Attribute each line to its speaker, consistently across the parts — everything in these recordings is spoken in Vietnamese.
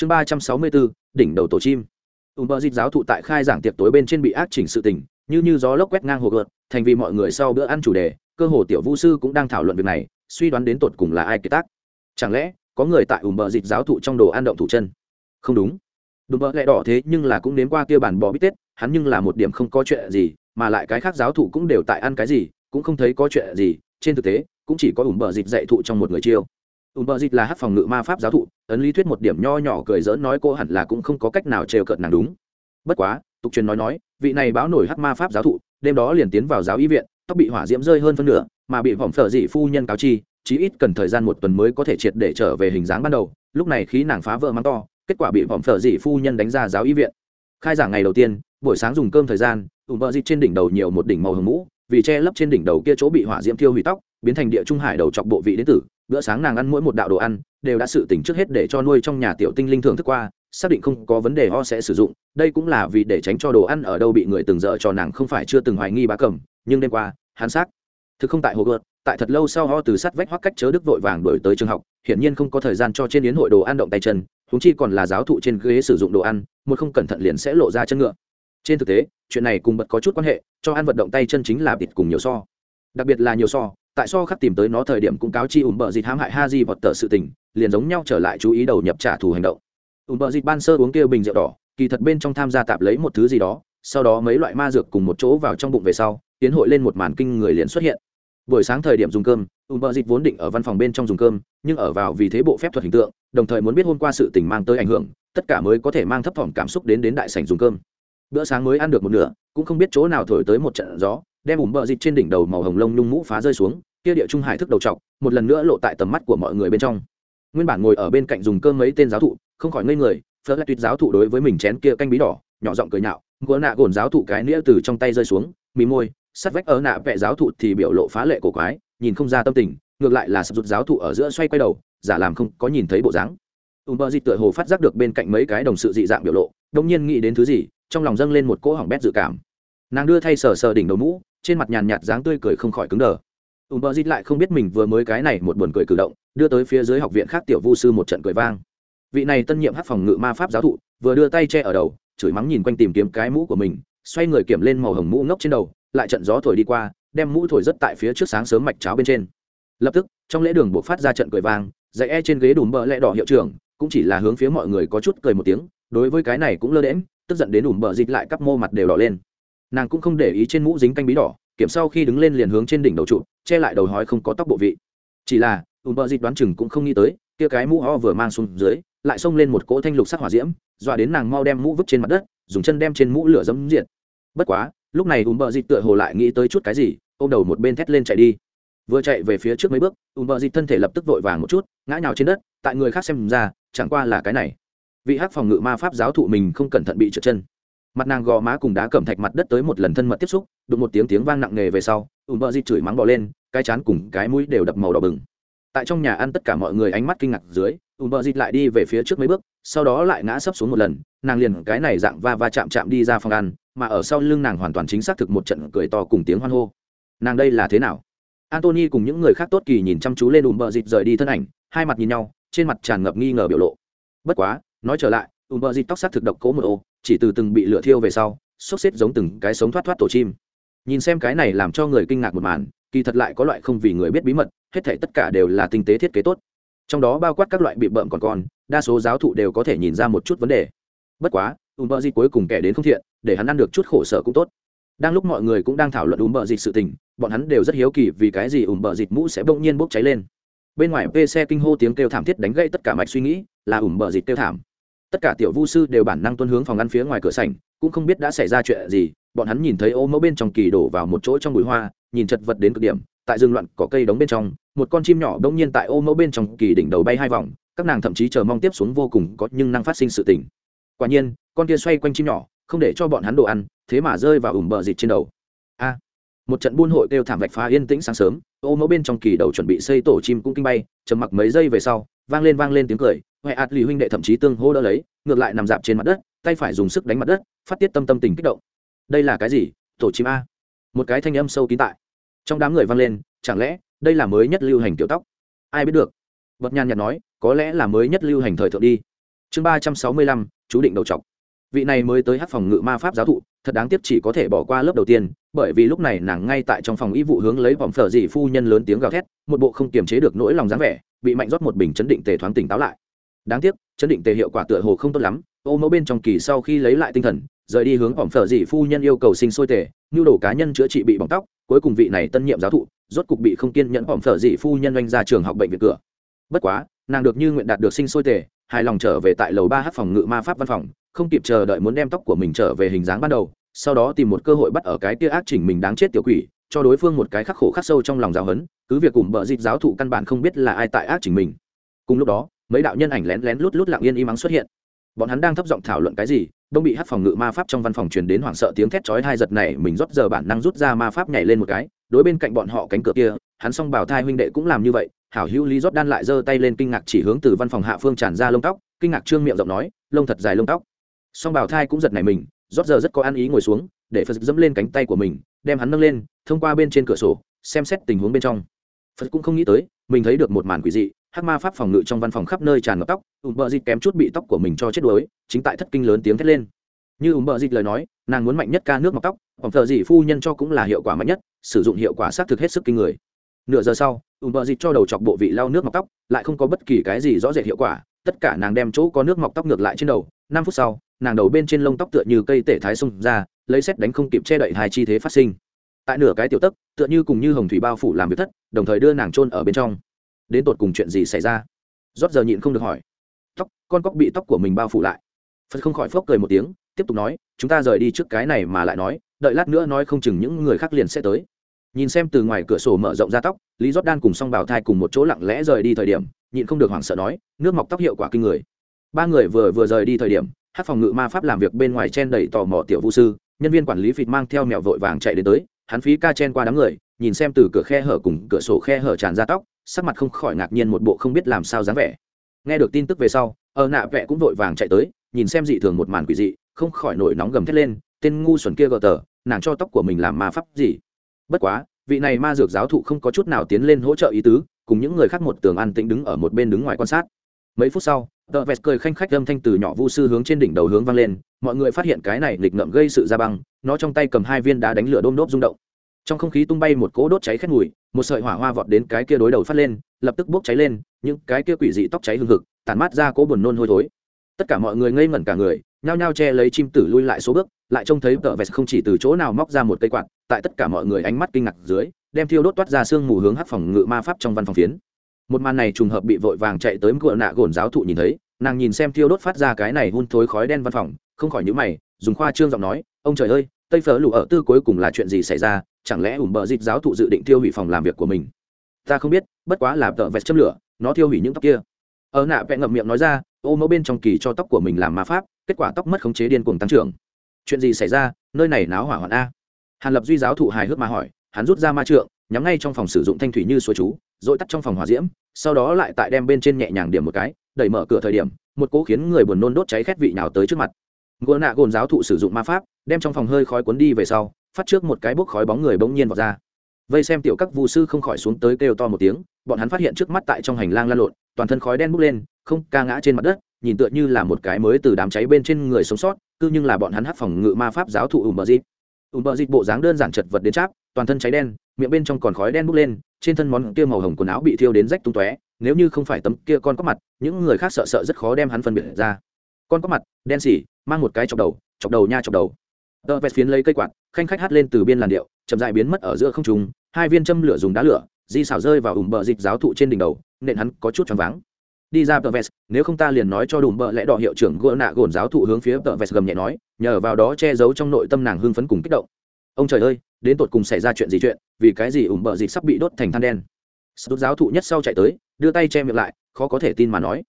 Speaker 1: chương ba trăm sáu mươi bốn đỉnh đầu tổ chim. Ùm bơ dịp giáo thụ tại khai giảng tiệc tối bên trên bị ác chỉnh sự tình, như như gió lốc quét ngang hồ gợt, thành vì mọi người sau bữa ăn chủ đề, cơ hồ tiểu vũ sư cũng đang thảo luận việc này, suy đoán đến tột cùng là ai kế tác. Chẳng lẽ, có người tại ùm bờ dịp giáo thụ trong đồ ăn động thủ chân? Không đúng. Đùm bờ lẹ đỏ thế, nhưng là cũng đến qua kia bản bò bít tết, hắn nhưng là một điểm không có chuyện gì, mà lại cái khác giáo thụ cũng đều tại ăn cái gì, cũng không thấy có chuyện gì, trên thực tế, cũng chỉ có ùm bờ dịp dạy thụ trong một người chiêu ùm bờ dịch là hát phòng ngự ma pháp giáo thụ, ấn lý thuyết một điểm nho nhỏ cười dỡn nói cô hẳn là cũng không có cách nào trêu cợt nàng đúng. Bất quá, tục truyền nói nói, vị này báo nổi hát ma pháp giáo thụ, đêm đó liền tiến vào giáo y viện, tóc bị hỏa diễm rơi hơn phân nửa, mà bị vòng phở dị phu nhân cáo chi, chí ít cần thời gian một tuần mới có thể triệt để trở về hình dáng ban đầu. Lúc này khí nàng phá vỡ mắng to, kết quả bị vòng phở dị phu nhân đánh ra giáo y viện. Khai giảng ngày đầu tiên, buổi sáng dùng cơm thời gian ùm bờ dịch trên đỉnh đầu nhiều một đỉnh màu hồng mũ, vì che lấp trên đỉnh đầu kia chỗ bị hỏa diễm thiêu hủy tóc biến thành địa trung hải đầu chọc bộ vị đến tử, bữa sáng nàng ăn mỗi một đạo đồ ăn, đều đã sự tỉnh trước hết để cho nuôi trong nhà tiểu tinh linh thưởng thức qua, xác định không có vấn đề ho sẽ sử dụng, đây cũng là vì để tránh cho đồ ăn ở đâu bị người từng dợ cho nàng không phải chưa từng hoài nghi bá cầm, nhưng đêm qua, hắn xác thực không tại hồ gợt tại thật lâu sau ho từ sắt vách hoắc cách chớ đức vội vàng đổi tới trường học, hiển nhiên không có thời gian cho trên yến hội đồ ăn động tay chân húng chi còn là giáo thụ trên ghế sử dụng đồ ăn, một không cẩn thận liền sẽ lộ ra chân ngựa. Trên thực tế, chuyện này cùng bật có chút quan hệ, cho ăn vận động tay chân chính là bịt cùng nhiều so. Đặc biệt là nhiều so tại so khắc tìm tới nó thời điểm cũng cáo chi ủng bờ dịt hãm hại ha di vọt tờ sự tình, liền giống nhau trở lại chú ý đầu nhập trả thù hành động. Ủng bờ dịt ban sơ uống kêu bình rượu đỏ, kỳ thật bên trong tham gia tạp lấy một thứ gì đó, sau đó mấy loại ma dược cùng một chỗ vào trong bụng về sau, tiến hội lên một màn kinh người liền xuất hiện. Buổi sáng thời điểm dùng cơm ủng bờ dịt vốn định ở văn phòng bên trong dùng cơm, nhưng ở vào vì thế bộ phép thuật hình tượng, đồng thời muốn biết hôm qua sự tình mang tới ảnh hưởng, tất cả mới có thể mang thấp thỏm cảm xúc đến đến đại sảnh dùng cơm. Bữa sáng mới ăn được một nửa, cũng không biết chỗ nào thổi tới một trận gió, đem ủng bờ dịt trên đỉnh đầu màu hồng lông nhung mũ phá rơi xuống kia địa trung hải thức đầu trọc, một lần nữa lộ tại tầm mắt của mọi người bên trong. Nguyên bản ngồi ở bên cạnh dùng cơm mấy tên giáo thụ, không khỏi ngây người, phớt lại tuyệt giáo thụ đối với mình chén kia canh bí đỏ, nhỏ giọng cười nhạo gỡ nạ gồn giáo thụ cái nĩa từ trong tay rơi xuống, mì môi, sắt vách ở nạ vẹ giáo thụ thì biểu lộ phá lệ cổ quái, nhìn không ra tâm tình, ngược lại là sập rụt giáo thụ ở giữa xoay quay đầu, giả làm không có nhìn thấy bộ dáng. Ùm bờ dịt tựa hồ phát giác được bên cạnh mấy cái đồng sự dị dạng biểu lộ, đông nhiên nghĩ đến thứ gì, trong lòng dâng lên một cỗ hỏng bét dự cảm. Nàng đưa thay sờ sờ đỉnh đầu mũ, trên mặt nhàn nhạt dáng tươi cười không khỏi cứng đờ ùm bờ dịt lại không biết mình vừa mới cái này một buồn cười cử động, đưa tới phía dưới học viện khác tiểu vu sư một trận cười vang. Vị này tân nhiệm hát phòng ngự ma pháp giáo thụ, vừa đưa tay che ở đầu, chửi mắng nhìn quanh tìm kiếm cái mũ của mình, xoay người kiểm lên màu hồng mũ ngốc trên đầu, lại trận gió thổi đi qua, đem mũ thổi rất tại phía trước sáng sớm mạch cháo bên trên. Lập tức, trong lễ đường buộc phát ra trận cười vang, dạy e trên ghế đùm bờ lẹ đỏ hiệu trưởng, cũng chỉ là hướng phía mọi người có chút cười một tiếng, đối với cái này cũng lơ đễm tức giận đến đùm bờ dịch lại cắp mô mặt đều đỏ lên. Nàng cũng không để ý trên mũ dính canh bí đỏ kiểm sau khi đứng lên liền hướng trên đỉnh đầu trụ, che lại đầu hói không có tóc bộ vị. Chỉ là ùm bờ dịch đoán chừng cũng không nghĩ tới, kia cái mũ ho vừa mang xuống dưới, lại xông lên một cỗ thanh lục sắc hỏa diễm, dọa đến nàng mau đem mũ vứt trên mặt đất, dùng chân đem trên mũ lửa dẫm diệt. Bất quá, lúc này ùm bờ dịch tựa hồ lại nghĩ tới chút cái gì ô m đầu một bên thét lên chạy đi. Vừa chạy về phía trước mấy bước ùm bờ dịch thân thể lập tức vội vàng một chút, ngã nhào trên đất, tại người khác xem ra, chẳng qua là cái này. Vị hắc phòng ngự ma pháp giáo thụ mình không cẩn thận bị trượt chân mặt nàng gò má cùng đá cẩm thạch mặt đất tới một lần thân mật tiếp xúc, đụng một tiếng tiếng vang nặng nề về sau, ùm bợ di chửi mắng bỏ lên, cái chán cùng cái mũi đều đập màu đỏ bừng. Tại trong nhà ăn tất cả mọi người ánh mắt kinh ngạc dưới, ùm bợ di lại đi về phía trước mấy bước, sau đó lại ngã sấp xuống một lần, nàng liền cái này dạng va va chạm chạm đi ra phòng ăn, mà ở sau lưng nàng hoàn toàn chính xác thực một trận cười to cùng tiếng hoan hô. Nàng đây là thế nào? Antony cùng những người khác tốt kỳ nhìn chăm chú lên ùm bợ dịt rời đi thân ảnh, hai mặt nhìn nhau, trên mặt tràn ngập nghi ngờ biểu lộ. Bất quá, nói trở lại, ùm bợ dịt tóc sát thực độc cố một ô chỉ từ từng bị lửa thiêu về sau, xốc xếp giống từng cái sống thoát thoát tổ chim. Nhìn xem cái này làm cho người kinh ngạc một màn, kỳ thật lại có loại không vì người biết bí mật, hết thể tất cả đều là tinh tế thiết kế tốt. Trong đó bao quát các loại bị bợm còn còn đa số giáo thụ đều có thể nhìn ra một chút vấn đề. Bất quá ùm bợ dịt cuối cùng kẻ đến không thiện, để hắn ăn được chút khổ sở cũng tốt. Đang lúc mọi người cũng đang thảo luận ùm bợ dịt sự tình, bọn hắn đều rất hiếu kỳ vì cái gì ùm bợ dịt mũ sẽ bỗng nhiên bốc cháy lên. Bên ngoài pc kinh hô tiếng kêu thảm thiết đánh gãy tất cả mạch suy nghĩ, là ùm bợ dịt kêu thảm tất cả tiểu vu sư đều bản năng tuân hướng phòng ăn phía ngoài cửa sảnh, cũng không biết đã xảy ra chuyện gì, bọn hắn nhìn thấy ô mẫu bên trong kỳ đổ vào một chỗ trong bụi hoa, nhìn chật vật đến cực điểm, tại rừng loạn có cây đống bên trong, một con chim nhỏ đông nhiên tại ô mẫu bên trong kỳ đỉnh đầu bay hai vòng, các nàng thậm chí chờ mong tiếp xuống vô cùng có nhưng năng phát sinh sự tình. Quả nhiên, con kia xoay quanh chim nhỏ, không để cho bọn hắn đồ ăn, thế mà rơi vào ủng bờ dịt trên đầu. A! Một trận buôn hội kêu thảm vạch phá yên tĩnh sáng sớm, ô mẫu bên trong kỳ đầu chuẩn bị xây tổ chim cũng kinh bay chầm mặc mấy giây về sau, vang lên vang lên tiếng cười huệ ạt lì huynh đệ thậm chí tương hô đỡ lấy, ngược lại nằm dạp trên mặt đất, tay phải dùng sức đánh mặt đất, phát tiết tâm tâm tình kích động. Đây là cái gì? Tổ chim a. Một cái thanh âm sâu kín tại. Trong đám người vang lên, chẳng lẽ đây là mới nhất lưu hành tiểu tóc? Ai biết được? Vật nhàn nhạt nói, có lẽ là mới nhất lưu hành thời thượng đi. Chương ba trăm sáu mươi lăm, chú định đầu trọc vị này mới tới hát phòng ngự ma pháp giáo thụ, thật đáng tiếc chỉ có thể bỏ qua lớp đầu tiên, bởi vì lúc này nàng ngay tại trong phòng y vụ hướng lấy vòng phở dị phu nhân lớn tiếng gào thét, một bộ không kiềm chế được nỗi lòng dáng vẻ, bị mạnh rót một bình chấn định tề thoáng tỉnh táo lại đáng tiếc, chấn định tề hiệu quả tựa hồ không tốt lắm, ô mẫu bên trong kỳ sau khi lấy lại tinh thần, rời đi hướng ỏm phở dị phu nhân yêu cầu sinh sôi tề, nhu đồ cá nhân chữa trị bị bỏng tóc, cuối cùng vị này tân nhiệm giáo thụ, rốt cục bị không kiên nhẫn ỏm phở dị phu nhân oanh ra trường học bệnh viện cửa. Bất quá, nàng được như nguyện đạt được sinh sôi tề, hài lòng trở về tại lầu ba hát phòng ngự ma pháp văn phòng, không kịp chờ đợi muốn đem tóc của mình trở về hình dáng ban đầu, sau đó tìm một cơ hội bắt ở cái tia ác chỉnh mình đáng chết tiểu quỷ, cho đối phương một cái khắc khổ khắc sâu trong lòng giáo hấn cứ việc cùng bợ dịp giáo thụ căn bản không biết là ai tại ác chỉnh mình. Cùng lúc đó mấy đạo nhân ảnh lén lén lút lút lặng yên im ắng xuất hiện. Bọn hắn đang thấp giọng thảo luận cái gì, đông bị hát phòng ngự ma pháp trong văn phòng truyền đến hoảng sợ tiếng thét chói hai giật này, mình rót giờ bản năng rút ra ma pháp nhảy lên một cái, đối bên cạnh bọn họ cánh cửa kia, hắn xong bảo thai huynh đệ cũng làm như vậy, hảo hữu lý rót đan lại giơ tay lên kinh ngạc chỉ hướng từ văn phòng hạ phương tràn ra lông tóc, kinh ngạc trương miệng rộng nói, lông thật dài lông tóc. Song bảo thai cũng giật này mình rót giờ rất có ăn ý ngồi xuống, để phật dẫm lên cánh tay của mình, đem hắn nâng lên, thông qua bên trên cửa sổ, xem xét tình huống bên trong. Phật cũng không nghĩ tới, mình thấy được một màn quỷ dị hắc ma pháp phòng ngự trong văn phòng khắp nơi tràn ngập tóc ùm bờ dịt kém chút bị tóc của mình cho chết đuối, chính tại thất kinh lớn tiếng thét lên. Như ùm bờ dịt lời nói, nàng muốn mạnh nhất ca nước mọc tóc, phòng thợ dị phu nhân cho cũng là hiệu quả mạnh nhất, sử dụng hiệu quả xác thực hết sức kinh người. Nửa giờ sau ùm bờ dịt cho đầu chọc bộ vị lau nước mọc tóc, lại không có bất kỳ cái gì rõ rệt hiệu quả, tất cả nàng đem chỗ có nước mọc tóc ngược lại trên đầu, năm phút sau, nàng đầu bên trên lông tóc tựa như cây tể thái xông ra, lấy xét đánh không kịp che đậy hai chi thế phát sinh. Tại nửa cái tiểu tấc, tựa như cùng như hồng thủy bao phủ làm việc thất, đồng thời đưa nàng trôn ở bên trong đến tột cùng chuyện gì xảy ra? Rót giờ nhịn không được hỏi. Tóc, con cóc bị tóc của mình bao phủ lại. Phật không khỏi phốc cười một tiếng, tiếp tục nói, chúng ta rời đi trước cái này mà lại nói, đợi lát nữa nói không chừng những người khác liền sẽ tới. Nhìn xem từ ngoài cửa sổ mở rộng ra tóc, lý rót đan cùng song bào thai cùng một chỗ lặng lẽ rời đi thời điểm, nhịn không được hoảng sợ nói, nước mọc tóc hiệu quả kinh người. Ba người vừa vừa rời đi thời điểm, hát phòng ngự ma pháp làm việc bên ngoài chen đầy tò mò tiểu vũ sư, nhân viên quản lý phịt mang theo mẹo vội vàng chạy đến tới, hắn phí ca chen qua đám người, nhìn xem từ cửa khe hở cùng cửa sổ khe hở tràn ra tóc sắc mặt không khỏi ngạc nhiên một bộ không biết làm sao dáng vẻ. Nghe được tin tức về sau ở nạ vẽ cũng vội vàng chạy tới, nhìn xem dị thường một màn quỷ dị, không khỏi nổi nóng gầm thét lên, tên ngu xuẩn kia gờ tờ, nàng cho tóc của mình làm ma pháp gì? Bất quá, vị này ma dược giáo thụ không có chút nào tiến lên hỗ trợ ý tứ, cùng những người khác một tường an tĩnh đứng ở một bên đứng ngoài quan sát. Mấy phút sau, tờ vẹt cười khanh khách âm thanh từ nhỏ vu sư hướng trên đỉnh đầu hướng vang lên, mọi người phát hiện cái này nghịch ngợm gây sự ra băng, nó trong tay cầm hai viên đá đánh lửa đôm đốp rung động trong không khí tung bay một cỗ đốt cháy khét mùi, một sợi hỏa hoa vọt đến cái kia đối đầu phát lên, lập tức bốc cháy lên, những cái kia quỷ dị tóc cháy hừng hực tàn mát ra cỗ buồn nôn hôi thối. Tất cả mọi người ngây ngẩn cả người, nhao nhao che lấy chim tử lui lại số bước, lại trông thấy tợ vẹt không chỉ từ chỗ nào móc ra một cây quạt, tại tất cả mọi người ánh mắt kinh ngạc dưới, đem thiêu đốt toát ra sương mù hướng hắt phòng ngự ma pháp trong văn phòng phiến. Một màn này trùng hợp bị vội vàng chạy tới ngựa nạ gồn giáo thụ nhìn thấy, nàng nhìn xem thiêu đốt phát ra cái này hun thối khói đen văn phòng, không khỏi nhữ mày, dùng khoa trương giọng nói, ông trời ơi, tây phở lụ ở tư cuối cùng là chuyện gì xảy ra? Chẳng lẽ ủm bờ dịch giáo thụ dự định tiêu hủy phòng làm việc của mình? Ta không biết, bất quá là tợ vẹt châm lửa, nó tiêu hủy những tóc kia. Ở nạ vẽ ngậm miệng nói ra, ô mẫu bên trong kỳ cho tóc của mình làm ma pháp, kết quả tóc mất khống chế điên cuồng tăng trưởng. Chuyện gì xảy ra? Nơi này náo hỏa hoạn a. Hàn lập duy giáo thụ hài hước mà hỏi, hắn rút ra ma trượng, nhắm ngay trong phòng sử dụng thanh thủy như suối chú dội tắt trong phòng hòa diễm, sau đó lại tại đem bên trên nhẹ nhàng điểm một cái, đẩy mở cửa thời điểm, một cỗ khiến người buồn nôn đốt cháy khét vị nào tới trước mặt. Gỗ nạ gồn giáo thụ sử dụng ma pháp, đem trong phòng hơi khói cuốn đi về sau phát trước một cái bốc khói bóng người bỗng nhiên vào ra. Vây xem tiểu các vu sư không khỏi xuống tới kêu to một tiếng, bọn hắn phát hiện trước mắt tại trong hành lang lan lộn, toàn thân khói đen bốc lên, không, ca ngã trên mặt đất, nhìn tựa như là một cái mới từ đám cháy bên trên người sống sót cứ nhưng là bọn hắn hát phòng ngự ma pháp giáo thụ ùm bờ dịp ùm bờ dịp bộ dáng đơn giản chật vật đến cháp, toàn thân cháy đen, miệng bên trong còn khói đen bốc lên, trên thân món kia màu hồng quần áo bị thiêu đến rách tung tóe, nếu như không phải tấm kia con có mặt, những người khác sợ sợ rất khó đem hắn phân biệt ra. Con có mặt, đen xỉ, mang một cái chọc đầu chọc đầu nha chọc đầu tờ vẹt phiến lấy cây quạt, khanh khách hát lên từ biên làn điệu, chậm dại biến mất ở giữa không trung, hai viên châm lửa dùng đá lửa, di xảo rơi vào ủng bờ dịch giáo thụ trên đỉnh đầu nên hắn có chút choáng váng. Đi ra tờ vest nếu không ta liền nói cho đùm bợ lẽ đỏ hiệu trưởng gỡ nạ gồn giáo thụ hướng phía tờ vest gầm nhẹ nói, nhờ vào đó che giấu trong nội tâm nàng hưng phấn cùng kích động. Ông trời ơi, đến tột cùng xảy ra chuyện gì chuyện, vì cái gì ủng bợ dịch sắp bị đốt thành than đen. Sút giáo thụ nhất sau chạy tới, đưa tay che miệng lại, khó có thể tin mà nói.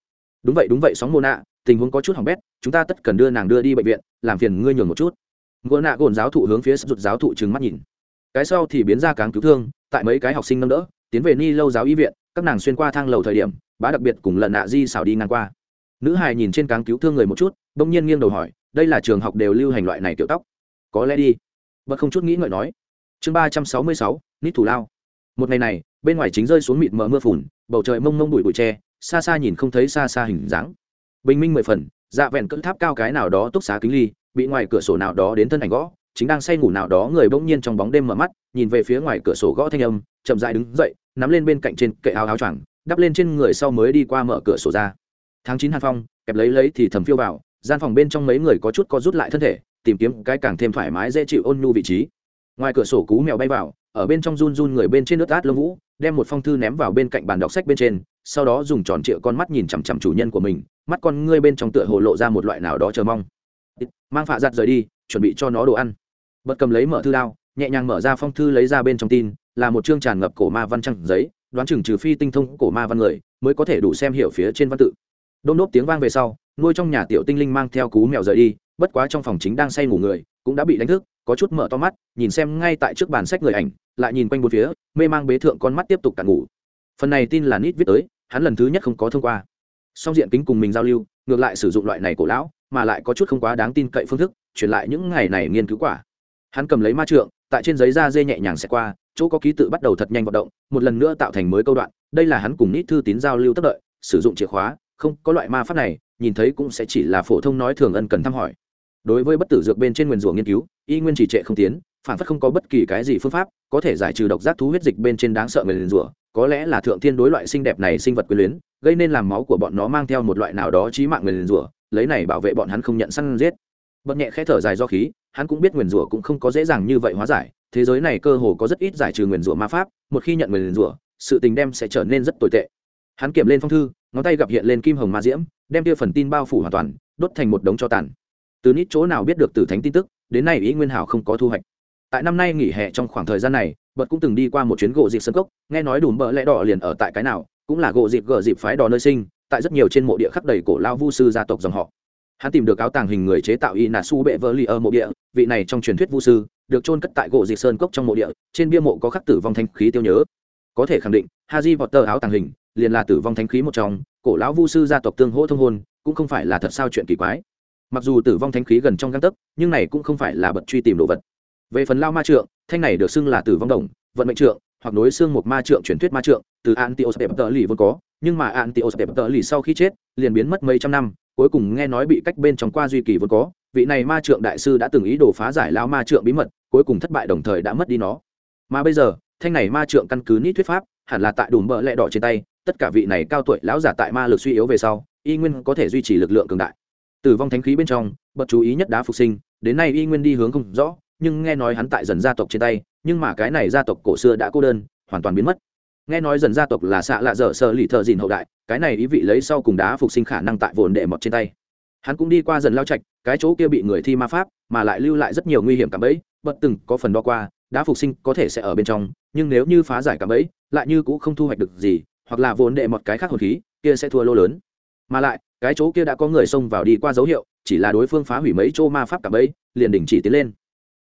Speaker 1: Đúng vậy đúng vậy, sóng mô nạ, tình huống có chút hỏng bét, chúng ta tất cần đưa nàng đưa đi bệnh viện, làm phiền ngươi nhường một chút ngựa nạ gồn giáo thụ hướng phía sụt giáo thụ trừng mắt nhìn. Cái sau thì biến ra cáng cứu thương, tại mấy cái học sinh nâng đỡ, tiến về ni lâu giáo y viện, các nàng xuyên qua thang lầu thời điểm, bá đặc biệt cùng lần nạ di xảo đi ngang qua. Nữ hài nhìn trên cáng cứu thương người một chút, bỗng nhiên nghiêng đầu hỏi, đây là trường học đều lưu hành loại này kiểu tóc? Có lẽ đi. Bật không chút nghĩ ngợi nói. Chương ba trăm sáu mươi sáu, nít thủ lao. Một ngày này, bên ngoài chính rơi xuống mịt mờ mưa phùn, bầu trời mông mông bụi bụi tre, xa xa nhìn không thấy xa xa hình dáng. Bình minh mười phần dạ vẹn cỡ tháp cao cái nào đó túc xá kính ly bị ngoài cửa sổ nào đó đến thân ảnh gõ, chính đang say ngủ nào đó người bỗng nhiên trong bóng đêm mở mắt, nhìn về phía ngoài cửa sổ gõ thanh âm, chậm dại đứng dậy, nắm lên bên cạnh trên kệ áo áo choàng, đắp lên trên người sau mới đi qua mở cửa sổ ra. Tháng chín hàn phong, kẹp lấy lấy thì thầm phiêu vào, gian phòng bên trong mấy người có chút có rút lại thân thể, tìm kiếm cái càng thêm thoải mái dễ chịu ôn nhu vị trí. Ngoài cửa sổ cú mèo bay vào, ở bên trong run run người bên trên nước át lông vũ, đem một phong thư ném vào bên cạnh bàn đọc sách bên trên, sau đó dùng tròn trịa con mắt nhìn chằm chằm chủ nhân của mình, mắt con ngươi bên trong tựa hồ lộ ra một loại nào đó chờ mong mang phạ giặt rời đi, chuẩn bị cho nó đồ ăn. Bật cầm lấy mở thư đao, nhẹ nhàng mở ra phong thư lấy ra bên trong tin, là một chương tràn ngập cổ ma văn trăng giấy, đoán chừng trừ phi tinh thông cổ ma văn người, mới có thể đủ xem hiểu phía trên văn tự. Đôn nốt tiếng vang về sau, nuôi trong nhà tiểu tinh linh mang theo cú mèo rời đi, bất quá trong phòng chính đang say ngủ người, cũng đã bị đánh thức, có chút mở to mắt, nhìn xem ngay tại trước bàn sách người ảnh, lại nhìn quanh bốn phía, mê mang bế thượng con mắt tiếp tục cạn ngủ. Phần này tin là nít viết tới, hắn lần thứ nhất không có thông qua. Song diện kính cùng mình giao lưu, ngược lại sử dụng loại này cổ lão mà lại có chút không quá đáng tin cậy phương thức, truyền lại những ngày này nghiên cứu quả. Hắn cầm lấy ma trượng, tại trên giấy da dê nhẹ nhàng sẽ qua, chỗ có ký tự bắt đầu thật nhanh vận động, một lần nữa tạo thành mới câu đoạn, đây là hắn cùng nít thư tín giao lưu tất đợi, sử dụng chìa khóa, không, có loại ma pháp này, nhìn thấy cũng sẽ chỉ là phổ thông nói thường ân cần thăm hỏi. Đối với bất tử dược bên trên nguyền rủa nghiên cứu, y nguyên chỉ trệ không tiến, phản phất không có bất kỳ cái gì phương pháp, có thể giải trừ độc giác thú huyết dịch bên trên đáng sợ nguyền rủa, có lẽ là thượng thiên đối loại sinh đẹp này sinh vật quyền luyến, gây nên làm máu của bọn nó mang theo một loại nào đó trí mạng nguyền rủa lấy này bảo vệ bọn hắn không nhận săn giết. Bật nhẹ khẽ thở dài do khí, hắn cũng biết nguyền rủa cũng không có dễ dàng như vậy hóa giải, thế giới này cơ hồ có rất ít giải trừ nguyền rủa ma pháp, một khi nhận nguyền rủa, sự tình đem sẽ trở nên rất tồi tệ. Hắn kiểm lên phong thư, ngón tay gặp hiện lên kim hồng ma diễm, đem kia phần tin bao phủ hoàn toàn, đốt thành một đống cho tàn. Từ nít chỗ nào biết được từ thánh tin tức, đến nay ý nguyên hảo không có thu hoạch. Tại năm nay nghỉ hè trong khoảng thời gian này, bật cũng từng đi qua một chuyến gỗ dịp sân cốc, nghe nói đùm bỡ lẽ đỏ liền ở tại cái nào, cũng là gỗ dịp gỡ dịp phái đỏ nơi sinh tại rất nhiều trên mộ địa khắc đầy cổ lao vu sư gia tộc dòng họ. Hắn tìm được áo tàng hình người chế tạo y nà su bệ vơ li ở mộ địa, vị này trong truyền thuyết vu sư, được trôn cất tại gỗ dịch sơn cốc trong mộ địa, trên bia mộ có khắc tử vong thanh khí tiêu nhớ. Có thể khẳng định, haji vọt tờ áo tàng hình liền là tử vong thanh khí một trong, cổ lão vu sư gia tộc tương hỗ thông hôn, cũng không phải là thật sao chuyện kỳ quái. Mặc dù tử vong thanh khí gần trong găng tấc, nhưng này cũng không phải là bật truy tìm đồ vật. Về phần lao ma trượng, thanh này được xưng là tử vong đồng, vận mệnh trượng, hoặc nối xương một ma trượng truyền thuyết ma trượng, từ antios đẹp tờ lì vốn có nhưng mà antios sập tờ lì sau khi chết, liền biến mất mấy trăm năm, cuối cùng nghe nói bị cách bên trong qua duy kỳ vốn có, vị này ma trượng đại sư đã từng ý đồ phá giải lao ma trượng bí mật, cuối cùng thất bại đồng thời đã mất đi nó. Mà bây giờ, thanh này ma trượng căn cứ nít thuyết pháp, hẳn là tại đùm bờ lẹ đỏ trên tay, tất cả vị này cao tuổi lão giả tại ma lực suy yếu về sau, y nguyên có thể duy trì lực lượng cường đại. Tử vong thánh khí bên trong bật chú ý nhất đá phục sinh, đến nay y nguyên đi hướng không rõ, nhưng nghe nói hắn tại dần gia tộc trên tay, nhưng mà cái này gia tộc cổ xưa đã cô đơn, hoàn toàn biến mất nghe nói dần gia tộc là xạ lạ dở sợ lì thợ dìn hậu đại cái này ý vị lấy sau cùng đá phục sinh khả năng tại vồn đệ mọt trên tay hắn cũng đi qua dần lao trạch cái chỗ kia bị người thi ma pháp mà lại lưu lại rất nhiều nguy hiểm cảm ấy. bật từng có phần đo qua đá phục sinh có thể sẽ ở bên trong nhưng nếu như phá giải cảm ấy, lại như cũng không thu hoạch được gì hoặc là vồn đệ một cái khác hồn khí kia sẽ thua lô lớn mà lại cái chỗ kia đã có người xông vào đi qua dấu hiệu chỉ là đối phương phá hủy mấy chỗ ma pháp cảm ấy, liền đình chỉ tiến lên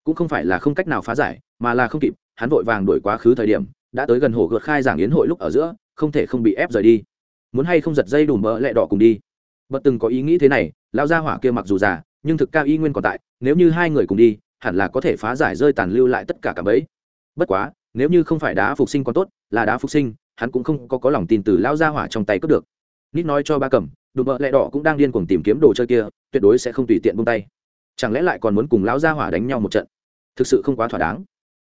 Speaker 1: cũng không phải là không cách nào phá giải mà là không kịp hắn vội vàng đuổi quá khứ thời điểm đã tới gần hồ gợt khai giảng yến hội lúc ở giữa không thể không bị ép rời đi. Muốn hay không giật dây đùm mỡ lẹ đỏ cùng đi. Bật từng có ý nghĩ thế này lao ra hỏa kia mặc dù già nhưng thực cao y nguyên còn tại nếu như hai người cùng đi hẳn là có thể phá giải rơi tàn lưu lại tất cả cả bẫy. Bất quá nếu như không phải đá phục sinh còn tốt là đá phục sinh hắn cũng không có, có lòng tin từ lao ra hỏa trong tay cướp được. Nít nói cho ba cầm đùm bợ lẹ đỏ cũng đang điên cuồng tìm kiếm đồ chơi kia tuyệt đối sẽ không tùy tiện buông tay. Chẳng lẽ lại còn muốn cùng lão gia hỏa đánh nhau một trận? Thực sự không quá thỏa đáng.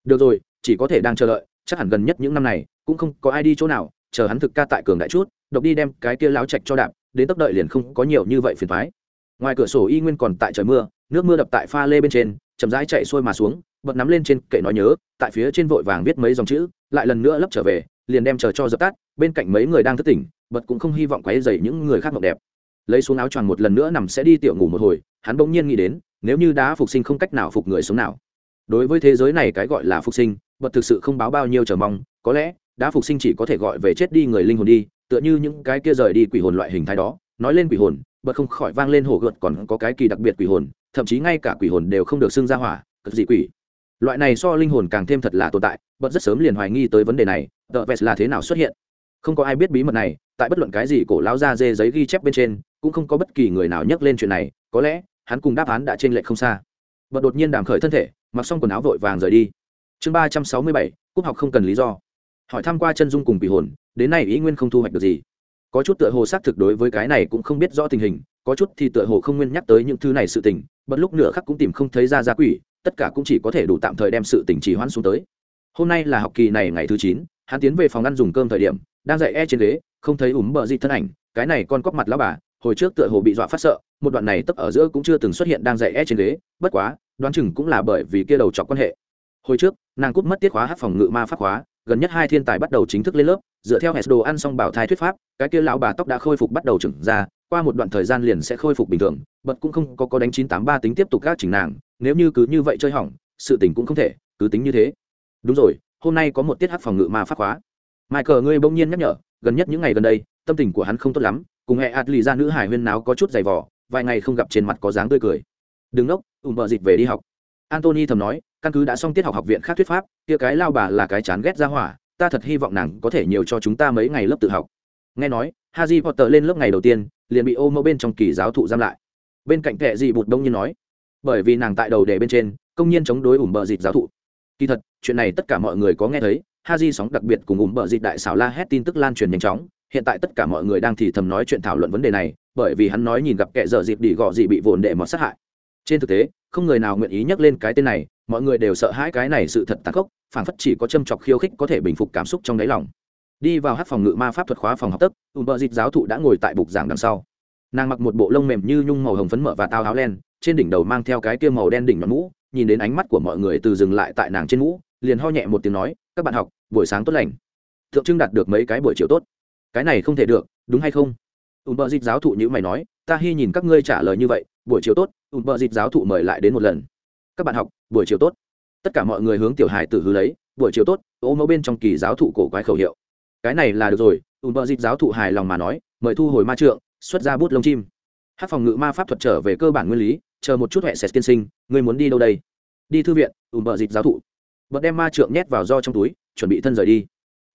Speaker 1: Được rồi chỉ có thể đang chờ đợi chắc hẳn gần nhất những năm này, cũng không có ai đi chỗ nào, chờ hắn thực ca tại cường đại chút, độc đi đem cái kia láo chạch cho đạp, đến tốc đợi liền không có nhiều như vậy phiền thoái ngoài cửa sổ y nguyên còn tại trời mưa, nước mưa đập tại pha lê bên trên, chậm rãi chạy xuôi mà xuống, bật nắm lên trên kệ nói nhớ, tại phía trên vội vàng viết mấy dòng chữ, lại lần nữa lấp trở về, liền đem chờ cho dập tắt, bên cạnh mấy người đang thức tỉnh, bật cũng không hy vọng quấy dày những người khác ngọc đẹp. Lấy xuống áo choàng một lần nữa nằm sẽ đi tiểu ngủ một hồi, hắn bỗng nhiên nghĩ đến, nếu như đá phục sinh không cách nào phục người sống nào đối với thế giới này cái gọi là phục sinh bật thực sự không báo bao nhiêu chờ mong, có lẽ, đã phục sinh chỉ có thể gọi về chết đi người linh hồn đi, tựa như những cái kia rời đi quỷ hồn loại hình thái đó, nói lên quỷ hồn, bật không khỏi vang lên hổ gợt còn có cái kỳ đặc biệt quỷ hồn, thậm chí ngay cả quỷ hồn đều không được xưng ra hỏa, cực dị quỷ. Loại này so linh hồn càng thêm thật là tồn tại, bật rất sớm liền hoài nghi tới vấn đề này, tờ vest là thế nào xuất hiện. Không có ai biết bí mật này, tại bất luận cái gì cổ lão ra dê giấy ghi chép bên trên, cũng không có bất kỳ người nào nhắc lên chuyện này, có lẽ, hắn cùng đáp án đã trên lệch không xa. Bật đột nhiên đàm khởi thân thể mặc xong quần áo vội vàng rời đi. Chương ba trăm sáu mươi bảy, cúp học không cần lý do. Hỏi tham q u a chân dung cùng quỷ hồn, đến nay ý nguyên không thu hoạch được gì. Có chút tựa hồ xác thực đối với cái này cũng không biết rõ tình hình, có chút thì tựa hồ không nguyên nhắc tới những thứ này sự tình, bất lúc nửa khắc cũng tìm không thấy ra ra quỷ, tất cả cũng chỉ có thể đủ tạm thời đem sự tình trì hoãn xuống tới. Hôm nay là học kỳ này ngày thứ chín, hắn tiến về phòng ăn dùng cơm thời điểm, đang dạy e trên ghế, không thấy ủm bờ gì thân ảnh, cái này con cóc mặt lão bà, hồi trước tựa hồ bị dọa phát sợ, một đoạn này tấp ở giữa cũng chưa từng xuất hiện đang dạy e trên ghế, bất quá đoán chừng cũng là bởi vì kia đầu chọc quan hệ. Hồi trước, nàng cút mất tiết khóa hát phòng ngự ma pháp khóa, gần nhất hai thiên tài bắt đầu chính thức lên lớp, dựa theo hệ đồ ăn xong bảo thai thuyết pháp, cái kia lão bà tóc đã khôi phục bắt đầu trưởng ra, qua một đoạn thời gian liền sẽ khôi phục bình thường, bật cũng không có có đánh chín tám ba tính tiếp tục các chỉnh nàng, nếu như cứ như vậy chơi hỏng, sự tình cũng không thể, cứ tính như thế. Đúng rồi, hôm nay có một tiết hát phòng ngự ma pháp khóa. Michael, ngươi bỗng nhiên nhắc nhở, gần nhất những ngày gần đây, tâm tình của hắn không tốt lắm, cùng hệ ạt lì ra nữ hải huyên náo có chút dày vỏ vài ngày không gặp trên mặt có dáng tươi cười đừng ngốc ùm bờ dịch về đi học. Antony thầm nói, căn cứ đã xong tiết học học viện khác thuyết pháp, kia cái lao bà là cái chán ghét ra hỏa, ta thật hy vọng nàng có thể nhiều cho chúng ta mấy ngày lớp tự học. Nghe nói haji potter lên lớp ngày đầu tiên, liền bị ô mẫu bên trong kỳ giáo thụ giam lại. Bên cạnh kệ dị bụt đông nhiên nói, bởi vì nàng tại đầu đề bên trên, công nhiên chống đối ủm bờ dịt giáo thụ. Kỳ thật, chuyện này tất cả mọi người có nghe thấy haji sóng đặc biệt cùng ủm bờ dịt đại xảo la hét tin tức lan truyền nhanh chóng, hiện tại tất cả mọi người đang thì thầm nói chuyện thảo luận vấn đề này, bởi vì hắn nói nhìn gặp kẻ dở dịp đi gọ dị bị vồn đệ mọt sát hại trên thực tế, không người nào nguyện ý nhắc lên cái tên này, mọi người đều sợ hãi cái này sự thật tàn khốc, phảng phất chỉ có châm chọc khiêu khích có thể bình phục cảm xúc trong đáy lòng. Đi vào hát phòng ngự ma pháp thuật khóa phòng học tấc ùm bờ dịt giáo thụ đã ngồi tại bục giảng đằng sau. Nàng mặc một bộ lông mềm như nhung màu hồng phấn mở và tao áo len, trên đỉnh đầu mang theo cái kia màu đen đỉnh mặt mũ, nhìn đến ánh mắt của mọi người từ dừng lại tại nàng trên mũ, liền ho nhẹ một tiếng nói, các bạn học, buổi sáng tốt lành. Thượng trưng đạt được mấy cái buổi chiều tốt. Cái này không thể được, đúng hay không? Ùm bờ dịt giáo thụ như mày nói ta hy nhìn các ngươi trả lời như vậy, buổi chiều tốt ùm bờ dịt giáo thụ mời lại đến một lần. Các bạn học, buổi chiều tốt. Tất cả mọi người hướng tiểu hài tử hư lấy, buổi chiều tốt, ô mẫu bên trong kỳ giáo thụ cổ quái khẩu hiệu. Cái này là được rồi ùm bờ dịt giáo thụ hài lòng mà nói, mời thu hồi ma trượng, xuất ra bút lông chim. Hát phòng ngự ma pháp thuật trở về cơ bản nguyên lý, chờ một chút huệ sệt tiên sinh, ngươi muốn đi đâu đây? Đi thư viện ùm bờ dịt giáo thụ. Bật đem ma trượng nhét vào do trong túi, chuẩn bị thân rời đi.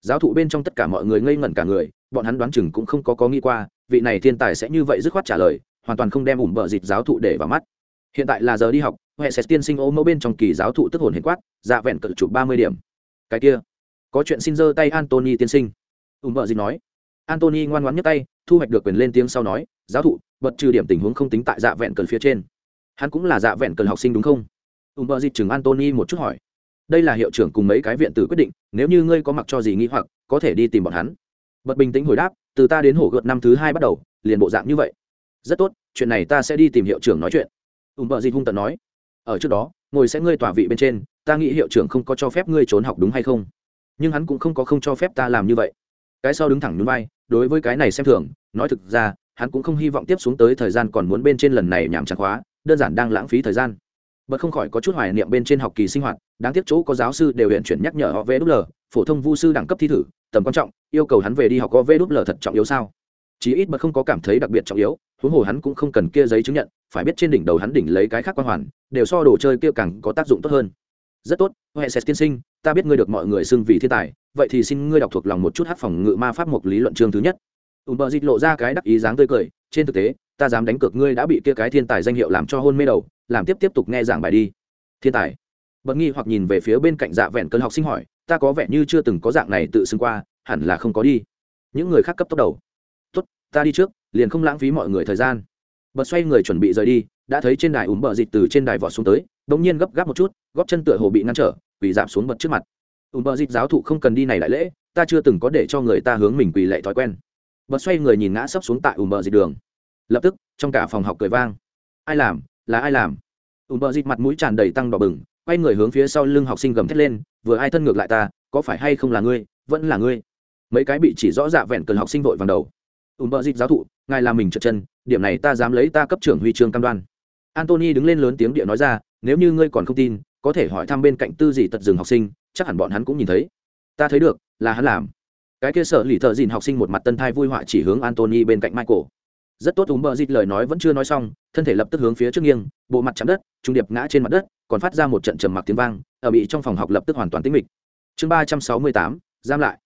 Speaker 1: Giáo thụ bên trong tất cả mọi người ngây ngẩn cả người, bọn hắn đoán chừng cũng không có có nghĩ qua vị này thiên tài sẽ như vậy dứt khoát trả lời, hoàn toàn không đem ủm bờ dịt giáo thụ để vào mắt. Hiện tại là giờ đi học, huệ sẽ tiên sinh ô mẫu bên trong kỳ giáo thụ tức hồn hiền quát dạ vẹn cự chụp ba mươi điểm. Cái kia, có chuyện xin giơ tay antony tiên sinh. Ùm bờ dịt nói. Antony ngoan ngoãn nhấc tay, thu hoạch được quyền lên tiếng sau nói, giáo thụ bật trừ điểm tình huống không tính tại dạ vẹn cần phía trên. Hắn cũng là dạ vẹn cần học sinh đúng không? Ùm bờ dịt chừng antony một chút hỏi. Đây là hiệu trưởng cùng mấy cái viện tử quyết định, nếu như ngươi có mặc cho gì nghĩ hoặc, có thể đi tìm bọn hắn. Bật bình tĩnh hồi đáp từ ta đến hổ gợt năm thứ hai bắt đầu, liền bộ dạng như vậy. Rất tốt, chuyện này ta sẽ đi tìm hiệu trưởng nói chuyện. Ùm bợ dịt hung tận nói. Ở trước đó, ngồi sẽ ngươi tòa vị bên trên, ta nghĩ hiệu trưởng không có cho phép ngươi trốn học đúng hay không? Nhưng hắn cũng không có không cho phép ta làm như vậy. Cái sau đứng thẳng nhún vai, đối với cái này xem thường, nói thực ra, hắn cũng không hy vọng tiếp xuống tới thời gian còn muốn bên trên lần này nhảm chán khóa đơn giản đang lãng phí thời gian bật không khỏi có chút hoài niệm bên trên học kỳ sinh hoạt, đáng tiếc chỗ có giáo sư đều hiện chuyển nhắc nhở họ vê đúc lờ phổ thông vu sư đẳng cấp thi thử, tầm quan trọng, yêu cầu hắn về đi học có vê đúc lờ thật trọng yếu sao? Chí ít bật không có cảm thấy đặc biệt trọng yếu, huống hồ hắn cũng không cần kia giấy chứng nhận, phải biết trên đỉnh đầu hắn đỉnh lấy cái khác quan hoàn, đều so đồ chơi kia càng có tác dụng tốt hơn. Rất tốt huệ sét tiên sinh, ta biết ngươi được mọi người xưng vì thiên tài, vậy thì xin ngươi đọc thuộc lòng một chút hát phòng ngự ma pháp một lý luận chương thứ nhất. Ùm bờ dịch lộ ra cái đắc ý dáng tươi cười, trên thực tế, ta dám đánh cược ngươi đã bị kia cái thiên tài danh hiệu làm cho hôn mê đầu làm tiếp tiếp tục nghe giảng bài đi. Thiên tài. Bật nghi hoặc nhìn về phía bên cạnh dạ vẹn cơn học sinh hỏi, ta có vẻ như chưa từng có dạng này tự xưng qua, hẳn là không có đi. Những người khác cấp tốc đầu. Tốt, ta đi trước, liền không lãng phí mọi người thời gian. Bật xoay người chuẩn bị rời đi, đã thấy trên đài ủm bờ dịch từ trên đài vọt xuống tới đ ỗ n g nhiên gấp gáp một chút, góp chân tựa hồ bị ngăn trở, quỳ giảm xuống bật trước mặt. Ủm bờ dịch giáo thụ không cần đi này đại lễ, ta chưa từng có để cho người ta hướng mình quỳ lệ thói quen. Bật xoay người nhìn ngã sấp xuống tại ủm bờ dịch đường. Lập tức, trong cả phòng học cười vang. Ai làm? Là ai làm? Ủm bờ dịt mặt mũi tràn đầy tăng đỏ bừng, quay người hướng phía sau lưng học sinh gầm thét lên, vừa ai thân ngược lại ta, có phải hay không là ngươi? Vẫn là ngươi. Mấy cái bị chỉ rõ dạ vẹn cần học sinh vội vàng đầu. Ùm bờ dịt giáo thụ, ngài làm mình trượt chân, điểm này ta dám lấy ta cấp trưởng huy chương cam đoan. Antony đứng lên lớn tiếng địa nói ra, nếu như ngươi còn không tin, có thể hỏi thăm bên cạnh tư gì tật dừng học sinh, chắc hẳn bọn hắn cũng nhìn thấy. Ta thấy được, là hắn làm. Cái kia sợ lì thợ dìn học sinh một mặt tân thai vui họa chỉ hướng antony bên cạnh michael rất tốt ú m bờ dịt lời nói vẫn chưa nói xong, thân thể lập tức hướng phía trước nghiêng, bộ mặt chạm đất, trung điệp ngã trên mặt đất, còn phát ra một trận trầm mặc tiếng vang, ở bị trong phòng học lập tức hoàn toàn tĩnh mịch. Chương ba trăm sáu mươi tám, giam lại.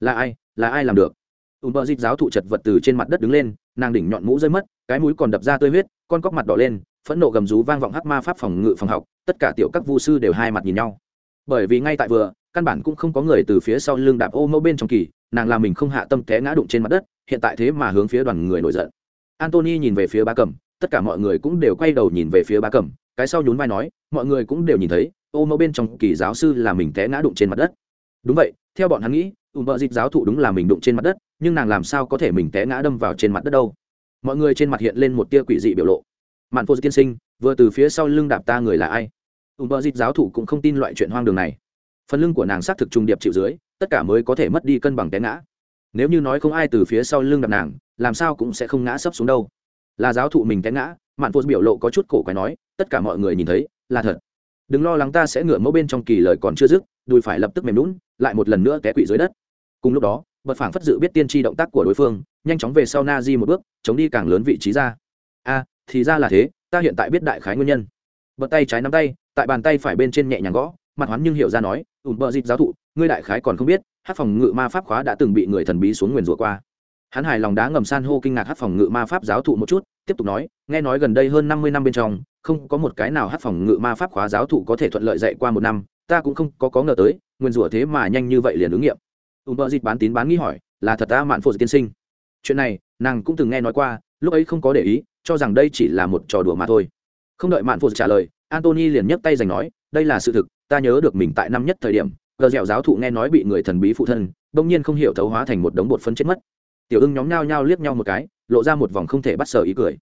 Speaker 1: Là ai là ai làm được? Ùm bờ dịt giáo thụ chật vật từ trên mặt đất đứng lên, nàng đỉnh nhọn mũ rơi mất, cái mũi còn đập ra tơi huyết, con cóc mặt đỏ lên, phẫn nộ gầm rú vang vọng hắc ma pháp phòng ngự phòng học, tất cả tiểu các vu sư đều hai mặt nhìn nhau. Bởi vì ngay tại vừa, căn bản cũng không có người từ phía sau lưng đạp ô mẫu bên trong kỳ, nàng làm mình không hạ tâm té ngã đụng trên mặt đất, hiện tại thế mà hướng phía đoàn người nổi giận antony nhìn về phía ba cầm, tất cả mọi người cũng đều quay đầu nhìn về phía ba cầm, cái sau nhún vai nói, mọi người cũng đều nhìn thấy, ô mẫu bên trong kỳ giáo sư là mình té ngã đụng trên mặt đất. Đúng vậy, theo bọn hắn nghĩ ủ bợ dịch giáo thụ đúng là mình đụng trên mặt đất, nhưng nàng làm sao có thể mình té ngã đâm vào trên mặt đất đâu? Mọi người trên mặt hiện lên một tia quỷ dị biểu lộ. Mạn phô tiên sinh, vừa từ phía sau lưng đạp ta người là ai? Ủ bợ dịch giáo thụ cũng không tin loại chuyện hoang đường này. Phần lưng của nàng xác thực trung điệp chịu dưới, tất cả mới có thể mất đi cân bằng té ngã. Nếu như nói không ai từ phía sau lưng đạp nàng làm sao cũng sẽ không ngã sấp xuống đâu. Là giáo thụ mình té ngã, mạn phô biểu lộ có chút cổ quái nói, tất cả mọi người nhìn thấy, là thật. Đừng lo lắng ta sẽ ngửa mẫu bên trong kỳ lời còn chưa dứt, đùi phải lập tức mềm lún lại một lần nữa té quỵ dưới đất. Cùng lúc đó, bật phảng phất dự biết tiên tri động tác của đối phương, nhanh chóng về sau na di một bước, chống đi càng lớn vị trí ra. A, thì ra là thế, ta hiện tại biết đại khái nguyên nhân. Bật tay trái nắm tay, tại bàn tay phải bên trên nhẹ nhàng gõ, mặt hoán nhưng hiểu ra nói ùn bờ dịp giáo thụ, ngươi đại khái còn không biết, hát phòng ngự ma pháp khóa đã từng bị người thần bí xuống nguyền rủa qua hắn hài lòng đá ngầm san hô kinh ngạc hát phòng ngự ma pháp giáo thụ một chút, tiếp tục nói, nghe nói gần đây hơn năm mươi năm bên trong, không có một cái nào hát phòng ngự ma pháp khóa giáo thụ có thể thuận lợi dạy qua một năm, ta cũng không có có ngờ tới, nguyên rủa thế mà nhanh như vậy liền ứng nghiệm. Ùm bờ dịt bán tín bán nghĩ hỏi, là thật ta mạn phụ tiên sinh? Chuyện này, nàng cũng từng nghe nói qua, lúc ấy không có để ý, cho rằng đây chỉ là một trò đùa mà thôi. Không đợi mạn phụ trả lời antony liền nhấc tay giành nói, đây là sự thực, ta nhớ được mình tại năm nhất thời điểm gờ dẻo giáo thụ nghe nói bị người thần bí phụ thân đông nhiên không hiểu thấu hóa thành một đống bột phấn chết mất tiểu ưng nhóm nhao nhao liếc nhau một cái, lộ ra một vòng không thể bắt sờ ý cười.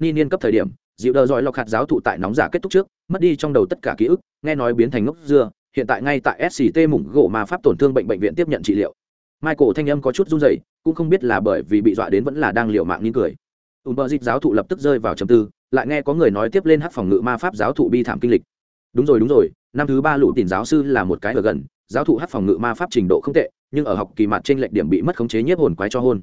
Speaker 1: Ni niên cấp thời điểm, dịu đờ dòi lọc hạt giáo thụ tại nóng giả kết thúc trước, mất đi trong đầu tất cả ký ức, nghe nói biến thành ngốc dưa, hiện tại ngay tại sct mủng gỗ mà pháp tổn thương bệnh bệnh viện tiếp nhận trị liệu. Michael thanh âm có chút run rẩy, cũng không biết là bởi vì bị dọa đến vẫn là đang liều mạng nín cười. Ùm bờ dịch giáo thụ lập tức rơi vào trầm tư, lại nghe có người nói tiếp lên hát phòng ngự ma pháp giáo thụ bi thảm kinh lịch. Đúng rồi đúng rồi, năm thứ ba lũ tìm giáo sư là một cái ở gần giáo thụ hát phòng ngự ma pháp trình độ không tệ, nhưng ở học kỳ mặt trên lệnh điểm bị mất khống chế nhiếp hồn quái cho hôn.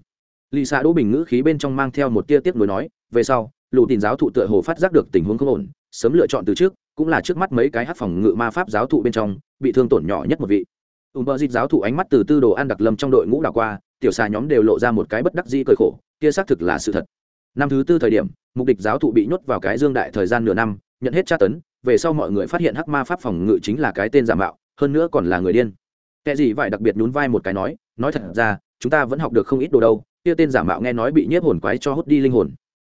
Speaker 1: Lì xạ đỗ bình ngữ khí bên trong mang theo một tia tiếp nối nói, về sau, lũ tìm giáo thụ tựa hồ phát giác được tình huống không ổn, sớm lựa chọn từ trước, cũng là trước mắt mấy cái hát phòng ngự ma pháp giáo thụ bên trong, bị thương tổn nhỏ nhất một vị. Ùm bơ dịt giáo thụ ánh mắt từ tư đồ ăn đặc lâm trong đội ngũ đảo qua, tiểu xà nhóm đều lộ ra một cái bất đắc dĩ cơi khổ, kia xác thực là sự thật. Năm thứ tư thời điểm, mục đích giáo thụ bị nhốt vào cái dương đại thời gian nửa năm, nhận hết tra tấn, về sau mọi người phát hiện hắc ma pháp phòng ngự chính là cái tên giả mạo hơn nữa còn là người điên. Kẻ gì vậy đặc biệt nhún vai một cái nói nói thật ra, chúng ta vẫn học được không ít đồ đâu, kia tên giả mạo nghe nói bị nhiếp hồn quái cho hút đi linh hồn.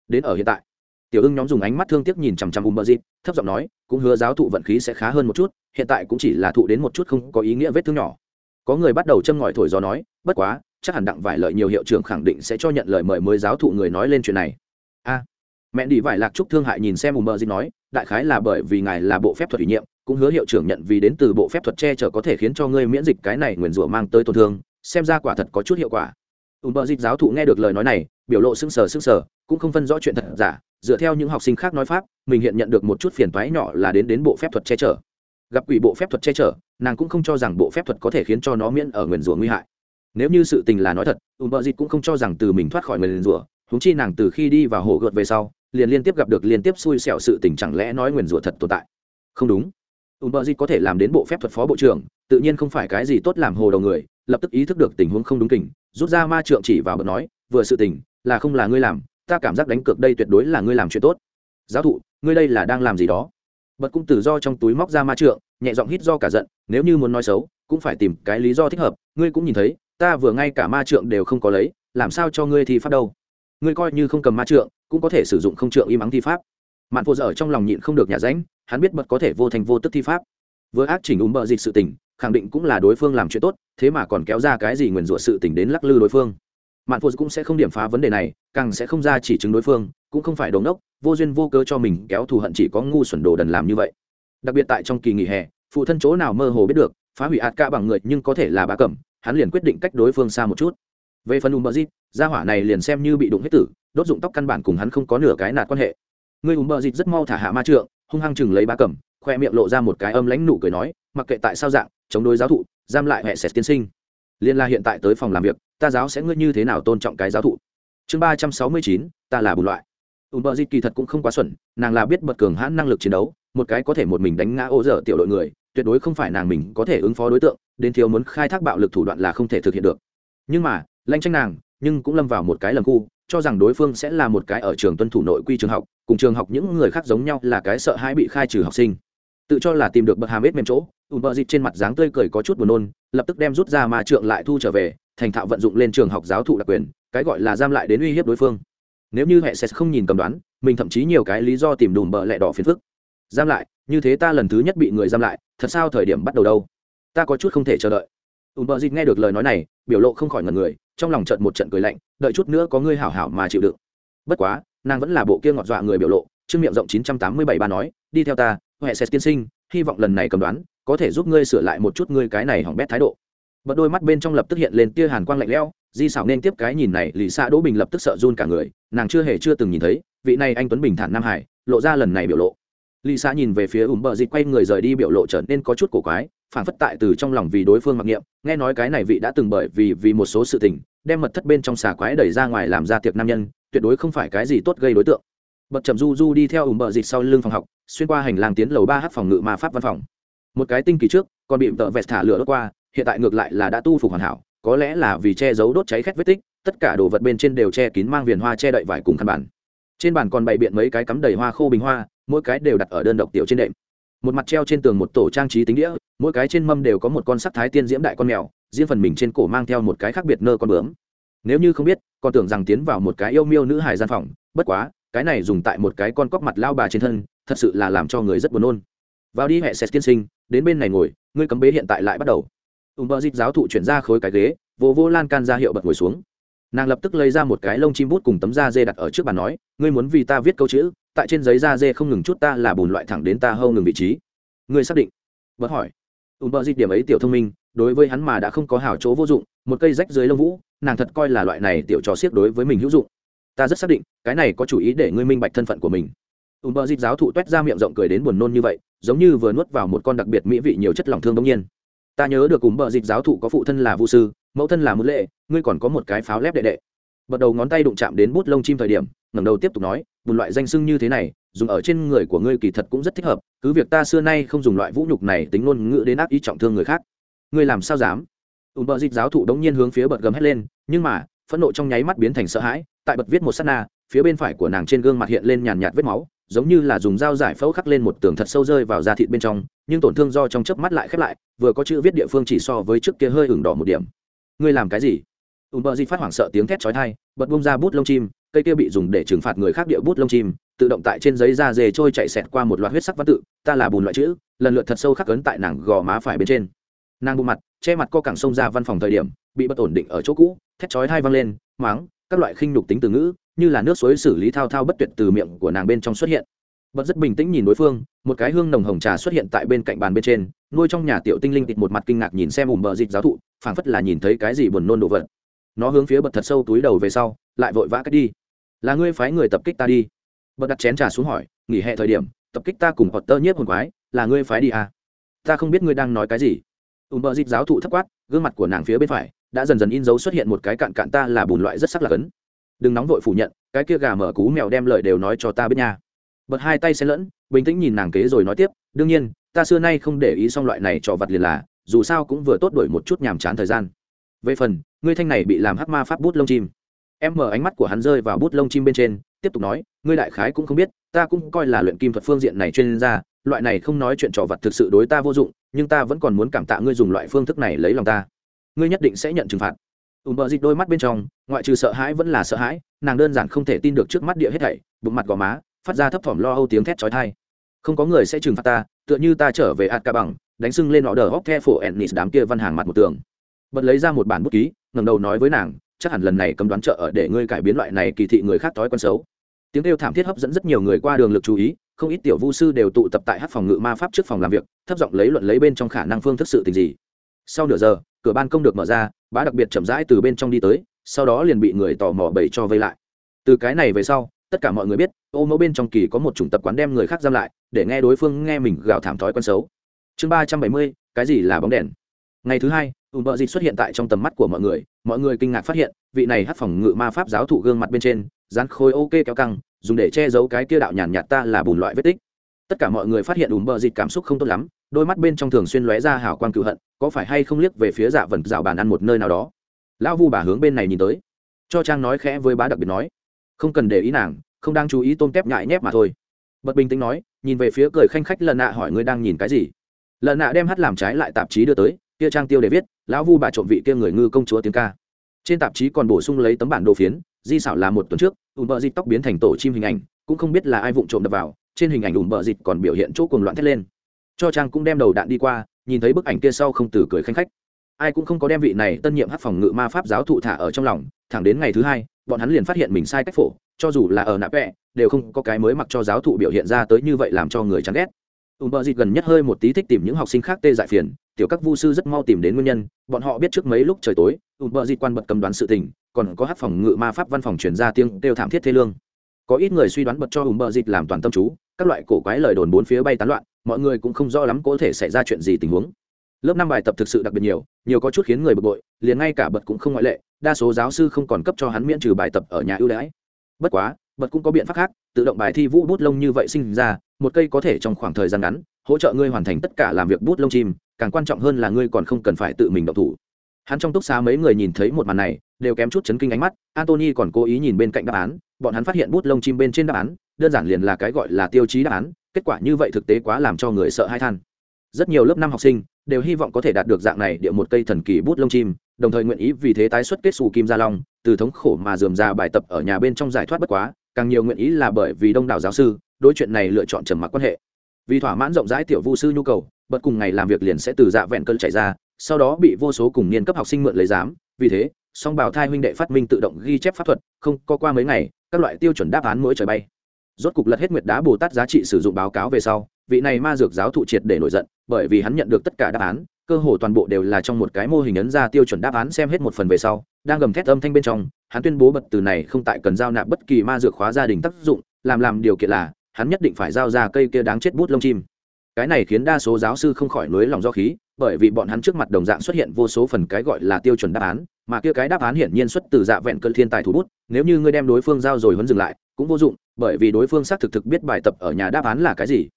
Speaker 1: Đến ở hiện tại, tiểu ưng nhóm dùng ánh mắt thương tiếc nhìn chằm chằm ùm bờ dịp, thấp giọng nói, cũng hứa giáo thụ vận khí sẽ khá hơn một chút, hiện tại cũng chỉ là thụ đến một chút không có ý nghĩa vết thương nhỏ. Có người bắt đầu châm ngòi thổi gió nói, bất quá, chắc hẳn đặng vải lợi nhiều hiệu trưởng khẳng định sẽ cho nhận lời mời mới giáo thụ người nói lên chuyện này. A. Mẹ đi vải lạc trúc thương hại nhìn xem ùm bờ dịp nói, đại khái là bởi vì ngài là bộ phép thuật ủy nhiệm cũng hứa hiệu trưởng nhận vì đến từ bộ phép thuật che chở có thể khiến cho ngươi miễn dịch cái này nguyền rủa mang tới tổn thương, xem ra quả thật có chút hiệu quả. Ùm bờ dịch giáo thụ nghe được lời nói này, biểu lộ sưng sờ sưng sờ, cũng không phân rõ chuyện thật giả, dựa theo những học sinh khác nói pháp, mình hiện nhận được một chút phiền toái nhỏ là đến đến bộ phép thuật che chở. Gặp quỷ bộ phép thuật che chở, nàng cũng không cho rằng bộ phép thuật có thể khiến cho nó miễn ở nguyền rủa nguy hại. Nếu như sự tình là nói thật ùm bờ dịch cũng không cho rằng từ mình thoát khỏi nguyền rủa húng chi nàng từ khi đi vào hồ gợt về sau, liền liên tiếp gặp được liên tiếp xui xẻo sự tình chẳng lẽ nói nguyền rủa thật tồn tại? Không đúng ùm bờ dịt có thể làm đến bộ phép thuật phó bộ trưởng, tự nhiên không phải cái gì tốt làm hồ đầu người, lập tức ý thức được tình huống không đúng kình, rút ra ma trượng chỉ vào bật nói, vừa sự tình, là không là ngươi làm, ta cảm giác đánh cược đây tuyệt đối là ngươi làm chuyện tốt. Giáo thụ, ngươi đây là đang làm gì đó? Bật cũng tự do trong túi móc ra ma trượng, nhẹ giọng hít do cả giận, nếu như muốn nói xấu, cũng phải tìm cái lý do thích hợp, ngươi cũng nhìn thấy, ta vừa ngay cả ma trượng đều không có lấy, làm sao cho ngươi thi pháp đâu? Ngươi coi như không cầm ma trượng, cũng có thể sử dụng không trượng im ắng thi pháp mạn phụ dở trong lòng nhịn không được nhà ránh, hắn biết bật có thể vô thành vô tức thi pháp. Vừa ác chỉnh ùm bợ dịch sự tình, khẳng định cũng là đối phương làm chuyện tốt, thế mà còn kéo ra cái gì nguyền rủa sự tình đến lắc lư đối phương. Mạn phụ cũng sẽ không điểm phá vấn đề này, càng sẽ không ra chỉ chứng đối phương, cũng không phải đống đốc, vô duyên vô cớ cho mình kéo thù hận chỉ có ngu xuẩn đồ đần làm như vậy. Đặc biệt tại trong kỳ nghỉ hè, phụ thân chỗ nào mơ hồ biết được, phá hủy ạt ca bằng người nhưng có thể là bà cẩm hắn liền quyết định cách đối phương xa một chút. Về phần ùm bờ dịt gia hỏa này liền xem như bị đụng hết tử, đốt dụng tóc căn bản cùng hắn không có nửa cái nạt quan hệ người ùm bờ dịt rất mau thả hạ ma trượng, hung hăng chừng lấy ba cẩm khoe miệng lộ ra một cái âm lãnh nụ cười nói, mặc kệ tại sao dạng, chống đối giáo thụ, giam lại hệ sệt tiên sinh. Liên la hiện tại tới phòng làm việc, ta giáo sẽ ngươi như thế nào tôn trọng cái giáo thụ? Chương ba trăm sáu mươi chín, ta là bùn loại. Ùm bờ dịt kỳ thật cũng không quá xuẩn, nàng là biết bật cường hãn năng lực chiến đấu, một cái có thể một mình đánh ngã ô dở tiểu đội người, tuyệt đối không phải nàng mình có thể ứng phó đối tượng, đến thiếu muốn khai thác bạo lực thủ đoạn là không thể thực hiện được. Nhưng mà, lanh tranh nàng, nhưng cũng lâm vào một cái lầm khu cho rằng đối phương sẽ là một cái ở trường tuân thủ nội quy trường học, cùng trường học những người khác giống nhau là cái sợ hãi bị khai trừ học sinh. Tự cho là tìm được bậc hàm ít mềm chỗ ùn bờ dịt trên mặt dáng tươi cười có chút buồn nôn, lập tức đem rút ra mà trượng lại thu trở về, thành thạo vận dụng lên trường học giáo thụ đặc quyền, cái gọi là giam lại đến uy hiếp đối phương. Nếu như hệ sẽ không nhìn cầm đoán, mình thậm chí nhiều cái lý do tìm đùm bợ lẹ đỏ phiền phức. Giam lại, như thế ta lần thứ nhất bị người giam lại, thật sao thời điểm bắt đầu đâu? Ta có chút không thể chờ đợi. Ùn bợ dịt nghe được lời nói này, biểu lộ không khỏi ngần người trong lòng trận một trận cười lạnh, đợi chút nữa có ngươi hảo hảo mà chịu đựng. Bất quá, nàng vẫn là bộ kia ngọt dọa người biểu lộ trương miệng rộng 987 ba nói, đi theo ta, huệ sẽ tiên sinh, hy vọng lần này cầm đoán, có thể giúp ngươi sửa lại một chút ngươi cái này hỏng bét thái độ. Bật đôi mắt bên trong lập tức hiện lên tia hàn quang lạnh lẽo, di xảo nên tiếp cái nhìn này, lì xa đỗ bình lập tức sợ run cả người, nàng chưa hề chưa từng nhìn thấy, vị này anh tuấn bình thản nam hải, lộ ra lần này biểu lộ. Lì xa nhìn về phía ủng bờ dịch quay người rời đi biểu lộ trở nên có chút cổ quái phản phất tại từ trong lòng vì đối phương mặc niệm, nghe nói cái này vị đã từng bởi vì vì một số sự tình, đem mật thất bên trong xà quái đẩy ra ngoài làm ra tiệc nam nhân, tuyệt đối không phải cái gì tốt gây đối tượng. Bật chậm du du đi theo ủng bờ dịch sau lưng phòng học, xuyên qua hành lang tiến lầu ba h phòng ngự ma pháp văn phòng. Một cái tinh kỳ trước, còn bị tợ vẹt thả lửa đốt qua, hiện tại ngược lại là đã tu phục hoàn hảo, có lẽ là vì che giấu đốt cháy khét vết tích, tất cả đồ vật bên trên đều che kín mang viền hoa che đậy vải cùng khăn bản trên bàn còn bày biện mấy cái cắm đầy hoa khô bình hoa, mỗi cái đều đặt ở đơn độc tiểu trên đệm. Một mặt treo trên tường một tổ trang trí tính đĩa mỗi cái trên mâm đều có một con sắc thái tiên diễm đại con mèo, riêng phần mình trên cổ mang theo một cái khác biệt nơ con bướm. Nếu như không biết, còn tưởng rằng tiến vào một cái yêu miêu nữ hài gian phòng, bất quá, cái này dùng tại một cái con cóc mặt lao bà trên thân, thật sự là làm cho người rất buồn nôn. Vào đi, hệ xét tiên sinh, đến bên này ngồi, ngươi cấm bế hiện tại lại bắt đầu. Ùm bơ dịp giáo thụ chuyển ra khối cái ghế, vô vô lan can ra hiệu bật ngồi xuống. Nàng lập tức lấy ra một cái lông chim bút cùng tấm da dê đặt ở trước bàn nói, ngươi muốn vì ta viết câu chữ, tại trên giấy da dê không ngừng chút ta là bùn loại thẳng đến ta hâu ngừng vị trí. Ngươi xác định? Bớt hỏi ùm bờ dịp điểm ấy tiểu thông minh, đối với hắn mà đã không có hảo chỗ vô dụng, một cây rách dưới lông vũ, nàng thật coi là loại này tiểu trò xiếc đối với mình hữu dụng. Ta rất xác định, cái này có chủ ý để ngươi minh bạch thân phận của mình. Ùm bờ dịp giáo thụ t u é t ra miệng rộng cười đến buồn nôn như vậy, giống như vừa nuốt vào một con đặc biệt mỹ vị nhiều chất lòng thương đông nhiên. Ta nhớ được cùng bờ dịch giáo thụ có phụ thân là vũ sư, mẫu thân là mưu lệ, ngươi còn có một cái pháo lép đệ đệ bật đầu ngón tay đụng chạm đến bút lông chim thời điểm, ngẩng đầu tiếp tục nói một loại danh sưng như thế này, dùng ở trên người của ngươi kỳ thật cũng rất thích hợp, cứ việc ta xưa nay không dùng loại vũ nhục này tính ngôn ngữ đến ác ý trọng thương người khác. Ngươi làm sao dám? Ùn bờ dịch giáo thụ đống nhiên hướng phía bật gầm hét lên, nhưng mà, phẫn nộ trong nháy mắt biến thành sợ hãi, tại bật viết một s á t na, phía bên phải của nàng trên gương mặt hiện lên nhàn nhạt vết máu, giống như là dùng dao giải phẫu khắc lên một tường thật sâu rơi vào da thịt bên trong, nhưng tổn thương do trong chớp mắt lại khép lại, vừa có chữ viết địa phương chỉ so với trước kia hơi ửng đỏ một điểm. Ngươi làm cái gì? Ùm bờ di phát hoảng sợ tiếng thét chói thai bật bung ra bút lông chim, cây kia bị dùng để trừng phạt người khác địa bút lông chim, tự động tại trên giấy da dề trôi chạy xẹt qua một loạt huyết sắc văn tự, ta là bùn loại chữ, lần lượt thật sâu khắc ấn tại nàng gò má phải bên trên. Nàng bù mặt, che mặt co cẳng xông ra văn phòng thời điểm, bị bất ổn định ở chỗ cũ, thét chói thai văng lên máng các loại khinh nhục tính từ ngữ, như là nước suối xử lý thao thao bất tuyệt từ miệng của nàng bên trong xuất hiện. Bật rất bình tĩnh nhìn đối phương, một cái hương nồng hồng trà xuất hiện tại bên cạnh bàn bên trên, nuôi trong nhà tiểu tinh linh tịt một mặt kinh ngạc nhìn xem ùm bờ dịch giáo thụ, phảng phất là nhìn thấy cái gì buồn nôn đồ vật nó hướng phía bật thật sâu túi đầu về sau, lại vội vã cách đi. Là ngươi phái người tập kích ta đi. Bật đặt chén trà xuống hỏi, nghỉ hè thời điểm, tập kích ta cùng hoặc tơ nhiếp hồn quái, là ngươi phái đi à? ta không biết ngươi đang nói cái gì. Ùm bờ dịp giáo thụ thấp quát, gương mặt của nàng phía bên phải đã dần dần in dấu xuất hiện một cái cạn cạn ta là bùn loại rất sắc là cấn. Đừng nóng vội phủ nhận, cái kia gà mở cú mèo đem lời đều nói cho ta biết nha. Bật hai tay xen lẫn, bình tĩnh nhìn nàng kế rồi nói tiếp, đương nhiên, ta xưa nay không để ý xong loại này cho vật liền là, dù sao cũng vừa tốt đổi một chút nhàm chán thời gian về phần, ngươi thanh này bị làm hắc ma pháp bút lông chim. Em mở ánh mắt của hắn rơi vào bút lông chim bên trên, tiếp tục nói, ngươi đại khái cũng không biết, ta cũng coi là luyện kim thuật phương diện này chuyên gia, loại này không nói chuyện trò vật thực sự đối ta vô dụng, nhưng ta vẫn còn muốn cảm tạ ngươi dùng loại phương thức này lấy lòng ta. Ngươi nhất định sẽ nhận trừng phạt. Ùm bờ dịch đôi mắt bên trong, ngoại trừ sợ hãi vẫn là sợ hãi, nàng đơn giản không thể tin được trước mắt địa hết thảy, bụng mặt gò má, phát ra thấp thỏm lo âu tiếng thét chói tai. Không có người sẽ trừng phạt ta, tựa như ta trở về ạt ca bằng đánh sưng lên họ đờ hóc the phổ ennis đám kia văn hàng mặt một tường bật lấy ra một bản bút ký, ngẩng đầu nói với nàng, chắc hẳn lần này cấm đoán chợ ở để ngươi cải biến loại này kỳ thị người khác thói quen xấu. Tiếng kêu thảm thiết hấp dẫn rất nhiều người qua đường lực chú ý, không ít tiểu vu sư đều tụ tập tại hát phòng ngự ma pháp trước phòng làm việc, thấp giọng lấy luận lấy bên trong khả năng phương thức sự tình gì. Sau nửa giờ, cửa ban công được mở ra, bá đặc biệt chậm rãi từ bên trong đi tới, sau đó liền bị người tò mò bẩy cho vây lại. Từ cái này về sau, tất cả mọi người biết, ô mẫu bên trong kỳ có một chủng tập quán đem người khác giam lại, để nghe đối phương nghe mình gào thảm thói quen xấu. Chương ba trăm bảy mươi, cái gì là bóng đèn? Ngày thứ hai ùm bợ dịch xuất hiện tại trong tầm mắt của mọi người mọi người kinh ngạc phát hiện, vị này hát phòng ngự ma pháp giáo thụ gương mặt bên trên, dán khôi ok kéo căng, dùng để che giấu cái kia đạo nhàn nhạt ta là bùn loại vết tích. Tất cả mọi người phát hiện ùm bợ dịch cảm xúc không tốt lắm, đôi mắt bên trong thường xuyên lóe ra hào quang cựu hận, có phải hay không liếc về phía dạ vần rào bàn ăn một nơi nào đó. Lão vu bà hướng bên này nhìn tới, cho trang nói khẽ với bá đặc biệt nói, không cần để ý nàng, không đang chú ý tôm tép nhại nhép mà thôi. Bật bình tĩnh nói, nhìn về phía cười khanh khách lần nạ hỏi, ngươi đang nhìn cái gì? Lần nạ đem hát làm trái lại tạp chí đưa tới, kia trang tiêu để viết lão vu bà trộm vị kia người ngư công chúa tiếng ca. Trên tạp chí còn bổ sung lấy tấm bản đồ phiến, di xảo là một tuần trước ùm bờ dịt tóc biến thành tổ chim hình ảnh, cũng không biết là ai vụng trộm đập vào, trên hình ảnh ùm bờ dịt còn biểu hiện chỗ cuồng loạn thét lên. Cho trang cũng đem đầu đạn đi qua, nhìn thấy bức ảnh kia sau không từ cười khanh khách. Ai cũng không có đem vị này tân nhiệm hát phòng ngự ma pháp giáo thụ thả ở trong lòng, thẳng đến ngày thứ hai, bọn hắn liền phát hiện mình sai cách phổ, cho dù là ở nạp vẹ, đều không có cái mới mặc cho giáo thụ biểu hiện ra tới như vậy làm cho người chán ghét ùm bờ dịt gần nhất hơi một tí thích tìm những học sinh khác tê dại phiền, tiểu các vu sư rất mau tìm đến nguyên nhân, bọn họ biết trước mấy lúc trời tối ùm bờ dịt quan bật cầm đoán sự tình, còn có hát phòng ngự ma pháp văn phòng chuyển ra tiếng kêu thảm thiết thế lương. Có ít người suy đoán bật cho ùm bờ dịt làm toàn tâm chú, các loại cổ quái lời đồn bốn phía bay tán loạn, mọi người cũng không rõ lắm có thể xảy ra chuyện gì tình huống. Lớp năm bài tập thực sự đặc biệt nhiều nhiều có chút khiến người bực bội, liền ngay cả bật cũng không ngoại lệ, đa số giáo sư không còn cấp cho hắn miễn trừ bài tập ở nhà ưu đãi. Bất quá bật cũng có biện pháp khác, tự động bài thi vũ bút lông như vậy sinh ra, một cây có thể trong khoảng thời gian ngắn, hỗ trợ ngươi hoàn thành tất cả làm việc bút lông chim, càng quan trọng hơn là ngươi còn không cần phải tự mình động thủ. Hắn trong túc xá mấy người nhìn thấy một màn này, đều kém chút chấn kinh ánh mắt antony còn cố ý nhìn bên cạnh đáp án, bọn hắn phát hiện bút lông chim bên trên đáp án, đơn giản liền là cái gọi là tiêu chí đáp án, kết quả như vậy thực tế quá làm cho người sợ hai than. Rất nhiều lớp năm học sinh đều hy vọng có thể đạt được dạng này địa một cây thần kỳ bút lông chim, đồng thời nguyện ý vì thế tái xuất kết xù kim gia long, từ thống khổ mà dườm ra bài tập ở nhà bên trong giải thoát bất quá càng nhiều nguyện ý là bởi vì đông đảo giáo sư, đối chuyện này lựa chọn trầm mặc quan hệ. Vì thỏa mãn rộng rãi tiểu vu sư nhu cầu bật cùng ngày làm việc liền sẽ từ dạ vẹn cơn chạy ra, sau đó bị vô số cùng niên cấp học sinh mượn lấy giám. Vì thế, song bào thai huynh đệ phát minh tự động ghi chép pháp thuật, không có qua mấy ngày, các loại tiêu chuẩn đáp án mỗi trời bay. Rốt cục lật hết nguyệt đá bồ tát giá trị sử dụng báo cáo về sau, vị này ma dược giáo thụ triệt để nổi giận, bởi vì hắn nhận được tất cả đáp án, cơ hồ toàn bộ đều là trong một cái mô hình ấn ra tiêu chuẩn đáp án xem hết một phần về sau đang gầm thét âm thanh bên trong, hắn tuyên bố bật từ này không tại cần giao nạp bất kỳ ma dược khóa gia đình tác dụng, làm làm điều kiện là, hắn nhất định phải giao ra cây kia đáng chết bút lông chim. Cái này khiến đa số giáo sư không khỏi nối lòng do khí, bởi vì bọn hắn trước mặt đồng dạng xuất hiện vô số phần cái gọi là tiêu chuẩn đáp án, mà kia cái đáp án hiển nhiên xuất từ dạ vẹn cơn thiên tài thủ bút, nếu như ngươi đem đối phương giao rồi vẫn dừng lại, cũng vô dụng, bởi vì đối phương xác thực thực biết bài tập ở nhà đáp án là cái gì.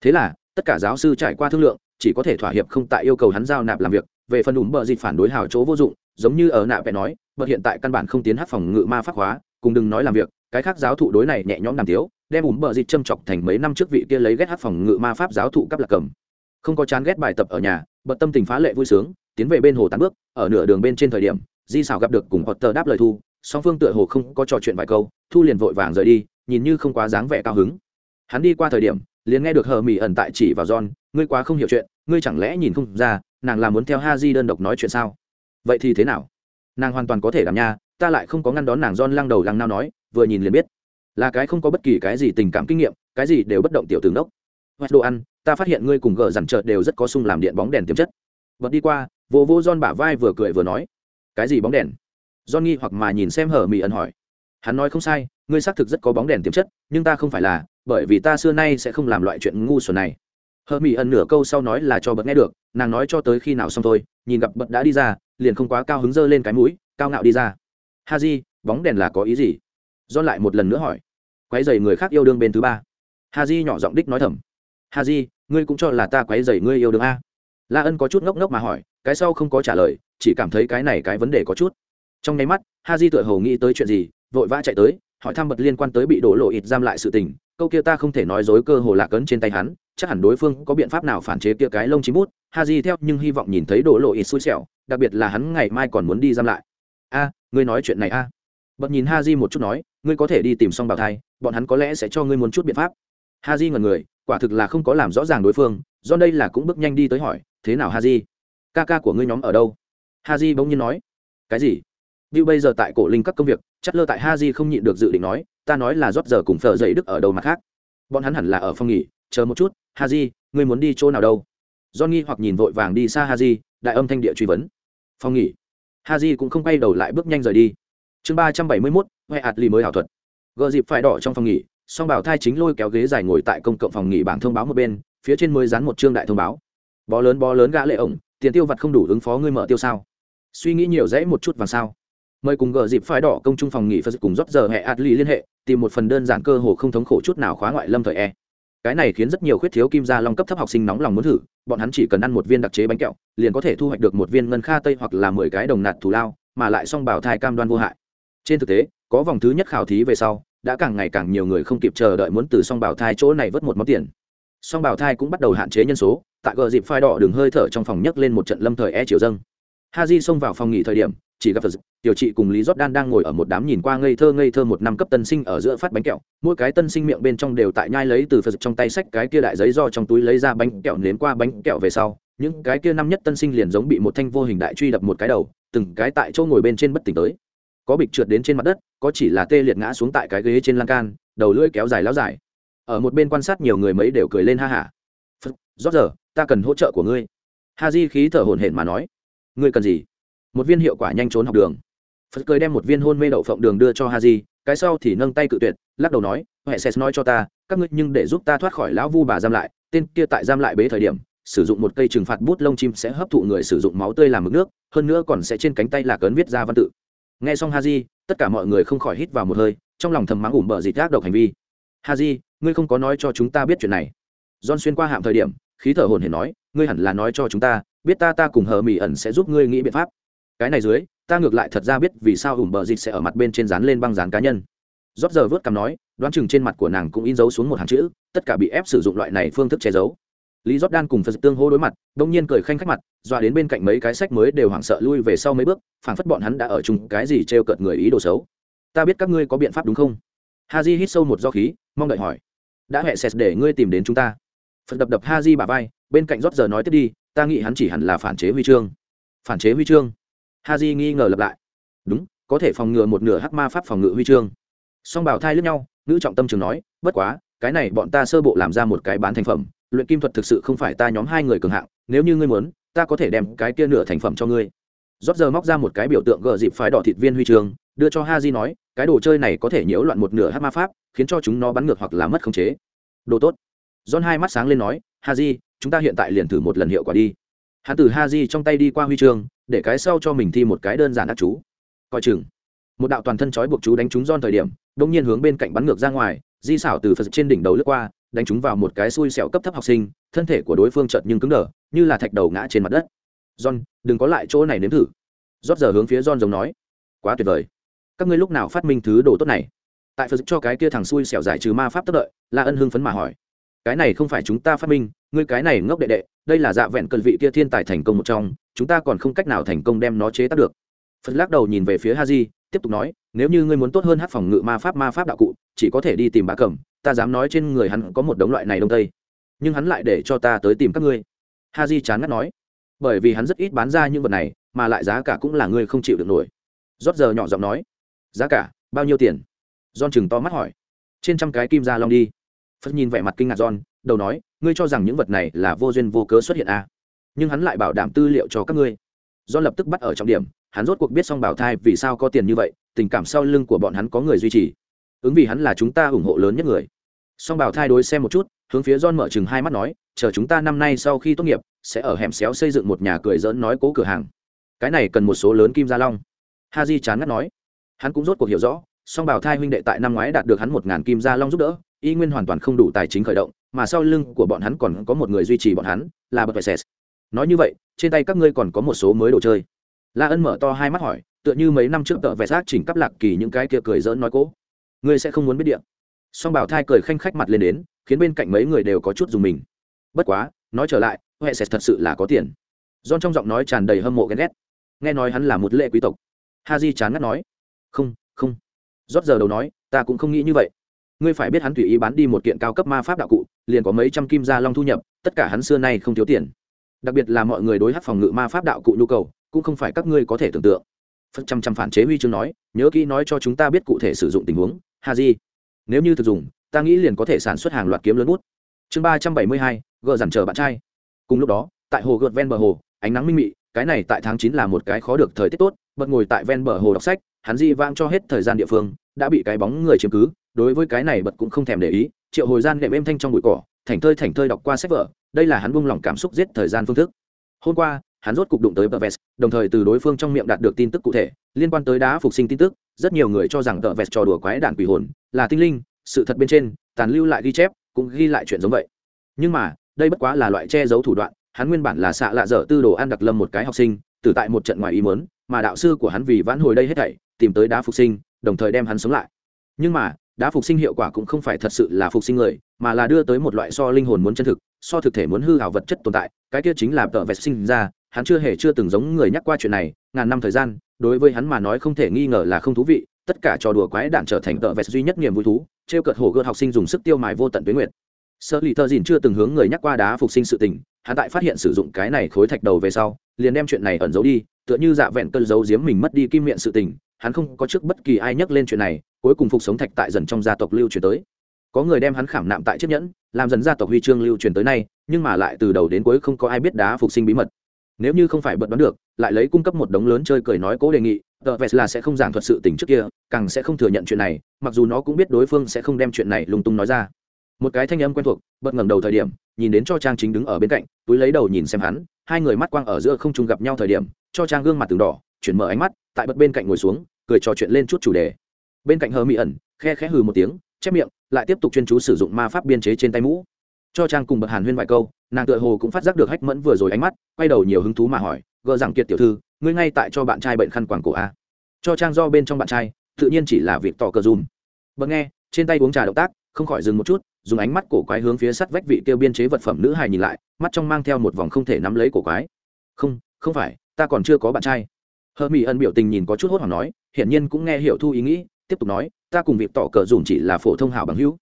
Speaker 1: Thế là, tất cả giáo sư trải qua thương lượng, chỉ có thể thỏa hiệp không tại yêu cầu hắn giao nạp làm việc về phần ủm bờ dịt phản đối hào chỗ vô dụng, giống như ở nạ vẽ nói bật hiện tại căn bản không tiến hát phòng ngự ma pháp hóa, cùng đừng nói làm việc, cái khác giáo thụ đối này nhẹ nhõm làm thiếu đem ủm bờ dịt châm chọc thành mấy năm trước vị kia lấy ghét hát phòng ngự ma pháp giáo thụ cắp lạc cầm. Không có chán ghét bài tập ở nhà bật tâm tình phá lệ vui sướng, tiến về bên hồ tán bước, ở nửa đường bên trên thời điểm, di xảo gặp được cùng hoặc tờ đáp lời thu, song phương tựa hồ không có trò chuyện vài câu, thu liền vội vàng rời đi, nhìn như không quá dáng vẻ cao hứng. Hắn đi qua thời điểm, liền nghe được hờ mỹ ẩn tại chỉ vào john, ngươi quá không hiểu chuyện, ngươi chẳng lẽ nhìn không ra nàng là muốn theo ha di đơn độc nói chuyện sao? Vậy thì thế nào? Nàng hoàn toàn có thể làm nha, ta lại không có ngăn đón nàng don lăng đầu lăng nao nói, vừa nhìn liền biết. Là cái không có bất kỳ cái gì tình cảm kinh nghiệm, cái gì đều bất động tiểu tướng đốc hoặc đồ ăn, ta phát hiện ngươi cùng gờ dằn trợt đều rất có sung làm điện bóng đèn tiềm chất. Bật đi qua, vô vô don bả vai vừa cười vừa nói. Cái gì bóng đèn? Don nghi hoặc mà nhìn xem hở mỹ ẩn hỏi. Hắn nói không sai, ngươi xác thực rất có bóng đèn tiềm chất, nhưng ta không phải là, bởi vì ta xưa nay sẽ không làm loại chuyện ngu xuẩn này hờ mỹ ẩn nửa câu sau nói là cho bật nghe được, nàng nói cho tới khi nào xong thôi, nhìn gặp bật đã đi ra, liền không quá cao hứng dơ lên cái mũi, cao ngạo đi ra. Ha di bóng đèn là có ý gì? Do lại một lần nữa hỏi. Quấy dày người khác yêu đương bên thứ ba. Ha di nhỏ giọng đích nói thầm. Ha di ngươi cũng cho là ta quấy dày ngươi yêu đương a. La ân có chút ngốc ngốc mà hỏi, cái sau không có trả lời, chỉ cảm thấy cái này cái vấn đề có chút. Trong nháy mắt, ha di tựa hồ nghĩ tới chuyện gì, vội vã chạy tới, hỏi thăm bật liên quan tới bị đổ lộ ít giam lại sự tình, câu kia ta không thể nói dối cơ hồ lạc ấn trên tay hắn chắc hẳn đối phương có biện pháp nào phản chế kia cái lông chim bút. Ha di theo nhưng hy vọng nhìn thấy đổ lộ ít xui xẻo đặc biệt là hắn ngày mai còn muốn đi giam lại. A ngươi nói chuyện này a. Bật nhìn ha di một chút nói ngươi có thể đi tìm xong bào thai bọn hắn có lẽ sẽ cho ngươi muốn chút biện pháp. Ha di ngần người quả thực là không có làm rõ ràng đối phương do đây là cũng bước nhanh đi tới hỏi thế nào ha di ca ca của ngươi nhóm ở đâu? Ha di bỗng nhiên nói cái gì? Bill bây giờ tại cổ linh các công việc, chắc lơ tại Haji không nhịn được dự định nói, ta nói là rót giờ cùng phở dậy đức ở đầu mặt khác. Bọn hắn hẳn là ở phòng nghỉ, chờ một chút, Haji, ngươi muốn đi chỗ nào đâu? John nghi hoặc nhìn vội vàng đi xa Haji, đại âm thanh địa truy vấn. Phòng nghỉ. Haji cũng không quay đầu lại bước nhanh rời đi. Chương ba trăm bảy mươi 371, Hoè ạt lì mới ảo thuật. Gờ dịp phải đỏ trong phòng nghỉ, song bảo thai chính lôi kéo ghế dài ngồi tại công cộng phòng nghỉ bảng thông báo một bên, phía trên mới dán một chương đại thông báo. Bó lớn bó lớn gã lệ ổng, tiền tiêu vặt không đủ ứng phó ngươi mở tiêu sao? Suy nghĩ nhiều dễ một chút vàng sao? mời cùng gờ dịp phái đỏ công trung phòng nghỉ phật cùng rót giờ hệ lì liên hệ tìm một phần đơn giản cơ hồ không thống khổ chút nào khóa ngoại lâm thời e cái này khiến rất nhiều khuyết thiếu kim gia long cấp thấp học sinh nóng lòng muốn thử, bọn hắn chỉ cần ăn một viên đặc chế bánh kẹo, liền có thể thu hoạch được một viên ngân kha tây hoặc là mười cái đồng nạt thù lao, mà lại song bảo thai cam đoan vô hại. Trên thực tế, có vòng thứ nhất khảo thí về sau, đã càng ngày càng nhiều người không kịp chờ đợi muốn từ song bảo thai chỗ này vớt một món tiền. Song bảo thai cũng bắt đầu hạn chế nhân số, tại gờ dịp phai đỏ đường hơi thở trong phòng nhấc lên một trận lâm thời e chiều dâng. Ha di xông vào phòng nghỉ thời điểm chỉ gặp phật tiểu chị cùng lý jordan đang ngồi ở một đám nhìn qua ngây thơ ngây thơ một năm cấp tân sinh ở giữa phát bánh kẹo. Mỗi cái tân sinh miệng bên trong đều tại nhai lấy từ phật trong tay sách cái kia đại giấy do trong túi lấy ra bánh kẹo nếm qua bánh kẹo về sau, những cái kia năm nhất tân sinh liền giống bị một thanh vô hình đại truy đập một cái đầu, từng cái tại chỗ ngồi bên trên bất tỉnh tới. Có bịch trượt đến trên mặt đất, có chỉ là tê liệt ngã xuống tại cái ghế trên lan can, đầu lưỡi kéo dài láo dài. Ở một bên quan sát nhiều người mấy đều cười lên ha hả. Rót giờ, ta cần hỗ trợ của ngươi. Ha di khí thở hổn hển mà nói. Ngươi cần gì? Một viên hiệu quả nhanh trốn học đường. Phật cười đem một viên hôn mê đậu phộng đường đưa cho ha di cái sau thì nâng tay cự tuyệt, lắc đầu nói huệ sẽ nói cho ta, các ngươi nhưng để giúp ta thoát khỏi lão vu bà giam lại, tên kia tại giam lại bế thời điểm, sử dụng một cây trừng phạt bút lông chim sẽ hấp thụ người sử dụng máu tươi làm mực nước, hơn nữa còn sẽ trên cánh tay là cấn viết ra văn tự. Nghe xong haji, tất cả mọi người không khỏi hít vào một hơi, trong lòng thầm mắng ủm bờ dịt gác độc hành vi. Haji, ngươi không có nói cho chúng ta biết chuyện này. John xuyên qua hạm thời điểm, khí thở hồn hển nói, ngươi hẳn là nói cho chúng ta, biết ta ta cùng hờ mỹ ẩn sẽ giúp ngươi nghĩ biện pháp cái này dưới, ta ngược lại thật ra biết vì sao ủm bờ dịt sẽ ở mặt bên trên dán lên băng dán cá nhân. Rót giờ vớt cằm nói, đoán chừng trên mặt của nàng cũng in dấu xuống một hàng chữ, tất cả bị ép sử dụng loại này phương thức che giấu. Lý rót đan cùng phật tương hô đối mặt, đông nhiên cười khanh khách mặt, dọa đến bên cạnh mấy cái sách mới đều hoảng sợ lui về sau mấy bước, phảng phất bọn hắn đã ở chung cái gì t r e o cợt người ý đồ xấu. Ta biết các ngươi có biện pháp đúng không? Ha j hít sâu một do khí, mong đợi hỏi. Đã hẹ sệt để ngươi tìm đến chúng ta. Phật đập đập ha j bà vai, bên cạnh rót giờ nói tiếp đi, ta nghĩ hắn chỉ hẳn là phản chế huy chương. Phản chế huy chương ha nghi ngờ lập lại. Đúng, có thể phòng ngừa một nửa hắc ma pháp phòng ngự huy chương. Song bảo thai lướt nhau nữ trọng tâm trường nói, bất quá, cái này bọn ta sơ bộ làm ra một cái bán thành phẩm, luyện kim thuật thực sự không phải ta nhóm hai người cường hạng, nếu như ngươi muốn, ta có thể đem cái kia nửa thành phẩm cho ngươi. Rót giờ móc ra một cái biểu tượng gờ dịp phái đỏ thịt viên huy chương, đưa cho ha di nói, cái đồ chơi này có thể nhiễu loạn một nửa hát ma pháp, khiến cho chúng nó bắn ngược hoặc là mất khống chế. Đồ tốt. John hai mắt sáng lên nói ha di chúng ta hiện tại liền thử một lần hiệu quả đi. Hắn từ ha di trong tay đi qua huy chương để cái sau cho mình thi một cái đơn giản ác chú. Coi chừng. Một đạo toàn thân trói buộc chú đánh trúng giòn thời điểm, đông nhiên hướng bên cạnh bắn ngược ra ngoài, di xảo từ phật trên đỉnh đầu lướt qua, đánh chúng vào một cái xui xẻo cấp thấp học sinh, thân thể của đối phương chợt nhưng cứng đờ, như là thạch đầu ngã trên mặt đất. John, đừng có lại chỗ này nếm thử. Rót giờ hướng phía john giống nói. Quá tuyệt vời. Các ngươi lúc nào phát minh thứ đồ tốt này? Tại phật cho cái kia thằng xui xẻo giải trừ ma pháp tất đợi là ân hưng phấn mà hỏi. Cái này không phải chúng ta phát minh, ngươi cái này ngốc đệ đệ, đây là dạ vẹn cần vị kia thiên tài thành công một trong chúng ta còn không cách nào thành công đem nó chế tác được. Phật lắc đầu nhìn về phía Ha haji, tiếp tục nói, nếu như ngươi muốn tốt hơn hát phòng ngự ma pháp ma pháp đạo cụ, chỉ có thể đi tìm bá cẩm, ta dám nói trên người hắn có một đống loại này đông tây. Nhưng hắn lại để cho ta tới tìm các ngươi. Ha di chán ngắt nói, bởi vì hắn rất ít bán ra những vật này, mà lại giá cả cũng là ngươi không chịu được nổi. Rót giờ nhỏ giọng nói, giá cả, bao nhiêu tiền? John chừng to mắt hỏi, trên trăm cái kim ra long đi. Phật nhìn vẻ mặt kinh ngạc john, đầu nói, ngươi cho rằng những vật này là vô duyên vô cớ xuất hiện à nhưng hắn lại bảo đảm tư liệu cho các ngươi. Do lập tức bắt ở trọng điểm, hắn rốt cuộc biết xong bảo thai vì sao có tiền như vậy, tình cảm sau lưng của bọn hắn có người duy trì. Ứng vì hắn là chúng ta ủng hộ lớn nhất người. Song bảo thai đối xem một chút, hướng phía john mở chừng hai mắt nói, chờ chúng ta năm nay sau khi tốt nghiệp, sẽ ở hẻm xéo xây dựng một nhà cười dỡn nói cố cửa hàng. Cái này cần một số lớn kim gia long. Ha di chán ngắt nói. Hắn cũng rốt cuộc hiểu rõ, song bảo thai huynh đệ tại năm ngoái đạt được hắn một ngàn kim gia long giúp đỡ, y nguyên hoàn toàn không đủ tài chính khởi động, mà sau lưng của bọn hắn còn có một người duy trì bọn hắn, là bậc phải nói như vậy, trên tay các ngươi còn có một số mới đồ chơi. La ân mở to hai mắt hỏi, tựa như mấy năm trước tợ vẹt xác chỉnh cắp lạc kỳ những cái kia cười dỡn nói cố. Ngươi sẽ không muốn biết điện song bảo thai cười khanh khách mặt lên đến, khiến bên cạnh mấy người đều có chút dùng mình. Bất quá, nói trở lại, huệ sẽ thật sự là có tiền. John trong giọng nói tràn đầy hâm mộ ghen ghét. Nghe nói hắn là một lệ quý tộc. Ha di chán ngắt nói, không không. Rót giờ đầu nói, ta cũng không nghĩ như vậy. Ngươi phải biết hắn tùy ý bán đi một kiện cao cấp ma pháp đạo cụ, liền có mấy trăm kim gia long thu nhập, tất cả hắn xưa nay không thiếu tiền đặc biệt là mọi người đối hát phòng ngự ma pháp đạo cụ nhu cầu, cũng không phải các ngươi có thể tưởng tượng. Phật chăm chăm phản chế huy chương nói, nhớ kỹ nói cho chúng ta biết cụ thể sử dụng tình huống, ha di. Nếu như thực dụng, ta nghĩ liền có thể sản xuất hàng loạt kiếm lớn bút. Chương ba trăm bảy mươi hai, gờ dằn chờ bạn trai. Cùng lúc đó, tại hồ gợt ven bờ hồ, ánh nắng minh mị, cái này tại tháng chín là một cái khó được thời tiết tốt, bật ngồi tại ven bờ hồ đọc sách, hắn di vang cho hết thời gian địa phương, đã bị cái bóng người chiếm cứ, đối với cái này bật cũng không thèm để ý, triệu hồi gian nệm êm thanh trong bụi cỏ thành thơi thành thơi đọc qua sách vở đây là hắn buông lỏng cảm xúc giết thời gian phương thức hôm qua hắn rốt cục đụng tới Tevez, đồng thời từ đối phương trong miệng đạt được tin tức cụ thể, liên quan tới đá phục sinh tin tức, rất nhiều người cho rằng Tevez trò đùa quái đản quỷ hồn, là tinh linh, sự thật bên trên, tàn lưu lại ghi chép, cũng ghi lại chuyện giống vậy. Nhưng mà, đây bất quá là loại che giấu thủ đoạn, hắn nguyên bản là xạ lạ dở tư đồ ăn đặc lâm một cái học sinh, từ tại một trận ngoài ý muốn, mà đạo sư của hắn vì vãn hồi đây hết thảy, tìm tới đá phục sinh, đồng thời đem hắn sống lại. Nhưng mà, đã phục sinh hiệu quả cũng không phải thật sự là phục sinh người, mà là đưa tới một loại so linh hồn muốn chân thực, so thực thể muốn hư ảo vật chất tồn tại, cái kia chính là tờ vẹt sinh ra, hắn chưa hề chưa từng giống người nhắc qua chuyện này ngàn năm thời gian đối với hắn mà nói không thể nghi ngờ là không thú vị tất cả trò đùa quái đạn trở thành tờ vẹt duy nhất niềm vui thú t r e o cợt hổ gợt học sinh dùng sức tiêu mài vô tận tuyến nguyệt. Sơ lì thơ dìn chưa từng hướng người nhắc qua đá phục sinh sự tình hắn tại phát hiện sử dụng cái này khối thạch đầu về sau liền đem chuyện này ẩn giấu đi tựa như dạ vẹn cơn giấu giếm mình mất đi kim miệng sự tình hắn không có trước bất kỳ ai nhắc lên chuyện này cuối cùng phục sống thạch tại dần trong gia tộc lưu truyền tới. Có người đem hắn khảm nạm tại chiếc nhẫn, làm dần gia tộc huy chương lưu truyền tới nay, nhưng mà lại từ đầu đến cuối không có ai biết đá phục sinh bí mật. Nếu như không phải bận đoán được, lại lấy cung cấp một đống lớn chơi cười nói cố đề nghị, tờ vest là sẽ không giảng thuật sự tình trước kia, càng sẽ không thừa nhận chuyện này, mặc dù nó cũng biết đối phương sẽ không đem chuyện này lung tung nói ra. Một cái thanh âm quen thuộc, bật ngẩng đầu thời điểm, nhìn đến cho trang chính đứng ở bên cạnh, túi lấy đầu nhìn xem hắn, hai người mắt quang ở giữa không trùng gặp nhau thời điểm, cho trang gương mặt từng đỏ, chuyển mở ánh mắt, tại bật bên cạnh ngồi xuống, cười trò chuyện lên chút chủ đề bên cạnh hờ mỹ ẩn, khe khẽ hừ một tiếng, chép miệng, lại tiếp tục chuyên chú sử dụng ma pháp biên chế trên tay mũ. Cho trang cùng bậc hàn huyên vài câu, nàng tựa hồ cũng phát giác được hách mẫn vừa rồi ánh mắt, quay đầu nhiều hứng thú mà hỏi, gờ rằng kiệt tiểu thư, ngươi ngay tại cho bạn trai bệnh khăn quàng cổ a cho trang do bên trong bạn trai, tự nhiên chỉ là việc tỏ cờ dùm bậc nghe, trên tay uống trà động tác, không khỏi dừng một chút, dùng ánh mắt cổ quái hướng phía sắt vách vị tiêu biên chế vật phẩm nữ hài nhìn lại, mắt trong mang theo một vòng không thể nắm lấy cổ quái. Không không phải, ta còn chưa có bạn trai. Hờ mỹ ân biểu tình nhìn có chút hốt hoảng nói, hiển nhiên cũng nghe hiểu thu ý nghĩ tiếp tục nói, ta cùng việc tỏ cờ dùm chỉ là phổ thông hảo bằng hữu.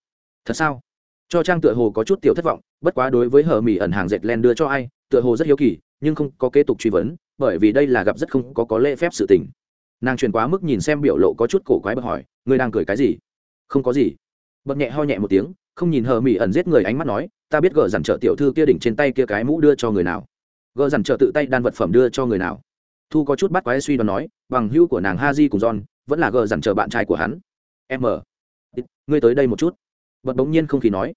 Speaker 1: Thật sao? Cho trang tựa hồ có chút tiểu thất vọng, bất quá đối với hờ mỹ ẩn hàng dệt len đưa cho ai, tựa hồ rất hiếu kỳ, nhưng không có kế tục truy vấn, bởi vì đây là gặp rất không có có lễ phép sự tình. Nàng truyền quá mức nhìn xem biểu lộ có chút cổ quái bật hỏi, ngươi đang cười cái gì? Không có gì. Bật nhẹ ho nhẹ một tiếng, không nhìn hờ mỹ ẩn giết người ánh mắt nói, ta biết gờ dằn trợ tiểu thư kia đỉnh trên tay kia cái mũ đưa cho người nào. Gờ dằn trợ tự tay đan vật phẩm đưa cho người nào? Thu có chút bắt quái suy đoán nói, bằng hữu của nàng ha di cùng john vẫn là gờ dằn chờ bạn trai của hắn. Em ngươi tới đây một chút. Bật bỗng nhiên không khí nói.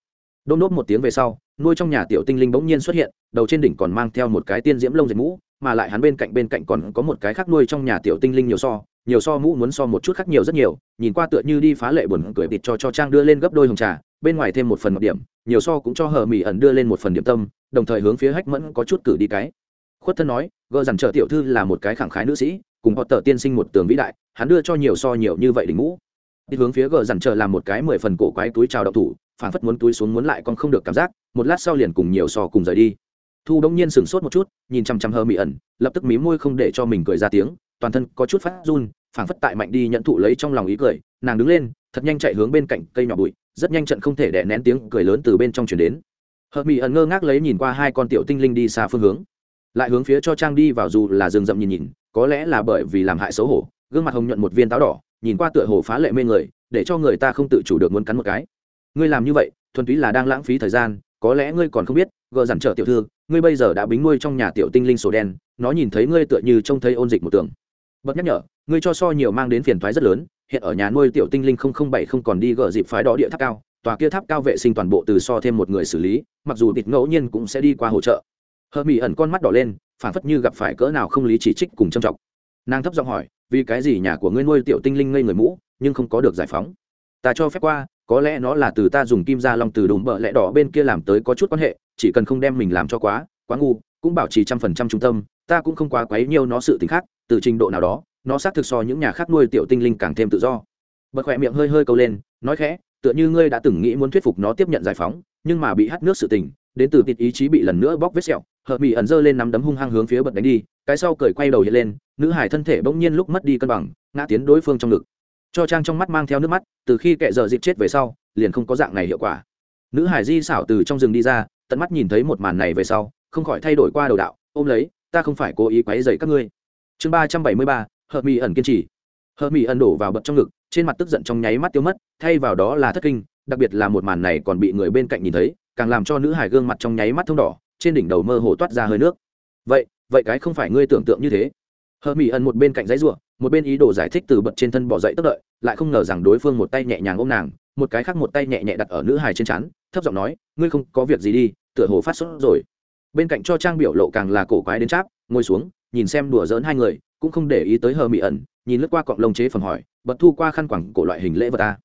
Speaker 1: Đôn đốt một tiếng về sau, nuôi trong nhà tiểu tinh linh bỗng nhiên xuất hiện, đầu trên đỉnh còn mang theo một cái tiên diễm lông dệt mũ, mà lại hắn bên cạnh bên cạnh còn có một cái khác nuôi trong nhà tiểu tinh linh nhiều so nhiều so mũ muốn so một chút khác nhiều rất nhiều, nhìn qua tựa như đi phá lệ buồn cười bịt cho cho trang đưa lên gấp đôi hồng trà, bên ngoài thêm một phần một điểm, nhiều so cũng cho hờ mỹ ẩn đưa lên một phần điểm tâm, đồng thời hướng phía hách mẫn có chút cử đi cái. Khuất thân nói, gờ dằn trợ tiểu thư là một cái khẳng khái nữ sĩ cùng họ tờ tiên sinh một tường vĩ đại, hắn đưa cho nhiều so nhiều như vậy đỉnh mũ đi hướng phía gờ dằn chờ làm một cái mười phần cổ quái túi chào đậu thủ phản phất muốn túi xuống muốn lại còn không được cảm giác, một lát sau liền cùng nhiều so cùng rời đi. Thu đông nhiên sửng sốt một chút, nhìn chằm chằm hơ mị ẩn, lập tức mí môi không để cho mình cười ra tiếng, toàn thân có chút phát run phản phất tại mạnh đi nhận thụ lấy trong lòng ý cười, nàng đứng lên, thật nhanh chạy hướng bên cạnh cây nhỏ bụi, rất nhanh trận không thể đè nén tiếng cười lớn từ bên trong chuyển đến. Hơ mị ẩn ngơ ngác lấy nhìn qua hai con tiểu tinh linh đi xa phương hướng, lại hướng phía cho trang đi vào dù là rừng rậm nhìn nhìn có lẽ là bởi vì làm hại xấu hổ, gương mặt hồng nhuận một viên táo đỏ, nhìn qua tựa hồ phá lệ mê người, để cho người ta không tự chủ được muốn cắn một cái. Ngươi làm như vậy, thuần túy là đang lãng phí thời gian, có lẽ ngươi còn không biết, gờ dằn trở tiểu thư, ngươi bây giờ đã bính nuôi trong nhà tiểu tinh linh sổ đen, nó nhìn thấy ngươi tựa như trông thấy ôn dịch một tường. Bật nhắc nhở, ngươi cho so nhiều mang đến phiền thoái rất lớn, hiện ở nhà nuôi tiểu tinh linh không không bảy không còn đi gờ dịp phái đó địa tháp cao, tòa kia tháp cao vệ sinh toàn bộ từ so thêm một người xử lý, mặc dù thịt ngẫu nhiên cũng sẽ đi qua hỗ trợ. Hờ mỹ ẩn con mắt đỏ lên phản phất như gặp phải cỡ nào không lý chỉ trích cùng châm trọng. Nàng thấp giọng hỏi, vì cái gì nhà của ngươi nuôi tiểu tinh linh ngây người mũ, nhưng không có được giải phóng? Ta cho phép qua, có lẽ nó là từ ta dùng kim ra long từ đùm bợ lẽ đỏ bên kia làm tới có chút quan hệ, chỉ cần không đem mình làm cho quá quá ngu, cũng bảo trì trăm phần trăm trung tâm, ta cũng không quá quấy nhiều nó sự t khác, từ trình độ nào đó, nó xác thực so những nhà khác nuôi tiểu tinh linh càng thêm tự do. Bật khỏe miệng hơi hơi câu lên, nói khẽ, tựa như ngươi đã từng nghĩ muốn thuyết phục nó tiếp nhận giải phóng, nhưng mà bị hắt nước sự tình, đến từ tịt ý chí bị lần nữa bóc vết sẹo hợp Mỹ ẩn giơ lên nắm đấm hung hăng hướng phía bật đánh đi, cái sau cởi quay đầu hiện lên, nữ hải thân thể bỗng nhiên lúc mất đi cân bằng, ngã tiến đối phương trong ngực. Cho trang trong mắt mang theo nước mắt, từ khi kệ giờ dịp chết về sau, liền không có dạng này hiệu quả. Nữ hải di xảo từ trong rừng đi ra, tận mắt nhìn thấy một màn này về sau, không khỏi thay đổi qua đầu đạo, ôm lấy, ta không phải cố ý quấy dày các ngươi. Chương ba trăm bảy mươi ba, hợp mỹ ẩn kiên trì. Hợp mỹ ẩn đổ vào bật trong ngực, trên mặt tức giận trong nháy mắt tiêu mất, thay vào đó là thất kinh, đặc biệt là một màn này còn bị người bên cạnh nhìn thấy, càng làm cho nữ hải gương mặt trong nháy mắt thông đỏ trên đỉnh đầu mơ hồ toát ra hơi nước. Vậy vậy cái không phải ngươi tưởng tượng như thế. Hờ mỹ ẩn một bên cạnh giấy ruộng một bên ý đồ giải thích từ bật trên thân bỏ dậy tức đợi, lại không ngờ rằng đối phương một tay nhẹ nhàng ôm nàng, một cái khác một tay nhẹ nhẹ đặt ở nữ hài trên chắn thấp giọng nói, ngươi không có việc gì đi, tựa hồ phát sốt rồi. Bên cạnh cho trang biểu lộ càng là cổ quái đến cháp, ngồi xuống, nhìn xem đùa giỡn hai người, cũng không để ý tới hờ mỹ ẩn nhìn lướt qua cọng lông chế phẩm hỏi, bật thu qua khăn quẳng cổ loại hình lễ vật ta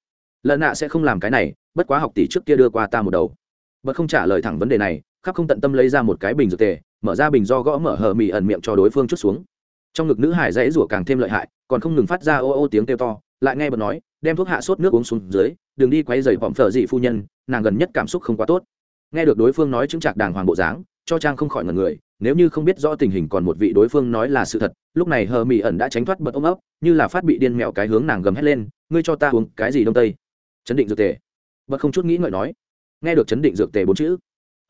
Speaker 1: lần nạ sẽ không làm cái này, bất quá học tỷ trước kia đưa qua ta một đầu. Bật không trả lời thẳng vấn đề này khắp không tận tâm lấy ra một cái bình dược tề, mở ra bình do gõ mở hờ mì ẩn miệng cho đối phương chút xuống. Trong ngực nữ hải dãy rủa càng thêm lợi hại, còn không ngừng phát ra ô ô tiếng kêu to, lại nghe bật nói, đem thuốc hạ sốt nước uống xuống dưới, đừng đi quay dày vọng phở dị phu nhân, nàng gần nhất cảm xúc không quá tốt. Nghe được đối phương nói chứng trạc đàng hoàng bộ dáng, cho trang không khỏi ngần người, nếu như không biết rõ tình hình còn một vị đối phương nói là sự thật, lúc này hờ mỹ ẩn đã tránh thoát bật ôm ấp, như là phát bị điên mẹo cái hướng nàng gầm hét lên, ngươi cho ta uống cái gì đông tây? Chấn định dược tề. Bật không chút nghĩ ngợi nói. Nghe được chấn định dược tề bốn chữ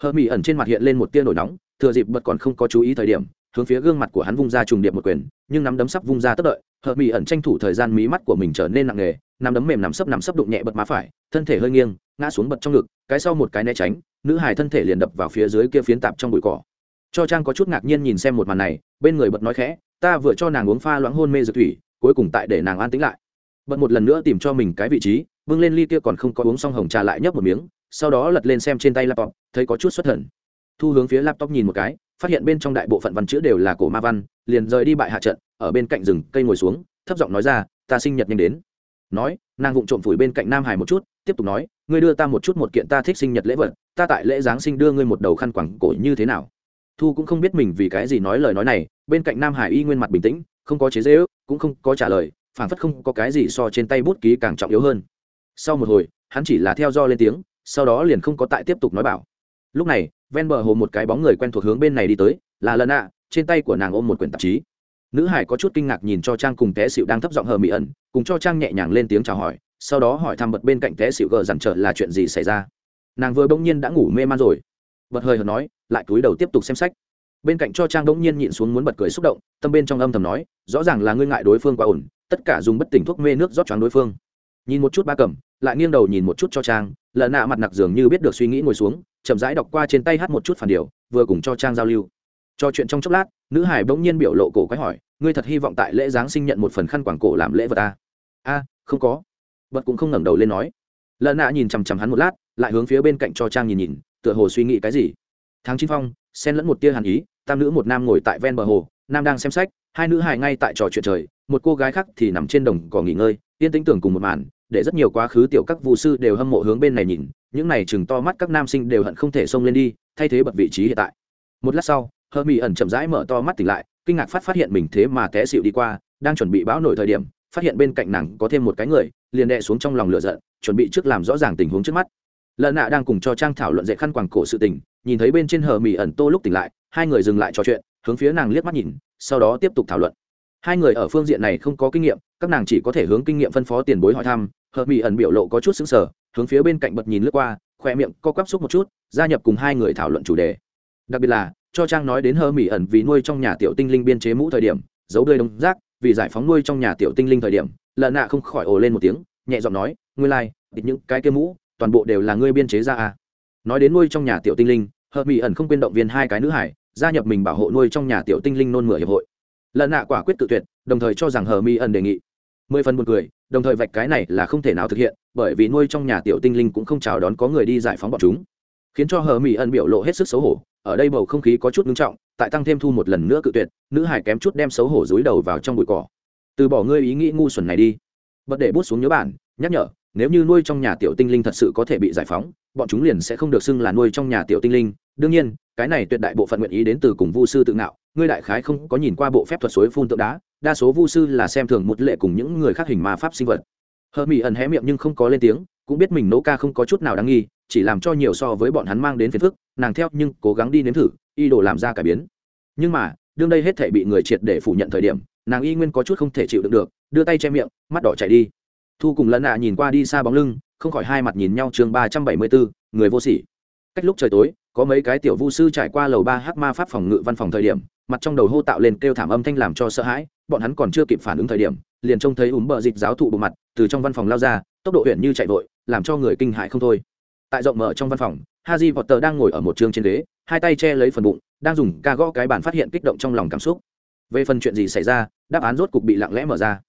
Speaker 1: hờ mỹ ẩn trên mặt hiện lên một tia nổi nóng, thừa dịp bật còn không có chú ý thời điểm, hướng phía gương mặt của hắn vung ra trùng điệp một quyền, nhưng nắm đấm sắp vung ra tất đợi, hờ mỹ ẩn tranh thủ thời gian mí mắt của mình trở nên nặng nề, nắm đấm mềm nằm sấp nằm sấp đụng nhẹ bật má phải, thân thể hơi nghiêng, ngã xuống bật trong ngực, cái sau một cái né tránh, nữ hài thân thể liền đập vào phía dưới kia phiến tạp trong bụi cỏ. Cho trang có chút ngạc nhiên nhìn xem một màn này, bên người bật nói khẽ, ta vừa cho nàng uống pha loãng hôn mê dược thủy, cuối cùng tại để nàng an tĩnh lại. Bật một lần nữa tìm cho mình cái vị trí, bưng lên ly kia còn không có uống xong hồng trà lại nhấp một miếng sau đó lật lên xem trên tay laptop, thấy có chút xuất thần. Thu hướng phía laptop nhìn một cái, phát hiện bên trong đại bộ phận văn chữ đều là cổ ma văn, liền rời đi bại hạ trận, ở bên cạnh rừng cây ngồi xuống, thấp giọng nói ra, ta sinh nhật nhanh đến. Nói, nàng vụng trộm phủi bên cạnh nam hải một chút, tiếp tục nói, ngươi đưa ta một chút một kiện ta thích sinh nhật lễ vật, ta tại lễ giáng sinh đưa ngươi một đầu khăn quẳng cổ như thế nào? Thu cũng không biết mình vì cái gì nói lời nói này, bên cạnh nam hải y nguyên mặt bình tĩnh, không có chế dễ ước cũng không có trả lời phản phất không có cái gì so trên tay bút ký càng trọng yếu hơn. Sau một hồi, hắn chỉ là theo do lên tiếng sau đó liền không có tại tiếp tục nói bảo. Lúc này, ven bờ hồ một cái bóng người quen thuộc hướng bên này đi tới, là lần ạ, trên tay của nàng ôm một quyển tạp chí. Nữ hải có chút kinh ngạc nhìn cho trang cùng té xịu đang thấp giọng hờ mỹ ẩn, cùng cho trang nhẹ nhàng lên tiếng chào hỏi, sau đó hỏi thăm bật bên cạnh té xịu gờ dằn trở là chuyện gì xảy ra. Nàng vừa bỗng nhiên đã ngủ mê man rồi. Bật hơi hờ nói, lại cúi đầu tiếp tục xem sách. Bên cạnh cho trang bỗng nhiên nhịn xuống muốn bật cười xúc động, tâm bên trong âm thầm nói, rõ ràng là ngươi ngại đối phương quá ổn, tất cả dùng bất tỉnh thuốc mê nước rót choáng đối phương. Nhìn một chút ba cầm, lại nghiêng đầu nhìn một chút cho trang lợn nạ mặt nặc dường như biết được suy nghĩ ngồi xuống, chậm rãi đọc qua trên tay hát một chút phản điều, vừa cùng cho trang giao lưu. Cho chuyện trong chốc lát, nữ hải bỗng nhiên biểu lộ cổ quái hỏi, ngươi thật hy vọng tại lễ giáng sinh nhận một phần khăn quảng cổ làm lễ vật ta a, không có. Vật cũng không ngẩng đầu lên nói. Lợn nạ nhìn chằm chằm hắn một lát, lại hướng phía bên cạnh cho trang nhìn nhìn, tựa hồ suy nghĩ cái gì. Tháng chín phong, xen lẫn một tia hàn ý, tam nữ một nam ngồi tại ven bờ hồ, nam đang xem sách, hai nữ hài ngay tại trò chuyện trời, một cô gái khác thì nằm trên đồng cỏ nghỉ ngơi, yên tĩnh tưởng cùng một màn để rất nhiều quá khứ tiểu các vụ sư đều hâm mộ hướng bên này nhìn, những này chừng to mắt các nam sinh đều hận không thể xông lên đi, thay thế bật vị trí hiện tại. Một lát sau hơ mỹ ẩn chậm rãi mở to mắt tỉnh lại, kinh ngạc phát phát hiện mình thế mà té xịu đi qua, đang chuẩn bị bão nổi thời điểm, phát hiện bên cạnh nàng có thêm một cái người, liền đệ xuống trong lòng lửa giận, chuẩn bị trước làm rõ ràng tình huống trước mắt. Lợn nạ đang cùng cho trang thảo luận dạy khăn quàng cổ sự tình, nhìn thấy bên trên hờ mỹ ẩn tô lúc tỉnh lại, hai người dừng lại trò chuyện, hướng phía nàng liếc mắt nhìn, sau đó tiếp tục thảo luận. Hai người ở phương diện này không có kinh nghiệm các nàng chỉ có thể hướng kinh nghiệm phân phó tiền bối hỏi thăm hợp mỹ ẩn biểu lộ có chút xứng sở hướng phía bên cạnh bật nhìn lướt qua khoe miệng co quắp xúc một chút gia nhập cùng hai người thảo luận chủ đề đặc biệt là cho trang nói đến hơ mỹ ẩn vì nuôi trong nhà tiểu tinh linh biên chế mũ thời điểm giấu đơi đông rác vì giải phóng nuôi trong nhà tiểu tinh linh thời điểm lợn nạ không khỏi ồ lên một tiếng nhẹ giọng nói ngươi lai、like, những cái kia mũ toàn bộ đều là ngươi biên chế ra à. nói đến nuôi trong nhà tiểu tinh linh hờ mỹ ẩn không quên động viên hai cái nữ hải gia nhập mình bảo hộ nuôi trong nhà tiểu tinh linh nôn mửa hiệp hội lợn nạ quả quyết tự tuyệt đồng thời cho rằng hờ Mi ẩn đề nghị. Mười phần một người đồng thời vạch cái này là không thể nào thực hiện, bởi vì nuôi trong nhà tiểu tinh linh cũng không chào đón có người đi giải phóng bọn chúng. Khiến cho hờ mỹ ẩn biểu lộ hết sức xấu hổ, ở đây bầu không khí có chút ngưng trọng, tại tăng thêm thu một lần nữa cự tuyệt, nữ hải kém chút đem xấu hổ dúi đầu vào trong bụi cỏ. Từ bỏ ngươi ý nghĩ ngu xuẩn này đi. Bật để bút xuống nhớ bản, nhắc nhở, nếu như nuôi trong nhà tiểu tinh linh thật sự có thể bị giải phóng, bọn chúng liền sẽ không được xưng là nuôi trong nhà tiểu tinh linh. Đương nhiên, cái này tuyệt đại bộ phận nguyện ý đến từ cùng vu sư tự ngạo, ngươi đại khái không có nhìn qua bộ phép thuật suối phun tượng đá đa số vu sư là xem thường một lệ cùng những người khác hình ma pháp sinh vật. Hờ mỹ ẩn hé miệng nhưng không có lên tiếng, cũng biết mình nấu ca không có chút nào đáng nghi, chỉ làm cho nhiều so với bọn hắn mang đến phiền phức, nàng theo nhưng cố gắng đi nếm thử y đồ làm ra cải biến. Nhưng mà, đương đây hết thể bị người triệt để phủ nhận thời điểm, nàng y nguyên có chút không thể chịu đựng được, đưa tay che miệng, mắt đỏ chạy đi. Thu cùng lần nạ nhìn qua đi xa bóng lưng, không khỏi hai mặt nhìn nhau chương ba trăm bảy mươi bốn người vô sỉ. Cách lúc trời tối, có mấy cái tiểu vu sư trải qua lầu ba h ma pháp phòng ngự văn phòng thời điểm mặt trong đầu hô tạo lên kêu thảm âm thanh làm cho sợ hãi, bọn hắn còn chưa kịp phản ứng thời điểm, liền trông thấy úm bờ dịch giáo thụ bộ mặt, từ trong văn phòng lao ra, tốc độ huyện như chạy vội, làm cho người kinh hại không thôi. Tại rộng mở trong văn phòng haji tờ đang ngồi ở một trường trên ghế, hai tay che lấy phần bụng, đang dùng ca gõ cái bản phát hiện kích động trong lòng cảm xúc. Về phần chuyện gì xảy ra, đáp án rốt cục bị lặng lẽ mở ra.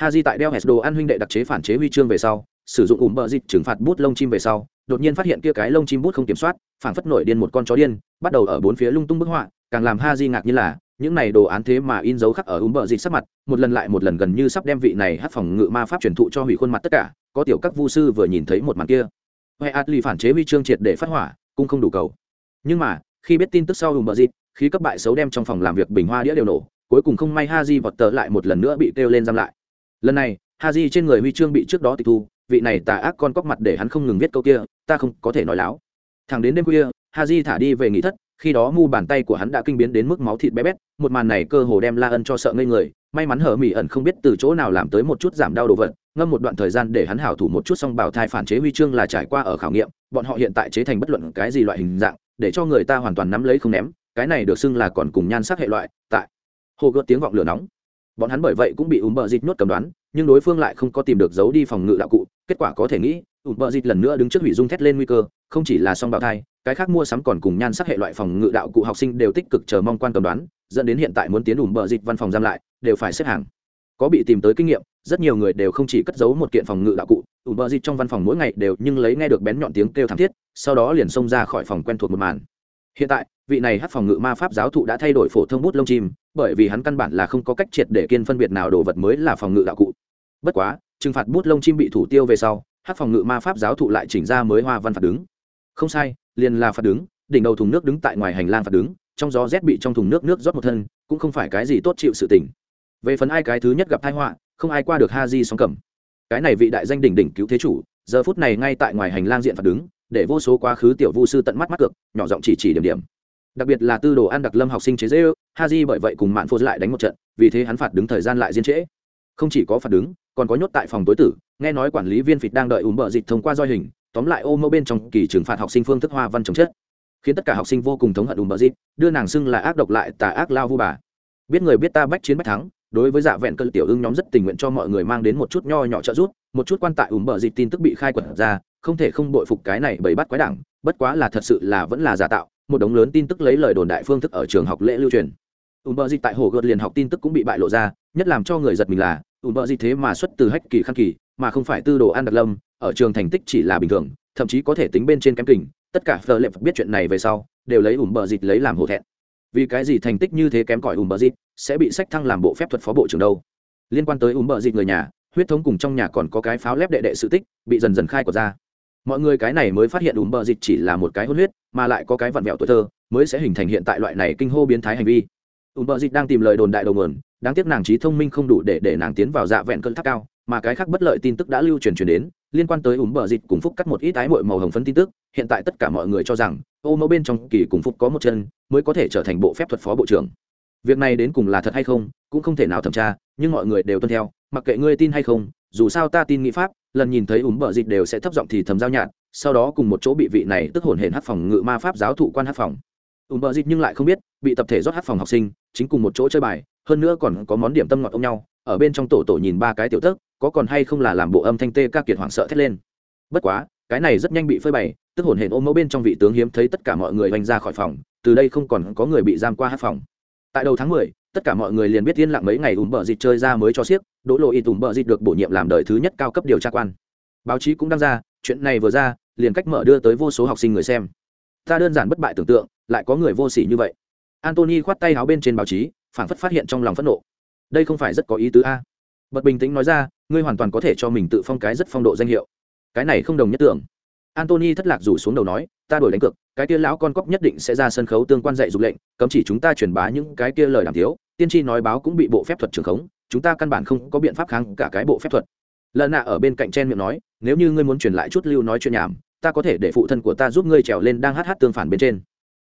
Speaker 1: Haji tại đeo hẹt đồ ăn huynh đệ đặc chế phản chế huy chương về sau, sử dụng ủm bờ dịch trừng phạt bút lông chim về sau đột nhiên phát hiện kia cái lông chim bút không kiểm soát, phảng phất nổi điên một con chó điên, bắt đầu ở bốn phía lung tung bức họa, càng làm ha di ngạc như là, những này đồ án thế mà in dấu khắc ở ủm bờ dịt sắc mặt, một lần lại một lần gần như sắp đem vị này hát phòng ngự ma pháp truyền thụ cho hủy khuôn mặt tất cả, có tiểu các vu sư vừa nhìn thấy một màn kia. Huệ atli phản chế huy chương triệt để phát hỏa, cũng không đủ cầu. Nhưng mà, khi biết tin tức sau ủm bờ dịt khí cấp bại xấu đem trong phòng làm việc bình hoa đĩa đều nổ, cuối cùng không may ha di vọt tờ lại một lần nữa bị kêu lên giam lại. Lần này ha di trên người huy chương bị trước đó tịch thu vị này tà ác con cóc mặt để hắn không ngừng viết câu kia, ta không có thể nói láo. Thằng đến đêm khuya ha di thả đi về nghỉ thất, khi đó mu bàn tay của hắn đã kinh biến đến mức máu thịt bé bét, một màn này cơ hồ đem la ân cho sợ ngây người, may mắn hở mỹ ẩn không biết từ chỗ nào làm tới một chút giảm đau đồ vật, ngâm một đoạn thời gian để hắn hảo thủ một chút xong bảo thai phản chế huy chương là trải qua ở khảo nghiệm, bọn họ hiện tại chế thành bất luận cái gì loại hình dạng, để cho người ta hoàn toàn nắm lấy không ném, cái này được xưng là còn cùng nhan sắc hệ loại, tại hồ gợt tiếng vọng lửa nóng. Bọn hắn bởi vậy cũng bị ùm bờ dịch nhốt cầm đoán, nhưng đối phương lại không có tìm được giấu đi phòng ngự đạo cụ kết quả có thể nghĩ, ủn bợ dịt lần nữa đứng trước hủy dung thét lên nguy cơ, không chỉ là song bào thai, cái khác mua sắm còn cùng nhan sắc hệ loại phòng ngự đạo cụ học sinh đều tích cực chờ mong quan cầm đoán, dẫn đến hiện tại muốn tiến ủn bợ dịt văn phòng giam lại, đều phải xếp hàng. Có bị tìm tới kinh nghiệm, rất nhiều người đều không chỉ cất giấu một kiện phòng ngự đạo cụ, ủn bợ dịt trong văn phòng mỗi ngày đều nhưng lấy nghe được bén nhọn tiếng kêu thảm thiết, sau đó liền xông ra khỏi phòng quen thuộc một màn. Hiện tại, vị này hát phòng ngự ma pháp giáo thụ đã thay đổi phổ thông bút lông chim, bởi vì hắn căn bản là không có cách triệt để kiên phân biệt nào đồ vật mới là phòng ngự đạo cụ. Bất quá trừng phạt bút lông chim bị thủ tiêu về sau, hát phòng ngự ma pháp giáo thụ lại chỉnh ra mới hoa văn phạt đứng. Không sai, liền là phạt đứng, đỉnh đầu thùng nước đứng tại ngoài hành lang phạt đứng, trong gió rét bị trong thùng nước nước rót một thân, cũng không phải cái gì tốt chịu sự tình. Về phần ai cái thứ nhất gặp tai họa, không ai qua được ha di song cầm. Cái này vị đại danh đỉnh đỉnh cứu thế chủ, giờ phút này ngay tại ngoài hành lang diện phạt đứng, để vô số quá khứ tiểu vu sư tận mắt mắt cược, nhỏ giọng chỉ chỉ điểm điểm. Đặc biệt là tư đồ ăn đặc lâm học sinh chế dễ ha di bởi vậy cùng mạn phô lại đánh một trận, vì thế hắn phạt đứng thời gian lại diên trễ. Không chỉ có phạt đứng còn có nhốt tại phòng tối tử, nghe nói quản lý viên phịt đang đợi ùm bờ dịch thông qua doi hình, tóm lại ô mẫu bên trong kỳ trừng phạt học sinh phương thức hoa văn trồng chất. Khiến tất cả học sinh vô cùng thống hận ùm bờ dịch, đưa nàng xưng là ác độc lại tà ác lao vu bà. Biết người biết ta bách chiến bách thắng, đối với dạ vẹn cơ tiểu ưng nhóm rất tình nguyện cho mọi người mang đến một chút nho nhỏ trợ giúp, một chút quan tại ùm bờ dịch tin tức bị khai quật ra, không thể không bội phục cái này bởi bắt quái đảng, bất quá là thật sự là vẫn là giả tạo, một đống lớn tin tức lấy lời đồn đại phương thức ở trường học lễ lưu truyền. Ùm bờ dịch tại hồ gợt liền học tin tức cũng bị bại lộ ra, nhất làm cho người giật mình là ủn bợ gì thế mà xuất từ hách kỳ khăn kỳ, mà không phải tư đồ an đặc lâm, ở trường thành tích chỉ là bình thường, thậm chí có thể tính bên trên kém kình, tất cả phờ lệ biết chuyện này về sau, đều lấy ủn bợ dịch lấy làm hổ thẹn. Vì cái gì thành tích như thế kém cỏi ủn bợ dịch sẽ bị sách thăng làm bộ phép thuật phó bộ trưởng đâu? Liên quan tới ủn bợ dịch người nhà, huyết thống cùng trong nhà còn có cái pháo lép đệ đệ sự tích, bị dần dần khai của ra. Mọi người cái này mới phát hiện ủn bợ dịch chỉ là một cái hôn huyết, mà lại có cái vặn vẹo tuổi thơ, mới sẽ hình thành hiện tại loại này kinh hô biến thái hành vi. Ủn bợ dịch đang tìm lời đồn đại đầu nguồn đáng tiếc nàng trí thông minh không đủ để để nàng tiến vào dạ vẹn cơn tháp cao, mà cái khác bất lợi tin tức đã lưu truyền truyền đến, liên quan tới ùm bờ dịch cùng phúc cắt một ít ái mội màu hồng phấn tin tức, hiện tại tất cả mọi người cho rằng, ô mẫu bên trong kỳ cùng phúc có một chân, mới có thể trở thành bộ phép thuật phó bộ trưởng. Việc này đến cùng là thật hay không, cũng không thể nào thẩm tra, nhưng mọi người đều tuân theo, mặc kệ ngươi tin hay không, dù sao ta tin nghĩ pháp, lần nhìn thấy ùm bờ dịch đều sẽ thấp giọng thì thầm giao nhạt, sau đó cùng một chỗ bị vị này tức hồn hển hát phòng ngự ma pháp giáo thụ quan hát phòng. Ùm bờ dịch nhưng lại không biết, bị tập thể rót hát phòng học sinh, chính cùng một chỗ chơi bài hơn nữa còn có món điểm tâm ngọt ông nhau, ở bên trong tổ tổ nhìn ba cái tiểu tức có còn hay không là làm bộ âm thanh tê ca kiệt hoảng sợ thét lên. Bất quá, cái này rất nhanh bị phơi bày, tức hồn hển ôm mẫu bên trong vị tướng hiếm thấy tất cả mọi người oanh ra khỏi phòng, từ đây không còn có người bị giam qua hát phòng. Tại đầu tháng mười, tất cả mọi người liền biết yên lặng mấy ngày ùm bờ dịt chơi ra mới cho siếc đỗ lộ ít ùm bờ dịt được bổ nhiệm làm đời thứ nhất cao cấp điều tra quan. Báo chí cũng đăng ra, chuyện này vừa ra, liền cách mở đưa tới vô số học sinh người xem. Ta đơn giản bất bại tưởng tượng, lại có người vô s ỉ như vậy. Antony khoát tay áo bên trên báo chí phảng phất phát hiện trong lòng phẫn nộ. Đây không phải rất có ý tứ a. Bật bình tĩnh nói ra, ngươi hoàn toàn có thể cho mình tự phong cái rất phong độ danh hiệu. Cái này không đồng nhất tưởng. Antony thất lạc rủ xuống đầu nói, ta đổi đánh cược, cái kia lão con cóc nhất định sẽ ra sân khấu tương quan dạy dục lệnh, cấm chỉ chúng ta truyền bá những cái kia lời đàm thiếu tiên tri nói báo cũng bị bộ phép thuật trường khống, chúng ta căn bản không có biện pháp kháng cả cái bộ phép thuật. Lợn nạ ở bên cạnh chen miệng nói, nếu như ngươi muốn truyền lại chút lưu nói chuyện nhảm, ta có thể để phụ thân của ta giúp ngươi trèo lên đang hát hát tương phản bên trên.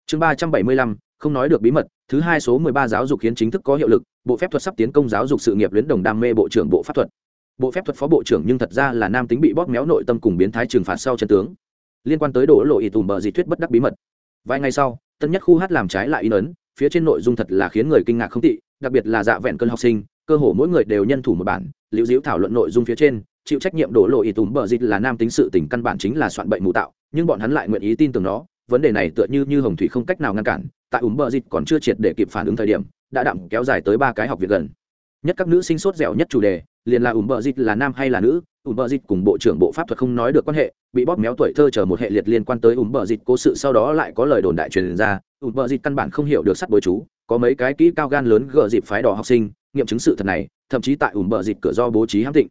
Speaker 1: Chương ba trăm bảy mươi lăm không nói được bí mật, thứ hai số mười ba giáo dục khiến chính thức có hiệu lực, bộ phép thuật sắp tiến công giáo dục sự nghiệp luyến đồng đam mê bộ trưởng bộ pháp thuật. Bộ phép thuật phó bộ trưởng nhưng thật ra là nam tính bị bóp méo nội tâm cùng biến thái trừng phạt sau chân tướng. Liên quan tới đổ lộ ý tùm bờ dị thuyết bất đắc bí mật. Vài ngày sau, tân nhất khu hát làm trái lại in ấn, phía trên nội dung thật là khiến người kinh ngạc không tị, đặc biệt là dạ vẹn cơn học sinh, cơ hồ mỗi người đều nhân thủ một bản, liễu diễu thảo luận nội dung phía trên, chịu trách nhiệm đổ lộ ý tùm bờ dịch là nam tính sự tình căn bản chính là soạn bệnh mù tạo, nhưng bọn hắn lại nguyện ý tin tưởng nó, vấn đề này tựa như như hồng thủy không cách nào ngăn cản tại ùm bờ dịch còn chưa triệt để kịp phản ứng thời điểm, đã đặng kéo dài tới ba cái học việc gần. Nhất các nữ sinh sốt dẻo nhất chủ đề, liền là ùm bờ dịch là nam hay là nữ ùm bờ dịch cùng bộ trưởng bộ pháp thuật không nói được quan hệ, bị bóp méo tuổi thơ chờ một hệ liệt liên quan tới ùm bờ dịch cố sự sau đó lại có lời đồn đại truyền ra ùm bờ dịch căn bản không hiểu được sắt bối chú, có mấy cái kỹ cao gan lớn gờ dịp phái đỏ học sinh, nghiệm chứng sự thật này, thậm chí tại ùm bờ dịch cửa do bố trí hãm tịnh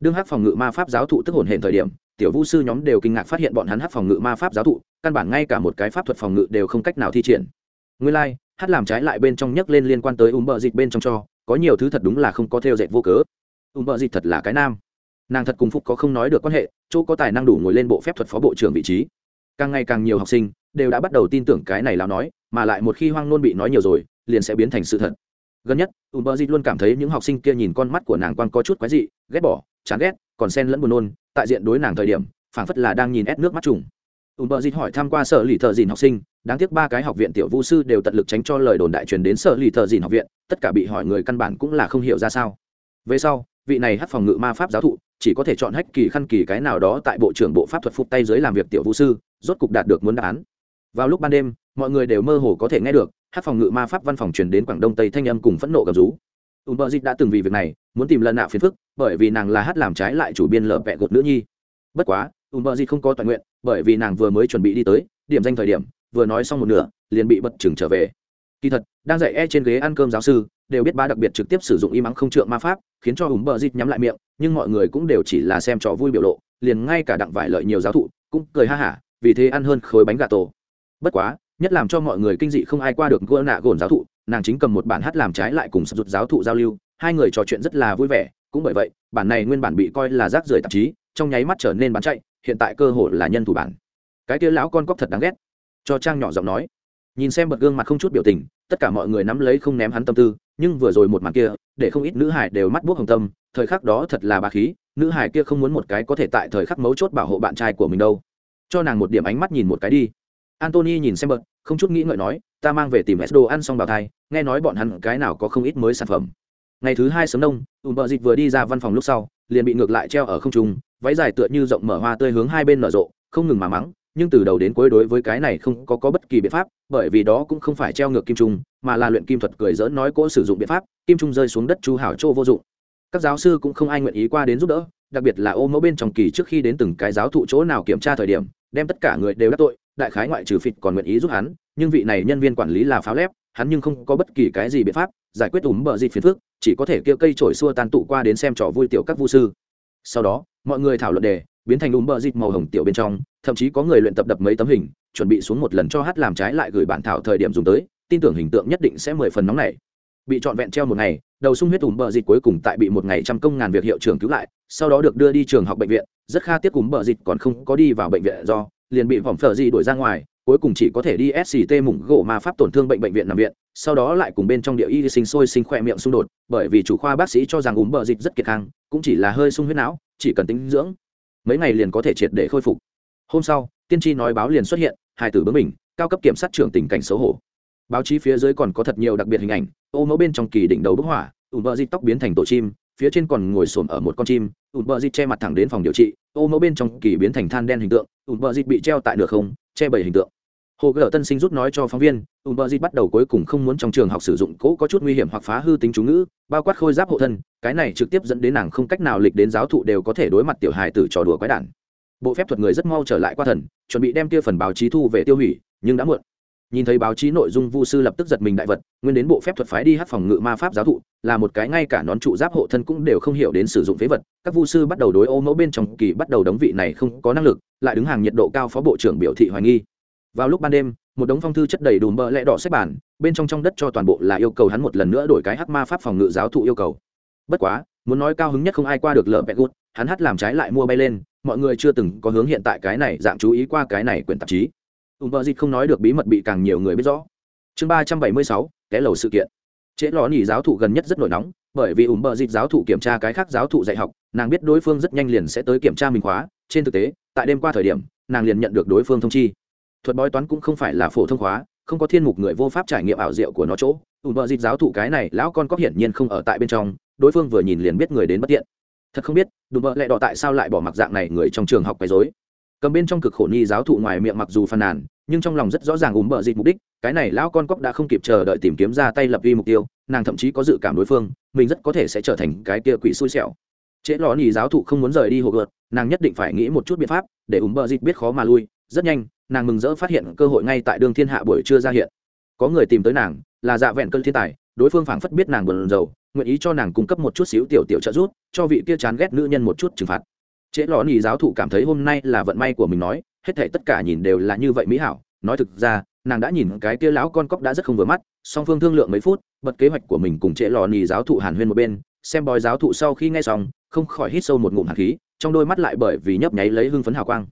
Speaker 1: đương hắc phòng ngự ma pháp giáo thụ tức hồn hển thời điểm, tiểu vũ sư nhóm đều kinh ngạc phát hiện bọn hắn hắc phòng ngự ma pháp giáo thụ, căn bản ngay cả một cái pháp thuật phòng ngự đều không cách nào thi triển nguyên lai、like, hát làm trái lại bên trong nhấc lên liên quan tới ùm bờ dịch bên trong cho có nhiều thứ thật đúng là không có theo dệt vô cớ. Ùm bờ dịch thật là cái nam. Nàng thật cùng phục có không nói được quan hệ chỗ có tài năng đủ ngồi lên bộ phép thuật phó bộ trưởng vị trí. Càng ngày càng nhiều học sinh đều đã bắt đầu tin tưởng cái này lão nói mà lại một khi hoang nôn bị nói nhiều rồi liền sẽ biến thành sự thật. Gần nhất ùm bờ luôn cảm thấy những học sinh kia nhìn con mắt của nàng quan có chút quái dị ghét bỏ chán ghét còn xen lẫn buồn nôn. Tại diện đối nàng thời điểm phảng phất là đang nhìn ép nước mắt trùng ùm bờ dịt hỏi tham q u a sở lì thợ dìn học sinh, đáng tiếc ba cái học viện tiểu vũ sư đều tận lực tránh cho lời đồn đại truyền đến sở lì thợ dìn học viện, tất cả bị hỏi người căn bản cũng là không hiểu ra sao. Về sau, vị này hát phòng ngự ma pháp giáo thụ, chỉ có thể chọn hách kỳ khăn kỳ cái nào đó tại bộ trưởng bộ pháp thuật phục tay dưới làm việc tiểu vũ sư, rốt cục đạt được muốn đáp án. Vào lúc ban đêm, mọi người đều mơ hồ có thể nghe được, hát phòng ngự ma pháp văn phòng truyền đến quảng đông tây thanh âm cùng phẫn nộ gầm rú. Ùm bờ dịch đã từng vì việc này, muốn tìm lần nạ phiền phức, bởi vì nàng là hát làm trái lại chủ biên lở vẹ gột nữ nhi. Bất quá ùm bờ gì không có toàn nguyện, bởi vì nàng vừa mới chuẩn bị đi tới, điểm danh thời điểm, vừa nói xong một nửa, liền bị bật chừng trở về. Kỳ thật, đang dạy e trên ghế ăn cơm giáo sư, đều biết ba đặc biệt trực tiếp sử dụng y mắng không trượng ma pháp, khiến cho ùm bờ dịch nhắm lại miệng, nhưng mọi người cũng đều chỉ là xem trò vui biểu lộ, liền ngay cả đặng vải lợi nhiều giáo thụ, cũng cười ha hả, vì thế ăn hơn khối bánh gà tổ. Bất quá, nhất làm cho mọi người kinh dị không ai qua được gỡ nạ gồn giáo thụ, nàng chính cầm một bản hát làm trái lại cùng sập rụt giáo thụ giao lưu, hai người trò chuyện rất là vui vẻ, cũng bởi vậy, bản này nguyên bản bị coi là rác rưởi tạp chí, trong nháy mắt trở nên bán chạy hiện tại cơ hội là nhân thủ bản. Cái kia lão con cóc thật đáng ghét. Cho trang nhỏ giọng nói. Nhìn xem bật gương mặt không chút biểu tình, tất cả mọi người nắm lấy không ném hắn tâm tư, nhưng vừa rồi một màn kia, để không ít nữ hải đều mắt buốc hồng tâm, thời khắc đó thật là bà khí, nữ hải kia không muốn một cái có thể tại thời khắc mấu chốt bảo hộ bạn trai của mình đâu. Cho nàng một điểm ánh mắt nhìn một cái đi. Antony nhìn xem bật, không chút nghĩ ngợi nói, ta mang về tìm đồ ăn xong bào thai, nghe nói bọn hắn cái nào có không ít mới sản phẩm. Ngày thứ hai sớm đông ùm bợ dịch vừa đi ra văn phòng lúc sau, liền bị ngược lại treo ở không trung váy dài tựa như rộng mở hoa tươi hướng hai bên nở rộ không ngừng mà mắng nhưng từ đầu đến cuối đối với cái này không có, có bất kỳ biện pháp bởi vì đó cũng không phải treo ngược kim trung mà là luyện kim thuật cười dỡn nói cỗ sử dụng biện pháp kim trung rơi xuống đất chu hảo châu vô dụng. Các giáo sư cũng không ai nguyện ý qua đến giúp đỡ đặc biệt là ô mẫu bên trong kỳ trước khi đến từng cái giáo thụ chỗ nào kiểm tra thời điểm đem tất cả người đều đắc tội đại khái ngoại trừ phịt còn nguyện ý giúp hắn nhưng vị này nhân viên quản lý là pháo lép hắn nhưng không có bất kỳ cái gì biện pháp giải quyết ủm bờ gì phiền phức chỉ có thể kêu cây trổi xua tan tụ qua đến xem trò vui tiểu các vu sư sau đó, mọi người thảo luận đề, biến thành đúng bờ dịt màu hồng tiểu bên trong, thậm chí có người luyện tập đập mấy tấm hình, chuẩn bị xuống một lần cho hát làm trái lại gửi bản thảo thời điểm dùng tới, tin tưởng hình tượng nhất định sẽ mười phần nóng này bị trọn vẹn treo một ngày, đầu sung huyết ủm bờ dịt cuối cùng tại bị một ngày trăm công ngàn việc hiệu trưởng cứu lại, sau đó được đưa đi trường học bệnh viện, rất kha tiếc ủm bờ dịt còn không có đi vào bệnh viện do, liền bị vòng phở di đuổi ra ngoài, cuối cùng chỉ có thể đi sct mủng gỗ mà pháp tổn thương bệnh bệnh viện nằm viện, sau đó lại cùng bên trong địa y sinh sôi sinh khỏe miệng xung đột, bởi vì chủ khoa bác sĩ cho rằng úm bờ dịch rất kiệt khang cũng chỉ là hơi sung huyết não, chỉ cần tính dưỡng, mấy ngày liền có thể triệt để khôi phục. Hôm sau, tiên tri nói báo liền xuất hiện, hai tử bướng mình cao cấp kiểm sát trưởng tình cảnh xấu hổ. Báo chí phía dưới còn có thật nhiều đặc biệt hình ảnh, ô mẫu bên trong kỳ đỉnh đầu bức hỏa ủn bờ dịch tóc biến thành tổ chim, phía trên còn ngồi xổm ở một con chim ủn bờ dịch che mặt thẳng đến phòng điều trị, ô mẫu bên trong kỳ biến thành than đen hình tượng ủn bờ dịch bị treo tại nửa không, che bảy hình tượng hồ gỡ tân sinh rút nói cho phóng viên ủ bờ dịch bắt đầu cuối cùng không muốn trong trường học sử dụng cỗ có chút nguy hiểm hoặc phá hư tính chú ngữ, bao quát khôi giáp hộ thân, cái này trực tiếp dẫn đến nàng không cách nào lịch đến giáo thụ đều có thể đối mặt tiểu hài tử trò đùa quái đản. Bộ phép thuật người rất mau trở lại qua thần, chuẩn bị đem kia phần báo chí thu về tiêu hủy, nhưng đã muộn. Nhìn thấy báo chí nội dung vu sư lập tức giật mình đại vật, nguyên đến bộ phép thuật phái đi hát phòng ngự ma pháp giáo thụ, là một cái ngay cả nón trụ giáp hộ thân cũng đều không hiểu đến sử dụng phế vật, các vu sư bắt đầu đối ô mẫu bên trong kỳ bắt đầu đóng vị này không có năng lực, lại đứng hàng nhiệt độ cao phó bộ trưởng biểu thị hoài nghi vào lúc ban đêm, một đống phong thư chất đầy đùm bơ lẽ đỏ xếp bản, bên trong trong đất cho toàn bộ là yêu cầu hắn một lần nữa đổi cái hắc ma pháp phòng ngự giáo thụ yêu cầu. Bất quá, muốn nói cao hứng nhất không ai qua được lợ vẹn gút, hắn hát làm trái lại mua bay lên, mọi người chưa từng có hướng hiện tại cái này dạng chú ý qua cái này quyển tạp chí. Ùm bợ dịt không nói được bí mật bị càng nhiều người biết rõ. Chương ba trăm bảy mươi sáu cái lầu sự kiện. Trễ lò nỉ giáo thụ gần nhất rất nổi nóng, bởi vì ùm bợ dịt giáo thụ kiểm tra cái khác giáo thụ dạy học, nàng biết đối phương rất nhanh liền sẽ tới kiểm tra mình khóa. Trên thực tế, tại đêm qua thời điểm, nàng liền nhận được đối phương thông chi thuật bói toán cũng không phải là phổ thông khóa, không có thiên mục người vô pháp trải nghiệm ảo diệu của nó chỗ. Ủ bờ dịt giáo thụ cái này, lão con có hiển nhiên không ở tại bên trong, đối phương vừa nhìn liền biết người đến bất tiện. Thật không biết đùm bợ lẹ đỏ tại sao lại bỏ mặc dạng này người trong trường học quấy dối cầm bên trong cực khổ nhi giáo thụ ngoài miệng mặc dù phàn nàn, nhưng trong lòng rất rõ ràng ùm bợ dịt mục đích, cái này lão con cóc đã không kịp chờ đợi tìm kiếm ra tay lập vi mục tiêu, nàng thậm chí có dự cảm đối phương, mình rất có thể sẽ trở thành cái kia quỷ xui xẻo. Trễ lò nhi giáo thụ không muốn rời đi hồ gợt, nàng nhất định phải nghĩ một chút biện pháp để ùm bợ dịt biết khó mà lui, rất nhanh nàng mừng rỡ phát hiện cơ hội ngay tại đường thiên hạ buổi chưa ra hiện. Có người tìm tới nàng, là dạ vẹn cơn thiên tài, đối phương phảng phất biết nàng buồn rầu, nguyện ý cho nàng cung cấp một chút xíu tiểu tiểu trợ giúp, cho vị kia chán ghét nữ nhân một chút trừng phạt. Trễ lò nhị giáo thụ cảm thấy hôm nay là vận may của mình nói, hết thảy tất cả nhìn đều là như vậy mỹ hảo. Nói thực ra, nàng đã nhìn cái kia lão con cóc đã rất không vừa mắt, song phương thương lượng mấy phút, bật kế hoạch của mình cùng trễ lò nhị giáo thụ hàn huyên một bên, xem bói giáo thụ sau khi nghe xong, không khỏi hít sâu một ngụm hạt khí, trong đôi mắt lại bởi vì nhấp nháy lấy hưng phấn hào quang.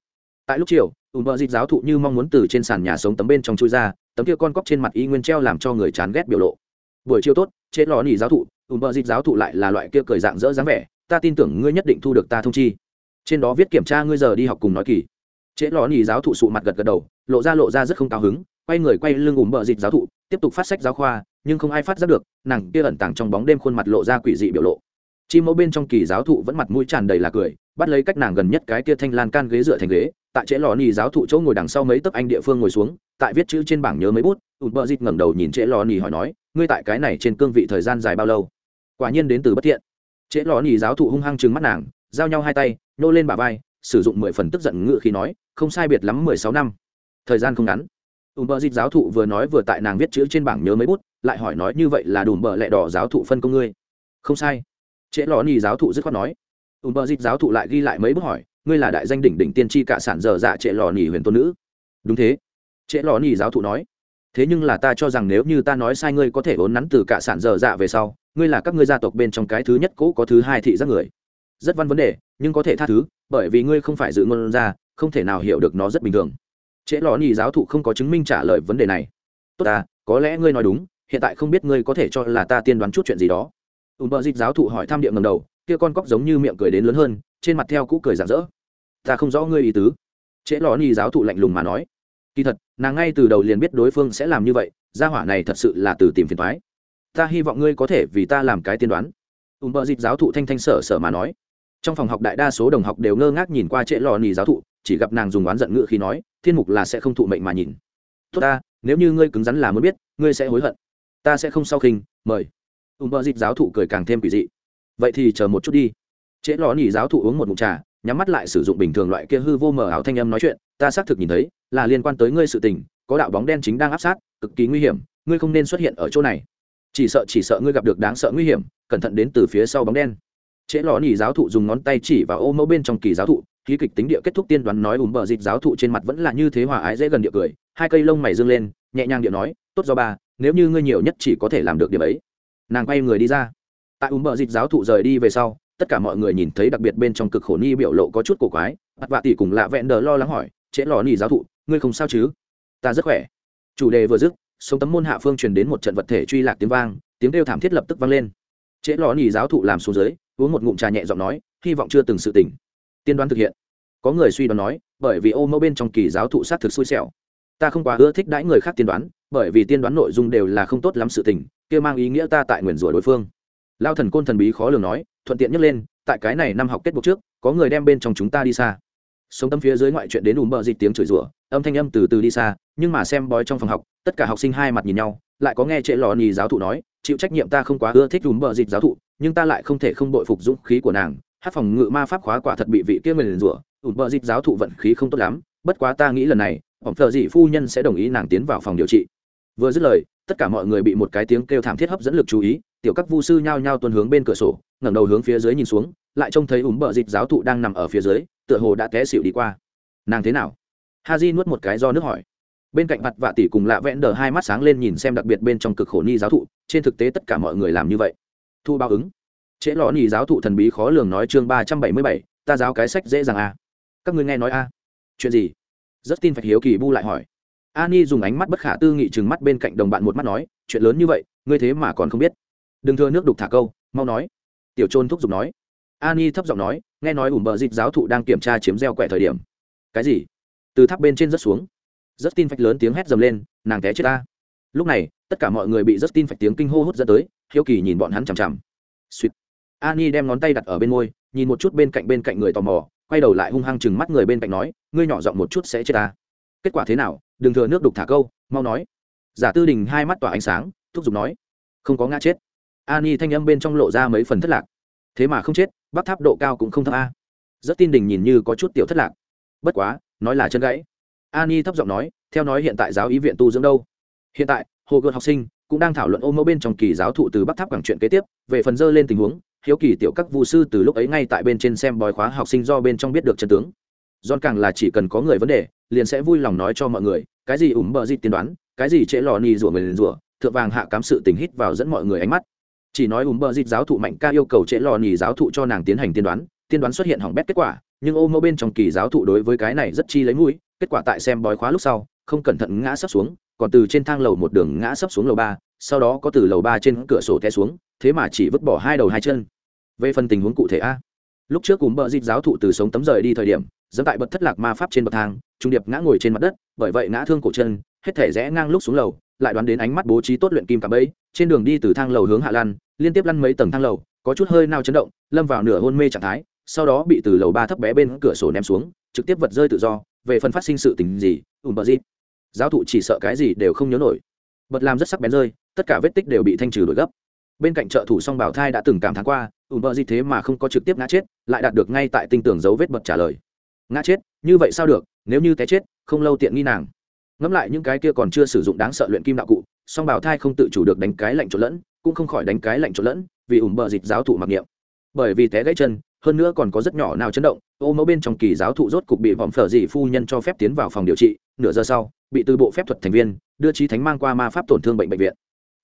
Speaker 1: Tại lúc chiều ùm bờ dịt giáo thụ như mong muốn từ trên sàn nhà sống tấm bên trong chui ra, tấm kia con cóc trên mặt y nguyên treo làm cho người chán ghét biểu lộ. Buổi chiều tốt chế lò nỉ giáo thụ ùm bờ dịt giáo thụ lại là loại kia cười dạng dỡ dáng vẻ, ta tin tưởng ngươi nhất định thu được ta thông chi. Trên đó viết kiểm tra ngươi giờ đi học cùng nói kỳ. Chế lò nỉ giáo thụ sụ mặt gật gật đầu, lộ ra lộ ra rất không cao hứng, quay người quay lưng ùm bờ dịt giáo thụ, tiếp tục phát sách giáo khoa, nhưng không ai phát giác được, nàng kia ẩn tàng trong bóng đêm khuôn mặt lộ ra quỷ dị biểu lộ. Chi mẫu bên trong kỳ giáo thụ vẫn mặt mũi tràn đầy là cười, bắt lấy cách nàng gần nhất cái kia thanh lan can ghế dựa thành ghế tại trễ lò nỉ giáo thụ chỗ ngồi đằng sau mấy tấc anh địa phương ngồi xuống, tại viết chữ trên bảng nhớ mấy bút ùn bờ dịt ngẩng đầu nhìn trễ lò nỉ hỏi nói, ngươi tại cái này trên cương vị thời gian dài bao lâu? Quả nhiên đến từ bất thiện. Trễ lò nỉ giáo thụ hung hăng trừng mắt nàng, giao nhau hai tay, nô lên bà vai, sử dụng mười phần tức giận ngự khi nói, không sai biệt lắm mười sáu năm. Thời gian không ngắn. Ùn bờ dịt giáo thụ vừa nói vừa tại nàng viết chữ trên bảng nhớ mấy bút, lại hỏi nói, như vậy là đùm bờ lẹ đỏ giáo thụ phân công ngươi? Không sai. Trễ lò nỉ giáo thụ dứt khoát nói. Ùn bờ dịt giáo thụ lại ghi lại mấy bút hỏi ngươi là đại danh đỉnh đỉnh tiên tri cả sản dở dạ trễ lò nỉ huyền tôn nữ. Đúng thế. Trễ lò nỉ giáo thụ nói. Thế nhưng là ta cho rằng nếu như ta nói sai ngươi có thể vốn nắn từ cả sản dở dạ về sau, ngươi là các ngươi gia tộc bên trong cái thứ nhất cũ có thứ hai thị giác người. Rất văn vấn đề, nhưng có thể tha thứ, bởi vì ngươi không phải dự ngôn ra, không thể nào hiểu được nó rất bình thường. Trễ lò nỉ giáo thụ không có chứng minh trả lời vấn đề này. Tốt ta, có lẽ ngươi nói đúng, hiện tại không biết ngươi có thể cho là ta tiên đoán chút chuyện gì đó. Ùn bờ dịch giáo thụ hỏi tham địa ngầm đầu, kia con cóc giống như miệng cười đến lớn hơn, trên mặt theo cũ cười rạng rỡ ta không rõ ngươi ý tứ. Trễ lò ni giáo thụ lạnh lùng mà nói. Kỳ thật, nàng ngay từ đầu liền biết đối phương sẽ làm như vậy, gia hỏa này thật sự là từ tìm phiền thoái ta hy vọng ngươi có thể vì ta làm cái tiên đoán. Ùm bợ dịp giáo thụ thanh thanh sở sở mà nói. Trong phòng học đại đa số đồng học đều ngơ ngác nhìn qua trễ lò ni giáo thụ, chỉ gặp nàng dùng oán giận ngự khi nói, thiên mục là sẽ không thụ mệnh mà nhìn. Tốt ta, nếu như ngươi cứng rắn là muốn biết, ngươi sẽ hối hận. Ta sẽ không sau khinh, mời. Ùm bợ dịp giáo thụ cười càng thêm quỷ dị. Vậy thì chờ một chút đi. Trễ lò nỉ giáo thụ uống một mụn trà nhắm mắt lại sử dụng bình thường loại kia hư vô mờ ảo thanh âm nói chuyện, ta xác thực nhìn thấy, là liên quan tới ngươi sự tình, có đạo bóng đen chính đang áp sát, cực kỳ nguy hiểm, ngươi không nên xuất hiện ở chỗ này. Chỉ sợ chỉ sợ ngươi gặp được đáng sợ nguy hiểm, cẩn thận đến từ phía sau bóng đen. Trễ lò nỉ giáo thụ dùng ngón tay chỉ vào ô mẫu bên trong kỳ giáo thụ, khí kịch tính địa kết thúc tiên đoán nói ùm bờ dịch giáo thụ trên mặt vẫn là như thế hòa ái dễ gần địa cười, hai cây lông mày dương lên, nhẹ nhàng địa nói, tốt do ba, nếu như ngươi nhiều nhất chỉ có thể làm được điểm ấy. Nàng quay người đi ra. Tại ùm bờ dịch giáo thụ rời đi về sau tất cả mọi người nhìn thấy đặc biệt bên trong cực khổ ni biểu lộ có chút cổ quái, bắt vạ tỷ cùng lạ vẹn đờ lo lắng hỏi, trễ lò ni giáo thụ, ngươi không sao chứ? Ta rất khỏe. Chủ đề vừa dứt sống tấm môn hạ phương truyền đến một trận vật thể truy lạc tiếng vang, tiếng kêu thảm thiết lập tức vang lên. Trễ lò ni giáo thụ làm xuống dưới, uống một ngụm trà nhẹ giọng nói, hy vọng chưa từng sự tỉnh. Tiên đoán thực hiện. Có người suy đoán nói, bởi vì ô mẫu bên trong kỳ giáo thụ sát thực xui xẻo. Ta không quá ưa thích đãi người khác tiên đoán, bởi vì tiên đoán nội dung đều là không tốt lắm sự tình, kia mang ý nghĩa ta tại nguyền rủa đối phương. Lao thần côn thần bí khó lường nói thuận tiện nhắc lên, tại cái này năm học kết thúc trước, có người đem bên trong chúng ta đi xa. Sống tâm phía dưới ngoại chuyện đến ùm bờ dịch tiếng chửi rủa, âm thanh âm từ từ đi xa, nhưng mà xem bói trong phòng học, tất cả học sinh hai mặt nhìn nhau, lại có nghe trễ lò nhì giáo thụ nói, chịu trách nhiệm ta không quá ưa thích ùm bờ dịch giáo thụ, nhưng ta lại không thể không bội phục dũng khí của nàng. Hát phòng ngự ma pháp khóa quả thật bị vị kia mình rủa, ùm bờ dịch giáo thụ vận khí không tốt lắm, bất quá ta nghĩ lần này, ổng thợ dị phu nhân sẽ đồng ý nàng tiến vào phòng điều trị. Vừa dứt lời tất cả mọi người bị một cái tiếng kêu thảm thiết hấp dẫn lực chú ý, tiểu các vu sư nhao nhao tuân hướng bên cửa sổ, ngẩng đầu hướng phía dưới nhìn xuống, lại trông thấy ủm bờ dịch giáo thụ đang nằm ở phía dưới, tựa hồ đã té xịu đi qua. Nàng thế nào? Ha di nuốt một cái do nước hỏi. Bên cạnh mặt vạ tỷ cùng lạ vẽn đờ hai mắt sáng lên nhìn xem đặc biệt bên trong cực khổ ni giáo thụ, trên thực tế tất cả mọi người làm như vậy. Thu báo ứng. Trễ lõ ni giáo thụ thần bí khó lường nói chương ba trăm bảy mươi bảy, ta giáo cái sách dễ dàng a à. các ngươi nghe nói a chuyện gì? Rất tin phải hiếu kỳ bu lại hỏi ani dùng ánh mắt bất khả tư nghị chừng mắt bên cạnh đồng bạn một mắt nói, chuyện lớn như vậy, ngươi thế mà còn không biết. Đừng thưa nước đục thả câu, mau nói. Tiểu trôn thúc giục nói. Ani thấp giọng nói, nghe nói ủm bờ dịch giáo thụ đang kiểm tra chiếm gieo quẹ thời điểm. Cái gì? Từ tháp bên trên rất xuống. Rất tin phạch lớn tiếng hét dầm lên, nàng té chết ta. Lúc này, tất cả mọi người bị rất tin phạch tiếng kinh hô hút dẫn tới, hiếu kỳ nhìn bọn hắn chằm chằm. Suýt ani đem ngón tay đặt ở bên môi, nhìn một chút bên cạnh bên cạnh người tò mò, quay đầu lại hung hăng chừng mắt người bên cạnh nói, ngươi nhỏ giọng một chút sẽ chết ta. Kết quả thế nào? Đừng thừa nước đục thả câu, mau nói. Giả tư đình hai mắt tỏa ánh sáng, thúc giục nói. Không có ngã chết. Ani thanh âm bên trong lộ ra mấy phần thất lạc. Thế mà không chết bắc tháp độ cao cũng không thấp a. Rất tin đình nhìn như có chút tiểu thất lạc. Bất quá, nói là chân gãy. Ani thấp giọng nói, theo nói hiện tại giáo ý viện tu dưỡng đâu? Hiện tại hồ gợt học sinh cũng đang thảo luận ô mẫu bên trong kỳ giáo thụ từ bắc tháp cảng chuyện kế tiếp. Về phần dơ lên tình huống, hiếu kỳ tiểu các Vụ sư từ lúc ấy ngay tại bên trên xem bói khóa học sinh do bên trong biết được chân tướng. John càng là chỉ cần có người vấn đề, liền sẽ vui lòng nói cho mọi người, cái gì ủm bờ dịch tiên đoán, cái gì trễ lò ni rủa người liền rủa, thượng vàng hạ cám sự tình hít vào dẫn mọi người ánh mắt. Chỉ nói ủm bờ dịch giáo thụ mạnh ca yêu cầu trễ lò ni giáo thụ cho nàng tiến hành tiên đoán, tiên đoán xuất hiện hỏng bét kết quả, nhưng ô mẫu bên trong kỳ giáo thụ đối với cái này rất chi lấy mũi, kết quả tại xem bói khóa lúc sau không cẩn thận ngã sấp xuống còn từ trên thang lầu một đường ngã sấp xuống lầu ba sau đó có từ lầu ba trên cửa sổ té xuống thế mà chỉ vứt bỏ hai đầu hai chân về phần tình huống cụ thể a lúc trước cùng bợ dịp giáo thụ từ sống tấm rời đi thời điểm dẫm tại bậc thất lạc ma pháp trên bậc thang, trung điệp ngã ngồi trên mặt đất, bởi vậy ngã thương cổ chân, hết thể rẽ ngang lúc xuống lầu, lại đoán đến ánh mắt bố trí tốt luyện kim cạm bẫy, trên đường đi từ thang lầu hướng hạ lăn, liên tiếp lăn mấy tầng thang lầu, có chút hơi nao chấn động, lâm vào nửa hôn mê trạng thái, sau đó bị từ lầu ba thấp bé bên cửa sổ ném xuống, trực tiếp vật rơi tự do, về phần phát sinh sự tình gì, ùm bờ gì giáo thụ chỉ sợ cái gì đều không nhớ nổi. Bật làm rất sắc bén rơi, tất cả vết tích đều bị thanh trừ đổi gấp. Bên cạnh trợ thủ song bảo thai đã từng cảm thán qua, ùm bờ gì thế mà không có trực tiếp ngã chết, lại đạt được ngay tại tinh tưởng dấu vết bật trả lời ngã chết, như vậy sao được, nếu như té chết, không lâu tiện nghi nàng. Ngẫm lại những cái kia còn chưa sử dụng đáng sợ luyện kim đạo cụ, song bảo thai không tự chủ được đánh cái lạnh trộn lẫn, cũng không khỏi đánh cái lạnh trộn lẫn, vì ủng bờ dịch giáo thụ mặc niệm. Bởi vì té gãy chân, hơn nữa còn có rất nhỏ nào chấn động, ô mẫu bên trong kỳ giáo thụ rốt cục bị vòm phở dị phu nhân cho phép tiến vào phòng điều trị, nửa giờ sau, bị từ bộ phép thuật thành viên, đưa trí thánh mang qua ma pháp tổn thương bệnh bệnh viện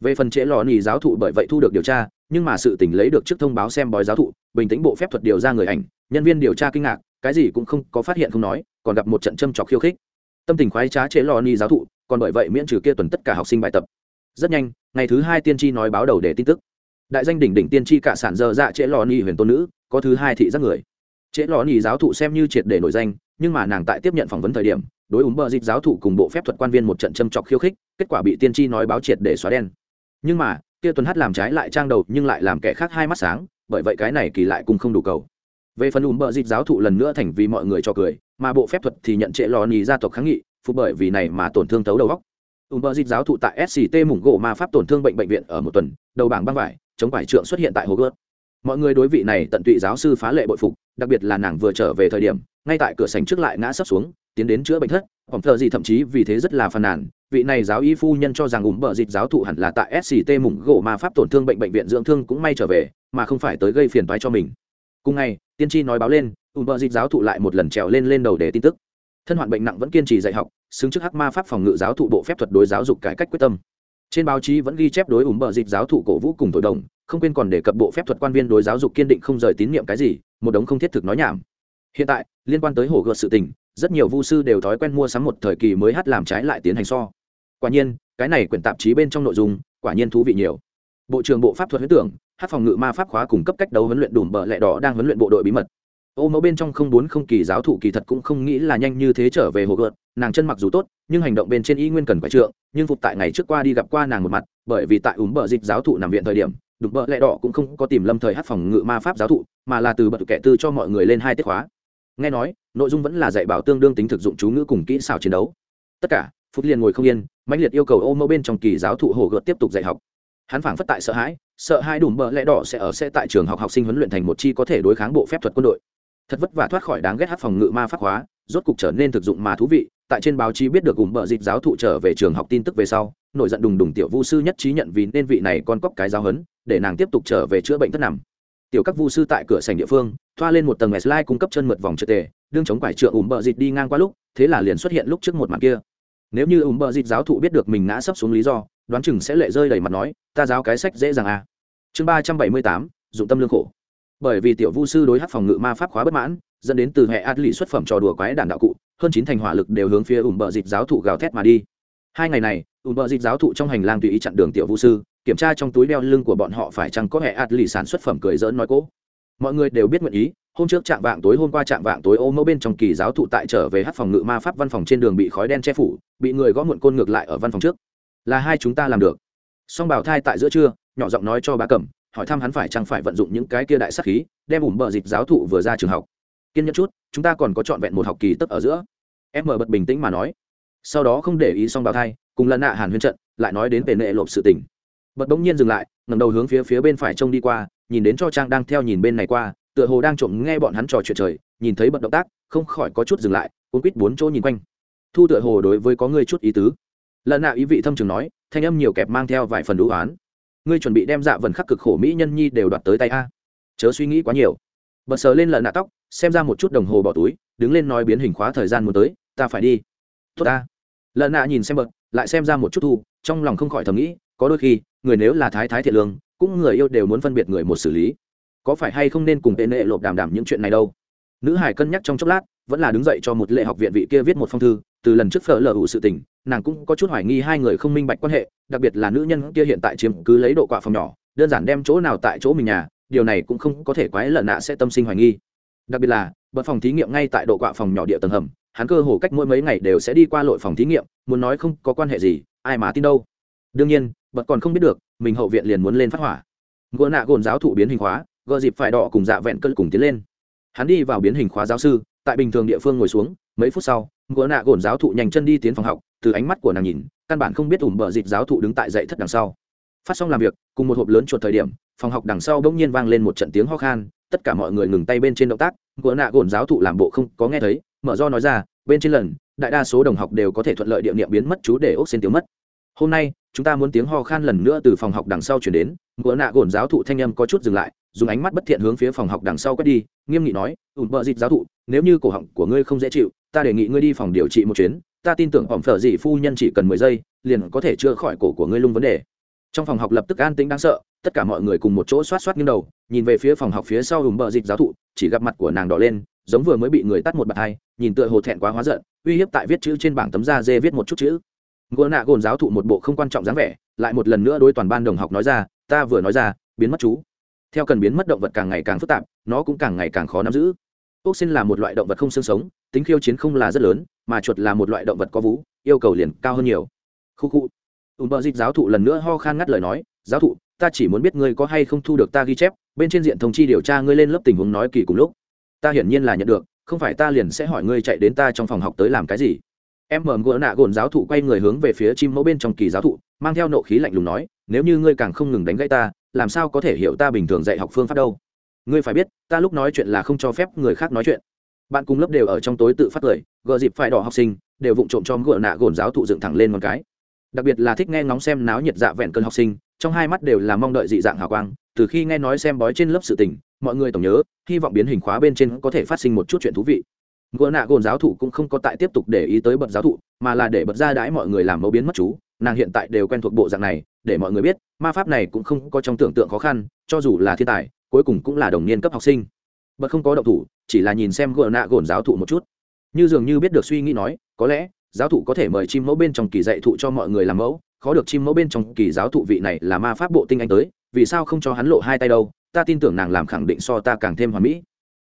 Speaker 1: về phần trễ lò nỉ giáo thụ bởi vậy thu được điều tra, nhưng mà sự tỉnh lấy được trước thông báo xem bói giáo thụ, bình tĩnh bộ phép thuật điều ra người ảnh, nhân viên điều tra kinh ngạc, cái gì cũng không có phát hiện không nói, còn gặp một trận châm trọc khiêu khích. Tâm tình khoái trá chế lò ni giáo thụ, còn bởi vậy miễn trừ kia tuần tất cả học sinh bài tập. Rất nhanh, ngày thứ hai tiên tri nói báo đầu để tin tức. Đại danh đỉnh đỉnh tiên tri cả sản dơ dạ chế lò ni huyền tôn nữ, có thứ hai thị giác người. Chế lò ni giáo thụ xem như triệt để nổi danh, nhưng mà nàng tại tiếp nhận phỏng vấn thời điểm, đối ứng bờ dịch giáo thụ cùng bộ phép thuật quan viên một trận châm trọc khiêu khích, kết quả bị tiên tri nói báo triệt để xóa đen nhưng mà, kia tuần hát làm trái lại trang đầu nhưng lại làm kẻ khác hai mắt sáng, bởi vậy cái này kỳ lại cùng không đủ cầu. Về phần ùm bờ dịp giáo thụ lần nữa thành vì mọi người cho cười, mà bộ phép thuật thì nhận trệ lò nhì gia tộc kháng nghị phục bởi vì này mà tổn thương tấu đầu góc ùm bờ dịp giáo thụ tại sct mủng gỗ ma pháp tổn thương bệnh bệnh viện ở một tuần, đầu bảng băng vải, chống vải trượng xuất hiện tại hồ gớt mọi người đối vị này tận tụy giáo sư phá lệ bội phục, đặc biệt là nàng vừa trở về thời điểm, ngay tại cửa sành trước lại ngã sấp xuống tiến đến chữa bệnh thất. Phòng thờ gì thậm chí vì thế rất là phàn nàn. Vị này giáo y phu nhân cho rằng ủng bờ dịch giáo thụ hẳn là tại sct mủng gỗ ma pháp tổn thương bệnh bệnh viện dưỡng thương cũng may trở về, mà không phải tới gây phiền toái cho mình. Cùng ngày, tiên tri nói báo lên ủng bờ dịch giáo thụ lại một lần trèo lên lên đầu để tin tức. Thân hoạn bệnh nặng vẫn kiên trì dạy học, xứng trước hắc ma pháp phòng ngự giáo thụ bộ phép thuật đối giáo dục cải cách quyết tâm. Trên báo chí vẫn ghi chép đối ủng bờ dịch giáo thụ cổ vũ cùng thổi đồng, không quên còn đề cập bộ phép thuật quan viên đối giáo dục kiên định không rời tín nhiệm cái gì, một đống không thiết thực nói nhảm. Hiện tại, liên quan tới hồ gợt sự tình rất nhiều vu sư đều thói quen mua sắm một thời kỳ mới hát làm trái lại tiến hành so. Quả nhiên, cái này quyển tạp chí bên trong nội dung, quả nhiên thú vị nhiều. Bộ trưởng bộ pháp thuật huyết tưởng, hát phòng ngự ma pháp khóa cung cấp cách đấu huấn luyện đùm bờ lẹ đỏ đang huấn luyện bộ đội bí mật. Ô mẫu bên trong không bốn không kỳ giáo thụ kỳ thật cũng không nghĩ là nhanh như thế trở về hồ gợt, nàng chân mặc dù tốt, nhưng hành động bên trên y nguyên cần phải trượng, nhưng phục tại ngày trước qua đi gặp qua nàng một mặt, bởi vì tại úm bờ dịch giáo thụ nằm viện thời điểm đục bờ lẹ đỏ cũng không có tìm lâm thời hát phòng ngự ma pháp giáo thụ, mà là từ bật kẻ tư cho mọi người lên hai tiết khóa nghe nói, nội dung vẫn là dạy bảo tương đương tính thực dụng chú ngữ cùng kỹ xảo chiến đấu. Tất cả phúc liền ngồi không yên, mãnh liệt yêu cầu ô mẫu bên trong kỳ giáo thụ hồ gợt tiếp tục dạy học. Hắn phảng phất tại sợ hãi, sợ hai đùm bờ lẽ đỏ sẽ ở sẽ tại trường học học sinh huấn luyện thành một chi có thể đối kháng bộ phép thuật quân đội. Thật vất vả thoát khỏi đáng ghét hát phòng ngự ma pháp hóa, rốt cục trở nên thực dụng mà thú vị, tại trên báo chí biết được gùm bờ dịch giáo thụ trở về trường học tin tức về sau, nổi giận đùng đùng tiểu vu sư nhất trí nhận vì nên vị này con cóc cái giáo hấn để nàng tiếp tục trở về chữa bệnh thất nằm tiểu các vu sư tại cửa sảnh địa phương, thoa lên một tầng slide cung cấp chân mượt vòng trượt tề, đương chống quải trượng ủng bờ dịt đi ngang qua lúc, thế là liền xuất hiện lúc trước một mặt kia. Nếu như ủng bờ dịt giáo thụ biết được mình ngã sấp xuống lý do, đoán chừng sẽ lệ rơi đầy mặt nói, ta giáo cái sách dễ dàng à. chương ba trăm bảy mươi tám, dụng tâm lương khổ. Bởi vì tiểu vu sư đối hát phòng ngự ma pháp khóa bất mãn, dẫn đến từ hệ át lì xuất phẩm trò đùa quái đản đạo cụ, hơn chín thành hỏa lực đều hướng phía ủng bờ dịt giáo thụ gào thét mà đi. Hai ngày này ủng bờ dịt giáo thụ trong hành lang tùy ý chặn đường tiểu vu sư kiểm tra trong túi đeo lưng của bọn họ phải chăng có hệ ạt lì sản xuất phẩm cười dỡn nói cố. Mọi người đều biết nguyện ý, hôm trước chạm vạng tối, hôm qua chạm vạng tối, ô mẫu bên trong kỳ giáo thụ tại trở về hát phòng ngự ma pháp văn phòng trên đường bị khói đen che phủ, bị người gõ muộn côn ngược lại ở văn phòng trước. Là hai chúng ta làm được. Song bảo thai tại giữa trưa, nhỏ giọng nói cho bá cẩm, hỏi thăm hắn phải chăng phải vận dụng những cái kia đại sắc khí, đem ủm bờ dịch giáo thụ vừa ra trường học. Kiên nhẫn chút, chúng ta còn có trọn vẹn một học kỳ tấp ở giữa. Em mở bật bình tĩnh mà nói. Sau đó không để ý song bảo thai, cùng lần nạ hàn huyên trận, lại nói đến về nệ lộp sự tình bật bỗng nhiên dừng lại ngầm đầu hướng phía phía bên phải trông đi qua, nhìn đến cho trang đang theo nhìn bên này qua, tựa hồ đang trộm nghe bọn hắn trò chuyện trời, nhìn thấy bật động tác, không khỏi có chút dừng lại, cuốn quýt bốn chỗ nhìn quanh. Thu tựa hồ đối với có người chút ý tứ. Lần nào ý vị thâm trường nói, thanh âm nhiều kẹp mang theo vài phần đũ oán. Ngươi chuẩn bị đem dạ vần khắc cực khổ mỹ nhân nhi đều đoạt tới tay a. Chớ suy nghĩ quá nhiều. Bật sờ lên lợn nạ tóc, xem ra một chút đồng hồ bỏ túi, đứng lên nói biến hình khóa thời gian muốn tới, ta phải đi. Tốt ta. Lợn nạ nhìn xem bật, lại xem ra một chút thu, trong lòng không khỏi thầm nghĩ, có đôi khi người nếu là thái thái thiện lương, cũng người yêu đều muốn phân biệt người một xử lý. Có phải hay không nên cùng tệ nệ lộp đàm đàm những chuyện này đâu? Nữ hải cân nhắc trong chốc lát, vẫn là đứng dậy cho một lệ học viện vị kia viết một phong thư, từ lần trước phở lờ ủ sự tình, nàng cũng có chút hoài nghi hai người không minh bạch quan hệ, đặc biệt là nữ nhân kia hiện tại chiếm cứ lấy độ quạ phòng nhỏ, đơn giản đem chỗ nào tại chỗ mình nhà, điều này cũng không có thể quái lợn nạ sẽ tâm sinh hoài nghi. Đặc biệt là bật phòng thí nghiệm ngay tại độ quạ phòng nhỏ địa tầng hầm, hắn cơ hồ cách mỗi mấy ngày đều sẽ đi qua lội phòng thí nghiệm, muốn nói không có quan hệ gì, ai mà tin đâu. Đương nhiên bật còn không biết được, mình hậu viện liền muốn lên phát hỏa. Gỗ nạ gồn giáo thụ biến hình khóa gợ dịp phải đỏ cùng dạ vẹn cân cùng tiến lên. Hắn đi vào biến hình khóa giáo sư, tại bình thường địa phương ngồi xuống, mấy phút sau gỗ nạ gồn giáo thụ nhanh chân đi tiến phòng học, từ ánh mắt của nàng nhìn, căn bản không biết ủm bờ dịp giáo thụ đứng tại dậy thất đằng sau. Phát xong làm việc, cùng một hộp lớn chuột thời điểm, phòng học đằng sau bỗng nhiên vang lên một trận tiếng ho khan, tất cả mọi người ngừng tay bên trên động tác gỗ nạ gồn giáo thụ làm bộ không có nghe thấy, mở do nói ra, bên trên lần, đại đa số đồng học đều có thể thuận lợi địa niệm biến mất chú để ốc xin tiếng mất hôm nay, chúng ta muốn tiếng ho khan lần nữa từ phòng học đằng sau chuyển đến. Gỗ nạ gồn giáo thụ thanh âm có chút dừng lại, dùng ánh mắt bất thiện hướng phía phòng học đằng sau quét đi, nghiêm nghị nói, ủn bợ dịt giáo thụ, nếu như cổ họng của ngươi không dễ chịu, ta đề nghị ngươi đi phòng điều trị một chuyến. Ta tin tưởng phòng phở dị phu nhân chỉ cần mười giây, liền có thể chữa khỏi cổ của ngươi lung vấn đề. Trong phòng học lập tức an tĩnh đáng sợ, tất cả mọi người cùng một chỗ xoát xoát nghiêng đầu, nhìn về phía phòng học phía sau ủn bợ dịt giáo thụ, chỉ gặp mặt của nàng đỏ lên, giống vừa mới bị người tắt một bạt hai, nhìn tựa hồ thẹn quá hóa giận, uy hiếp tại viết chữ trên bảng tấm da dê viết một chút chữ ngựa nạ gồn giáo thụ một bộ không quan trọng dáng vẻ, lại một lần nữa đối toàn ban đồng học nói ra, ta vừa nói ra, biến mất chú. Theo cần biến mất động vật càng ngày càng phức tạp, nó cũng càng ngày càng khó nắm giữ. Ốc xin là một loại động vật không xương sống, tính khiêu chiến không là rất lớn, mà chuột là một loại động vật có vú, yêu cầu liền cao hơn nhiều. Khu khu. Ùm bờ dịch giáo thụ lần nữa ho khan ngắt lời nói, giáo thụ, ta chỉ muốn biết ngươi có hay không thu được ta ghi chép, bên trên diện thông chi điều tra ngươi lên lớp tình huống nói kỳ cùng lúc. Ta hiển nhiên là nhận được, không phải ta liền sẽ hỏi ngươi chạy đến ta trong phòng học tới làm cái gì em mờ gỡ nạ gồn giáo thụ quay người hướng về phía chim mẫu bên trong kỳ giáo thụ, mang theo nộ khí lạnh lùng nói, nếu như ngươi càng không ngừng đánh gãy ta, làm sao có thể hiểu ta bình thường dạy học phương pháp đâu? Ngươi phải biết, ta lúc nói chuyện là không cho phép người khác nói chuyện. Bạn cùng lớp đều ở trong tối tự phát cười gợ dịp phải đỏ học sinh, đều vụng trộm cho gỡ nạ gồn giáo thụ dựng thẳng lên một cái. Đặc biệt là thích nghe ngóng xem náo nhiệt dạ vẹn cơn học sinh, trong hai mắt đều là mong đợi dị dạng hào quang, từ khi nghe nói xem bói trên lớp sự tình, mọi người tổng nhớ, hy vọng biến hình khóa bên trên có thể phát sinh một chút chuyện thú vị gỡ nạ gồn giáo thụ cũng không có tại tiếp tục để ý tới bậc giáo thụ, mà là để bật ra đãi mọi người làm mẫu biến mất chú. Nàng hiện tại đều quen thuộc bộ dạng này, để mọi người biết, ma pháp này cũng không có trong tưởng tượng khó khăn, cho dù là thiên tài, cuối cùng cũng là đồng niên cấp học sinh. Bật không có động thủ, chỉ là nhìn xem gỡ nạ gồn giáo thụ một chút. Như dường như biết được suy nghĩ nói, có lẽ, giáo thụ có thể mời chim mẫu bên trong kỳ dạy thụ cho mọi người làm mẫu, khó được chim mẫu bên trong kỳ giáo thụ vị này là ma pháp bộ tinh anh tới, vì sao không cho hắn lộ hai tay đâu? Ta tin tưởng nàng làm khẳng định so ta càng thêm hoàn mỹ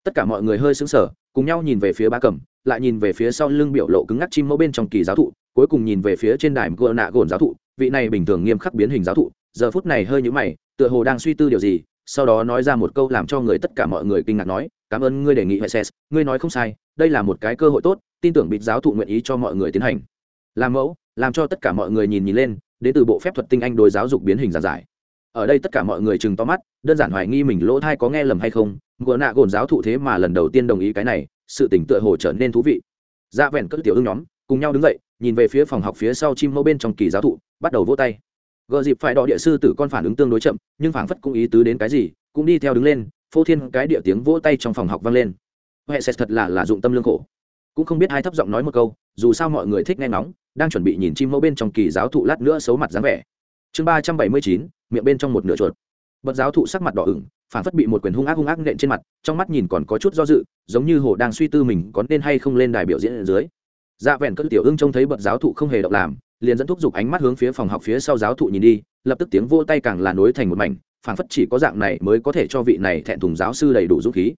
Speaker 1: tất cả mọi người hơi sững sờ, cùng nhau nhìn về phía ba cẩm lại nhìn về phía sau lưng biểu lộ cứng ngắc chim mẫu bên trong kỳ giáo thụ, cuối cùng nhìn về phía trên đài gỡ nạ gồn giáo thụ, vị này bình thường nghiêm khắc biến hình giáo thụ, giờ phút này hơi nhũ mày, tựa hồ đang suy tư điều gì, sau đó nói ra một câu làm cho người tất cả mọi người kinh ngạc nói, cảm ơn ngươi đề nghị hệ ses ngươi nói không sai, đây là một cái cơ hội tốt, tin tưởng bịt giáo thụ nguyện ý cho mọi người tiến hành. Làm mẫu, làm cho tất cả mọi người nhìn nhìn lên, đến từ bộ phép thuật tinh anh đối giáo dục biến hình giản giải ở đây tất cả mọi người chừng to mắt, đơn giản hoài nghi mình lỗ thai có nghe lầm hay không gỡ nạ gồn giáo thụ thế mà lần đầu tiên đồng ý cái này, sự tỉnh tựa hồ trở nên thú vị. Ra vẹn cất tiểu ưng nhóm, cùng nhau đứng dậy, nhìn về phía phòng học phía sau chim mẫu bên trong kỳ giáo thụ, bắt đầu vỗ tay. Gợ dịp phải đọ địa sư tử con phản ứng tương đối chậm, nhưng phảng phất cũng ý tứ đến cái gì, cũng đi theo đứng lên, phô thiên cái địa tiếng vỗ tay trong phòng học vang lên. Huệ sẽ thật là là dụng tâm lương khổ. Cũng không biết hai thấp giọng nói một câu, dù sao mọi người thích nghe ngóng, đang chuẩn bị nhìn chim mẫu bên trong kỳ giáo thụ lát nữa xấu mặt dáng vẻ. Chương ba trăm bảy mươi chín miệng bên trong một nửa chuột. Bật giáo thụ sắc mặt đỏ ửng, phản phất bị một quyền hung ác hung ác nện trên mặt, trong mắt nhìn còn có chút do dự, giống như hồ đang suy tư mình có nên hay không lên đài biểu diễn ở dưới. Dạ vẹn cất tiểu ưng trông thấy bật giáo thụ không hề động làm, liền dẫn thúc giục ánh mắt hướng phía phòng học phía sau giáo thụ nhìn đi, lập tức tiếng vô tay càng là nối thành một mảnh, phản phất chỉ có dạng này mới có thể cho vị này thẹn thùng giáo sư đầy đủ dũng khí.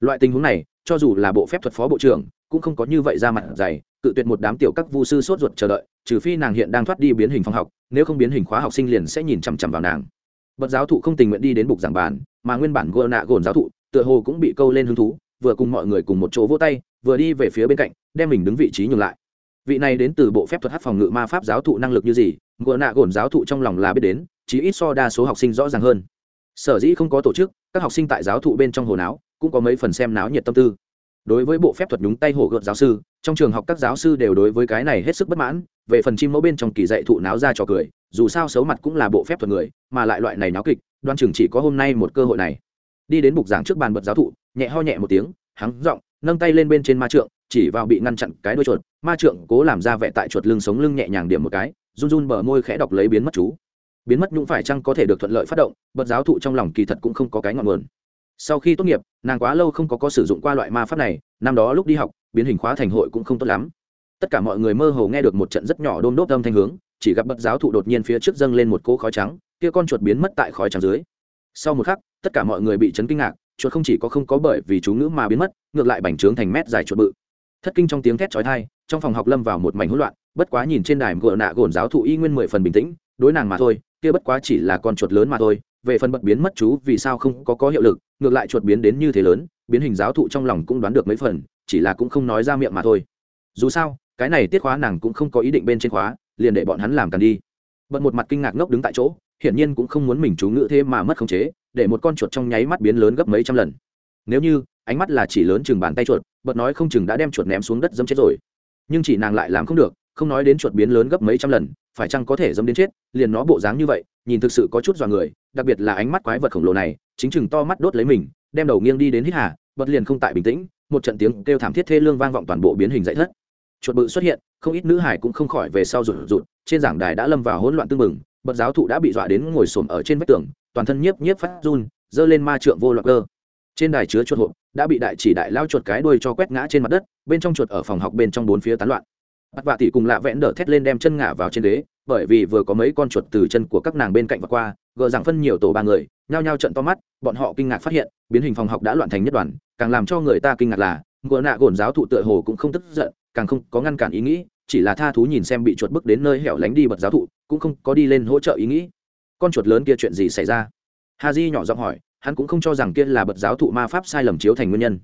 Speaker 1: Loại tình huống này, cho dù là bộ phép thuật phó bộ trưởng, cũng không có như vậy ra mặt dày cự tuyệt một đám tiểu các vu sư sốt ruột chờ đợi, trừ phi nàng hiện đang thoát đi biến hình phòng học, nếu không biến hình khóa học sinh liền sẽ nhìn chằm chằm vào nàng. Bậc giáo thụ không tình nguyện đi đến bục giảng bàn, mà nguyên bản gỡ nạ gồn giáo thụ, tựa hồ cũng bị câu lên hứng thú, vừa cùng mọi người cùng một chỗ vỗ tay, vừa đi về phía bên cạnh, đem mình đứng vị trí nhường lại. Vị này đến từ bộ phép thuật hát phòng ngự ma pháp giáo thụ năng lực như gì gỡ nạ gồn giáo thụ trong lòng là biết đến chỉ ít so đa số học sinh rõ ràng hơn. Sở dĩ không có tổ chức, các học sinh tại giáo thụ bên trong hồ não cũng có mấy phần xem náo nhiệt tâm tư đối với bộ phép thuật nhúng tay hổ gợt giáo sư, trong trường học các giáo sư đều đối với cái này hết sức bất mãn, về phần chim mẫu bên trong kỳ dạy thụ náo ra trò cười, dù sao xấu mặt cũng là bộ phép thuật người, mà lại loại này náo kịch, đoan chừng chỉ có hôm nay một cơ hội này. Đi đến bục giảng trước bàn bật giáo thụ, nhẹ ho nhẹ một tiếng, hắng giọng, nâng tay lên bên trên ma trượng, chỉ vào bị ngăn chặn cái đuôi chuột, ma trượng cố làm ra vẻ tại chuột lưng sống lưng nhẹ nhàng điểm một cái, run run bờ môi khẽ đọc lấy biến mất chú. Biến mất nhũng phải chăng có thể được thuận lợi phát động, bật giáo thụ trong lòng kỳ thật cũng không có cái ngọn nguồn sau khi tốt nghiệp, nàng quá lâu không có có sử dụng qua loại ma pháp này, năm đó lúc đi học, biến hình khóa thành hội cũng không tốt lắm. Tất cả mọi người mơ hồ nghe được một trận rất nhỏ đôm đốt âm thanh hướng, chỉ gặp bậc giáo thụ đột nhiên phía trước dâng lên một cỗ khói trắng, kia con chuột biến mất tại khói trắng dưới. Sau một khắc, tất cả mọi người bị chấn kinh ngạc, chuột không chỉ có không có bởi vì chú ngữ mà biến mất, ngược lại bành trướng thành mét dài chuột bự. Thất kinh trong tiếng thét chói tai, trong phòng học lâm vào một mảnh hỗn loạn, bất quá nhìn trên đài gỡ nạ gồn giáo thụ y nguyên mười phần bình tĩnh, đối nàng mà thôi, kia bất quá chỉ là con chuột lớn mà thôi, về phần bật biến mất chú vì sao không có có hiệu lực ngược lại chuột biến đến như thế lớn, biến hình giáo thụ trong lòng cũng đoán được mấy phần, chỉ là cũng không nói ra miệng mà thôi. Dù sao, cái này tiết khóa nàng cũng không có ý định bên trên khóa, liền để bọn hắn làm cần đi. Bận một mặt kinh ngạc ngốc đứng tại chỗ, hiển nhiên cũng không muốn mình chú ngữ thế mà mất khống chế, để một con chuột trong nháy mắt biến lớn gấp mấy trăm lần. Nếu như, ánh mắt là chỉ lớn chừng bàn tay chuột bật nói không chừng đã đem chuột ném xuống đất dâm chết rồi. Nhưng chỉ nàng lại làm không được, không nói đến chuột biến lớn gấp mấy trăm lần, phải chăng có thể dâm đến chết, liền nó bộ dáng như vậy, nhìn thực sự có chút dọa người, đặc biệt là ánh mắt quái vật khổng lồ này chính chừng to mắt đốt lấy mình, đem đầu nghiêng đi đến hít hà, bật liền không tại bình tĩnh, một trận tiếng kêu thảm thiết thê lương vang vọng toàn bộ biến hình dậy thất. Chuột bự xuất hiện, không ít nữ hải cũng không khỏi về sau rụt rụt, trên giảng đài đã lâm vào hỗn loạn tương mừng bậc giáo thụ đã bị dọa đến ngồi xổm ở trên vách tường, toàn thân nhiếp nhiếp phát run, giơ lên ma trượng vô loạn cơ. Trên đài chứa chuột hộp, đã bị đại chỉ đại lao chuột cái đuôi cho quét ngã trên mặt đất, bên trong chuột ở phòng học bên trong bốn phía tán loạn. Bắt vạ tỷ cùng lạ vẽn đỡ thét lên đem chân ngả vào trên đế bởi vì vừa có mấy con chuột từ chân của các nàng bên cạnh và qua gờ rằng phân nhiều tổ ba người, nhao nhao trận to mắt, bọn họ kinh ngạc phát hiện, biến hình phòng học đã loạn thành nhất đoàn, càng làm cho người ta kinh ngạc là ngựa nạ gồn giáo thụ tựa hồ cũng không tức giận, càng không có ngăn cản ý nghĩ, chỉ là tha thú nhìn xem bị chuột bước đến nơi hẻo lánh đi bật giáo thụ, cũng không có đi lên hỗ trợ ý nghĩ. Con chuột lớn kia chuyện gì xảy ra? Ha di nhỏ giọng hỏi, hắn cũng không cho rằng kia là bật giáo thụ ma pháp sai lầm chiếu thành nguyên nhân.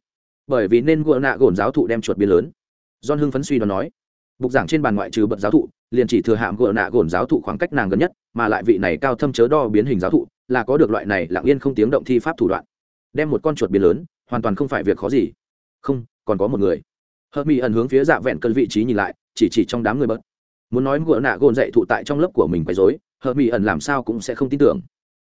Speaker 1: Bởi vì nên gùa nạ gồn giáo thụ đem chuột biến lớn. John hưng phấn suy đoán nói bục giảng trên bàn ngoại trừ bậc giáo thụ, liền chỉ thừa hạm gỡ nạ gồn giáo thụ khoảng cách nàng gần nhất, mà lại vị này cao thâm chớ đo biến hình giáo thụ, là có được loại này lặng yên không tiếng động thi pháp thủ đoạn. Đem một con chuột biến lớn, hoàn toàn không phải việc khó gì. Không, còn có một người. Hợp mỹ ẩn hướng phía dạ vẹn cân vị trí nhìn lại, chỉ chỉ trong đám người bớt muốn nói gỡ nạ gồn dạy thụ tại trong lớp của mình quấy dối hợp mỹ ẩn làm sao cũng sẽ không tin tưởng.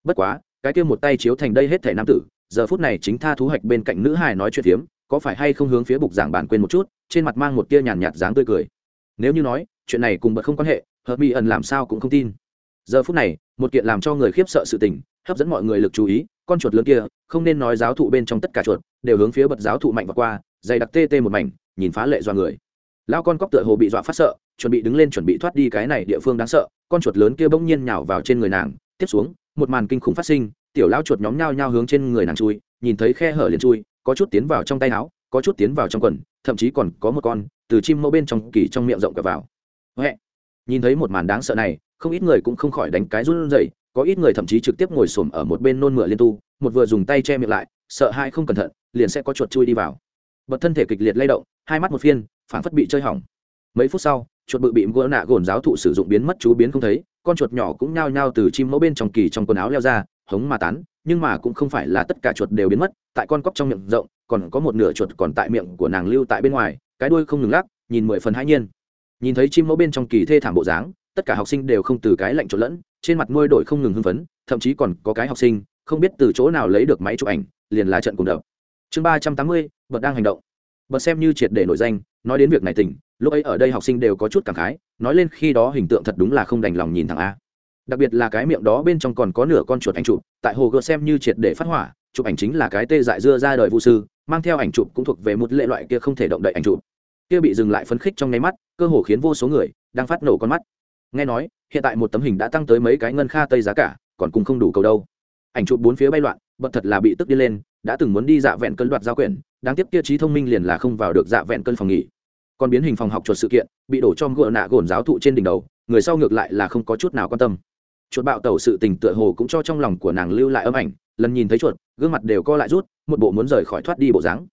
Speaker 1: Bất quá, cái kia một tay chiếu thành đây hết thể nam tử, giờ phút này chính tha thú hạch bên cạnh nữ hài nói chuyện phiếm có phải hay không hướng phía bục giảng bản quên một chút, trên mặt mang một tia nhàn nhạt dáng tươi cười nếu như nói, chuyện này cùng bật không quan hệ, hợp mỹ ẩn làm sao cũng không tin. Giờ phút này, một kiện làm cho người khiếp sợ sự tình, hấp dẫn mọi người lực chú ý, con chuột lớn kia, không nên nói giáo thụ bên trong tất cả chuột, đều hướng phía bật giáo thụ mạnh và qua, dày đặc tê tê một mảnh, nhìn phá lệ do người. Lao con cóc tựa hồ bị dọa phát sợ, chuẩn bị đứng lên chuẩn bị thoát đi cái này địa phương đáng sợ, con chuột lớn kia bỗng nhiên nhào vào trên người nàng, tiếp xuống, một màn kinh khủng phát sinh, tiểu lao chuột nhóm nhao nhao hướng trên người nàng chui, nhìn thấy khe hở liền chui, có chút tiến vào trong tay áo, có chút tiến vào trong quần, thậm chí còn có một con từ chim mẫu bên trong kỳ trong miệng rộng cả vào Huệ. nhìn thấy một màn đáng sợ này, không ít người cũng không khỏi đánh cái run rẩy, có ít người thậm chí trực tiếp ngồi xổm ở một bên nôn mửa liên tu, một vừa dùng tay che miệng lại, sợ hai không cẩn thận, liền sẽ có chuột chui đi vào bật thân thể kịch liệt lay động, hai mắt một phiên phản phất bị chơi hỏng mấy phút sau, chuột bự bị gỡ nạ gồn giáo thụ sử dụng biến mất chú biến không thấy, con chuột nhỏ cũng nhao nhao từ chim mẫu bên trong kỳ trong quần áo leo ra, hống mà tán, nhưng mà cũng không phải là tất cả chuột đều biến mất, tại con cóc trong miệng rộng, còn có một nửa chuột còn tại miệng của nàng lưu tại bên ngoài cái đuôi không ngừng lắc, nhìn mười phần hãi nhiên. Nhìn thấy chim mẫu bên trong kỳ thê thảm bộ dáng, tất cả học sinh đều không từ cái lạnh trộn lẫn, trên mặt môi đổi không ngừng hưng phấn, thậm chí còn có cái học sinh, không biết từ chỗ nào lấy được máy chụp ảnh, liền là trận cùng đập. Chương ba trăm tám mươi bậc đang hành động. Bật xem như triệt để nổi danh, nói đến việc này tỉnh, lúc ấy ở đây học sinh đều có chút cảm khái, nói lên khi đó hình tượng thật đúng là không đành lòng nhìn thằng a. Đặc biệt là cái miệng đó bên trong còn có nửa con chuột ảnh chụp, tại hồ gợt xem như triệt để phát hỏa chụp ảnh chính là cái tê dại dưa ra đời vũ sư, mang theo ảnh chụp cũng thuộc về một lệ loại kia không thể động đậy ảnh chụp. Kia bị dừng lại phấn khích trong nháy mắt, cơ hồ khiến vô số người đang phát nổ con mắt. Nghe nói, hiện tại một tấm hình đã tăng tới mấy cái ngân kha tây giá cả, còn cùng không đủ cầu đâu. Ảnh chụp bốn phía bay loạn, bật thật là bị tức đi lên, đã từng muốn đi dạ vẹn cân đoạt giao quyển, đáng tiếc kia trí thông minh liền là không vào được dạ vẹn cân phòng nghỉ. Còn biến hình phòng học chuột sự kiện, bị đổ cho gỡ nạ gồn giáo thụ trên đỉnh đầu, người sau ngược lại là không có chút nào quan tâm. Chuột bạo tẩu sự tình tựa hồ cũng cho trong lòng của nàng lưu lại âm ảnh lần nhìn thấy chuột, gương mặt đều co lại rút, một bộ muốn rời khỏi thoát đi bộ dáng.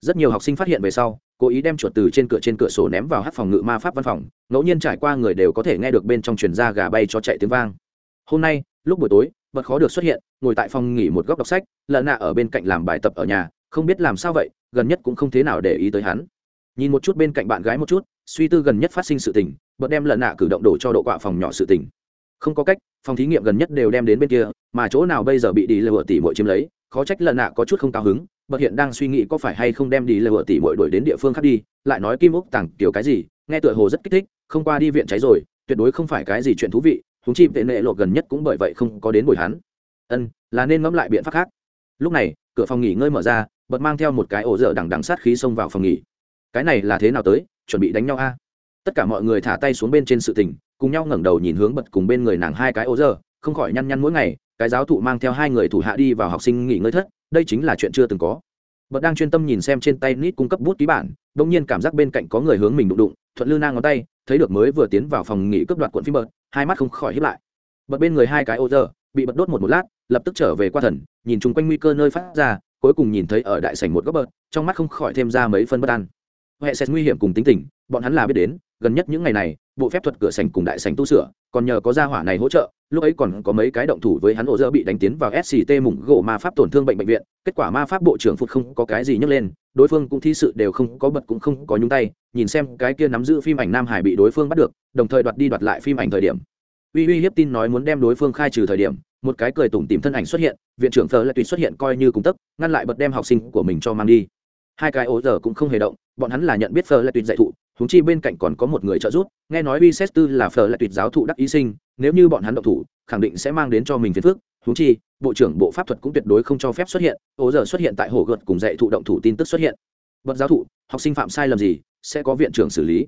Speaker 1: Rất nhiều học sinh phát hiện về sau, cố ý đem chuột từ trên cửa trên cửa sổ ném vào hát phòng ngự ma pháp văn phòng, ngẫu nhiên trải qua người đều có thể nghe được bên trong truyền ra gà bay cho chạy tiếng vang. Hôm nay, lúc buổi tối, vật khó được xuất hiện, ngồi tại phòng nghỉ một góc đọc sách, lợn nạ ở bên cạnh làm bài tập ở nhà, không biết làm sao vậy, gần nhất cũng không thế nào để ý tới hắn. Nhìn một chút bên cạnh bạn gái một chút, suy tư gần nhất phát sinh sự tình, bật đem lợn nạ cử động đổ cho độ quạ phòng nhỏ sự tình không có cách, phòng thí nghiệm gần nhất đều đem đến bên kia, mà chỗ nào bây giờ bị đi lừa tỉ mội chiếm lấy, khó trách lợn nạ có chút không cao hứng bậc hiện đang suy nghĩ có phải hay không đem đi lừa tỉ mội đuổi đến địa phương khác đi, lại nói kim úc tặng kiểu cái gì, nghe tựa hồ rất kích thích, không qua đi viện cháy rồi, tuyệt đối không phải cái gì chuyện thú vị húng chi vệ nệ lộ gần nhất cũng bởi vậy không có đến buổi hắn. Ân, là nên ngẫm lại biện pháp khác. Lúc này, cửa phòng nghỉ ngơi mở ra, bật mang theo một cái ổ dở đằng đằng sát khí xông vào phòng nghỉ. Cái này là thế nào tới, chuẩn bị đánh nhau a? Tất cả mọi người thả tay xuống bên trên sự tình cùng nhau ngẩng đầu nhìn hướng bật cùng bên người nàng hai cái ô giờ không khỏi nhăn nhăn mỗi ngày, cái giáo thụ mang theo hai người thủ hạ đi vào học sinh nghỉ ngơi thất, đây chính là chuyện chưa từng có. Bật đang chuyên tâm nhìn xem trên tay nít cung cấp bút ký bản đ ỗ n g nhiên cảm giác bên cạnh có người hướng mình đụng đụng, thuận lư nang ngón tay, thấy được mới vừa tiến vào phòng nghỉ cướp đoạt cuộn phim bật, hai mắt không khỏi hiếp lại. Bật bên người hai cái ô giờ bị bật đốt một một lát, lập tức trở về qua thần, nhìn chung quanh nguy cơ nơi phát ra, cuối cùng nhìn thấy ở đại sảnh một góc bật, trong mắt không khỏi thêm ra mấy phân bất an. Huệ sẽ nguy hiểm cùng tính tình bọn hắn là biết đến, gần nhất những ngày này, bộ phép thuật cửa sành cùng đại sành tu sửa, còn nhờ có gia hỏa này hỗ trợ, lúc ấy còn có mấy cái động thủ với hắn ổ dơ bị đánh tiến vào sct mủng gỗ ma pháp tổn thương bệnh bệnh viện, kết quả ma pháp bộ trưởng phụt không có cái gì nhấc lên, đối phương cũng thi sự đều không có bật cũng không có nhúng tay, nhìn xem cái kia nắm giữ phim ảnh nam hải bị đối phương bắt được, đồng thời đoạt đi đoạt lại phim ảnh thời điểm. Uy uy hiếp tin nói muốn đem đối phương khai trừ thời điểm, một cái cười tủm tìm thân ảnh xuất hiện, viện trưởng thờ lại tùy xuất hiện coi như cùng tấc ngăn lại bật đem học sinh của mình cho mang đi hai cái ố giờ cũng không hề động, bọn hắn là nhận biết phờ lại tuyệt dạy thụ húng chi bên cạnh còn có một người trợ giúp, nghe nói uy xét tư là phờ lại tuyệt giáo thụ đắc ý sinh, nếu như bọn hắn động thủ, khẳng định sẽ mang đến cho mình phiền phước húng chi, bộ trưởng bộ pháp thuật cũng tuyệt đối không cho phép xuất hiện ố giờ xuất hiện tại hồ gợt cùng dạy thụ động thủ tin tức xuất hiện. Bậc giáo thụ, học sinh phạm sai lầm gì, sẽ có viện trưởng xử lý.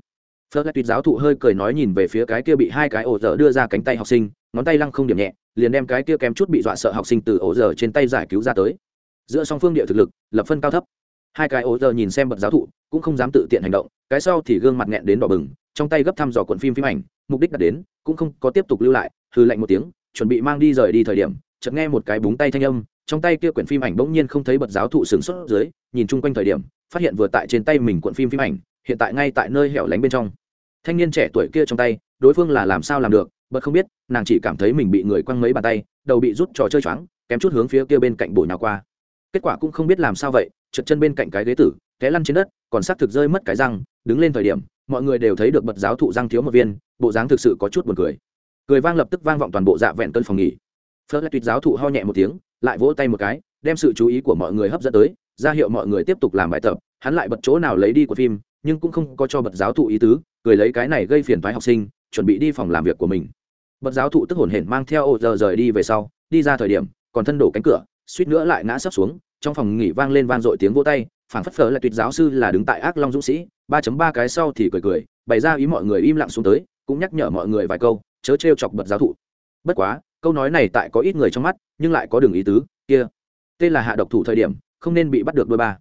Speaker 1: Phờ lại tuyệt giáo thụ hơi cười nói nhìn về phía cái kia bị hai cái ổ dở đưa ra cánh tay học sinh, ngón tay lăng không điểm nhẹ, liền đem cái kia kém chút bị dọa sợ học sinh từ ổ dở trên tay giải cứu ra tới. Giữa song phương địa thực lực, lập phân cao thấp hai cái ổ giờ nhìn xem bậc giáo thụ, cũng không dám tự tiện hành động, cái sau thì gương mặt nghẹn đến đỏ bừng, trong tay gấp thăm dò cuộn phim phim ảnh, mục đích đặt đến, cũng không có tiếp tục lưu lại hư lạnh một tiếng, chuẩn bị mang đi rời đi thời điểm, chợt nghe một cái búng tay thanh âm, trong tay kia quyển phim ảnh bỗng nhiên không thấy bậc giáo thụ sửng xuất dưới, nhìn chung quanh thời điểm, phát hiện vừa tại trên tay mình cuộn phim phim ảnh, hiện tại ngay tại nơi hẻo lánh bên trong. Thanh niên trẻ tuổi kia trong tay, đối phương là làm sao làm được, bật không biết, nàng chỉ cảm thấy mình bị người quăng mấy bàn tay, đầu bị rút trò chơi choáng, kém chút hướng phía kia bên cạnh bổ nhào qua kết quả cũng không biết làm sao vậy, trượt chân bên cạnh cái ghế tử, té lăn trên đất, còn xác thực rơi mất cái răng, đứng lên thời điểm, mọi người đều thấy được bật giáo thụ răng thiếu một viên, bộ dáng thực sự có chút buồn cười. Cười vang lập tức vang vọng toàn bộ dạ vẹn cơn phòng nghỉ. Phớt lại tuyệt giáo thụ ho nhẹ một tiếng, lại vỗ tay một cái, đem sự chú ý của mọi người hấp dẫn tới, ra hiệu mọi người tiếp tục làm bài tập, hắn lại bật chỗ nào lấy đi của phim, nhưng cũng không có cho bật giáo thụ ý tứ, cười lấy cái này gây phiền phái học sinh, chuẩn bị đi phòng làm việc của mình. Bật giáo thụ tức hổn hển mang theo ô giờ rời đi về sau, đi ra thời điểm, còn thân đổ cánh cửa suýt nữa lại ngã sấp xuống, trong phòng nghỉ vang lên vang dội tiếng vỗ tay, phảng phất phở lại tuyệt giáo sư là đứng tại ác long dũng sĩ, ba chấm ba cái sau thì cười cười, bày ra ý mọi người im lặng xuống tới, cũng nhắc nhở mọi người vài câu, chớ trêu chọc bật giáo thụ. Bất quá, câu nói này tại có ít người trong mắt, nhưng lại có đường ý tứ, kia, tên là hạ độc thủ thời điểm, không nên bị bắt được đôi ba.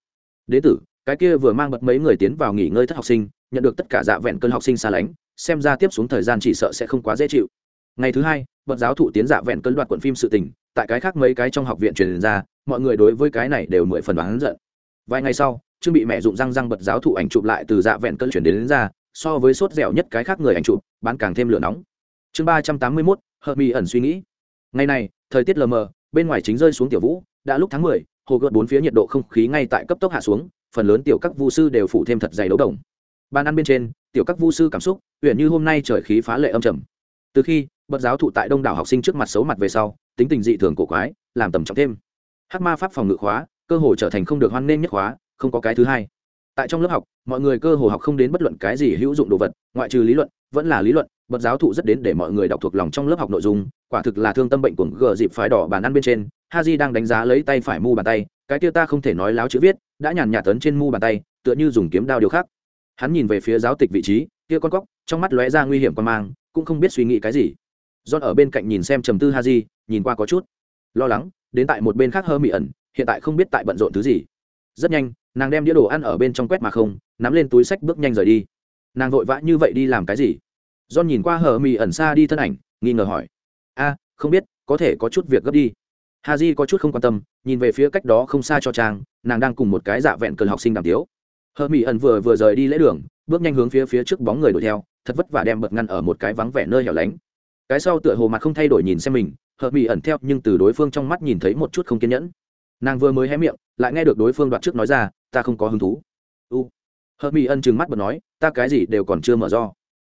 Speaker 1: Đế tử, cái kia vừa mang bật mấy người tiến vào nghỉ ngơi thất học sinh, nhận được tất cả dạ vẹn cơn học sinh xa lánh, xem ra tiếp xuống thời gian chỉ sợ sẽ không quá dễ chịu ngày thứ hai bậc giáo thụ tiến dạ vẹn cấn đoạt quận phim sự tình tại cái khác mấy cái trong học viện truyền ra mọi người đối với cái này đều mười phần đoán giận. Vài ngày sau trương bị mẹ dụng răng răng bật giáo thụ ảnh chụp lại từ dạ vẹn cân chuyển đến, đến ra so với sốt dẻo nhất cái khác người ảnh chụp bán càng thêm lửa nóng. Chương ba trăm tám mươi mốt hợp mỹ ẩn suy nghĩ. Ngày này thời tiết lờ mờ bên ngoài chính rơi xuống tiểu vũ đã lúc tháng mười hồ gợt bốn phía nhiệt độ không khí ngay tại cấp tốc hạ xuống phần lớn tiểu các vu sư đều phủ thêm thật dày đấu đồng. Bàn ăn bên trên tiểu các vu sư cảm xúc huyện như hôm nay trời khí phá lệ âm trầm từ khi, bậc giáo thụ tại đông đảo học sinh trước mặt xấu mặt về sau, tính tình dị thường cổ quái, làm tầm trọng thêm. Hắc ma pháp phòng ngự khóa, cơ hội trở thành không được hoan nghênh nhất khóa, không có cái thứ hai. Tại trong lớp học, mọi người cơ hồ học không đến bất luận cái gì hữu dụng đồ vật, ngoại trừ lý luận, vẫn là lý luận, bậc giáo thụ rất đến để mọi người đọc thuộc lòng trong lớp học nội dung, quả thực là thương tâm bệnh của gờ dịp phái đỏ bàn ăn bên trên ha di đang đánh giá lấy tay phải mu bàn tay, cái kia ta không thể nói láo chữ viết, đã nhàn nhạt tấn trên mu bàn tay, tựa như dùng kiếm đao điều khác. Hắn nhìn về phía giáo tịch vị trí, kia con cóc, trong mắt lóe ra nguy hiểm quan mang cũng không biết suy nghĩ cái gì. John ở bên cạnh nhìn xem trầm tư ha di nhìn qua có chút lo lắng, đến tại một bên khác hơ mị ẩn, hiện tại không biết tại bận rộn thứ gì. Rất nhanh, nàng đem đĩa đồ ăn ở bên trong quét mà không, nắm lên túi sách bước nhanh rời đi. Nàng vội vã như vậy đi làm cái gì? John nhìn qua hờ mị ẩn xa đi thân ảnh, nghi ngờ hỏi. A, không biết, có thể có chút việc gấp đi. Ha j có chút không quan tâm, nhìn về phía cách đó không xa cho trang nàng đang cùng một cái dạ vẹn cần học sinh đàm tiếu. Hờ mỹ ẩn vừa vừa rời đi lễ đường, bước nhanh hướng phía phía trước bóng người đuổi theo thật vất vả đem bật ngăn ở một cái vắng vẻ nơi hẻo lánh. Cái sau tựa hồ mặt không thay đổi nhìn xem mình, hợp mỹ ẩn theo nhưng từ đối phương trong mắt nhìn thấy một chút không kiên nhẫn. Nàng vừa mới hé miệng, lại nghe được đối phương đoạt trước nói ra, ta không có hứng thú. U. Hợp mỹ ẩn trừng mắt bật nói, ta cái gì đều còn chưa mở do.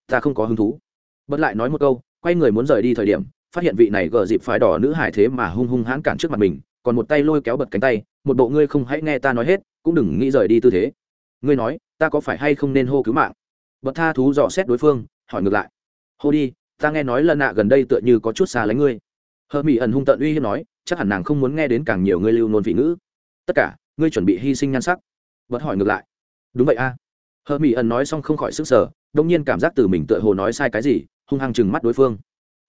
Speaker 1: Ta không có hứng thú. Bật lại nói một câu, quay người muốn rời đi thời điểm, phát hiện vị này gờ dịp phái đỏ nữ hải thế mà hung hung hãn cản trước mặt mình, còn một tay lôi kéo bật cánh tay, một bộ ngươi không hãy nghe ta nói hết, cũng đừng nghĩ rời đi tư thế. Ngươi nói, ta có phải hay không nên hô cứu mạng? Bậc tha thú dò xét đối phương, hỏi ngược lại. Hô đi, ta nghe nói lần nạ gần đây tựa như có chút xa lánh ngươi. Hờ mỹ ẩn hung tận uy hiếp nói, chắc hẳn nàng không muốn nghe đến càng nhiều ngươi lưu nôn vị ngữ. Tất cả, ngươi chuẩn bị hy sinh nhan sắc. Bật hỏi ngược lại. Đúng vậy a. Hờ mỹ ẩn nói xong không khỏi sức sở đông nhiên cảm giác từ mình tựa hồ nói sai cái gì, hung hăng chừng mắt đối phương.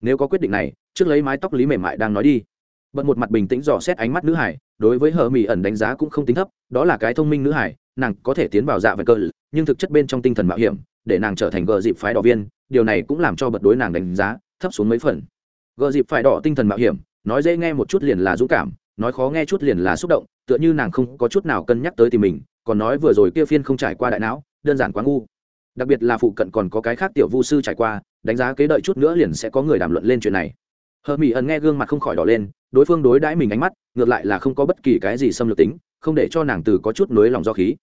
Speaker 1: Nếu có quyết định này, trước lấy mái tóc lý mềm mại đang nói đi. Bật một mặt bình tĩnh dò xét ánh mắt nữ hải, đối với hờ mỹ ẩn đánh giá cũng không tính thấp, đó là cái thông minh nữ hải, nàng có thể tiến vào dạ và cơ, nhưng thực chất bên trong tinh thần mạo hiểm để nàng trở thành gờ dịp phái đỏ viên, điều này cũng làm cho bật đối nàng đánh giá thấp xuống mấy phần. Gờ dịp phái đỏ tinh thần mạo hiểm, nói dễ nghe một chút liền là dũng cảm, nói khó nghe chút liền là xúc động, tựa như nàng không có chút nào cân nhắc tới tìm mình, còn nói vừa rồi kia phiên không trải qua đại não, đơn giản quá ngu. Đặc biệt là phụ cận còn có cái khác tiểu vu sư trải qua, đánh giá kế đợi chút nữa liền sẽ có người đàm luận lên chuyện này. Hờ mỹ ẩn nghe gương mặt không khỏi đỏ lên, đối phương đối đãi mình ánh mắt, ngược lại là không có bất kỳ cái gì xâm lược tính, không để cho nàng từ có chút nối lòng do khí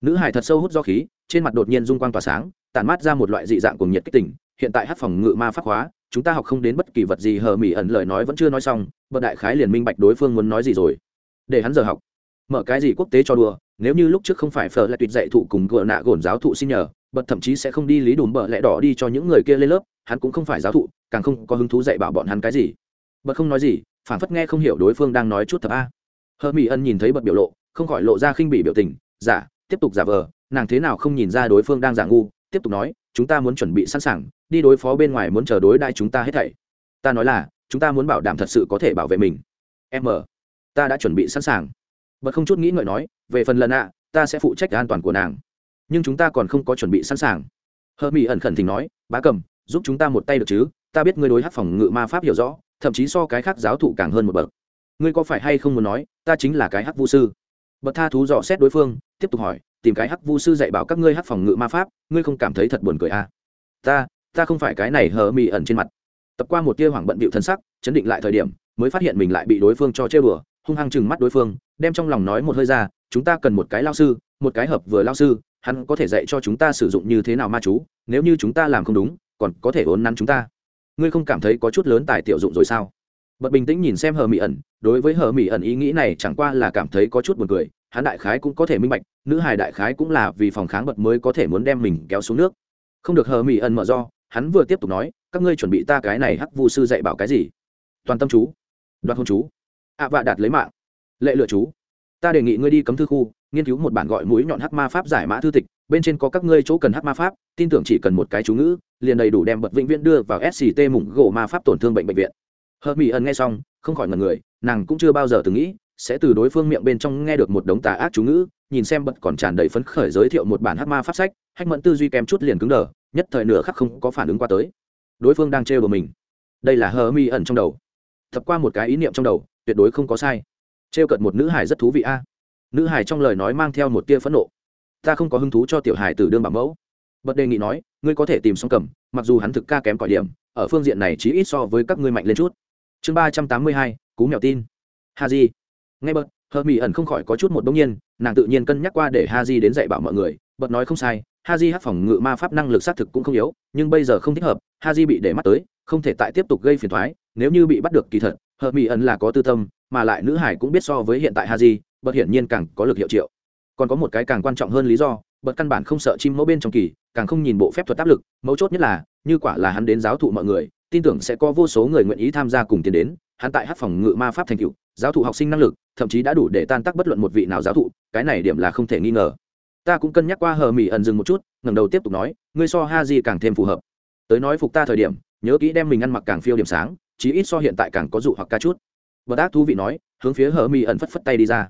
Speaker 1: nữ hải thật sâu hút do khí, trên mặt đột nhiên dung quang tỏa sáng, tản mát ra một loại dị dạng cùng nhiệt kích tỉnh hiện tại hát phòng ngự ma pháp hóa, chúng ta học không đến bất kỳ vật gì, hờ mỹ ẩn lời nói vẫn chưa nói xong, bậc đại khái liền minh bạch đối phương muốn nói gì rồi. Để hắn giờ học. Mở cái gì quốc tế cho đùa, nếu như lúc trước không phải phở lại tuyệt dạy thụ cùng gợ nạ gồn giáo thụ xin nhờ bật thậm chí sẽ không đi lý đùm bợ lẽ đỏ đi cho những người kia lên lớp, hắn cũng không phải giáo thụ, càng không có hứng thú dạy bảo bọn hắn cái gì. Bật không nói gì phản phất nghe không hiểu đối phương đang nói chút thật a. Hờ mỹ ân nhìn thấy bật biểu lộ, không khỏi lộ ra khinh bỉ biểu tình giả tiếp tục giả vờ, nàng thế nào không nhìn ra đối phương đang giả ngu, tiếp tục nói, chúng ta muốn chuẩn bị sẵn sàng, đi đối phó bên ngoài muốn chờ đối đại chúng ta hết thảy. Ta nói là, chúng ta muốn bảo đảm thật sự có thể bảo vệ mình. M ta đã chuẩn bị sẵn sàng. Bật không chút nghĩ ngợi nói, về phần lần ạ, ta sẽ phụ trách an toàn của nàng, nhưng chúng ta còn không có chuẩn bị sẵn sàng. Hơ mỹ ẩn khẩn thỉnh nói, bá cầm, giúp chúng ta một tay được chứ? Ta biết ngươi đối hát phòng ngự ma pháp hiểu rõ, thậm chí so cái khác giáo thụ càng hơn một bậc. Ngươi có phải hay không muốn nói, ta chính là cái hắc vu sư? Bậc tha thú dò xét đối phương tiếp tục hỏi, tìm cái hắc vu sư dạy bảo các ngươi hắc phòng ngự ma pháp, ngươi không cảm thấy thật buồn cười à? ta ta không phải cái này hờ mị ẩn trên mặt. Tập qua một tia hoảng bận bịu thân sắc, chấn định lại thời điểm, mới phát hiện mình lại bị đối phương cho chơi bừa hung hăng chừng mắt đối phương, đem trong lòng nói một hơi ra, chúng ta cần một cái lao sư, một cái hợp vừa lao sư, hắn có thể dạy cho chúng ta sử dụng như thế nào ma chú, nếu như chúng ta làm không đúng, còn có thể ốn nắn chúng ta. Ngươi không cảm thấy có chút lớn tài tiểu dụng rồi sao? Bật bình tĩnh nhìn xem hờ mỹ ẩn, đối với hờ mỹ ẩn ý nghĩ này chẳng qua là cảm thấy có chút buồn cười hắn đại khái cũng có thể minh bạch, nữ hài đại khái cũng là vì phòng kháng bật mới có thể muốn đem mình kéo xuống nước. Không được hờ mỹ ẩn mở do, hắn vừa tiếp tục nói, các ngươi chuẩn bị ta cái này hắc vu sư dạy bảo cái gì? Toàn tâm chú. Đoạt hôn chú. Ạ vạ đạt lấy mạng. Lệ lựa chú. Ta đề nghị ngươi đi cấm thư khu, nghiên cứu một bản gọi mũi nhọn hắc ma pháp giải mã thư tịch, bên trên có các ngươi chỗ cần hắc ma pháp, tin tưởng chỉ cần một cái chú ngữ, liền đầy đủ đem bật vĩnh viễn đưa vào sct mủng gỗ ma pháp tổn thương bệnh bệnh viện. Hờ mỹ ẩn nghe xong, không khỏi ngần người, nàng cũng chưa bao giờ từng nghĩ sẽ từ đối phương miệng bên trong nghe được một đống tà ác chú ngữ, nhìn xem bật còn tràn đầy phấn khởi giới thiệu một bản hắc ma pháp sách, hách mẫn tư duy kém chút liền cứng đờ, nhất thời nửa khắc không có phản ứng qua tới. Đối phương đang trêu bờ mình. Đây là hờ mi ẩn trong đầu. Thập qua một cái ý niệm trong đầu, tuyệt đối không có sai. Trêu cợt một nữ hải rất thú vị a. Nữ hải trong lời nói mang theo một tia phẫn nộ. Ta không có hứng thú cho tiểu hải từ đương bảo mẫu. Bật đề nghị nói, ngươi có thể tìm song cầm, mặc dù hắn thực ca kém cỏi điểm, ở phương diện này chỉ ít so với các ngươi mạnh lên chút. Chương ba trăm tám mươi hai, cú mèo tin. Ha di ngay bật hờ mỹ ẩn không khỏi có chút một bỗng nhiên, nàng tự nhiên cân nhắc qua để ha di đến dạy bảo mọi người. Bật nói không sai ha di hát phòng ngự ma pháp năng lực xác thực cũng không yếu, nhưng bây giờ không thích hợp ha di bị để mắt tới, không thể tại tiếp tục gây phiền thoái nếu như bị bắt được kỳ thật hờ mỹ ẩn là có tư tâm, mà lại nữ hải cũng biết so với hiện tại ha di bật hiển nhiên càng có lực hiệu triệu. Còn có một cái càng quan trọng hơn lý do bật căn bản không sợ chim mẫu bên trong kỳ, càng không nhìn bộ phép thuật áp lực, mấu chốt nhất là, như quả là hắn đến giáo thụ mọi người, tin tưởng sẽ có vô số người nguyện ý tham gia cùng tiến đến hắn tại hát phòng ngự ma pháp thành cựu giáo thụ học sinh năng lực, thậm chí đã đủ để tan tác bất luận một vị nào giáo thụ, cái này điểm là không thể nghi ngờ. Ta cũng cân nhắc qua hờ mỹ ẩn dừng một chút, ngẩng đầu tiếp tục nói, ngươi so ha di càng thêm phù hợp. Tới nói phục ta thời điểm, nhớ kỹ đem mình ăn mặc càng phiêu điểm sáng, chí ít so hiện tại càng có dụ hoặc ca chút. Bật ác thú vị nói, hướng phía hờ mỹ ẩn phất phất tay đi ra.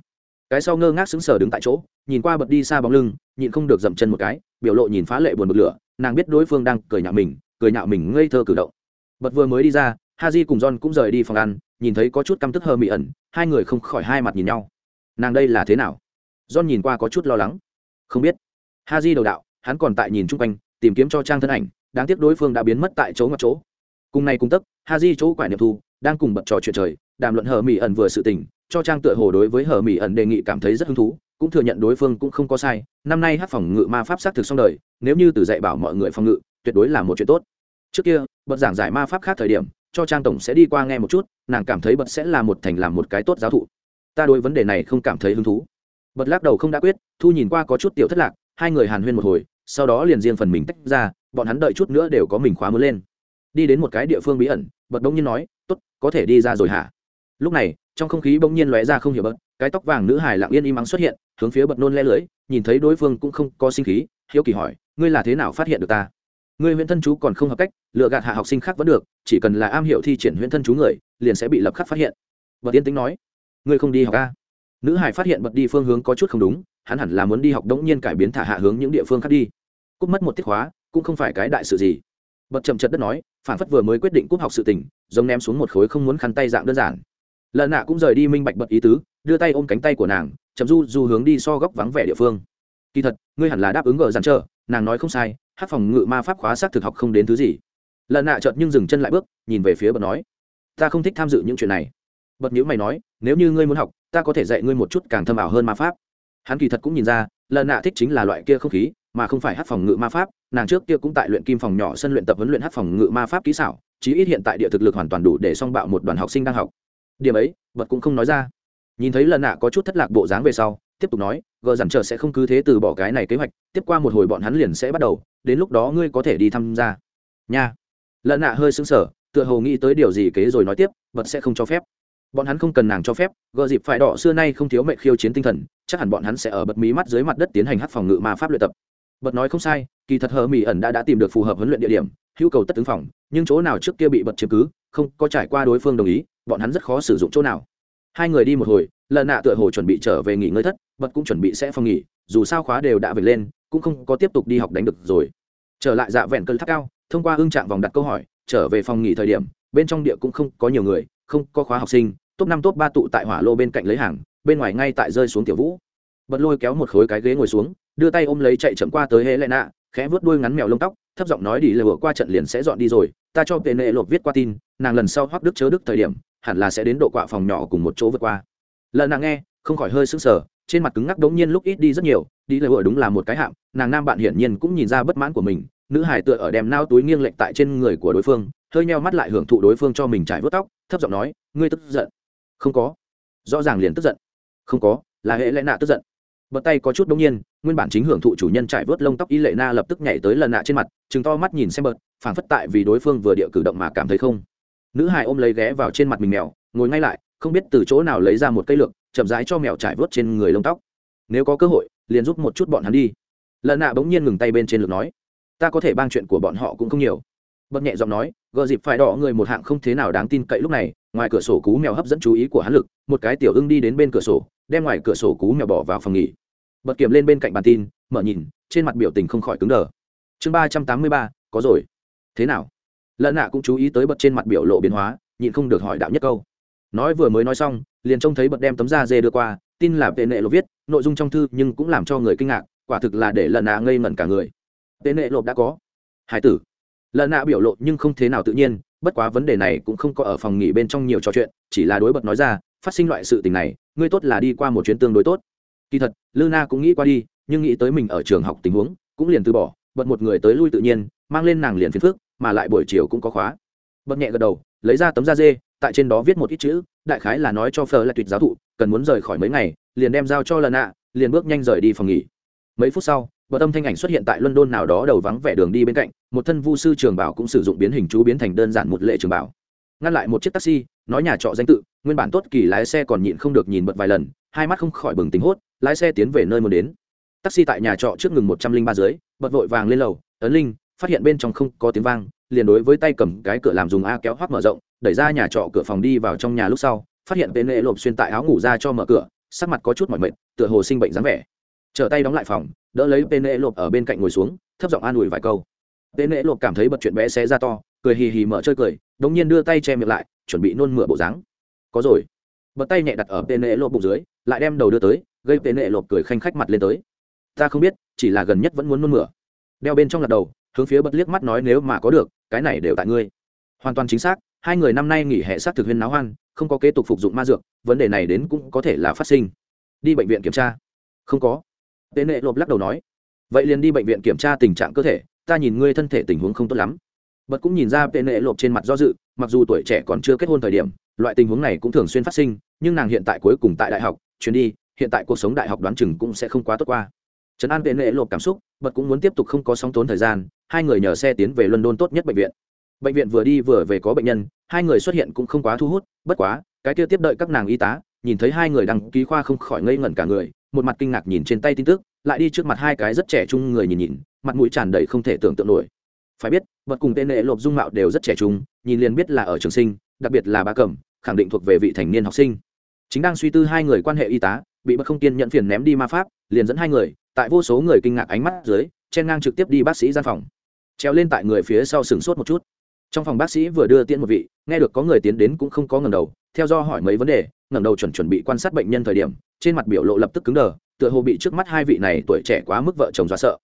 Speaker 1: Cái sau ngơ ngác sững sờ đứng tại chỗ, nhìn qua bật đi xa bóng lưng, nhịn không được dậm chân một cái, biểu lộ nhìn phá lệ buồn bực lửa, nàng biết đối phương đang cười nhạo mình, cười nhạo mình ngây thơ cử động. Bật vừa mới đi ra Haji cùng john cũng rời đi phòng ăn nhìn thấy có chút căm tức hơ mị ẩn hai người không khỏi hai mặt nhìn nhau. Nàng đây là thế nào? John nhìn qua có chút lo lắng. Không biết. Haji đầu đạo hắn còn tại nhìn chung quanh tìm kiếm cho trang thân ảnh đáng tiếc đối phương đã biến mất tại chỗ ngặt chỗ. Cùng này cùng tức, Haji chỗ quải niệm thu đang cùng bật trò chuyện trời đàm luận hờ Mị ẩn vừa sự tình cho trang tựa hồ đối với hờ Mị ẩn đề nghị cảm thấy rất hứng thú cũng thừa nhận đối phương cũng không có sai. Năm nay hát phòng ngự ma pháp xác thực xong đời nếu như từ dạy bảo mọi người phòng ngự tuyệt đối là một chuyện tốt. Trước kia bật giảng giải ma pháp khác thời điểm cho trang tổng sẽ đi qua nghe một chút, nàng cảm thấy bật sẽ là một thành làm một cái tốt giáo thụ. Ta đối vấn đề này không cảm thấy hứng thú. Bật lắc đầu không đã quyết, thu nhìn qua có chút tiểu thất lạc, hai người hàn huyên một hồi, sau đó liền riêng phần mình tách ra, bọn hắn đợi chút nữa đều có mình khóa mới lên. Đi đến một cái địa phương bí ẩn, bật đông nhiên nói t ố t có thể đi ra rồi hả? Lúc này, trong không khí bỗng nhiên lóe ra không hiểu bật, cái tóc vàng nữ hải lặng yên im ắng xuất hiện, hướng phía bật nôn le lưới, nhìn thấy đối phương cũng không có sinh khí, hiếu kỳ hỏi, ngươi là thế nào phát hiện được ta? Ngươi huyễn thân chú còn không hợp cách lựa gạt hạ học sinh khác vẫn được chỉ cần là am hiểu thi triển huyễn thân chú người liền sẽ bị lập khắc phát hiện. Bật tiên tính nói ngươi không đi học a? Nữ hải phát hiện bật đi phương hướng có chút không đúng hắn hẳn là muốn đi học đống nhiên cải biến thả hạ hướng những địa phương khác đi. Cúp mất một tiết hóa, cũng không phải cái đại sự gì. Bật chậm chật đất nói phản phất vừa mới quyết định cúp học sự tình giống ném xuống một khối không muốn khăn tay dạng đơn giản. Lần nạ cũng rời đi minh bạch bật ý tứ đưa tay ôm cánh tay của nàng chậm du du hướng đi so góc vắng vẻ địa phương. Kỳ thật ngươi hẳn là đáp ứng gờ dàn chờ nàng nói không sai hát phòng ngự ma pháp khóa xác thực học không đến thứ gì. Lần nạ chợt nhưng dừng chân lại bước, nhìn về phía bật nói, ta không thích tham dự những chuyện này. Bật nhữ mày nói, nếu như ngươi muốn học, ta có thể dạy ngươi một chút càng thâm ảo hơn ma pháp. Hắn kỳ thật cũng nhìn ra lần nạ thích chính là loại kia không khí, mà không phải hát phòng ngự ma pháp, nàng trước kia cũng tại luyện kim phòng nhỏ sân luyện tập huấn luyện hát phòng ngự ma pháp kỹ xảo, chí ít hiện tại địa thực lực hoàn toàn đủ để song bạo một đoàn học sinh đang học. Điểm ấy, bật cũng không nói ra. Nhìn thấy lần nạ có chút thất lạc bộ dáng về sau tiếp tục nói, gờ dằn chờ sẽ không cứ thế từ bỏ cái này kế hoạch, tiếp qua một hồi bọn hắn liền sẽ bắt đầu, đến lúc đó ngươi có thể đi tham gia. Nha. Lợn nạ hơi sững sờ, tựa hồ nghĩ tới điều gì kế rồi nói tiếp, vật sẽ không cho phép. Bọn hắn không cần nàng cho phép, gờ dịp phải đỏ xưa nay không thiếu mệnh khiêu chiến tinh thần, chắc hẳn bọn hắn sẽ ở bật mí mắt dưới mặt đất tiến hành hát phòng ngự ma pháp luyện tập. Bật nói không sai, kỳ thật hờ mỹ ẩn đã đã tìm được phù hợp huấn luyện địa điểm, hữu cầu tất ứng phòng, nhưng chỗ nào trước kia bị bật chiếm cứ, không có trải qua đối phương đồng ý, bọn hắn rất khó sử dụng chỗ nào. Hai người đi một hồi lần nạ tựa hồ chuẩn bị trở về nghỉ ngơi thất bật cũng chuẩn bị sẽ phòng nghỉ, dù sao khóa đều đã về lên, cũng không có tiếp tục đi học đánh được rồi. Trở lại dạ vẹn cơn tháp cao, thông qua ưng trạng vòng đặt câu hỏi, trở về phòng nghỉ thời điểm, bên trong địa cũng không có nhiều người, không có khóa học sinh, top năm, top ba tụ tại hỏa lô bên cạnh lấy hàng, bên ngoài ngay tại rơi xuống tiểu vũ. Bật lôi kéo một khối cái ghế ngồi xuống, đưa tay ôm lấy chạy chậm qua tới hễ lệ nạ khẽ vớt đuôi ngắn mèo lông tóc, thấp giọng nói đi lừa qua trận liền sẽ dọn đi rồi, ta cho tệ nệ lột viết qua tin, nàng lần sau hoắc đức chớ đức thời điểm, hẳn là sẽ đến độ quạ phòng nhỏ cùng một chỗ vượt qua. Lần nàng nghe, không khỏi hơi sững sờ trên mặt cứng ngắc đống nhiên lúc ít đi rất nhiều, đi lừa đúng là một cái hạm, nàng nam bạn hiển nhiên cũng nhìn ra bất mãn của mình, nữ hải tựa ở đem nao túi nghiêng lệch tại trên người của đối phương, hơi nheo mắt lại hưởng thụ đối phương cho mình trải vớt tóc, thấp giọng nói, ngươi tức giận? Không có. Rõ ràng liền tức giận. Không có, là hệ lẽ nạ tức giận. Bật tay có chút đông nhiên, nguyên bản chính hưởng thụ chủ nhân trải vớt lông tóc y lệ na lập tức nhảy tới lần nạ trên mặt chừng to mắt nhìn xem bật, phảng phất tại vì đối phương vừa địa cử động mà cảm thấy không. Nữ hài ôm lấy ghé vào trên mặt mình mèo, ngồi ngay lại, không biết từ chỗ nào lấy ra một cây lược chậm rãi cho mèo trải vớt trên người lông tóc. Nếu có cơ hội, liền giúp một chút bọn hắn đi. Lần nạ bỗng nhiên ngừng tay bên trên lược nói, ta có thể bang chuyện của bọn họ cũng không nhiều. Bật nhẹ giọng nói, gờ dịp phải đỏ người một hạng không thế nào đáng tin cậy lúc này, ngoài cửa sổ cú mèo hấp dẫn chú ý của hắn lực, một cái tiểu ưng đi đến bên cửa sổ, đem ngoài cửa sổ cú mèo bỏ vào phòng nghỉ. Bật kiểm lên bên cạnh bàn tin, mở nhìn, trên mặt biểu tình không khỏi cứng đờ. Chương ba trăm tám mươi ba, có rồi. Thế nào? Lợn nạ cũng chú ý tới bật trên mặt biểu lộ biến hóa, nhịn không được hỏi đạo nhất câu nói vừa mới nói xong, liền trông thấy bật đem tấm da dê đưa qua, tin là tệ nệ lộ viết, nội dung trong thư nhưng cũng làm cho người kinh ngạc, quả thực là để lần nạ ngây ngẩn cả người. Tệ nệ lộ đã có. Hải tử. Lần nạ biểu lộ nhưng không thế nào tự nhiên, bất quá vấn đề này cũng không có ở phòng nghỉ bên trong nhiều trò chuyện, chỉ là đối bật nói ra, phát sinh loại sự tình này, ngươi tốt là đi qua một chuyến tương đối tốt. Kỳ thật, lư na cũng nghĩ qua đi, nhưng nghĩ tới mình ở trường học tình huống, cũng liền từ bỏ, bật một người tới lui tự nhiên, mang lên nàng liền phiền phước mà lại buổi chiều cũng có khóa. Bật nhẹ gật đầu, lấy ra tấm da dê tại trên đó viết một ít chữ, đại khái là nói cho phờ là tuyệt giáo thụ, cần muốn rời khỏi mấy ngày, liền đem giao cho lần ạ liền bước nhanh rời đi phòng nghỉ. Mấy phút sau bờ tâm thanh ảnh xuất hiện tại london nào đó đầu vắng vẻ đường đi bên cạnh, một thân vu sư trường bảo cũng sử dụng biến hình chú biến thành đơn giản một lệ trường bảo. Ngăn lại một chiếc taxi, nói nhà trọ danh tự, nguyên bản tốt kỳ lái xe còn nhịn không được nhìn bật vài lần, hai mắt không khỏi bừng tính hốt, lái xe tiến về nơi muốn đến. Taxi tại nhà trọ trước ngừng một trăm linh ba dưới, bật vội vàng lên lầu, ấn linh, phát hiện bên trong không có tiếng vang, liền đối với tay cầm cái cửa làm dùng a kéo hoác mở rộng đẩy ra nhà trọ cửa phòng đi vào trong nhà lúc sau, phát hiện tên lệ lộp xuyên tại áo ngủ ra cho mở cửa, sắc mặt có chút mỏi mệt, tựa hồ sinh bệnh dáng vẻ. Trở tay đóng lại phòng, đỡ lấy tên lệ lộp ở bên cạnh ngồi xuống, thấp giọng an ủi vài câu. Tên lệ lộp cảm thấy bật chuyện bé xé ra to, cười hì hì mở chơi cười, đống nhiên đưa tay che miệng lại, chuẩn bị nôn mửa bộ dáng. Có rồi. Bật tay nhẹ đặt ở tên lệ lộp bụng dưới, lại đem đầu đưa tới, gây tên lệ lộp cười khanh khách mặt lên tới. Ta không biết, chỉ là gần nhất vẫn muốn nôn mửa. Đeo bên trong lật đầu, hướng phía bật liếc mắt nói nếu mà có được, cái này đều tại ngươi. Hoàn toàn chính xác hai người năm nay nghỉ hè sát thực huyên náo hoan, không có kế tục phục dụng ma dược, vấn đề này đến cũng có thể là phát sinh. Đi bệnh viện kiểm tra. Không có. Tên nệ lộp lắc đầu nói. Vậy liền đi bệnh viện kiểm tra tình trạng cơ thể, ta nhìn ngươi thân thể tình huống không tốt lắm. Bật cũng nhìn ra tên nệ lộp trên mặt do dự, mặc dù tuổi trẻ còn chưa kết hôn thời điểm, loại tình huống này cũng thường xuyên phát sinh, nhưng nàng hiện tại cuối cùng tại đại học, chuyến đi, hiện tại cuộc sống đại học đoán chừng cũng sẽ không quá tốt qua. Trấn an tên nệ lộp cảm xúc, bật cũng muốn tiếp tục không có sóng tốn thời gian, hai người nhờ xe tiến về london tốt nhất bệnh viện. Bệnh viện vừa đi vừa về có bệnh nhân hai người xuất hiện cũng không quá thu hút, bất quá, cái kia tiếp đợi các nàng y tá, nhìn thấy hai người đăng ký khoa không khỏi ngây ngẩn cả người, một mặt kinh ngạc nhìn trên tay tin tức, lại đi trước mặt hai cái rất trẻ trung người nhìn nhìn, mặt mũi tràn đầy không thể tưởng tượng nổi. Phải biết, vật cùng tên nệ lộp dung mạo đều rất trẻ trung, nhìn liền biết là ở trường sinh, đặc biệt là ba cẩm, khẳng định thuộc về vị thành niên học sinh. Chính đang suy tư hai người quan hệ y tá, bị bất không kiên nhận phiền ném đi ma pháp, liền dẫn hai người, tại vô số người kinh ngạc ánh mắt dưới, chen ngang trực tiếp đi bác sĩ gian phòng. Treo lên tại người phía sau sừng sốt một chút trong phòng bác sĩ vừa đưa tiễn một vị, nghe được có người tiến đến cũng không có ngầm đầu, theo do hỏi mấy vấn đề ngầm đầu chuẩn chuẩn bị quan sát bệnh nhân thời điểm, trên mặt biểu lộ lập tức cứng đờ, tựa hồ bị trước mắt hai vị này tuổi trẻ quá mức vợ chồng dọa sợ.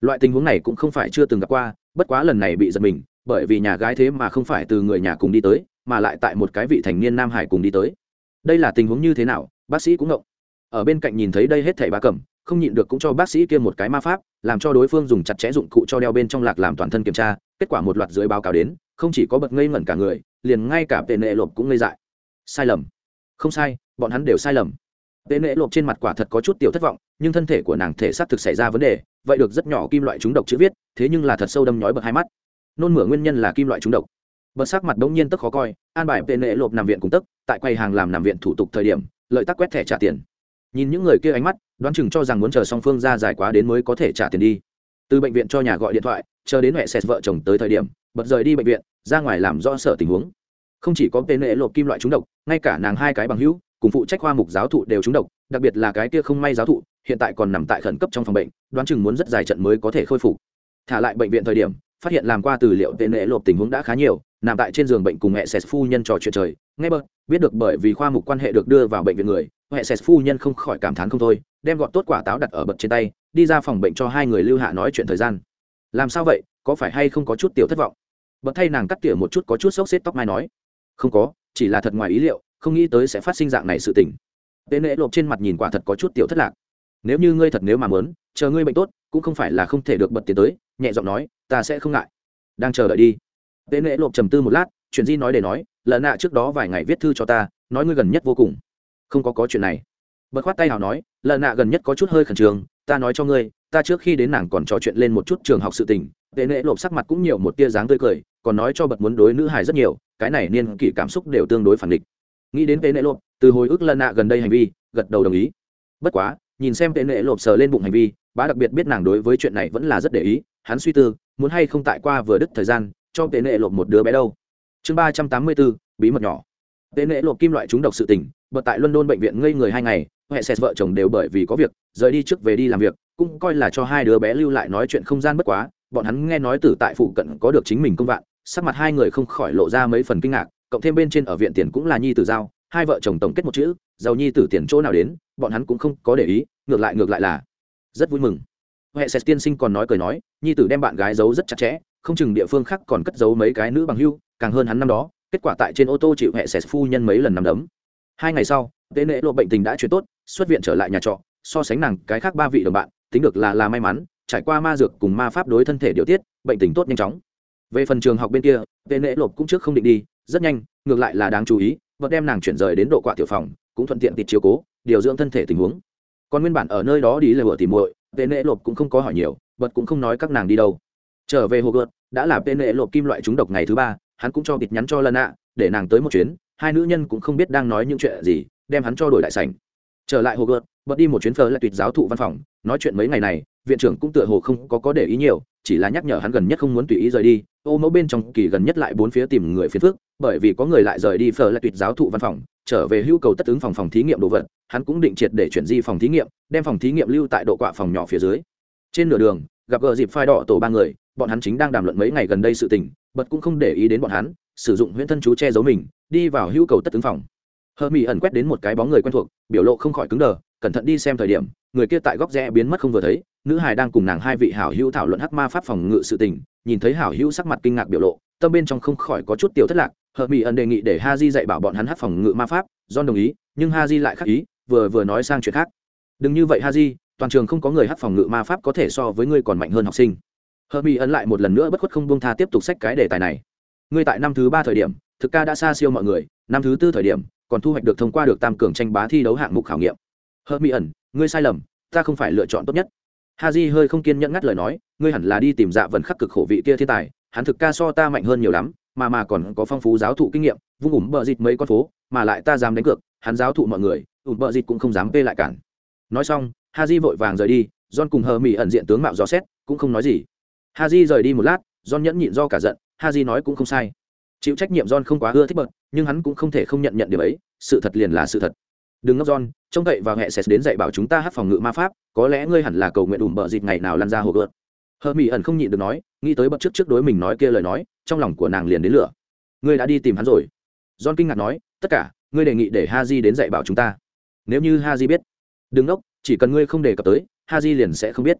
Speaker 1: Loại tình huống này cũng không phải chưa từng gặp qua, bất quá lần này bị giật mình, bởi vì nhà gái thế mà không phải từ người nhà cùng đi tới, mà lại tại một cái vị thành niên nam hải cùng đi tới. Đây là tình huống như thế nào, bác sĩ cũng ngộng. Ở bên cạnh nhìn thấy đây hết thảy ba cẩm, không nhịn được cũng cho bác sĩ kia một cái ma pháp, làm cho đối phương dùng chặt chẽ dụng cụ cho đeo bên trong lạc làm toàn thân kiểm tra, kết quả một loạt dưới báo cáo đến không chỉ có bật ngây ngẩn cả người, liền ngay cả tệ nệ lộp cũng ngây dại. Sai lầm. Không sai, bọn hắn đều sai lầm. Tệ nệ lộp trên mặt quả thật có chút tiểu thất vọng, nhưng thân thể của nàng thể xác thực xảy ra vấn đề, vậy được rất nhỏ kim loại trúng độc chữ viết, thế nhưng là thật sâu đâm nhói bật hai mắt. Nôn mửa nguyên nhân là kim loại trúng độc. Bật sắc mặt bỗng nhiên tức khó coi, an bài tệ nệ lộp nằm viện cùng tức, tại quầy hàng làm nằm viện thủ tục thời điểm, lợi tắc quét thẻ trả tiền. Nhìn những người kia ánh mắt, đoán chừng cho rằng muốn chờ song phương ra dài quá đến mới có thể trả tiền đi. Từ bệnh viện cho nhà gọi điện thoại chờ đến mẹ xẹt vợ chồng tới thời điểm, bật rời đi bệnh viện, ra ngoài làm rõ sở tình huống. Không chỉ có tên lệ lộp kim loại trúng độc, ngay cả nàng hai cái bằng hữu, cùng phụ trách khoa mục giáo thụ đều trúng độc, đặc biệt là cái kia không may giáo thụ, hiện tại còn nằm tại khẩn cấp trong phòng bệnh, đoán chừng muốn rất dài trận mới có thể khôi phục. Thả lại bệnh viện thời điểm, phát hiện làm qua từ liệu tên lệ lộp tình huống đã khá nhiều, nằm tại trên giường bệnh cùng mẹ sệt phu nhân trò chuyện trời. Ngay bơ biết được bởi vì khoa mục quan hệ được đưa vào bệnh viện người, mẹ sệt phu nhân không khỏi cảm thán không thôi, đem gọn tốt quả táo đặt ở bậc trên tay, đi ra phòng bệnh cho hai người lưu hạ nói chuyện thời gian làm sao vậy? Có phải hay không có chút tiểu thất vọng? Bậc thay nàng cắt tỉa một chút có chút xốc xếp tóc mai nói. Không có, chỉ là thật ngoài ý liệu, không nghĩ tới sẽ phát sinh dạng này sự tình. Tê nệ lộp trên mặt nhìn quả thật có chút tiểu thất lạc. Nếu như ngươi thật nếu mà muốn, chờ ngươi bệnh tốt, cũng không phải là không thể được bật tiền tới, nhẹ giọng nói, ta sẽ không ngại. Đang chờ đợi đi. Tê nệ lộp trầm tư một lát, chuyện di nói để nói lợn nạ trước đó vài ngày viết thư cho ta, nói ngươi gần nhất vô cùng. Không có có chuyện này. Bật khoát tay nào nói lợn nạ gần nhất có chút hơi khẩn trương, ta nói cho ngươi ta trước khi đến nàng còn trò chuyện lên một chút trường học sự tình, tệ nệ lộp sắc mặt cũng nhiều một tia dáng tươi cười, còn nói cho bật muốn đối nữ hài rất nhiều, cái này niên kỷ cảm xúc đều tương đối phản địch. Nghĩ đến tệ nệ lộp, từ hồi ức lần nạ gần đây hành vi, gật đầu đồng ý. Bất quá, nhìn xem tệ nệ lộp sờ lên bụng hành vi, bá đặc biệt biết nàng đối với chuyện này vẫn là rất để ý, hắn suy tư, muốn hay không tại qua vừa đứt thời gian, cho tệ nệ lộp một đứa bé đâu. Chương ba trăm tám mươi bốn, bí mật nhỏ. Tệ nệ lộp kim loại trúng độc sự tình, bật tại london bệnh viện ngây người hai ngày, hệ xét vợ chồng đều bởi vì có việc, rời đi trước về đi làm việc cũng coi là cho hai đứa bé lưu lại nói chuyện không gian bất quá, bọn hắn nghe nói từ tại phụ cận có được chính mình công vạn, sắc mặt hai người không khỏi lộ ra mấy phần kinh ngạc, cộng thêm bên trên ở viện tiền cũng là nhi tử giao, hai vợ chồng tổng kết một chữ, giàu nhi tử tiền chỗ nào đến, bọn hắn cũng không có để ý, ngược lại ngược lại là rất vui mừng. Huệ sét tiên sinh còn nói cười nói, nhi tử đem bạn gái giấu rất chặt chẽ, không chừng địa phương khác còn cất giấu mấy cái nữ bằng hưu, càng hơn hắn năm đó, kết quả tại trên ô tô chịu huệ sét phu nhân mấy lần nằm đấm. Hai ngày sau, tế nệ lộ bệnh tình đã chuyển tốt, xuất viện trở lại nhà trọ, so sánh nàng cái khác ba vị đồng bạn tính được là là may mắn, trải qua ma dược cùng ma pháp đối thân thể điều tiết, bệnh tình tốt nhanh chóng. Về phần trường học bên kia vệ nệ lộp cũng trước không định đi, rất nhanh, ngược lại là đáng chú ý vật đem nàng chuyển rời đến độ quạ tiểu phòng, cũng thuận tiện tịt chiếu cố, điều dưỡng thân thể tình huống. Còn nguyên bản ở nơi đó đi là vừa tìm muội vệ nệ lộp cũng không có hỏi nhiều vật cũng không nói các nàng đi đâu. Trở về hồ gợt, đã là tên nệ lộp kim loại trúng độc ngày thứ ba, hắn cũng cho bịt nhắn cho lần ạ để nàng tới một chuyến, hai nữ nhân cũng không biết đang nói những chuyện gì, đem hắn cho đổi đại sảnh. Trở lại hồ gợt bật đi một chuyến phở lại tuyệt giáo thụ văn phòng nói chuyện mấy ngày này, viện trưởng cũng tựa hồ không có có để ý nhiều, chỉ là nhắc nhở hắn gần nhất không muốn tùy ý rời đi. Ô mẫu bên trong kỳ gần nhất lại bốn phía tìm người phiền phước bởi vì có người lại rời đi phở lại tuyệt giáo thụ văn phòng, trở về hưu cầu tất ứng phòng phòng thí nghiệm đồ vật. Hắn cũng định triệt để chuyển di phòng thí nghiệm, đem phòng thí nghiệm lưu tại độ quạ phòng nhỏ phía dưới. Trên nửa đường, gặp gỡ dịp phai đỏ tổ ba người, bọn hắn chính đang đàm luận mấy ngày gần đây sự tình, bật cũng không để ý đến bọn hắn, sử dụng huyễn thân chú che giấu mình, đi vào hưu cầu tất ứng phòng. Hờ mỹ ẩn quét đến một cái bóng người quen thuộc, biểu lộ không khỏi cứng đờ, cẩn thận đi xem thời điểm người kia tại góc rẽ biến mất không vừa thấy, nữ hài đang cùng nàng hai vị hảo hữu thảo luận hắc ma pháp phòng ngự sự tình, nhìn thấy hảo hữu sắc mặt kinh ngạc biểu lộ, tâm bên trong không khỏi có chút tiểu thất lạc hờ mỹ ẩn đề nghị để ha di dạy bảo bọn hắn hắc phòng ngự ma pháp, john đồng ý, nhưng ha di lại khắc ý, vừa vừa nói sang chuyện khác. Đừng như vậy ha di, toàn trường không có người hắc phòng ngự ma pháp có thể so với ngươi còn mạnh hơn học sinh. Hờ mỹ ẩn lại một lần nữa bất khuất không buông tha tiếp tục sách cái đề tài này. Ngươi tại năm thứ ba thời điểm, thực ca đã xa siêu mọi người, năm thứ tư thời điểm, còn thu hoạch được thông qua được tam cường tranh bá thi đấu hạng mục khảo nghiệm. Hợp mỹ ẩn ngươi sai lầm, ta không phải lựa chọn tốt nhất. Ha j hơi không kiên nhẫn ngắt lời nói, ngươi hẳn là đi tìm dạ vần khắc cực khổ vị kia thiên tài, hắn thực ca so ta mạnh hơn nhiều lắm, mà mà còn có phong phú giáo thụ kinh nghiệm, vung ủng bờ dịt mấy con phố, mà lại ta dám đánh cược, hắn giáo thụ mọi người, ủng bờ dịt cũng không dám vê lại cản. Nói xong ha j vội vàng rời đi, john cùng hờ mỹ ẩn diện tướng mạo dò xét, cũng không nói gì. Ha j rời đi một lát, john nhẫn nhịn do cả giận ha j nói cũng không sai. Chịu trách nhiệm john không quá ưa thích bật nhưng hắn cũng không thể không nhận nhận điều ấy, sự thật liền là sự thật đừng ngốc, john, trông cậy và hệ sẽ đến dạy bảo chúng ta hát phòng ngự ma pháp, có lẽ ngươi hẳn là cầu nguyện ủm bợ dịp ngày nào lăn ra hồ gợt. Hờ mỹ ẩn không nhịn được nói, nghĩ tới bậc trước trước đối mình nói kia lời nói, trong lòng của nàng liền đến lửa. Ngươi đã đi tìm hắn rồi. John kinh ngạc nói, tất cả, ngươi đề nghị để ha di đến dạy bảo chúng ta. Nếu như ha di biết. Đừng ngốc, chỉ cần ngươi không đề cập tới ha di liền sẽ không biết.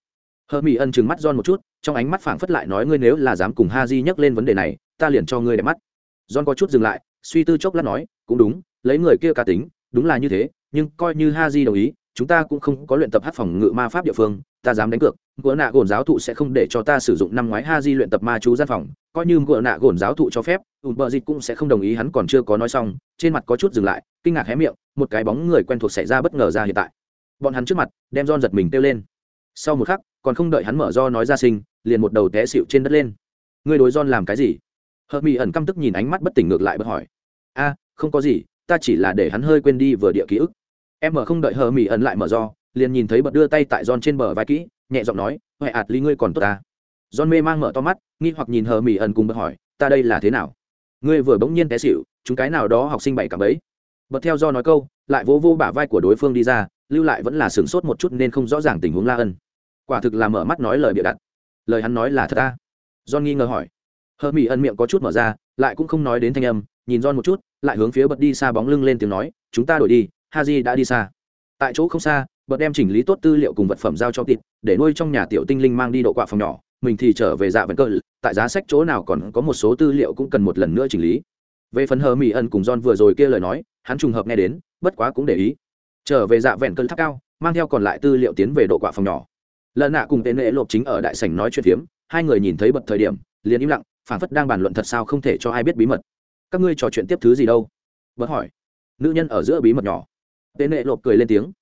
Speaker 1: Hờ mỹ ân trừng mắt John một chút, trong ánh mắt phảng phất lại nói ngươi nếu là dám cùng ha di nhắc lên vấn đề này, ta liền cho ngươi đẹp mắt. John có chút dừng lại, suy tư chốc lát nói, cũng đúng, lấy người kia cá tính đúng là như thế, nhưng coi như ha di đồng ý, chúng ta cũng không có luyện tập hát phòng ngự ma pháp địa phương, ta dám đánh cược. Gỡ nạ gồn giáo thụ sẽ không để cho ta sử dụng năm ngoái ha di luyện tập ma chú gian phòng, coi như gỡ nạ gồn giáo thụ cho phép, ùn bờ dịch cũng sẽ không đồng ý, hắn còn chưa có nói xong, trên mặt có chút dừng lại, kinh ngạc hé miệng, một cái bóng người quen thuộc xảy ra bất ngờ ra hiện tại. Bọn hắn trước mặt, đem don giật mình kêu lên. Sau một khắc, còn không đợi hắn mở do nói ra sinh, liền một đầu té xịu trên đất lên. Ngươi đối don làm cái gì? Hợp mỹ ẩn căm tức nhìn ánh mắt bất tỉnh ngược lại bất hỏi. A, không có gì ta chỉ là để hắn hơi quên đi vừa địa ký ức em mở không đợi hờ mỹ ẩn lại mở do liền nhìn thấy bật đưa tay tại John trên bờ vai kỹ, nhẹ giọng nói, huệ ạt ly ngươi còn tốt ta?" John mê mang mở to mắt, nghi hoặc nhìn hờ mỉ ẩn cùng bật hỏi, "Ta đây là thế nào?" Ngươi vừa bỗng nhiên té xỉu, chúng cái nào đó học sinh bảy cả bấy. Bật theo do nói câu, lại vỗ vô bả vai của đối phương đi ra, lưu lại vẫn là sửng sốt một chút nên không rõ ràng tình huống La Ân. Quả thực là mở mắt nói lời bịa đặt. Lời hắn nói là thật ta? John nghi ngờ hỏi. Hờ mỉ ẩn miệng có chút mở ra, lại cũng không nói đến thanh âm, nhìn John một chút, lại hướng phía bật đi xa bóng lưng lên tiếng nói, "Chúng ta đổi đi, Haji đã đi xa." Tại chỗ không xa, bật đem chỉnh lý tốt tư liệu cùng vật phẩm giao cho tịt để nuôi trong nhà tiểu tinh linh mang đi độ quạ phòng nhỏ mình thì trở về dạ vẫn cơ tại giá sách chỗ nào còn có một số tư liệu cũng cần một lần nữa chỉnh lý. Về phần hờ mỹ ẩn cùng john vừa rồi kia lời nói hắn trùng hợp nghe đến bất quá cũng để ý. Trở về dạ vẹn cơn tháp cao mang theo còn lại tư liệu tiến về độ quả phòng nhỏ. Lần nạ cùng tên lễ lộp chính ở đại sảnh nói chuyện phiếm hai người nhìn thấy bật thời điểm liền im lặng phản phất đang bàn luận thật sao không thể cho ai biết bí mật. Các ngươi trò chuyện tiếp thứ gì đâu? Bật hỏi. Nữ nhân ở giữa bí mật nhỏ. Tên nệ lộp cười lên tiếng.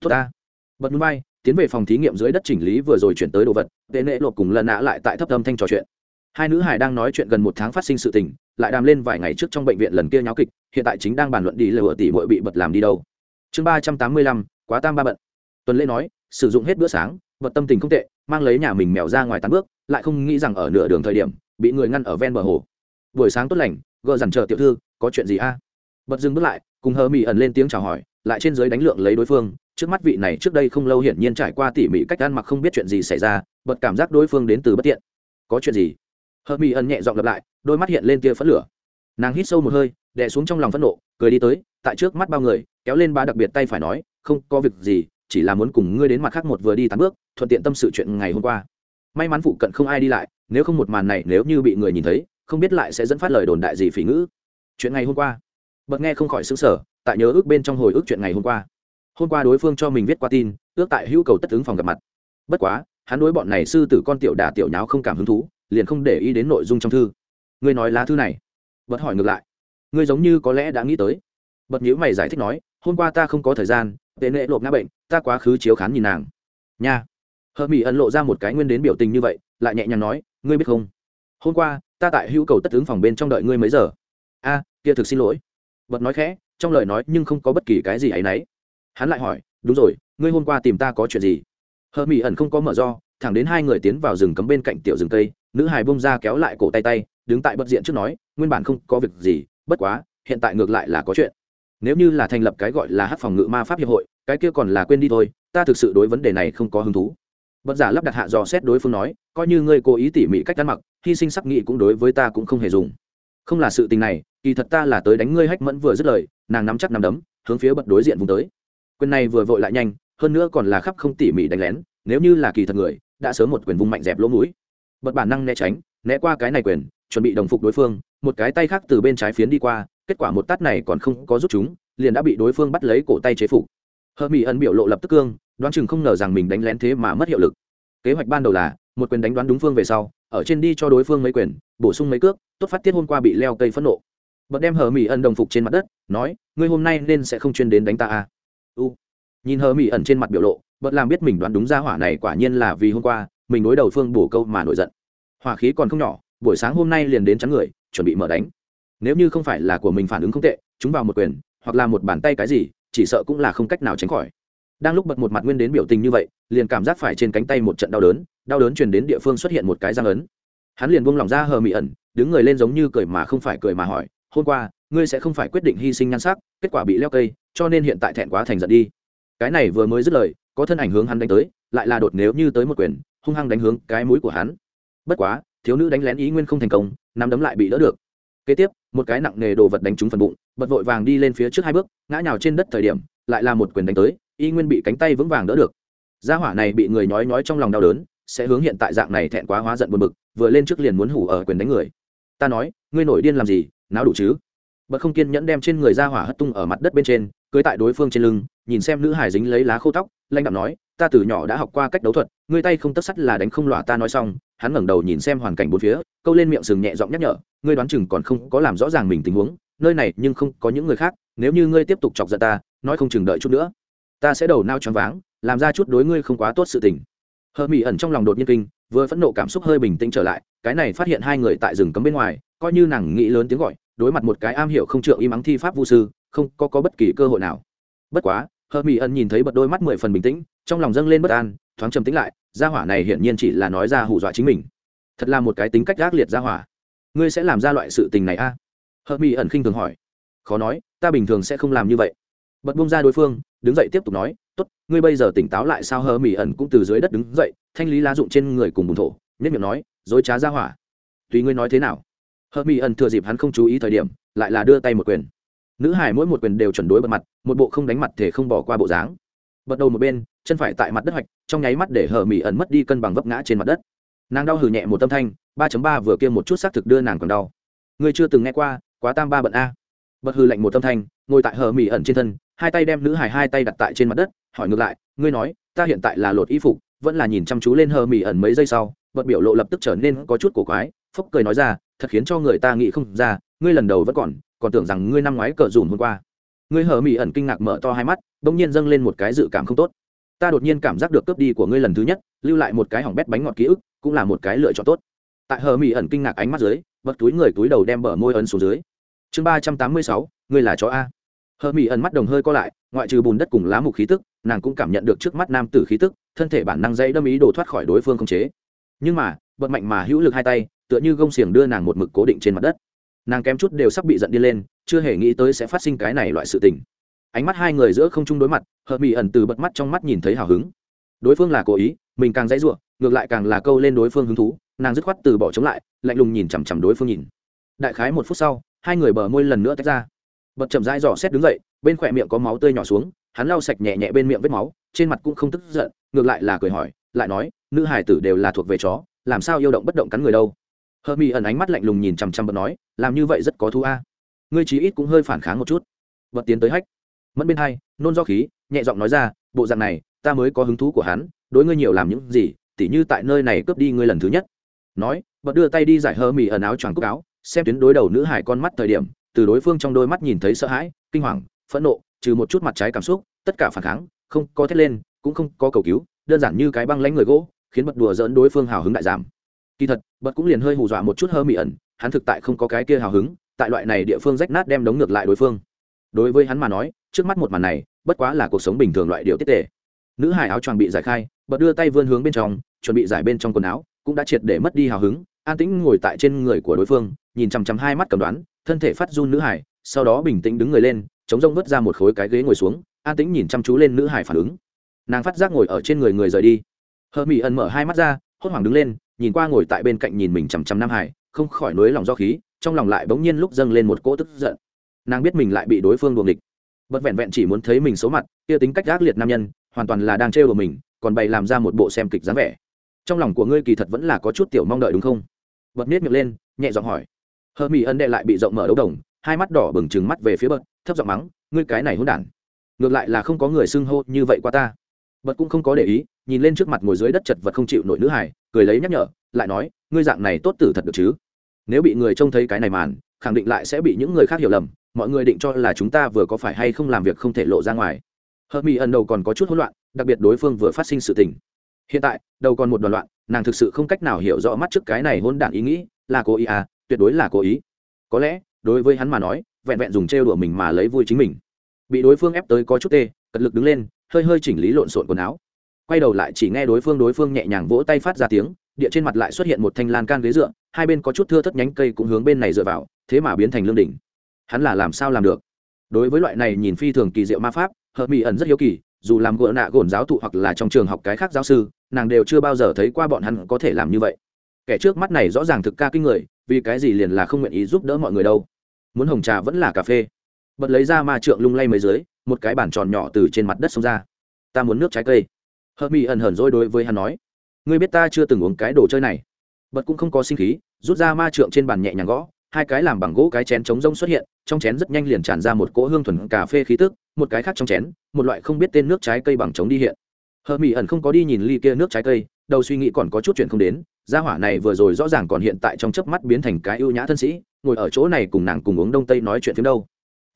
Speaker 1: Tốt ta. Bật núi bay, tiến về phòng thí nghiệm dưới đất chỉnh lý vừa rồi chuyển tới đồ vật. Tệ nệ lột cùng lần nã lại tại thấp âm thanh trò chuyện. Hai nữ hải đang nói chuyện gần một tháng phát sinh sự tình, lại đàm lên vài ngày trước trong bệnh viện lần kia nháo kịch, hiện tại chính đang bàn luận đi lừa tỷ bội bị bật làm đi đâu. Chương ba trăm tám mươi lăm, quá tam ba bận. Tuần lễ nói, sử dụng hết bữa sáng vật tâm tình không tệ, mang lấy nhà mình mèo ra ngoài tám bước, lại không nghĩ rằng ở nửa đường thời điểm bị người ngăn ở ven bờ hồ. Buổi sáng tốt lành, gờ dằn chờ tiểu thư, có chuyện gì a? Bật dừng bước lại, cùng hờ mỹ ẩn lên tiếng chào hỏi, lại trên giới đánh lượng lấy đối phương. Trước mắt vị này trước đây không lâu hiển nhiên trải qua tỉ mỉ cách ăn mặc không biết chuyện gì xảy ra, bật cảm giác đối phương đến từ bất tiện. Có chuyện gì? Hờ mỹ ẩn nhẹ giọng lặp lại, đôi mắt hiện lên tia phất lửa. Nàng hít sâu một hơi, đè xuống trong lòng phẫn nộ, cười đi tới, tại trước mắt bao người, kéo lên ba đặc biệt tay phải nói, không có việc gì, chỉ là muốn cùng ngươi đến mặt khác một vừa đi tám bước, thuận tiện tâm sự chuyện ngày hôm qua. May mắn phụ cận không ai đi lại nếu không một màn này nếu như bị người nhìn thấy, không biết lại sẽ dẫn phát lời đồn đại gì phỉ ngữ. Chuyện ngày hôm qua. Bật nghe không khỏi xứng sở tại nhớ ước bên trong hồi ức chuyện ngày hôm qua. Hôm qua đối phương cho mình viết qua tin, ước tại hữu cầu tất ứng phòng gặp mặt. Bất quá, hắn đối bọn này sư tử con tiểu đà tiểu nháo không cảm hứng thú, liền không để ý đến nội dung trong thư. Ngươi nói lá thư này. Bật hỏi ngược lại. Ngươi giống như có lẽ đã nghĩ tới. Bật nhữ mày giải thích nói, hôm qua ta không có thời gian, tệ nệ lộp ngã bệnh, ta quá khứ chiếu khán nhìn nàng. Nha. Hờ mỹ ẩn lộ ra một cái nguyên đến biểu tình như vậy, lại nhẹ nhàng nói ngươi biết không? Hôm qua, ta tại hữu cầu tất tướng phòng bên trong đợi ngươi mấy giờ? A, kia thực xin lỗi. Bật nói khẽ, trong lời nói nhưng không có bất kỳ cái gì ấ y n ấ y hắn lại hỏi, đúng rồi, ngươi hôm qua tìm ta có chuyện gì? Hờ mỹ ẩn không có mở do, thẳng đến hai người tiến vào rừng cấm bên cạnh tiểu rừng cây, nữ hài bông ra kéo lại cổ tay tay, đứng tại bất diện trước nói, nguyên bản không có việc gì, bất quá, hiện tại ngược lại là có chuyện. Nếu như là thành lập cái gọi là hát phòng ngự ma pháp hiệp hội, cái kia còn là quên đi thôi, ta thực sự đối vấn đề này không có hứng thú bất giả lắp đặt hạ dò xét đối phương nói, coi như ngươi cố ý tỉ mỉ cách ăn mặc, hy sinh sắc nghị cũng đối với ta cũng không hề dùng. Không là sự tình này, kỳ thật ta là tới đánh ngươi hách mẫn vừa dứt lời, nàng nắm chắc nắm đấm, hướng phía bật đối diện vùng tới. Quyền này vừa vội lại nhanh, hơn nữa còn là khắp không tỉ mỉ đánh lén, nếu như là kỳ thật người, đã sớm một quyền vung mạnh dẹp lỗ mũi. Bật bản năng né tránh, né qua cái này quyền, chuẩn bị đồng phục đối phương, một cái tay khác từ bên trái phiến đi qua, kết quả một tát này còn không có rút chúng, liền đã bị đối phương bắt lấy cổ tay chế phục. Hờ mỹ ẩn biểu lộ lập tức cương đoán chừng không ngờ rằng mình đánh lén thế mà mất hiệu lực. Kế hoạch ban đầu là, một quyền đánh đoán đúng phương về sau, ở trên đi cho đối phương mấy quyền, bổ sung mấy cước, tốt phát tiết hôm qua bị leo cây phẫn nộ. Bật đem hờ mỹ ẩn đồng phục trên mặt đất, nói, ngươi hôm nay nên sẽ không chuyên đến đánh ta à. u. Nhìn hờ mỹ ẩn trên mặt biểu lộ, bật làm biết mình đoán đúng ra hỏa này quả nhiên là vì hôm qua, mình đối đầu phương bổ câu mà nổi giận. Hỏa khí còn không nhỏ, buổi sáng hôm nay liền đến chắn người, chuẩn bị mở đánh. Nếu như không phải là của mình phản ứng không tệ, chúng vào một quyền, hoặc là một bàn tay cái gì, chỉ sợ cũng là không cách nào tránh khỏi đang lúc bật một mặt nguyên đến biểu tình như vậy, liền cảm giác phải trên cánh tay một trận đau đớn đau đớn truyền đến địa phương xuất hiện một cái răng ấn. Hắn liền buông lỏng ra hờ mị ẩn, đứng người lên giống như cười mà không phải cười mà hỏi, hôm qua, ngươi sẽ không phải quyết định hy sinh nhan sắc, kết quả bị leo cây, cho nên hiện tại thẹn quá thành giận đi. Cái này vừa mới dứt lời, có thân ảnh hướng hắn đánh tới, lại là đột nếu như tới một quyền, hung hăng đánh hướng cái mũi của hắn. Bất quá, thiếu nữ đánh lén ý nguyên không thành công, nắm đấm lại bị đỡ được. Kế tiếp, một cái nặng nề đồ vật đánh trúng phần bụng, bật vội vàng đi lên phía trước hai bước, ngã nhào trên đất thời điểm, lại là một quyền đánh tới y nguyên bị cánh tay vững vàng đỡ được. Gia hỏa này bị người nói nói trong lòng đau đớn, sẽ hướng hiện tại dạng này thẹn quá hóa giận buồn bực, vừa lên trước liền muốn hủ ở quyền đánh người. Ta nói, ngươi nổi điên làm gì, náo đủ chứ? Bật không kiên nhẫn đem trên người gia hỏa hất tung ở mặt đất bên trên, cưới tại đối phương trên lưng, nhìn xem nữ hải dính lấy lá khô tóc lanh đạm nói, ta từ nhỏ đã học qua cách đấu thuật, ngươi tay không tất sắt là đánh không lọa ta nói xong. Hắn ngẩng đầu nhìn xem hoàn cảnh bốn phía, câu lên miệng sừng nhẹ giọng nhắc nhở, ngươi đoán chừng còn không có làm rõ ràng mình tình huống, nơi này nhưng không có những người khác, nếu như ngươi tiếp tục chọc giận ta, nói không chừng đợi chút nữa ta sẽ đầu nao choáng váng làm ra chút đối ngươi không quá tốt sự tình. Hờ mỹ ẩn trong lòng đột nhiên kinh vừa phẫn nộ cảm xúc hơi bình tĩnh trở lại cái này phát hiện hai người tại rừng cấm bên ngoài coi như nàng nghĩ lớn tiếng gọi đối mặt một cái am hiểu không trượng im ắng thi pháp vu sư không có, có bất kỳ cơ hội nào. Bất quá hờ mỹ ẩn nhìn thấy bật đôi mắt mười phần bình tĩnh trong lòng dâng lên bất an thoáng trầm tĩnh lại gia hỏa này hiển nhiên chỉ là nói ra hù dọa chính mình. Thật là một cái tính cách gác liệt gia hỏa. Ngươi sẽ làm ra loại sự tình này a? À? hờ mỹ ẩn khinh thường hỏi. Khó nói ta bình thường sẽ không làm như vậy. Bật buông ra đối phương đứng dậy tiếp tục nói, tốt, ngươi bây giờ tỉnh táo lại sao? Hờ mỹ ẩn cũng từ dưới đất đứng dậy, thanh lý lá dụng trên người cùng bùn thổ nhất miệng nói, dối trá ra hỏa. Tùy ngươi nói thế nào. Hờ mỹ ẩn thừa dịp hắn không chú ý thời điểm, lại là đưa tay một quyền. Nữ hải mỗi một quyền đều chuẩn đối bật mặt, một bộ không đánh mặt thể không bỏ qua bộ dáng. Bật đầu một bên, chân phải tại mặt đất hoạch, trong nháy mắt để hờ mỹ ẩn mất đi cân bằng vấp ngã trên mặt đất. Nàng đau hử nhẹ một tâm thanh, ba ba vừa kia một chút xác thực đưa nàng còn đau. Ngươi chưa từng nghe qua, quá tam ba bận a. Bật hư lạnh một tâm thanh, ngồi tại hờ mỹ ẩn trên thân hai tay đem nữ hải hai tay đặt tại trên mặt đất, hỏi ngược lại, ngươi nói, ta hiện tại là lột y phục, vẫn là nhìn chăm chú lên hờ mỹ ẩn mấy giây sau. Bật biểu lộ lập tức trở nên có chút cổ quái phúc cười nói ra, thật khiến cho người ta nghĩ không ra, ngươi lần đầu vẫn còn còn tưởng rằng ngươi năm ngoái cờ dùm hôm qua. Ngươi hờ mỹ ẩn kinh ngạc mở to hai mắt, bỗng nhiên dâng lên một cái dự cảm không tốt. Ta đột nhiên cảm giác được cướp đi của ngươi lần thứ nhất, lưu lại một cái hỏng bét bánh ngọt ký ức, cũng là một cái lựa chọn tốt. Tại hờ mỹ ẩn kinh ngạc ánh mắt dưới bật túi người túi đầu đem bờ môi ấn xuống dưới. Chương ba trăm tám mươi sáu, ngươi là chó a hờ mỹ ẩn mắt đồng hơi co lại, ngoại trừ bùn đất cùng lá mục khí tức, nàng cũng cảm nhận được trước mắt nam tử khí tức, thân thể bản năng dây đâm ý đồ thoát khỏi đối phương không chế. Nhưng mà bật mạnh mà hữu lực hai tay, tựa như gông xiềng đưa nàng một mực cố định trên mặt đất. Nàng kém chút đều sắp bị giận đi lên, chưa hề nghĩ tới sẽ phát sinh cái này loại sự tình. Ánh mắt hai người giữa không chung đối mặt hợp mỹ ẩn từ bật mắt trong mắt nhìn thấy hào hứng. Đối phương là cố ý, mình càng dãy ruộng, ngược lại càng là câu lên đối phương hứng thú, nàng dứt khoát từ bỏ chống lại, lạnh lùng nhìn chằm chằm đối phương nhìn. Đại khái một phút sau, hai người bờ môi lần nữa tách ra bật chậm rãi dò xét đứng dậy, bên khỏe miệng có máu tươi nhỏ xuống, hắn lau sạch nhẹ nhẹ bên miệng vết máu, trên mặt cũng không tức giận, ngược lại là cười hỏi, lại nói, nữ hải tử đều là thuộc về chó, làm sao yêu động bất động cắn người đâu? Hơ mi ẩn ánh mắt lạnh lùng nhìn chằm chằm bật nói, làm như vậy rất có thú a. Ngươi chí ít cũng hơi phản kháng một chút. Bật tiến tới hách. Mẫn bên hai, nôn do khí, nhẹ giọng nói ra, bộ dạng này, ta mới có hứng thú của hắn, đối ngươi nhiều làm những gì, tỉ như tại nơi này cướp đi ngươi lần thứ nhất. Nói, bật đưa tay đi giải hơ mì ẩn áo choàng cúc áo, xem tuyến đối đầu nữ hải con mắt thời điểm từ đối phương trong đôi mắt nhìn thấy sợ hãi, kinh hoàng, phẫn nộ, trừ một chút mặt trái cảm xúc, tất cả phản kháng, không có thét lên, cũng không có cầu cứu, đơn giản như cái băng lánh người gỗ, khiến bật đùa dỡn đối phương hào hứng đại giảm. Kỳ thật, bật cũng liền hơi hù dọa một chút hơ mị ẩn, hắn thực tại không có cái kia hào hứng, tại loại này địa phương rách nát đem đống ngược lại đối phương. Đối với hắn mà nói, trước mắt một màn này, bất quá là cuộc sống bình thường loại điều tiết tệ. Nữ hải áo choàng bị giải khai, bật đưa tay vươn hướng bên trong, chuẩn bị giải bên trong quần áo, cũng đã triệt để mất đi hào hứng, an tĩnh ngồi tại trên người của đối phương, nhìn chằm chằm hai mắt cầm đoán thân thể phát run nữ hải, sau đó bình tĩnh đứng người lên, chống rông vớt ra một khối cái ghế ngồi xuống, an tĩnh nhìn chăm chú lên nữ hải phản ứng. Nàng phát giác ngồi ở trên người người rời đi. Hờ mỹ ẩn mở hai mắt ra, hốt hoảng đứng lên, nhìn qua ngồi tại bên cạnh nhìn mình chằm chằm nam hải, không khỏi nối lòng do khí, trong lòng lại bỗng nhiên lúc dâng lên một cỗ tức giận. Nàng biết mình lại bị đối phương buồng địch bất vẹn vẹn chỉ muốn thấy mình xấu mặt, kia tính cách gác liệt nam nhân, hoàn toàn là đang trêu của mình, còn bày làm ra một bộ xem kịch dáng vẻ. Trong lòng của ngươi kỳ thật vẫn là có chút tiểu mong đợi đúng không? Bật miết miệng lên, nhẹ giọng hỏi hờ mỹ ân đệ lại bị rộng mở đấu đồng, hai mắt đỏ bừng trừng mắt về phía bật thấp giọng mắng, ngươi cái này hôn đản, ngược lại là không có người xưng hô như vậy qua ta. Bật cũng không có để ý, nhìn lên trước mặt ngồi dưới đất chật vật không chịu nổi nữ hải cười lấy nhắc nhở, lại nói, ngươi dạng này tốt tử thật được chứ? Nếu bị người trông thấy cái này màn, khẳng định lại sẽ bị những người khác hiểu lầm, mọi người định cho là chúng ta vừa có phải hay không làm việc không thể lộ ra ngoài. Hợp mỹ ẩn đầu còn có chút hỗn loạn, đặc biệt đối phương vừa phát sinh sự tình. Hiện tại, đầu còn một đoàn loạn, nàng thực sự không cách nào hiểu rõ mắt trước cái này hôn đản ý nghĩ, là cô ý à tuyệt đối là cố ý. Có lẽ, đối với hắn mà nói, vẹn vẹn dùng trêu đùa mình mà lấy vui chính mình. Bị đối phương ép tới có chút tê, cật lực đứng lên, hơi hơi chỉnh lý lộn xộn quần áo. Quay đầu lại chỉ nghe đối phương đối phương nhẹ nhàng vỗ tay phát ra tiếng, địa trên mặt lại xuất hiện một thanh lan can ghế dựa, hai bên có chút thưa thất nhánh cây cũng hướng bên này dựa vào, thế mà biến thành lương đỉnh. Hắn là làm sao làm được? Đối với loại này nhìn phi thường kỳ diệu ma pháp, hợp mỹ ẩn rất hiếu kỳ, dù làm gỡ nạ gồn giáo thụ hoặc là trong trường học cái khác giáo sư, nàng đều chưa bao giờ thấy qua bọn hắn có thể làm như vậy kẻ trước mắt này rõ ràng thực ca kinh người, vì cái gì liền là không nguyện ý giúp đỡ mọi người đâu? Muốn hồng trà vẫn là cà phê. Bật lấy ra ma trượng lung lay mấy dưới, một cái bàn tròn nhỏ từ trên mặt đất xông ra. Ta muốn nước trái cây. Hợp mỹ ẩn hẩn dỗi đối với hắn nói. Ngươi biết ta chưa từng uống cái đồ chơi này. Bật cũng không có sinh khí, rút ra ma trượng trên bàn nhẹ nhàng gõ, hai cái làm bằng gỗ cái chén chống rông xuất hiện, trong chén rất nhanh liền tràn ra một cỗ hương thuần cà phê khí tức, một cái khác trong chén, một loại không biết tên nước trái cây bằng chống đi hiện. Hờ mỹ ẩn không có đi nhìn ly kia nước trái cây, đầu suy nghĩ còn có chút chuyện không đến gia hỏa này vừa rồi rõ ràng còn hiện tại trong chớp mắt biến thành cái ưu nhã thân sĩ, ngồi ở chỗ này cùng nàng cùng uống đông tây nói chuyện phiếm đâu.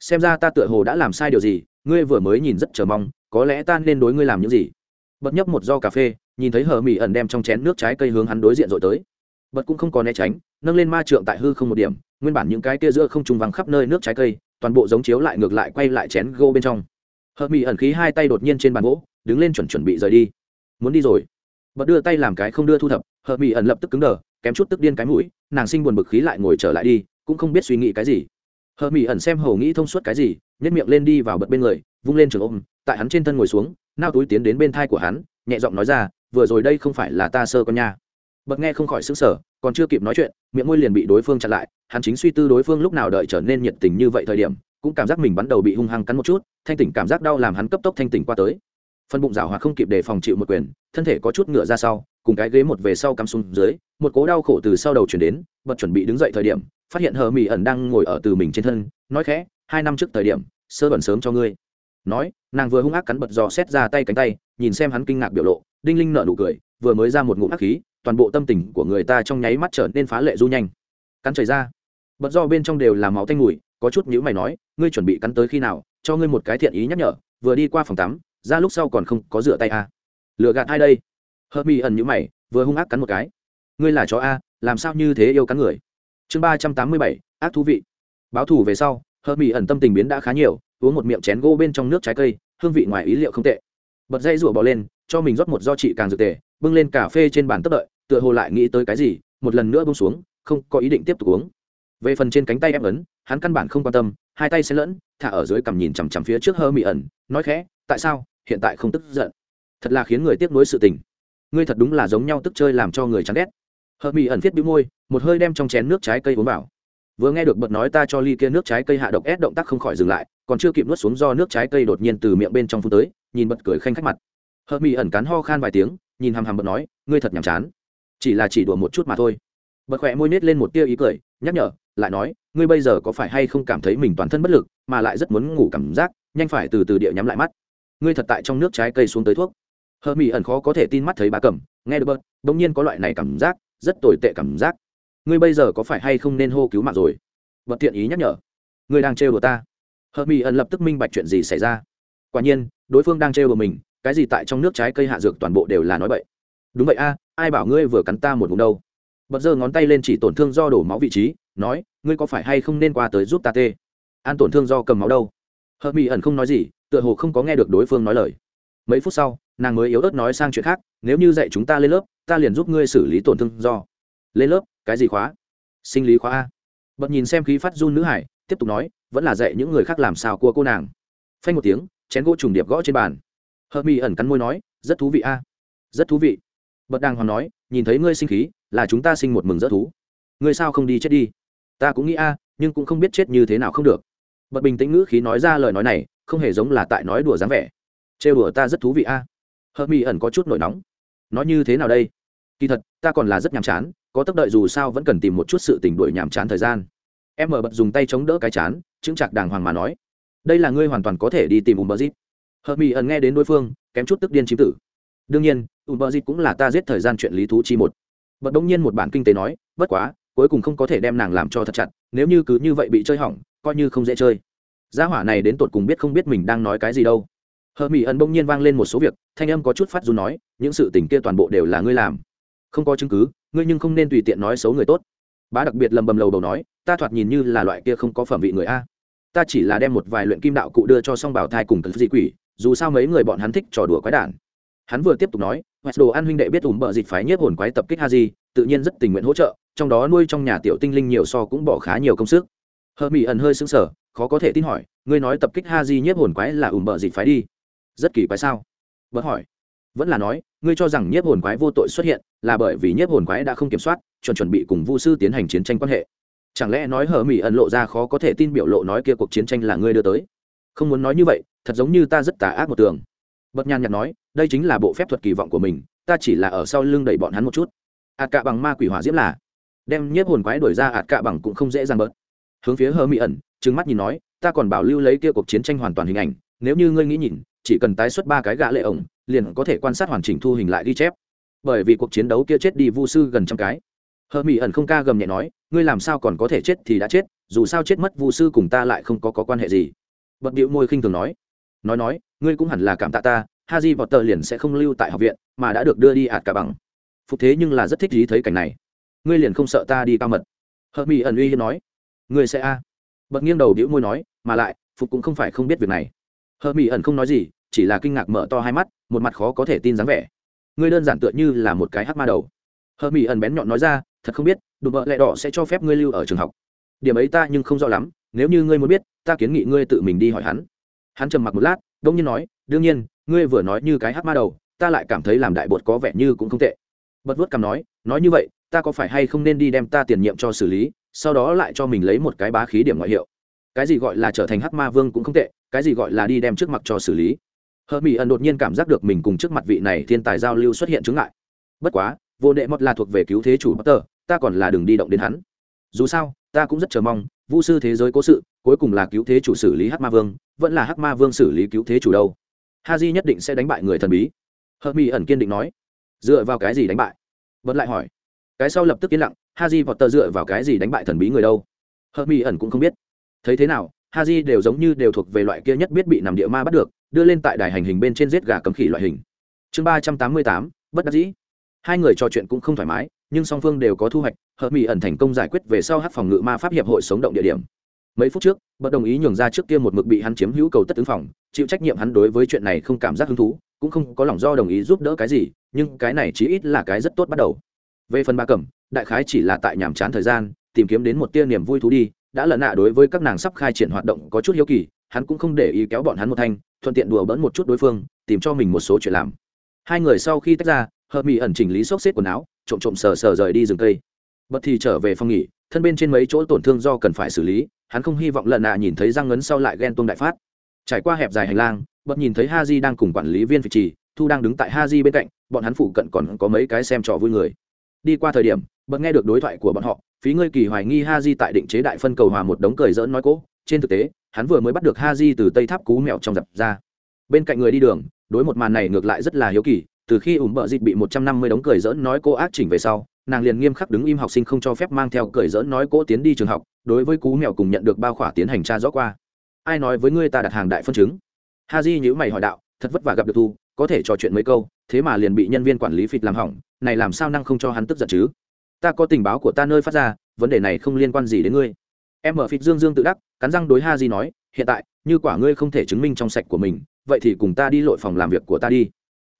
Speaker 1: Xem ra ta tựa hồ đã làm sai điều gì, ngươi vừa mới nhìn rất chờ mong, có lẽ ta nên đối ngươi làm những gì? Bật nhấp một do cà phê, nhìn thấy hờ mỹ ẩn đem trong chén nước trái cây hướng hắn đối diện rồi tới. Bật cũng không có né tránh, nâng lên ma trượng tại hư không một điểm, nguyên bản những cái kia giữa không trùng vắng khắp nơi nước trái cây, toàn bộ giống chiếu lại ngược lại quay lại chén gô bên trong. Hờ mỹ ẩn khí hai tay đột nhiên trên bàn gỗ, đứng lên chuẩn chuẩn bị rời đi. Muốn đi rồi bật đưa tay làm cái không đưa thu thập hờ mỹ ẩn lập tức cứng đờ, kém chút tức điên cái mũi, nàng sinh buồn bực khí lại ngồi trở lại đi, cũng không biết suy nghĩ cái gì. Hờ mỹ ẩn xem hầu nghĩ thông suốt cái gì nhét miệng lên đi vào bật bên người, vung lên trường ôm, tại hắn trên thân ngồi xuống, nao túi tiến đến bên thai của hắn, nhẹ giọng nói ra, vừa rồi đây không phải là ta sơ con nha. Bật nghe không khỏi xứng sở còn chưa kịp nói chuyện, miệng môi liền bị đối phương chặn lại, hắn chính suy tư đối phương lúc nào đợi trở nên nhiệt tình như vậy thời điểm, cũng cảm giác mình bắn đầu bị hung hăng cắn một chút, thanh tỉnh cảm giác đau làm hắn cấp tốc thanh tỉnh qua tới phân bụng rào hoạt không kịp để phòng chịu một quyền, thân thể có chút ngựa ra sau, cùng cái ghế một về sau cắm xuống dưới, một cố đau khổ từ sau đầu chuyển đến, bật chuẩn bị đứng dậy thời điểm, phát hiện hờ mỹ ẩn đang ngồi ở từ mình trên thân, nói khẽ, hai năm trước thời điểm, sơ bẩn sớm cho ngươi. Nói, nàng vừa hung ác cắn bật dò xét ra tay cánh tay, nhìn xem hắn kinh ngạc biểu lộ, đinh linh nở nụ cười, vừa mới ra một ngụm ác khí, toàn bộ tâm tình của người ta trong nháy mắt trở nên phá lệ du nhanh. Cắn chảy ra. Bật do bên trong đều là máu tanh mùi, có chút nhữ mày nói, ngươi chuẩn bị cắn tới khi nào, cho ngươi một cái thiện ý nhắc nhở, vừa đi qua phòng tắm ra lúc sau còn không có rửa tay à. lừa gạt ai đây? Hớt mi ẩn nhữ mày, vừa hung ác cắn một cái. Ngươi là chó a, làm sao như thế yêu cắn người? Chương ba trăm tám mươi bảy, ác thú vị. Báo thủ về sau hớt mi ẩn tâm tình biến đã khá nhiều, uống một miệng chén gỗ bên trong nước trái cây, hương vị ngoài ý liệu không tệ. Bật dây rủa bỏ lên, cho mình rót một do chị càng dược tề, bưng lên cà phê trên bàn tất đợi, tựa hồ lại nghĩ tới cái gì, một lần nữa bông xuống, không có ý định tiếp tục uống. Về phần trên cánh tay em ấn, hắn căn bản không quan tâm, hai tay xen lẫn, thả ở dưới cằm nhìn chằm chằm phía trước hơ mị ẩn, nói khẽ, tại sao? Hiện tại không tức giận. Thật là khiến người tiếc nuối sự tình. Ngươi thật đúng là giống nhau tức chơi làm cho người chán ghét. Hợp Mỹ ẩn thiết bị môi, một hơi đem trong chén nước trái cây uống vào. Vừa nghe được bật nói ta cho ly kia nước trái cây hạ độc ép động tác không khỏi dừng lại, còn chưa kịp nuốt xuống do nước trái cây đột nhiên từ miệng bên trong phun tới, nhìn bật cười khanh khách mặt. Hợp mỹ ẩn cắn ho khan vài tiếng, nhìn hằm hằm bật nói, ngươi thật nhàm chán. Chỉ là chỉ đùa một chút mà thôi. Bật khỏe môi nết lên một tia ý cười, nhắc nhở, lại nói, ngươi bây giờ có phải hay không cảm thấy mình toàn thân bất lực, mà lại rất muốn ngủ cảm giác, nhanh phải từ từ địa nhắm lại mắt ngươi thật tại trong nước trái cây xuống tới thuốc. Hờ mỹ ẩn khó có thể tin mắt thấy bà cầm. nghe được bớt bỗng nhiên có loại này cảm giác, rất tồi tệ cảm giác. Ngươi bây giờ có phải hay không nên hô cứu mạng rồi? Bật tiện ý nhắc nhở. Ngươi đang trêu đùa ta. Hờ mỹ ẩn lập tức minh bạch chuyện gì xảy ra. Quả nhiên, đối phương đang trêu đùa mình, cái gì tại trong nước trái cây hạ dược toàn bộ đều là nói vậy đúng vậy a, ai bảo ngươi vừa cắn ta một vùng đâu? Bật giơ ngón tay lên chỉ tổn thương do đổ máu vị trí, nói, ngươi có phải hay không nên qua tới giúp ta tê? An tổn thương do cầm máu đâu? Hợp mỹ ẩn không nói gì, tựa hồ không có nghe được đối phương nói lời. Mấy phút sau, nàng mới yếu ớt nói sang chuyện khác, nếu như dạy chúng ta lên lớp, ta liền giúp ngươi xử lý tổn thương do. Lên lớp? Cái gì khóa? Sinh lý khóa a. Bật nhìn xem khí phát run nữ hải, tiếp tục nói, vẫn là dạy những người khác làm sao của cô nàng. Phanh một tiếng, chén gỗ trùng điệp gõ trên bàn. Hợp mỹ ẩn cắn môi nói, rất thú vị a. Rất thú vị. Bật đàng hoàng nói, nhìn thấy ngươi sinh khí, là chúng ta sinh một mừng rất thú. Ngươi sao không đi chết đi? Ta cũng nghĩ a, nhưng cũng không biết chết như thế nào không được bật bình tĩnh ngữ khí nói ra lời nói này, không hề giống là tại nói đùa dáng vẻ. Trêu đùa ta rất thú vị a. Hợp mỹ ẩn có chút nổi nóng. Nói như thế nào đây? Kỳ thật, ta còn là rất nhàm chán, có tốc đợi dù sao vẫn cần tìm một chút sự tình đuổi nhàm chán thời gian. Em mở bật dùng tay chống đỡ cái chán chứng chặt đàng hoàng mà nói, đây là ngươi hoàn toàn có thể đi tìm ùm bờ dịp hợp mỹ ẩn nghe đến đối phương, kém chút tức điên chí tử. Đương nhiên ùm bờ dịp cũng là ta giết thời gian chuyện lý thú chi một. Bật đông nhiên một bản kinh tế nói, bất quá, cuối cùng không có thể đem nàng làm cho thật chặt, nếu như cứ như vậy bị chơi hỏng coi như không dễ chơi. Gia hỏa này đến tột cùng biết không biết mình đang nói cái gì đâu. Hờ mỹ ẩn bỗng nhiên vang lên một số việc, thanh âm có chút phát dù nói, những sự tình kia toàn bộ đều là ngươi làm. Không có chứng cứ, ngươi nhưng không nên tùy tiện nói xấu người tốt. Bá đặc biệt lầm bầm lầu đầu nói, ta thoạt nhìn như là loại kia không có phẩm vị người a. Ta chỉ là đem một vài luyện kim đạo cụ đưa cho song bảo thai cùng cần dị quỷ, dù sao mấy người bọn hắn thích trò đùa quái đản. Hắn vừa tiếp tục nói, hoạch đồ an huynh đệ biết ủm bợ dịch phái nhiếp hồn quái tập kích ha di tự nhiên rất tình nguyện hỗ trợ, trong đó nuôi trong nhà tiểu tinh linh nhiều so cũng bỏ khá nhiều công sức hờ mỹ ẩn hơi sững sờ, khó có thể tin hỏi, ngươi nói tập kích haji nhiếp hồn quái là ủm bợ dịch phái đi? Rất kỳ quái sao? Bớt hỏi. Vẫn là nói, ngươi cho rằng nhiếp hồn quái vô tội xuất hiện là bởi vì nhiếp hồn quái đã không kiểm soát, chuẩn chuẩn bị cùng vu sư tiến hành chiến tranh quan hệ. Chẳng lẽ nói hờ mỹ ẩn lộ ra khó có thể tin biểu lộ nói kia cuộc chiến tranh là ngươi đưa tới? Không muốn nói như vậy, thật giống như ta rất tà ác một tường. Bật nhàn nhạt nói, đây chính là bộ phép thuật kỳ vọng của mình, ta chỉ là ở sau lưng đẩy bọn hắn một chút. Ạt cạ bằng ma quỷ hỏa diễm là, đem nhiếp hồn quái đuổi ra ạt cạ bằng cũng không dễ dàng bớt hướng phía hờ mỹ ẩn trừng mắt nhìn nói ta còn bảo lưu lấy kia cuộc chiến tranh hoàn toàn hình ảnh nếu như ngươi nghĩ nhìn chỉ cần tái xuất ba cái gã lệ ổng liền có thể quan sát hoàn chỉnh thu hình lại ghi chép. Bởi vì cuộc chiến đấu kia chết đi vu sư gần trăm cái. Hờ mỹ ẩn không ca gầm nhẹ nói ngươi làm sao còn có thể chết thì đã chết dù sao chết mất vu sư cùng ta lại không có, có quan hệ gì. Bật điệu môi khinh thường nói nói nói ngươi cũng hẳn là cảm tạ ta ha di vọt tờ liền sẽ không lưu tại học viện mà đã được đưa đi ạt cả bằng. Phục thế nhưng là rất thích ý thấy cảnh này. Ngươi liền không sợ ta đi cao mật? Hờ mỹ ẩn uy hiếp nói người sẽ a? Bật nghiêng đầu đĩu môi nói, mà lại, phục cũng không phải không biết việc này. Hờ mỹ ẩn không nói gì, chỉ là kinh ngạc mở to hai mắt, một mặt khó có thể tin dáng vẻ. Ngươi đơn giản tựa như là một cái hát ma đầu. Hờ mỹ ẩn bén nhọn nói ra, thật không biết, đùm bợ lẹ đỏ sẽ cho phép ngươi lưu ở trường học. Điểm ấy ta nhưng không rõ lắm, nếu như ngươi muốn biết, ta kiến nghị ngươi tự mình đi hỏi hắn. Hắn trầm mặc một lát, đông nhiên nói, đương nhiên, ngươi vừa nói như cái hát ma đầu, ta lại cảm thấy làm đại bột có vẻ như cũng không tệ. Bật vớt cằm nói nói như vậy, ta có phải hay không nên đi đem ta tiền nhiệm cho xử lý? Sau đó lại cho mình lấy một cái bá khí điểm ngoại hiệu. Cái gì gọi là trở thành hắc ma vương cũng không tệ, cái gì gọi là đi đem trước mặt cho xử lý. Hờ mỹ ẩn đột nhiên cảm giác được mình cùng trước mặt vị này thiên tài giao lưu xuất hiện chứng ngại. Bất quá, vô đệ mọt là thuộc về cứu thế chủ bất tờ ta còn là đường đi động đến hắn. Dù sao, ta cũng rất chờ mong, vu sư thế giới cố sự, cuối cùng là cứu thế chủ xử lý hắc ma vương, vẫn là hắc ma vương xử lý cứu thế chủ đâu. Ha di nhất định sẽ đánh bại người thần bí. Hờ mỹ ẩn kiên định nói. Dựa vào cái gì đánh bại? Vẫn lại hỏi cái sau lập tức yên lặng ha di vọt tờ dựa vào cái gì đánh bại thần bí người đâu? Hờ mỹ ẩn cũng không biết. Thấy thế nào ha di đều giống như đều thuộc về loại kia nhất biết bị nằm địa ma bắt được, đưa lên tại đài hành hình bên trên giết gà cấm khỉ loại hình. Chương ba trăm tám mươi tám, bất đắc dĩ. Hai người trò chuyện cũng không thoải mái, nhưng song phương đều có thu hoạch hợp mỹ ẩn thành công giải quyết về sau hát phòng ngự ma pháp hiệp hội sống động địa điểm. Mấy phút trước, bất đồng ý nhường ra trước kia một mực bị hắn chiếm hữu cầu tất ứng phòng, chịu trách nhiệm hắn đối với chuyện này không cảm giác hứng thú, cũng không có lòng do đồng ý giúp đỡ cái gì, nhưng cái này chí ít là cái rất tốt bắt đầu về phần ba cẩm, đại khái chỉ là tại nhàm chán thời gian, tìm kiếm đến một tia niềm vui thú đi, đã lần nạ đối với các nàng sắp khai triển hoạt động có chút hiếu kỳ, hắn cũng không để ý kéo bọn hắn một thanh, thuận tiện đùa bỡn một chút đối phương, tìm cho mình một số chuyện làm. Hai người sau khi tách ra, hợp mỹ ẩn chỉnh lý xốc xếp quần áo, trộm trộm sờ sờ rời đi rừng cây. Bật thì trở về phòng nghỉ, thân bên trên mấy chỗ tổn thương do cần phải xử lý, hắn không hy vọng lần nạ nhìn thấy răng ngấn sau lại ghen tuông đại phát. Trải qua hẹp dài hành lang bật nhìn thấy ha di đang cùng quản lý viên vị trì thu đang đứng tại ha di bên cạnh, bọn hắn phụ cận còn có mấy cái xem trò vui người đi qua thời điểm, bật nghe được đối thoại của bọn họ, phí ngươi kỳ hoài nghi ha di tại định chế đại phân cầu hòa một đống cười dỡn nói cố. Trên thực tế, hắn vừa mới bắt được ha di từ tây tháp cú mèo trong dập ra. Bên cạnh người đi đường, đối một màn này ngược lại rất là hiếu kỳ, từ khi ủng bợ dịch bị một trăm năm mươi đống cười dỡn nói cô ác chỉnh về sau, nàng liền nghiêm khắc đứng im học sinh không cho phép mang theo cười dỡn nói cô tiến đi trường học, đối với cú mèo cùng nhận được bao khỏa tiến hành tra rõ qua. Ai nói với ngươi ta đặt hàng đại phân chứng? Ha di nhữ mày hỏi đạo, thật vất vả gặp được thu, có thể trò chuyện mấy câu, thế mà liền bị nhân viên quản lý phịt làm hỏng này làm sao năng không cho hắn tức giận chứ? Ta có tình báo của ta nơi phát ra, vấn đề này không liên quan gì đến ngươi. Em mở phịt dương dương tự đắc, cắn răng đối ha di nói, hiện tại, như quả ngươi không thể chứng minh trong sạch của mình, vậy thì cùng ta đi lội phòng làm việc của ta đi.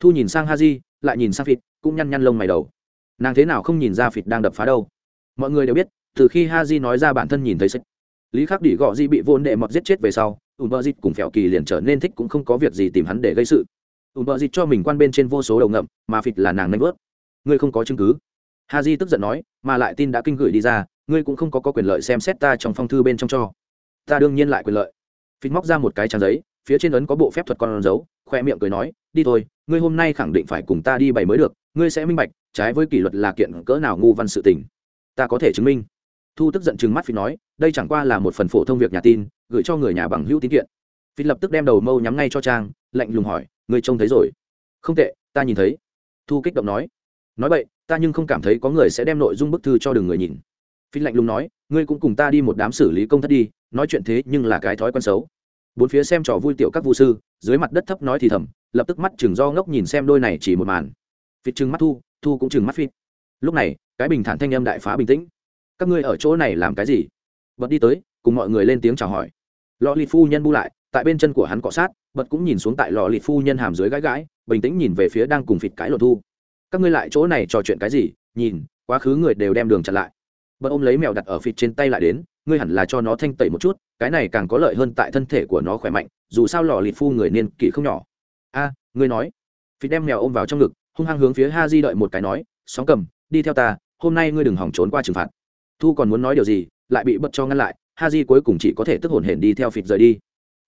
Speaker 1: Thu nhìn sang ha di lại nhìn sang phịt, cũng nhăn nhăn lông mày đầu. Nàng thế nào không nhìn ra phịt đang đập phá đâu? Mọi người đều biết, từ khi ha di nói ra bản thân nhìn thấy sách lý khắc đỉ gọ di bị vô đệ mọt giết chết về sau ùm bơ dịt cùng phèo kỳ liền trở nên thích cũng không có việc gì tìm hắn để gây sự. Ùm bơ dịt cho mình quan bên trên vô số đầu ngậm, mà phịt là nàng nanh vớt ngươi không có chứng cứ. Ha di tức giận nói mà lại tin đã kinh gửi đi ra ngươi cũng không có, có quyền lợi xem xét ta trong phong thư bên trong cho. Ta đương nhiên lại quyền lợi. Phích móc ra một cái trang giấy phía trên ấn có bộ phép thuật con dấu khoe miệng cười nói đi thôi ngươi hôm nay khẳng định phải cùng ta đi bày mới được ngươi sẽ minh bạch trái với kỷ luật là kiện cỡ nào ngu văn sự tình. Ta có thể chứng minh. Thu tức giận chừng mắt phi nói đây chẳng qua là một phần phổ thông việc nhà tin gửi cho người nhà bằng hữu tín kiện. Phi lập tức đem đầu mâu nhắm ngay cho trang lạnh lùng hỏi ngươi trông thấy rồi? Không tệ ta nhìn thấy. Thu kích động nói nói vậy ta nhưng không cảm thấy có người sẽ đem nội dung bức thư cho đường người nhìn. Phi lạnh lùng nói, ngươi cũng cùng ta đi một đám xử lý công thất đi, nói chuyện thế nhưng là cái thói quen xấu. Bốn phía xem trò vui tiểu các vũ sư, dưới mặt đất thấp nói thì thầm, lập tức mắt chừng do ngốc nhìn xem đôi này chỉ một màn. Phịt chừng mắt thu thu cũng chừng mắt phịt lúc này, cái bình thản thanh âm đại phá bình tĩnh. Các ngươi ở chỗ này làm cái gì? Bật đi tới, cùng mọi người lên tiếng chào hỏi. Lò lì phu nhân bu lại, tại bên chân của hắn cọ sát, bật cũng nhìn xuống tại lò lì phu nhân hàm dưới gãi gãi, bình tĩnh nhìn về phía đang cùng phịt cái lột thu các ngươi lại chỗ này trò chuyện cái gì? Nhìn, quá khứ người đều đem đường chặn lại. Bật ôm lấy mèo đặt ở phịt trên tay lại đến, ngươi hẳn là cho nó thanh tẩy một chút, cái này càng có lợi hơn tại thân thể của nó khỏe mạnh, dù sao lò lịt phu người niên kỷ không nhỏ. A, ngươi nói. Phịt đem mèo ôm vào trong ngực, hung hăng hướng phía ha di đợi một cái nói, sóng cầm, đi theo ta, hôm nay ngươi đừng hỏng trốn qua trừng phạt. Thu còn muốn nói điều gì, lại bị bật cho ngăn lại ha di cuối cùng chỉ có thể tức hồn hển đi theo phịt rời đi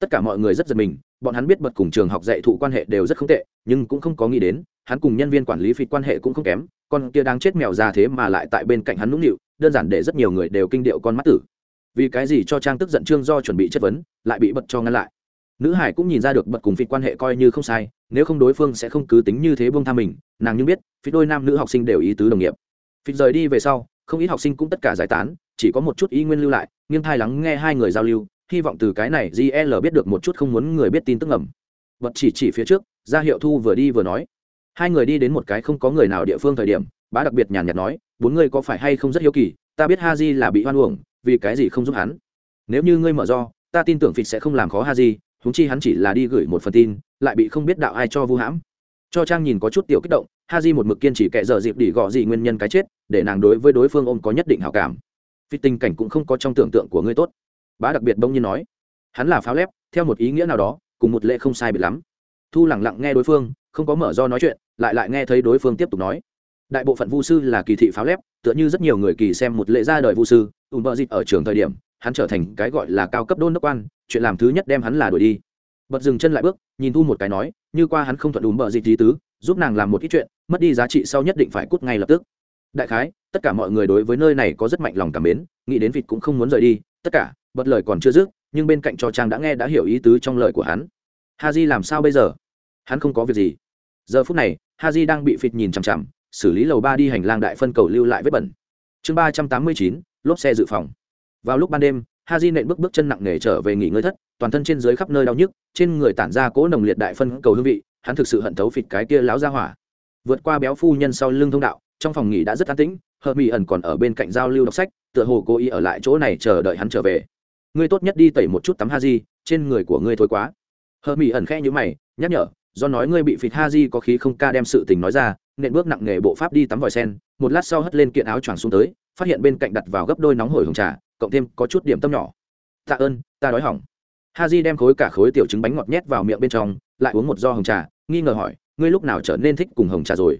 Speaker 1: tất cả mọi người rất giật mình, bọn hắn biết bật cùng trường học dạy thụ quan hệ đều rất không tệ, nhưng cũng không có nghĩ đến, hắn cùng nhân viên quản lý phịt quan hệ cũng không kém, con kia đang chết mèo ra thế mà lại tại bên cạnh hắn nũng nịu, đơn giản để rất nhiều người đều kinh điệu con mắt tử. Vì cái gì cho trang tức giận trương do chuẩn bị chất vấn, lại bị bật cho ngăn lại. Nữ hải cũng nhìn ra được bật cùng phịt quan hệ coi như không sai, nếu không đối phương sẽ không cứ tính như thế buông tha mình, nàng nhưng biết, phịt đôi nam nữ học sinh đều ý tứ đồng nghiệp. Phịt rời đi về sau, không ít học sinh cũng tất cả giải tán, chỉ có một chút ý nguyên lưu lại, nghiêng thai lắng nghe hai người giao lưu hy vọng từ cái này gl biết được một chút không muốn người biết tin tức ngầm. Vật chỉ chỉ phía trước ra hiệu thu vừa đi vừa nói. Hai người đi đến một cái không có người nào địa phương thời điểm, bá đặc biệt nhàn nhạt nói, bốn người có phải hay không rất hiếu kỳ, ta biết ha di là bị hoan uổng, vì cái gì không giúp hắn? Nếu như ngươi mở do, ta tin tưởng phịt sẽ không làm khó ha di húng chi hắn chỉ là đi gửi một phần tin, lại bị không biết đạo ai cho vu hãm. Cho trang nhìn có chút tiểu kích động ha di một mực kiên trì kệ giờ dịp đỉ gọ gì nguyên nhân cái chết, để nàng đối với đối phương ôm có nhất định hảo cảm. Vì tình cảnh cũng không có trong tưởng tượng của ngươi tốt bá đặc biệt bỗng nhiên nói, hắn là pháo lép, theo một ý nghĩa nào đó, cùng một lệ không sai biệt lắm. Thu lẳng lặng nghe đối phương, không có mở do nói chuyện, lại lại nghe thấy đối phương tiếp tục nói, đại bộ phận vu sư là kỳ thị pháo lép, tựa như rất nhiều người kỳ xem một lệ ra đời vu sư, ùm bợ dịt ở trường thời điểm, hắn trở thành cái gọi là cao cấp đôn đốc quan, chuyện làm thứ nhất đem hắn là đuổi đi. Bật dừng chân lại bước, nhìn thu một cái nói, như qua hắn không thuận ùm bợ dịt tí tứ, giúp nàng làm một ít chuyện, mất đi giá trị sau nhất định phải cút ngay lập tức. Đại khái, tất cả mọi người đối với nơi này có rất mạnh lòng cảm mến, nghĩ đến vịt cũng không muốn rời đi, tất cả bật lời còn chưa dứt, nhưng bên cạnh cho trang đã nghe đã hiểu ý tứ trong lời của hắn. Ha j làm sao bây giờ? Hắn không có việc gì. Giờ phút này ha j đang bị phịt nhìn chằm chằm, xử lý lầu ba đi hành lang đại phân cầu lưu lại vết bẩn. Chương ba trăm tám mươi chín, lốp xe dự phòng. Vào lúc ban đêm ha j nện bước bước chân nặng nề trở về nghỉ ngơi thất, toàn thân trên dưới khắp nơi đau nhức, trên người tản ra cỗ nồng liệt đại phân cầu hương vị, hắn thực sự hận thấu phịt cái kia láo ra hỏa. Vượt qua béo phu nhân sau lưng thông đạo, trong phòng nghỉ đã rất an tĩnh hờ mỹ ẩn còn ở bên cạnh giao lưu đọc sách, tựa hồ cố ý ở lại chỗ này chờ đợi hắn trở về ngươi tốt nhất đi tẩy một chút tắm ha di trên người của ngươi thôi quá. Hờ mỹ ẩn khẽ nhữ mày, nhắc nhở, do nói ngươi bị phịt ha di có khí không ca đem sự tình nói ra nện bước nặng nghề bộ pháp đi tắm vòi sen, một lát sau hất lên kiện áo choàng xuống tới, phát hiện bên cạnh đặt vào gấp đôi nóng hổi hồng trà, cộng thêm có chút điểm tâm nhỏ. Tạ ơn, ta đói hỏng. Ha di đem khối cả khối tiểu trứng bánh ngọt nhét vào miệng bên trong, lại uống một do hồng trà, nghi ngờ hỏi, ngươi lúc nào trở nên thích cùng hồng trà rồi?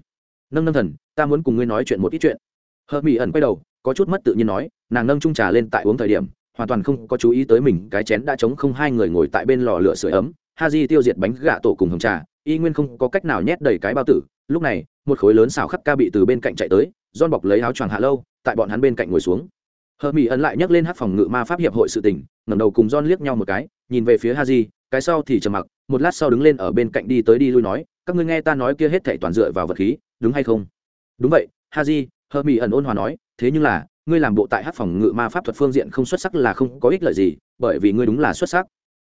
Speaker 1: Nâng nâng thần, ta muốn cùng ngươi nói chuyện một ít chuyện. Hờ mỹ ẩn quay đầu, có chút mất tự nhiên nói, nàng nâng trung trà lên tại uống thời điểm hoàn toàn không có chú ý tới mình, cái chén đã trống không, hai người ngồi tại bên lò lửa sưởi ấm ha di tiêu diệt bánh gà tổ cùng hồng trà, y nguyên không có cách nào nhét đầy cái bao tử. Lúc này, một khối lớn xào khắc ca bị từ bên cạnh chạy tới don bọc lấy áo choàng hạ lâu, tại bọn hắn bên cạnh ngồi xuống. Hờ mỹ ẩn lại nhấc lên hát phòng ngự ma pháp hiệp hội sự tình, ngẩng đầu cùng don liếc nhau một cái, nhìn về phía ha di cái sau thì trầm mặc, một lát sau đứng lên ở bên cạnh đi tới đi lui nói, các ngươi nghe ta nói kia hết thảy toàn dựa vào vật khí, đúng hay không? Đúng vậy ha di hờ mỹ ẩn ôn hòa nói, thế nhưng là ngươi làm bộ tại hát phòng ngự ma pháp thuật phương diện không xuất sắc là không có ích lợi gì bởi vì ngươi đúng là xuất sắc.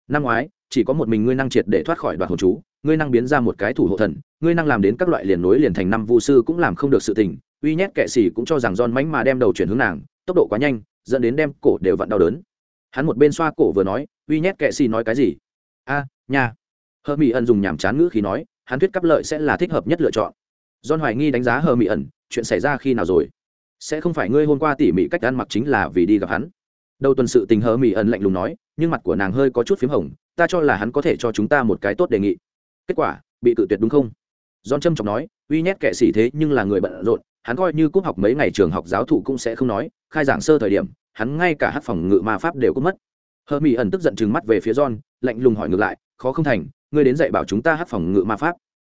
Speaker 1: Năm ngoái chỉ có một mình ngươi năng triệt để thoát khỏi đoạn hồn chú ngươi năng biến ra một cái thủ hộ thần ngươi năng làm đến các loại liền nối liền thành năm vu sư cũng làm không được sự tình uy nhét kệ xỉ cũng cho rằng giòn mánh mà đem đầu chuyển hướng nàng tốc độ quá nhanh dẫn đến đem cổ đều vặn đau đớn. Hắn một bên xoa cổ vừa nói uy nhét kệ xỉ nói cái gì? A à, nhà hờ mỹ ẩn dùng nhàm chán ngữ khi nói hắn thuyết cấp lợi sẽ là thích hợp nhất lựa chọn. John hoài nghi đánh giá hờ mỹ ẩn chuyện xảy ra khi nào rồi? Sẽ không phải ngươi hôm qua tỉ mỉ cách ăn mặc chính là vì đi gặp hắn. Đầu tuần sự tình hờ mỹ ẩn lạnh lùng nói, nhưng mặt của nàng hơi có chút p h í m hồng, ta cho là hắn có thể cho chúng ta một cái tốt đề nghị. Kết quả, bị cự tuyệt đúng không? John trâm trọng nói, uy nhét kệ xỉ thế nhưng là người bận rộn, hắn coi như cúp học mấy ngày trường học giáo thụ cũng sẽ không nói, khai giảng sơ thời điểm, hắn ngay cả hát phòng ngự ma pháp đều cúp mất. Hờ mỹ ẩn tức giận chừng mắt về phía john lạnh lùng hỏi ngược lại, khó không thành, ngươi đến dạy bảo chúng ta hát phòng ngự ma pháp.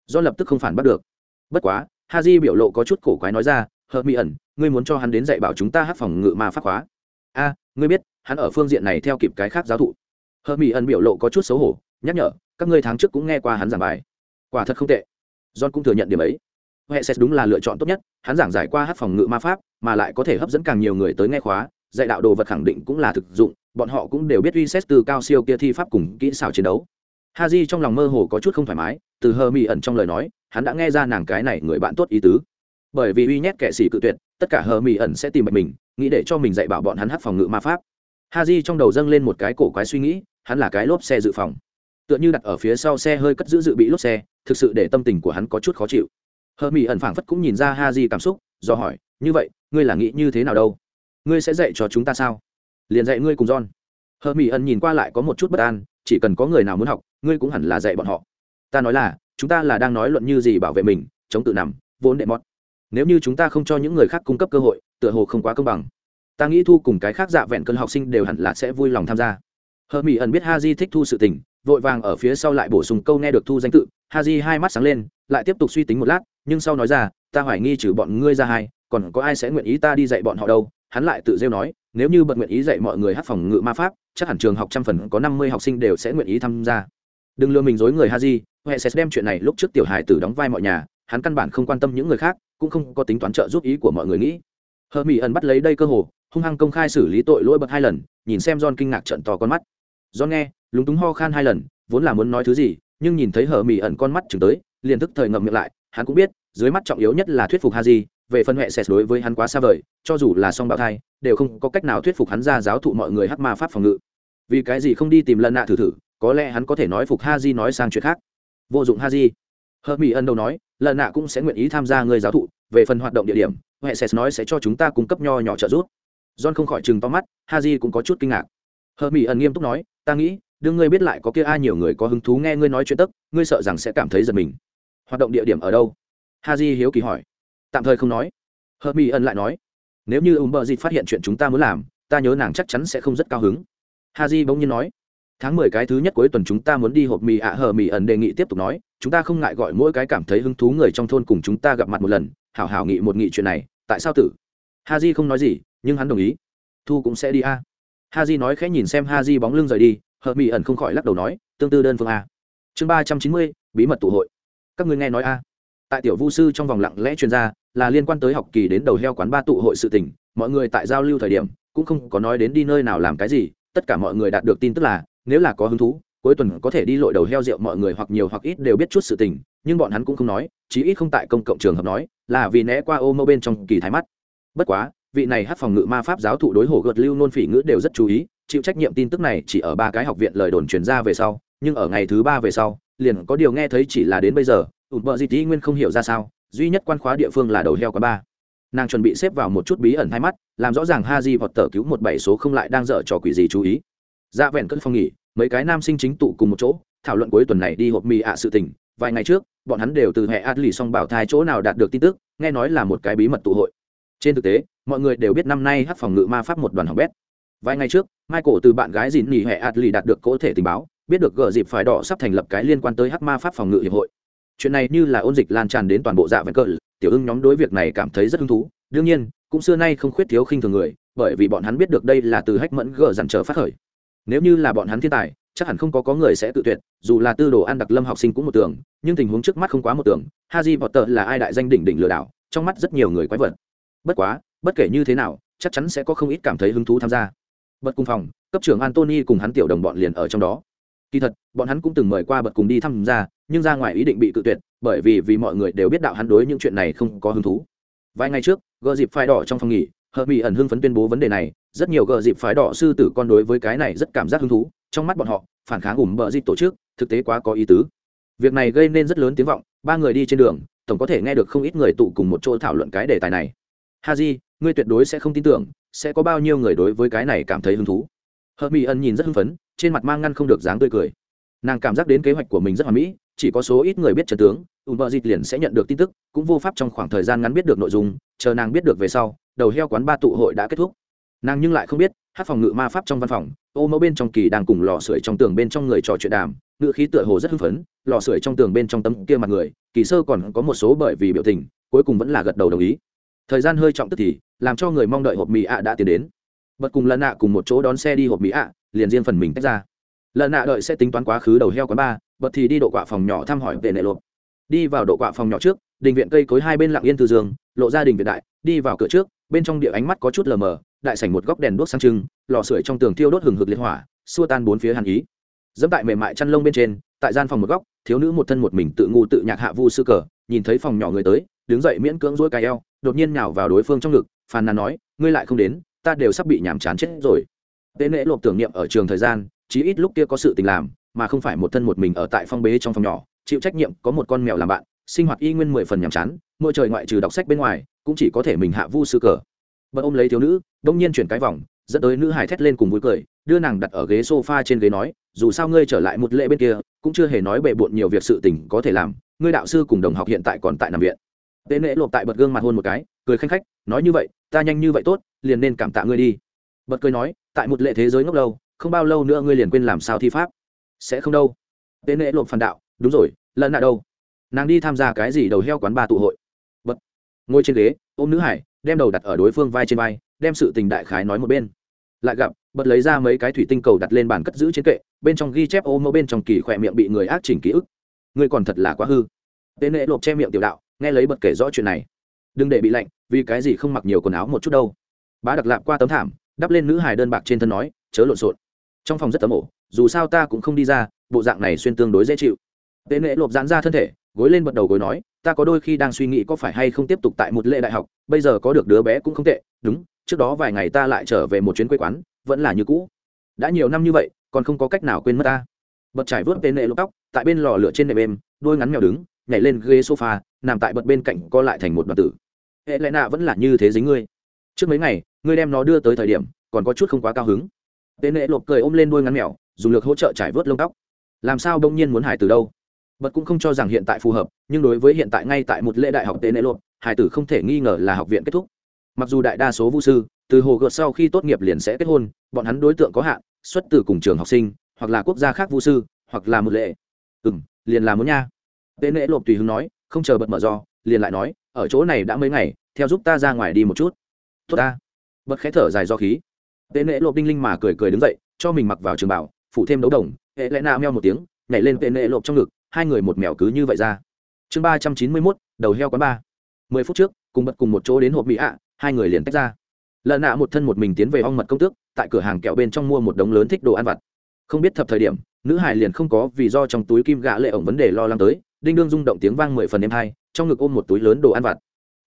Speaker 1: Do lập tức không phản bắt được. Bất quá ha di biểu lộ có chút cổ quái nói ra hờ mỹ ẩn, ngươi muốn cho hắn đến dạy bảo chúng ta hát phòng ngự ma pháp khóa. A, ngươi biết, hắn ở phương diện này theo kịp cái khác giáo thụ. Hờ mỹ ẩn biểu lộ có chút xấu hổ, nhắc nhở, các ngươi tháng trước cũng nghe qua hắn giảng bài. Quả thật không tệ. John cũng thừa nhận điểm ấy. Huệ sẽ đúng là lựa chọn tốt nhất, hắn giảng giải qua hát phòng ngự ma pháp, mà lại có thể hấp dẫn càng nhiều người tới nghe khóa, dạy đạo đồ vật khẳng định cũng là thực dụng, bọn họ cũng đều biết uy xét từ cao siêu kia thi pháp cùng kỹ xảo chiến đấu. Ha j trong lòng mơ hồ có chút không thoải mái, từ hờ mỹ ẩn trong lời nói, hắn đã nghe ra nàng cái này người bạn tốt ý tứ bởi vì uy nhét kẻ sĩ cự tuyệt, tất cả hờ mỹ ẩn sẽ tìm bạch mình, nghĩ để cho mình dạy bảo bọn hắn hát phòng ngự ma pháp. Ha j trong đầu dâng lên một cái cổ quái suy nghĩ, hắn là cái lốp xe dự phòng. Tựa như đặt ở phía sau xe hơi cất giữ dự bị lốp xe, thực sự để tâm tình của hắn có chút khó chịu. Hờ mỹ ẩn phảng phất cũng nhìn ra ha di cảm xúc, do hỏi, như vậy, ngươi là nghĩ như thế nào đâu? Ngươi sẽ dạy cho chúng ta sao? Liền dạy ngươi cùng john. Hờ mỹ ẩn nhìn qua lại có một chút bất an, chỉ cần có người nào muốn học, ngươi cũng hẳn là dạy bọn họ. Ta nói là, chúng ta là đang nói luận như gì bảo vệ mình, chống tự nằm, vốn đệ mót nếu như chúng ta không cho những người khác cung cấp cơ hội, tựa hồ không quá công bằng. Ta nghĩ thu cùng cái khác dạ vẹn cơn học sinh đều hẳn là sẽ vui lòng tham gia. Hờ mỹ ẩn biết ha di thích thu sự tình, vội vàng ở phía sau lại bổ sung câu nghe được thu danh tự. Ha di hai mắt sáng lên, lại tiếp tục suy tính một lát, nhưng sau nói ra, ta hoài nghi trừ bọn ngươi ra hai, còn có ai sẽ nguyện ý ta đi dạy bọn họ đâu? Hắn lại tự rêu nói, nếu như bận nguyện ý dạy mọi người hát phòng ngự ma pháp, chắc hẳn trường học trăm phần có năm mươi học sinh đều sẽ nguyện ý tham gia. Đừng lừa mình dối người ha di huệ sẽ đem chuyện này lúc trước tiểu hài tử đóng vai mọi nhà, hắn căn bản không quan tâm những người khác cũng không có tính toán trợ giúp ý của mọi người nghĩ. Hờ mỹ ẩn bắt lấy đây cơ hồ, hung hăng công khai xử lý tội lỗi bậc hai lần, nhìn xem john kinh ngạc trận to con mắt. John nghe, lúng túng ho khan hai lần, vốn là muốn nói thứ gì, nhưng nhìn thấy hờ mỹ ẩn con mắt chừng tới, liền thức thời ngậm miệng lại, hắn cũng biết, dưới mắt trọng yếu nhất là thuyết phục haji, về phân hệ sệt đối với hắn quá xa vời, cho dù là song bạo thai, đều không có cách nào thuyết phục hắn ra giáo thụ mọi người hắc ma pháp phòng ngự. Vì cái gì không đi tìm lần nạ thử thử, có lẽ hắn có thể nói phục haji nói sang chuyện khác. Vô dụng haji. Hờ mỹ ẩn đâu nói lần nạ cũng sẽ nguyện ý tham gia người giáo thụ, về phần hoạt động địa điểm hệ sệt nói sẽ cho chúng ta cung cấp nho nhỏ trợ giúp. John không khỏi chừng to mắt, haji cũng có chút kinh ngạc. Hờ mỹ ẩn nghiêm túc nói, ta nghĩ, đương ngươi biết lại có kia ai nhiều người có hứng thú nghe ngươi nói chuyện tức ngươi sợ rằng sẽ cảm thấy giật mình. Hoạt động địa điểm ở đâu? Ha di hiếu kỳ hỏi. Tạm thời không nói. Hờ mỹ ẩn lại nói, nếu như ùm bờ dịt phát hiện chuyện chúng ta muốn làm, ta nhớ nàng chắc chắn sẽ không rất cao hứng. Ha di bỗng nhiên nói, tháng mười cái thứ nhất cuối tuần chúng ta muốn đi hộp mì ạ. Hờ mì ẩn đề nghị tiếp tục nói chúng ta không ngại gọi mỗi cái cảm thấy hứng thú người trong thôn cùng chúng ta gặp mặt một lần, hảo hảo nghị một nghị chuyện này, tại sao tử? Ha di không nói gì, nhưng hắn đồng ý. Thu cũng sẽ đi a. Ha di nói khẽ nhìn xem ha di bóng lưng rời đi, Hợp mỹ ẩn không khỏi lắc đầu nói, tương tư đơn phương a. Chương ba trăm chín mươi, bí mật tụ hội. Các ngươi nghe nói a. Tại tiểu vu sư trong vòng lặng lẽ chuyên gia là liên quan tới học kỳ đến đầu heo quán ba tụ hội sự tình, mọi người tại giao lưu thời điểm, cũng không có nói đến đi nơi nào làm cái gì, tất cả mọi người đạt được tin tức là, nếu là có hứng thú cuối tuần có thể đi lội đầu heo rượu mọi người hoặc nhiều hoặc ít đều biết chút sự tình, nhưng bọn hắn cũng không nói, chí ít không tại công cộng trường hợp nói, là vì né qua ô mâu bên trong kỳ thái mắt. Bất quá, vị này hát phòng ngự ma pháp giáo thụ đối hồ gợt lưu nôn phỉ ngữ đều rất chú ý, chịu trách nhiệm tin tức này chỉ ở ba cái học viện lời đồn truyền ra về sau, nhưng ở ngày thứ ba về sau, liền có điều nghe thấy chỉ là đến bây giờ ủn bợ di tí nguyên không hiểu ra sao, duy nhất quan khóa địa phương là đầu heo quá ba. Nàng chuẩn bị xếp vào một chút bí ẩn hai mắt, làm rõ ràng ha di vọt tờ cứu một bảy số không lại đang dở trò quỷ gì chú ý. Ra dạ vẹn cất phong nghỉ mấy cái nam sinh chính tụ cùng một chỗ, thảo luận cuối tuần này đi hộp mì ạ sự tình. Vài ngày trước, bọn hắn đều từ hệ ad lì xong bảo thai chỗ nào đạt được tin tức, nghe nói là một cái bí mật tụ hội. Trên thực tế, mọi người đều biết năm nay hát phòng ngự ma pháp một đoàn học bét. Vài ngày trước, michael từ bạn gái dìn nghỉ hệ adli đạt được cố thể tình báo, biết được gợ dịp phải đỏ sắp thành lập cái liên quan tới hát ma pháp phòng ngự hiệp hội. Chuyện này như là ôn dịch lan tràn đến toàn bộ dạ vẹn cờ tiểu ưng nhóm đối việc này cảm thấy rất hứng thú. Đương nhiên, cũng xưa nay không khuyết thiếu khinh thường người, bởi vì bọn hắn biết được đây là từ hách mẫn gờ dằn trở phát khởi nếu như là bọn hắn thiên tài, chắc hẳn không có có người sẽ tự tuyệt, dù là tư đồ ăn đặc lâm học sinh cũng một tưởng nhưng tình huống trước mắt không quá một tưởng haji potter là ai đại danh đỉnh đỉnh lừa đảo, trong mắt rất nhiều người quái vật. Bất quá, bất kể như thế nào, chắc chắn sẽ có không ít cảm thấy hứng thú tham gia. Bật cùng phòng, cấp trưởng antony cùng hắn tiểu đồng bọn liền ở trong đó. Kỳ thật, bọn hắn cũng từng mời qua bật cùng đi tham gia, nhưng ra ngoài ý định bị cự tuyệt, bởi vì vì mọi người đều biết đạo hắn đối những chuyện này không có hứng thú. Vài ngày trước gợ dịp phai đỏ trong phòng nghỉ hợp mỹ ẩn hưng phấn tuyên bố vấn đề này, rất nhiều gợ dịp phái đỏ sư tử con đối với cái này rất cảm giác hứng thú, trong mắt bọn họ, phản kháng ủng bờ dịp tổ chức, thực tế quá có ý tứ. Việc này gây nên rất lớn tiếng vọng, ba người đi trên đường, tổng có thể nghe được không ít người tụ cùng một chỗ thảo luận cái đề tài này. Haji ngươi tuyệt đối sẽ không tin tưởng, sẽ có bao nhiêu người đối với cái này cảm thấy hứng thú. Hợp mỹ ẩn nhìn rất hưng phấn, trên mặt mang ngăn không được dáng tươi cười. Nàng cảm giác đến kế hoạch của mình rất hoàn mỹ, chỉ có số ít người biết trần tướng ùm bờ dịt liền sẽ nhận được tin tức, cũng vô pháp trong khoảng thời gian ngắn biết được nội dung, chờ nàng biết được về sau đầu heo quán ba tụ hội đã kết thúc. Nàng nhưng lại không biết, hát phòng ngự ma pháp trong văn phòng, ô mẫu bên trong kỳ đang cùng lò sưởi trong tường bên trong người trò chuyện đàm ngự khí tựa hồ rất hưng phấn, lò sưởi trong tường bên trong tấm kia mặt người, kỳ sơ còn có một số bởi vì biểu tình, cuối cùng vẫn là gật đầu đồng ý. Thời gian hơi trọng tức thì, làm cho người mong đợi hộp mì ạ đã tiến đến. Bật cùng lần nạ cùng một chỗ đón xe đi hộp mì ạ, liền riêng phần mình tách ra. Lần nạ đợi sẽ tính toán quá khứ đầu heo quán ba, bật thì đi độ quạ phòng nhỏ thăm hỏi về nệ lộp. Đi vào độ quạ phòng nhỏ trước đình viện cây cối hai bên lặng yên từ giường, lộ ra đình viện đại, đi vào cửa trước, bên trong địa ánh mắt có chút lờ mờ, đại sảnh một góc đèn đuốc sang trưng, lò sưởi trong tường thiêu đốt hừng hực liệt hỏa, xua tan bốn phía hàn ý. Dẫm tại mềm mại chăn lông bên trên, tại gian phòng một góc, thiếu nữ một thân một mình tự ngu tự nhạc hạ vu sư cờ, nhìn thấy phòng nhỏ người tới, đứng dậy miễn cưỡng rỗi cài eo, đột nhiên nhào vào đối phương trong ngực, phàn nàn nói, ngươi lại không đến, ta đều sắp bị nhàm chán chết rồi. Tế nễ lộp tưởng niệm ở trường thời gian, chí ít lúc kia có sự tình làm, mà không phải một thân một mình ở tại phong bế trong phòng nhỏ, chịu trách nhiệm có một con mèo làm bạn sinh hoạt y nguyên mười phần nhàm chán, mỗi trời ngoại trừ đọc sách bên ngoài, cũng chỉ có thể mình hạ vu sư cờ. Bật ôm lấy thiếu nữ, đông nhiên chuyển cái vòng, dẫn tới nữ hải thét lên cùng vui cười, đưa nàng đặt ở ghế sofa trên ghế nói, dù sao ngươi trở lại một lễ bên kia, cũng chưa hề nói bề bộn nhiều việc sự tình có thể làm, ngươi đạo sư cùng đồng học hiện tại còn tại nằm viện. Tế nễ lộp tại bật gương mặt hôn một cái, cười khanh khách, nói như vậy, ta nhanh như vậy tốt, liền nên cảm tạ ngươi đi. Bật cười nói, tại một lệ thế giới ngốc lâu, không bao lâu nữa ngươi liền quên làm sao thi pháp. Sẽ không đâu. Tế nễ lộp phản đạo, đúng rồi, lần nào đâu? Nàng đi tham gia cái gì đầu heo quán ba tụ hội. Bật. Ngồi trên ghế, ôm nữ hải, đem đầu đặt ở đối phương vai trên vai, đem sự tình đại khái nói một bên. Lại gặp, bật lấy ra mấy cái thủy tinh cầu đặt lên bàn cất giữ trên kệ, bên trong ghi chép ô mẫu bên trong kỳ khỏe miệng bị người ác chỉnh ký ức. Ngươi còn thật là quá hư. Tên nệ lộp che miệng tiểu đạo, nghe lấy bật kể rõ chuyện này. Đừng để bị lạnh, vì cái gì không mặc nhiều quần áo một chút đâu. Bá đặc lạp qua tấm thảm, đắp lên nữ hài đơn bạc trên thân nói, chớ lộn xộn. Trong phòng rất tấm ổ, dù sao ta cũng không đi ra, bộ dạng này xuyên tương đối dễ chịu. Tên nệ lộp giãn ra thân thể gối lên bật đầu gối nói, ta có đôi khi đang suy nghĩ có phải hay không tiếp tục tại một lễ đại học, bây giờ có được đứa bé cũng không tệ, đúng, trước đó vài ngày ta lại trở về một chuyến quê quán, vẫn là như cũ. Đã nhiều năm như vậy, còn không có cách nào quên mất ta. Bật trải vớt tên nệ lục tóc, tại bên lò lửa trên nệm êm, đôi ngắn mèo đứng, nhảy lên ghế sofa, nằm tại bật bên cạnh co lại thành một đoàn tử. Hệ lẽ nạ vẫn là như thế dính ngươi. Trước mấy ngày, ngươi đem nó đưa tới thời điểm, còn có chút không quá cao hứng. Tên nệ lộp cười ôm lên đôi ngắn mèo, dùng lược hỗ trợ trải vớt lông tóc. Làm sao đông nhiên muốn hải từ đâu? Bật cũng không cho rằng hiện tại phù hợp, nhưng đối với hiện tại ngay tại một lễ đại học tế nệ lộp hải tử không thể nghi ngờ là học viện kết thúc. Mặc dù đại đa số vũ sư, từ hồ gợt sau khi tốt nghiệp liền sẽ kết hôn, bọn hắn đối tượng có hạn, xuất từ cùng trường học sinh, hoặc là quốc gia khác vũ sư, hoặc là một lệ ừ m liền là muốn nha. Tế nệ lộp tùy hứng nói, không chờ bật mở do liền lại nói, ở chỗ này đã mấy ngày, theo giúp ta ra ngoài đi một chút. Tốt ta. Bật khé thở dài do khí. Tế nệ lộp đinh linh mà cười cười đứng dậy, cho mình mặc vào trường bảo, phủ thêm đấu đồng, hệ lẽ na meo một tiếng nhảy lên tế nệ lộp trong ngực, hai người một mèo cứ như vậy ra. Chương ba trăm chín mươi mốt, đầu heo quán ba. Mười phút trước, cùng bật cùng một chỗ đến hộp mỹ ạ, hai người liền tách ra. Lợn nạ một thân một mình tiến về ong mật công tước, tại cửa hàng kẹo bên trong mua một đống lớn thích đồ ăn vặt. Không biết thập thời điểm, nữ hải liền không có vì do trong túi kim gạ lệ ổng vấn đề lo lắng tới, đinh đương rung động tiếng vang mười phần đêm hai, trong ngực ôm một túi lớn đồ ăn vặt.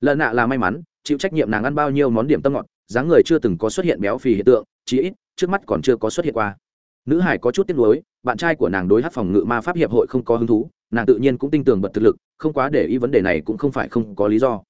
Speaker 1: Lợn nạ là may mắn, chịu trách nhiệm nàng ăn bao nhiêu món điểm tâm ngọt, dáng người chưa từng có xuất hiện béo phì hiện tượng, chí ít, trước mắt còn chưa có xuất hiện qua nữ hải có chút tiếc nuối, bạn trai của nàng đối hát phòng ngự ma pháp hiệp hội không có hứng thú, nàng tự nhiên cũng tin tưởng bật thực lực, không quá để ý vấn đề này cũng không phải không có lý do.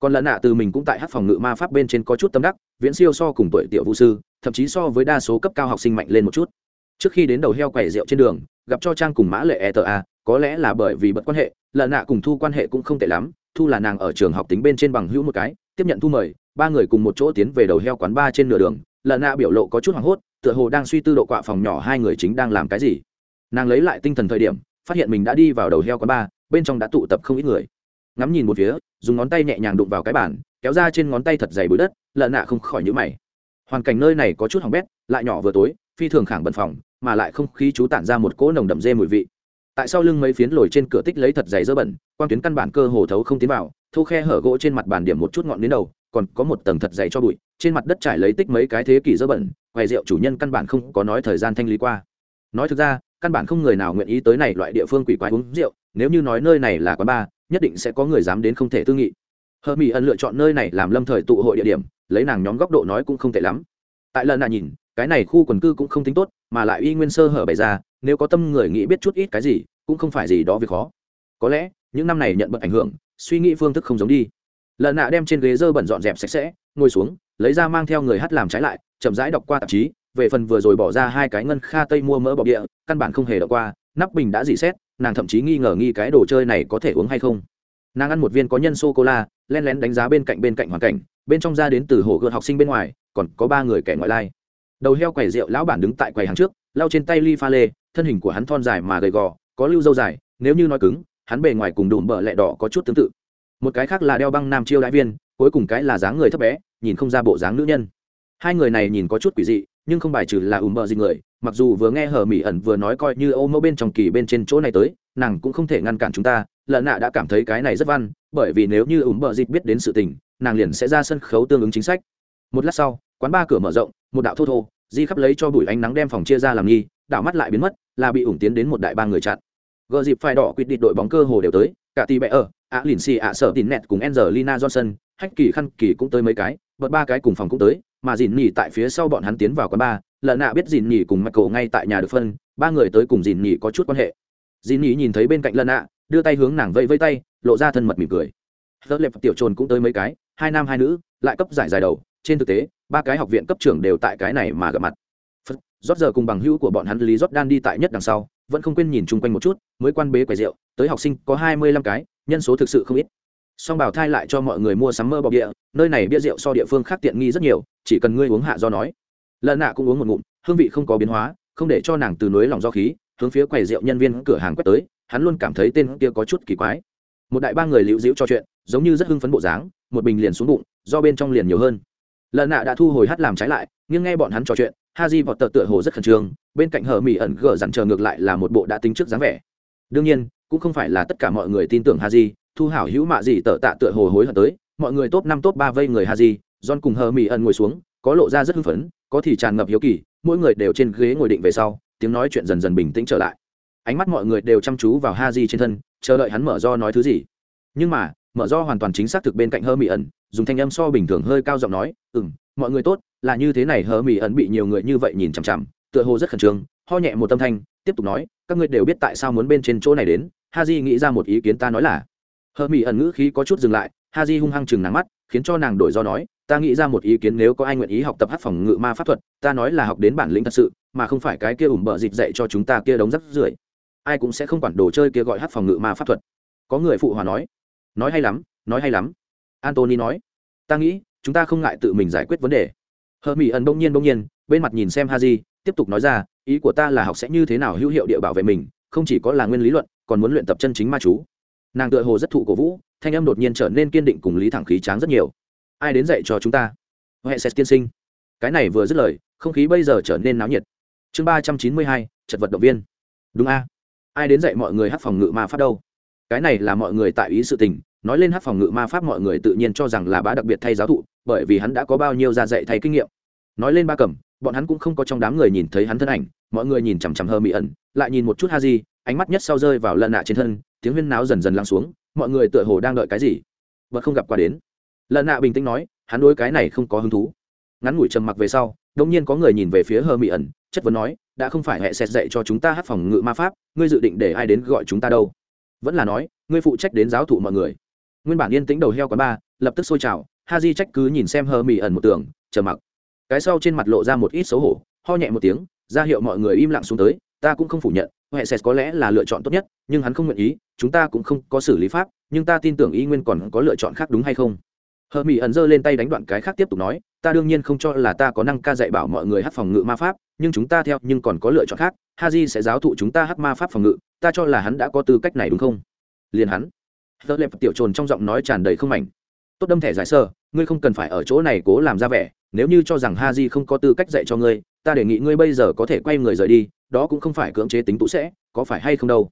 Speaker 1: Còn lợn nạ từ mình cũng tại hát phòng ngự ma pháp bên trên có chút tâm đắc, viễn siêu so cùng tuổi tiểu vũ sư, thậm chí so với đa số cấp cao học sinh mạnh lên một chút. Trước khi đến đầu heo quẩy rượu trên đường, gặp cho trang cùng mã lệ e tờ a, có lẽ là bởi vì bật quan hệ lợn nạ cùng thu quan hệ cũng không tệ lắm, thu là nàng ở trường học tính bên trên bằng hữu một cái, tiếp nhận thu mời, ba người cùng một chỗ tiến về đầu heo quán ba trên nửa đường lợn nạ biểu lộ có chút hoảng hốt tựa hồ đang suy tư độ quạ phòng nhỏ hai người chính đang làm cái gì. Nàng lấy lại tinh thần thời điểm, phát hiện mình đã đi vào đầu heo quán ba bên trong đã tụ tập không ít người. Ngắm nhìn một phía, dùng ngón tay nhẹ nhàng đụng vào cái bàn, kéo ra trên ngón tay thật dày bụi đất, lợn nạ không khỏi nhữ mày. Hoàn cảnh nơi này có chút hỏng bét, lại nhỏ vừa tối, phi thường khẳng bận phòng, mà lại không khí chú tản ra một cỗ nồng đậm dê mùi vị. Tại sau lưng mấy phiến lồi trên cửa tích lấy thật dày dơ bẩn quan tuyến căn bản cơ hồ thấu không tiến vào thu khe hở gỗ trên mặt bàn điểm một chút ngọn đến đầu, còn có một tầng thật dày cho bụi, trên mặt đất trải lấy tích mấy cái thế kỷ dơ bẩn quầy rượu chủ nhân căn bản không có nói thời gian thanh lý qua. Nói thực ra, căn bản không người nào nguyện ý tới này loại địa phương quỷ quái uống rượu, nếu như nói nơi này là quán bar, nhất định sẽ có người dám đến không thể tư nghị. Hờ mỹ ẩn lựa chọn nơi này làm lâm thời tụ hội địa điểm, lấy nàng nhóm góc độ nói cũng không tệ lắm. Tại lần nào nhìn, cái này khu quần cư cũng không tính tốt, mà lại y nguyên sơ hở bày ra, nếu có tâm người nghĩ biết chút ít cái gì, cũng không phải gì đó việc khó. Có lẽ, những năm này nhận bận ảnh hưởng, suy nghĩ phương thức không giống đi. Lần nạ đem trên ghế dơ bẩn dọn dẹp sạch sẽ, ngồi xuống lấy ra mang theo người hát làm trái lại, chậm rãi đọc qua tạp chí, về phần vừa rồi bỏ ra hai cái ngân kha tây mua mỡ bọc địa, căn bản không hề đọc qua, nắp bình đã dỉ xét, nàng thậm chí nghi ngờ nghi cái đồ chơi này có thể uống hay không. Nàng ăn một viên có nhân sô cô la len lén đánh giá bên cạnh bên cạnh hoàn cảnh, bên trong ra đến từ hồ gợt học sinh bên ngoài, còn có ba người kẻ ngoại lai. Đầu heo quầy rượu lão bản đứng tại quầy hàng trước, lau trên tay ly pha lê, thân hình của hắn thon dài mà gầy gò, có lưu dâu dài, nếu như nói cứng, hắn bề ngoài cùng đùm bờ lẹ đỏ có chút tương tự. Một cái khác là đeo băng nam chiêu đại viên cuối cùng cái là dáng người thấp bé, nhìn không ra bộ dáng nữ nhân. Hai người này nhìn có chút quỷ dị, nhưng không bài trừ là ùm bờ gì người, mặc dù vừa nghe hờ mỹ ẩn vừa nói coi như ô mẫu bên trong kỳ bên trên chỗ này tới, nàng cũng không thể ngăn cản chúng ta, lợn nạ đã cảm thấy cái này rất văn, bởi vì nếu như ùm bờ dịp biết đến sự tình, nàng liền sẽ ra sân khấu tương ứng chính sách. Một lát sau, quán ba cửa mở rộng, một đạo thô thô, di khắp lấy cho bụi ánh nắng đem phòng chia ra làm nghi, đảo mắt lại biến mất, là bị ủng tiến đến một đại ba người chặn. Gờ dịp phai đỏ quyết định đội bóng cơ hồ đều tới, cả tì bẹ ở, ạ lìn xì ạ sợ tín nẹt cùng angelina johnson hách kỳ khăn kỳ cũng tới mấy cái bật ba cái cùng phòng cũng tới mà dìn nhì tại phía sau bọn hắn tiến vào quán ba, lợn nạ biết dìn nhì cùng michael ngay tại nhà được phân ba người tới cùng dìn nhì có chút quan hệ. Dìn nhì nhìn thấy bên cạnh lợn nạ đưa tay hướng nàng vây vây tay lộ ra thân mật mỉm cười. Tớ lệp tiểu trồn cũng tới mấy cái hai nam hai nữ lại cấp giải dài đầu trên thực tế ba cái học viện cấp trưởng đều tại cái này mà gặp mặt. Rót giờ cùng bằng hữu của bọn hắn lý rót đan đi tại nhất đằng sau vẫn không quên nhìn chung quanh một chút mới quan bế quầy rượu tới học sinh có hai mươi lăm cái nhân số thực sự không ít song bảo thai lại cho mọi người mua sắm mơ bọc địa nơi này bia rượu so địa phương khác tiện nghi rất nhiều, chỉ cần ngươi uống hạ do nói. Lần nạ cũng uống một ngụm, hương vị không có biến hóa, không để cho nàng từ núi lòng do khí, hướng phía quầy rượu nhân viên cửa hàng quét tới, hắn luôn cảm thấy tên kia có chút kỳ quái. Một đại ba người liễu dĩu cho chuyện, giống như rất hưng phấn bộ dáng, một bình liền xuống bụng, do bên trong liền nhiều hơn. Lần nạ đã thu hồi hát làm trái lại, nhưng nghe bọn hắn trò chuyện ha di vọt tờ tựa hồ rất khẩn trương, bên cạnh hờ mỹ ẩn gờ dặn chờ ngược lại là một bộ đã tính trước dáng vẻ. Đương nhiên, cũng không phải là tất cả mọi người tin tưởng ha di thu hảo hữu mạ gì tở tạ tựa hồ hối hận tới mọi người top năm top ba vây người hà gì, john cùng hờ mỹ ẩn ngồi xuống có lộ ra rất hưng phấn có thì tràn ngập hiếu kỳ mỗi người đều trên ghế ngồi định về sau tiếng nói chuyện dần dần bình tĩnh trở lại. Ánh mắt mọi người đều chăm chú vào ha di trên thân chờ đợi hắn mở do nói thứ gì. Nhưng mà mở do hoàn toàn chính xác thực bên cạnh hơ mỹ ẩn dùng thanh âm so bình thường hơi cao giọng nói ừ m mọi người tốt là như thế này. Hơ mỹ ẩn bị nhiều người như vậy nhìn chằm chằm tựa hồ rất khẩn trương ho nhẹ một tâm thanh tiếp tục nói các ngươi đều biết tại sao muốn bên trên chỗ này đến? Ha di nghĩ ra một ý kiến ta nói là hờ mỹ ẩn ngữ khí có chút dừng lại ha di hung hăng chừng nắng mắt, khiến cho nàng đổi do nói, ta nghĩ ra một ý kiến nếu có ai nguyện ý học tập hát phòng ngự ma pháp thuật, ta nói là học đến bản lĩnh thật sự, mà không phải cái kia ủng bợ dịp dạy cho chúng ta kia đống rắp rưởi. Ai cũng sẽ không quản đồ chơi kia gọi hát phòng ngự ma pháp thuật. Có người phụ hòa nói nói hay lắm, nói hay lắm. Antony nói, ta nghĩ, chúng ta không ngại tự mình giải quyết vấn đề. Hờ mỹ ẩn bỗng nhiên bỗng nhiên, bên mặt nhìn xem ha di tiếp tục nói ra, ý của ta là học sẽ như thế nào hữu hiệu địa bảo vệ mình, không chỉ có là nguyên lý luận, còn muốn luyện tập chân chính ma chú nàng tựa hồ rất thụ cổ vũ, thanh âm đột nhiên trở nên kiên định cùng lý thẳng khí tráng rất nhiều. Ai đến dạy cho chúng ta? Huệ sẽ tiên sinh. Cái này vừa dứt lời, không khí bây giờ trở nên náo nhiệt. Chương ba trăm chín mươi hai, chật vật động viên. Đúng a. Ai đến dạy mọi người hát phòng ngự ma pháp đâu? Cái này là mọi người tại ý sự tình, nói lên hát phòng ngự ma pháp mọi người tự nhiên cho rằng là bá đặc biệt thay giáo thụ, bởi vì hắn đã có bao nhiêu ra dạy thay kinh nghiệm. Nói lên ba cẩm bọn hắn cũng không có trong đám người nhìn thấy hắn thân ảnh, mọi người nhìn chằm chằm hơ mỹ ẩn, lại nhìn một chút ha di ánh mắt nhất sau rơi vào lần nạ trên thân, tiếng huyên náo dần dần lắng xuống, mọi người tựa hồ đang đợi cái gì? Vật không gặp quà đến. Lần nạ bình tĩnh nói, hắn đối cái này không có hứng thú. Ngắn ngủi trầm mặc về sau đông nhiên có người nhìn về phía hơ mỹ ẩn, chất vấn nói, đã không phải hệ xét dạy cho chúng ta hát phòng ngự ma pháp, ngươi dự định để ai đến gọi chúng ta đâu? Vẫn là nói, ngươi phụ trách đến giáo thụ mọi người. Nguyên bản yên tĩnh đầu heo quán ba, lập tức sôi trào, ha di trách cứ nhìn xem hơ mỹ ẩn một tường, trầm mặc. Cái sau trên mặt lộ ra một ít xấu hổ, ho nhẹ một tiếng, ra hiệu mọi người im lặng xuống tới, ta cũng không phủ nhận hệ sẽ có lẽ là lựa chọn tốt nhất, nhưng hắn không nguyện ý, chúng ta cũng không có xử lý pháp, nhưng ta tin tưởng y nguyên còn có lựa chọn khác đúng hay không? Hờ mỹ ẩn giơ lên tay đánh đoạn cái khác tiếp tục nói, ta đương nhiên không cho là ta có năng ca dạy bảo mọi người hát phòng ngự ma pháp, nhưng chúng ta theo, nhưng còn có lựa chọn khác ha j sẽ giáo thụ chúng ta hát ma pháp phòng ngự, ta cho là hắn đã có tư cách này đúng không? Liền hắn. Tớ lẹp tiểu trồn trong giọng nói tràn đầy không mảnh. Tốt đâm thẻ giải sơ, ngươi không cần phải ở chỗ này cố làm ra vẻ, nếu như cho rằng ha j không có tư cách dạy cho ngươi, ta đề nghị ngươi bây giờ có thể quay người rời đi đó cũng không phải cưỡng chế tính tụ sẽ, có phải hay không đâu.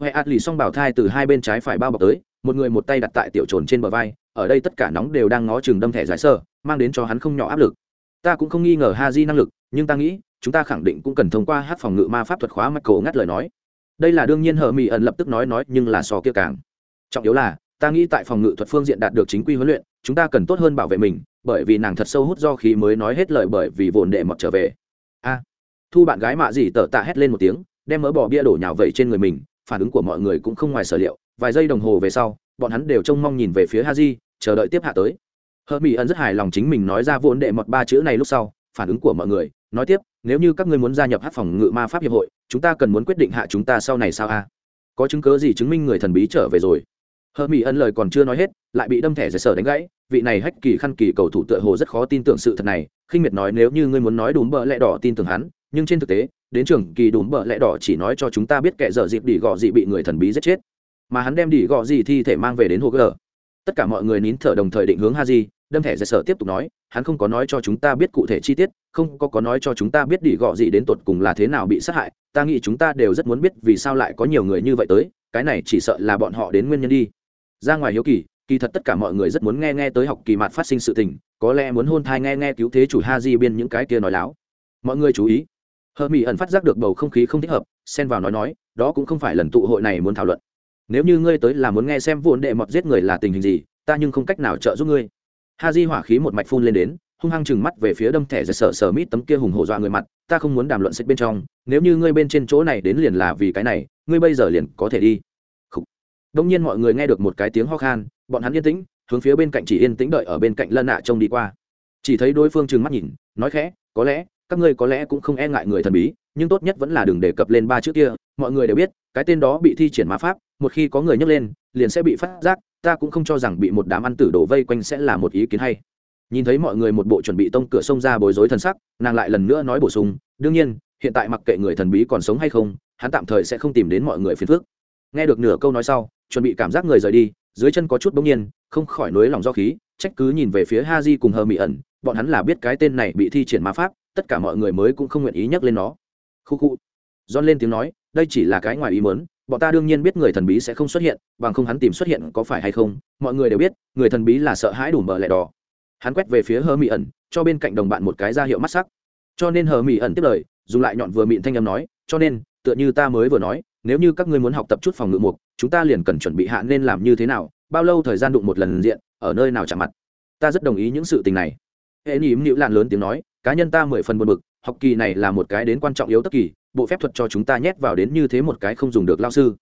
Speaker 1: Huệ ạt lì xong bảo thai từ hai bên trái phải bao bọc tới, một người một tay đặt tại tiểu trồn trên bờ vai, ở đây tất cả nóng đều đang ngó chừng đâm thẻ giải sơ, mang đến cho hắn không nhỏ áp lực. Ta cũng không nghi ngờ ha di năng lực, nhưng ta nghĩ, chúng ta khẳng định cũng cần thông qua hát phòng ngự ma pháp thuật khóa mạch cổ ngắt lời nói. Đây là đương nhiên hờ mỹ ẩn lập tức nói nói, nhưng là so kia càng. Trọng yếu là, ta nghĩ tại phòng ngự thuật phương diện đạt được chính quy huấn luyện, chúng ta cần tốt hơn bảo vệ mình, bởi vì nàng thật sâu hút do khí mới nói hết lời bởi vì vồn đệ mọt trở về. A thu bạn gái mạ gì tờ tạ hét lên một tiếng, đem mỡ bỏ bia đổ nhào vẩy trên người mình, phản ứng của mọi người cũng không ngoài sở liệu. Vài giây đồng hồ về sau, bọn hắn đều trông mong nhìn về phía haji, chờ đợi tiếp hạ tới. Hờ mỹ ẩn rất hài lòng chính mình nói ra vốn đệ mọt ba chữ này lúc sau, phản ứng của mọi người, nói tiếp, nếu như các ngươi muốn gia nhập hát phòng ngự ma pháp hiệp hội, chúng ta cần muốn quyết định hạ chúng ta sau này sao a? Có chứng cớ gì chứng minh người thần bí trở về rồi? Hờ mỹ ân lời còn chưa nói hết, lại bị đâm thẻ giải sở đánh gãy. Vị này hách kỳ khăn kỳ cầu thủ tựa hồ rất khó tin tưởng sự thật này, khinh miệt nói, nếu như ngươi muốn nói đúng bợ lẽ đỏ tin tưởng hắn nhưng trên thực tế, đến trường kỳ đúng bợ lẽ đỏ chỉ nói cho chúng ta biết kẻ dở dịp đỉ gọ dị bị người thần bí giết chết. Mà hắn đem đỉ gọ dị thi thể mang về đến hồ gờ. Tất cả mọi người nín thở đồng thời định hướng ha di đâm thẻ giải sở tiếp tục nói, hắn không có nói cho chúng ta biết cụ thể chi tiết, không có có nói cho chúng ta biết đỉ gọ dị đến tột cùng là thế nào bị sát hại, ta nghĩ chúng ta đều rất muốn biết vì sao lại có nhiều người như vậy tới, cái này chỉ sợ là bọn họ đến nguyên nhân đi. Ra ngoài hiếu kỳ kỳ thật tất cả mọi người rất muốn nghe nghe tới học kỳ mạt phát sinh sự tình, có lẽ muốn hôn thai nghe nghe cứu thế chủ ha di biên những cái kia nói láo. Mọi người chú ý hờ mỹ ẩn phát giác được bầu không khí không thích hợp, xen vào nói nói, đó cũng không phải lần tụ hội này muốn thảo luận. Nếu như ngươi tới là muốn nghe xem vụn đệ mọt giết người là tình hình gì, ta nhưng không cách nào trợ giúp ngươi. Ha di hỏa khí một mạch phun lên đến, hung hăng chừng mắt về phía đâm thẻ giật sở sở mít tấm kia hùng hổ dọa người mặt, ta không muốn đàm luận xích bên trong, nếu như ngươi bên trên chỗ này đến liền là vì cái này, ngươi bây giờ liền có thể đi. Đông nhiên mọi người nghe được một cái tiếng ho khan, bọn hắn yên tĩnh, hướng phía bên cạnh chỉ yên tĩnh đợi ở bên cạnh lân nạ trông đi qua. Chỉ thấy đối phương trừng mắt nhìn, nói khẽ, có lẽ các ngươi có lẽ cũng không e ngại người thần bí, nhưng tốt nhất vẫn là đừng đề cập lên ba chữ kia, mọi người đều biết, cái tên đó bị thi triển ma pháp, một khi có người nhấc lên, liền sẽ bị phát giác, ta cũng không cho rằng bị một đám ăn tử đổ vây quanh sẽ là một ý kiến hay. Nhìn thấy mọi người một bộ chuẩn bị tông cửa sông ra bối rối thần sắc, nàng lại lần nữa nói bổ sung, đương nhiên, hiện tại mặc kệ người thần bí còn sống hay không, hắn tạm thời sẽ không tìm đến mọi người phiền phức. Nghe được nửa câu nói sau, chuẩn bị cảm giác người rời đi, dưới chân có chút bỗng nhiên, không khỏi nối lòng do khí, trách cứ nhìn về phía ha di cùng hờ mỹ ẩn, bọn hắn là biết cái tên này bị thi triển ma pháp tất cả mọi người mới cũng không nguyện ý nhắc lên nó. Khu khu. Don lên tiếng nói, đây chỉ là cái ngoài ý mớn bọn ta đương nhiên biết người thần bí sẽ không xuất hiện, bằng không hắn tìm xuất hiện có phải hay không, mọi người đều biết, người thần bí là sợ hãi đủ mở lẻ đỏ. Hắn quét về phía hờ mỹ ẩn, cho bên cạnh đồng bạn một cái ra hiệu mắt sắc. Cho nên hờ mỹ ẩn tiếp lời, dùng lại nhọn vừa mịn thanh âm nói, cho nên, tựa như ta mới vừa nói, nếu như các ngươi muốn học tập chút phòng ngự mục, chúng ta liền cần chuẩn bị hạ nên làm như thế nào, bao lâu thời gian đụng một lần diện, ở nơi nào chạm mặt. Ta rất đồng ý những sự tình này. Hệ nhím nịu lạn lớn tiếng nói cá nhân ta mười phần buồn bực, học kỳ này là một cái đến quan trọng yếu tất kỳ, bộ phép thuật cho chúng ta nhét vào đến như thế một cái không dùng được lao sư.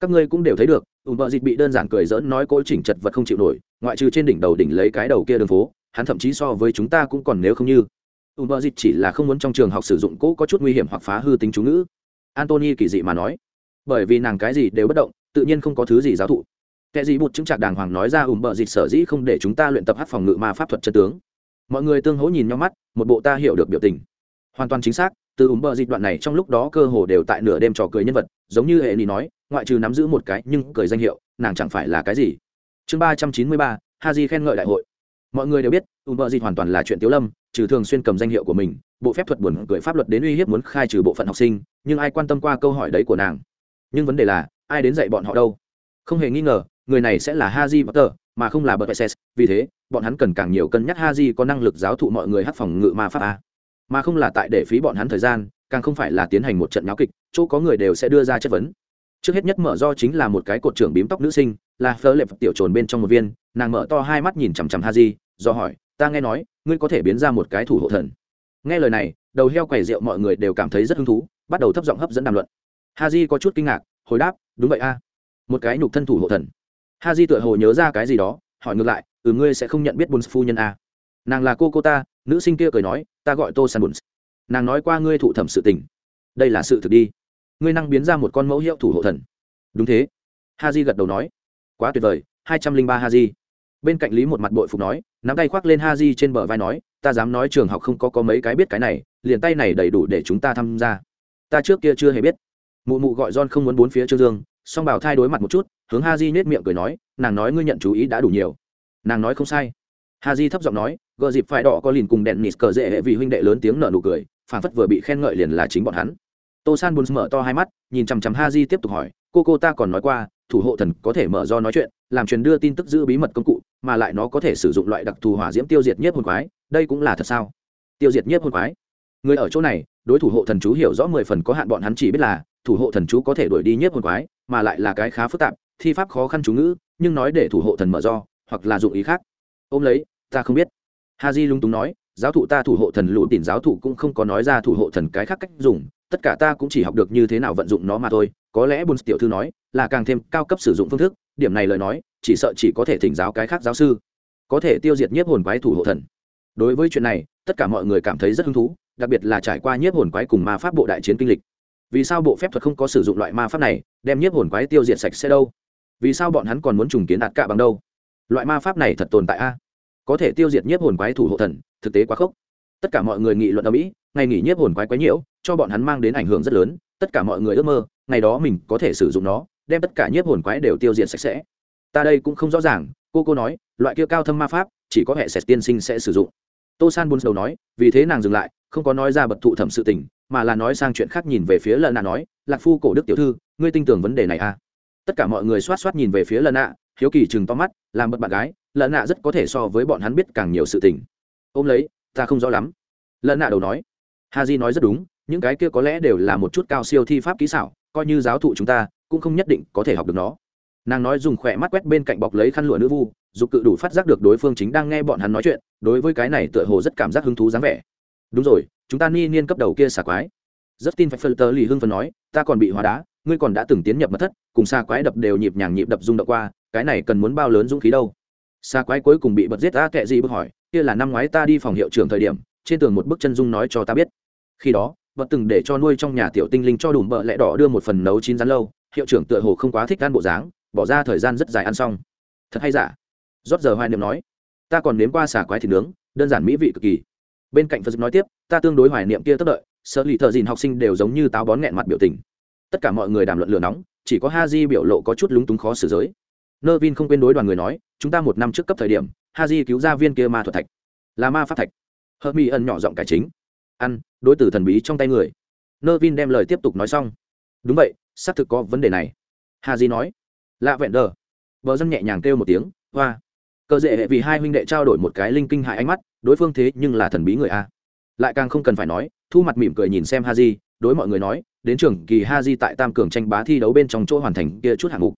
Speaker 1: Các ngươi cũng đều thấy được, ủ vợ dịch bị đơn giản cười dỡn nói cỗ chỉnh chật vật không chịu nổi, ngoại trừ trên đỉnh đầu đỉnh lấy cái đầu kia đường phố, hắn thậm chí so với chúng ta cũng còn nếu không như. Ủ vợ dịch chỉ là không muốn trong trường học sử dụng cỗ có chút nguy hiểm hoặc phá hư tính chú ngữ. Antony kỳ dị mà nói. Bởi vì nàng cái gì đều bất động, tự nhiên không có thứ gì giáo thụ. Kẻ gì bụt chứng trạc đàng hoàng nói ra ủ vợ dịch sở dĩ không để chúng ta luyện tập hát phòng ngự ma pháp thuật chân tướng mọi người tương hỗ nhìn nhau mắt, một bộ ta hiểu được biểu tình. Hoàn toàn chính xác, từ ủng bờ dịch đoạn này trong lúc đó cơ hồ đều tại nửa đêm trò cười nhân vật, giống như hệ ni nói, ngoại trừ nắm giữ một cái nhưng cười danh hiệu, nàng chẳng phải là cái gì. Chương ba trăm chín mươi ba ha di khen ngợi đại hội. Mọi người đều biết ủng bờ dịch hoàn toàn là chuyện tiếu lâm, trừ thường xuyên cầm danh hiệu của mình, bộ phép thuật buồn cười pháp luật đến uy hiếp muốn khai trừ bộ phận học sinh, nhưng ai quan tâm qua câu hỏi đấy của nàng? Nhưng vấn đề là, ai đến dạy bọn họ đâu? Không hề nghi ngờ, người này sẽ là haji tờ mà không là bờ vì thế, bọn hắn cần càng nhiều cân nhắc haji có năng lực giáo thụ mọi người hát phòng ngự ma pháp a. Mà không là tại để phí bọn hắn thời gian, càng không phải là tiến hành một trận nháo kịch, chỗ có người đều sẽ đưa ra chất vấn. Trước hết nhất mở do chính là một cái cột trưởng bím tóc nữ sinh, là phơ lệp tiểu trồn bên trong một viên, nàng mở to hai mắt nhìn chằm chằm haji, do hỏi, ta nghe nói, ngươi có thể biến ra một cái thủ hộ thần. Nghe lời này, đầu heo quầy rượu mọi người đều cảm thấy rất hứng thú, bắt đầu thấp giọng hấp dẫn đàm luận. Haji có chút kinh ngạc, hồi đáp, đúng vậy a, một cái nhục thân thủ hộ thần ha di tựa hồ nhớ ra cái gì đó, hỏi ngược lại ừ ngươi sẽ không nhận biết bùn phu nhân a nàng là cô cô ta. Nữ sinh kia cười nói, ta gọi tô san bùn nàng nói qua ngươi thụ thẩm sự tình. Đây là sự thực đi. Ngươi năng biến ra một con mẫu hiệu thủ hộ thần. Đúng thế. Ha di gật đầu nói. Quá tuyệt vời, hai trăm linh ba ha di bên cạnh lý một mặt bội phục nói, nắm tay khoác lên ha di trên bờ vai nói, ta dám nói trường học không có có mấy cái biết cái này, liền tay này đầy đủ để chúng ta tham gia. Ta trước kia chưa hề biết. Mụ mụ gọi john không muốn bốn phía trương dương song bảo thai đối mặt một chút, hướng ha di nết miệng cười nói, nàng nói ngươi nhận chú ý đã đủ nhiều. Nàng nói không sai. Ha di thấp giọng nói gợ dịp phải đỏ có liền cùng đèn nịt cờ dễ hệ vì huynh đệ lớn tiếng nở nụ cười, phản phất vừa bị khen ngợi liền là chính bọn hắn. Tô san bùn mở to hai mắt, nhìn chằm chằm ha di tiếp tục hỏi, cô cô ta còn nói qua, thủ hộ thần có thể mở do nói chuyện, làm truyền đưa tin tức giữ bí mật công cụ, mà lại nó có thể sử dụng loại đặc thù hỏa diễm tiêu diệt nhất hồn quái, đây cũng là thật sao? Tiêu diệt nhất hồn quái? Người ở chỗ này, đối thủ hộ thần chú hiểu rõ mười phần có hạn bọn hắn chỉ biết là, thủ hộ thần chú có thể đuổi đi nhất hồn quái mà lại là cái khá phức tạp, thi pháp khó khăn chú ngữ, nhưng nói để thủ hộ thần mở do, hoặc là dụng ý khác. Ôm lấy, ta không biết. Ha di lung túng nói, giáo thụ ta thủ hộ thần lũ tìm giáo thụ cũng không có nói ra thủ hộ thần cái khác cách dùng, tất cả ta cũng chỉ học được như thế nào vận dụng nó mà thôi. Có lẽ bùn tiểu thư nói, là càng thêm cao cấp sử dụng phương thức, điểm này lời nói, chỉ sợ chỉ có thể thỉnh giáo cái khác giáo sư. Có thể tiêu diệt nhiếp hồn quái thủ hộ thần. Đối với chuyện này, tất cả mọi người cảm thấy rất hứng thú, đặc biệt là trải qua nhiếp hồn quái cùng ma pháp bộ đại chiến kinh lịch vì sao bộ phép thuật không có sử dụng loại ma pháp này, đem nhiếp hồn quái tiêu diệt sạch sẽ đâu? Vì sao bọn hắn còn muốn trùng kiến đạt cả bằng đâu? Loại ma pháp này thật tồn tại a? Có thể tiêu diệt nhiếp hồn quái thủ hộ thần, thực tế quá khốc. Tất cả mọi người nghị luận ở mỹ, ngày nghỉ nhiếp hồn quái quái nhiễu, cho bọn hắn mang đến ảnh hưởng rất lớn. Tất cả mọi người ước mơ, ngày đó mình có thể sử dụng nó, đem tất cả nhiếp hồn quái đều tiêu diệt sạch sẽ. Ta đây cũng không rõ ràng, cô cô nói, loại kia cao thâm ma pháp, chỉ có hệ sệt tiên sinh sẽ sử dụng. Tô san buồn đầu nói, vì thế nàng dừng lại, không có nói ra bật thụ thẩm sự tình mà là nói sang chuyện khác nhìn về phía lần nạ nói, lạc phu cổ đức tiểu thư, ngươi tin tưởng vấn đề này à? Tất cả mọi người xoát xoát nhìn về phía lần nạ hiếu kỳ chừng to mắt, làm bật bạn gái lần nạ rất có thể so với bọn hắn biết càng nhiều sự tình. Ôm lấy, ta không rõ lắm. Lần nạ đầu nói. Ha di nói rất đúng, những cái kia có lẽ đều là một chút cao siêu thi pháp kỹ xảo, coi như giáo thụ chúng ta, cũng không nhất định có thể học được nó. Nàng nói dùng khỏe mắt quét bên cạnh bọc lấy khăn lụa nữ vu, dục cự đủ phát giác được đối phương chính đang nghe bọn hắn nói chuyện, đối với cái này tựa hồ rất cảm giác hứng thú dáng vẻ đúng rồi, chúng ta ni niên cấp đầu kia xà quái. Rất tin phải phân tờ lì hưng phần nói, ta còn bị hóa đá, ngươi còn đã từng tiến nhập mật thất, cùng xà quái đập đều nhịp nhàng nhịp đập rung động qua, cái này cần muốn bao lớn dũng khí đâu? Xà quái cuối cùng bị bật giết ta kệ gì bước hỏi, kia là năm ngoái ta đi phòng hiệu trưởng thời điểm, trên tường một bức chân dung nói cho ta biết. Khi đó, vật từng để cho nuôi trong nhà tiểu tinh linh cho đủ bợ lẽ đỏ đưa một phần nấu chín rắn lâu, hiệu trưởng tựa hồ không quá thích ăn bộ dáng, bỏ ra thời gian rất dài ăn xong. Thật hay giả? Rót giờ hoài niệm nói, ta còn nếm qua xà quái thịt nướng, đơn giản mỹ vị cực kỳ bên cạnh phật nói tiếp, ta tương đối hoài niệm kia tất đợi, sợ lì thợ dìn học sinh đều giống như táo bón nghẹn mặt biểu tình. Tất cả mọi người đàm luận lửa nóng, chỉ có ha di biểu lộ có chút lúng túng khó xử giới. Nơ vin không quên đối đoàn người nói, chúng ta một năm trước cấp thời điểm ha di cứu ra viên kia ma thuật thạch. Là ma pháp thạch. Hợp mi ẩn nhỏ giọng cải chính. Ăn, đối tử thần bí trong tay người. Nơ vin đem lời tiếp tục nói xong. Đúng vậy, xác thực có vấn đề này. Ha di nói. Lạ vẹn đờ. Vợ dân nhẹ nhàng kêu một tiếng, hoa cờ dễ vì hai huynh đệ trao đổi một cái linh kinh hại ánh mắt, đối phương thế nhưng là thần bí người a. Lại càng không cần phải nói, thu mặt mỉm cười nhìn xem ha di đối mọi người nói, đến trường kỳ ha di tại tam cường tranh bá thi đấu bên trong chỗ hoàn thành kia chút hạng mục.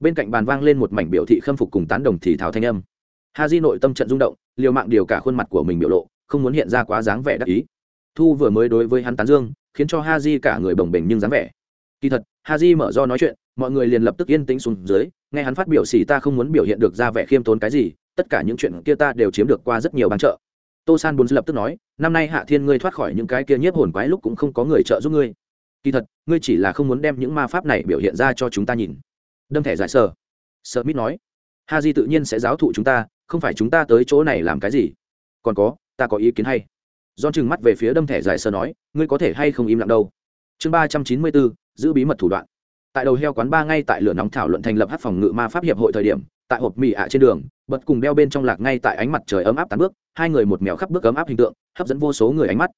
Speaker 1: Bên cạnh bàn vang lên một mảnh biểu thị khâm phục cùng tán đồng thì thảo thanh âm. Ha di nội tâm trận rung động, liều mạng điều cả khuôn mặt của mình biểu lộ, không muốn hiện ra quá dáng vẻ đắc ý. Thu vừa mới đối với hắn tán dương, khiến cho ha di cả người bồng bềnh nhưng dáng vẻ. Kỳ thật ha di mở do nói chuyện, mọi người liền lập tức yên tĩnh xuống dưới nghe hắn phát biểu xì ta không muốn biểu hiện được ra vẻ khiêm tốn cái gì, tất cả những chuyện kia ta đều chiếm được qua rất nhiều bán trợ tô san bốn lập tức nói, năm nay hạ thiên ngươi thoát khỏi những cái kia nhiếp hồn quái lúc cũng không có người trợ giúp ngươi. Kỳ thật, ngươi chỉ là không muốn đem những ma pháp này biểu hiện ra cho chúng ta nhìn. Đâm thẻ giải sơ sợ mít nói ha di tự nhiên sẽ giáo thụ chúng ta, không phải chúng ta tới chỗ này làm cái gì. Còn có, ta có ý kiến hay. Do chừng mắt về phía đâm thẻ giải sơ nói, ngươi có thể hay không im lặng đâu? Chương ba trăm chín mươi bốn, giữ bí mật thủ đoạn tại đầu heo quán ba ngay tại lửa nóng thảo luận thành lập hát phòng ngự ma pháp hiệp hội thời điểm, tại hộp mì ạ trên đường, bật cùng đeo bên trong lạc ngay tại ánh mặt trời ấm áp tán bước, hai người một mèo khắp bước ấm áp hình tượng, hấp dẫn vô số người ánh mắt.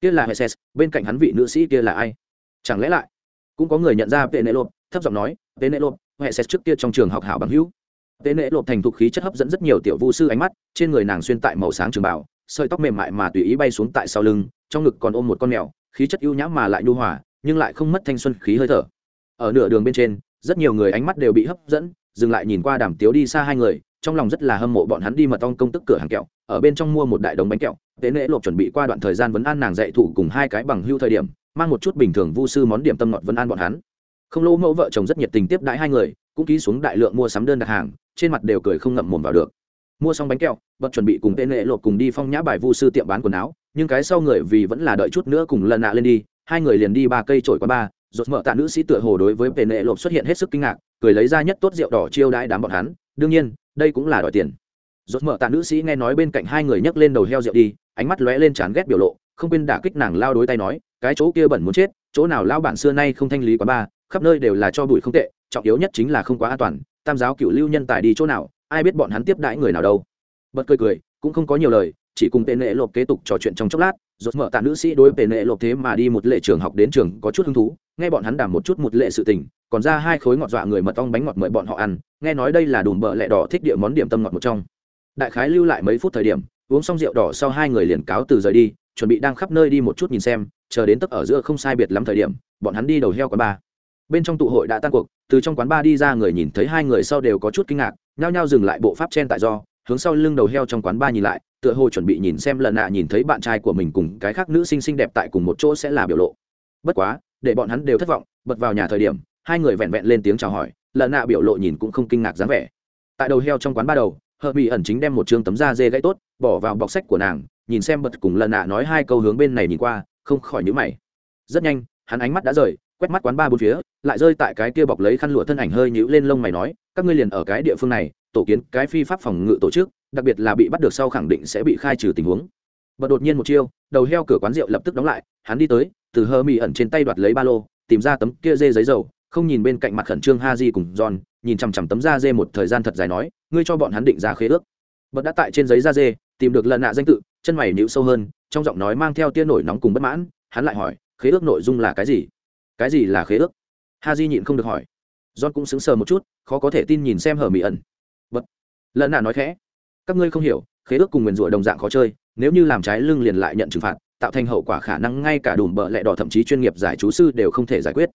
Speaker 1: Kia là hệ bên cạnh hắn vị nữ sĩ kia là ai? Chẳng lẽ lại cũng có người nhận ra vệ nệ lộp thấp giọng nói vệ nệ lộp hệ trước kia trong trường học hảo bằng hữu. Vệ nệ lộp thành thục khí chất hấp dẫn rất nhiều tiểu vu sư ánh mắt, trên người nàng xuyên tại màu sáng trường bảo sợi tóc mềm mại mà tùy ý bay xuống tại sau lưng, trong ngực còn ôm một con mèo, khí chất ưu nhã mà lại nhu hòa, nhưng lại không mất thanh xuân khí hơi thở ở nửa đường bên trên, rất nhiều người ánh mắt đều bị hấp dẫn, dừng lại nhìn qua đàm tiếu đi xa hai người, trong lòng rất là hâm mộ bọn hắn đi mật ong công tức cửa hàng kẹo, ở bên trong mua một đại đống bánh kẹo. Tế lễ lộp chuẩn bị qua đoạn thời gian vấn an nàng dạy thủ cùng hai cái bằng hưu thời điểm, mang một chút bình thường vu sư món điểm tâm ngọt vấn an bọn hắn. Không lỗ mẫu vợ chồng rất nhiệt tình tiếp đãi hai người, cũng ký xuống đại lượng mua sắm đơn đặt hàng, trên mặt đều cười không ngậm mồm vào được. Mua xong bánh kẹo bật chuẩn bị cùng tên lệ lộp cùng đi phong nhã bài vu sư tiệm bán quần áo, nhưng cái sau người vì vẫn là đợi chút nữa cùng lần nạ lên đi, hai người liền đi ba cây trổi qua ba rột mở tạ nữ sĩ tựa hồ đối với tên nệ lộp xuất hiện hết sức kinh ngạc, cười lấy ra nhất tốt rượu đỏ chiêu đãi đám bọn hắn, đương nhiên, đây cũng là đòi tiền. Rột mở tạ nữ sĩ nghe nói bên cạnh hai người nhấc lên đầu heo rượu đi, ánh mắt lóe lên chán ghét biểu lộ, không quên đả kích nàng lao đối tay nói, cái chỗ kia bẩn muốn chết, chỗ nào lao bản xưa nay không thanh lý quá ba, khắp nơi đều là cho bụi không tệ, trọng yếu nhất chính là không quá an toàn, tam giáo cựu lưu nhân tài đi chỗ nào, ai biết bọn hắn tiếp đãi người nào đâu. Bật cười cười, cũng không có nhiều lời chỉ cùng tên lệ lộp kế tục trò chuyện trong chốc lát, rốt mở tạ nữ sĩ đối tên lệ lộp thế mà đi một lệ trường học đến trường có chút hứng thú, nghe bọn hắn đàm một chút một lệ sự tình, còn ra hai khối ngọt dọa người mật ong bánh ngọt mời bọn họ ăn, nghe nói đây là đùm bợ lẹ đỏ thích địa món điểm tâm ngọt một trong. Đại khái lưu lại mấy phút thời điểm, uống xong rượu đỏ sau hai người liền cáo từ rời đi, chuẩn bị đang khắp nơi đi một chút nhìn xem, chờ đến tấp ở giữa không sai biệt lắm thời điểm, bọn hắn đi đầu heo quán ba. Bên trong tụ hội đã tan cuộc, từ trong quán ba đi ra người nhìn thấy hai người sau đều có chút kinh ngạc, nhao nhao dừng lại bộ pháp chen tại do, hướng sau lưng đầu heo trong quán ba nhìn lại tựa hồ chuẩn bị nhìn xem lần nạ nhìn thấy bạn trai của mình cùng cái khác nữ sinh xinh đẹp tại cùng một chỗ sẽ là biểu lộ. Bất quá, để bọn hắn đều thất vọng, bật vào nhà thời điểm, hai người vẹn vẹn lên tiếng chào hỏi, lần nạ biểu lộ nhìn cũng không kinh ngạc dáng vẻ. Tại đầu heo trong quán ba đầu hờ bị ẩn chính đem một chương tấm da dê gãy tốt, bỏ vào bọc sách của nàng, nhìn xem bật cùng lần nạ nói hai câu hướng bên này nhìn qua, không khỏi nhữ mày. Rất nhanh, hắn ánh mắt đã rời, quét mắt quán ba bốn phía, lại rơi tại cái kia bọc lấy khăn lụa thân ảnh hơi nhíu lên lông mày nói, các ngươi liền ở cái địa phương này, tổ kiến cái phi pháp phòng ngự tổ chức đặc biệt là bị bắt được sau khẳng định sẽ bị khai trừ tình huống. Bật đột nhiên một chiêu, đầu heo cửa quán rượu lập tức đóng lại, hắn đi tới, từ hơ mì ẩn trên tay đoạt lấy ba lô, tìm ra tấm kia dê giấy dầu, không nhìn bên cạnh mặt khẩn trương ha di cùng john, nhìn chằm chằm tấm da dê một thời gian thật dài nói, ngươi cho bọn hắn định ra khế ước. Bật đã tại trên giấy da dê, tìm được lần nạ danh tự, chân mày níu sâu hơn, trong giọng nói mang theo tia nổi nóng cùng bất mãn, hắn lại hỏi, khế ước nội dung là cái gì? Cái gì là khế ước? Ha di nhịn không được hỏi. John cũng sững sờ một chút, khó có thể tin nhìn xem hờ mỹ ẩn. Bật, lần nạ nói khẽ các ngươi không hiểu, khế ước cùng nguyền rủa đồng dạng khó chơi, nếu như làm trái lưng liền lại nhận trừng phạt, tạo thành hậu quả khả năng ngay cả đùm bợ lẹ đỏ thậm chí chuyên nghiệp giải chú sư đều không thể giải quyết.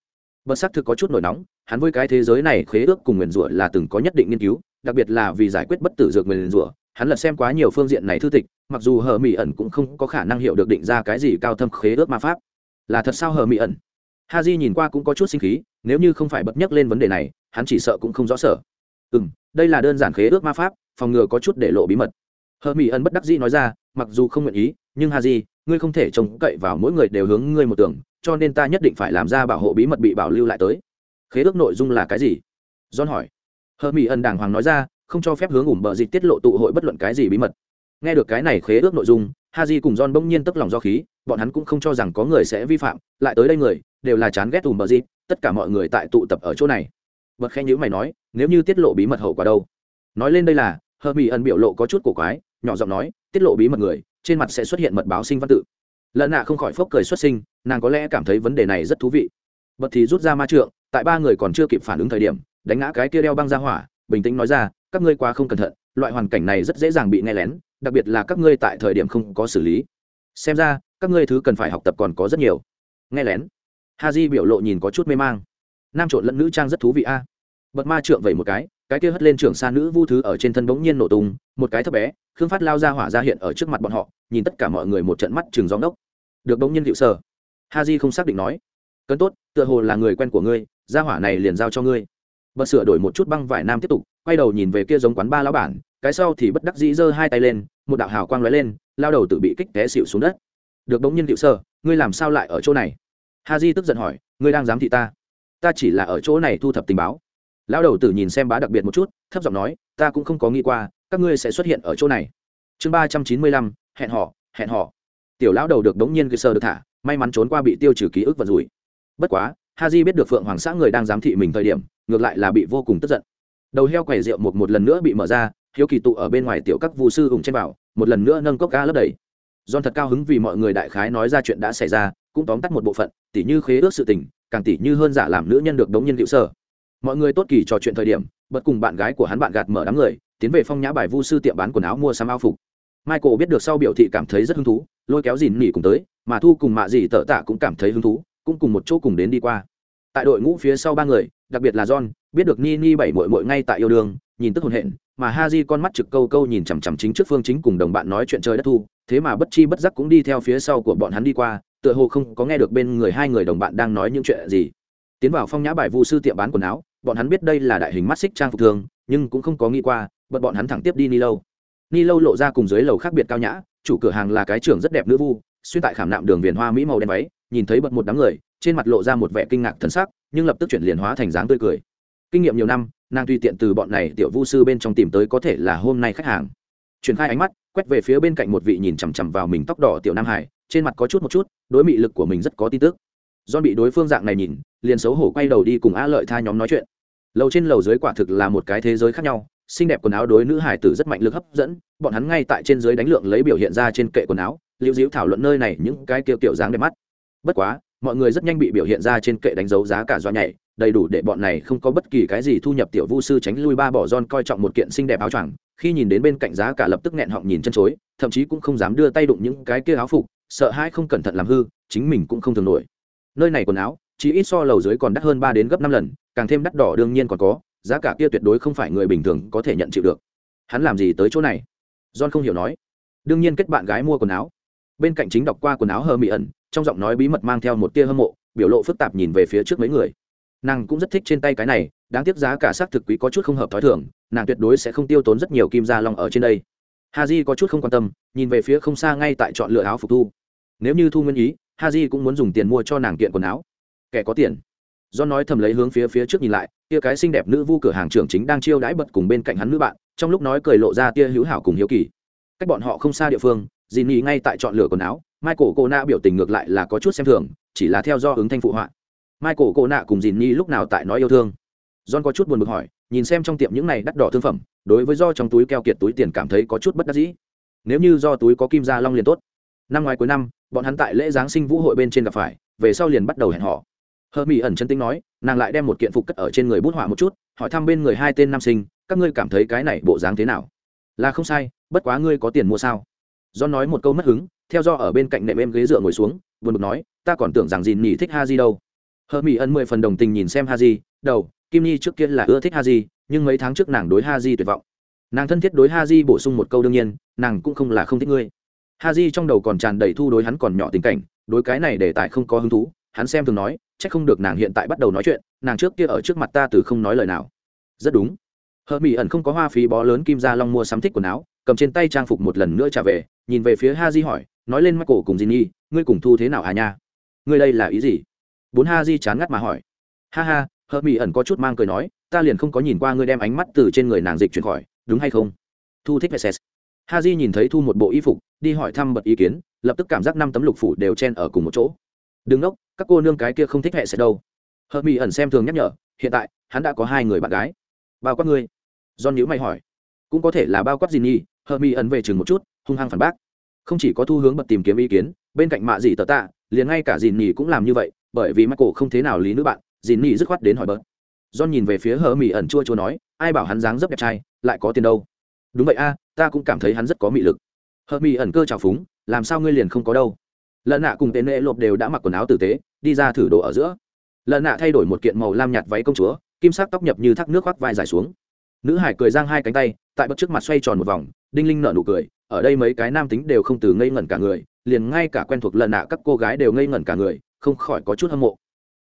Speaker 1: Bật xác thực có chút nổi nóng, hắn với cái thế giới này khế ước cùng nguyền rủa là từng có nhất định nghiên cứu, đặc biệt là vì giải quyết bất tử dược nguyền rủa, hắn lật xem quá nhiều phương diện này thư tịch, mặc dù hờ mỹ ẩn cũng không có khả năng hiểu được định ra cái gì cao thâm khế ước ma pháp. Là thật sao hờ mỹ ẩn? Ha di nhìn qua cũng có chút sinh khí, nếu như không phải bật nhắc lên vấn đề này, hắn chỉ sợ cũng không rõ sở. Ừ m đây là đơn giản khế ước ma pháp phòng ngừa có chút để lộ bí mật. Hờ mỹ ẩn bất đắc dĩ nói ra mặc dù không nguyện ý nhưng ha di, ngươi không thể trông cậy vào mỗi người đều hướng ngươi một tưởng cho nên ta nhất định phải làm ra bảo hộ bí mật bị bảo lưu lại tới. Khế ước nội dung là cái gì? John hỏi. Hờ mỹ ẩn đàng hoàng nói ra không cho phép hướng ủm bờ dịch tiết lộ tụ hội bất luận cái gì bí mật. Nghe được cái này khế ước nội dung ha Di cùng john bỗng nhiên tức lòng do khí bọn hắn cũng không cho rằng có người sẽ vi phạm lại tới đây người đều là chán ghét ủm bờ dịch tất cả mọi người tại tụ tập ở chỗ này. Bật khen nhữ mày nói nếu như tiết lộ bí mật hậu quả đâu? Nói lên đây là hờ mỹ ẩn biểu lộ có chút cổ quái, nhỏ giọng nói, tiết lộ bí mật người, trên mặt sẽ xuất hiện mật báo sinh văn tự. Lợn nạ không khỏi phốc cười xuất sinh, nàng có lẽ cảm thấy vấn đề này rất thú vị. Bật thì rút ra ma trượng, tại ba người còn chưa kịp phản ứng thời điểm, đánh ngã cái kia đeo băng ra hỏa, bình tĩnh nói ra, các ngươi quá không cẩn thận, loại hoàn cảnh này rất dễ dàng bị nghe lén, đặc biệt là các ngươi tại thời điểm không có xử lý. Xem ra, các ngươi thứ cần phải học tập còn có rất nhiều. Nghe lén. Ha di biểu lộ nhìn có chút mê mang. Nam trộn lẫn nữ trang rất thú vị a. Bật ma trượng vẩy một cái cái kia hất lên trưởng xa nữ vu thứ ở trên thân bỗng nhiên nổ tung, một cái thấp bé, khương phát lao ra hỏa ra hiện ở trước mặt bọn họ, nhìn tất cả mọi người một trận mắt chừng gió đốc. Được bỗng nhiên hiệu sở ha di không xác định nói. Cấn tốt, tựa hồ là người quen của ngươi, gia hỏa này liền giao cho ngươi. Bật sửa đổi một chút băng vải nam tiếp tục, quay đầu nhìn về kia giống quán ba lão bản, cái sau thì bất đắc dĩ giơ hai tay lên, một đạo hào quang lóe lên, lao đầu tự bị kích té xịu xuống đất. Được bỗng nhiên hiệu sơ ngươi làm sao lại ở chỗ này? Ha di tức giận hỏi, ngươi đang giám thị ta? Ta chỉ là ở chỗ này thu thập tình báo lão đầu tử nhìn xem bá đặc biệt một chút, thấp giọng nói, ta cũng không có nghĩ qua, các ngươi sẽ xuất hiện ở chỗ này. Chương ba trăm chín mươi lăm, hẹn họ hẹn họ tiểu lão đầu được đống nhiên cơ sơ được thả, may mắn trốn qua bị tiêu trừ ký ức và rủi. Bất quá ha di biết được phượng hoàng xã người đang giám thị mình thời điểm, ngược lại là bị vô cùng tức giận. Đầu heo quầy rượu một một lần nữa bị mở ra, hiếu kỳ tụ ở bên ngoài tiểu các vu sư ủng trên bảo, một lần nữa nâng cốc ca lấp đầy. John thật cao hứng vì mọi người đại khái nói ra chuyện đã xảy ra, cũng tóm tắt một bộ phận, tỉ như khế ước sự tình, càng tỉ như hơn giả làm nữ nhân được đống nhiên hữu sở mọi người tốt kỳ trò chuyện thời điểm, bật cùng bạn gái của hắn bạn gạt mở đám người, tiến về phong nhã bài vu sư tiệm bán quần áo mua sắm áo phục. Michael biết được sau biểu thị cảm thấy rất hứng thú, lôi kéo dìn nỉ cùng tới, mà thu cùng mạ dì tợ tạ cũng cảm thấy hứng thú, cũng cùng một chỗ cùng đến đi qua. Tại đội ngũ phía sau ba người, đặc biệt là john, biết được ni ni bảy mội mội ngay tại yêu đương nhìn tức hồn hện, mà ha di con mắt trực câu câu nhìn chằm chằm chính trước phương chính cùng đồng bạn nói chuyện trời đất thu, thế mà bất chi bất giác cũng đi theo phía sau của bọn hắn đi qua, tựa hồ không có nghe được bên người hai người đồng bạn đang nói những chuyện gì tiến vào phong nhã bài vu sư tiệm bán quần áo, bọn hắn biết đây là đại hình mắt xích trang phục thường, nhưng cũng không có nghĩ qua, bật bọn hắn thẳng tiếp đi ni lâu. Ni lâu lộ ra cùng dưới lầu khác biệt cao nhã, chủ cửa hàng là cái trưởng rất đẹp nữ vu, xuyên tại khảm nạm đường viền hoa mỹ màu đen váy, nhìn thấy bật một đám người, trên mặt lộ ra một vẻ kinh ngạc thân sắc, nhưng lập tức chuyển liền hóa thành dáng tươi cười. Kinh nghiệm nhiều năm, nàng tùy tiện từ bọn này tiểu vu sư bên trong tìm tới có thể là hôm nay khách hàng. Triển khai ánh mắt, quét về phía bên cạnh một vị nhìn chằm chằm vào mình tóc đỏ tiểu nam hải, trên mặt có chút một chút, đối mị lực của mình rất có tin tức do bị đối phương dạng này nhìn, liền xấu hổ quay đầu đi cùng a lợi tha nhóm nói chuyện. Lầu trên lầu dưới quả thực là một cái thế giới khác nhau, xinh đẹp quần áo đối nữ hải tử rất mạnh lực hấp dẫn, bọn hắn ngay tại trên dưới đánh lượng lấy biểu hiện ra trên kệ quần áo, liễu diễu thảo luận nơi này những cái kiểu kiểu dáng đẹp mắt. Bất quá, mọi người rất nhanh bị biểu hiện ra trên kệ đánh dấu giá cả do nhảy, đầy đủ để bọn này không có bất kỳ cái gì thu nhập tiểu vu sư tránh lui ba bỏ giòn coi trọng một kiện xinh đẹp áo choàng, khi nhìn đến bên cạnh giá cả lập tức nghẹn họng nhìn chân chối, thậm chí cũng không dám đưa tay đụng những cái kia áo phục, sợ hai không cẩn thận làm hư, chính mình cũng không thường nổi nơi này quần áo, chỉ ít so lầu dưới còn đắt hơn ba đến gấp năm lần, càng thêm đắt đỏ đương nhiên còn có, giá cả kia tuyệt đối không phải người bình thường có thể nhận chịu được. Hắn làm gì tới chỗ này? John không hiểu nói. Đương nhiên kết bạn gái mua quần áo. Bên cạnh chính đọc qua quần áo hờ mị ẩn trong giọng nói bí mật mang theo một tia hâm mộ, biểu lộ phức tạp nhìn về phía trước mấy người. Nàng cũng rất thích trên tay cái này, đáng tiếc giá cả xác thực quý có chút không hợp t h ó i thưởng nàng tuyệt đối sẽ không tiêu tốn rất nhiều kim da long ở trên đây. Ha j có chút không quan tâm, nhìn về phía không xa ngay tại chọn lựa áo phục thu. Nếu như thu nguyên ý ha j cũng muốn dùng tiền mua cho nàng kiện quần áo. Kẻ có tiền. Do nói thầm lấy hướng phía phía trước nhìn lại tia cái xinh đẹp nữ vu cửa hàng trưởng chính đang chiêu đãi bật cùng bên cạnh hắn nữ bạn, trong lúc nói cười lộ ra tia hữu hảo cùng hiếu kỳ. Cách bọn họ không xa địa phương dì nhì ngay tại chọn lựa quần áo, michael cô nạ biểu tình ngược lại là có chút xem thường, chỉ là theo do ứng thanh phụ họa. Michael cô nạ cùng dìn nhi lúc nào tại nói yêu thương? John có chút buồn bực hỏi, nhìn xem trong tiệm những này đắt đỏ thương phẩm, đối với do trong túi keo kiệt túi tiền cảm thấy có chút bất đắc dĩ. Nếu như do túi có kim da long liền tốt. Năm ngoái cuối năm bọn hắn tại lễ giáng sinh vũ hội bên trên gặp phải, về sau liền bắt đầu hẹn họ hờ mỹ ẩn chân tính nói, nàng lại đem một kiện phục cất ở trên người bút họa một chút, hỏi thăm bên người hai tên nam sinh, các ngươi cảm thấy cái này bộ dáng thế nào? Là không sai, bất quá ngươi có tiền mua sao? Do nói một câu mất hứng, theo do ở bên cạnh nệm em ghế dựa ngồi xuống, buồn bực nói, ta còn tưởng rằng dìn nhỉ thích ha di đâu. Hờ mỹ ẩn mười phần đồng tình nhìn xem ha di đầu, kim nhi trước kia là ưa thích ha di nhưng mấy tháng trước nàng đối ha di tuyệt vọng. Nàng thân thiết đối ha di bổ sung một câu đương nhiên, nàng cũng không là không thích ngươi ha di trong đầu còn tràn đầy thu đối hắn còn nhỏ tình cảnh đối cái này để tài không có hứng thú hắn xem thường nói c h ắ c không được nàng hiện tại bắt đầu nói chuyện nàng trước kia ở trước mặt ta từ không nói lời nào. Rất đúng. Hờ mỹ ẩn không có hoa phí bó lớn kim gia long mua sắm thích quần áo cầm trên tay trang phục một lần nữa trả về nhìn về phía ha di hỏi nói lên mắt cổ cùng Jinny, ngươi cùng thu thế nào à nha? Ngươi đây là ý gì? Bốn ha di chán ngắt mà hỏi. Ha ha hờ mỹ ẩn có chút mang cười nói ta liền không có nhìn qua ngươi đem ánh mắt từ trên người nàng dịch chuyển khỏi đúng hay không? Thu thích vệ ha di nhìn thấy thu một bộ y phục, đi hỏi thăm bật ý kiến, lập tức cảm giác năm tấm lục phủ đều chen ở cùng một chỗ. Đứng ốc các cô nương cái kia không thích hệ sẽ đâu. Hờ mỹ ẩn xem thường nhắc nhở, hiện tại, hắn đã có hai người bạn gái. Bao quát ngươi? Do nhữ mày hỏi. Cũng có thể là bao quát gì nhi hờ mỹ ẩn về chừng một chút, hung hăng phản bác. Không chỉ có thu hướng bật tìm kiếm ý kiến, bên cạnh mạ dị tờ tạ, liền ngay cả dìn nhì cũng làm như vậy, bởi vì michael không thế nào lý nữ bạn dìn nhì dứt khoát đến hỏi bớt. John nhìn về phía hờ mỹ ẩn chua chua nói, ai bảo hắn dáng dấp đẹp trai, lại có tiền đâu? Đúng vậy a, ta cũng cảm thấy hắn rất có mị lực. Hợp mỹ ẩn cơ trào phúng, làm sao ngươi liền không có đâu? Lần nạ cùng tên nệ lộp đều đã mặc quần áo tử tế, đi ra thử đồ ở giữa. Lần nạ thay đổi một kiện màu lam nhạt váy công chúa, kim sắc tóc nhập như thác nước khoác vai dài xuống. Nữ hải cười giang hai cánh tay, tại bất trước mặt xoay tròn một vòng, đinh linh nở nụ cười, ở đây mấy cái nam tính đều không từ ngây ngẩn cả người, liền ngay cả quen thuộc lần nạ các cô gái đều ngây ngẩn cả người, không khỏi có chút hâm mộ.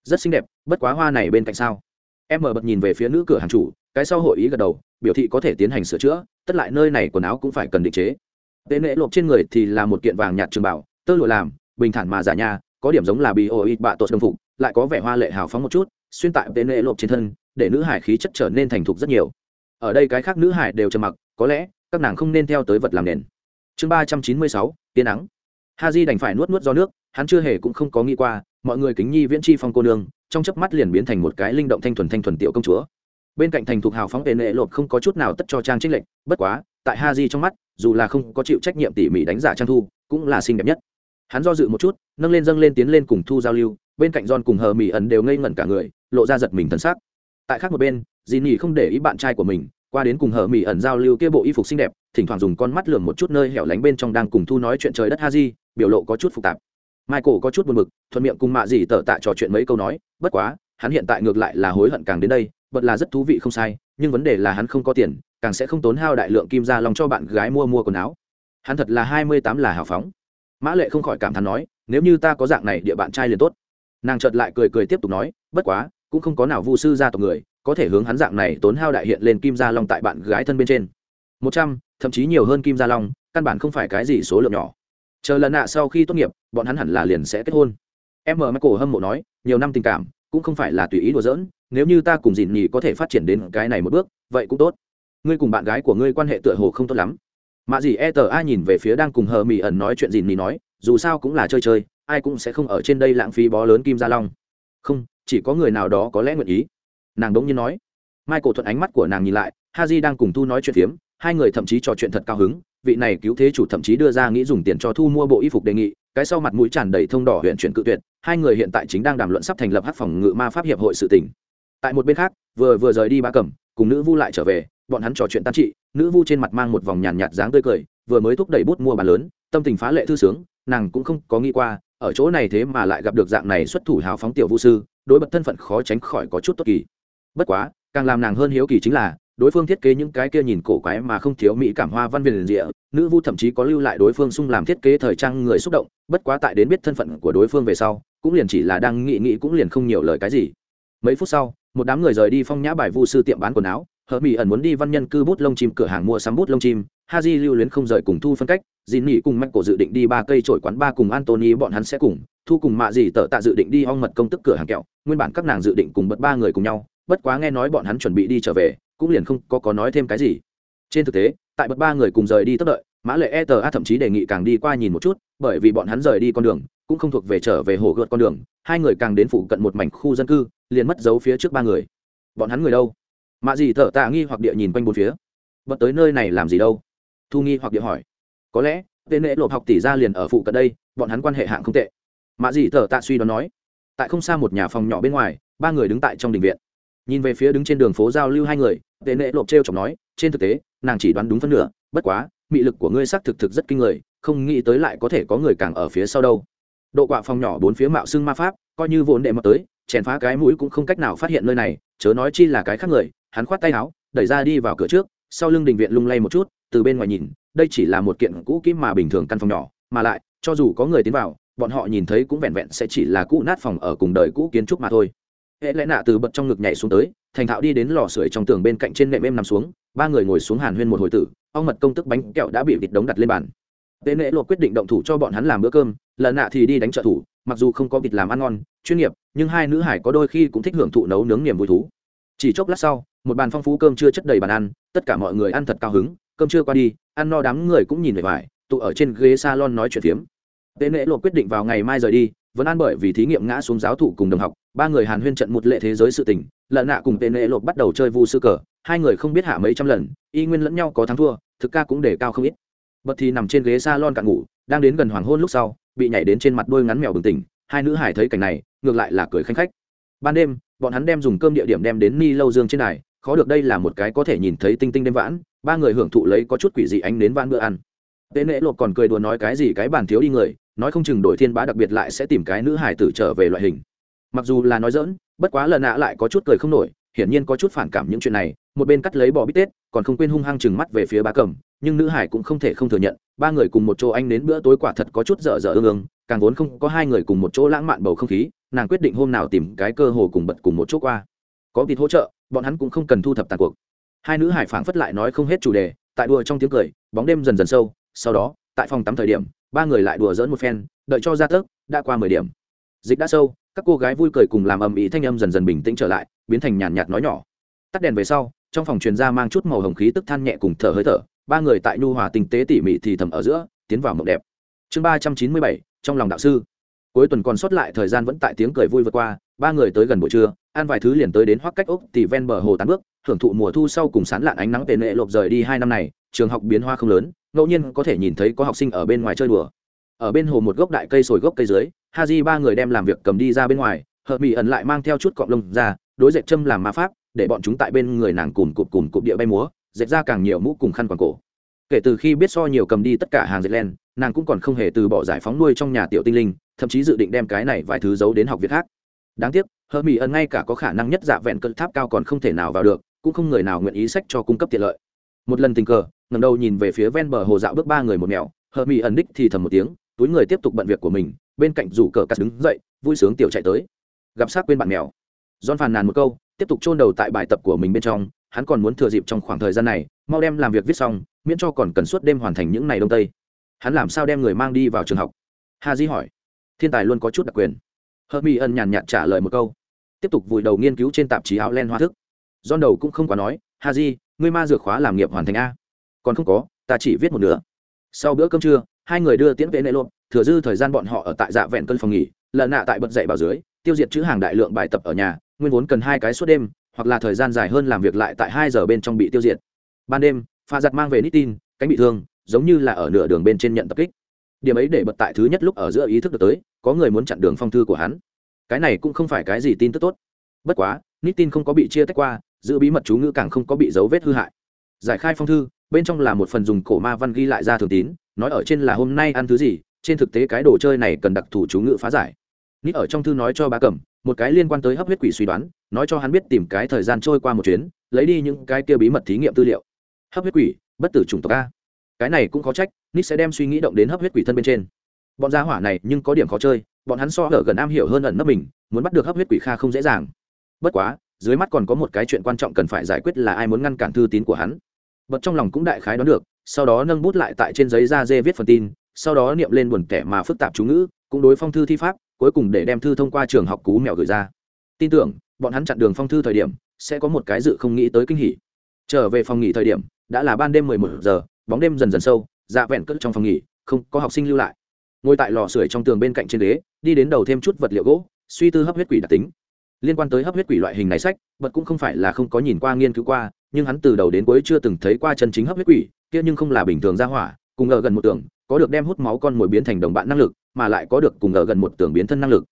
Speaker 1: Rất xinh đẹp, bất quá hoa này bên cạnh sao? Em mở bật nhìn về phía nữ cửa hàng chủ cái sau hội ý gật đầu, biểu thị có thể tiến hành sửa chữa, tất lại nơi này quần áo cũng phải cần định chế. Tệ nệ lộp trên người thì là một kiện vàng nhạt trường bảo, tơ lụa làm, bình thản mà giả nha, có điểm giống là bị ô ít bạ tột đồng phục, lại có vẻ hoa lệ hào phóng một chút, xuyên tại tệ nệ lộp trên thân, để nữ hải khí chất trở nên thành thục rất nhiều. Ở đây cái khác nữ hải đều trầm mặc, có lẽ, các nàng không nên theo tới vật làm nền. Chương ba trăm chín mươi sáu tiên nắng. Ha di đành phải nuốt nuốt do nước, hắn chưa hề cũng không có nghĩ qua, mọi người kính nhi viễn chi phong cô nương, trong chớp mắt liền biến thành một cái linh động thanh thuần thanh thuần tiểu công chúa bên cạnh thành thục hào phóng tên nệ lộp không có chút nào tất cho trang trích lệnh, bất quá, tại ha di trong mắt, dù là không có chịu trách nhiệm tỉ mỉ đánh giả trang thu, cũng là xinh đẹp nhất. Hắn do dự một chút, nâng lên dâng lên tiến lên cùng thu giao lưu, bên cạnh john cùng hờ mỹ ẩn đều ngây ngẩn cả người, lộ ra giật mình thân xác tại khác một bên dì nỉ không để ý bạn trai của mình, qua đến cùng hờ mỹ ẩn giao lưu kia bộ y phục xinh đẹp, thỉnh thoảng dùng con mắt lườm một chút nơi hẻo lánh bên trong đang cùng thu nói chuyện trời đất ha di biểu lộ có chút phức tạp. Michael có chút buồn bực, thuận miệng cùng mạ dì tở tạ trò chuyện mấy câu nói, bất quá hắn hiện tại ngược lại là hối hận càng đến đây, bật là rất thú vị không sai, nhưng vấn đề là hắn không có tiền, càng sẽ không tốn hao đại lượng kim ra lòng cho bạn gái mua mua quần áo. Hắn thật là hai mươi tám là hào phóng. Mã lệ không khỏi cảm thán nói, nếu như ta có dạng này địa bạn trai liền tốt. Nàng chợt lại cười cười tiếp tục nói, bất quá, cũng không có nào vu sư gia tộc người, có thể hướng hắn dạng này tốn hao đại hiện lên kim gia long tại bạn gái thân bên trên. Một trăm, thậm chí nhiều hơn kim gia long, căn bản không phải cái gì số lượng nhỏ. Chờ lần nạ sau khi tốt nghiệp, bọn hắn hẳn là liền sẽ kết hôn. Em mở mắt cổ hâm mộ nói, nhiều năm tình cảm cũng không phải là tùy ý đùa giỡn, nếu như ta cùng dìn nhì có thể phát triển đến cái này một bước, vậy cũng tốt. Ngươi cùng bạn gái của ngươi quan hệ tựa hồ không tốt lắm. Mạ dì e tờ a nhìn về phía đang cùng hờ mỹ ẩn nói chuyện dìn nhì nói, dù sao cũng là chơi chơi, ai cũng sẽ không ở trên đây lãng phí bó lớn kim gia long. Không, chỉ có người nào đó có lẽ nguyện ý. Nàng đống nhiên nói. Michael thuận ánh mắt của nàng nhìn lại ha j đang cùng thu nói chuyện phiếm, hai người thậm chí trò chuyện thật cao hứng, vị này cứu thế chủ thậm chí đưa ra nghĩ dùng tiền cho thu mua bộ y phục đề nghị cái sau mặt mũi tràn đầy thông đỏ huyện chuyển cự tuyệt, hai người hiện tại chính đang đàm luận sắp thành lập hát phòng ngự ma pháp hiệp hội sự tỉnh tại một bên khác, vừa vừa rời đi ba cẩm, cùng nữ vu lại trở về, bọn hắn trò chuyện tan trị, nữ vu trên mặt mang một vòng nhàn nhạt dáng tươi cười, vừa mới thúc đẩy bút mua bàn lớn, tâm tình phá lệ thư sướng, nàng cũng không có nghĩ qua, ở chỗ này thế mà lại gặp được dạng này xuất thủ hào phóng tiểu vũ sư, đối bật thân phận khó tránh khỏi có chút tốt kỳ. Bất quá, càng làm nàng hơn hiếu kỳ chính là đối phương thiết kế những cái kia nhìn cổ quái mà không thiếu mỹ cảm hoa văn viền rịa, nữ vu thậm chí có lưu lại đối phương sung làm thiết kế thời trang người xúc động, bất quá tại đến biết thân phận của đối phương về sau, cũng liền chỉ là đang nghĩ nghĩ cũng liền không nhiều lời cái gì. Mấy phút sau, một đám người rời đi phong nhã bài vu sư tiệm bán quần áo hờ mỹ ẩn muốn đi văn nhân cư bút lông chim cửa hàng mua sắm bút lông chim, ha di lưu luyến không rời cùng thu phân cách, dì nỉ cùng mạch cổ dự định đi ba cây trổi quán ba cùng antony bọn hắn sẽ cùng, thu cùng mạ dì tợ tạ dự định đi ong mật công tức cửa hàng kẹo, nguyên bản các nàng dự định cùng bật ba người cùng nhau, bất quá nghe nói bọn hắn chuẩn bị đi trở về cũng liền không có có nói thêm cái gì. Trên thực tế, tại bậc ba người cùng rời đi tất đợi, mã lệ e tờ a thậm chí đề nghị càng đi qua nhìn một chút, bởi vì bọn hắn rời đi con đường, cũng không thuộc về trở về hồ gợt con đường, hai người càng đến phụ cận một mảnh khu dân cư, liền mất dấu phía trước ba người. Bọn hắn người đâu? Mạ gì thở tạ nghi hoặc địa nhìn quanh bốn phía. Bật tới nơi này làm gì đâu? Thu nghi hoặc địa hỏi. Có lẽ, tên lễ lộp học tỷ ra liền ở phụ cận đây, bọn hắn quan hệ hạng không tệ. Mạ gì thở tạ suy đoán nói. Tại không xa một nhà phòng nhỏ bên ngoài, ba người đứng tại trong đình viện. Nhìn về phía đứng trên đường phố giao lưu hai người tệ nệ lộp t r e o chọc nói, trên thực tế, nàng chỉ đoán đúng phân nửa, bất quá, mị lực của ngươi xác thực thực rất kinh người, không nghĩ tới lại có thể có người càng ở phía sau đâu. Độ quạ phòng nhỏ bốn phía mạo xưng ma pháp, coi như vốn đệ mập tới, chèn phá cái mũi cũng không cách nào phát hiện nơi này, chớ nói chi là cái khác người, hắn khoát tay áo, đẩy ra đi vào cửa trước, sau lưng đình viện lung lay một chút, từ bên ngoài nhìn, đây chỉ là một kiện cũ kỹ mà bình thường căn phòng nhỏ, mà lại, cho dù có người tiến vào, bọn họ nhìn thấy cũng vẹn vẹn sẽ chỉ là cũ nát phòng ở cùng đời cũ kiến trúc mà thôi hệ lẽ nạ từ bật trong ngực nhảy xuống tới thành thạo đi đến lò sưởi trong tường bên cạnh trên nệm êm nằm xuống ba người ngồi xuống hàn huyên một hồi tử ong mật công tức bánh kẹo đã bị vịt đống đặt lên bàn Tế nệ lộ quyết định động thủ cho bọn hắn làm bữa cơm, lần nạ thì đi đánh trợ thủ, mặc dù không có vịt làm ăn ngon, chuyên nghiệp, nhưng hai nữ hải có đôi khi cũng thích hưởng thụ nấu nướng niềm vui thú. Chỉ chốc lát sau, một bàn phong phú cơm chưa chất đầy bàn ăn, tất cả mọi người ăn thật cao hứng, cơm chưa qua đi, ăn no đám người cũng nhìn về vải, tụ ở trên ghế salon nói chuyện phiếm. Tế nệ lộ quyết định vào ngày mai rời đi, vẫn ăn bởi vì thí nghiệm ngã xuống giáo thụ cùng đồng học, ba người Hàn Huyên trận một lệ thế giới sự tình, lợn nạ cùng tên lệ lộ bắt đầu chơi vu sư cờ, hai người không biết hạ mấy trăm lần, y nguyên lẫn nhau có thắng thua, thực ca cũng để cao không ít. Bật thì nằm trên ghế s a lon cạn ngủ đang đến gần hoàng hôn lúc sau bị nhảy đến trên mặt đôi ngắn mèo bừng tỉnh hai nữ hải thấy cảnh này ngược lại là cười khanh khách. Ban đêm bọn hắn đem dùng cơm địa điểm đem đến ni lâu dương trên này khó được đây là một cái có thể nhìn thấy tinh tinh đêm vãn ba người hưởng thụ lấy có chút quỷ dị ánh đến vãn bữa ăn tế nễ lột còn cười đùa nói cái gì cái bàn thiếu đi người, nói không chừng đổi thiên bá đặc biệt lại sẽ tìm cái nữ hải tử trở về loại hình. Mặc dù là nói dỡn bất quá lần nạ lại có chút cười không nổi, hiển nhiên có chút phản cảm những chuyện này, một bên cắt lấy bò bít tết, còn không quên hung hăng chừng mắt về phía bá cầm, nhưng nữ hải cũng không thể không thừa nhận, ba người cùng một chỗ anh đến bữa tối quả thật có chút dở dở ương ương, càng vốn không có hai người cùng một chỗ lãng mạn bầu không khí, nàng quyết định hôm nào tìm cái cơ hồ cùng bật cùng một chỗ qua. Có vịt hỗ trợ, bọn hắn cũng không cần thu thập tàn cuộc. Hai nữ hải phảng phất lại nói không hết chủ đề, tại đua trong tiếng cười, bóng đêm dần dần sâu sau đó, tại phòng tắm thời điểm, ba người lại đùa dỡn một phen, đợi cho ra tớp đã qua mười điểm. Dịch đã sâu, các cô gái vui cười cùng làm ầm ĩ thanh âm dần dần bình tĩnh trở lại, biến thành nhàn nhạt nói nhỏ. Tắt đèn về sau, trong phòng truyền ra mang chút màu hồng khí tức than nhẹ cùng thở hơi thở, ba người tại nhu hòa tinh tế tỉ mỉ thì thầm ở giữa, tiến vào mộng đẹp. Chương ba trăm chín mươi bảy, trong lòng đạo sư. Cuối tuần còn sót lại thời gian vẫn tại tiếng cười vui vượt qua, ba người tới gần buổi trưa, ăn vài thứ liền tới đến hoác cách úc tỉ ven bờ hồ tán bước, hưởng thụ mùa thu sau cùng sán lạn ánh nắng tệ nệ lộp rời đi hai năm này trường học biến hoa không lớn, ngẫu nhiên có thể nhìn thấy có học sinh ở bên ngoài chơi đùa. Ở bên hồ một gốc đại cây sồi gốc cây dưới ha di ba người đem làm việc cầm đi ra bên ngoài, hợp mỹ ẩn lại mang theo chút cọng lông ra, đối dệt châm làm ma pháp, để bọn chúng tại bên người nàng cùng cụp cùng cụp địa bay múa, dệt ra càng nhiều mũ cùng khăn quàng cổ. Kể từ khi biết so nhiều cầm đi tất cả hàng dệt len, nàng cũng còn không hề từ bỏ giải phóng nuôi trong nhà tiểu tinh linh, thậm chí dự định đem cái này vài thứ giấu đến học việt khác. Đáng tiếc hờ mỹ ẩn ngay cả có khả năng nhất dạ vẹn cỡ tháp cao còn không thể nào vào được, cũng không người nào nguyện ý sách cho cung cấp tiện lợi. Một lần tình cờ ngầm đầu nhìn về phía ven bờ hồ dạo bước ba người một mèo hờ mỹ ẩn đích thì thầm một tiếng, túi người tiếp tục bận việc của mình, bên cạnh rủ cờ cắt đứng dậy, vui sướng tiểu chạy tới. Gặp sát quên bạn mèo don phàn nàn một câu, tiếp tục chôn đầu tại bài tập của mình bên trong, hắn còn muốn thừa dịp trong khoảng thời gian này, mau đem làm việc viết xong, miễn cho còn cần suốt đêm hoàn thành những ngày đông tây. Hắn làm sao đem người mang đi vào trường học? Hà di hỏi. Thiên tài luôn có chút đặc quyền. Hơ mi ân nhàn nhạt trả lời một câu. Tiếp tục vùi đầu nghiên cứu trên tạp chí áo len hoa thức. Don đầu cũng không quá nói hà di, ngươi ma dược khóa làm nghiệp hoàn thành a? Còn không có, ta chỉ viết một nửa. Sau bữa cơm trưa, hai người đưa tiễn vệ nệ lộp, thừa dư thời gian bọn họ ở tại dạ vẹn cơn phòng nghỉ lần nạ tại bật dậy vào dưới, tiêu diệt chữ hàng đại lượng bài tập ở nhà, nguyên vốn cần hai cái suốt đêm, hoặc là thời gian dài hơn làm việc lại tại hai giờ bên trong bị tiêu diệt. Ban đêm, pha giặt mang về nít tin cánh bị thương, giống như là ở nửa đường bên trên nhận tập kích. Điểm ấy để bật tại thứ nhất lúc ở giữa ý thức được tới, có người muốn chặn đường phong thư của hắn. Cái này cũng không phải cái gì tin tức tốt. Bất quá nít tin không có bị chia tách qua, giữ bí mật chú ngữ càng không có bị dấu vết hư hại. Giải khai phong thư bên trong là một phần dùng cổ ma văn ghi lại ra thường tín, nói ở trên là hôm nay ăn thứ gì, trên thực tế cái đồ chơi này cần đặc thù chú ngữ phá giải. Nít ở trong thư nói cho bà cẩm, một cái liên quan tới hấp huyết quỷ suy đoán, nói cho hắn biết tìm cái thời gian trôi qua một chuyến, lấy đi những cái kia bí mật thí nghiệm tư liệu. Hấp huyết quỷ, bất tử chủng tộc a. Cái này cũng khó trách, nít sẽ đem suy nghĩ động đến hấp huyết quỷ thân bên trên. Bọn gia hỏa này nhưng có điểm khó chơi, bọn hắn so ở gần am hiểu hơn ẩn nấp mình, muốn bắt được hấp huyết quỷ kha không dễ dàng. Bất quá, dưới mắt còn có một cái chuyện quan trọng cần phải giải quyết là ai muốn ngăn cản thư tín của hắn bật trong lòng cũng đại khái đoán được, sau đó nâng bút lại tại trên giấy da dê viết phần tin, sau đó niệm lên buồn kẻ mà phức tạp chú ngữ, cũng đối phong thư thi pháp, cuối cùng để đem thư thông qua trường học cú mèo gửi ra. Tin tưởng, bọn hắn chặn đường phong thư thời điểm, sẽ có một cái dự không nghĩ tới kinh hỉ. Trở về phòng nghỉ thời điểm, đã là ban đêm mười một giờ, bóng đêm dần dần sâu dạ vẹn cất trong phòng nghỉ, không có học sinh lưu lại. Ngồi tại lò sưởi trong tường bên cạnh trên ghế, đi đến đầu thêm chút vật liệu gỗ, suy tư hấp huyết quỷ đặc tính. Liên quan tới hấp huyết quỷ loại hình này sách, bật cũng không phải là không có nhìn qua, nghiên cứu qua nhưng hắn từ đầu đến cuối chưa từng thấy qua chân chính hấp huyết quỷ, kia nhưng không là bình thường ra hỏa, cùng ở gần một tường, có được đem hút máu con mồi biến thành đồng bạn năng lực, mà lại có được cùng ở gần một tường biến thân năng lực.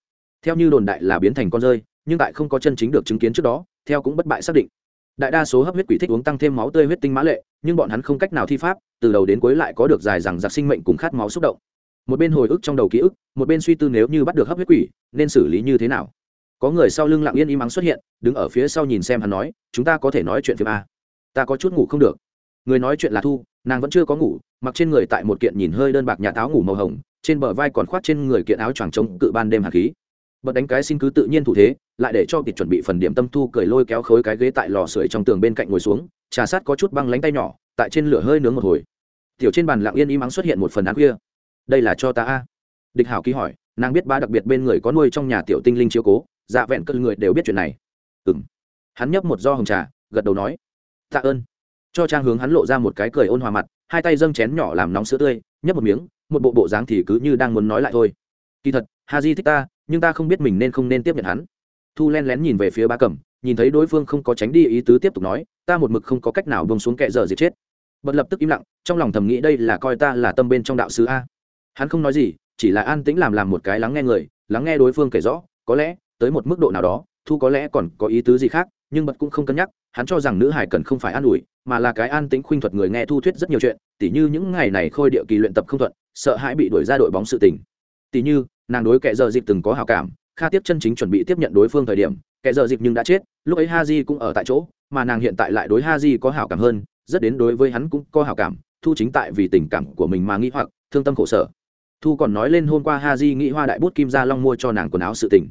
Speaker 1: Theo như đồn đại là biến thành con rơi, nhưng tại không có chân chính được chứng kiến trước đó, theo cũng bất bại xác định. Đại đa số hấp huyết quỷ thích uống tăng thêm máu tươi huyết tinh mã lệ, nhưng bọn hắn không cách nào thi pháp, từ đầu đến cuối lại có được dài rằng giặc sinh mệnh cùng khát máu xúc động. Một bên hồi ức trong đầu ký ức, một bên suy tư nếu như bắt được hấp huyết quỷ, nên xử lý như thế nào? Có người sau lưng lặng yên im ắng xuất hiện, đứng ở phía sau nhìn xem hắn nói, chúng ta có thể nói chuyện phim a à? ta có chút ngủ không được. Người nói chuyện là thu, nàng vẫn chưa có ngủ, mặc trên người tại một kiện nhìn hơi đơn bạc nhà táo ngủ màu hồng, trên bờ vai còn khoác trên người kiện áo choàng trống cự ban đêm hạt khí. Bật đánh cái xin cứ tự nhiên thủ thế, lại để cho kịp chuẩn bị phần điểm tâm thu cười lôi kéo khối cái ghế tại lò sưởi trong tường bên cạnh ngồi xuống, trà sát có chút băng lánh tay nhỏ, tại trên lửa hơi nướng một hồi. Tiểu trên bàn lặng yên im ắng xuất hiện một phần án khuya đây là cho ta a. Địch hảo ký hỏi, nàng biết ba đặc biệt bên người có nuôi trong nhà tiểu tinh linh chiếu cố dạ vẹn cơn người đều biết chuyện này. Ừ m hắn nhấp một do hồng trà, gật đầu nói, tạ ơn. Cho trang hướng hắn lộ ra một cái cười ôn hòa mặt, hai tay dâng chén nhỏ làm nóng sữa tươi, nhấp một miếng, một bộ bộ dáng thì cứ như đang muốn nói lại thôi. Kỳ thật, ha di thích ta, nhưng ta không biết mình nên không nên tiếp nhận hắn. Thu len lén nhìn về phía ba cẩm nhìn thấy đối phương không có tránh đi ý tứ tiếp tục nói, ta một mực không có cách nào bông xuống kệ giờ giết chết. Bật lập tức im lặng, trong lòng thầm nghĩ đây là coi ta là tâm bên trong đạo sứ a. Hắn không nói gì, chỉ là an tĩnh làm làm một cái lắng nghe người, lắng nghe đối phương kể rõ, có lẽ tới một mức độ nào đó, thu có lẽ còn có ý tứ gì khác, nhưng bật cũng không cân nhắc, hắn cho rằng nữ hải cần không phải an ủi, mà là cái an tĩnh khuynh thuật người nghe thu thuyết rất nhiều chuyện, tỉ như những ngày này khôi điệu kỳ luyện tập không thuận, sợ hãi bị đuổi ra đội bóng sự tình. Tỉ như, nàng đối kẻ giờ dịp từng có hào cảm, kha tiếp chân chính chuẩn bị tiếp nhận đối phương thời điểm, kẻ giờ dịp nhưng đã chết, lúc ấy ha di cũng ở tại chỗ, mà nàng hiện tại lại đối ha di có hào cảm hơn, rất đến đối với hắn cũng có hào cảm, thu chính tại vì tình cảm của mình mà nghĩ hoặc, thương tâm khổ sở. Thu còn nói lên hôm qua ha di nghĩ hoa đại bút kim gia long mua cho nàng quần áo sự tình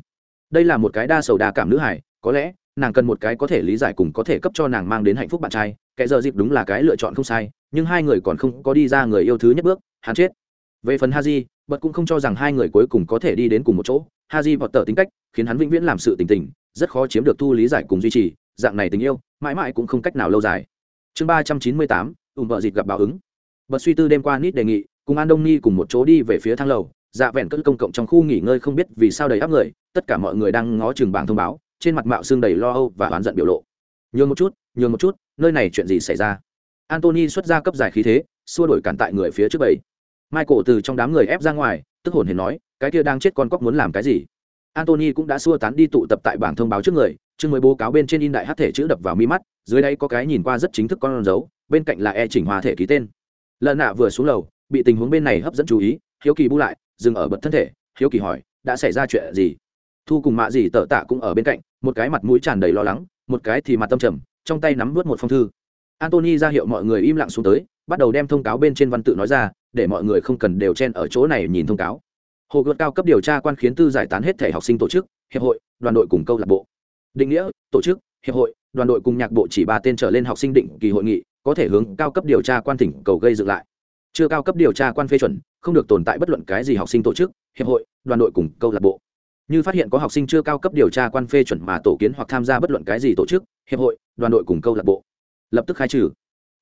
Speaker 1: đây là một cái đa sầu đa cảm nữ hải, có lẽ, nàng cần một cái có thể lý giải cùng có thể cấp cho nàng mang đến hạnh phúc bạn trai, kẻ giờ dịp đúng là cái lựa chọn không sai, nhưng hai người còn không có đi ra người yêu thứ nhất bước, hắn chết. Về phần haji, bật cũng không cho rằng hai người cuối cùng có thể đi đến cùng một chỗ, haji vọt tờ tính cách, khiến hắn vĩnh viễn làm sự tình tình, rất khó chiếm được thu lý giải cùng duy trì, dạng này tình yêu, mãi mãi cũng không cách nào lâu dài. Chương ba trăm chín mươi tám ủng vợ dịp gặp báo ứng. Bật suy tư đêm qua nít đề nghị, cùng an đông ni cùng một chỗ đi về phía thang lầu dạ vẹn cất công cộng trong khu nghỉ ngơi không biết vì sao đầy áp người tất cả mọi người đang ngó chừng bảng thông báo, trên mặt mạo xương đầy lo âu và oán giận biểu lộ. Nhường một chút, nhường một chút, nơi này chuyện gì xảy ra? Antony xuất ra cấp giải khí thế, xua đổi cản tại người phía trước bảy. Michael từ trong đám người ép ra ngoài, tức hồn hển nói, cái kia đang chết con cóc muốn làm cái gì? Antony cũng đã xua tán đi tụ tập tại bảng thông báo trước người, chương mới bố cáo bên trên in đại hát thể chữ đập vào mi mắt, dưới đây có cái nhìn qua rất chính thức con dấu, bên cạnh là e chỉnh hòa thể ký tên. Lần nạ vừa xuống lầu, bị tình huống bên này hấp dẫn chú ý, hiếu kỳ bu lại, dừng ở bật thân thể, hiếu kỳ hỏi, đã xảy ra chuyện gì? Thu cùng mạ dì tợ tạ cũng ở bên cạnh, một cái mặt mũi tràn đầy lo lắng, một cái thì mặt tâm trầm, trong tay nắm vớt một phong thư. Antony ra hiệu mọi người im lặng xuống tới, bắt đầu đem thông cáo bên trên văn tự nói ra, để mọi người không cần đều chen ở chỗ này nhìn thông cáo. Hồ gợt cao cấp điều tra quan khiến tư giải tán hết thể học sinh tổ chức, hiệp hội, đoàn đội cùng câu lạc bộ. Định nghĩa, tổ chức, hiệp hội, đoàn đội cùng nhạc bộ chỉ ba tên trở lên học sinh định kỳ hội nghị, có thể hướng cao cấp điều tra quan tỉnh cầu gây dựng lại. Chưa cao cấp điều tra quan phê chuẩn, không được tồn tại bất luận cái gì học sinh tổ chức, hiệp hội, đoàn đội cùng câu lạc bộ như phát hiện có học sinh chưa cao cấp điều tra quan phê chuẩn mà tổ kiến hoặc tham gia bất luận cái gì tổ chức, hiệp hội, đoàn đội cùng câu lạc bộ. Lập tức khai trừ.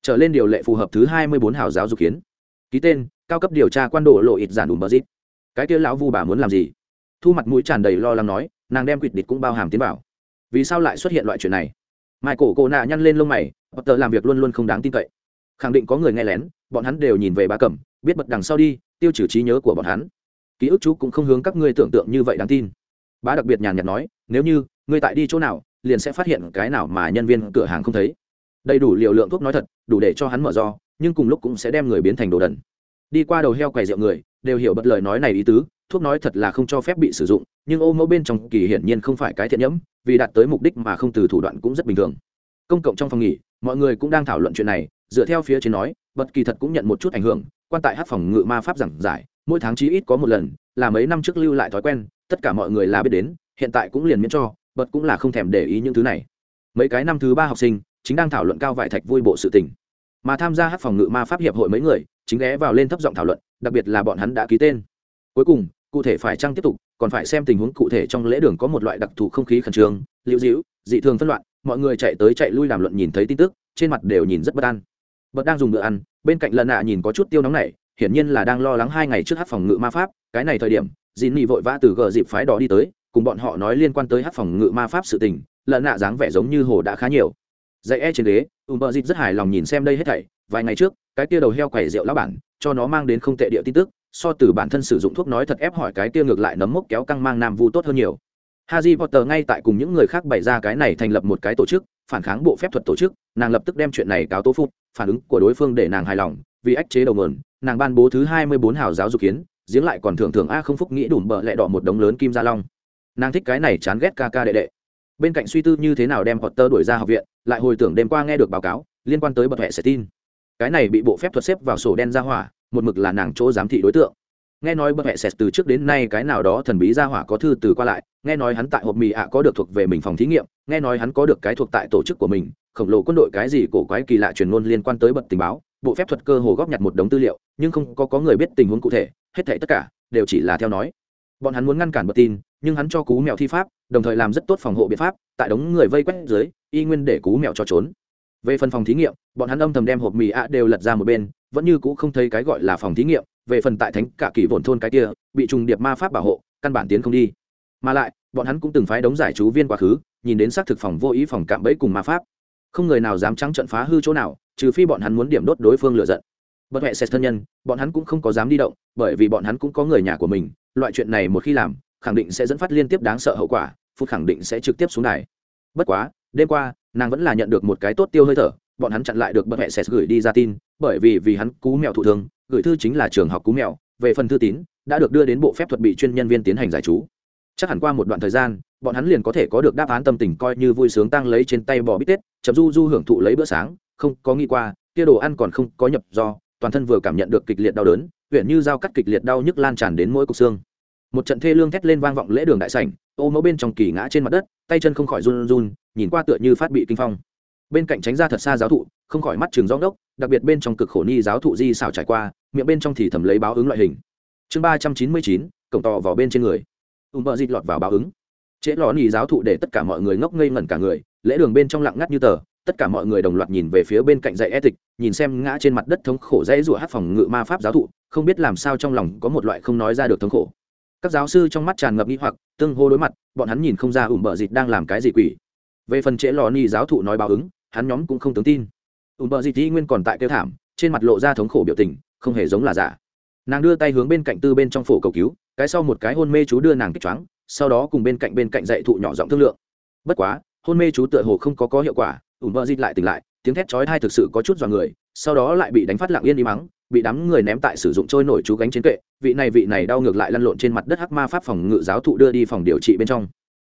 Speaker 1: Trở lên điều lệ phù hợp thứ hai mươi bốn hào giáo dục kiến. Ký tên, cao cấp điều tra quan độ lộ ít giản đùm bờ dít. Cái kia lão vu bà muốn làm gì? Thu mặt mũi tràn đầy lo lắng nói, nàng đem quỵt địch cũng bao hàm tiến bảo vì sao lại xuất hiện loại chuyện này? Mai cổ cổ nạ nhăn lên lông mày bật tờ làm việc luôn luôn không đáng tin cậy. Khẳng định có người nghe lén, bọn hắn đều nhìn về bá cẩm, biết bật đằng sau đi, tiêu trừ trí nhớ của bọn hắn ký ức chú cũng không hướng các ngươi tưởng tượng như vậy đáng tin. Bá đặc biệt nhàn nhạt nói, nếu như ngươi tại đi chỗ nào, liền sẽ phát hiện cái nào mà nhân viên cửa hàng không thấy. Đầy đủ liều lượng thuốc nói thật, đủ để cho hắn mở do, nhưng cùng lúc cũng sẽ đem người biến thành đồ đần. Đi qua đầu heo quầy rượu người, đều hiểu bật lời nói này ý tứ, thuốc nói thật là không cho phép bị sử dụng, nhưng ô mẫu bên trong kỳ hiển nhiên không phải cái thiện nhẫm, vì đạt tới mục đích mà không từ thủ đoạn cũng rất bình thường. Công cộng trong phòng nghỉ, mọi người cũng đang thảo luận chuyện này, dựa theo phía trên nói bật kỳ thật cũng nhận một chút ảnh hưởng, quan tại hát phòng ngự ma pháp giảng giải mỗi tháng chí ít có một lần, là mấy năm trước lưu lại thói quen, tất cả mọi người là biết đến, hiện tại cũng liền miễn cho, bật cũng là không thèm để ý những thứ này. Mấy cái năm thứ ba học sinh, chính đang thảo luận cao vải thạch vui bộ sự tình. Mà tham gia hát phòng ngự ma pháp hiệp hội mấy người, chính ghé vào lên thấp giọng thảo luận, đặc biệt là bọn hắn đã ký tên. Cuối cùng, cụ thể phải chăng tiếp tục, còn phải xem tình huống cụ thể trong lễ đường có một loại đặc thù không khí khẩn trương lưu dĩu dị thường phân loạn, mọi người chạy tới chạy lui làm luận nhìn thấy tin tức, trên mặt đều nhìn rất bất an. Bật đang dùng bữa ăn, bên cạnh lần nạ nhìn có chút tiêu nóng này hiển nhiên là đang lo lắng hai ngày trước hát phòng ngự ma pháp cái này thời điểm dìn nị vội vã từ gờ dịp phái đỏ đi tới cùng bọn họ nói liên quan tới hát phòng ngự ma pháp sự tình lợn nạ dáng vẻ giống như hồ đã khá nhiều. Dạy e trên ghế ùm bờ dịp rất hài lòng nhìn xem đây hết thảy vài ngày trước cái tia đầu heo quẩy rượu lão bản cho nó mang đến không tệ địa tin tức so từ bản thân sử dụng thuốc nói thật ép hỏi cái tia ngược lại nấm mốc kéo căng mang nam vu tốt hơn nhiều. Harry Potter ngay tại cùng những người khác bày ra cái này thành lập một cái tổ chức, phản kháng bộ phép thuật tổ chức, nàng lập tức đem chuyện này cáo tố phúc, phản ứng của đối phương để nàng hài lòng, vì ách chế đầu nguồn, nàng ban bố thứ hai mươi bốn hào giáo dục kiến, giếng lại còn thường thường a không phúc nghĩ đủ bợ lẹ đỏ một đống lớn kim gia long. nàng thích cái này chán ghét ca ca đệ đệ. Bên cạnh suy tư như thế nào đem potter đuổi ra học viện lại hồi tưởng đêm qua nghe được báo cáo liên quan tới bậc hệ sẽ tin. Cái này bị bộ phép thuật xếp vào sổ đen ra hỏa một mực là nàng chỗ giám thị đối tượng. Nghe nói bậc hệ sẽ từ trước đến nay cái nào đó thần bí ra hỏa có thư từ qua lại nghe nói hắn tại hộp mì ạ có được thuộc về mình phòng thí nghiệm nghe nói hắn có được cái thuộc tại tổ chức của mình khổng lồ quân đội cái gì cổ quái kỳ lạ truyền ngôn liên quan tới bậc tình báo bộ phép thuật cơ hồ góp nhặt một đống tư liệu nhưng không có, có người biết tình huống cụ thể hết thảy tất cả đều chỉ là theo nói. Bọn hắn muốn ngăn cản bật tin nhưng hắn cho cú mèo thi pháp đồng thời làm rất tốt phòng hộ biện pháp tại đống người vây quét dưới y nguyên để cú mèo cho trốn. Về phần phòng thí nghiệm bọn hắn âm thầm đem hộp mì ạ đều lật ra một bên vẫn như cũ không thấy cái gọi là phòng thí nghiệm về phần tại thánh cả kỳ vồn thôn cái kia bị trùng điệp ma pháp bảo hộ căn bản tiến không đi. Mà lại bọn hắn cũng từng phái đống giải chú viên quá khứ nhìn đến xác thực phòng vô ý phòng cạm bẫy cùng ma pháp. Không người nào dám trắng trận phá hư chỗ nào trừ phi bọn hắn muốn điểm đốt đối phương lựa giận bất huệ xét thân nhân, bọn hắn cũng không có dám đi động, bởi vì bọn hắn cũng có người nhà của mình, loại chuyện này một khi làm, khẳng định sẽ dẫn phát liên tiếp đáng sợ hậu quả phút khẳng định sẽ trực tiếp xuống này. bất quá, đêm qua, nàng vẫn là nhận được một cái tốt tiêu hơi thở, bọn hắn chặn lại được bất hệ sẽ gửi đi ra tin, bởi vì vì hắn cú mèo thụ thương, gửi thư chính là trường học cú mèo, về phần thư tín, đã được đưa đến bộ phép thuật bị chuyên nhân viên tiến hành giải chú chắc hẳn qua một đoạn thời gian, bọn hắn liền có thể có được đáp án tâm tình coi như vui sướng tăng lấy trên tay bò bít tết chấm du du hưởng thụ lấy bữa sáng không có nghĩ qua, kia đồ ăn còn không có nhập do, toàn thân vừa cảm nhận được kịch liệt đau đớn, huyện như dao cắt kịch liệt đau nhức lan tràn đến mỗi cục xương. Một trận thê lương thét lên vang vọng lễ đường đại sảnh, ô mẫu bên trong kỳ ngã trên mặt đất, tay chân không khỏi run run, nhìn qua tựa như phát bị kinh phong. Bên cạnh tránh ra thật xa giáo thụ, không khỏi mắt trường gió đốc, đặc biệt bên trong cực khổ ni giáo thụ di xảo trải qua, miệng bên trong thì thầm lấy báo ứng loại hình. Chương ba trăm chín mươi chín, cổng tò vào bên trên người. Ùm bợ dịt lọt vào báo ứng. Trễ lò ni giáo thụ để tất cả mọi người ngốc ngây ngẩn cả người, lễ đường bên trong lặng ngắt như tờ tất cả mọi người đồng loạt nhìn về phía bên cạnh dạy ethic, nhìn xem ngã trên mặt đất thống khổ dãy rủa hát phòng ngự ma pháp giáo thụ, không biết làm sao trong lòng có một loại không nói ra được thống khổ. Các giáo sư trong mắt tràn ngập nghi hoặc, tương hô đối mặt, bọn hắn nhìn không ra ủm bờ dịt đang làm cái gì quỷ. Về phần trễ lò ni giáo thụ nói báo ứng, hắn nhóm cũng không tướng tin. Ủm bờ dịt y nguyên còn tại kêu thảm, trên mặt lộ ra thống khổ biểu tình, không hề giống là giả. Nàng đưa tay hướng bên cạnh tư bên trong phổ cầu cứu, cái sau một cái hôn mê chú đưa nàng kích choáng, sau đó cùng bên cạnh bên cạnh dạy thụ nhỏ giọng thương lượng. Bất quá, hôn mê chú tựa hồ không có có hiệu quả ủm bờ dịt lại tỉnh lại, tiếng thét chói tai thực sự có chút dọa người, sau đó lại bị đánh phát lặng yên đi mắng, bị đám người ném tại sử dụng trôi nổi chú gánh trên kệ, vị này vị này đau ngược lại lăn lộn trên mặt đất hắc ma pháp phòng ngự giáo thụ đưa đi phòng điều trị bên trong.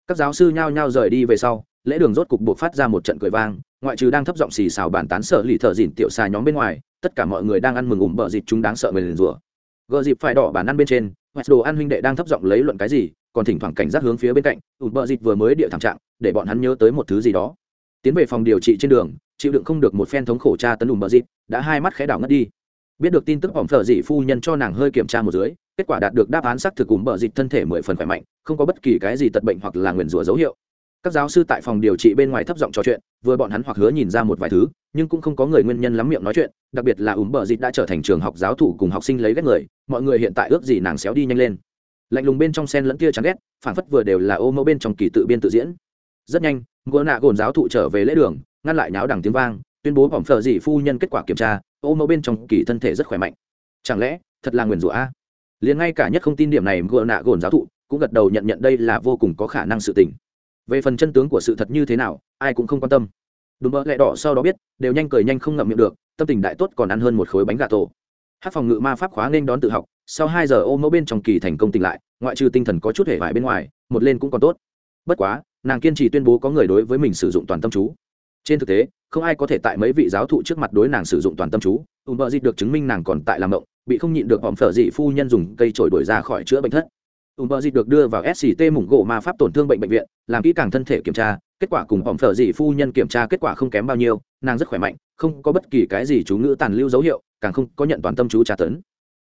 Speaker 1: Các giáo sư nhao nhao rời đi về sau, lễ đường rốt cục buộc phát ra một trận cười vang, ngoại trừ đang thấp giọng xì xào bàn tán sợ lì thợ dìn tiểu xà nhóm bên ngoài, tất cả mọi người đang ăn mừng ủng bợ dịp chúng đáng sợ mình rủa. Gờ dịp phải đỏ bàn ăn bên trên hoặc đồ ăn huynh đệ đang thấp giọng lấy luận cái gì, còn thỉnh thoảng cảnh giác hướng phía bên cạnh ủng bợ dịp vừa mới địa thảm trạng, để bọn hắn nhớ tới một thứ gì đó tiến về phòng điều trị trên đường, chịu đựng không được một phen thống khổ tra tấn ủng bờ dịp đã hai mắt khẽ đảo ngất đi. Biết được tin tức hỏng phở dị phu nhân cho nàng hơi kiểm tra một dưới, kết quả đạt được đáp án xác thực cùng bờ dịp thân thể mười phần khỏe mạnh, không có bất kỳ cái gì tật bệnh hoặc là nguyền rủa dấu hiệu. Các giáo sư tại phòng điều trị bên ngoài thấp giọng trò chuyện, vừa bọn hắn hoặc hứa nhìn ra một vài thứ, nhưng cũng không có người nguyên nhân lắm miệng nói chuyện, đặc biệt là ủm bờ dịch đã trở thành trường học giáo thủ cùng học sinh lấy ghét người, mọi người hiện tại ước gì nàng xéo đi nhanh lên. Lạnh lùng bên trong sen lẫn kia chán ghét phản phất vừa đều là ô mẫu bên trong kỳ tự biên tự diễn rất nhanh gỗ nạ gồn giáo thụ trở về lễ đường, ngăn lại nháo đằng tiếng vang, tuyên bố bỏng phở dị phu nhân kết quả kiểm tra, ô mẫu bên trong kỳ thân thể rất khỏe mạnh. Chẳng lẽ, thật là nguyền rủa a? Liền ngay cả nhất không tin điểm này gỡ nạ gồn giáo thụ cũng gật đầu nhận nhận đây là vô cùng có khả năng sự tình. Về phần chân tướng của sự thật như thế nào, ai cũng không quan tâm. Đúng mơ lẹ đỏ sau đó biết, đều nhanh cười nhanh không ngậm miệng được, tâm tình đại tốt còn ăn hơn một khối bánh gà tổ. Hát phòng ngự ma pháp khóa nên đón tự học, sau hai giờ ô mẫu bên trong kỳ thành công tỉnh lại, ngoại trừ tinh thần có chút hệ vải bên ngoài, một lên cũng còn tốt. Bất quá nàng kiên trì tuyên bố có người đối với mình sử dụng toàn tâm chú. Trên thực tế, không ai có thể tại mấy vị giáo thụ trước mặt đối nàng sử dụng toàn tâm chú. Ùm bờ dịch được chứng minh nàng còn tại làm động bị không nhịn được hòm phở dị phu nhân dùng cây trổi đuổi ra khỏi chữa bệnh thất. Ùm bờ dịch được đưa vào sct mủng gỗ ma pháp tổn thương bệnh bệnh viện, làm kỹ càng thân thể kiểm tra, kết quả cùng hòm phở dị phu nhân kiểm tra kết quả không kém bao nhiêu, nàng rất khỏe mạnh, không có bất kỳ cái gì chú ngữ tàn lưu dấu hiệu, càng không có nhận toàn tâm chú tra tấn.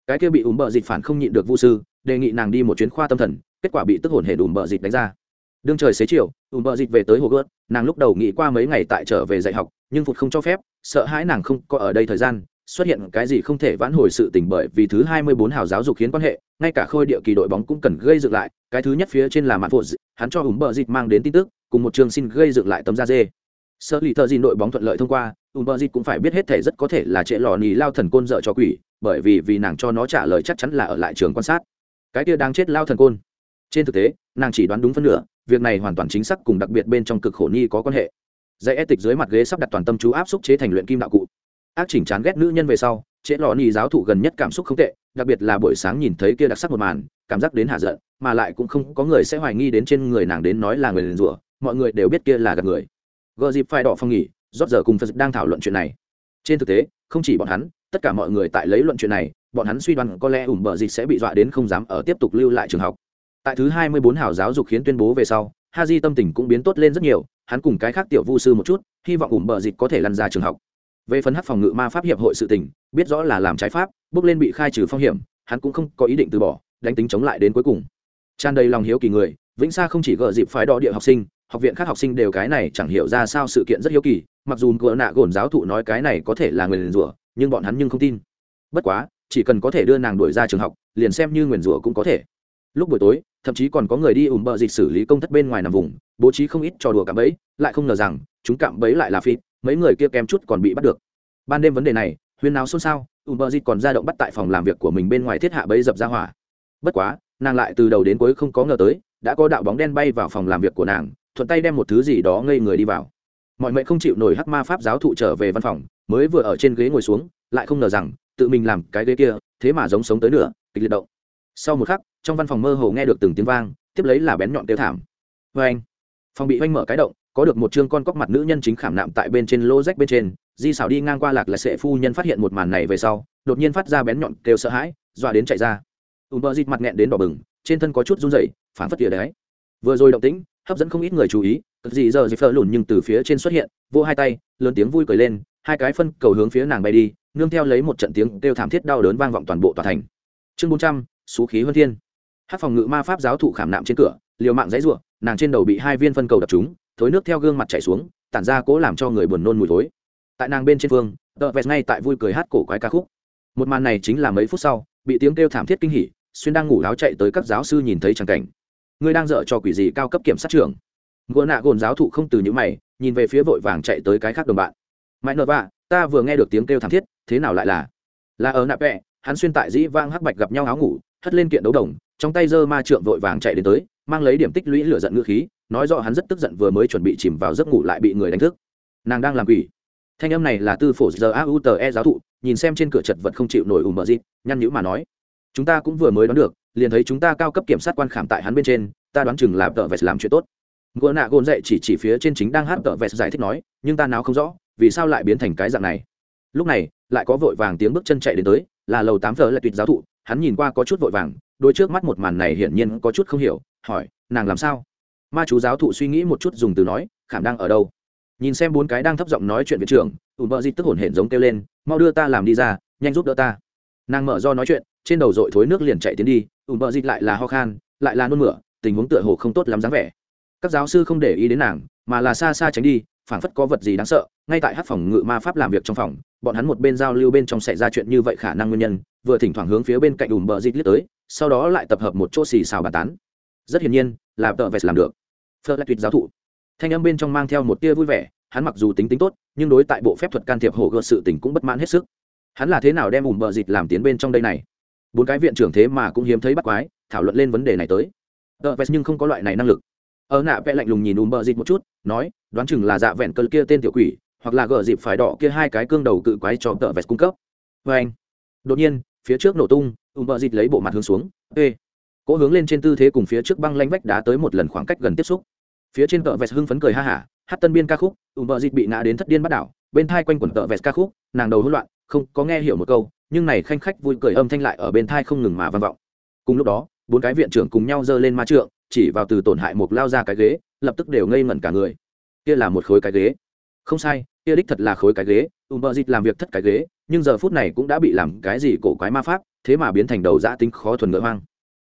Speaker 1: Cái kia bị ùm bờ dịch phản không nhịn được vu sư, đề nghị nàng đi một chuyến khoa tâm thần, kết quả bị tức hồn hệ ùm bờ dịch đánh ra đương trời xế chiều, ùm bợ dịch về tới hồ gớt nàng lúc đầu nghĩ qua mấy ngày tại trở về dạy học, nhưng phụt không cho phép, sợ hãi nàng không có ở đây thời gian, xuất hiện cái gì không thể vãn hồi sự tình bởi vì thứ hai mươi bốn hào giáo dục khiến quan hệ, ngay cả khôi địa kỳ đội bóng cũng cần gây dựng lại, cái thứ nhất phía trên là mặt phụ hắn cho ùm bợ dịch mang đến tin tức, cùng một trường xin gây dựng lại tấm da dê. Sợ lì thợ gì đội bóng thuận lợi thông qua, ùm bợ dịch cũng phải biết hết thể rất có thể là trễ lò nì lao thần côn dợ cho quỷ, bởi vì vì nàng cho nó trả lời chắc chắn là ở lại trường quan sát. Cái kia đang chết lao thần côn trên thực tế, nàng chỉ đoán đúng phân nửa, việc này hoàn toàn chính xác cùng đặc biệt bên trong cực khổ ni có quan hệ. Dạy e tịch dưới mặt ghế sắp đặt toàn tâm chú áp xúc chế thành luyện kim đạo cụ. Ác chỉnh chán ghét nữ nhân về sau trễ lò ni giáo thụ gần nhất cảm xúc không tệ, đặc biệt là buổi sáng nhìn thấy kia đặc sắc một màn, cảm giác đến hạ giận, mà lại cũng không có người sẽ hoài nghi đến trên người nàng đến nói là người liền rủa, mọi người đều biết kia là gặp người. Gờ dịp phải đỏ phong nghỉ, rót giờ cùng phật đang thảo luận chuyện này. Trên thực tế, không chỉ bọn hắn, tất cả mọi người tại lấy luận chuyện này, bọn hắn suy đoán có lẽ ủng bờ dịch sẽ bị dọa đến không dám ở tiếp tục lưu lại trường học tại thứ hai mươi bốn hảo giáo dục khiến tuyên bố về sau ha di tâm tình cũng biến tốt lên rất nhiều, hắn cùng cái khác tiểu vu sư một chút, hy vọng ủng bờ dịch có thể lăn ra trường học. Về phần hắc phòng ngự ma pháp hiệp hội sự tình, biết rõ là làm trái pháp, bước lên bị khai trừ phong hiểm, hắn cũng không có ý định từ bỏ, đánh tính chống lại đến cuối cùng. Tràn đầy lòng hiếu kỳ người, vĩnh sa không chỉ gợ dịp phái đo địa học sinh, học viện khác học sinh đều cái này chẳng hiểu ra sao sự kiện rất hiếu kỳ, mặc dù gợ nạ gồn giáo thụ nói cái này có thể là người liền rủa, nhưng bọn hắn nhưng không tin. Bất quá, chỉ cần có thể đưa nàng đuổi ra trường học, liền xem như nguyền rủa cũng có thể lúc buổi tối, thậm chí còn có người đi ủng bờ dịch xử lý công thất bên ngoài nằm vùng, bố trí không ít trò đùa cạm bẫy, lại không ngờ rằng, chúng cạm bẫy lại là phi mấy người kia kém chút còn bị bắt được. Ban đêm vấn đề này, huyên náo xôn xao ủng bờ dịch còn ra động bắt tại phòng làm việc của mình bên ngoài thiết hạ bẫy dập ra hỏa. Bất quá, nàng lại từ đầu đến cuối không có ngờ tới, đã có đạo bóng đen bay vào phòng làm việc của nàng, thuận tay đem một thứ gì đó ngây người đi vào. Mọi mệnh không chịu nổi hắc ma pháp giáo thụ trở về văn phòng, mới vừa ở trên ghế ngồi xuống, lại không ngờ rằng, tự mình làm cái ghế kia, thế mà giống sống tới nửa, kịch liệt động. Sau một khắc trong văn phòng mơ hồ nghe được từng tiếng vang, tiếp lấy là bén nhọn tiêu thảm. Vê anh, phòng bị oanh mở cái động, có được một chương con cóc mặt nữ nhân chính khảm nạm tại bên trên lô rách bên trên. Di xảo đi ngang qua lạc là sệ phu nhân phát hiện một màn này về sau, đột nhiên phát ra bén nhọn kêu sợ hãi, dọa đến chạy ra. Ùm bơ dịt mặt nghẹn đến đỏ bừng, trên thân có chút run rẩy, phản phất địa đấy vừa rồi động tĩnh, hấp dẫn không ít người chú ý, cực gì giờ dịp phở lùn nhưng từ phía trên xuất hiện, vô hai tay, lớn tiếng vui cười lên, hai cái phân cầu hướng phía nàng bay đi, nương theo lấy một trận tiếng kêu thảm thiết đau đớn vang vọng toàn bộ tòa thành. Chương bốn trăm, xú khí huân thiên hát phòng ngự ma pháp giáo thụ khảm nạm trên cửa, liều mạng dãy ruộng nàng trên đầu bị hai viên phân cầu đập trúng, thối nước theo gương mặt chảy xuống, tản ra cố làm cho người buồn nôn mùi thối. Tại nàng bên trên phương tợ vẹt ngay tại vui cười hát cổ quái ca khúc. Một màn này chính là mấy phút sau, bị tiếng kêu thảm thiết kinh hỉ, xuyên đang ngủ láo chạy tới các giáo sư nhìn thấy tràng cảnh. Ngươi đang dở cho quỷ gì cao cấp kiểm sát trưởng. Gỗ nạ gồn giáo thụ không từ những mày, nhìn về phía vội vàng chạy tới cái khác đồng bạn. Mãi nợ vạ, ta vừa nghe được tiếng kêu thảm thiết, thế nào lại là? Là ở nạ vẹ, hắn xuyên tại dĩ vang hắc bạch gặp nhau áo ngủ, hất lên kiện đấu đồng trong tay giơ ma trượng vội vàng chạy đến tới, mang lấy điểm tích lũy lửa giận ngữ khí, nói rõ hắn rất tức giận vừa mới chuẩn bị chìm vào giấc ngủ lại bị người đánh thức. Nàng đang làm quỷ. Thanh âm này là tư phổ giờ a u e giáo thụ, nhìn xem trên cửa chật vật không chịu nổi ủ mờ dịp, nhăn nhữ mà nói. Chúng ta cũng vừa mới đoán được, liền thấy chúng ta cao cấp kiểm sát quan khảm tại hắn bên trên, ta đoán chừng là tợ vẹt làm chuyện tốt. Gỗ nạ gồn dậy chỉ chỉ phía trên chính đang hát tợ vẹt giải thích nói, nhưng ta nào không rõ, vì sao lại biến thành cái dạng này. Lúc này, lại có vội vàng tiếng bước chân chạy đến tới, là lầu tám giờ lại tuyệt giáo thụ, hắn nhìn qua có chút vội vàng đôi trước mắt một màn này hiển nhiên có chút không hiểu, hỏi, nàng làm sao? Ma chú giáo thụ suy nghĩ một chút dùng từ nói, khảm đang ở đâu? Nhìn xem bốn cái đang thấp giọng nói chuyện viện trưởng ủ bờ di tức hổn hển giống kêu lên, mau đưa ta làm đi ra, nhanh giúp đỡ ta. Nàng mở do nói chuyện, trên đầu dội thối nước liền chạy tiến đi ủ bờ di lại là ho khan, lại là nôn mửa, tình huống tựa hồ không tốt lắm dáng vẻ. Các giáo sư không để ý đến nàng, mà là xa xa tránh đi, phảng phất có vật gì đáng sợ, ngay tại hát phòng ngự ma pháp làm việc trong phòng, bọn hắn một bên giao lưu bên trong xảy ra chuyện như vậy khả năng nguyên nhân, vừa thỉnh thoảng hướng phía bên cạnh ùm bờ dịt liếc tới sau đó lại tập hợp một chỗ xì xào bàn tán. Rất hiển nhiên, là tờ vest làm được. Phơ lại tuyệt giáo thụ. Thanh âm bên trong mang theo một tia vui vẻ, hắn mặc dù tính tính tốt, nhưng đối tại bộ phép thuật can thiệp hổ gợt sự tình cũng bất mãn hết sức. Hắn là thế nào đem ủm bờ dịch làm tiến bên trong đây này? Bốn cái viện trưởng thế mà cũng hiếm thấy bắt quái, thảo luận lên vấn đề này tới. Tờ vest nhưng không có loại này năng lực. Ở nạ vẽ lạnh lùng nhìn ủm bờ dịch một chút, nói, đoán chừng là dạ vẹn cơn kia tên tiểu quỷ, hoặc là gờ dịp phải đỏ kia hai cái cương đầu cự quái cho tờ vest cung cấp. Vê anh đột nhiên phía trước nổ tung ùm bờ dịt lấy bộ mặt hướng xuống, ê! Cỗ hướng lên trên tư thế cùng phía trước băng lanh vách đá tới một lần khoảng cách gần tiếp xúc. Phía trên tờ vest hưng phấn cười ha hả, hát tân biên ca khúc ùm bờ dịt bị ngã đến thất điên bắt đảo, bên thai quanh quần tờ vest ca khúc, nàng đầu hỗn loạn, không có nghe hiểu một câu, nhưng này khanh khách vui cười âm thanh lại ở bên thai không ngừng mà vang vọng. Cùng lúc đó, bốn cái viện trưởng cùng nhau giơ lên ma trượng, chỉ vào từ tổn hại một lao ra cái ghế, lập tức đều ngây ngẩn cả người. Kia là một khối cái ghế. Không sai, kia đích thật là khối cái ghế ùm bờ dịt làm việc thất cái ghế nhưng giờ phút này cũng đã bị làm cái gì cổ quái ma pháp, thế mà biến thành đầu giã tính khó thuần ngựa hoang.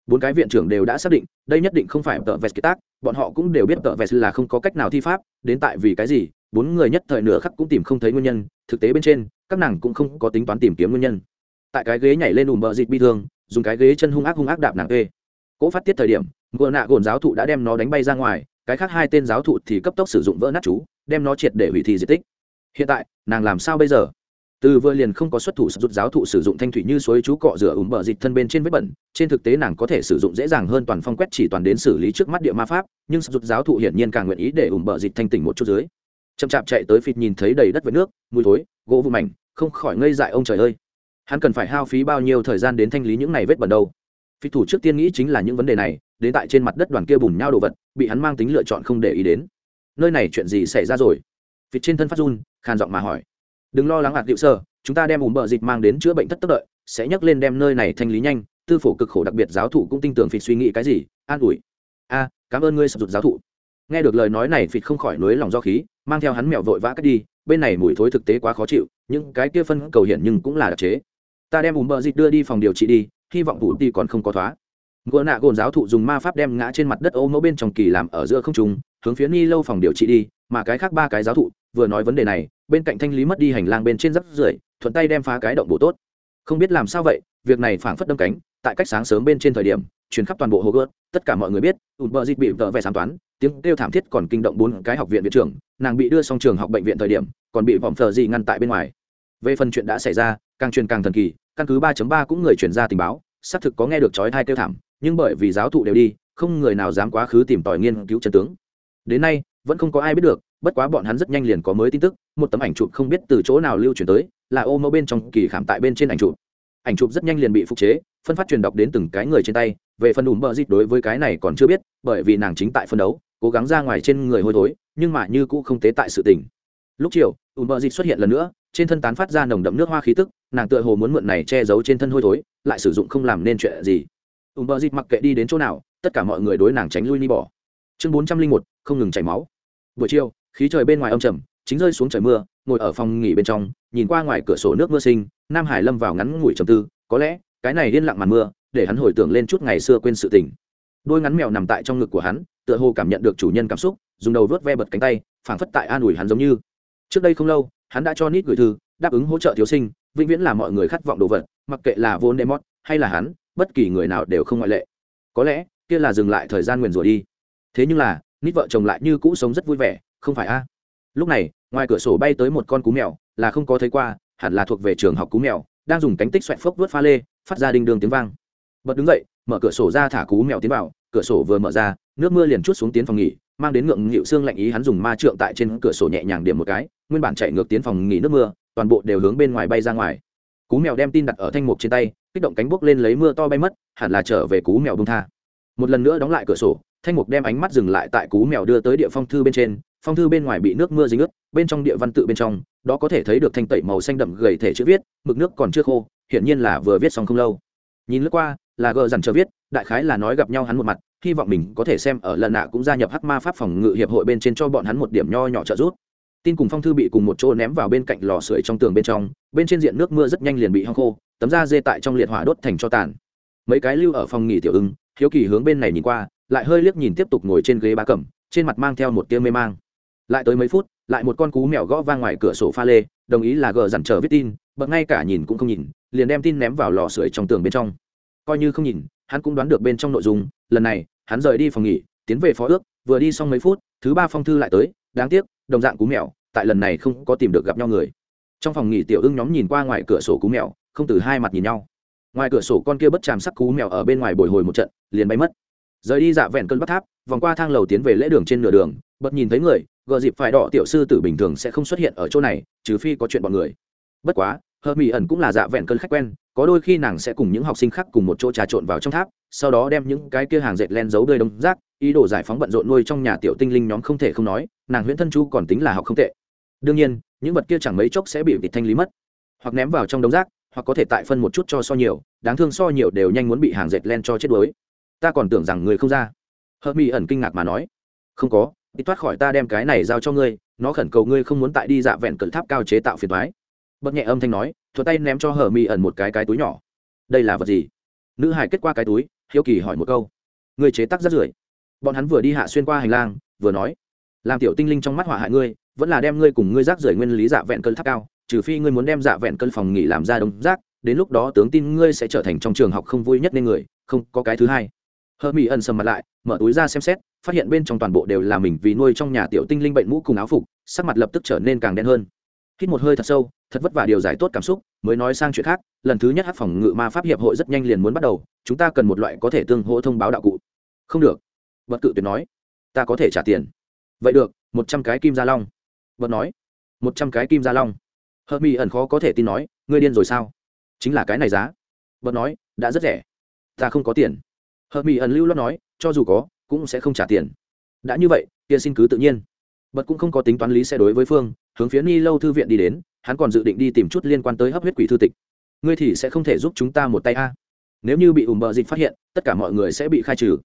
Speaker 1: Bốn cái viện trưởng đều đã xác định, đây nhất định không phải tợ vest kiệt tác, bọn họ cũng đều biết tợ vest là không có cách nào thi pháp, đến tại vì cái gì, bốn người nhất thời nửa khắc cũng tìm không thấy nguyên nhân, thực tế bên trên, các nàng cũng không có tính toán tìm kiếm nguyên nhân. Tại cái ghế nhảy lên ùm bờ dịt bi thương, dùng cái ghế chân hung ác hung ác đạp nàng ê cỗ phát tiết thời điểm, ngựa nạ gồn giáo thụ đã đem nó đánh bay ra ngoài, cái khác hai tên giáo thụ thì cấp tốc sử dụng vỡ nát chú, đem nó triệt để hủy thi di tích. Hiện tại, nàng làm sao bây giờ? Từ vừa liền không có xuất thủ rút giáo thụ sử dụng thanh thủy như suối chú cọ rửa ủng bờ dịch thân bên trên vết bẩn, trên thực tế nàng có thể sử dụng dễ dàng hơn toàn phong quét chỉ toàn đến xử lý trước mắt địa ma pháp, nhưng rút giáo thụ hiển nhiên càng nguyện ý để ủng bờ dịch thanh tỉnh một chút dưới. Chậm chạp chạy tới phịt nhìn thấy đầy đất với nước, mùi thối, gỗ vụ mảnh, không khỏi ngây dại ông trời ơi. Hắn cần phải hao phí bao nhiêu thời gian đến thanh lý những này vết bẩn đâu? Phi thủ trước tiên nghĩ chính là những vấn đề này, đến tại trên mặt đất đoàn kia bùn nhau đồ vật, bị hắn mang tính lựa chọn không để ý đến. Nơi này chuyện gì xảy ra rồi? Vịt trên thân phát run, khàn giọng mà hỏi đừng lo lắng hạt liệu sơ, chúng ta đem ủ bờ dịch mang đến chữa bệnh thất tức đợi, sẽ nhắc lên đem nơi này thanh lý nhanh, tư phổ cực khổ đặc biệt giáo thụ cũng tin tưởng phịt suy nghĩ cái gì, an ủi. A, cảm ơn ngươi sập dục giáo thụ. Nghe được lời nói này, phịt không khỏi nối lòng do khí, mang theo hắn mẹo vội vã cất đi, bên này mùi thối thực tế quá khó chịu, những cái kia phân cầu hiện nhưng cũng là đặc chế. Ta đem ủ bờ dịch đưa đi phòng điều trị đi, hy vọng vụ ti còn không có thoá. Gỗ nạ gồn giáo thụ dùng ma pháp đem ngã trên mặt đất ô mẫu bên trong kỳ làm ở giữa không trùng hướng phía ni lâu phòng điều trị đi, mà cái khác ba cái giáo thụ vừa nói vấn đề này, bên cạnh thanh lý mất đi hành lang bên trên rắp rưởi, thuận tay đem phá cái động bộ tốt. Không biết làm sao vậy, việc này phảng phất đâm cánh, tại cách sáng sớm bên trên thời điểm chuyển khắp toàn bộ hồ gớt tất cả mọi người biết, ụt bờ dịch bị vợ vẻ sáng toán, tiếng kêu thảm thiết còn kinh động bốn cái học viện viện trưởng, nàng bị đưa xong trường học bệnh viện thời điểm, còn bị vòng thờ gì ngăn tại bên ngoài. Về phần chuyện đã xảy ra, càng truyền càng thần kỳ, căn cứ 3 ba cũng người chuyển ra tình báo, xác thực có nghe được chói thai kêu thảm, nhưng bởi vì giáo thụ đều đi, không người nào dám quá khứ tìm tòi nghiên cứu chân tướng. Đến nay, vẫn không có ai biết được bất quá bọn hắn rất nhanh liền có mới tin tức, một tấm ảnh chụp không biết từ chỗ nào lưu truyền tới, là ô mẫu bên trong kỳ khảm tại bên trên ảnh chụp. Ảnh chụp rất nhanh liền bị phục chế, phân phát truyền đọc đến từng cái người trên tay, về phần ủm bờ dịt đối với cái này còn chưa biết, bởi vì nàng chính tại phân đấu, cố gắng ra ngoài trên người hôi thối, nhưng mà như cũ không tế tại sự tình. Lúc chiều, ủm bờ dịt xuất hiện lần nữa, trên thân tán phát ra nồng đậm nước hoa khí tức, nàng tựa hồ muốn mượn này che giấu trên thân hôi thối, lại sử dụng không làm nên chuyện gì. Ùm bờ dịt mặc kệ đi đến chỗ nào, tất cả mọi người đối nàng tránh lui đi bỏ. Chương bốn trăm linh một, không ngừng chảy máu. Buổi chiều khí trời bên ngoài âm trầm, chính rơi xuống trời mưa, ngồi ở phòng nghỉ bên trong, nhìn qua ngoài cửa sổ nước mưa sinh, nam hải lâm vào ngắn ngủi trầm tư, có lẽ, cái này điên lặng màn mưa, để hắn hồi tưởng lên chút ngày xưa quên sự tình. Đôi ngắn mèo nằm tại trong ngực của hắn, tựa hồ cảm nhận được chủ nhân cảm xúc, dùng đầu vớt ve bật cánh tay, phảng phất tại an ủi hắn giống như. Trước đây không lâu, hắn đã cho nít gửi thư, đáp ứng hỗ trợ thiếu sinh, vĩnh viễn là mọi người khát vọng đồ vật, mặc kệ là vốn demot hay là hắn, bất kỳ người nào đều không ngoại lệ. Có lẽ, kia là dừng lại thời gian nguyền rủa đi. Thế nhưng là, nít vợ chồng lại như cũ sống rất vui vẻ không phải a? Lúc này, ngoài cửa sổ bay tới một con cú mèo, là không có thấy qua, hẳn là thuộc về trường học cú mèo, đang dùng cánh tích xoẹt phốc vớt pha lê, phát ra đinh đường tiếng vang. Bật đứng dậy, mở cửa sổ ra thả cú mèo tiến vào, cửa sổ vừa mở ra, nước mưa liền chút xuống tiến phòng nghỉ, mang đến ngượng nghịu xương lạnh ý hắn dùng ma trượng tại trên cửa sổ nhẹ nhàng điểm một cái, nguyên bản chạy ngược tiến phòng nghỉ nước mưa, toàn bộ đều hướng bên ngoài bay ra ngoài. Cú mèo đem tin đặt ở thanh mục trên tay, kích động cánh bốc lên lấy mưa to bay mất, hẳn là trở về cú mèo bông tha. Một lần nữa đóng lại cửa sổ, thanh mục đem ánh mắt dừng lại tại cú mèo đưa tới địa phong thư bên trên phong thư bên ngoài bị nước mưa dính ướt, bên trong địa văn tự bên trong, đó có thể thấy được thanh tẩy màu xanh đậm gầy thể chữ viết, mực nước còn chưa khô, hiển nhiên là vừa viết xong không lâu. Nhìn lướt qua, là gờ dằn chờ viết, đại khái là nói gặp nhau hắn một mặt, hy vọng mình có thể xem ở lần nạ cũng gia nhập hắc ma pháp phòng ngự hiệp hội bên trên cho bọn hắn một điểm nho nhỏ trợ giúp. Tin cùng phong thư bị cùng một chỗ ném vào bên cạnh lò sưởi trong tường bên trong, bên trên diện nước mưa rất nhanh liền bị hong khô, tấm da dê tại trong liệt hỏa đốt thành cho tàn. Mấy cái lưu ở phòng nghỉ tiểu ưng, hiếu kỳ hướng bên này nhìn qua, lại hơi liếc nhìn tiếp tục ngồi trên ghế ba cẩm, trên mặt mang theo một tia mê mang lại tới mấy phút, lại một con cú mèo gõ vang ngoài cửa sổ pha lê, đồng ý là gờ dằn chờ viết tin bậc ngay cả nhìn cũng không nhìn, liền đem tin ném vào lò sưởi trong tường bên trong. Coi như không nhìn, hắn cũng đoán được bên trong nội dung, lần này, hắn rời đi phòng nghỉ, tiến về phó ước, vừa đi xong mấy phút, thứ ba phong thư lại tới, đáng tiếc, đồng dạng cú mèo, tại lần này không có tìm được gặp nhau người. Trong phòng nghỉ tiểu ưng nhóm nhìn qua ngoài cửa sổ cú mèo, không từ hai mặt nhìn nhau. Ngoài cửa sổ con kia bất tràm sắc cú mèo ở bên ngoài bồi hồi một trận, liền bay mất. Rời đi dạ vẹn cơn bắt tháp, vòng qua thang lầu tiến về lễ đường trên nửa đường, bật nhìn thấy người gờ dịp phải đỏ tiểu sư tử bình thường sẽ không xuất hiện ở chỗ này, trừ phi có chuyện bọn người. Bất quá, hờ mỹ ẩn cũng là dạ vẹn cơn khách quen, có đôi khi nàng sẽ cùng những học sinh khác cùng một chỗ trà trộn vào trong tháp, sau đó đem những cái kia hàng dệt len giấu đơi đông rác, ý đồ giải phóng bận rộn nuôi trong nhà tiểu tinh linh nhóm không thể không nói, nàng huyễn thân chu còn tính là học không tệ. Đương nhiên, những vật kia chẳng mấy chốc sẽ bị vịt thanh lý mất, hoặc ném vào trong đống rác, hoặc có thể tại phân một chút cho so nhiều, đáng thương so nhiều đều nhanh muốn bị hàng dệt len cho chết đuối. Ta còn tưởng rằng người không ra. Hợp mỹ ẩn kinh ngạc mà nói. Không có đi thoát khỏi ta đem cái này giao cho ngươi, nó khẩn cầu ngươi không muốn tại đi dạ vẹn cỡ tháp cao chế tạo phiền thoái. Bật nhẹ âm thanh nói thuật tay ném cho hờ Mi ẩn một cái cái túi nhỏ. Đây là vật gì? Nữ hải kết qua cái túi, hiếu kỳ hỏi một câu. Người chế tác rất rưởi. Bọn hắn vừa đi hạ xuyên qua hành lang, vừa nói, làm tiểu tinh linh trong mắt họa hại ngươi, vẫn là đem ngươi cùng ngươi rác rưởi nguyên lý dạ vẹn cơn tháp cao, trừ phi ngươi muốn đem dạ vẹn cơn phòng nghỉ làm ra đống rác, đến lúc đó tướng tin ngươi sẽ trở thành trong trường học không vui nhất nên người, không có cái thứ hai hơ mỹ ẩn sầm mặt lại, mở túi ra xem xét, phát hiện bên trong toàn bộ đều là mình vì nuôi trong nhà tiểu tinh linh bệnh mũ cùng áo phục, sắc mặt lập tức trở nên càng đen hơn. Hít một hơi thật sâu, thật vất vả điều giải tốt cảm xúc, mới nói sang chuyện khác, lần thứ nhất hát phòng ngự ma pháp hiệp hội rất nhanh liền muốn bắt đầu, chúng ta cần một loại có thể tương hỗ thông báo đạo cụ. Không được. Vật cự tuyệt nói. Ta có thể trả tiền. Vậy được, một trăm cái kim gia long. Vật nói. Một trăm cái kim gia long. Hợp mỹ ẩn khó có thể tin nói, ngươi điên rồi sao? Chính là cái này giá. Vật nói, đã rất rẻ. Ta không có tiền hợp mỹ ẩn lưu lo nói, cho dù có, cũng sẽ không trả tiền. Đã như vậy, kia xin cứ tự nhiên. Bật cũng không có tính toán lý sẽ đối với phương, hướng phía ni lâu thư viện đi đến, hắn còn dự định đi tìm chút liên quan tới hấp huyết quỷ thư tịch. Ngươi thì sẽ không thể giúp chúng ta một tay a. Nếu như bị ủng bờ dịch phát hiện, tất cả mọi người sẽ bị khai trừ.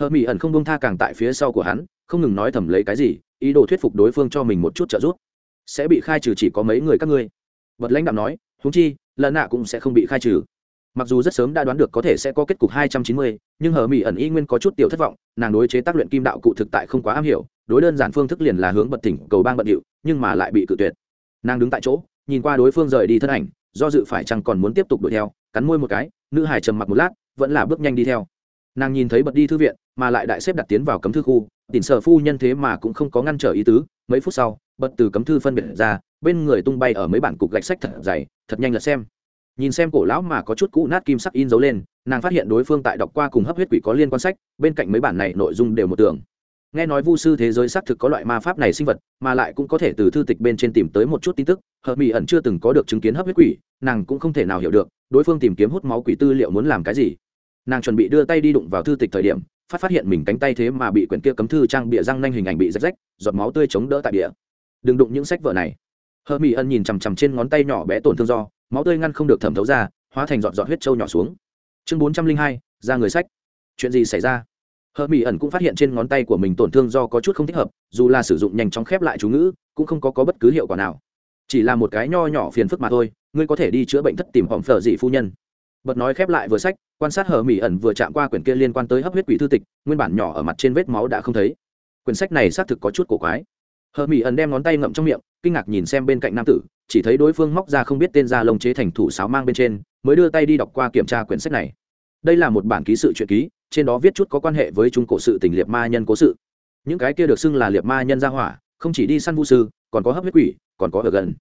Speaker 1: Hờ mỹ ẩn không bông tha càng tại phía sau của hắn, không ngừng nói thầm lấy cái gì, ý đồ thuyết phục đối phương cho mình một chút trợ giúp. Sẽ bị khai trừ chỉ có mấy người các ngươi. Bật lãnh đạo nói húng chi, lần nạ cũng sẽ không bị khai trừ mặc dù rất sớm đã đoán được có thể sẽ có kết cục hai trăm chín mươi, nhưng hờ mỹ ẩn y nguyên có chút tiểu thất vọng, nàng đối chế tác luyện kim đạo cụ thực tại không quá am hiểu, đối đơn giản phương thức liền là hướng bật tỉnh cầu bang bận điệu, nhưng mà lại bị cự tuyệt. Nàng đứng tại chỗ, nhìn qua đối phương rời đi thân ảnh, do dự phải chăng còn muốn tiếp tục đuổi theo, cắn môi một cái, nữ hải trầm mặc một lát, vẫn là bước nhanh đi theo. Nàng nhìn thấy bật đi thư viện, mà lại đại xếp đặt tiến vào cấm thư khu tỉnh sở phu nhân thế mà cũng không có ngăn trở ý tứ, mấy phút sau, bật từ cấm thư phân biệt ra, bên người tung bay ở mấy bản cục gạch sách thật dày, thật nhanh là xem nhìn xem cổ lão mà có chút cũ nát kim sắc in dấu lên, nàng phát hiện đối phương tại đọc qua cùng hấp huyết quỷ có liên quan sách, bên cạnh mấy bản này nội dung đều một tưởng nghe nói vu sư thế giới xác thực có loại ma pháp này sinh vật, mà lại cũng có thể từ thư tịch bên trên tìm tới một chút tin tức, hợp mỹ ẩn chưa từng có được chứng kiến hấp huyết quỷ, nàng cũng không thể nào hiểu được, đối phương tìm kiếm hút máu quỷ tư liệu muốn làm cái gì. Nàng chuẩn bị đưa tay đi đụng vào thư tịch thời điểm, phát phát hiện mình cánh tay thế mà bị quyển kia cấm thư trang bịa răng nanh hình ảnh bị rách rách, giọt máu tươi chống đỡ tại địa đừng đụng những sách vở này. Hờ mỹ ân nhìn chằm chằm trên ngón tay nhỏ bé tổn thương do máu tươi ngăn không được thẩm thấu ra hóa thành giọt giọt huyết trâu nhỏ xuống. Chương bốn trăm linh hai ra người sách. Chuyện gì xảy ra? Hờ mỹ ẩn cũng phát hiện trên ngón tay của mình tổn thương do có chút không thích hợp dù là sử dụng nhanh chóng khép lại chú ngữ cũng không có, có bất cứ hiệu quả nào. Chỉ là một cái nho nhỏ phiền phức mà thôi ngươi có thể đi chữa bệnh thất tìm hỏng phở dị phu nhân. Bật nói khép lại vừa sách quan sát hờ mỹ ẩn vừa chạm qua quyển kia liên quan tới hấp huyết quỷ thư tịch nguyên bản nhỏ ở mặt trên vết máu đã không thấy. Quyển sách này xác thực có chút cổ quái hờ mỹ ẩn đem ngón tay ngậm trong miệng, kinh ngạc nhìn xem bên cạnh nam tử, chỉ thấy đối phương móc ra không biết tên ra lông chế thành thủ sáo mang bên trên, mới đưa tay đi đọc qua kiểm tra quyển sách này. Đây là một bản ký sự truyện ký, trên đó viết chút có quan hệ với trung cổ sự tình liệt ma nhân cố sự. Những cái kia được xưng là liệt ma nhân gia hỏa, không chỉ đi săn vu sư, còn có hấp huyết quỷ, còn có ở gần.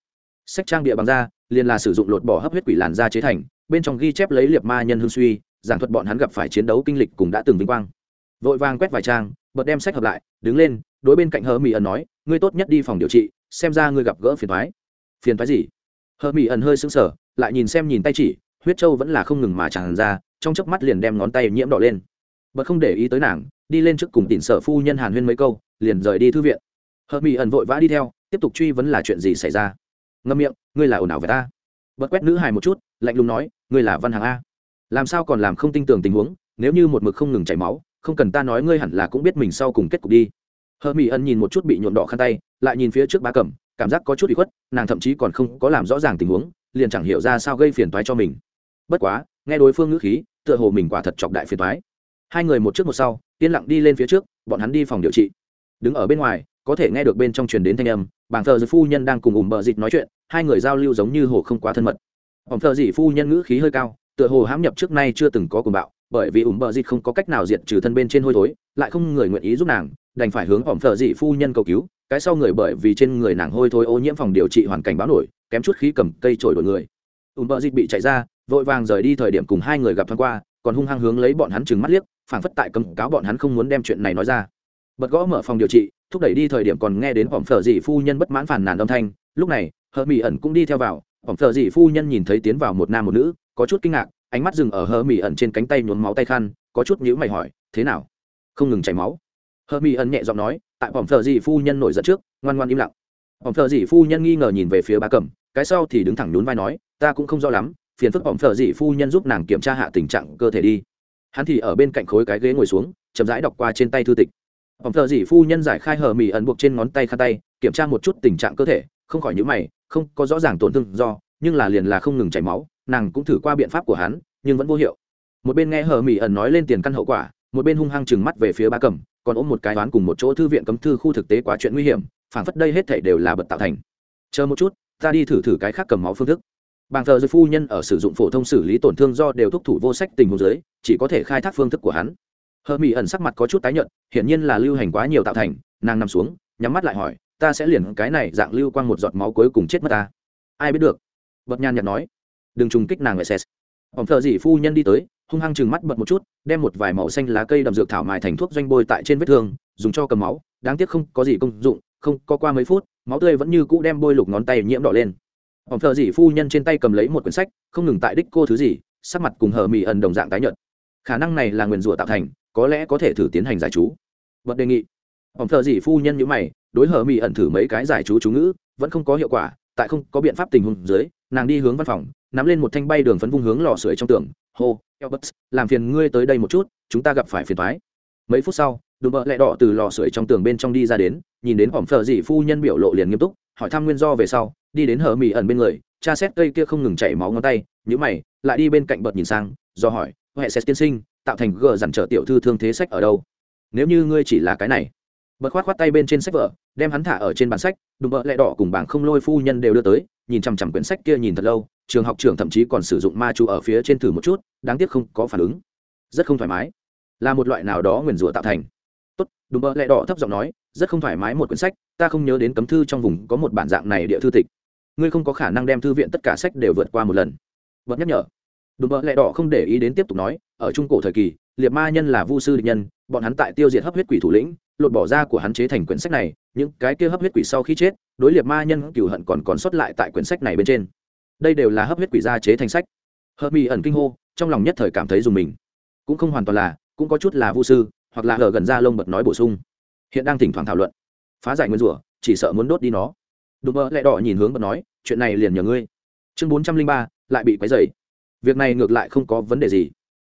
Speaker 1: Sách trang địa bằng da, liền là sử dụng lột bỏ hấp huyết quỷ làn da chế thành, bên trong ghi chép lấy liệt ma nhân hương suy, giảng thuật bọn hắn gặp phải chiến đấu kinh lịch cùng đã từng vinh quang. Vội vàng quét vài trang, bật đem sách hợp lại, đứng lên đối bên cạnh hờ mỹ ẩn nói, ngươi tốt nhất đi phòng điều trị, xem ra ngươi gặp gỡ phiền thoái phiền thoái gì? Hờ mỹ ẩn hơi sững sờ, lại nhìn xem nhìn tay chỉ, huyết trâu vẫn là không ngừng mà tràn ra, trong chớp mắt liền đem ngón tay nhiễm đỏ lên. Bật không để ý tới nàng, đi lên trước cùng tỉn sở phu nhân hàn huyên mấy câu, liền rời đi thư viện. Hờ mỹ ẩn vội vã đi theo, tiếp tục truy vấn là chuyện gì xảy ra. Ngâm miệng, ngươi là ồn ào về ta. Bật quét nữ hài một chút, lạnh lùng nói, ngươi là văn hàng a. Làm sao còn làm không tin tưởng tình huống, nếu như một mực không ngừng chảy máu, không cần ta nói ngươi hẳn là cũng biết mình sau cùng kết cục đi hờ mỹ ân nhìn một chút bị nhuộm đỏ khăn tay, lại nhìn phía trước bá cẩm cảm giác có chút bị khuất, nàng thậm chí còn không có làm rõ ràng tình huống, liền chẳng hiểu ra sao gây phiền toái cho mình. Bất quá, nghe đối phương ngữ khí, tựa hồ mình quả thật chọc đại phiền toái. Hai người một trước một sau, yên lặng đi lên phía trước, bọn hắn đi phòng điều trị. Đứng ở bên ngoài, có thể nghe được bên trong truyền đến thanh âm, bảng thờ phu nhân đang cùng ủng bờ dịch nói chuyện, hai người giao lưu giống như hồ không quá thân mật. Ủng thờ dị phu nhân ngữ khí hơi cao, tựa hồ hãm nhập trước nay chưa từng có cuồng bạo, bởi vì ủng bờ dịch không có cách nào diệt trừ thân bên trên hôi thối, lại không người nguyện ý giúp nàng đành phải hướng ỏm thợ dị phu nhân cầu cứu, cái sau người bởi vì trên người nàng hôi thối ô nhiễm phòng điều trị hoàn cảnh báo nổi, kém chút khí cầm cây trổi đổi người. Ùm bợ dịch bị chạy ra, vội vàng rời đi thời điểm cùng hai người gặp thoáng qua, còn hung hăng hướng lấy bọn hắn trừng mắt liếc, phảng phất tại cầm cáo bọn hắn không muốn đem chuyện này nói ra. Bật gõ mở phòng điều trị, thúc đẩy đi thời điểm còn nghe đến ỏm thợ dị phu nhân bất mãn phản nàn âm thanh, lúc này, hờ mỹ ẩn cũng đi theo vào ỏm thợ dị phu nhân nhìn thấy tiến vào một nam một nữ, có chút kinh ngạc, ánh mắt dừng ở hờ mỹ ẩn trên cánh tay nhuốm máu tay khăn, có chút nhữ mày hỏi, thế nào? Không ngừng chảy máu hờ mỹ ẩn nhẹ giọng nói tại phòng thờ dị phu nhân nổi giận trước ngoan ngoan im lặng. Phòng thờ dị phu nhân nghi ngờ nhìn về phía bà cẩm cái sau thì đứng thẳng nhún vai nói ta cũng không rõ lắm phiền phức phòng thờ dị phu nhân giúp nàng kiểm tra hạ tình trạng cơ thể đi. Hắn thì ở bên cạnh khối cái ghế ngồi xuống chậm rãi đọc qua trên tay thư tịch. Phòng thợ dị phu nhân giải khai hờ mỹ ẩn buộc trên ngón tay khăn tay, kiểm tra một chút tình trạng cơ thể, không khỏi nhữ mày, không có rõ ràng tổn thương do, nhưng là liền là không ngừng chảy máu, nàng cũng thử qua biện pháp của hắn, nhưng vẫn vô hiệu. Một bên nghe hờ mỹ ẩn nói lên tiền căn hậu quả, một bên hung hăng chừng mắt về phía ba cẩm, còn ôm một cái đoán cùng một chỗ thư viện cấm thư khu thực tế quá chuyện nguy hiểm, phản phất đây hết thảy đều là bật tạo thành. Chờ một chút, ta đi thử thử cái khác cầm máu phương thức. Bàng thờ phu nhân ở sử dụng phổ thông xử lý tổn thương do đều thúc thủ vô sách tình huống dưới, chỉ có thể khai thác phương thức của hắn hờ mỹ ẩn sắc mặt có chút tái nhợt hiển nhiên là lưu hành quá nhiều tạo thành nàng nằm xuống nhắm mắt lại hỏi ta sẽ liền cái này dạng lưu quang một giọt máu cuối cùng chết mất ta ai biết được bật nhan nhạt nói đừng trùng kích nàng lại xét ông thợ dị phu nhân đi tới hung hăng chừng mắt bật một chút, đem một vài màu xanh lá cây đầm dược thảo mài thành thuốc doanh bôi tại trên vết thương, dùng cho cầm máu, đáng tiếc không có gì công dụng, không có qua mấy phút, máu tươi vẫn như cũ đem bôi lục ngón tay nhiễm đỏ lên. Ông thợ dị phu nhân trên tay cầm lấy một quyển sách, không ngừng tại đích cô thứ gì, sắc mặt cùng hờ mỹ ẩn đồng dạng tái nhợt. Khả năng này là nguyền rủa tạo thành, có lẽ có thể thử tiến hành giải chú. Vật đề nghị. Ông thợ dị phu nhân nhữ mày, đối hờ mỹ ẩn thử mấy cái giải chú chú ngữ, vẫn không có hiệu quả, tại không có biện pháp tình huống dưới nàng đi hướng văn phòng, nắm lên một thanh bay đường phấn vung hướng lò sưởi trong tường. Hô, elbert, làm phiền ngươi tới đây một chút, chúng ta gặp phải phiền thoái mấy phút sau, đùm bợ lẹ đỏ từ lò sưởi trong tường bên trong đi ra đến, nhìn đến ỏm phở dị phu nhân biểu lộ liền nghiêm túc, hỏi thăm nguyên do về sau, đi đến hở mỹ ẩn bên người, cha xét cây kia không ngừng chảy máu ngón tay nhữ mày, lại đi bên cạnh bợt nhìn sang, do hỏi, huệ xét tiên sinh, tạo thành gờ dằn trở tiểu thư thương thế sách ở đâu? Nếu như ngươi chỉ là cái này. Bật khoát khoát tay bên trên sách vở, đem hắn thả ở trên bàn sách, đùm bợ lẹ đỏ cùng bảng không lôi phu nhân đều đưa tới nhìn chằm chằm quyển sách kia nhìn thật lâu, trường học trưởng thậm chí còn sử dụng ma chú ở phía trên thử một chút, đáng tiếc không có phản ứng. Rất không thoải mái. Là một loại nào đó nguyền rủa tạo thành. Tốt đúng bợ lẹ đỏ thấp giọng nói, rất không thoải mái một quyển sách, ta không nhớ đến cấm thư trong vùng có một bản dạng này địa thư tịch. Ngươi không có khả năng đem thư viện tất cả sách đều vượt qua một lần. Vật nhắc nhở. Đùm bợ lẹ đỏ không để ý đến tiếp tục nói, ở trung cổ thời kỳ, liệt ma nhân là vu sư địch nhân, bọn hắn tại tiêu diệt hấp huyết quỷ thủ lĩnh lột bỏ ra của hắn chế thành quyển sách này, những cái kia hấp huyết quỷ sau khi chết, đối liệt ma nhân cửu hận còn còn sót lại tại quyển sách này bên trên. Đây đều là hấp huyết quỷ gia chế thành sách. Hợp mỹ ẩn kinh hô, trong lòng nhất thời cảm thấy dùng mình. Cũng không hoàn toàn là, cũng có chút là vu sư, hoặc là hở gần ra lông bật nói bổ sung. Hiện đang thỉnh thoảng thảo luận. Phá giải nguyên rủa, chỉ sợ muốn đốt đi nó. Đùm mơ lẹ đỏ nhìn hướng bật nói, chuyện này liền nhờ ngươi. Chương bốn trăm linh ba, lại bị quấy dày việc này ngược lại không có vấn đề gì.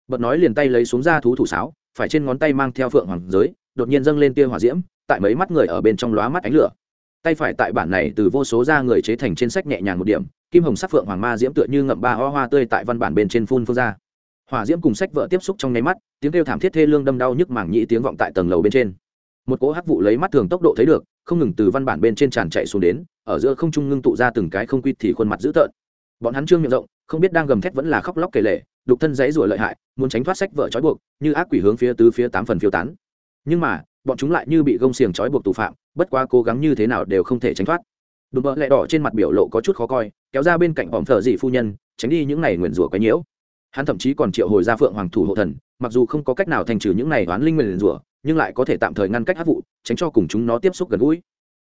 Speaker 1: Bật nói liền tay lấy xuống ra thú thủ sáo, phải trên ngón tay mang theo phượng hoàng giới đột nhiên dâng lên tia hỏa diễm, tại mấy mắt người ở bên trong lóa mắt ánh lửa. Tay phải tại bản này từ vô số da người chế thành trên sách nhẹ nhàng một điểm, kim hồng sắc phượng hoàng ma diễm tựa như ngậm ba hoa hoa tươi tại văn bản bên trên phun phương ra. Hỏa diễm cùng sách vợ tiếp xúc trong nháy mắt, tiếng kêu thảm thiết thê lương đâm đau nhức mảng nhĩ tiếng vọng tại tầng lầu bên trên. Một cỗ hắc vụ lấy mắt thường tốc độ thấy được, không ngừng từ văn bản bên trên tràn chạy xuống đến, ở giữa không trung ngưng tụ ra từng cái không quy thì khuôn mặt dữ tợn. Bọn hắn trương miệng rộng, không biết đang gầm thét vẫn là khóc lóc kể lể, đục thân giấy rủa lợi hại, muốn tránh thoát sách vợ trói buộc, như ác quỷ hướng phía tứ phía tám phần phiêu tán nhưng mà, bọn chúng lại như bị gông xiềng trói buộc tù phạm, bất quá cố gắng như thế nào đều không thể tránh thoát. Đùm bợ lẹ đỏ trên mặt biểu lộ có chút khó coi, kéo ra bên cạnh bỏng thợ dị phu nhân, tránh đi những này nguyền rủa quấy nhiễu. Hắn thậm chí còn triệu hồi ra phượng hoàng thủ hộ thần, mặc dù không có cách nào thành trừ những này oán linh nguyền rủa, nhưng lại có thể tạm thời ngăn cách hát vụ, tránh cho cùng chúng nó tiếp xúc gần gũi.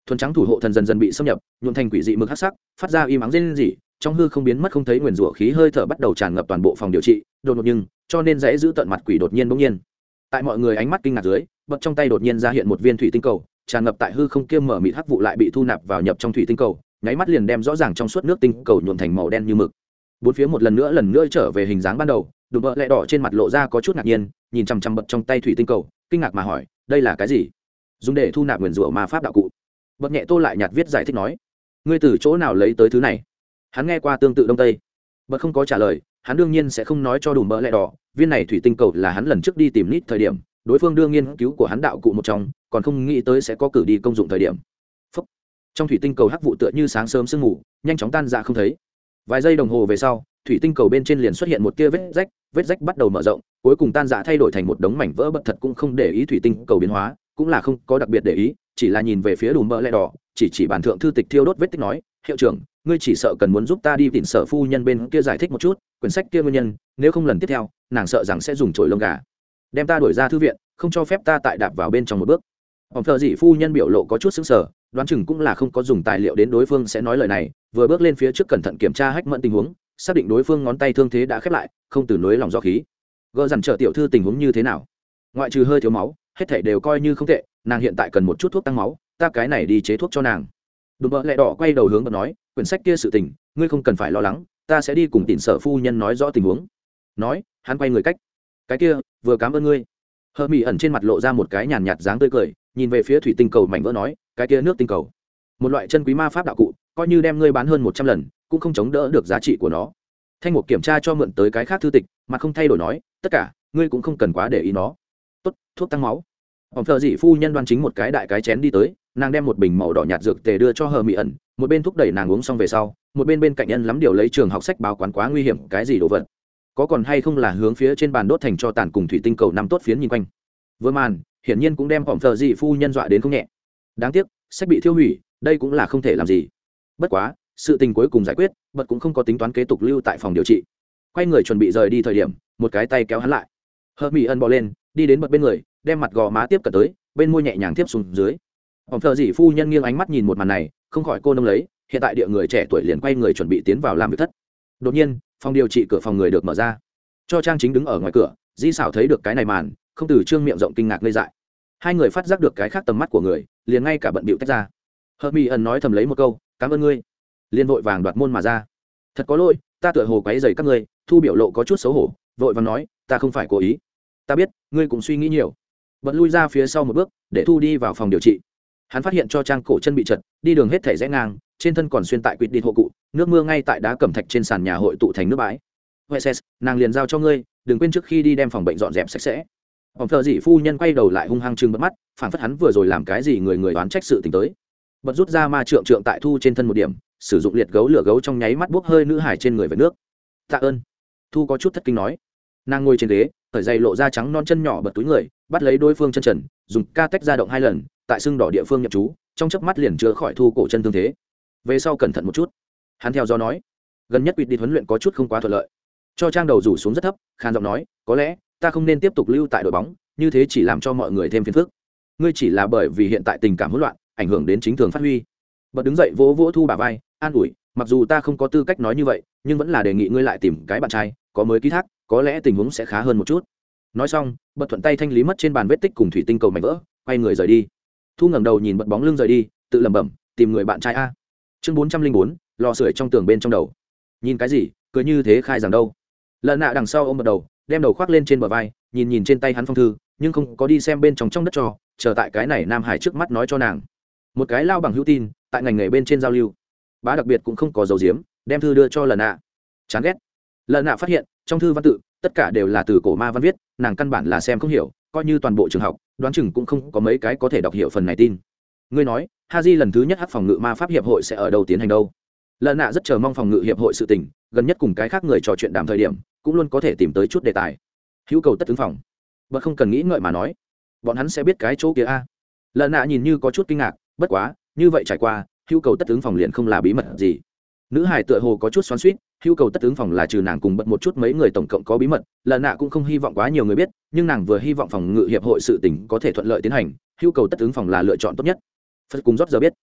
Speaker 1: Thuần trắng thủ hộ thần dần dần bị xâm nhập nhuộn thành quỷ dị mực hát sắc, phát ra im ắng rên rỉ, trong hư không biến mất không thấy nguyền rủa khí hơi thở bắt đầu tràn ngập toàn bộ phòng điều trị, đột ngột nhưng, cho nên dễ giữ tận mặt quỷ đột nhiên bỗng nhiên. Tại mọi người ánh mắt kinh ngạc dưới bật trong tay đột nhiên ra hiện một viên thủy tinh cầu, tràn ngập tại hư không kia mở mịt hắc vụ lại bị thu nạp vào nhập trong thủy tinh cầu, nháy mắt liền đem rõ ràng trong suốt nước tinh cầu nhuộm thành màu đen như mực. Bốn phía một lần nữa lần nữa trở về hình dáng ban đầu, đùm bợ lẹ đỏ trên mặt lộ ra có chút ngạc nhiên, nhìn chằm chằm bật trong tay thủy tinh cầu, kinh ngạc mà hỏi, đây là cái gì? Dùng để thu nạp nguyền rủa ma pháp đạo cụ. Bật nhẹ tô lại nhạt viết giải thích nói, ngươi từ chỗ nào lấy tới thứ này? Hắn nghe qua tương tự đông tây. Bật không có trả lời, hắn đương nhiên sẽ không nói cho đùm bợ lẹ đỏ, viên này thủy tinh cầu là hắn lần trước đi tìm nít thời điểm đối phương đương nghiên cứu của hắn đạo cụ một trong, còn không nghĩ tới sẽ có cử đi công dụng thời điểm. Phúc. trong thủy tinh cầu hắc vụ tựa như sáng sớm sương mù, nhanh chóng tan ra không thấy. Vài giây đồng hồ về sau, thủy tinh cầu bên trên liền xuất hiện một tia vết rách vết rách bắt đầu mở rộng, cuối cùng tan dạ thay đổi thành một đống mảnh vỡ bật thật cũng không để ý thủy tinh cầu biến hóa, cũng là không có đặc biệt để ý, chỉ là nhìn về phía đùm mỡ lẹ đỏ, chỉ chỉ bản thượng thư tịch thiêu đốt vết tích nói, hiệu trưởng, ngươi chỉ sợ cần muốn giúp ta đi tìm sở phu nhân bên kia giải thích một chút, quyển sách kia nguyên nhân, nếu không lần tiếp theo, nàng sợ rằng sẽ dùng chổi lông gà đem ta đuổi ra thư viện, không cho phép ta tại đạp vào bên trong một bước. Ông thợ dị phu nhân biểu lộ có chút xứng sở đoán chừng cũng là không có dùng tài liệu đến đối phương sẽ nói lời này, vừa bước lên phía trước cẩn thận kiểm tra hách mẫn tình huống, xác định đối phương ngón tay thương thế đã khép lại, không từ nối lòng do khí. Gỡ dằn trợ tiểu thư tình huống như thế nào? Ngoại trừ hơi thiếu máu, hết thể đều coi như không tệ, nàng hiện tại cần một chút thuốc tăng máu, ta cái này đi chế thuốc cho nàng. Đùm bợ lẹ đỏ quay đầu hướng và nói, quyển sách kia sự tình, ngươi không cần phải lo lắng, ta sẽ đi cùng tìm sở phu nhân nói rõ tình huống. Nói, hắn quay người cách cái kia, vừa cảm ơn ngươi. Hờ mỹ ẩn trên mặt lộ ra một cái nhàn nhạt dáng tươi cười, nhìn về phía thủy tinh cầu mảnh vỡ nói, cái kia nước tinh cầu. Một loại chân quý ma pháp đạo cụ, coi như đem ngươi bán hơn một trăm lần, cũng không chống đỡ được giá trị của nó. Thanh mục kiểm tra cho mượn tới cái khác thư tịch, mà không thay đổi nói, tất cả, ngươi cũng không cần quá để ý nó. Tốt, thuốc tăng máu. Ông thợ dị phu nhân đoan chính một cái đại cái chén đi tới, nàng đem một bình màu đỏ nhạt dược tề đưa cho hờ mỹ ẩn, một bên thúc đẩy nàng uống xong về sau, một bên bên cạnh nhân lắm điều lấy trường học sách báo quán quá nguy hiểm, cái gì đồ vật có còn hay không là hướng phía trên bàn đốt thành cho tàn cùng thủy tinh cầu năm tốt phiến nhìn quanh. Vừa màn, hiển nhiên cũng đem phỏng thờ dị phu nhân dọa đến không nhẹ. Đáng tiếc, sách bị thiêu hủy, đây cũng là không thể làm gì. Bất quá, sự tình cuối cùng giải quyết, bật cũng không có tính toán kế tục lưu tại phòng điều trị. Quay người chuẩn bị rời đi thời điểm, một cái tay kéo hắn lại. Hờ mỹ ân bỏ lên, đi đến bật bên người, đem mặt gò má tiếp cận tới, bên môi nhẹ nhàng tiếp xuống dưới. Ông thợ dị phu nhân nghiêng ánh mắt nhìn một màn này, không khỏi cô nông lấy, hiện tại địa người trẻ tuổi liền quay người chuẩn bị tiến vào làm việc thất. Đột nhiên phòng điều trị cửa phòng người được mở ra. Cho trang chính đứng ở ngoài cửa, di xảo thấy được cái này màn, không từ trương miệng rộng kinh ngạc ngây dại. Hai người phát giác được cái khác tầm mắt của người, liền ngay cả bận bịu tách ra. Hợp mỹ ẩn nói thầm lấy một câu, cảm ơn ngươi. Liền vội vàng đoạt môn mà ra. Thật có lỗi, ta tựa hồ quấy dày các ngươi, thu biểu lộ có chút xấu hổ, vội vàng nói, ta không phải cố ý. Ta biết, ngươi cũng suy nghĩ nhiều. Bật lui ra phía sau một bước, để thu đi vào phòng điều trị. Hắn phát hiện cho trang cổ chân bị chật đi đường hết thể rẽ ngang trên thân còn xuyên tại quýt đi hộ cụ, nước mưa ngay tại đá cẩm thạch trên sàn nhà hội tụ thành nước bãi. Huệ ses nàng liền giao cho ngươi, đừng quên trước khi đi đem phòng bệnh dọn dẹp sạch sẽ. Ông thợ dị phu nhân quay đầu lại hung hăng chừng mắt, phản phất hắn vừa rồi làm cái gì người người đoán trách sự t tới. Bật rút ra ma trượng trượng tại thu trên thân một điểm, sử dụng liệt gấu lửa gấu trong nháy mắt bốc hơi nữ hải trên người về nước. Tạ ơn. Thu có chút thất kinh nói. Nàng ngồi trên ghế khởi dày lộ ra trắng non chân nhỏ bật túi người, bắt lấy đối phương chân trần, dùng ca tách ra động hai lần, tại xương đỏ địa phương nhập chú trong chớp mắt liền chữa khỏi thu cổ chân thương thế về sau cẩn thận một chút. Hắn theo do nói, gần nhất quỵt đi huấn luyện có chút không quá thuận lợi. Cho trang đầu rủ xuống rất thấp khan giọng nói, có lẽ, ta không nên tiếp tục lưu tại đội bóng, như thế chỉ làm cho mọi người thêm phiền phức. Ngươi chỉ là bởi vì hiện tại tình cảm hỗn loạn, ảnh hưởng đến chính thường phát huy. Bật đứng dậy vỗ vỗ thu bà vai, an ủi, mặc dù ta không có tư cách nói như vậy, nhưng vẫn là đề nghị ngươi lại tìm cái bạn trai, có mới ký thác, có lẽ tình huống sẽ khá hơn một chút. Nói xong, bật thuận tay thanh lý mất trên bàn vết tích cùng thủy tinh cầu mảnh vỡ, quay người rời đi. Thu ngẩng đầu nhìn bật bóng lưng rời đi, tự lẩm bẩm, tìm người bạn trai a chương bốn trăm linh bốn, lò sưởi trong tường bên trong đầu. Nhìn cái gì cứ như thế khai rằng đâu. Lợn nạ đằng sau ôm bật đầu, đem đầu khoác lên trên bờ vai, nhìn nhìn trên tay hắn phong thư, nhưng không có đi xem bên trong trong đất cho, chờ tại cái này nam hải trước mắt nói cho nàng. Một cái lao bằng hữu tin, tại ngành nghề bên trên giao lưu. Bá đặc biệt cũng không có dấu diếm, đem thư đưa cho lần nạ. Chán ghét. Lần nạ phát hiện, trong thư văn tự, tất cả đều là từ cổ ma văn viết, nàng căn bản là xem không hiểu, coi như toàn bộ trường học, đoán chừng cũng không có mấy cái có thể đọc hiểu phần này tin ngươi nói, ha di lần thứ nhất hát phòng ngự ma pháp hiệp hội sẽ ở đâu tiến hành đâu? Lần nạ rất chờ mong phòng ngự hiệp hội sự tình, gần nhất cùng cái khác người trò chuyện đàm thời điểm, cũng luôn có thể tìm tới chút đề tài. Hữu cầu tất ứng phòng. Bật không cần nghĩ ngợi mà nói. Bọn hắn sẽ biết cái chỗ kia a. Lần nạ nhìn như có chút kinh ngạc, bất quá, như vậy trải qua, hữu cầu tất ứng phòng liền không là bí mật gì. Nữ hải tựa hồ có chút xoắn suýt hữu cầu tất ứng phòng là trừ nàng cùng bật một chút mấy người tổng cộng có bí mật, lần nạ cũng không hy vọng quá nhiều người biết, nhưng nàng vừa hy vọng phòng ngự hiệp hội sự tỉnh có thể thuận lợi tiến hành, hữu cầu tất ứng phòng là lựa chọn tốt nhất phật cùng rót giờ biết.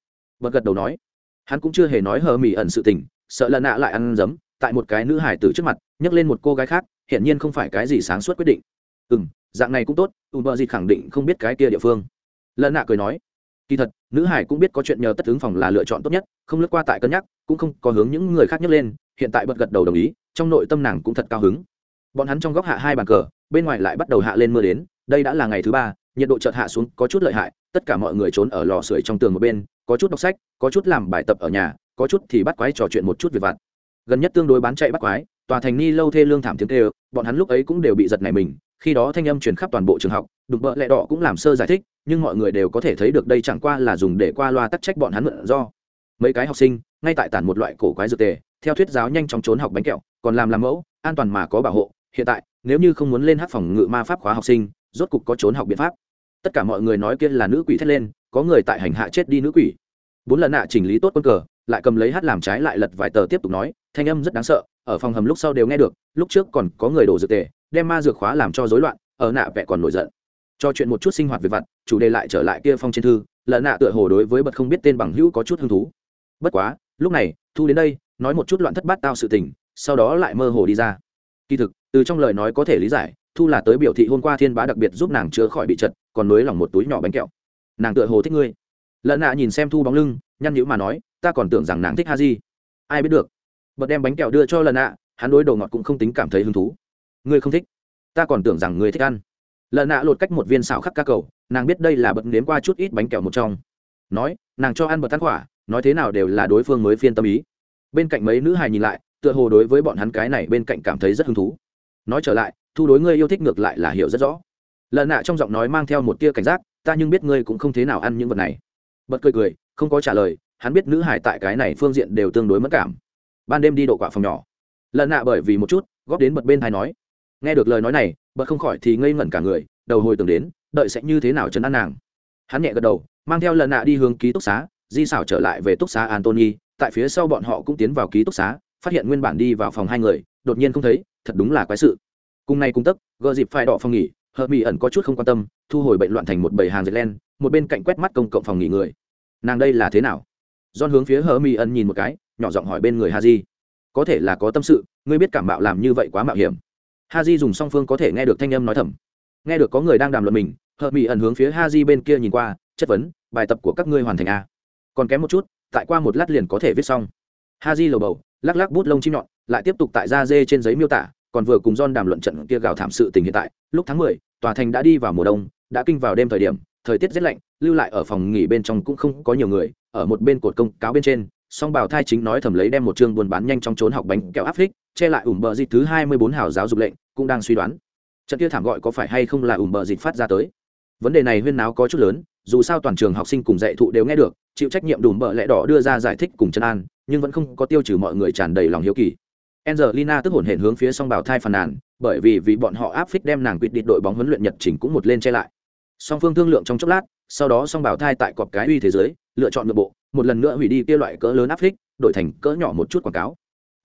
Speaker 1: Bật gật đầu nói. Hắn cũng chưa hề nói hờ mỹ ẩn sự tình, sợ lần nạ lại ăn dấm tại một cái nữ hải tử trước mặt, nhấc lên một cô gái khác, hiển nhiên không phải cái gì sáng suốt quyết định. Ừ m dạng này cũng tốt u bờ gì khẳng định không biết cái kia địa phương. Lần nạ cười nói. Kỳ thật, nữ hải cũng biết có chuyện nhờ tất ứng phòng là lựa chọn tốt nhất, không lướt qua tại cân nhắc, cũng không có hướng những người khác nhấc lên, hiện tại bật gật đầu đồng ý, trong nội tâm nàng cũng thật cao hứng. Bọn hắn trong góc hạ hai bàn cờ, bên ngoài lại bắt đầu hạ lên mưa đến, đây đã là ngày thứ ba, nhiệt độ chợt hạ xuống, có chút lợi hại tất cả mọi người trốn ở lò sưởi trong tường một bên, có chút đọc sách, có chút làm bài tập ở nhà, có chút thì bắt quái trò chuyện một chút việc vặt. Gần nhất tương đối bán chạy bắt quái, tòa thành ni lâu thê lương thảm tiếng tê bọn hắn lúc ấy cũng đều bị giật này mình, khi đó thanh âm truyền khắp toàn bộ trường học, đục bợ lẹ đỏ cũng làm sơ giải thích, nhưng mọi người đều có thể thấy được đây chẳng qua là dùng để qua loa tắc trách bọn hắn mượn do. Mấy cái học sinh, ngay tại tản một loại cổ quái dược tề, theo thuyết giáo nhanh chóng trốn học bánh kẹo, còn làm làm mẫu, an toàn mà có bảo hộ. Hiện tại, nếu như không muốn lên hát phòng ngự ma pháp khóa học sinh, rốt cục có trốn học biện pháp tất cả mọi người nói kia là nữ quỷ thét lên, có người tại hành hạ chết đi nữ quỷ. Bốn lần nạ chỉnh lý tốt quân cờ, lại cầm lấy hát làm trái lại lật vài tờ tiếp tục nói, thanh âm rất đáng sợ, ở phòng hầm lúc sau đều nghe được, lúc trước còn có người đổ dược tề, đem ma dược khóa làm cho rối loạn, ở nạ vẽ còn nổi giận. Cho chuyện một chút sinh hoạt về vặt, chủ đề lại trở lại kia phong trên thư lợn nạ tựa hồ đối với bật không biết tên bằng hữu có chút hứng thú. Bất quá, lúc này, thu đến đây, nói một chút loạn thất bát tao sự tình, sau đó lại mơ hồ đi ra. Kỳ thực, từ trong lời nói có thể lý giải thu là tới biểu thị hôm qua thiên bá đặc biệt giúp nàng chữa khỏi bị chật, còn nới lỏng một túi nhỏ bánh kẹo. Nàng tựa hồ thích ngươi. Lợn nạ nhìn xem thu bóng lưng, nhăn nhữ mà nói, ta còn tưởng rằng nàng thích ha di ai biết được. Bật đem bánh kẹo đưa cho Lợn nạ, hắn đối đồ ngọt cũng không tính cảm thấy hứng thú. Ngươi không thích. Ta còn tưởng rằng ngươi thích ăn. Lợn nạ lột cách một viên xào khắc ca cầu, nàng biết đây là bật nếm qua chút ít bánh kẹo một trong. Nói, nàng cho ăn bật tan quả nói thế nào đều là đối phương mới phiên tâm ý. Bên cạnh mấy nữ hài nhìn lại, tựa hồ đối với bọn hắn cái này bên cạnh cảm thấy rất hứng thú nói trở lại, thu đối ngươi yêu thích ngược lại là hiểu rất rõ. Lần nạ trong giọng nói mang theo một tia cảnh giác, ta nhưng biết ngươi cũng không thế nào ăn những vật này. Bật cười cười, không có trả lời, hắn biết nữ hải tại cái này phương diện đều tương đối mất cảm. Ban đêm đi độ quả phòng nhỏ. Lần nạ bởi vì một chút, góp đến bật bên thai nói. Nghe được lời nói này, bật không khỏi thì ngây ngẩn cả người, đầu hồi tưởng đến, đợi sẽ như thế nào chấn an nàng. Hắn nhẹ gật đầu, mang theo lần nạ đi hướng ký túc xá, di xảo trở lại về túc xá antony, tại phía sau bọn họ cũng tiến vào ký túc xá, phát hiện nguyên bản đi vào phòng hai người, đột nhiên không thấy thật đúng là quái sự. Cùng nay cùng tấc gợ dịp phải đỏ phòng nghỉ, hợp mỹ ẩn có chút không quan tâm, thu hồi bệnh loạn thành một bầy hàng dệt len, một bên cạnh quét mắt công cộng phòng nghỉ người. Nàng đây là thế nào? Don hướng phía hờ mỹ ẩn nhìn một cái, nhỏ giọng hỏi bên người ha di có thể là có tâm sự, ngươi biết cảm bạo làm như vậy quá mạo hiểm. Ha di dùng song phương có thể nghe được thanh âm nói thầm. Nghe được có người đang đàm luận mình, hợp mỹ ẩn hướng phía ha di bên kia nhìn qua, chất vấn, bài tập của các ngươi hoàn thành a còn kém một chút, tại qua một lát liền có thể viết xong. Ha di lầu bầu, lắc lắc bút lông chim nhọn lại tiếp tục tại da dê trên giấy miêu tả còn vừa cùng John đàm luận trận kia gào thảm sự tình hiện tại, lúc tháng mười, tòa thành đã đi vào mùa đông, đã kinh vào đêm thời điểm, thời tiết rất lạnh, lưu lại ở phòng nghỉ bên trong cũng không có nhiều người, ở một bên cột công cáo bên trên, song bảo thai chính nói thầm lấy đem một chương buôn bán nhanh trong trốn học bánh kẹo áp phích, che lại ủm bờ dịch thứ hai mươi bốn hào giáo dục lệnh, cũng đang suy đoán. Trận kia thảm gọi có phải hay không là ủm bờ dịch phát ra tới. Vấn đề này huyên náo có chút lớn, dù sao toàn trường học sinh cùng dạy thụ đều nghe được, chịu trách nhiệm đùm bờ lẽ đỏ đưa ra giải thích cùng chân an, nhưng vẫn không có tiêu trừ mọi người tràn đầy lòng hiếu kỳ. Angelina tức hồn hển hướng phía song bảo thai phàn nàn, bởi vì vì bọn họ áp phích đem nàng quyết định đội bóng huấn luyện nhật chỉnh cũng một lên che lại. Song phương thương lượng trong chốc lát, sau đó song bảo thai tại cọp cái uy thế giới, lựa chọn nội bộ, một lần nữa hủy đi kia loại cỡ lớn áp phích, đổi thành cỡ nhỏ một chút quảng cáo.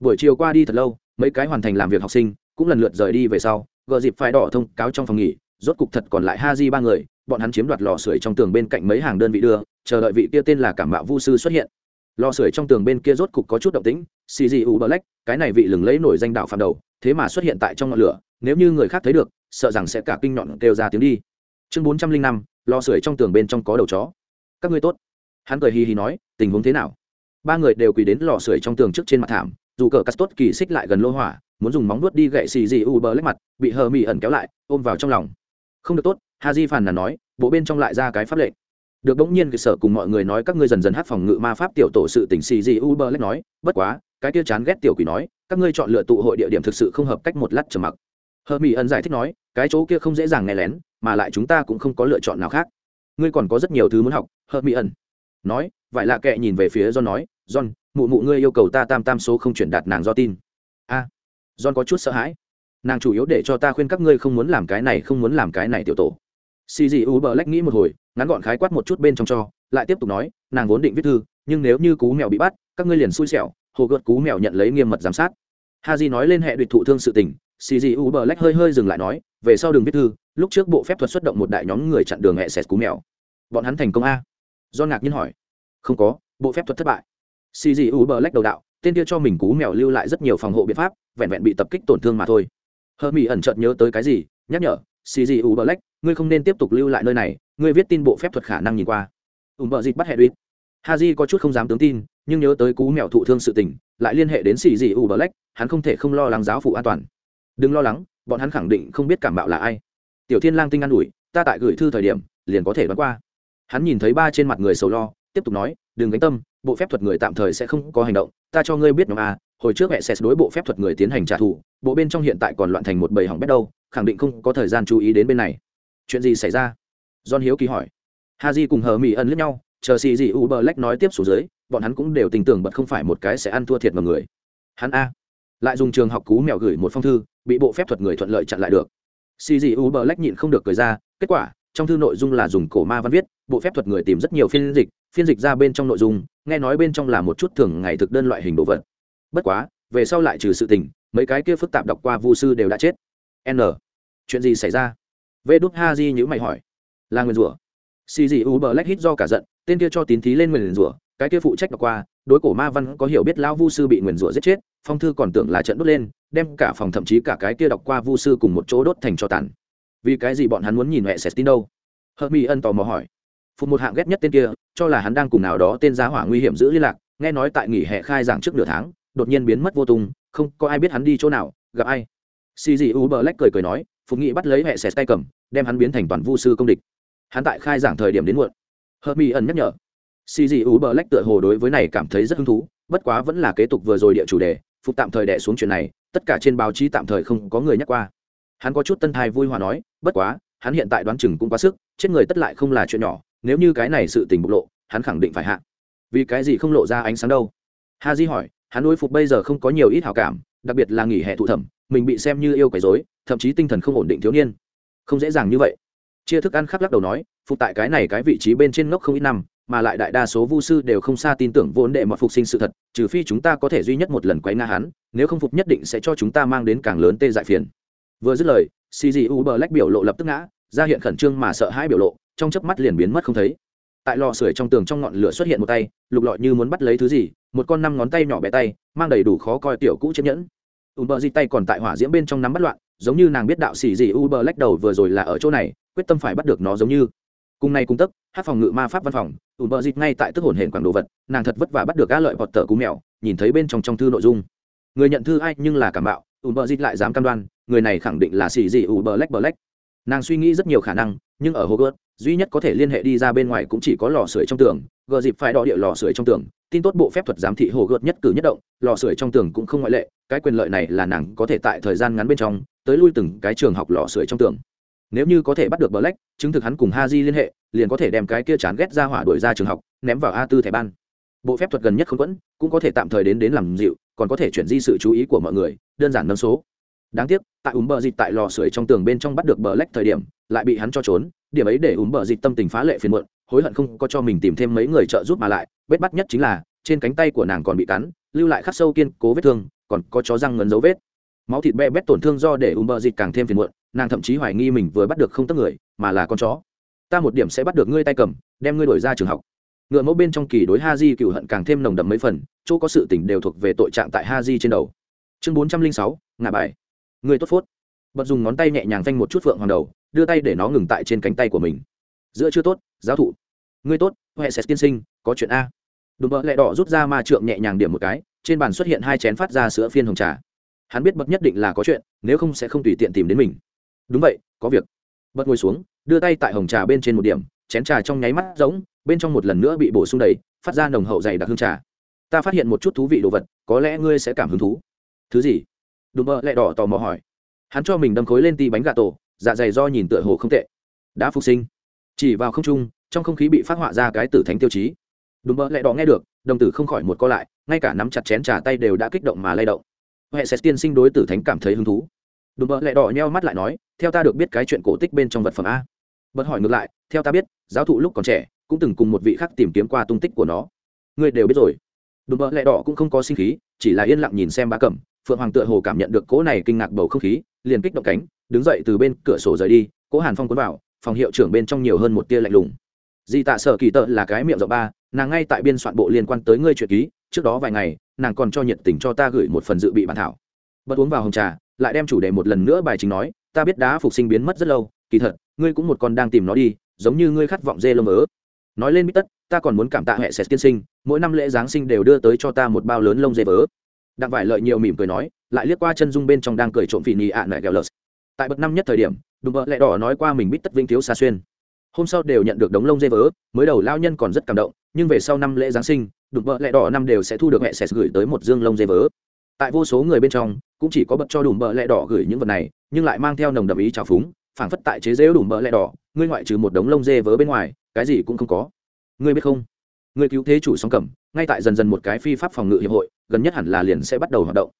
Speaker 1: Buổi chiều qua đi thật lâu, mấy cái hoàn thành làm việc học sinh, cũng lần lượt rời đi về sau, gờ dịp phải đỏ thông cáo trong phòng nghỉ, rốt cục thật còn lại Haji ba người, bọn hắn chiếm đoạt lò sưởi trong tường bên cạnh mấy hàng đơn vị đưa, chờ đợi vị kia tên là Cảm Mạo Vu sư xuất hiện. Lò sưởi trong tường bên kia rốt cục có chút động tĩnh, CGU Black, cái này vị lừng lấy nổi danh đạo phạm đầu, thế mà xuất hiện tại trong ngọn lửa, nếu như người khác thấy được, sợ rằng sẽ cả kinh nhọn kêu ra tiếng đi. Chương bốn trăm linh năm, lò sưởi trong tường bên trong có đầu chó. Các ngươi tốt. Hắn cười hì hì nói, tình huống thế nào? Ba người đều quỳ đến lò sưởi trong tường trước trên mặt thảm, dù cờ tốt kỳ xích lại gần lô hỏa, muốn dùng móng nuốt đi gậy CGU Black mặt, bị hờ mỹ ẩn kéo lại, ôm vào trong lòng. Không được tốt, Haji phàn nàn nói, bộ bên trong lại ra cái pháp lệnh được đống nhiên cái sở cùng mọi người nói các ngươi dần dần hát phòng ngự ma pháp tiểu tổ sự tỉnh xì gì uber lách nói bất quá cái kia chán ghét tiểu quỷ nói các ngươi chọn lựa tụ hội địa điểm thực sự không hợp cách một lát trầm mặc. Hờ mỹ ẩn giải thích nói cái chỗ kia không dễ dàng nghe lén mà lại chúng ta cũng không có lựa chọn nào khác. Ngươi còn có rất nhiều thứ muốn học hờ mỹ ẩn nói vậy lạ kệ nhìn về phía john nói john mụ mụ ngươi yêu cầu ta tam tam số không chuyển đạt nàng do tin. A à, john có chút sợ hãi. Nàng chủ yếu để cho ta khuyên các ngươi không muốn làm cái này không muốn làm cái này tiểu tổ xì dị u bờ lách nghĩ một hồi, ngắn gọn khái quát một chút bên trong cho, lại tiếp tục nói, nàng vốn định viết thư, nhưng nếu như cú mèo bị bắt, các ngươi liền xui xẻo, hồ gợt cú mèo nhận lấy nghiêm mật giám sát. Ha di nói lên hệ địch thụ thương sự tình cg u bờ lách hơi hơi dừng lại nói, về sau đường viết thư, lúc trước bộ phép thuật xuất động một đại nhóm người chặn đường hệ sệt cú mèo. Bọn hắn thành công a? Do ngạc nhiên hỏi. Không có, bộ phép thuật thất bại. Cg u bờ lách đầu đạo, tên kia cho mình cú mèo lưu lại rất nhiều phòng hộ biện pháp, vẹn vẹn bị tập kích tổn thương mà thôi. Hơ mỹ ẩn chợt nhớ tới cái gì, nhắc nhở Xì cg u lách, ngươi không nên tiếp tục lưu lại nơi này, ngươi viết tin bộ phép thuật khả năng nhìn qua. Ùm bờ dịch bắt hệ đuýt haji có chút không dám tướng tin, nhưng nhớ tới cú mèo thụ thương sự tình, lại liên hệ đến Xì cg u lách, hắn không thể không lo lắng giáo phụ an toàn. Đừng lo lắng, bọn hắn khẳng định không biết cảm bạo là ai. Tiểu thiên lang tinh an ủi, ta tại gửi thư thời điểm, liền có thể đoán qua. Hắn nhìn thấy ba trên mặt người sầu lo, tiếp tục nói, đừng gánh tâm, bộ phép thuật người tạm thời sẽ không có hành động, ta cho ngươi biết nhóm a hồi trước mẹ sẽ đối bộ phép thuật người tiến hành trả thù, bộ bên trong hiện tại còn loạn thành một bầy hỏng bét đâu, khẳng định không có thời gian chú ý đến bên này. Chuyện gì xảy ra? John hiếu kỳ hỏi. Ha Di cùng hờ mỹ ân lướt nhau, chờ xì gì u bờ lách nói tiếp xuống dưới, bọn hắn cũng đều tình tưởng bật không phải một cái sẽ ăn thua thiệt vào người. Hắn a. Lại dùng trường học cú mèo gửi một phong thư, bị bộ phép thuật người thuận lợi chặn lại được. Xì gì u bờ lách nhịn không được cười ra, kết quả, trong thư nội dung là dùng cổ ma văn viết, bộ phép thuật người tìm rất nhiều phiên dịch phiên dịch ra bên trong nội dung, nghe nói bên trong là một chút thường ngày thực đơn loại hình đồ vật bất quá, về sau lại trừ sự tình, mấy cái kia phức tạp đọc qua vu sư đều đã chết. N. Chuyện gì xảy ra? Vê đúc ha di nhữ mày hỏi. Là nguyền rủa. Xì dị u bờ lách hít do cả giận, tên kia cho tín thí lên nguyền rủa, cái kia phụ trách đọc qua, đối cổ ma văn có hiểu biết lão vu sư bị nguyền rủa giết chết, phong thư còn tưởng là trận đốt lên, đem cả phòng thậm chí cả cái kia đọc qua vu sư cùng một chỗ đốt thành cho tàn. Vì cái gì bọn hắn muốn nhìn mẹ sét tin đâu? Hợp mỹ ân tò mò hỏi. Phụt một hạng ghét nhất tên kia, cho là hắn đang cùng nào đó tên giá hỏa nguy hiểm giữ liên lạc, nghe nói tại nghỉ hè khai giảng trước nửa tháng đột nhiên biến mất vô tung, không có ai biết hắn đi chỗ nào, gặp ai. Xì dị u bờ lách cười cười nói, phục nghị bắt lấy hệ sẹt tay cầm, đem hắn biến thành toàn vu sư công địch. Hắn tại khai giảng thời điểm đến muộn. Hờ mỹ ẩn nhắc nhở. Xì dị u bờ lách tựa hồ đối với này cảm thấy rất hứng thú, bất quá vẫn là kế tục vừa rồi địa chủ đề, phục tạm thời đẻ xuống chuyện này, tất cả trên báo chí tạm thời không có người nhắc qua. Hắn có chút tân thai vui hòa nói, bất quá, hắn hiện tại đoán chừng cũng quá sức, chết người tất lại không là chuyện nhỏ, nếu như cái này sự tình bộc lộ, hắn khẳng định phải hạ. Vì cái gì không lộ ra ánh sáng đâu? Ha di hỏi hắn đối phục bây giờ không có nhiều ít hảo cảm, đặc biệt là nghỉ hè thụ thẩm, mình bị xem như yêu quấy dối thậm chí tinh thần không ổn định thiếu niên. Không dễ dàng như vậy. Chia thức ăn khắc lắc đầu nói, phục tại cái này cái vị trí bên trên ngốc không ít năm, mà lại đại đa số vu sư đều không xa tin tưởng vốn đệ mọi phục sinh sự thật, trừ phi chúng ta có thể duy nhất một lần quấy nga hắn, nếu không phục nhất định sẽ cho chúng ta mang đến càng lớn tê dại phiền. Vừa dứt lời cgu bờ lách biểu lộ lập tức ngã, ra hiện khẩn trương mà sợ hãi biểu lộ, trong chớp mắt liền biến mất không thấy tại lò sưởi trong tường trong ngọn lửa xuất hiện một tay, lục lọi như muốn bắt lấy thứ gì, một con năm ngón tay nhỏ bé tay, mang đầy đủ khó coi tiểu cũ chiếc nhẫn. Ùm bờ di tay còn tại hỏa diễm bên trong nắm bắt loạn, giống như nàng biết đạo sĩ gì uber lách đầu vừa rồi là ở chỗ này, quyết tâm phải bắt được nó giống như. Cùng này cùng tấp hát phòng ngự ma pháp văn phòng, uber di ngay tại tức hồn hển quảng đồ vật, nàng thật vất vả bắt được gã lợi bọt tờ cú mèo, nhìn thấy bên trong trong thư nội dung. Người nhận thư ai nhưng là cảm bạo, uber di lại dám cam đoan, người này khẳng định là xỉ gì uber lách bờ lách nàng suy nghĩ rất nhiều khả năng, nhưng ở hogwarts duy nhất có thể liên hệ đi ra bên ngoài cũng chỉ có lò sưởi trong tường, gờ dịp phải đọ địa lò sưởi trong tường, tin tốt bộ phép thuật giám thị hồ gợt nhất cử nhất động, lò sưởi trong tường cũng không ngoại lệ, cái quyền lợi này là nàng có thể tại thời gian ngắn bên trong, tới lui từng cái trường học lò sưởi trong tường. Nếu như có thể bắt được black, chứng thực hắn cùng ha di liên hệ, liền có thể đem cái kia chán ghét ra hỏa đuổi ra trường học, ném vào a tư thẻ ban. Bộ phép thuật gần nhất không quẫn, cũng có thể tạm thời đến đến làm dịu, còn có thể chuyển di sự chú ý của mọi người, đơn giản nâng số đáng tiếc, tại úng bờ dịt tại lò sưởi trong tường bên trong bắt được bờ lách thời điểm, lại bị hắn cho trốn, điểm ấy để úng bờ dịt tâm tình phá lệ phiền muộn, hối hận không có cho mình tìm thêm mấy người trợ giúp mà lại, vết bắt nhất chính là, trên cánh tay của nàng còn bị cắn, lưu lại khắc sâu kiên cố vết thương, còn có chó răng ngấn dấu vết. Máu thịt be bét tổn thương do để úng bờ dịt càng thêm phiền muộn, nàng thậm chí hoài nghi mình vừa bắt được không tất người, mà là con chó. Ta một điểm sẽ bắt được ngươi tay cầm, đem ngươi đổi ra trường học. Ngựa mẫu bên trong kỳ đối ha di cựu hận càng thêm nồng đậm mấy phần, chỗ có sự tỉnh đều thuộc về tội trạng tại ha di trên đầu. Chương bốn trăm linh sáu ngà bài người tốt phốt. Bật dùng ngón tay nhẹ nhàng phanh một chút phượng hoàng đầu, đưa tay để nó ngừng tại trên cánh tay của mình. Giữa chưa tốt, giáo thụ. Ngươi tốt, huệ sẽ tiên sinh, có chuyện a. Đùm bợ lẹ đỏ rút ra ma trượng nhẹ nhàng điểm một cái, trên bàn xuất hiện hai chén phát ra sữa phiên hồng trà. Hắn biết bậc nhất định là có chuyện, nếu không sẽ không tùy tiện tìm đến mình. Đúng vậy, có việc. Bật ngồi xuống, đưa tay tại hồng trà bên trên một điểm, chén trà trong nháy mắt giống bên trong một lần nữa bị bổ sung đầy, phát ra nồng hậu dày đặc hương trà. Ta phát hiện một chút thú vị đồ vật, có lẽ ngươi sẽ cảm hứng thú. Thứ gì? Đùm bơ lẹ đỏ tò mò hỏi. Hắn cho mình đâm khối lên ti bánh gà tổ dạ dày do nhìn tựa hồ không tệ. Đã phục sinh. Chỉ vào không trung, trong không khí bị phát họa ra cái tử thánh tiêu chí. Đùm bơ lẹ đỏ nghe được, đồng tử không khỏi một co lại, ngay cả nắm chặt chén trà tay đều đã kích động mà lay động. Huệ sẽ tiên sinh đối tử thánh cảm thấy hứng thú. Đùm bơ lẹ đỏ nheo mắt lại nói, theo ta được biết cái chuyện cổ tích bên trong vật phẩm a. Bật hỏi ngược lại, theo ta biết, giáo thụ lúc còn trẻ, cũng từng cùng một vị khác tìm kiếm qua tung tích của nó. Ngươi đều biết rồi. Đùm bơ lẹ đỏ cũng không có sinh khí, chỉ là yên lặng nhìn xem bá cẩm phượng hoàng tựa hồ cảm nhận được cỗ này kinh ngạc bầu không khí, liền kích động cánh, đứng dậy từ bên cửa sổ rời đi, cỗ hàn phong cuốn vào, phòng hiệu trưởng bên trong nhiều hơn một tia lạnh lùng. Di tạ sở kỳ tợ là cái miệng rộng ba, nàng ngay tại biên soạn bộ liên quan tới ngươi chuyện ký, trước đó vài ngày, nàng còn cho nhiệt tình cho ta gửi một phần dự bị bản thảo. Bật uống vào hồng trà, lại đem chủ đề một lần nữa bài chính nói, ta biết đá phục sinh biến mất rất lâu, kỳ thật, ngươi cũng một con đang tìm nó đi, giống như ngươi khát vọng dê lông ớ. Nói lên bít tất, ta còn muốn cảm tạ hệ sệt tiên sinh, mỗi năm lễ giáng sinh đều đưa tới cho ta một bao lớn lông dê vớ đặng vải lợi nhiều mỉm cười nói, lại liếc qua chân dung bên trong đang cười trộm phỉ nhì ạ nại ghèo lợt. Tại bậc năm nhất thời điểm, đùm bợ lẹ đỏ nói qua mình biết tất vinh thiếu xa xuyên. Hôm sau đều nhận được đống lông dê vớ, mới đầu lao nhân còn rất cảm động, nhưng về sau năm lễ giáng sinh, đùm bợ lẹ đỏ năm đều sẽ thu được mẹ sẽ gửi tới một dương lông dê vớ. Tại vô số người bên trong, cũng chỉ có bậc cho đùm bợ lẹ đỏ gửi những vật này, nhưng lại mang theo nồng đậm ý trào phúng, phảng phất tại chế dễu đùm bợ lẹ đỏ, ngươi ngoại trừ một đống lông dê vớ bên ngoài, cái gì cũng không có. Ngươi biết không? Ngươi cứu thế chủ song cẩm ngay tại dần dần một cái phi pháp phòng ngự hiệp hội gần nhất hẳn là liền sẽ bắt đầu hoạt động.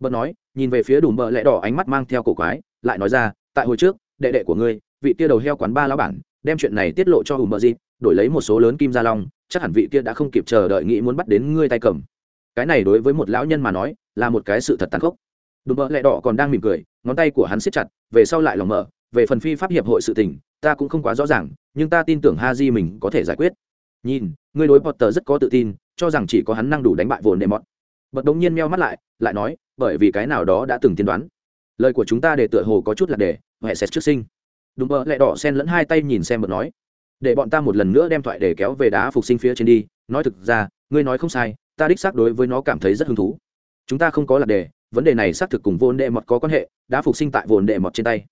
Speaker 1: Bất nói nhìn về phía đùm mỡ lẽ đỏ ánh mắt mang theo cổ quái lại nói ra tại hồi trước đệ đệ của ngươi vị kia đầu heo quán ba lão bản đem chuyện này tiết lộ cho ủ mỡ gì, đổi lấy một số lớn kim gia long chắc hẳn vị kia đã không kịp chờ đợi nghĩ muốn bắt đến ngươi tay cầm. Cái này đối với một lão nhân mà nói là một cái sự thật tàn khốc. Đùm bợ lẹ đỏ còn đang mỉm cười ngón tay của hắn siết chặt về sau lại lòng mở về phần phi pháp hiệp hội sự tình ta cũng không quá rõ ràng nhưng ta tin tưởng ha di mình có thể giải quyết. Nhìn ngươi đối potter rất có tự tin cho rằng chỉ có hắn năng đủ đánh bại vồn đệ mọt bật đống nhiên meo mắt lại lại nói, bởi vì cái nào đó đã từng tiên đoán. Lời của chúng ta để tựa hồ có chút là để huệ xét trước sinh. Đúng mơ lẹ đỏ sen lẫn hai tay nhìn xem bật nói. Để bọn ta một lần nữa đem thoại để kéo về đá phục sinh phía trên đi. Nói thực ra, ngươi nói không sai, ta đích xác đối với nó cảm thấy rất hứng thú. Chúng ta không có lạc đề, vấn đề này xác thực cùng vốn đệ mọt có quan hệ đã phục sinh tại vốn đệ mọt trên tay.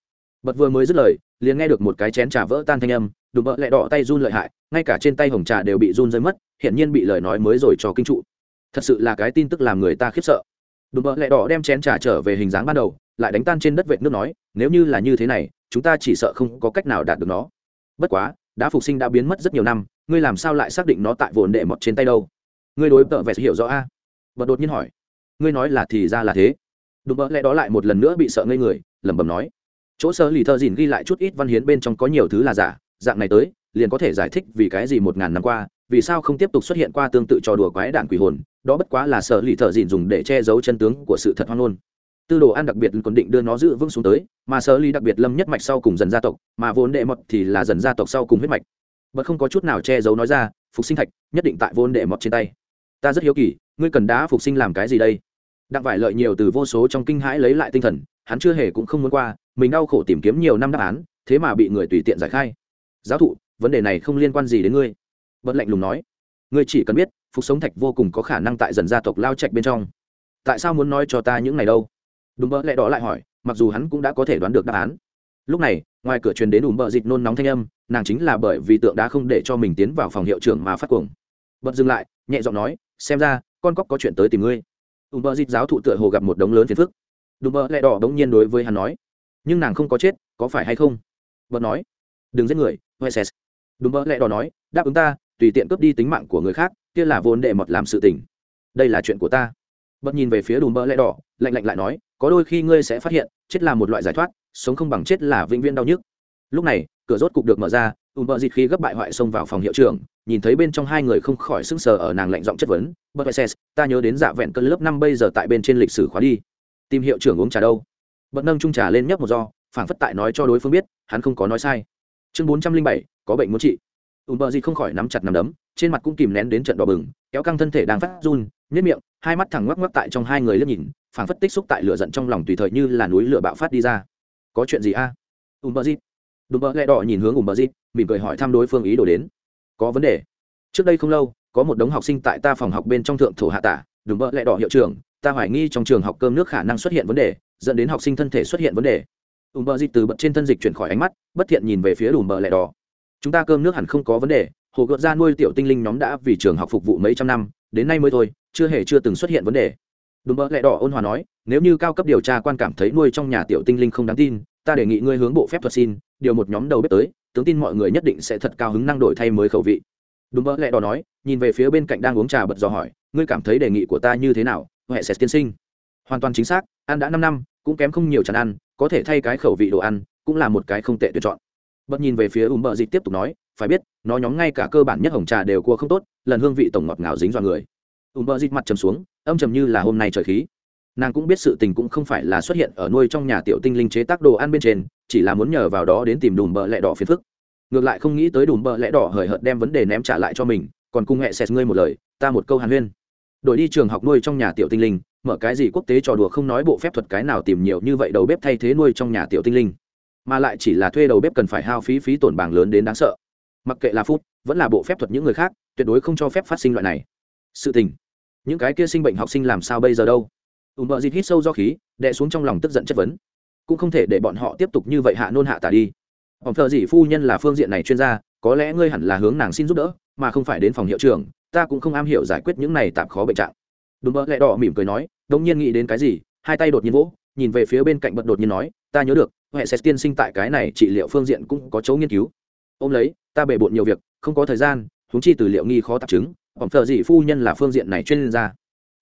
Speaker 1: Bật vừa mới dứt lời, liền nghe được một cái chén trà vỡ tan thanh âm, Đúng bợ lại đỏ tay run lợi hại, ngay cả trên tay hồng trà đều bị run rơi mất hiện nhiên bị lời nói mới rồi cho kinh trụ thật sự là cái tin tức làm người ta khiếp sợ. Đùm bợ lẹ đỏ đem chén trà trở về hình dáng ban đầu, lại đánh tan trên đất vệt nước nói, nếu như là như thế này, chúng ta chỉ sợ không có cách nào đạt được nó. Bất quá, đã phục sinh đã biến mất rất nhiều năm, ngươi làm sao lại xác định nó tại vồn đệ mọt trên tay đâu? Ngươi đối tợ vẹt hiểu rõ a? À? đột nhiên hỏi. Ngươi nói là thì ra là thế. Đùm bợ lẹ đó lại một lần nữa bị sợ ngây người, lẩm bẩm nói. Chỗ sơ lì thơ dìn ghi lại chút ít văn hiến bên trong có nhiều thứ là giả, dạng này tới, liền có thể giải thích vì cái gì một ngàn năm qua vì sao không tiếp tục xuất hiện qua tương tự trò đùa quái đạn quỷ hồn, đó bất quá là sở lì thợ dìn dùng để che giấu chân tướng của sự thật hoang ngôn. Tư đồ an đặc biệt còn định đưa nó giữ vững xuống tới, mà sở lì đặc biệt lâm nhất mạch sau cùng dần gia tộc, mà vốn đệ mật thì là dần gia tộc sau cùng huyết mạch. Bật không có chút nào che giấu nói ra, phục sinh thạch, nhất định tại vốn đệ mọt trên tay. Ta rất hiếu kỳ, ngươi cần đá phục sinh làm cái gì đây? Đặng vải lợi nhiều từ vô số trong kinh hãi lấy lại tinh thần, hắn chưa hề cũng không muốn qua, mình đau khổ tìm kiếm nhiều năm đáp án, thế mà bị người tùy tiện giải khai. Giáo thụ, vấn đề này không liên quan gì đến ngươi bất lạnh lùng nói, ngươi chỉ cần biết, phục sống thạch vô cùng có khả năng tại dần gia tộc lao trạch bên trong. Tại sao muốn nói cho ta những này đâu? Đúng bỡ lẽ đó lại hỏi, mặc dù hắn cũng đã có thể đoán được đáp án. Lúc này, ngoài cửa truyền đến ủ bợ dịt nôn nóng thanh âm, nàng chính là bởi vì tượng đã không để cho mình tiến vào phòng hiệu trưởng mà phát cuồng. Bật dừng lại, nhẹ giọng nói, xem ra, con cóc có chuyện tới tìm ngươi. Ủ bợ dịt giáo thụ tựa hồ gặp một đống lớn phiền phức. Đùm bợ lẹ đỏ bỗng nhiên đối với hắn nói, nhưng nàng không có chết, có phải hay không? Bật nói, đừng giết người hueses đùm bợ lẹ đỏ nói, đáp ứng ta tùy tiện cướp đi tính mạng của người khác, kia là vốn đệ mọt làm sự tình. Đây là chuyện của ta. Bật nhìn về phía đùm bỡ lẹ đỏ, lạnh lạnh lại nói, có đôi khi ngươi sẽ phát hiện, chết là một loại giải thoát, sống không bằng chết là vĩnh viễn đau nhức. Lúc này, cửa rốt cục được mở ra ùm bờ dịt khi gấp bại hoại xông vào phòng hiệu trưởng, nhìn thấy bên trong hai người không khỏi sững sờ ở nàng lạnh giọng chất vấn, bật ses ta nhớ đến dạ vẹn cơn lớp năm bây giờ tại bên trên lịch sử khóa đi. Tìm hiệu trưởng uống trà đâu? Bật nâng trung trà lên nhấp một do phảng phất tại nói cho đối phương biết, hắn không có nói sai. Chương bốn trăm linh bảy, có bệnh muốn trị ùm bờ gì không khỏi nắm chặt nắm đấm trên mặt cũng kìm nén đến trận đỏ bừng kéo căng thân thể đang phát run nhất miệng hai mắt thẳng ngoắc ngoắc tại trong hai người liếc nhìn phảng phất tích xúc tại lửa giận trong lòng tùy thời như là núi lửa bạo phát đi ra. Có chuyện gì a? Ùm bờ gì? đùm bờ lẹ đỏ nhìn hướng ùm bờ gì, mỉm cười hỏi thăm đối phương ý đồ đến. Có vấn đề. Trước đây không lâu có một đống học sinh tại ta phòng học bên trong thượng thổ hạ tả đùm bờ lẹ đỏ hiệu trưởng ta hoài nghi trong trường học cơm nước khả năng xuất hiện vấn đề dẫn đến học sinh thân thể xuất hiện vấn đề. Ùm bờ dịt từ bật trên thân dịch chuyển khỏi ánh mắt bất thiện nhìn về phía Đùm bờ lẹ đỏ chúng ta cơm nước hẳn không có vấn đề, hồ gợt ra nuôi tiểu tinh linh nhóm đã vì trường học phục vụ mấy trăm năm, đến nay mới thôi, chưa hề chưa từng xuất hiện vấn đề. Đùm bờ lẹ đỏ ôn hòa nói, nếu như cao cấp điều tra quan cảm thấy nuôi trong nhà tiểu tinh linh không đáng tin, ta đề nghị ngươi hướng bộ phép thuật xin, điều một nhóm đầu bếp tới, tướng tin mọi người nhất định sẽ thật cao hứng năng đổi thay mới khẩu vị. Đúng mơ lẹ đỏ nói, nhìn về phía bên cạnh đang uống trà bật dò hỏi, ngươi cảm thấy đề nghị của ta như thế nào huệ sẽ tiên sinh? Hoàn toàn chính xác, ăn đã năm năm, cũng kém không nhiều chán ăn, có thể thay cái khẩu vị đồ ăn, cũng là một cái không tệ tuyển chọn bật nhìn về phía ùm bờ dịch tiếp tục nói, phải biết, nó nhóm ngay cả cơ bản nhất hồng trà đều cua không tốt, lần hương vị tổng ngọt ngào dính vào người. Ùm bờ dịch mặt trầm xuống, âm trầm như là hôm nay trời khí. Nàng cũng biết sự tình cũng không phải là xuất hiện ở nuôi trong nhà tiểu tinh linh chế tác đồ ăn bên trên, chỉ là muốn nhờ vào đó đến tìm đùm bợ lẹ đỏ phiền phức. Ngược lại không nghĩ tới đùm bợ lẹ đỏ hời hợt đem vấn đề ném trả lại cho mình, còn cung hẹ xẹt ngươi một lời, ta một câu hàn huyên. Đổi đi trường học nuôi trong nhà tiểu tinh linh, mở cái gì quốc tế trò đùa không nói bộ phép thuật cái nào tìm nhiều như vậy đầu bếp thay thế nuôi trong nhà tiểu tinh linh mà lại chỉ là thuê đầu bếp cần phải hao phí phí tổn bảng lớn đến đáng sợ. Mặc kệ là phút vẫn là bộ phép thuật những người khác, tuyệt đối không cho phép phát sinh loại này. Sự tình. Những cái kia sinh bệnh học sinh làm sao bây giờ đâu? Ùm bợ dịt hít sâu do khí, đè xuống trong lòng tức giận chất vấn. Cũng không thể để bọn họ tiếp tục như vậy hạ nôn hạ tả đi. Ông thợ dị phu nhân là phương diện này chuyên gia, có lẽ ngươi hẳn là hướng nàng xin giúp đỡ, mà không phải đến phòng hiệu trưởng, ta cũng không am hiểu giải quyết những này tạm khó bệnh trạng. Đúng mơ lẹ đỏ mỉm cười nói đông nhiên nghĩ đến cái gì, hai tay đột nhiên vỗ, nhìn về phía bên cạnh bật đột nhiên nói, ta nhớ được huệ sẽ tiên sinh tại cái này trị liệu phương diện cũng có chỗ nghiên cứu. Ôm lấy, ta bề bộn nhiều việc, không có thời gian húng chi từ liệu nghi khó tạp chứng ổng thợ dị phu nhân là phương diện này chuyên gia.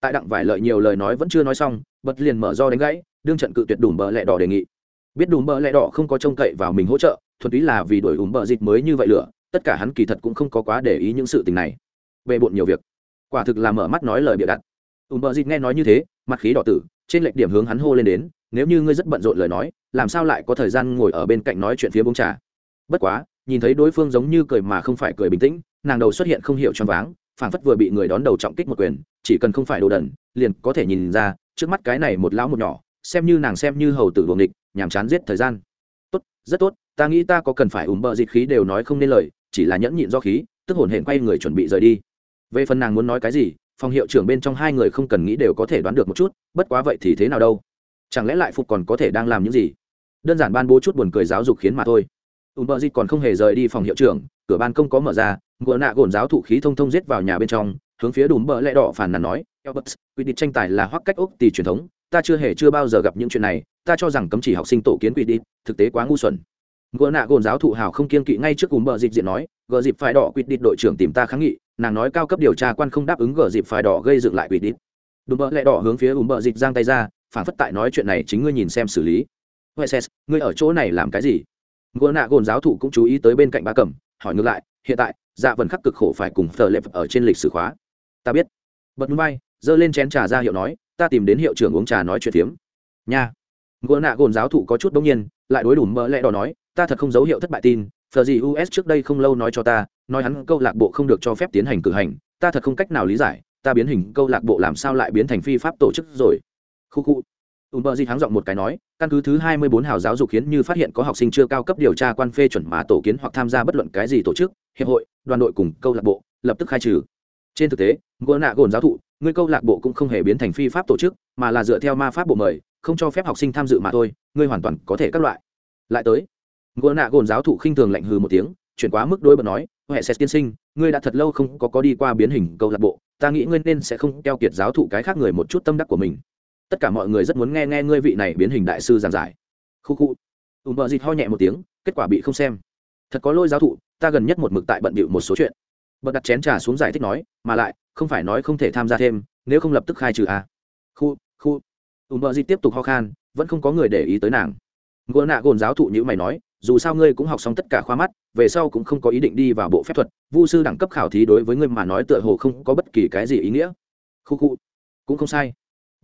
Speaker 1: Tại đặng vải lợi nhiều lời nói vẫn chưa nói xong, bật liền mở do đánh gãy, đương trận cự tuyệt đùm bờ lẹ đỏ đề nghị. Biết đùm bờ lẹ đỏ không có trông cậy vào mình hỗ trợ, thuần túy là vì đuổi ùm bờ dịch mới như vậy lửa, tất cả hắn kỳ thật cũng không có quá để ý những sự tình này. Bề bộn nhiều việc. Quả thực là mở mắt nói lời bịa đặt. Ùm bờ dịch nghe nói như thế, mặt khí đỏ tử, trên lệch điểm hướng hắn hô lên đến nếu như ngươi rất bận rộn lời nói, làm sao lại có thời gian ngồi ở bên cạnh nói chuyện phía bông trà? Bất quá, nhìn thấy đối phương giống như cười mà không phải cười bình tĩnh, nàng đầu xuất hiện không hiểu choáng váng, phảng phất vừa bị người đón đầu trọng kích một quyền, chỉ cần không phải đồ đần, liền có thể nhìn ra, trước mắt cái này một lão một nhỏ, xem như nàng xem như hầu tử buồng địch nhàm chán giết thời gian. Tốt, rất tốt, ta nghĩ ta có cần phải ủng bợ dịch khí đều nói không nên lời, chỉ là nhẫn nhịn do khí, tức hồn hển quay người chuẩn bị rời đi. Về phần nàng muốn nói cái gì, phòng hiệu trưởng bên trong hai người không cần nghĩ đều có thể đoán được một chút, bất quá vậy thì thế nào đâu? Chẳng lẽ lại phục còn có thể đang làm những gì? Đơn giản ban bố chút buồn cười giáo dục khiến mà thôi. Ùm bờ dịt còn không hề rời đi phòng hiệu trưởng cửa ban công có mở ra ngựa nạ gồn giáo thụ khí thông thông giết vào nhà bên trong hướng phía đùm bờ lẽ đỏ phản nàn nói Albert, quy định tranh tài là hoắc cách ốc tỷ truyền thống ta chưa hề chưa bao giờ gặp những chuyện này ta cho rằng cấm chỉ học sinh tổ kiến quy định thực tế quá ngu xuẩn. Ngựa nạ gồn giáo thụ hào không kiên kỵ ngay trước cúm bờ dịt diện nói gờ dịp phải đỏ quy định đội trưởng tìm ta kháng nghị nàng nói cao cấp điều tra quan không đáp ứng gờ dịp phải đỏ gây dựng lại quy định. Đùm bờ lẽ đỏ hướng phía ùm bờ dịt giang tay ra phản phất tại nói chuyện này chính ngươi nhìn xem xử lý. Huệ ses ngươi ở chỗ này làm cái gì? Ngựa nạ gồn giáo thụ cũng chú ý tới bên cạnh ba cẩm hỏi ngược lại, hiện tại dạ vần khắc cực khổ phải cùng thờ lệp ở trên lịch sử khóa. Ta biết. Bật núi bay, giơ lên chén trà ra hiệu nói, ta tìm đến hiệu trưởng uống trà nói chuyện tiếm. nha. Ngựa nạ gồn giáo thụ có chút bỗng nhiên, lại đối đủ mỡ lẽ đỏ nói, ta thật không dấu hiệu thất bại tin thờ gì us trước đây không lâu nói cho ta, nói hắn câu lạc bộ không được cho phép tiến hành cử hành, ta thật không cách nào lý giải, ta biến hình câu lạc bộ làm sao lại biến thành phi pháp tổ chức rồi khu khu. Ùn bờ di thắng giọng một cái nói, căn cứ thứ hai mươi bốn hào giáo dục khiến như phát hiện có học sinh chưa cao cấp điều tra quan phê chuẩn mà tổ kiến hoặc tham gia bất luận cái gì tổ chức, hiệp hội, đoàn đội cùng câu lạc bộ, lập tức khai trừ. Trên thực tế gỗ nạ gồn giáo thụ ngươi câu lạc bộ cũng không hề biến thành phi pháp tổ chức, mà là dựa theo ma pháp bộ mời, không cho phép học sinh tham dự mà thôi ngươi hoàn toàn có thể các loại. Lại tới gỗ nạ gồn giáo thụ khinh thường lạnh hừ một tiếng, chuyển quá mức đôi bật nói, huệ xét tiên sinh, ngươi đã thật lâu không có có đi qua biến hình câu lạc bộ, ta nghĩ ngươi nên sẽ không keo kiệt giáo thụ cái khác người một chút tâm đắc của mình tất cả mọi người rất muốn nghe nghe ngươi vị này biến hình đại sư giảng giải. Khu khu. Ùm bờ dịt ho nhẹ một tiếng, kết quả bị không xem. Thật có lôi giáo thụ, ta gần nhất một mực tại bận bịu một số chuyện. Bật đặt chén trà xuống giải thích nói, mà lại, không phải nói không thể tham gia thêm, nếu không lập tức khai trừ à. khu khu. Ùm bờ dịt tiếp tục ho khan, vẫn không có người để ý tới nàng. Ngựa nạ gồn giáo thụ như mày nói, dù sao ngươi cũng học xong tất cả khoa mắt, về sau cũng không có ý định đi vào bộ phép thuật, vu sư đẳng cấp khảo thí đối với ngươi mà nói tựa hồ không có bất kỳ cái gì ý nghĩa. Khu khu. Cũng không sai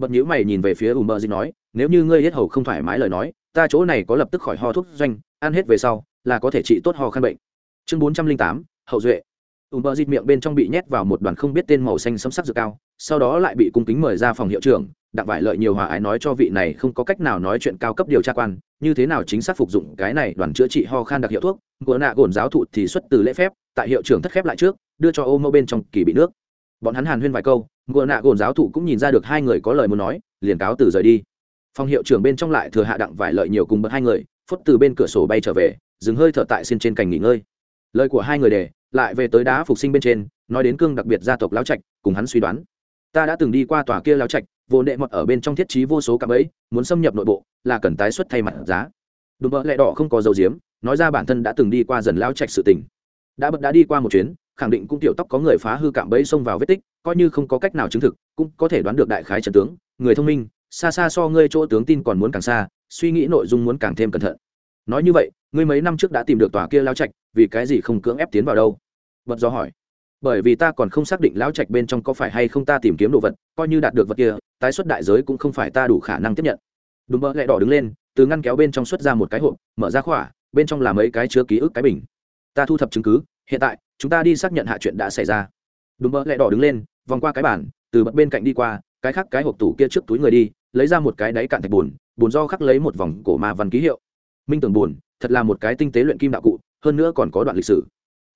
Speaker 1: bật nhữ mày nhìn về phía ùm bờ dịch nói, nếu như ngươi hết hầu không thoải mái lời nói, ta chỗ này có lập tức khỏi ho thuốc doanh, ăn hết về sau, là có thể trị tốt ho khăn bệnh. Chương bốn trăm linh tám, hậu duệ. Ùm bờ dịch miệng bên trong bị nhét vào một đoàn không biết tên màu xanh sấm sắc dược cao, sau đó lại bị cung kính mời ra phòng hiệu trưởng, đặng vải lợi nhiều hòa ái nói cho vị này không có cách nào nói chuyện cao cấp điều tra quan, như thế nào chính xác phục dụng cái này đoàn chữa trị ho khan đặc hiệu thuốc? Của nạ gồn giáo thụ thì xuất từ lễ phép, tại hiệu trưởng thất khép lại trước, đưa cho ô mâu bên trong kỳ bị nước bọn hắn hàn huyên vài câu ngựa nạ gồn giáo thụ cũng nhìn ra được hai người có lời muốn nói, liền cáo từ rời đi. Phòng hiệu trưởng bên trong lại thừa hạ đặng vải lợi nhiều cùng bậc hai người phất từ bên cửa sổ bay trở về, dừng hơi thở tại xin trên cành nghỉ ngơi. Lời của hai người để lại về tới đá phục sinh bên trên, nói đến cương đặc biệt gia tộc lão trạch, cùng hắn suy đoán. Ta đã từng đi qua tòa kia lão trạch, vô nệ mọt ở bên trong thiết trí vô số cạm ấy muốn xâm nhập nội bộ, là cần tái xuất thay mặt giá. Đùm bợ lẹ đỏ không có dầu diếm, nói ra bản thân đã từng đi qua dần lão trạch sự tình. Đã bật đã đi qua một chuyến khẳng định cũng tiểu tóc có người phá hư cạm bẫy xông vào vết tích, coi như không có cách nào chứng thực, cũng có thể đoán được đại khái trận tướng. Người thông minh, xa xa so ngươi chỗ tướng tin còn muốn càng xa, suy nghĩ nội dung muốn càng thêm cẩn thận. Nói như vậy, ngươi mấy năm trước đã tìm được tòa kia lao trạch, vì cái gì không cưỡng ép tiến vào đâu? Bật do hỏi. Bởi vì ta còn không xác định lão trạch bên trong có phải hay không ta tìm kiếm đồ vật, coi như đạt được vật kia, tái xuất đại giới cũng không phải ta đủ khả năng tiếp nhận. Đúng mơ lại đỏ đứng lên, từ ngăn kéo bên trong xuất ra một cái hộp, mở ra khỏa, bên trong là mấy cái chứa ký ức cái bình. Ta thu thập chứng cứ, hiện tại chúng ta đi xác nhận hạ chuyện đã xảy ra. Đúng mơ lại đỏ đứng lên, vòng qua cái bản từ bật bên cạnh đi qua, cái khác cái hộp tủ kia trước túi người đi, lấy ra một cái đáy cạn thạch bùn bùn do khắc lấy một vòng cổ ma văn ký hiệu. Minh tưởng bùn thật là một cái tinh tế luyện kim đạo cụ, hơn nữa còn có đoạn lịch sử.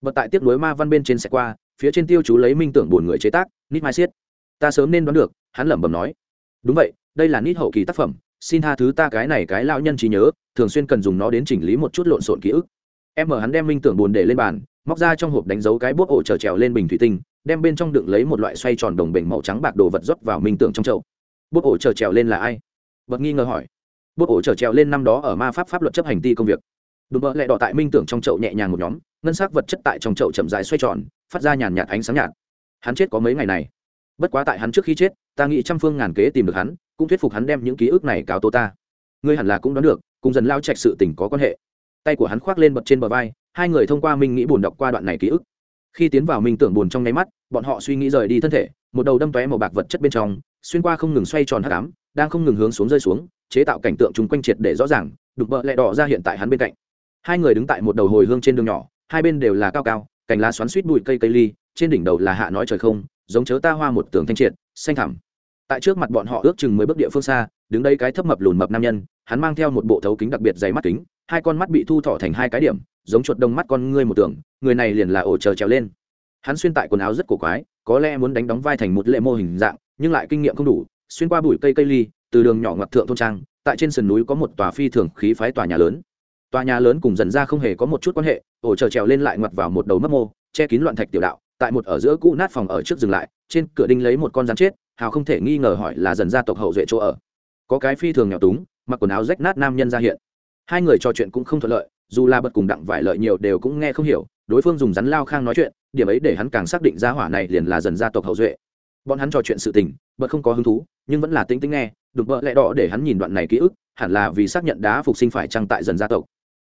Speaker 1: Bật tại tiếp nối ma văn bên trên xe qua, phía trên tiêu chú lấy minh tưởng bùn người chế tác, nít mai siết. Ta sớm nên đoán được, hắn lẩm bẩm nói. Đúng vậy, đây là nít hậu kỳ tác phẩm, xin tha thứ ta cái này cái lão nhân trí nhớ, thường xuyên cần dùng nó đến chỉnh lý một chút lộn xộn ký ức. Em mở hắn đem minh tưởng bùn để lên bàn móc ra trong hộp đánh dấu cái bốt ổ trở trèo lên bình thủy tinh, đem bên trong đựng lấy một loại xoay tròn đồng bình màu trắng bạc đồ vật rót vào minh tưởng trong chậu. Bốt ổ trở trèo lên là ai? Vật nghi ngờ hỏi. Bốt ổ trở trèo lên năm đó ở ma pháp pháp luật chấp hành ti công việc. Đùm bỡ lại đỏ tại minh tưởng trong chậu nhẹ nhàng một nhóm, ngân sắc vật chất tại trong chậu chậm dài xoay tròn, phát ra nhàn nhạt ánh sáng nhạt. Hắn chết có mấy ngày này? Bất quá tại hắn trước khi chết, ta nghĩ trăm phương ngàn kế tìm được hắn, cũng thuyết phục hắn đem những ký ức này cáo tố ta. Ngươi hẳn là cũng đoán được, cùng dần lao trạch sự tình có quan hệ. Tay của hắn khoác lên bật trên bờ vai hai người thông qua minh nghĩ buồn đọc qua đoạn này ký ức. Khi tiến vào minh tưởng buồn trong nháy mắt, bọn họ suy nghĩ rời đi thân thể, một đầu đâm tóe màu bạc vật chất bên trong, xuyên qua không ngừng xoay tròn hắc ám, đang không ngừng hướng xuống rơi xuống, chế tạo cảnh tượng chung quanh triệt để rõ ràng, đục bợ lẹ đỏ ra hiện tại hắn bên cạnh. Hai người đứng tại một đầu hồi hương trên đường nhỏ, hai bên đều là cao cao, cành lá xoắn suýt bụi cây cây ly, trên đỉnh đầu là hạ nói trời không, giống chớ ta hoa một tường thanh triệt, xanh thẳm. Tại trước mặt bọn họ ước chừng mười bước địa phương xa, đứng đây cái thấp mập lùn mập nam nhân, hắn mang theo một bộ thấu kính đặc biệt dày mắt kính, hai con mắt bị thu thọ thành hai cái điểm giống chuột đông mắt con ngươi một tưởng, người này liền là ổ chờ trèo lên. Hắn xuyên tại quần áo rất cổ quái, có lẽ muốn đánh đóng vai thành một lệ mô hình dạng, nhưng lại kinh nghiệm không đủ, xuyên qua bụi cây cây ly, từ đường nhỏ ngoặt thượng thôn trang, tại trên sườn núi có một tòa phi thường khí phái tòa nhà lớn. Tòa nhà lớn cùng dần ra không hề có một chút quan hệ, ổ chờ trèo lên lại ngoặt vào một đầu mấp mô, che kín loạn thạch tiểu đạo, tại một ở giữa cũ nát phòng ở trước dừng lại, trên cửa đinh lấy một con rắn chết, hào không thể nghi ngờ hỏi là dần gia tộc hậu duệ chỗ ở. Có cái phi thường nhỏ túng, mặc quần áo rách nát nam nhân ra hiện. Hai người trò chuyện cũng không thuận lợi dù là bật cùng đặng vải lợi nhiều đều cũng nghe không hiểu, đối phương dùng rắn lao khang nói chuyện, điểm ấy để hắn càng xác định ra hỏa này liền là dần gia tộc hậu duệ. Bọn hắn trò chuyện sự tình, bật không có hứng thú, nhưng vẫn là tính tính nghe đục vợ lẽ đỏ để hắn nhìn đoạn này ký ức, hẳn là vì xác nhận đá phục sinh phải trăng tại dần gia tộc.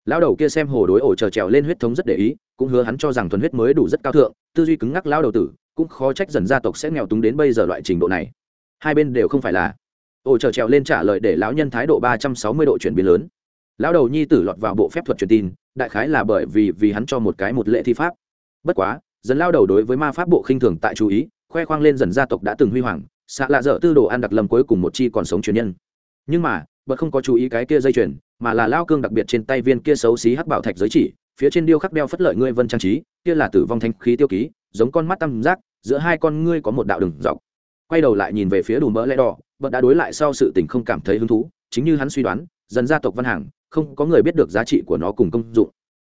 Speaker 1: Lão đầu kia xem hồ đối ổ chờ trèo lên huyết thống rất để ý, cũng hứa hắn cho rằng thuần huyết mới đủ rất cao thượng, tư duy cứng ngắc lão đầu tử, cũng khó trách dần gia tộc sẽ nghèo túng đến bây giờ loại trình độ này. Hai bên đều không phải là. Ổ chờ trèo lên trả lời để lão nhân thái độ ba trăm sáu mươi độ chuyển biến lớn lão đầu nhi tử lọt vào bộ phép thuật truyền tin, đại khái là bởi vì vì hắn cho một cái một lệ thi pháp. Bất quá dần lao đầu đối với ma pháp bộ khinh thường tại chú ý, khoe khoang lên dần gia tộc đã từng huy hoàng, xạ lạ dở tư đồ ăn đặc lâm cuối cùng một chi còn sống truyền nhân. Nhưng mà bật không có chú ý cái kia dây chuyền, mà là lao cương đặc biệt trên tay viên kia xấu xí hắc bảo thạch giới chỉ, phía trên điêu khắc đeo phất lợi ngươi vân trang trí, kia là tử vong thanh khí tiêu ký, giống con mắt tam giác giữa hai con ngươi có một đạo đường dọc. Quay đầu lại nhìn về phía đủ mỡ lẽ đỏ, bật đã đối lại sau sự tình không cảm thấy hứng thú, chính như hắn suy đoán dần gia tộc văn hàng không có người biết được giá trị của nó cùng công dụng.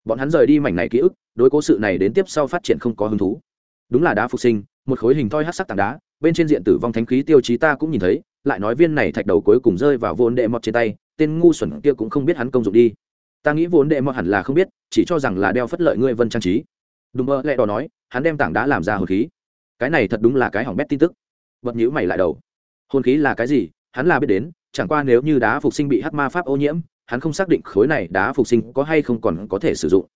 Speaker 1: Bọn hắn rời đi mảnh này ký ức, đối cố sự này đến tiếp sau phát triển không có hứng thú. Đúng là đá phục sinh, một khối hình thoi hát sắc tảng đá, bên trên diện tử vong thánh khí tiêu chí ta cũng nhìn thấy, lại nói viên này thạch đầu cuối cùng rơi vào vốn đệ mọt trên tay, tên ngu xuẩn kia cũng không biết hắn công dụng đi. Ta nghĩ vốn đệ mọt hẳn là không biết, chỉ cho rằng là đeo phất lợi ngươi vân trang trí. Đúng mơ lẹ đỏ nói, hắn đem tảng đá làm ra hồn khí. Cái này thật đúng là cái hỏng bét tin tức. Bật nhữ mày lại đầu. Hồn khí là cái gì, hắn là biết đến, chẳng qua nếu như đá phục sinh bị hắc ma pháp ô nhiễm hắn không xác định khối này đá phục sinh có hay không còn có thể sử dụng.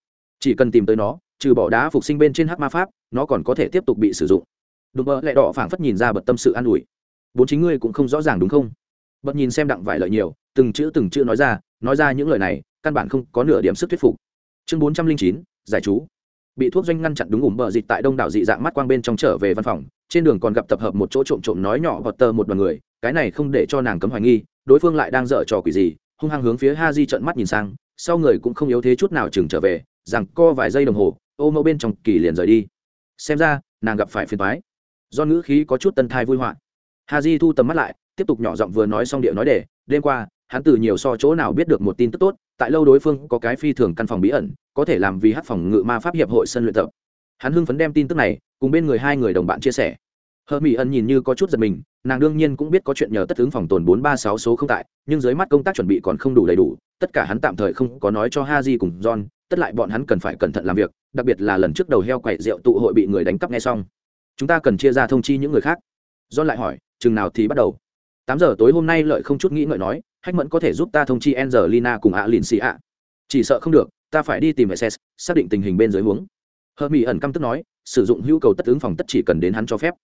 Speaker 1: Chỉ cần tìm tới nó, trừ bỏ đá phục sinh bên trên hát ma pháp, nó còn có thể tiếp tục bị sử dụng. Đùm bơ lẹ đỏ phảng phất nhìn ra bật tâm sự an ủi. Bốn chính ngươi cũng không rõ ràng đúng không? Bật nhìn xem đặng vải lợi nhiều, từng chữ từng chữ nói ra nói ra những lời này, căn bản không có nửa điểm sức thuyết phục. Chương bốn trăm linh chín, giải chú. Bị thuốc doanh ngăn chặn đúng ủng bờ dịch tại đông đảo dị dạng mắt quang bên trong trở về văn phòng, trên đường còn gặp tập hợp một chỗ trộm trộm nói nhỏ vọt tờ một đoàn người, cái này không để cho nàng cấm hoài nghi, đối phương lại đang dở trò quỷ gì hung hăng hướng phía ha di trợn mắt nhìn sang, sau người cũng không yếu thế chút nào chừng trở về rằng co vài giây đồng hồ, ô mẫu bên trong kỳ liền rời đi. Xem ra, nàng gặp phải phiền toái. Do ngữ khí có chút tân thai vui hoạn. ha di thu tầm mắt lại, tiếp tục nhỏ giọng vừa nói xong điệu nói để, đêm qua, hắn từ nhiều so chỗ nào biết được một tin tức tốt, tại lâu đối phương có cái phi thường căn phòng bí ẩn, có thể làm vì hát phòng ngự ma pháp hiệp hội sân luyện tập. Hắn hưng phấn đem tin tức này cùng bên người hai người đồng bạn chia sẻ hờ mỹ ẩn nhìn như có chút giật mình, nàng đương nhiên cũng biết có chuyện nhờ tất ứng phòng tồn bốn ba sáu số không tại, nhưng dưới mắt công tác chuẩn bị còn không đủ đầy đủ, tất cả hắn tạm thời không có nói cho ha di cùng john, tất lại bọn hắn cần phải cẩn thận làm việc, đặc biệt là lần trước đầu heo quậy rượu tụ hội bị người đánh cắp nghe xong. Chúng ta cần chia ra thông chi những người khác. John lại hỏi, chừng nào thì bắt đầu? Tám giờ tối hôm nay lợi không chút nghĩ ngợi nói, hách mẫn có thể giúp ta thông chi angelina cùng ạ lìn xì ạ chỉ sợ không được, ta phải đi tìm ss xác định tình hình bên dưới huống. Hờ mỹ ẩn căm tức nói, sử dụng hữu cầu tất ứng phòng tất chỉ cần đến hắn cho phép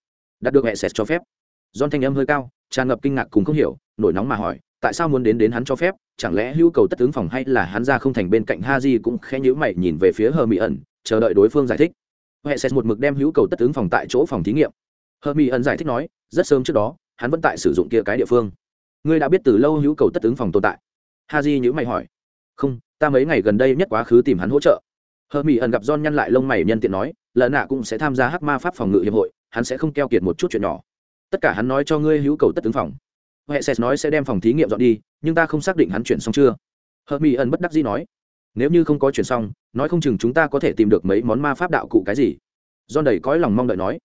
Speaker 1: đạt được ss cho phép John thanh âm hơi cao, tràn ngập kinh ngạc cùng không hiểu, nổi nóng mà hỏi, tại sao muốn đến đến hắn cho phép, chẳng lẽ hữu cầu tất tướng phòng hay là hắn ra không thành bên cạnh Haji cũng khẽ nhíu mày nhìn về phía Hờ Mỹ ẩn, chờ đợi đối phương giải thích. Hệ sệt một mực đem hữu cầu tất tướng phòng tại chỗ phòng thí nghiệm. Hờ Mỹ ẩn giải thích nói, rất sớm trước đó, hắn vẫn tại sử dụng kia cái địa phương. Ngươi đã biết từ lâu hữu cầu tất tướng phòng tồn tại. Haji nhíu mày hỏi, không, ta mấy ngày gần đây nhất quá khứ tìm hắn hỗ trợ. Hờ Mỹ ẩn gặp John nhăn lại lông mày nhân tiện nói, lần nạ cũng sẽ tham gia hắc ma pháp phòng ngự hiệp hội, hắn sẽ không keo kiệt một chút chuyện nhỏ. Tất cả hắn nói cho ngươi hữu cầu tất ứng phòng. Hệ sẽ nói sẽ đem phòng thí nghiệm dọn đi, nhưng ta không xác định hắn chuyển xong chưa. Hờ mỹ ẩn bất đắc dĩ nói, nếu như không có chuyển xong, nói không chừng chúng ta có thể tìm được mấy món ma pháp đạo cụ cái gì. John đầy cõi lòng mong đợi nói,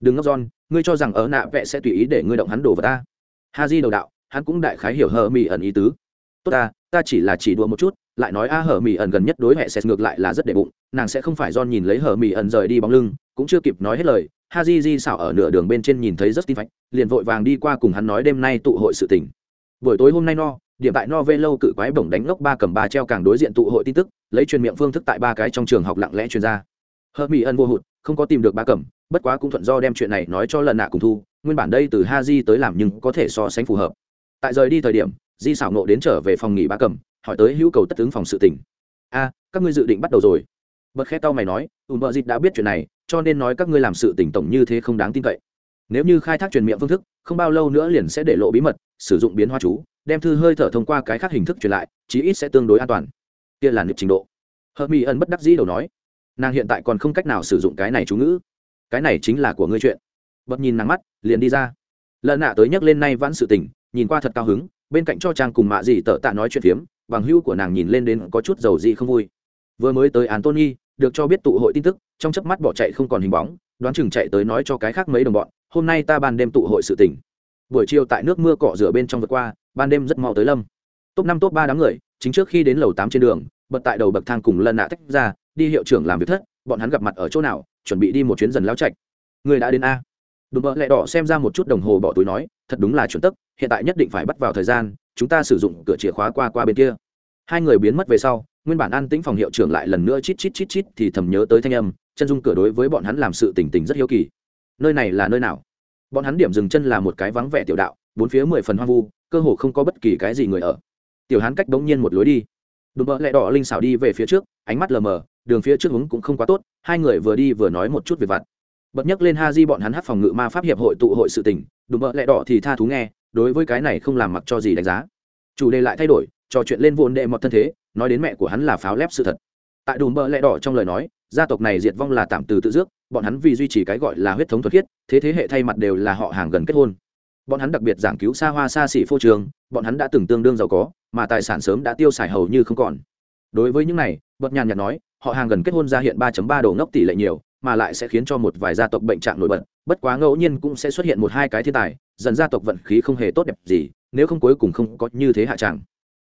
Speaker 1: đừng ngốc john, ngươi cho rằng ở nạ vẽ sẽ tùy ý để ngươi động hắn đổ vào ta. Ha di đầu đạo, hắn cũng đại khái hiểu hờ mỹ ẩn ý tứ. Tốt ta ta chỉ là chỉ đùa một chút, lại nói a hờ mỹ ẩn gần nhất đối hệ sẽ ngược lại là rất đệ bụng, nàng sẽ không phải John nhìn lấy hờ mỹ ẩn rời đi bóng lưng, cũng chưa kịp nói hết lời Haji Di xảo ở nửa đường bên trên nhìn thấy rất tin phách, liền vội vàng đi qua cùng hắn nói đêm nay tụ hội sự tình. Buổi tối hôm nay no, điểm tại no lâu cự quái bổng đánh ngốc ba cầm ba treo càng đối diện tụ hội tin tức, lấy truyền miệng phương thức tại ba cái trong trường học lặng lẽ truyền ra. Hợp Mỹ ân vô hụt, không có tìm được ba cầm, bất quá cũng thuận do đem chuyện này nói cho lần nạ cùng thu, nguyên bản đây từ Haji tới làm nhưng có thể so sánh phù hợp. Tại rời đi thời điểm, Di xảo nộ đến trở về phòng nghỉ ba cầm, hỏi tới hữu cầu tất tướng phòng sự tình. A, các ngươi dự định bắt đầu rồi. Bật khẽ tao mày nói, Ùm Bợ Dịch đã biết chuyện này, cho nên nói các ngươi làm sự tỉnh tổng như thế không đáng tin cậy. Nếu như khai thác truyền miệng phương thức, không bao lâu nữa liền sẽ để lộ bí mật, sử dụng biến hóa chú, đem thư hơi thở thông qua cái khác hình thức truyền lại, chí ít sẽ tương đối an toàn. Kia là nịp trình độ. Hợp mỹ ẩn bất đắc dĩ đầu nói, nàng hiện tại còn không cách nào sử dụng cái này chú ngữ. Cái này chính là của ngươi chuyện. Bật nhìn nàng mắt, liền đi ra. Lợn nạ tới nhắc lên nay vãn sự tình, nhìn qua thật cao hứng, bên cạnh cho trang cùng mạ gì tợ tạ nói chuyện phiếm, bằng hữu của nàng nhìn lên đến có chút dầu gì không vui. Vừa mới tới antony được cho biết tụ hội tin tức, trong chớp mắt bỏ chạy không còn hình bóng, đoán chừng chạy tới nói cho cái khác mấy đồng bọn, hôm nay ta ban đêm tụ hội sự tỉnh buổi chiều tại nước mưa cọ rửa bên trong vượt qua, ban đêm rất mau tới lâm. Top năm, top ba đám người, chính trước khi đến lầu tám trên đường, bật tại đầu bậc thang cùng lần nạ tách ra, đi hiệu trưởng làm việc thất, bọn hắn gặp mặt ở chỗ nào, chuẩn bị đi một chuyến dần lao chạch người đã đến a. Đùm bợ lẹ đỏ xem ra một chút đồng hồ bỏ túi nói, thật đúng là chuẩn tấc hiện tại nhất định phải bắt vào thời gian, chúng ta sử dụng cửa chìa khóa qua qua bên kia. Hai người biến mất về sau nguyên bản an tĩnh phòng hiệu trưởng lại lần nữa chít chít chít chít thì thầm nhớ tới thanh âm, chân dung cửa đối với bọn hắn làm sự tình tình rất hiếu kỳ. Nơi này là nơi nào? Bọn hắn điểm dừng chân là một cái vắng vẻ tiểu đạo, bốn phía mười phần hoang vu, cơ hồ không có bất kỳ cái gì người ở. Tiểu hắn cách bỗng nhiên một lối đi. Đùm bỡ lẹ đỏ linh xảo đi về phía trước, ánh mắt lờ mờ, đường phía trước hướng cũng không quá tốt, hai người vừa đi vừa nói một chút về vặt. Bật nhắc lên ha di bọn hắn hát phòng ngự ma pháp hiệp hội tụ hội sự tình đùm bỡ lẹ đỏ thì tha thú nghe, đối với cái này không làm mặc cho gì đánh giá. Chủ đề lại thay đổi, trò chuyện lên vốn đệ mọt thân thế nói đến mẹ của hắn là pháo lép sự thật. Tại đùm bợ lẹ đỏ trong lời nói, gia tộc này diệt vong là tạm từ tự dước, bọn hắn vì duy trì cái gọi là huyết thống thuật khiết, thế thế hệ thay mặt đều là họ hàng gần kết hôn. Bọn hắn đặc biệt giảng cứu xa hoa xa xỉ phô trường, bọn hắn đã từng tương đương giàu có, mà tài sản sớm đã tiêu xài hầu như không còn. Đối với những này, bật nhàn nhạt nói, họ hàng gần kết hôn ra hiện 3.3 đồ ngốc tỷ lệ nhiều, mà lại sẽ khiến cho một vài gia tộc bệnh trạng nổi bật, bất quá ngẫu nhiên cũng sẽ xuất hiện một hai cái thiên tài, dần gia tộc vận khí không hề tốt đẹp gì, nếu không cuối cùng không có như thế hạ trạng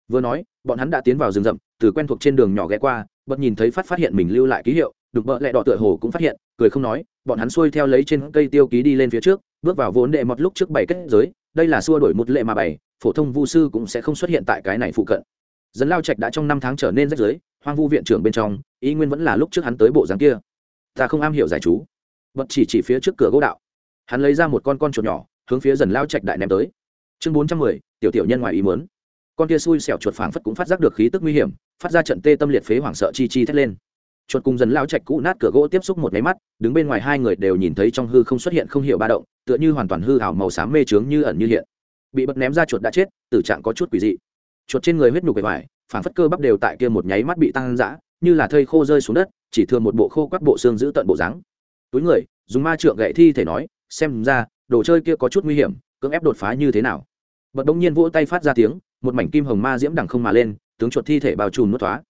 Speaker 1: vừa nói, bọn hắn đã tiến vào rừng rậm, từ quen thuộc trên đường nhỏ ghé qua bật nhìn thấy phát phát hiện mình lưu lại ký hiệu, đục bợ lẹ đỏ tựa hồ cũng phát hiện, cười không nói, bọn hắn xuôi theo lấy trên cây tiêu ký đi lên phía trước, bước vào vốn đệ một lúc trước bảy kết giới, đây là xua đổi một lệ mà bảy, phổ thông vu sư cũng sẽ không xuất hiện tại cái này phụ cận. Dân lao trạch đã trong năm tháng trở nên rách giới hoang vu viện trưởng bên trong, ý nguyên vẫn là lúc trước hắn tới bộ dáng kia. Ta không am hiểu giải chú. Bật chỉ chỉ phía trước cửa gỗ đạo. Hắn lấy ra một con con chuột nhỏ, hướng phía dần lao trạch đại ném tới. Chương bốn trăm mười, tiểu tiểu nhân ngoài ý muốn con kia xui xẻo chuột phảng phất cũng phát giác được khí tức nguy hiểm, phát ra trận tê tâm liệt phế hoảng sợ chi chi thét lên. Chuột cùng dần lao chạch cũ nát cửa gỗ tiếp xúc một máy mắt, đứng bên ngoài hai người đều nhìn thấy trong hư không xuất hiện không hiểu ba động, tựa như hoàn toàn hư hảo màu xám mê trướng như ẩn như hiện. Bị bật ném ra chuột đã chết, tử trạng có chút quỷ dị. Chuột trên người huyết nhục bề ngoài phảng phất cơ bắp đều tại kia một nháy mắt bị tăng dã, như là thây khô rơi xuống đất, chỉ thường một bộ khô quắt bộ xương giữ tận bộ dáng. Túi người, dùng ma trượng gậy thi thể nói, xem ra, đồ chơi kia có chút nguy hiểm, cưỡng ép đột phá như thế nào? Bật đông nhiên vỗ tay phát ra tiếng một mảnh kim hồng ma diễm đằng không mà lên, tướng chuột thi thể bao trùm nuốt thoá.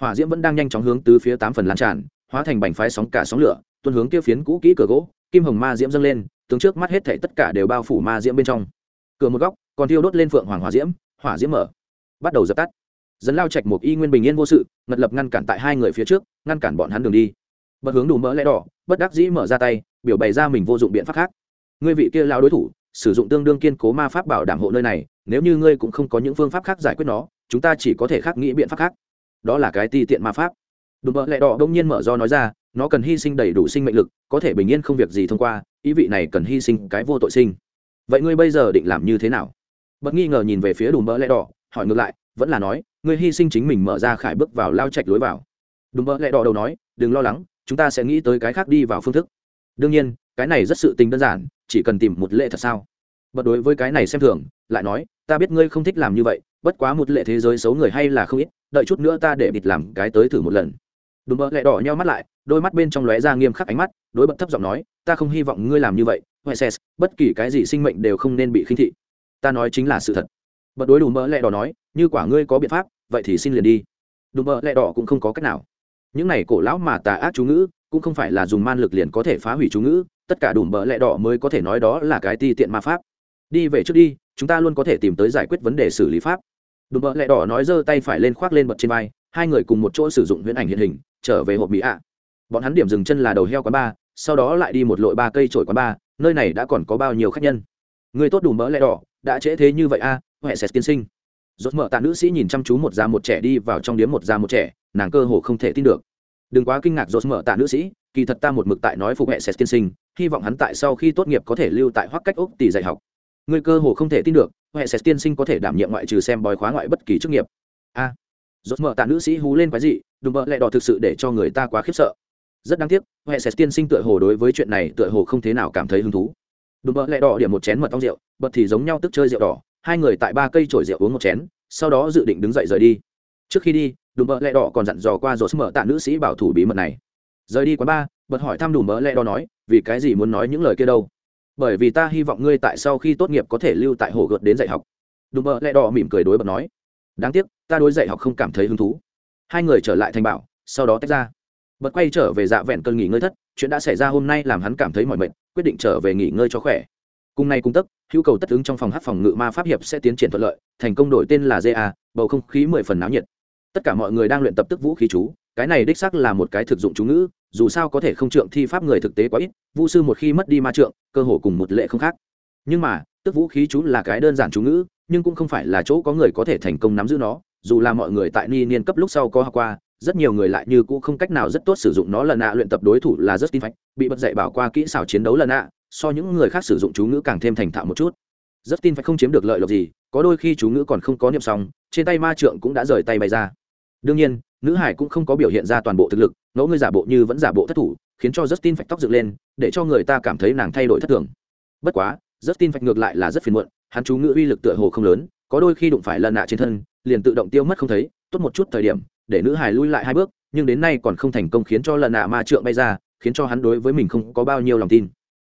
Speaker 1: Hỏa diễm vẫn đang nhanh chóng hướng từ phía tám phần lan tràn, hóa thành bành phái sóng cả sóng lửa, tuôn hướng kia phiến cũ kỹ cửa gỗ, kim hồng ma diễm dâng lên, tướng trước mắt hết thảy tất cả đều bao phủ ma diễm bên trong. Cửa một góc, còn thiêu đốt lên phượng hoàng hỏa diễm hỏa diễm mở, bắt đầu dập tắt. Dần lao trạch một y nguyên bình yên vô sự, ngật lập ngăn cản tại hai người phía trước, ngăn cản bọn hắn đường đi. Bật hướng đủ mỡ lẽ đỏ, bất đắc dĩ mở ra tay, biểu bày ra mình vô dụng biện pháp khác. Ngươi vị kia lao đối thủ, sử dụng tương đương kiên cố ma pháp bảo đảm hộ nơi này nếu như ngươi cũng không có những phương pháp khác giải quyết nó, chúng ta chỉ có thể khác nghĩ biện pháp khác. Đó là cái ti tiện ma pháp. Đùm bợ lẹ đỏ đông nhiên mở do nói ra, nó cần hy sinh đầy đủ sinh mệnh lực, có thể bình yên không việc gì thông qua, ý vị này cần hy sinh cái vô tội sinh. Vậy ngươi bây giờ định làm như thế nào? Bất nghi ngờ nhìn về phía đùm bợ lẹ đỏ, hỏi ngược lại, vẫn là nói, ngươi hy sinh chính mình mở ra khải bước vào lao chạch lối vào. Đùm bợ lẹ đỏ đầu nói, đừng lo lắng, chúng ta sẽ nghĩ tới cái khác đi vào phương thức. Đương nhiên, cái này rất sự tình đơn giản, chỉ cần tìm một lệ thật sao? Bật đối với cái này xem thường lại nói, ta biết ngươi không thích làm như vậy, bất quá một lệ thế giới xấu người hay là không ít, đợi chút nữa ta để bịt làm cái tới thử một lần. Đùm bợ lẹ đỏ nheo mắt lại, đôi mắt bên trong lóe ra nghiêm khắc ánh mắt, đối bật thấp giọng nói, ta không hy vọng ngươi làm như vậy huệ ses bất kỳ cái gì sinh mệnh đều không nên bị khinh thị. Ta nói chính là sự thật. Bật đối đùm bợ lẹ đỏ nói, như quả ngươi có biện pháp, vậy thì xin liền đi. Đùm bợ lẹ đỏ cũng không có cách nào. Những này cổ lão mà tà ác chú ngữ, cũng không phải là dùng man lực liền có thể phá hủy chú ngữ, tất cả đùm bợ lẹ đỏ mới có thể nói đó là cái ti tiện ma pháp. Đi về trước đi chúng ta luôn có thể tìm tới giải quyết vấn đề xử lý pháp. Đùm bợ lẹ đỏ nói giơ tay phải lên khoác lên bật trên vai hai người cùng một chỗ sử dụng huyễn ảnh hiện hình trở về hộp mỹ ạ. Bọn hắn điểm dừng chân là đầu heo quán ba sau đó lại đi một lội ba cây trổi quán ba nơi này đã còn có bao nhiêu khách nhân? Người tốt đủ mỡ lẹ đỏ đã trễ thế như vậy a à, huệ sệt tiên sinh. Rốt mở tạ nữ sĩ nhìn chăm chú một già một trẻ đi vào trong điếm một già một trẻ nàng cơ hồ không thể tin được. Đừng quá kinh ngạc rốt mở tạ nữ sĩ kỳ thật ta một mực tại nói phục huệ sệt tiên sinh hy vọng hắn tại sau khi tốt nghiệp có thể lưu tại hoắc cách úc tỷ dạy học người cơ hồ không thể tin được huệ sẽ tiên sinh có thể đảm nhiệm ngoại trừ xem bói khóa ngoại bất kỳ chức nghiệp. A. À, rốt mở tạ nữ sĩ hú lên cái gì đùm bợ lẹ đỏ thực sự để cho người ta quá khiếp sợ. Rất đáng tiếc huệ sẽ tiên sinh tựa hồ đối với chuyện này tựa hồ không thế nào cảm thấy hứng thú. Đùm bợ lẹ đỏ điểm một chén mật ong rượu bật thì giống nhau tức chơi rượu đỏ hai người tại ba cây trổi rượu uống một chén sau đó dự định đứng dậy rời đi. Trước khi đi đùm bợ lẹ đỏ còn dặn dò qua rốt mở tạ nữ sĩ bảo thủ bí mật này. Rời đi quán ba bật hỏi thăm đùm bợ lẹ đỏ nói vì cái gì muốn nói những lời kia đâu? Bởi vì ta hy vọng ngươi tại sau khi tốt nghiệp có thể lưu tại hồ gợt đến dạy học. Đùm bợ lẹ đỏ mỉm cười đối bật nói. Đáng tiếc, ta đối dạy học không cảm thấy hứng thú. Hai người trở lại thành bảo, sau đó tách ra. Bật quay trở về dạ vẹn cơn nghỉ ngơi thất, chuyện đã xảy ra hôm nay làm hắn cảm thấy mỏi mệt, quyết định trở về nghỉ ngơi cho khỏe. Cùng nay cung tấc, hữu cầu tất ứng trong phòng hát phòng ngự ma pháp hiệp sẽ tiến triển thuận lợi, thành công đổi tên là ja bầu không khí mười phần náo nhiệt. Tất cả mọi người đang luyện tập tức vũ khí chú cái này đích xác là một cái thực dụng chú ngữ, dù sao có thể không trượng thi pháp người thực tế quá ít vũ sư một khi mất đi ma trượng, cơ hồ cùng một lệ không khác. Nhưng mà, tức vũ khí chú là cái đơn giản chú ngữ, nhưng cũng không phải là chỗ có người có thể thành công nắm giữ nó, dù là mọi người tại ni niên cấp lúc sau có học qua, rất nhiều người lại như cũ không cách nào rất tốt sử dụng nó lần nạ, luyện tập đối thủ là rất tin phách, bị bật dạy bảo qua kỹ xảo chiến đấu lần nạ, so những người khác sử dụng chú ngữ càng thêm thành thạo một chút. Rất tin phách không chiếm được lợi lộc gì, có đôi khi chú ngữ còn không có niệm xong, trên tay ma trượng cũng đã rời tay bay ra đương nhiên nữ hải cũng không có biểu hiện ra toàn bộ thực lực ngẫu ngươi giả bộ như vẫn giả bộ thất thủ khiến cho Justin phạch tóc dựng lên, để cho người ta cảm thấy nàng thay đổi thất thường. Bất quá, Justin phạch ngược lại là rất phiền muộn, hắn chú ngữ uy lực tựa hồ không lớn, có đôi khi đụng phải lần nạ trên thân, liền tự động tiêu mất không thấy, tốt một chút thời điểm, để nữ hải lui lại hai bước, nhưng đến nay còn không thành công khiến cho lần nạ ma trượng bay ra, khiến cho hắn đối với mình không có bao nhiêu lòng tin.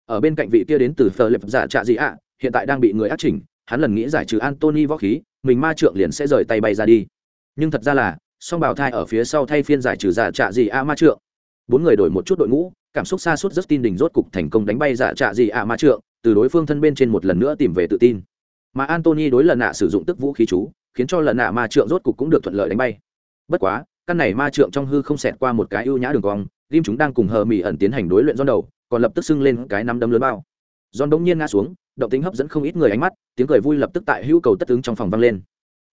Speaker 1: Ở bên cạnh vị kia đến từ Phở Lệp giả dạ trạ gì ạ, hiện tại đang bị người ác chỉnh, hắn lần nghĩ giải trừ antony võ khí, mình ma trượng liền sẽ rời tay bay ra đi. Nhưng thật ra là, song bảo thai ở phía sau thay phiên giải trừ giả trạ gì a ma trượng. Bốn người đổi một chút đội ngũ, cảm xúc xa suốt rất tin đỉnh rốt cục thành công đánh bay giả trạ gì a ma trượng, từ đối phương thân bên trên một lần nữa tìm về tự tin. Mà Anthony đối lần nạ sử dụng tức vũ khí chú, khiến cho lần nạ ma trượng rốt cục cũng được thuận lợi đánh bay. Bất quá, căn này ma trượng trong hư không xẹt qua một cái ưu nhã đường cong, Lim chúng đang cùng hờ mỉ ẩn tiến hành đối luyện giòn đầu, còn lập tức sưng lên cái nắm đấm lớn bao. Giòn đống nhiên ngã xuống, động tính hấp dẫn không ít người ánh mắt, tiếng cười vui lập tức tại hữu cầu tất ứng trong phòng vang lên.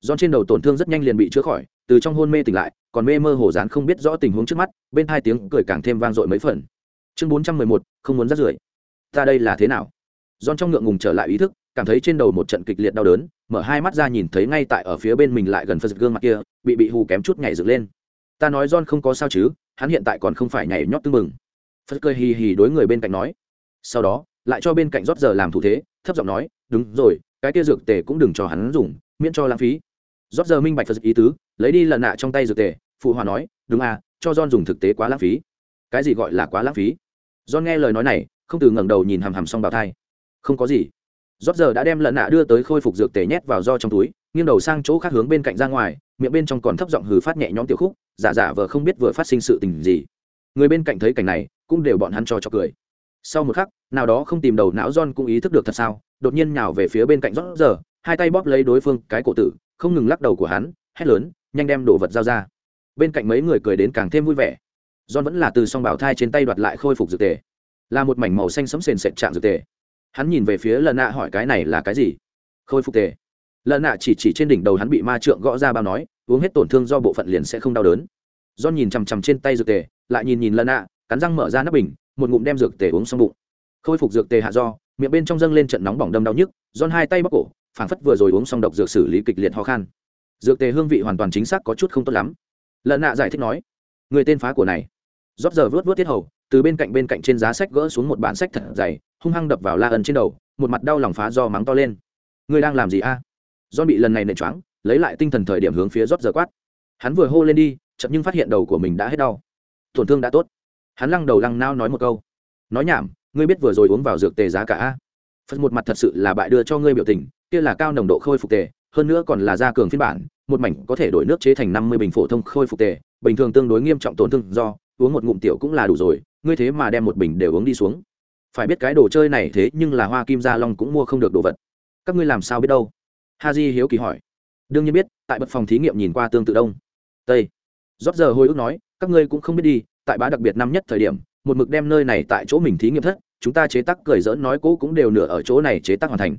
Speaker 1: Giòn trên đầu tổn thương rất nhanh liền bị chữa khỏi, từ trong hôn mê tỉnh lại, còn mê mơ hồ dán không biết rõ tình huống trước mắt, bên hai tiếng cười càng thêm vang dội mấy phần. Chương bốn trăm mười một, không muốn rắt rưởi. Ta đây là thế nào? don trong ngượng ngùng trở lại ý thức, cảm thấy trên đầu một trận kịch liệt đau đớn, mở hai mắt ra nhìn thấy ngay tại ở phía bên mình lại gần phật gương mặt kia, bị bị hù kém chút nhảy dựng lên. Ta nói don không có sao chứ, hắn hiện tại còn không phải nhảy nhót tưng mừng. Phật cười hì hì đối người bên cạnh nói. Sau đó, lại cho bên cạnh rót giờ làm thủ thế, thấp giọng nói, đúng rồi, cái kia dược tề cũng đừng cho hắn dùng, miễn cho lãng phí. Rót giờ minh bạch Phật ý tứ, lấy đi lần nạ trong tay dược tề, phụ hòa nói, đúng à, cho John dùng thực tế quá lãng phí. Cái gì gọi là quá lãng phí? John nghe lời nói này, không từ ngẩng đầu nhìn hằm hằm xong bào thai. Không có gì rót giờ đã đem lợn nạ đưa tới khôi phục dược tề nhét vào do trong túi nghiêng đầu sang chỗ khác hướng bên cạnh ra ngoài miệng bên trong còn thấp giọng hừ phát nhẹ nhõm tiểu khúc giả giả vờ không biết vừa phát sinh sự tình gì người bên cạnh thấy cảnh này cũng đều bọn hắn cho cho cười sau một khắc nào đó không tìm đầu não john cũng ý thức được thật sao đột nhiên nhào về phía bên cạnh rót giờ hai tay bóp lấy đối phương cái cổ tử không ngừng lắc đầu của hắn hét lớn nhanh đem đồ vật giao ra. Bên cạnh mấy người cười đến càng thêm vui vẻ. John vẫn là từ song bảo thai trên tay đoạt lại khôi phục dược tề. Là một mảnh màu xanh sấm sền sệt trạng dược tề. Hắn nhìn về phía lần nạ hỏi cái này là cái gì? Khôi phục tề. Lần nạ chỉ chỉ trên đỉnh đầu hắn bị ma trượng gõ ra bao nói, uống hết tổn thương do bộ phận liền sẽ không đau đớn. John nhìn chằm chằm trên tay dược tề, lại nhìn nhìn lần nạ cắn răng mở ra nắp bình, một ngụm đem dược tề uống xong bụng. Khôi phục dược tề hạ do, miệng bên trong dâng lên trận nóng bỏng đâm đau nhức, John hai tay bóc cổ, phảng phất vừa rồi uống xong độc dược xử lý kịch liệt ho khan dược tề hương vị hoàn toàn chính xác có chút không tốt lắm. Lợn nạ giải thích nói, người tên phá của này. Rót giờ vớt vớt tiết hầu, từ bên cạnh bên cạnh trên giá sách gỡ xuống một bản sách thật dày, hung hăng đập vào la ân trên đầu, một mặt đau lòng phá do mắng to lên. Người đang làm gì a? Do bị lần này nện choáng, lấy lại tinh thần thời điểm hướng phía rót giờ quát. Hắn vừa hô lên đi chậm nhưng phát hiện đầu của mình đã hết đau. Tổn thương đã tốt. Hắn lăng đầu lăng nao nói một câu. Nói nhảm, ngươi biết vừa rồi uống vào dược tề giá cả a? Phật một mặt thật sự là bại đưa cho ngươi biểu tình, kia là cao nồng độ khôi phục tề hơn nữa còn là gia cường phiên bản, một mảnh có thể đổi nước chế thành năm mươi bình phổ thông khôi phục tề, bình thường tương đối nghiêm trọng tổn thương do, uống một ngụm tiểu cũng là đủ rồi, ngươi thế mà đem một bình đều uống đi xuống. Phải biết cái đồ chơi này thế nhưng là hoa kim gia long cũng mua không được đồ vật. Các ngươi làm sao biết đâu? Ha di hiếu kỳ hỏi. Đương nhiên biết, tại bậc phòng thí nghiệm nhìn qua tương tự đông. Tây. Rót giờ hồi ức nói, các ngươi cũng không biết đi, tại bá đặc biệt năm nhất thời điểm, một mực đem nơi này tại chỗ mình thí nghiệm thất, chúng ta chế tác cười dỡn nói cũ cũng đều nửa ở chỗ này chế tác hoàn thành.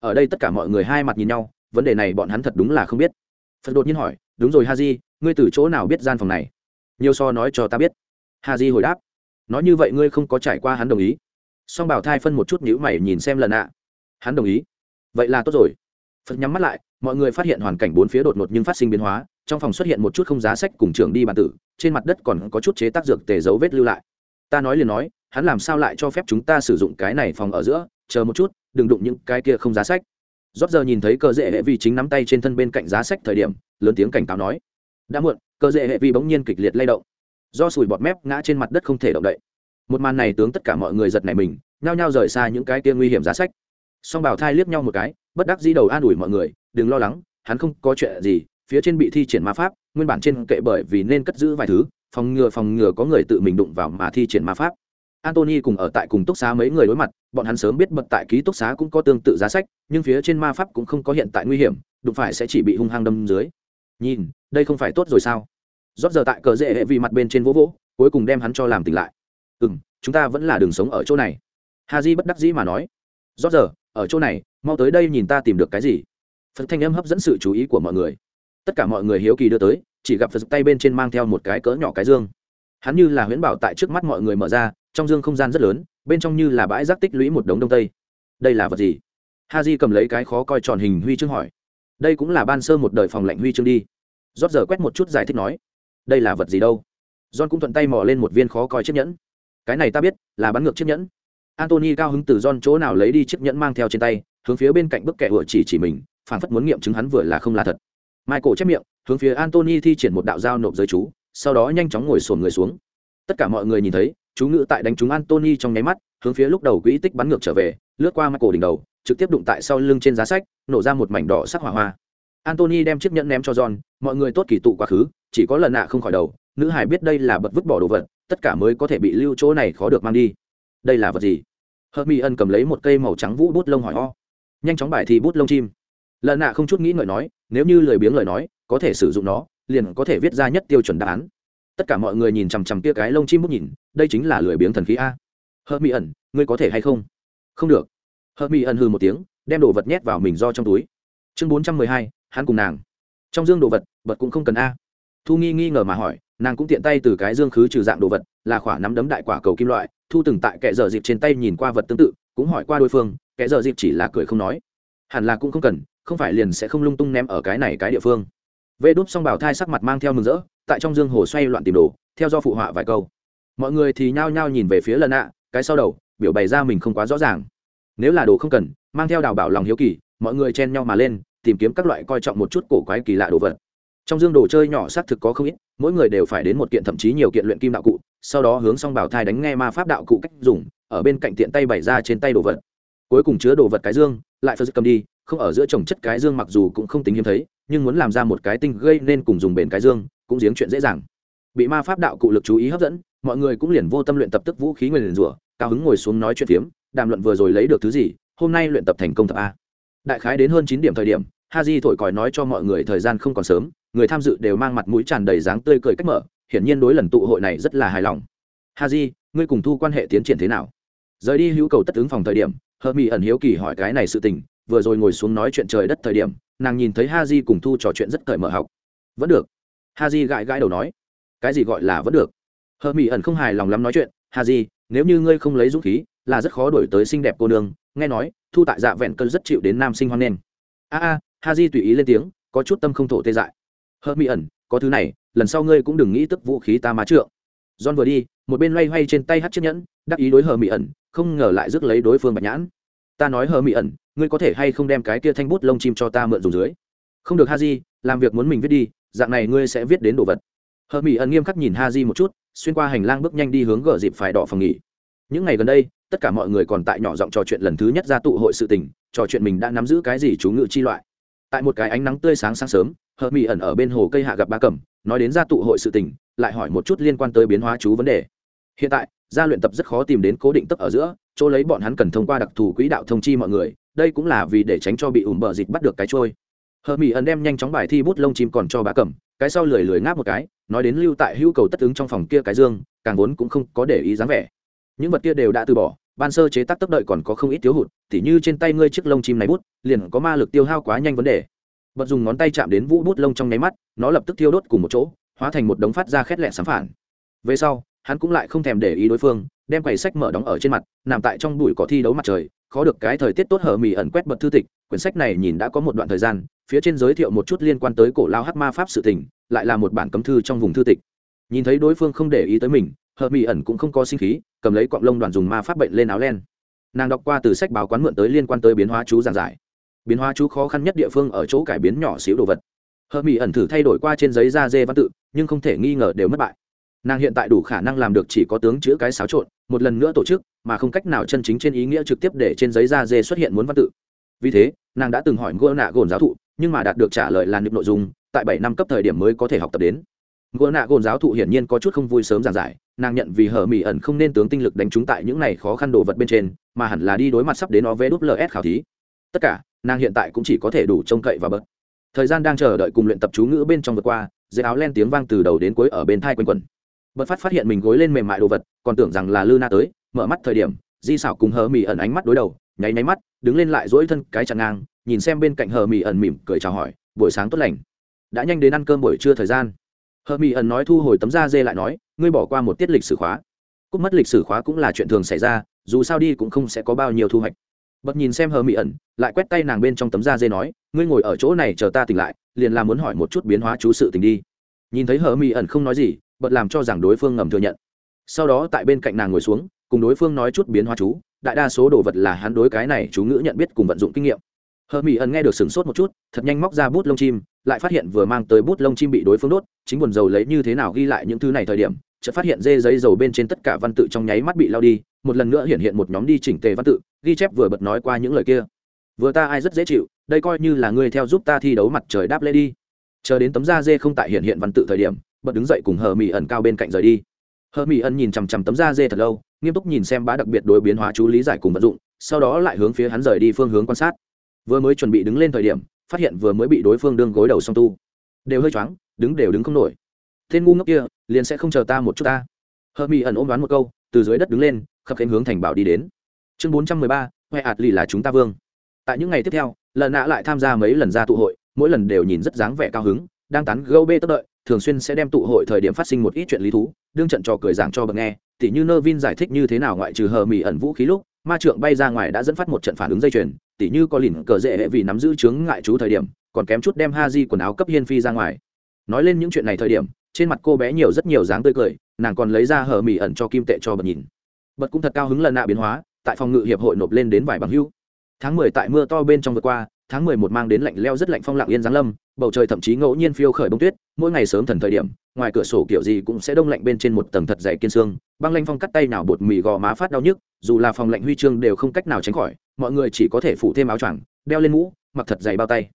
Speaker 1: Ở đây tất cả mọi người hai mặt nhìn nhau vấn đề này bọn hắn thật đúng là không biết. Phật đột nhiên hỏi, đúng rồi, ha di, ngươi từ chỗ nào biết gian phòng này? Nhiều so nói cho ta biết. Ha di hồi đáp, nói như vậy ngươi không có trải qua hắn đồng ý. Song bảo thai phân một chút nhữ mày nhìn xem lần ạ. Hắn đồng ý. Vậy là tốt rồi. Phật nhắm mắt lại, mọi người phát hiện hoàn cảnh bốn phía đột ngột nhưng phát sinh biến hóa, trong phòng xuất hiện một chút không giá sách cùng trường đi bàn tử, trên mặt đất còn có chút chế tác dược tề dấu vết lưu lại. Ta nói liền nói, hắn làm sao lại cho phép chúng ta sử dụng cái này phòng ở giữa, chờ một chút, đừng đụng những cái kia không giá sách rót giờ nhìn thấy cơ dễ hệ vi chính nắm tay trên thân bên cạnh giá sách thời điểm, lớn tiếng cảnh cáo nói, đã muộn cơ dễ hệ vi bỗng nhiên kịch liệt lay động. Do sùi bọt mép ngã trên mặt đất không thể động đậy. Một màn này tướng tất cả mọi người giật nảy mình, nhao nhao rời xa những cái kia nguy hiểm giá sách. Song bảo thai liếc nhau một cái, bất đắc dĩ đầu an ủi mọi người, đừng lo lắng, hắn không có chuyện gì, phía trên bị thi triển ma pháp, nguyên bản trên kệ bởi vì nên cất giữ vài thứ, phòng ngừa phòng ngừa có người tự mình đụng vào mà thi triển ma pháp antony cùng ở tại cùng túc xá mấy người đối mặt, bọn hắn sớm biết bật tại ký túc xá cũng có tương tự giá sách, nhưng phía trên ma pháp cũng không có hiện tại nguy hiểm, đụng phải sẽ chỉ bị hung hăng đâm dưới. Nhìn, đây không phải tốt rồi sao? Rót giờ tại cờ dễ hệ vì mặt bên trên vỗ vỗ, cuối cùng đem hắn cho làm tỉnh lại. Ừ m chúng ta vẫn là đường sống ở chỗ này. Ha bất đắc dĩ mà nói. Rót giờ, ở chỗ này, mau tới đây nhìn ta tìm được cái gì? Phật thanh âm hấp dẫn sự chú ý của mọi người. Tất cả mọi người hiếu kỳ đưa tới, chỉ gặp phật tay bên trên mang theo một cái cỡ nhỏ cái dương. Hắn như là huyễn bảo tại trước mắt mọi người mở ra trong dương không gian rất lớn, bên trong như là bãi rác tích lũy một đống đông tây. Đây là vật gì? Ha j cầm lấy cái khó coi tròn hình huy chương hỏi. Đây cũng là ban sơ một đời phòng lạnh huy chương đi. Rót giờ quét một chút giải thích nói. Đây là vật gì đâu? John cũng thuận tay mò lên một viên khó coi chiếc nhẫn. Cái này ta biết, là bắn ngược chiếc nhẫn. Antony cao hứng từ john chỗ nào lấy đi chiếc nhẫn mang theo trên tay, hướng phía bên cạnh bức kẻ vừa chỉ chỉ mình, phản phất muốn nghiệm chứng hắn vừa là không là thật. Michael chép miệng, hướng phía antony thi triển một đạo dao nộp giới chú, sau đó nhanh chóng ngồi sồn người xuống. Tất cả mọi người nhìn thấy chú ngự tại đánh trúng Anthony trong nháy mắt hướng phía lúc đầu quỹ tích bắn ngược trở về lướt qua michael đỉnh đầu trực tiếp đụng tại sau lưng trên giá sách nổ ra một mảnh đỏ sắc hỏa hoa. Anthony đem chiếc nhẫn ném cho john mọi người tốt kỳ tụ quá khứ chỉ có lần nạ không khỏi đầu nữ hải biết đây là bật vứt bỏ đồ vật tất cả mới có thể bị lưu chỗ này khó được mang đi. Đây là vật gì? Hermione ân cầm lấy một cây màu trắng vũ bút lông hỏi o, nhanh chóng bài thi bút lông chim. Lần nạ không chút nghĩ ngợi nói nếu như lười biếng lời nói có thể sử dụng nó liền có thể viết ra nhất tiêu chuẩn đáp án tất cả mọi người nhìn chằm chằm kia cái lông chim bút nhìn, đây chính là lười biếng thần khí a. Hớt Mỹ ẩn, ngươi có thể hay không? Không được. Hớt Mỹ ẩn hư một tiếng, đem đồ vật nhét vào mình do trong túi. Chương bốn trăm mười hai, hắn cùng nàng. Trong dương đồ vật vật cũng không cần a. Thu nghi nghi ngờ mà hỏi, nàng cũng tiện tay từ cái dương khứ trừ dạng đồ vật, là khỏa nắm đấm đại quả cầu kim loại, thu từng tại kẻ dở dịp trên tay nhìn qua vật tương tự, cũng hỏi qua đối phương, kẻ dở dịp chỉ là cười không nói. Hẳn là cũng không cần, không phải liền sẽ không lung tung ném ở cái này cái địa phương. Vê đúp xong bảo thai sắc mặt mang theo mừng rỡ tại trong dương hồ xoay loạn tìm đồ, theo do phụ họa vài câu. Mọi người thì nhao nhao nhìn về phía lần ạ cái sau đầu, biểu bày ra mình không quá rõ ràng. Nếu là đồ không cần, mang theo đào bảo lòng hiếu kỳ, mọi người chen nhau mà lên, tìm kiếm các loại coi trọng một chút cổ quái kỳ lạ đồ vật. Trong dương đồ chơi nhỏ xác thực có không ít, mỗi người đều phải đến một kiện thậm chí nhiều kiện luyện kim đạo cụ, sau đó hướng xong bảo thai đánh nghe ma pháp đạo cụ cách dùng, ở bên cạnh tiện tay bày ra trên tay đồ vật. Cuối cùng chứa đồ vật cái dương, lại phật cầm đi, không ở giữa trồng chất cái dương mặc dù cũng không tính hiếm thấy nhưng muốn làm ra một cái tinh gây nên cùng dùng bền cái dương, cũng giếng chuyện dễ dàng. Bị ma pháp đạo cụ lực chú ý hấp dẫn, mọi người cũng liền vô tâm luyện tập tức vũ khí người liền rủa, cao hứng ngồi xuống nói chuyện phiếm, đàm luận vừa rồi lấy được thứ gì, hôm nay luyện tập thành công thập a. Đại khái đến hơn chín điểm thời điểm ha di thổi còi nói cho mọi người thời gian không còn sớm, người tham dự đều mang mặt mũi tràn đầy dáng tươi cười cách mở, hiển nhiên đối lần tụ hội này rất là hài lòng. Ha di ngươi cùng thu quan hệ tiến triển thế nào? Rời đi hữu cầu tất ứng phòng thời điểm hờ mỹ ẩn hiếu kỳ hỏi cái này sự tình, vừa rồi ngồi xuống nói chuyện trời đất thời điểm nàng nhìn thấy ha di cùng thu trò chuyện rất cởi mở học. Vẫn được. Ha di gãi gãi đầu nói. Cái gì gọi là vẫn được? Hờ mỹ ẩn không hài lòng lắm nói chuyện. Ha di nếu như ngươi không lấy dũng khí, là rất khó đổi tới xinh đẹp cô nương. Nghe nói, thu tại dạ vẹn cơn rất chịu đến nam sinh hoan nghênh. A a ha di tùy ý lên tiếng, có chút tâm không thổ tê dại. Hờ mỹ ẩn, có thứ này, lần sau ngươi cũng đừng nghĩ tức vũ khí ta má trượng. John vừa đi, một bên loay hoay trên tay hát chiếc nhẫn, đắc ý đối hờ mỹ ẩn, không ngờ lại rước lấy đối phương bạch nhãn. Ta nói hờ mỹ ẩn ngươi có thể hay không đem cái kia thanh bút lông chim cho ta mượn dùng dưới? Không được ha di làm việc muốn mình viết đi, dạng này ngươi sẽ viết đến đồ vật. Hờ mỹ ẩn nghiêm khắc nhìn ha di một chút, xuyên qua hành lang bước nhanh đi hướng gờ dịp phải đỏ phòng nghỉ. Những ngày gần đây, tất cả mọi người còn tại nhỏ giọng trò chuyện lần thứ nhất ra tụ hội sự tình, trò chuyện mình đã nắm giữ cái gì chú ngự chi loại. Tại một cái ánh nắng tươi sáng sáng sớm hờ mỹ ẩn ở bên hồ cây hạ gặp ba cẩm nói đến gia tụ hội sự tình, lại hỏi một chút liên quan tới biến hóa chú vấn đề. Hiện tại, gia luyện tập rất khó tìm đến cố định tấp ở giữa, chỗ lấy bọn hắn cần thông qua đặc thù quỹ đạo thông chi mọi người đây cũng là vì để tránh cho bị ủm bờ dịch bắt được cái trôi. Hờ mỹ ẩn đem nhanh chóng bài thi bút lông chim còn cho bá cẩm cái sau lười lười ngáp một cái, nói đến lưu tại hữu cầu tất ứng trong phòng kia cái dương, càng vốn cũng không có để ý dáng vẻ. Những vật kia đều đã từ bỏ, ban sơ chế tác tốc đợi còn có không ít thiếu hụt, tỉ như trên tay ngươi chiếc lông chim này bút, liền có ma lực tiêu hao quá nhanh vấn đề. Bật dùng ngón tay chạm đến vũ bút lông trong nháy mắt, nó lập tức thiêu đốt cùng một chỗ, hóa thành một đống phát ra khét lẹ sám phản. Về sau, hắn cũng lại không thèm để ý đối phương đem quầy sách mở đóng ở trên mặt, nằm tại trong bụi cỏ thi đấu mặt trời, khó được cái thời tiết tốt hở mì ẩn quét bật thư tịch, quyển sách này nhìn đã có một đoạn thời gian, phía trên giới thiệu một chút liên quan tới cổ lao hắc ma pháp sự tình, lại là một bản cấm thư trong vùng thư tịch. Nhìn thấy đối phương không để ý tới mình, hờ mỹ ẩn cũng không có sinh khí, cầm lấy cọng lông đoàn dùng ma pháp bệnh lên áo len. Nàng đọc qua từ sách báo quán mượn tới liên quan tới biến hóa chú giảng giải. Biến hóa chú khó khăn nhất địa phương ở chỗ cải biến nhỏ xíu đồ vật. Hờ mỹ ẩn thử thay đổi qua trên giấy da dê văn tự, nhưng không thể nghi ngờ đều mất bại nàng hiện tại đủ khả năng làm được chỉ có tướng chữ cái xáo trộn, một lần nữa tổ chức, mà không cách nào chân chính trên ý nghĩa trực tiếp để trên giấy da dê xuất hiện muốn văn tự. Vì thế, nàng đã từng hỏi ngô nạ gồn giáo thụ, nhưng mà đạt được trả lời là niệm nội dung, tại bảy năm cấp thời điểm mới có thể học tập đến. Ngô nạ gồn giáo thụ hiển nhiên có chút không vui sớm giảng giải, nàng nhận vì hờ mỹ ẩn không nên tướng tinh lực đánh trúng tại những này khó khăn đồ vật bên trên, mà hẳn là đi đối mặt sắp đến nó với ls khảo thí. Tất cả, nàng hiện tại cũng chỉ có thể đủ trông cậy và bớt thời gian đang chờ đợi cùng luyện tập chú ngữ bên trong vượt qua, dây áo len tiếng vang từ đầu đến cuối ở bên thai quanh quần bật phát phát hiện mình gối lên mềm mại đồ vật, còn tưởng rằng là lư na tới, mở mắt thời điểm, di xảo cùng hờ mỹ ẩn ánh mắt đối đầu, nháy nháy mắt, đứng lên lại dỗi thân cái chặn ngang, nhìn xem bên cạnh hờ mỹ ẩn mỉm cười chào hỏi, buổi sáng tốt lành. Đã nhanh đến ăn cơm buổi trưa thời gian. Hờ mỹ ẩn nói thu hồi tấm da dê lại nói, ngươi bỏ qua một tiết lịch sử khóa. Cúp mất lịch sử khóa cũng là chuyện thường xảy ra, dù sao đi cũng không sẽ có bao nhiêu thu hoạch. Bật nhìn xem hờ mỹ ẩn, lại quét tay nàng bên trong tấm da dê nói, ngươi ngồi ở chỗ này chờ ta tỉnh lại, liền là muốn hỏi một chút biến hóa chú sự tình đi. Nhìn thấy hờ mỹ ẩn không nói gì bật làm cho rằng đối phương ngầm thừa nhận. Sau đó tại bên cạnh nàng ngồi xuống, cùng đối phương nói chút biến hóa chú, đại đa số đồ vật là hắn đối cái này chú ngữ nhận biết cùng vận dụng kinh nghiệm. Hờ mỹ ẩn nghe được sửng sốt một chút, thật nhanh móc ra bút lông chim, lại phát hiện vừa mang tới bút lông chim bị đối phương đốt, chính buồn dầu lấy như thế nào ghi lại những thứ này thời điểm, chợt phát hiện dê giấy dầu bên trên tất cả văn tự trong nháy mắt bị lao đi, một lần nữa hiện hiện một nhóm đi chỉnh tề văn tự, ghi chép vừa bật nói qua những lời kia. Vừa ta ai rất dễ chịu, đây coi như là ngươi theo giúp ta thi đấu mặt trời đáp lễ đi. Chờ đến tấm da dê không tại hiện hiện văn tự thời điểm bật đứng dậy cùng hờ mỹ ẩn cao bên cạnh rời đi. Hờ mỹ ẩn nhìn chằm chằm tấm da dê thật lâu, nghiêm túc nhìn xem bá đặc biệt đối biến hóa chú lý giải cùng vận dụng, sau đó lại hướng phía hắn rời đi phương hướng quan sát. Vừa mới chuẩn bị đứng lên thời điểm, phát hiện vừa mới bị đối phương đương gối đầu song tu. Đều hơi choáng, đứng đều đứng không nổi. Tên ngu ngốc kia, liền sẽ không chờ ta một chút ta. Hờ mỹ ẩn ôm đoán một câu, từ dưới đất đứng lên, khập khánh hướng thành bảo đi đến. Chương bốn trăm mười ba huệ ạt lì là chúng ta vương. Tại những ngày tiếp theo lần nạ lại tham gia mấy lần ra tụ hội, mỗi lần đều nhìn rất dáng vẻ cao hứng, đang tán gâu bê tất đợi thường xuyên sẽ đem tụ hội thời điểm phát sinh một ít chuyện lý thú, đương trận trò cười giảng cho bậc nghe, tỉ như nơ vin giải thích như thế nào ngoại trừ hờ mỹ ẩn vũ khí lúc, ma trượng bay ra ngoài đã dẫn phát một trận phản ứng dây chuyền, tỉ như có lìn cờ dễ vì nắm giữ chướng ngại chú thời điểm, còn kém chút đem ha di quần áo cấp hiên phi ra ngoài. Nói lên những chuyện này thời điểm, trên mặt cô bé nhiều rất nhiều dáng tươi cười, nàng còn lấy ra hờ mỹ ẩn cho kim tệ cho bật nhìn. Bật cũng thật cao hứng lần nạ biến hóa, tại phòng ngự hiệp hội nộp lên đến vài bằng hưu. Tháng mười tại mưa to bên trong vừa qua tháng mười một mang đến lạnh leo rất lạnh phong lặng yên giáng lâm, bầu trời thậm chí ngẫu nhiên phiêu khởi bông tuyết, mỗi ngày sớm thần thời điểm, ngoài cửa sổ kiểu gì cũng sẽ đông lạnh bên trên một tầng thật dày kiên xương, băng lanh phong cắt tay nào bột mì gò má phát đau nhức, dù là phòng lạnh huy chương đều không cách nào tránh khỏi, mọi người chỉ có thể phủ thêm áo choàng, đeo lên mũ, mặc thật dày bao tay.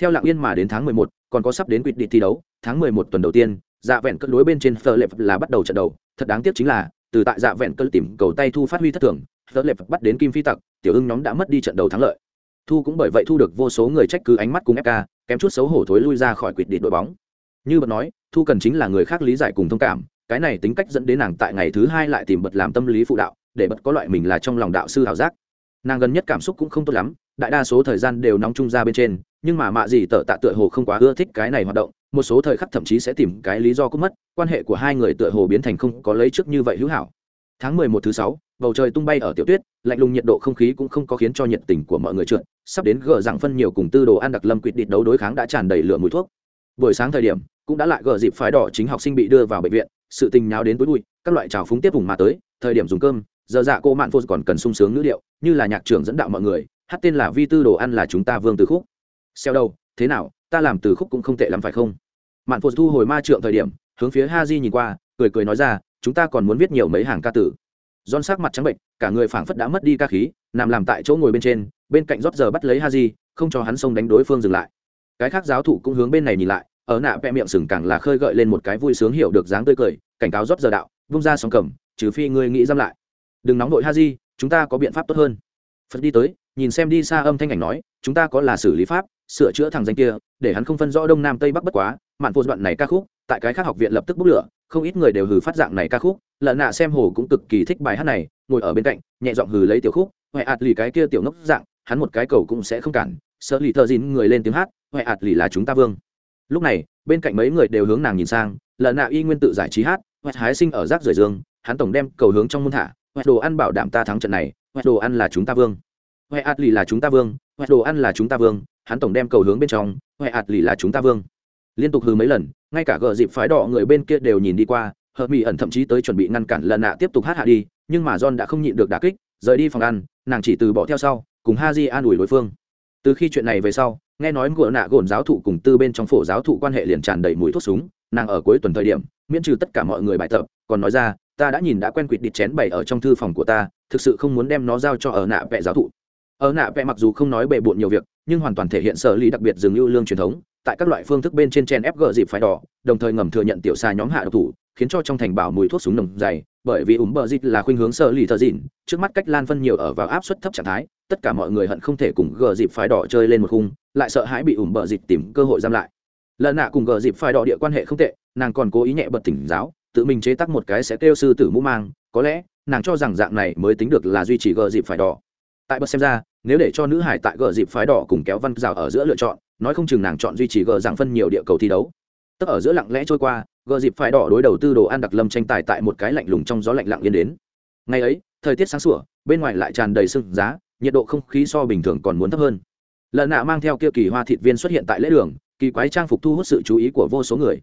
Speaker 1: Theo lặng yên mà đến tháng mười một, còn có sắp đến quyết định thi đấu, tháng mười một tuần đầu tiên dạ vẹn cất lối bên trên phờ lệ là bắt đầu trận đầu, thật đáng tiếc chính là, từ tại dạ vẹn cất tìm cầu tay thu phát huy thất thường phờ lệ bắt đến kim phi tặc, tiểu ưng nhóm đã mất đi trận đầu thắng lợi thu cũng bởi vậy thu được vô số người trách cứ ánh mắt cùng fk kém chút xấu hổ thối lui ra khỏi quyết định đội bóng. Như bật nói, thu cần chính là người khác lý giải cùng thông cảm, cái này tính cách dẫn đến nàng tại ngày thứ hai lại tìm bật làm tâm lý phụ đạo, để bật có loại mình là trong lòng đạo sư hảo giác. Nàng gần nhất cảm xúc cũng không tốt lắm, đại đa số thời gian đều nóng chung ra bên trên, nhưng mà mạ gì tợ tạ tựa hồ không quá ưa thích cái này hoạt động, một số thời khắc thậm chí sẽ tìm cái lý do cút mất, quan hệ của hai người tựa hồ biến thành không có lấy trước như vậy hữu hảo tháng mười một thứ sáu, bầu trời tung bay ở tiểu tuyết, lạnh lùng nhiệt độ không khí cũng không có khiến cho nhiệt tình của mọi người trượt. Sắp đến gờ rằng phân nhiều cùng tư đồ ăn đặc lâm quyết định đấu đối kháng đã tràn đầy lửa mùi thuốc. Buổi sáng thời điểm, cũng đã lại gờ dịp phái đỏ chính học sinh bị đưa vào bệnh viện, sự tình nháo đến tối bụi, các loại trào phúng tiếp vùng mà tới, thời điểm dùng cơm, giờ dạ cô mạn phô còn cần sung sướng ngữ điệu, như là nhạc trưởng dẫn đạo mọi người, hát tên là vi tư đồ ăn là chúng ta vương từ khúc. Xeo đâu thế nào, ta làm từ khúc cũng không tệ lắm phải không? Mạn phô thu hồi ma trượng thời điểm, hướng phía ha di nhìn qua, cười cười nói ra chúng ta còn muốn viết nhiều mấy hàng ca tử don sắc mặt trắng bệnh, cả người phảng phất đã mất đi ca khí, nằm làm tại chỗ ngồi bên trên, bên cạnh rót giờ bắt lấy Haji, không cho hắn xông đánh đối phương dừng lại. Cái khác giáo thủ cũng hướng bên này nhìn lại, ở nạ vẽ miệng sừng càng là khơi gợi lên một cái vui sướng hiểu được dáng tươi cười, cảnh cáo rót giờ đạo, vung ra sóng cầm, trừ phi ngươi nghĩ giam lại. Đừng nóng nội di chúng ta có biện pháp tốt hơn. Phật đi tới, nhìn xem đi xa âm thanh ảnh nói, chúng ta có là xử lý pháp, sửa chữa thằng danh kia, để hắn không phân rõ đông nam tây bắc bất quá, mạn vô đoạn này ca khúc, tại cái khác học viện lập tức bốc lửa, không ít người đều hừ phát dạng này ca khúc, lợn nạ xem hồ cũng cực kỳ thích bài hát này ngồi ở bên cạnh nhẹ giọng hừ lấy tiểu khúc huệ ạt lì cái kia tiểu ngốc dạng hắn một cái cầu cũng sẽ không cản. Sợ lì thợ dìn người lên tiếng hát huệ ạt lì là chúng ta vương. Lúc này bên cạnh mấy người đều hướng nàng nhìn sang lợn nạ y nguyên tự giải trí hát huệ hái sinh ở rác rời dương hắn tổng đem cầu hướng trong môn thả huệ đồ ăn bảo đảm ta thắng trận này huệ đồ ăn là chúng ta vương. Huệ ạt lì là chúng ta vương huệ đồ ăn là chúng ta vương hắn tổng đem cầu hướng bên trong huệ ạt lì là chúng ta vương liên tục hừ mấy lần, ngay cả gờ dịp phái đỏ người bên kia đều nhìn đi qua, hợp mỹ ẩn thậm chí tới chuẩn bị ngăn cản lần nạ tiếp tục hát hạ đi, nhưng mà john đã không nhịn được đà kích, rời đi phòng ăn, nàng chỉ từ bỏ theo sau, cùng ha di an ủi đối phương. Từ khi chuyện này về sau, nghe nói ngựa nạ gồn giáo thụ cùng tư bên trong phổ giáo thụ quan hệ liền tràn đầy mùi thuốc súng, nàng ở cuối tuần thời điểm, miễn trừ tất cả mọi người bài tập, còn nói ra, ta đã nhìn đã quen quỵt địt chén bày ở trong thư phòng của ta, thực sự không muốn đem nó giao cho ở nạ vẽ giáo thụ. Ở nạ vẽ mặc dù không nói bề bộn nhiều việc nhưng hoàn toàn thể hiện sở lý đặc biệt dường ưu lương truyền thống, tại các loại phương thức bên trên chen ép gờ dịp phải đỏ, đồng thời ngầm thừa nhận tiểu xa nhóm hạ độc thủ, khiến cho trong thành bảo mùi thuốc súng nồng dày, bởi vì ủng bờ dịp là khuynh hướng sở lý thợ dịn, trước mắt cách lan phân nhiều ở vào áp suất thấp trạng thái, tất cả mọi người hận không thể cùng gờ dịp phái đỏ chơi lên một khung, lại sợ hãi bị ủng bờ dịp tìm cơ hội giam lại. Lần nạ cùng gờ dịp phái đỏ địa quan hệ không tệ, nàng còn cố ý nhẹ bật tỉnh giáo, tự mình chế tắc một cái sẽ kêu sư tử mũ mang, có lẽ nàng cho rằng dạng này mới tính được là duy trì gờ dịp phái đỏ. Tại bật xem ra nếu để cho nữ hải tại gờ dịp phái đỏ cùng kéo văn rào ở giữa lựa chọn, nói không chừng nàng chọn duy trì gờ dạng phân nhiều địa cầu thi đấu. Tức ở giữa lặng lẽ trôi qua, gờ dịp phái đỏ đối đầu tư đồ ăn đặc lâm tranh tài tại một cái lạnh lùng trong gió lạnh lặng yên đến. Ngày ấy, thời tiết sáng sủa, bên ngoài lại tràn đầy sưng giá, nhiệt độ không khí so bình thường còn muốn thấp hơn. Lợn nạ mang theo kia kỳ hoa thịt viên xuất hiện tại lễ đường, kỳ quái trang phục thu hút sự chú ý của vô số người.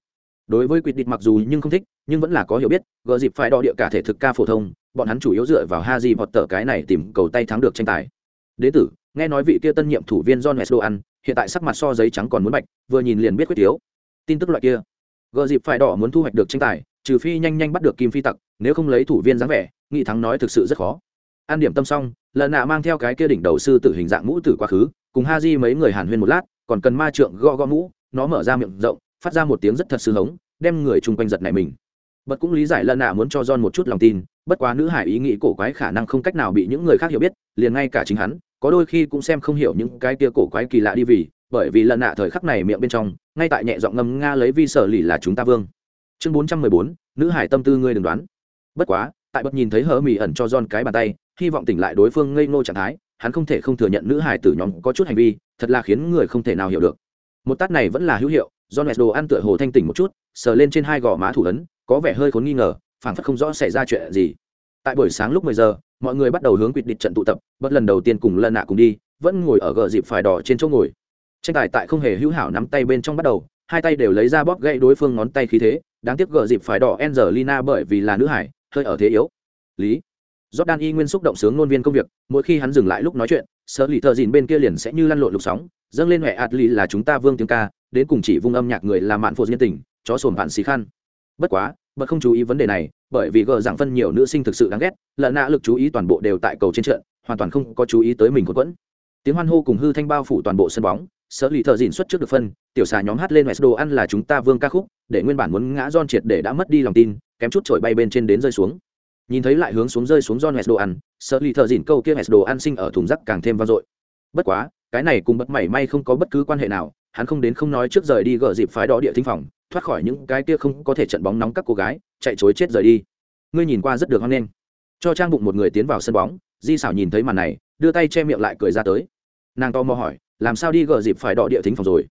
Speaker 1: Đối với quyết định mặc dù nhưng không thích, nhưng vẫn là có hiểu biết, gờ dịp phải đo địa cả thể thực ca phổ thông, bọn hắn chủ yếu dựa vào ha di hoặc tờ cái này tìm cầu tay thắng được tranh tài đế tử, nghe nói vị kia tân nhiệm thủ viên john west đồ ăn, hiện tại sắc mặt so giấy trắng còn muốn bạch, vừa nhìn liền biết quyết yếu tin tức loại kia. Gờ dịp phải đỏ muốn thu hoạch được tranh tài, trừ phi nhanh nhanh bắt được kim phi tặc, nếu không lấy thủ viên dáng vẻ, nghị thắng nói thực sự rất khó. An điểm tâm xong, lần nạ mang theo cái kia đỉnh đầu sư tử hình dạng mũ tử quá khứ, cùng ha di mấy người hàn huyên một lát, còn cần ma trượng go go mũ, nó mở ra miệng rộng, phát ra một tiếng rất thật sư hống, đem người chung quanh giật này mình. Bật cũng lý giải lần nạ muốn cho john một chút lòng tin, bất quá nữ hải ý nghĩ cổ quái khả năng không cách nào bị những người khác hiểu biết, liền ngay cả chính hắn có đôi khi cũng xem không hiểu những cái kia cổ quái kỳ lạ đi vì, bởi vì lần nạ thời khắc này miệng bên trong, ngay tại nhẹ giọng ngâm nga lấy vi sở lì là chúng ta vương. Chương bốn trăm mười bốn, nữ hải tâm tư ngươi đừng đoán. Bất quá, tại bất nhìn thấy hờ mỹ ẩn cho John cái bàn tay, hy vọng tỉnh lại đối phương ngây ngô trạng thái, hắn không thể không thừa nhận nữ hải tử nhóm có chút hành vi, thật là khiến người không thể nào hiểu được. Một tát này vẫn là hữu hiệu, John nẹt đồ ăn tựa hồ thanh tỉnh một chút, sờ lên trên hai gò má thủ ấn, có vẻ hơi khốn nghi ngờ, phảng phất không rõ xảy ra chuyện gì. Tại buổi sáng lúc mười giờ mọi người bắt đầu hướng quyết định trận tụ tập, bất lần đầu tiên cùng lần nạ cùng đi, vẫn ngồi ở gờ dịp phải đỏ trên chỗ ngồi. Tranh tài tại không hề hữu hảo nắm tay bên trong bắt đầu, hai tay đều lấy ra bóp gãy đối phương ngón tay khí thế, đáng tiếc gờ dịp phải đỏ Angelina bởi vì là nữ hải, hơi ở thế yếu. Lý, Jordan y nguyên xúc động sướng ngôn viên công việc, mỗi khi hắn dừng lại lúc nói chuyện sợ lì thợ dìn bên kia liền sẽ như lăn lộn lục sóng, dâng lên huệ ạt lì là chúng ta vương tiếng ca, đến cùng chỉ vung âm nhạc người làm mạn phụ nhân tình, chó sồn bạn xì khăn bất quá bật không chú ý vấn đề này, bởi vì gờ giảng phân nhiều nữ sinh thực sự đáng ghét lợn nạ lực chú ý toàn bộ đều tại cầu trên trận, hoàn toàn không có chú ý tới mình quấn quẫn. Tiếng hoan hô cùng hư thanh bao phủ toàn bộ sân bóng, sở lì thợ dìn xuất trước được phân, tiểu xà nhóm hát lên west đồ ăn là chúng ta vương ca khúc, để nguyên bản muốn ngã don triệt để đã mất đi lòng tin, kém chút trội bay bên trên đến rơi xuống. Nhìn thấy lại hướng xuống rơi xuống don west đồ ăn, sở lì thợ dìn câu kia west đồ ăn sinh ở thùng rác càng thêm vang dội. Bất quá, cái này cùng bất mảy may không có bất cứ quan hệ nào, hắn không đến không nói trước rời đi gỡ dịp phái đỏ địa thính phòng thoát khỏi những cái kia không có thể trận bóng nóng các cô gái, chạy chối chết rời đi. Ngươi nhìn qua rất được hoang lên cho trang bụng một người tiến vào sân bóng, di xảo nhìn thấy màn này, đưa tay che miệng lại cười ra tới. Nàng to mò hỏi, làm sao đi gờ dịp phải đọ địa thính phòng rồi?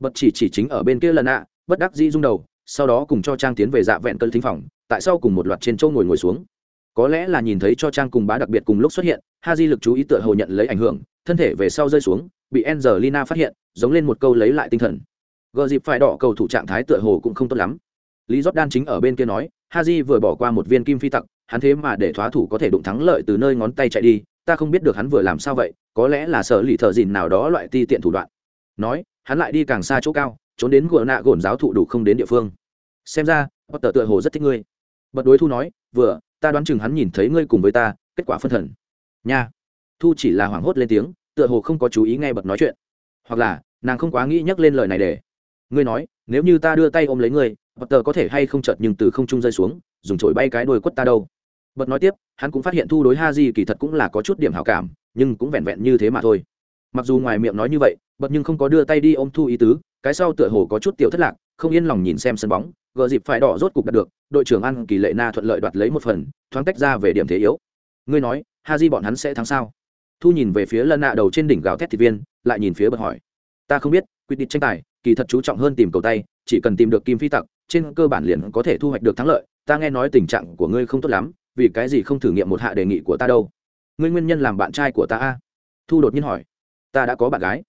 Speaker 1: Bật chỉ chỉ chính ở bên kia lần ạ, bất đắc di rung đầu, sau đó cùng cho trang tiến về dạ vẹn cơn thính phòng, tại sao cùng một loạt trên châu ngồi ngồi xuống. Có lẽ là nhìn thấy cho trang cùng bá đặc biệt cùng lúc xuất hiện ha di lực chú ý tựa hồ nhận lấy ảnh hưởng, thân thể về sau rơi xuống, bị angelina phát hiện, giống lên một câu lấy lại tinh thần gờ dịp phải đỏ cầu thủ trạng thái tựa hồ cũng không tốt lắm. Lý jordan chính ở bên kia nói ha vừa bỏ qua một viên kim phi tặc, hắn thế mà để thoá thủ có thể đụng thắng lợi từ nơi ngón tay chạy đi, ta không biết được hắn vừa làm sao vậy, có lẽ là sợ lì thợ dìn nào đó loại ti tiện thủ đoạn. Nói, hắn lại đi càng xa chỗ cao, trốn đến gùa nạ gồn giáo thụ đủ không đến địa phương. Xem ra bất tờ tựa hồ rất thích ngươi. Bật đối thu nói, vừa, ta đoán chừng hắn nhìn thấy ngươi cùng với ta, kết quả phân thần. Nha. Thu chỉ là hoảng hốt lên tiếng, tựa hồ không có chú ý nghe bật nói chuyện. Hoặc là, nàng không quá nghĩ nhắc lên lời này để ngươi nói, nếu như ta đưa tay ôm lấy ngươi, bật tờ có thể hay không chợt nhưng từ không trung rơi xuống, dùng chổi bay cái đôi quất ta đâu. Bật nói tiếp, hắn cũng phát hiện thu đối ha di kỳ thật cũng là có chút điểm hảo cảm, nhưng cũng vẹn vẹn như thế mà thôi. Mặc dù ngoài miệng nói như vậy, bật nhưng không có đưa tay đi ôm thu ý tứ, cái sau tựa hồ có chút tiểu thất lạc, không yên lòng nhìn xem sân bóng gờ dịp phải đỏ rốt cục đạt được, đội trưởng ăn kỳ lệ na thuận lợi đoạt lấy một phần, thoáng tách ra về điểm thế yếu. Ngươi nói ha di bọn hắn sẽ thắng sao? Thu nhìn về phía lân nạ đầu trên đỉnh gào thét thị viên, lại nhìn phía bật hỏi. Ta không biết, quyết định tranh tài kỳ thật chú trọng hơn tìm cầu tay, chỉ cần tìm được kim phi tặc, trên cơ bản liền có thể thu hoạch được thắng lợi. Ta nghe nói tình trạng của ngươi không tốt lắm, vì cái gì không thử nghiệm một hạ đề nghị của ta đâu? Ngươi nguyên nhân làm bạn trai của ta a? Thu đột nhiên hỏi. Ta đã có bạn gái.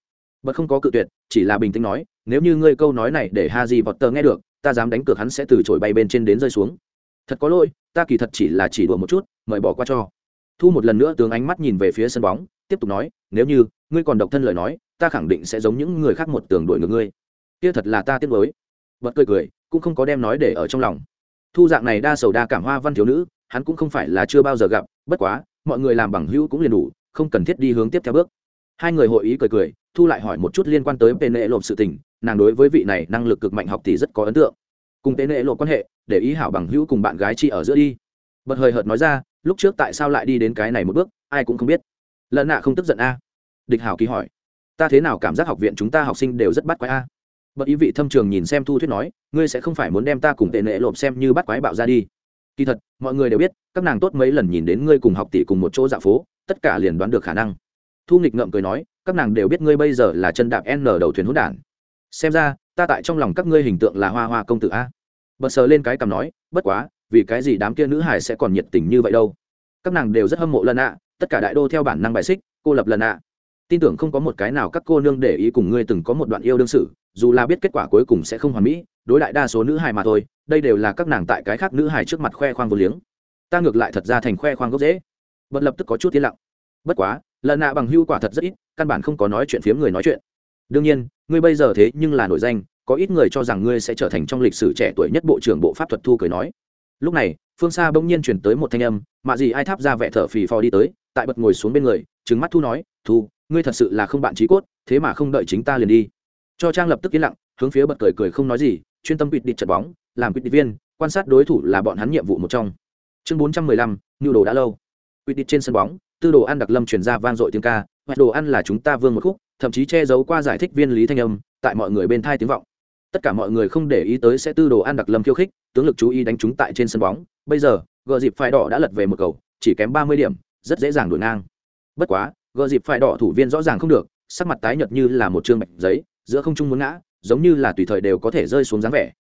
Speaker 1: Bật không có cự tuyệt, chỉ là bình tĩnh nói, nếu như ngươi câu nói này để ha di vọt tờ nghe được, ta dám đánh cược hắn sẽ từ chổi bay bên trên đến rơi xuống. Thật có lỗi, ta kỳ thật chỉ là chỉ đùa một chút, mời bỏ qua cho. Thu một lần nữa tướng ánh mắt nhìn về phía sân bóng, tiếp tục nói, nếu như ngươi còn độc thân lời nói, ta khẳng định sẽ giống những người khác một tường đuổi ngược ngươi kia thật là ta tiếc với bật cười cười, cũng không có đem nói để ở trong lòng. Thu dạng này đa sầu đa cảm hoa văn thiếu nữ, hắn cũng không phải là chưa bao giờ gặp, bất quá, mọi người làm bằng hữu cũng liền đủ, không cần thiết đi hướng tiếp theo bước. Hai người hội ý cười cười, thu lại hỏi một chút liên quan tới tên nệ lộp sự tình, nàng đối với vị này năng lực cực mạnh học thì rất có ấn tượng. Cùng tên nệ lộp quan hệ, để ý hảo bằng hữu cùng bạn gái chi ở giữa đi. Bật hời hợt nói ra, lúc trước tại sao lại đi đến cái này một bước, ai cũng không biết. Lần nạ không tức giận a. Địch hảo kỳ hỏi, ta thế nào cảm giác học viện chúng ta học sinh đều rất bắt quái a? Bật ý vị thâm trường nhìn xem thu thuyết nói, ngươi sẽ không phải muốn đem ta cùng tệ nệ lộp xem như bắt quái bạo ra đi. Kỳ thật, mọi người đều biết, các nàng tốt mấy lần nhìn đến ngươi cùng học tỷ cùng một chỗ dạ phố, tất cả liền đoán được khả năng. Thu nghịch ngậm cười nói, các nàng đều biết ngươi bây giờ là chân đạp n đầu thuyền hỗn đản. Xem ra, ta tại trong lòng các ngươi hình tượng là hoa hoa công tử a. Bật sờ lên cái cằm nói, bất quá, vì cái gì đám kia nữ hải sẽ còn nhiệt tình như vậy đâu. Các nàng đều rất hâm mộ lần ạ tất cả đại đô theo bản năng bài xích, cô lập lần ạ tin tưởng không có một cái nào các cô nương để ý cùng ngươi từng có một đoạn yêu đương sự, dù là biết kết quả cuối cùng sẽ không hoàn mỹ, đối lại đa số nữ hài mà thôi, đây đều là các nàng tại cái khác nữ hài trước mặt khoe khoang vô liếng. Ta ngược lại thật ra thành khoe khoang gốc dễ bật lập tức có chút tiến lặng. Bất quá, lần nạ bằng hưu quả thật rất ít, căn bản không có nói chuyện phiếm người nói chuyện. Đương nhiên, ngươi bây giờ thế nhưng là nổi danh, có ít người cho rằng ngươi sẽ trở thành trong lịch sử trẻ tuổi nhất bộ trưởng bộ pháp thuật thu cười nói. Lúc này, phương xa bỗng nhiên chuyển tới một thanh âm mạ gì ai tháp ra vẻ thở phì phò đi tới, tại bật ngồi xuống bên người trứng mắt thu nói, thu ngươi thật sự là không bạn trí cốt, thế mà không đợi chính ta liền đi. Cho trang lập tức yên lặng, hướng phía bật cười cười không nói gì, chuyên tâm quỵt địch trận bóng, làm quỵt địch viên, quan sát đối thủ là bọn hắn nhiệm vụ một trong. Chương bốn trăm mười lăm, nhu đồ đã lâu. Quỵt địch trên sân bóng, tư đồ ăn đặc lâm truyền ra vang dội tiếng ca hoặc đồ ăn là chúng ta vương một khúc, thậm chí che giấu qua giải thích viên lý thanh âm, tại mọi người bên thai tiếng vọng. Tất cả mọi người không để ý tới sẽ tư đồ ăn đặc lâm khiêu khích, tướng lực chú ý đánh chúng tại trên sân bóng. Bây giờ, gờ dịp phải đỏ đã lật về một cầu, chỉ kém ba mươi điểm, rất dễ dàng đuổi ngang. Bất quá gờ dịp phải đỏ thủ viên rõ ràng không được, sắc mặt tái nhợt như là một trương bạch giấy, giữa không trung muốn ngã, giống như là tùy thời đều có thể rơi xuống dáng vẻ.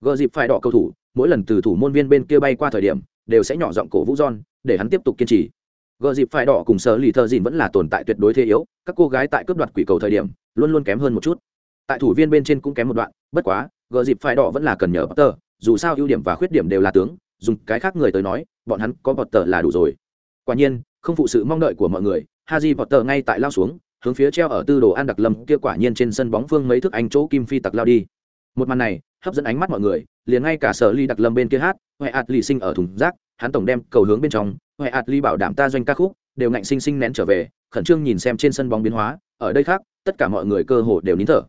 Speaker 1: Gờ dịp phải đỏ cầu thủ, mỗi lần từ thủ môn viên bên kia bay qua thời điểm, đều sẽ nhỏ giọng cổ vũ John, để hắn tiếp tục kiên trì. Gờ dịp phải đỏ cùng sở lì thơ dìn vẫn là tồn tại tuyệt đối thế yếu, các cô gái tại cướp đoạt quỷ cầu thời điểm, luôn luôn kém hơn một chút. Tại thủ viên bên trên cũng kém một đoạn, bất quá, gờ dịp phải đỏ vẫn là cần nhờ potter, dù sao ưu điểm và khuyết điểm đều là tướng, dùng cái khác người tới nói, bọn hắn có potter là đủ rồi. Quả nhiên, không phụ sự mong đợi của mọi người haji potter ngay tại lao xuống, hướng phía treo ở tư đồ an đặc lâm kia quả nhiên trên sân bóng phương mấy thước anh chỗ kim phi tặc lao đi. Một màn này, hấp dẫn ánh mắt mọi người, liền ngay cả sở ly đặc lâm bên kia hát, huệ ạt lì sinh ở thùng rác, hắn tổng đem cầu hướng bên trong, huệ ạt ly bảo đảm ta doanh ca khúc, đều ngạnh sinh sinh nén trở về, khẩn trương nhìn xem trên sân bóng biến hóa, ở đây khác, tất cả mọi người cơ hồ đều nín thở.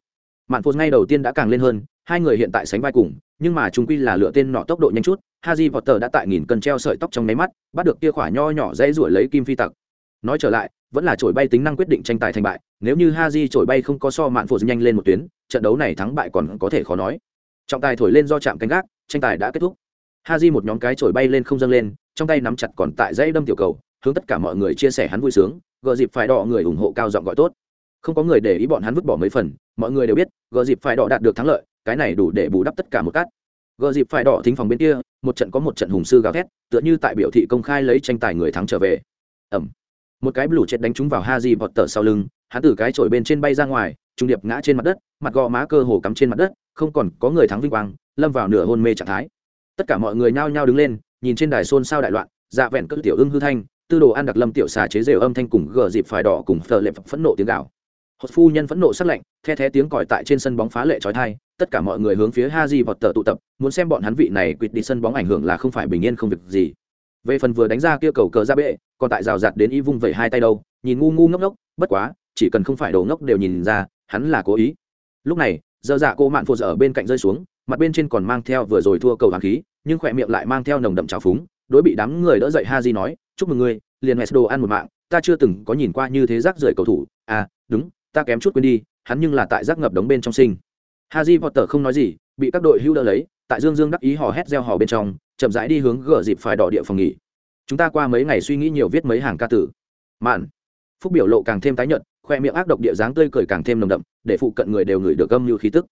Speaker 1: Mạn Phồn ngay đầu tiên đã càng lên hơn, hai người hiện tại sánh vai cùng, nhưng mà chúng quy là lựa tên nọ tốc độ nhanh chút haji potter đã tại nghìn cân treo sợi tóc trong nháy mắt, bắt được kia khỏa nho nhỏ dãy ruổi lấy kim phi tặc nói trở lại, vẫn là trổi bay tính năng quyết định tranh tài thành bại, nếu như haji trổi bay không có so mạn phụt nhanh lên một tuyến, trận đấu này thắng bại còn có thể khó nói. Trọng tài thổi lên do chạm canh gác, tranh tài đã kết thúc. Haji một nhóm cái trổi bay lên không dâng lên, trong tay nắm chặt còn tại dãy đâm tiểu cầu, hướng tất cả mọi người chia sẻ hắn vui sướng gợ dịp phải đỏ người ủng hộ cao giọng gọi tốt. Không có người để ý bọn hắn vứt bỏ mấy phần, mọi người đều biết gợ dịp phải đỏ đạt được thắng lợi, cái này đủ để bù đắp tất cả một cát. Gợ dịp phải đỏ thính phòng bên kia, một trận có một trận hùng sư gào thét, tựa như tại biểu thị công khai lấy tranh tài người thắng trở về. Ẩm một cái blue chết đánh trúng vào ha di vọt tờ sau lưng, hắn từ cái chổi bên trên bay ra ngoài, trung điệp ngã trên mặt đất, mặt gò má cơ hồ cắm trên mặt đất, không còn có người thắng vinh quang, lâm vào nửa hôn mê trạng thái. Tất cả mọi người nhao nhao đứng lên, nhìn trên đài xôn xao đại loạn dạ vẹn cất tiểu ưng hư thanh, tư đồ ăn đặc lâm tiểu xà chế rều âm thanh cùng gờ dịp phải đỏ cùng phờ lệ phẫn nộ tiếng gạo hột phu nhân phẫn nộ sắc lạnh, the thé tiếng còi tại trên sân bóng phá lệ trói thai, tất cả mọi người hướng phía ha di vọt tờ tụ tập, muốn xem bọn hắn vị này quỵt đi sân bóng ảnh hưởng là không phải bình yên không việc gì. Về phần vừa đánh ra kia cầu cờ ra bệ còn tại rào rạt đến y vung vẩy hai tay đâu, nhìn ngu ngu ngốc ngốc, bất quá, chỉ cần không phải đồ ngốc đều nhìn ra, hắn là cố ý. Lúc này dơ dạ cô mạn phụ ở bên cạnh rơi xuống, mặt bên trên còn mang theo vừa rồi thua cầu hàng khí, nhưng khỏe miệng lại mang theo nồng đậm trào phúng, đối bị đám người đỡ dậy ha di nói, chúc mừng ngươi, liền mẹ đồ ăn một mạng, ta chưa từng có nhìn qua như thế rác rưởi cầu thủ à đúng, ta kém chút quên đi, hắn nhưng là tại rác ngập đống bên trong sinh. Ha haji potter không nói gì, bị các đội hưu đỡ lấy, tại dương dương đắc ý hò hét reo hò bên trong, chậm rãi đi hướng gỡ dịp phải đỏ địa phòng nghỉ chúng ta qua mấy ngày suy nghĩ nhiều viết mấy hàng ca tử. Mạn. Phúc biểu lộ càng thêm tái nhợt, khoe miệng ác độc địa dáng tươi cười càng thêm nồng đậm, để phụ cận người đều ngửi được âm như khí tức.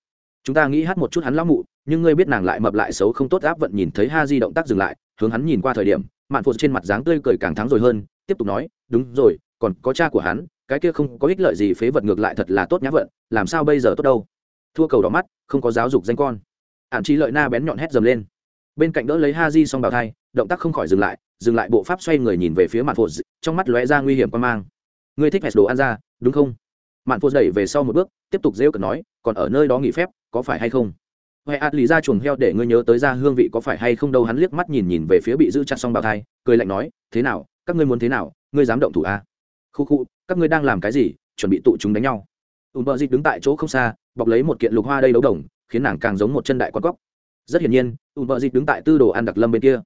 Speaker 1: Chúng ta nghĩ hát một chút hắn lão mụ, nhưng ngươi biết nàng lại mập lại xấu không tốt áp vận nhìn thấy ha di động tác dừng lại, hướng hắn nhìn qua thời điểm, mạn phụ trên mặt dáng tươi cười càng thắng rồi hơn, tiếp tục nói, đúng rồi, còn có cha của hắn, cái kia không có ích lợi gì phế vật ngược lại thật là tốt nhã vận, làm sao bây giờ tốt đâu? Thua cầu đỏ mắt, không có giáo dục danh con. Hạn trí lợi na bén nhọn hét dầm lên. Bên cạnh đỡ lấy ha di xong bào thai, động tác không khỏi dừng lại dừng lại bộ pháp xoay người nhìn về phía mạn phụ trong mắt lóe ra nguy hiểm quan mang. Ngươi thích hẹt đồ ăn ra, đúng không? Mạn phụ đẩy về sau một bước, tiếp tục rêu cẩn nói, còn ở nơi đó nghỉ phép, có phải hay không? Huệ ạt lì ra chuồng heo để ngươi nhớ tới ra hương vị có phải hay không đâu, hắn liếc mắt nhìn nhìn về phía bị giữ chặt xong bào thai, cười lạnh nói, thế nào, các ngươi muốn thế nào, ngươi dám động thủ a à? khu khu, các ngươi đang làm cái gì, chuẩn bị tụ chúng đánh nhau. Ùn bờ dịch đứng tại chỗ không xa, bọc lấy một kiện lục hoa đây đấu đồng, khiến nàng càng giống một chân đại quan cóc rất hiển nhiên, ùn bờ dịch đứng tại tư đồ ăn đặc lâm bên kia.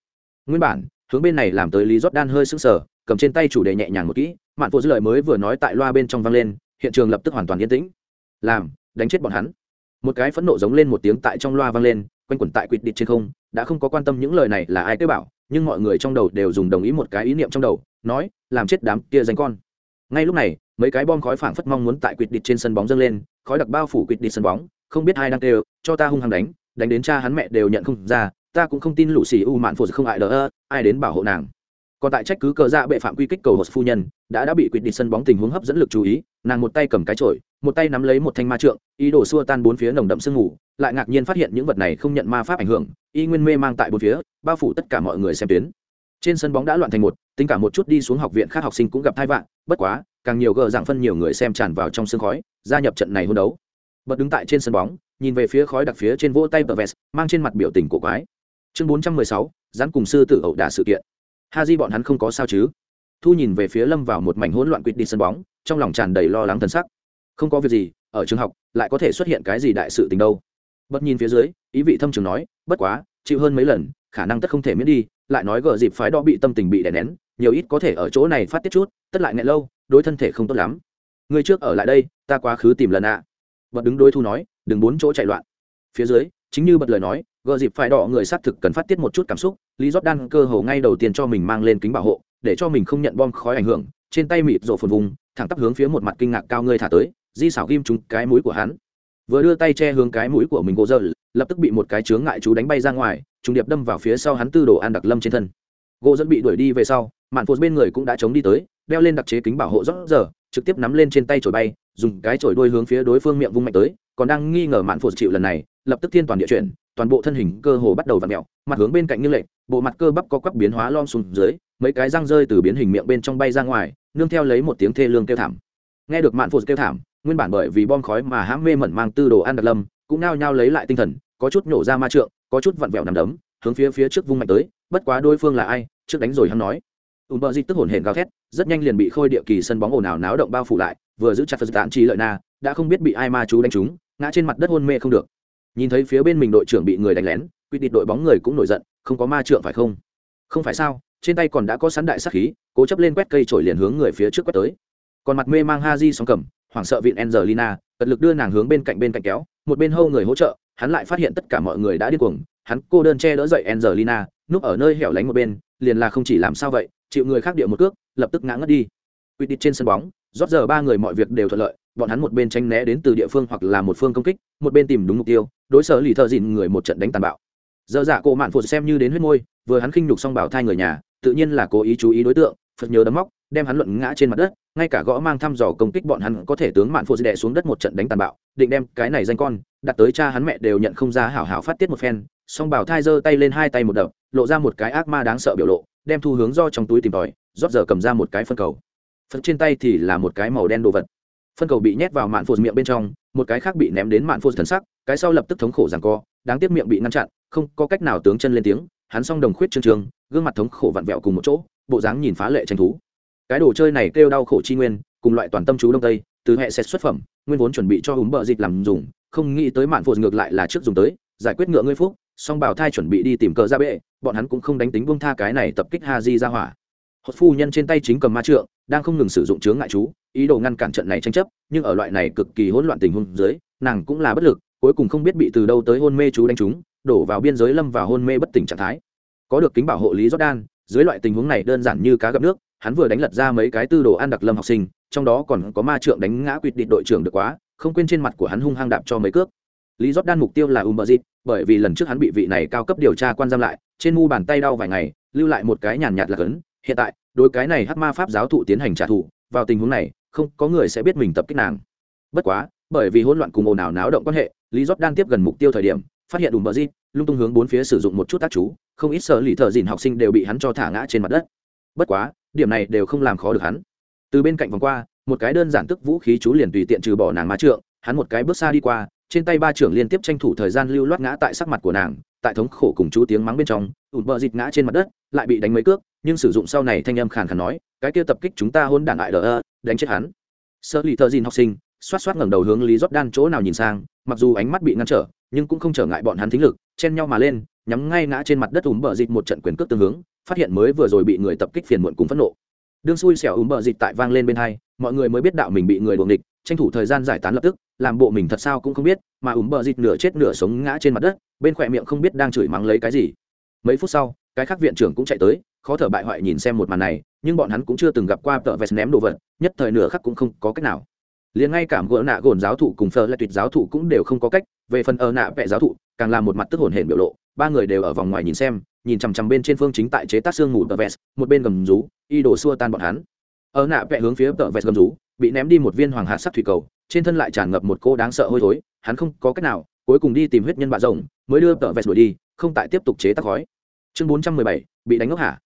Speaker 1: Nguyên bản hướng bên này làm tới lý rót đan hơi sững sờ, cầm trên tay chủ đề nhẹ nhàng một kỹ, mạn phụ dư lời mới vừa nói tại loa bên trong vang lên, hiện trường lập tức hoàn toàn yên tĩnh. Làm, đánh chết bọn hắn. Một cái phẫn nộ giống lên một tiếng tại trong loa vang lên, quanh quẩn tại quỵt địch trên không, đã không có quan tâm những lời này là ai kêu bảo, nhưng mọi người trong đầu đều dùng đồng ý một cái ý niệm trong đầu, nói, làm chết đám kia danh con. Ngay lúc này, mấy cái bom khói phảng phất mong muốn tại quỵt địch trên sân bóng dâng lên, khói đặc bao phủ quỵt địch sân bóng, không biết ai đang kêu, cho ta hung hăng đánh đánh đến cha hắn mẹ đều nhận không ra ta cũng không tin lũ xì u mạn phụ không ai đỡ, ai đến bảo hộ nàng. Còn tại trách cứ cờ dạ bệ phạm quy kích cầu hột phu nhân, đã đã bị quyết định sân bóng tình huống hấp dẫn lực chú ý, nàng một tay cầm cái chổi, một tay nắm lấy một thanh ma trượng, ý đồ xua tan bốn phía nồng đậm sương ngủ lại ngạc nhiên phát hiện những vật này không nhận ma pháp ảnh hưởng, y nguyên mê mang tại bốn phía, bao phủ tất cả mọi người xem tuyến. Trên sân bóng đã loạn thành một, tính cả một chút đi xuống học viện khác học sinh cũng gặp thai vạn bất quá, càng nhiều gờ dạng phân nhiều người xem tràn vào trong sương khói, gia nhập trận này hôn đấu. Bật đứng tại trên sân bóng, nhìn về phía khói đặc phía trên vỗ tay bờ vest mang trên mặt biểu tình cổ quái chương bốn trăm mười sáu cùng sư tử ẩu đả sự kiện. Ha di bọn hắn không có sao chứ? Thu nhìn về phía lâm vào một mảnh hỗn loạn quýt đi sân bóng, trong lòng tràn đầy lo lắng thân sắc. Không có việc gì, ở trường học, lại có thể xuất hiện cái gì đại sự tình đâu. Bất nhìn phía dưới, ý vị thâm trường nói, bất quá, chịu hơn mấy lần, khả năng tất không thể miễn đi, lại nói gờ dịp phái đo bị tâm tình bị đè nén, nhiều ít có thể ở chỗ này phát tiết chút, tất lại nghẹn lâu, đối thân thể không tốt lắm. Người trước ở lại đây, ta quá khứ tìm lần ạ. À. bật đứng đối thu nói, đừng bốn chỗ chạy loạn. Phía dưới, chính như bật lời nói gờ dịp phải đỏ người xác thực cần phát tiết một chút cảm xúc, lý jordan cơ hồ ngay đầu tiên cho mình mang lên kính bảo hộ, để cho mình không nhận bom khói ảnh hưởng, trên tay mịt rộ phồn vùng, thẳng tắp hướng phía một mặt kinh ngạc cao ngươi thả tới, di xảo ghim trúng cái mũi của hắn. Vừa đưa tay che hướng cái mũi của mình gỗ dơ lập tức bị một cái chướng ngại chú đánh bay ra ngoài, trùng điệp đâm vào phía sau hắn tư đồ an đặc lâm trên thân. Gỗ dẫn bị đuổi đi về sau, mạn phụt bên người cũng đã chống đi tới, đeo lên đặc chế kính bảo hộ rót giờ, trực tiếp nắm lên trên tay chổi bay, dùng cái chổi đuôi hướng phía đối phương miệng vung mạnh tới, còn đang nghi ngờ mạn phụt chịu lần này, lập tức thiên toàn địa chuyển toàn bộ thân hình cơ hồ bắt đầu vặn mẹo, mặt hướng bên cạnh như lệch, bộ mặt cơ bắp có quắc biến hóa lom xuống dưới, mấy cái răng rơi từ biến hình miệng bên trong bay ra ngoài, nương theo lấy một tiếng thê lương kêu thảm. Nghe được mạn phụt kêu thảm, nguyên bản bởi vì bom khói mà hãm mê mẩn mang tư đồ ăn đặc lâm, cũng nao nhao lấy lại tinh thần, có chút nhổ ra ma trượng, có chút vặn vẹo nằm đấm, hướng phía phía trước vung mạnh tới, bất quá đối phương là ai, trước đánh rồi hắn nói. Ùm bờ di tức hồn hển gào thét, rất nhanh liền bị khôi địa kỳ sân bóng ồn ào náo động bao phủ lại, vừa giữ chặt phật tạn trí lợi na, đã không biết bị ai ma chú đánh trúng, ngã trên mặt đất hôn mê không được nhìn thấy phía bên mình đội trưởng bị người đánh lén quy định đội bóng người cũng nổi giận, không có ma trượng phải không? Không phải sao, trên tay còn đã có sẵn đại sắc khí, cố chấp lên quét cây trổi liền hướng người phía trước quét tới. Còn mặt mê mang ha di sóng cầm, hoảng sợ vịn angelina, cật lực đưa nàng hướng bên cạnh bên cạnh kéo, một bên hâu người hỗ trợ, hắn lại phát hiện tất cả mọi người đã điên cuồng, hắn cô đơn che đỡ dậy angelina, núp ở nơi hẻo lánh một bên, liền là không chỉ làm sao vậy, chịu người khác địa một cước, lập tức ngã ngất đi quy định trên sân bóng, rót giờ ba người mọi việc đều thuận lợi, bọn hắn một bên tranh né đến từ địa phương hoặc là một phương công kích, một bên tìm đúng mục tiêu, đối sở lì thợ dịn người một trận đánh tàn bạo. Giờ dạ cổ mạn phụt xem như đến huyết môi, vừa hắn khinh nhục xong bảo thai người nhà, tự nhiên là cố ý chú ý đối tượng, phật nhớ đấm móc, đem hắn luận ngã trên mặt đất, ngay cả gõ mang thăm dò công kích bọn hắn có thể tướng mạn phụt đè xuống đất một trận đánh tàn bạo, định đem cái này danh con, đặt tới cha hắn mẹ đều nhận không ra hảo hảo phát tiết một phen, song bảo thai giơ tay lên hai tay một đập, lộ ra một cái ác ma đáng sợ biểu lộ, đem thu hướng do trong túi tìm tòi, rót giờ cầm ra một cái phân cầu phần trên tay thì là một cái màu đen đồ vật phân cầu bị nhét vào mạn phụt miệng bên trong một cái khác bị ném đến mạn phụt thần sắc cái sau lập tức thống khổ rằng co đáng tiếc miệng bị ngăn chặn không có cách nào tướng chân lên tiếng hắn song đồng khuyết trương trương gương mặt thống khổ vặn vẹo cùng một chỗ bộ dáng nhìn phá lệ tranh thú cái đồ chơi này kêu đau khổ chi nguyên cùng loại toàn tâm chú đông tây từ hệ xét xuất phẩm nguyên vốn chuẩn bị cho húng bợ dịch làm dùng không nghĩ tới mạn phụt ngược lại là trước dùng tới giải quyết ngựa ngươi phúc song bảo thai chuẩn bị đi tìm cờ ra bệ bọn hắn cũng không đánh tính buông tha cái này tập kích ha di ra hỏa hốt phu nhân trên tay chính cầm ma trượng đang không ngừng sử dụng chướng ngại chú ý đồ ngăn cản trận này tranh chấp nhưng ở loại này cực kỳ hỗn loạn tình huống dưới nàng cũng là bất lực cuối cùng không biết bị từ đâu tới hôn mê chú đánh trúng, đổ vào biên giới lâm vào hôn mê bất tỉnh trạng thái. Có được kính bảo hộ lý jordan dưới loại tình huống này đơn giản như cá gặp nước hắn vừa đánh lật ra mấy cái tư đồ ăn đặc lâm học sinh trong đó còn có ma trượng đánh ngã quỵt địch đội trưởng được quá không quên trên mặt của hắn hung hăng đạp cho mấy cước. Lý jordan mục tiêu là umberzit bởi vì lần trước hắn bị vị này cao cấp điều tra quan giam lại trên mu bàn tay đau vài ngày lưu lại một cái nhàn nhạt là cấn hiện tại, đối cái này hắc ma pháp giáo thụ tiến hành trả thù, vào tình huống này, không có người sẽ biết mình tập kích nàng. Bất quá, bởi vì hỗn loạn cùng ồn ào náo động quan hệ, lý jordan tiếp gần mục tiêu thời điểm, phát hiện umberzit lung tung hướng bốn phía sử dụng một chút tác chú, không ít sợ lì thợ dìn học sinh đều bị hắn cho thả ngã trên mặt đất. Bất quá, điểm này đều không làm khó được hắn. Từ bên cạnh vòng qua, một cái đơn giản tức vũ khí chú liền tùy tiện trừ bỏ nàng má trượng, hắn một cái bước xa đi qua, trên tay ba trưởng liên tiếp tranh thủ thời gian lưu loát ngã tại sắc mặt của nàng, tại thống khổ cùng chú tiếng mắng bên trong ủn bờ dịt ngã trên mặt đất, lại bị đánh mấy cước nhưng sử dụng sau này thanh âm khàn khàn nói, cái kia tập kích chúng ta hôn đản lại đờ đánh chết hắn. Sơ lì thợ dìn học sinh, xoát xoát ngẩng đầu hướng lý rót đan chỗ nào nhìn sang, mặc dù ánh mắt bị ngăn trở, nhưng cũng không trở ngại bọn hắn thính lực, chen nhau mà lên, nhắm ngay ngã trên mặt đất ùm bờ dịch một trận quyền cước tương hướng, phát hiện mới vừa rồi bị người tập kích phiền muộn cùng phẫn nộ. Đương xui xẻo ùm bờ dịch tại vang lên bên hai, mọi người mới biết đạo mình bị người đuồng địch tranh thủ thời gian giải tán lập tức, làm bộ mình thật sao cũng không biết, mà ùm bờ dịch nửa chết nửa sống ngã trên mặt đất, bên khỏe miệng không biết đang chửi mắng lấy cái gì. Mấy phút sau cái khác viện trưởng cũng chạy tới, khó thở bại hoại nhìn xem một màn này, nhưng bọn hắn cũng chưa từng gặp qua tợ vest ném đồ vật, nhất thời nửa khắc cũng không có cách nào. Liền ngay cảm gỡ nạ gồn giáo thụ cùng phờ lại tuyệt giáo thụ cũng đều không có cách, về phần ở nạ vẽ giáo thụ, càng là một mặt tức hồn hển biểu lộ, ba người đều ở vòng ngoài nhìn xem, nhìn chằm chằm bên trên phương chính tại chế tác xương ngủ tờ vest, một bên gầm rú y đổ xua tan bọn hắn. Ở nạ vẽ hướng phía tờ vest gầm rú, bị ném đi một viên hoàng hạt sắc thủy cầu, trên thân lại tràn ngập một cô đáng sợ hôi thối, hắn không có cách nào, cuối cùng đi tìm huyết nhân bạ rồng, mới đưa tờ vest đuổi đi, không tại tiếp tục chế tác khói chương bốn trăm mười bảy, bị đánh ngốc hả?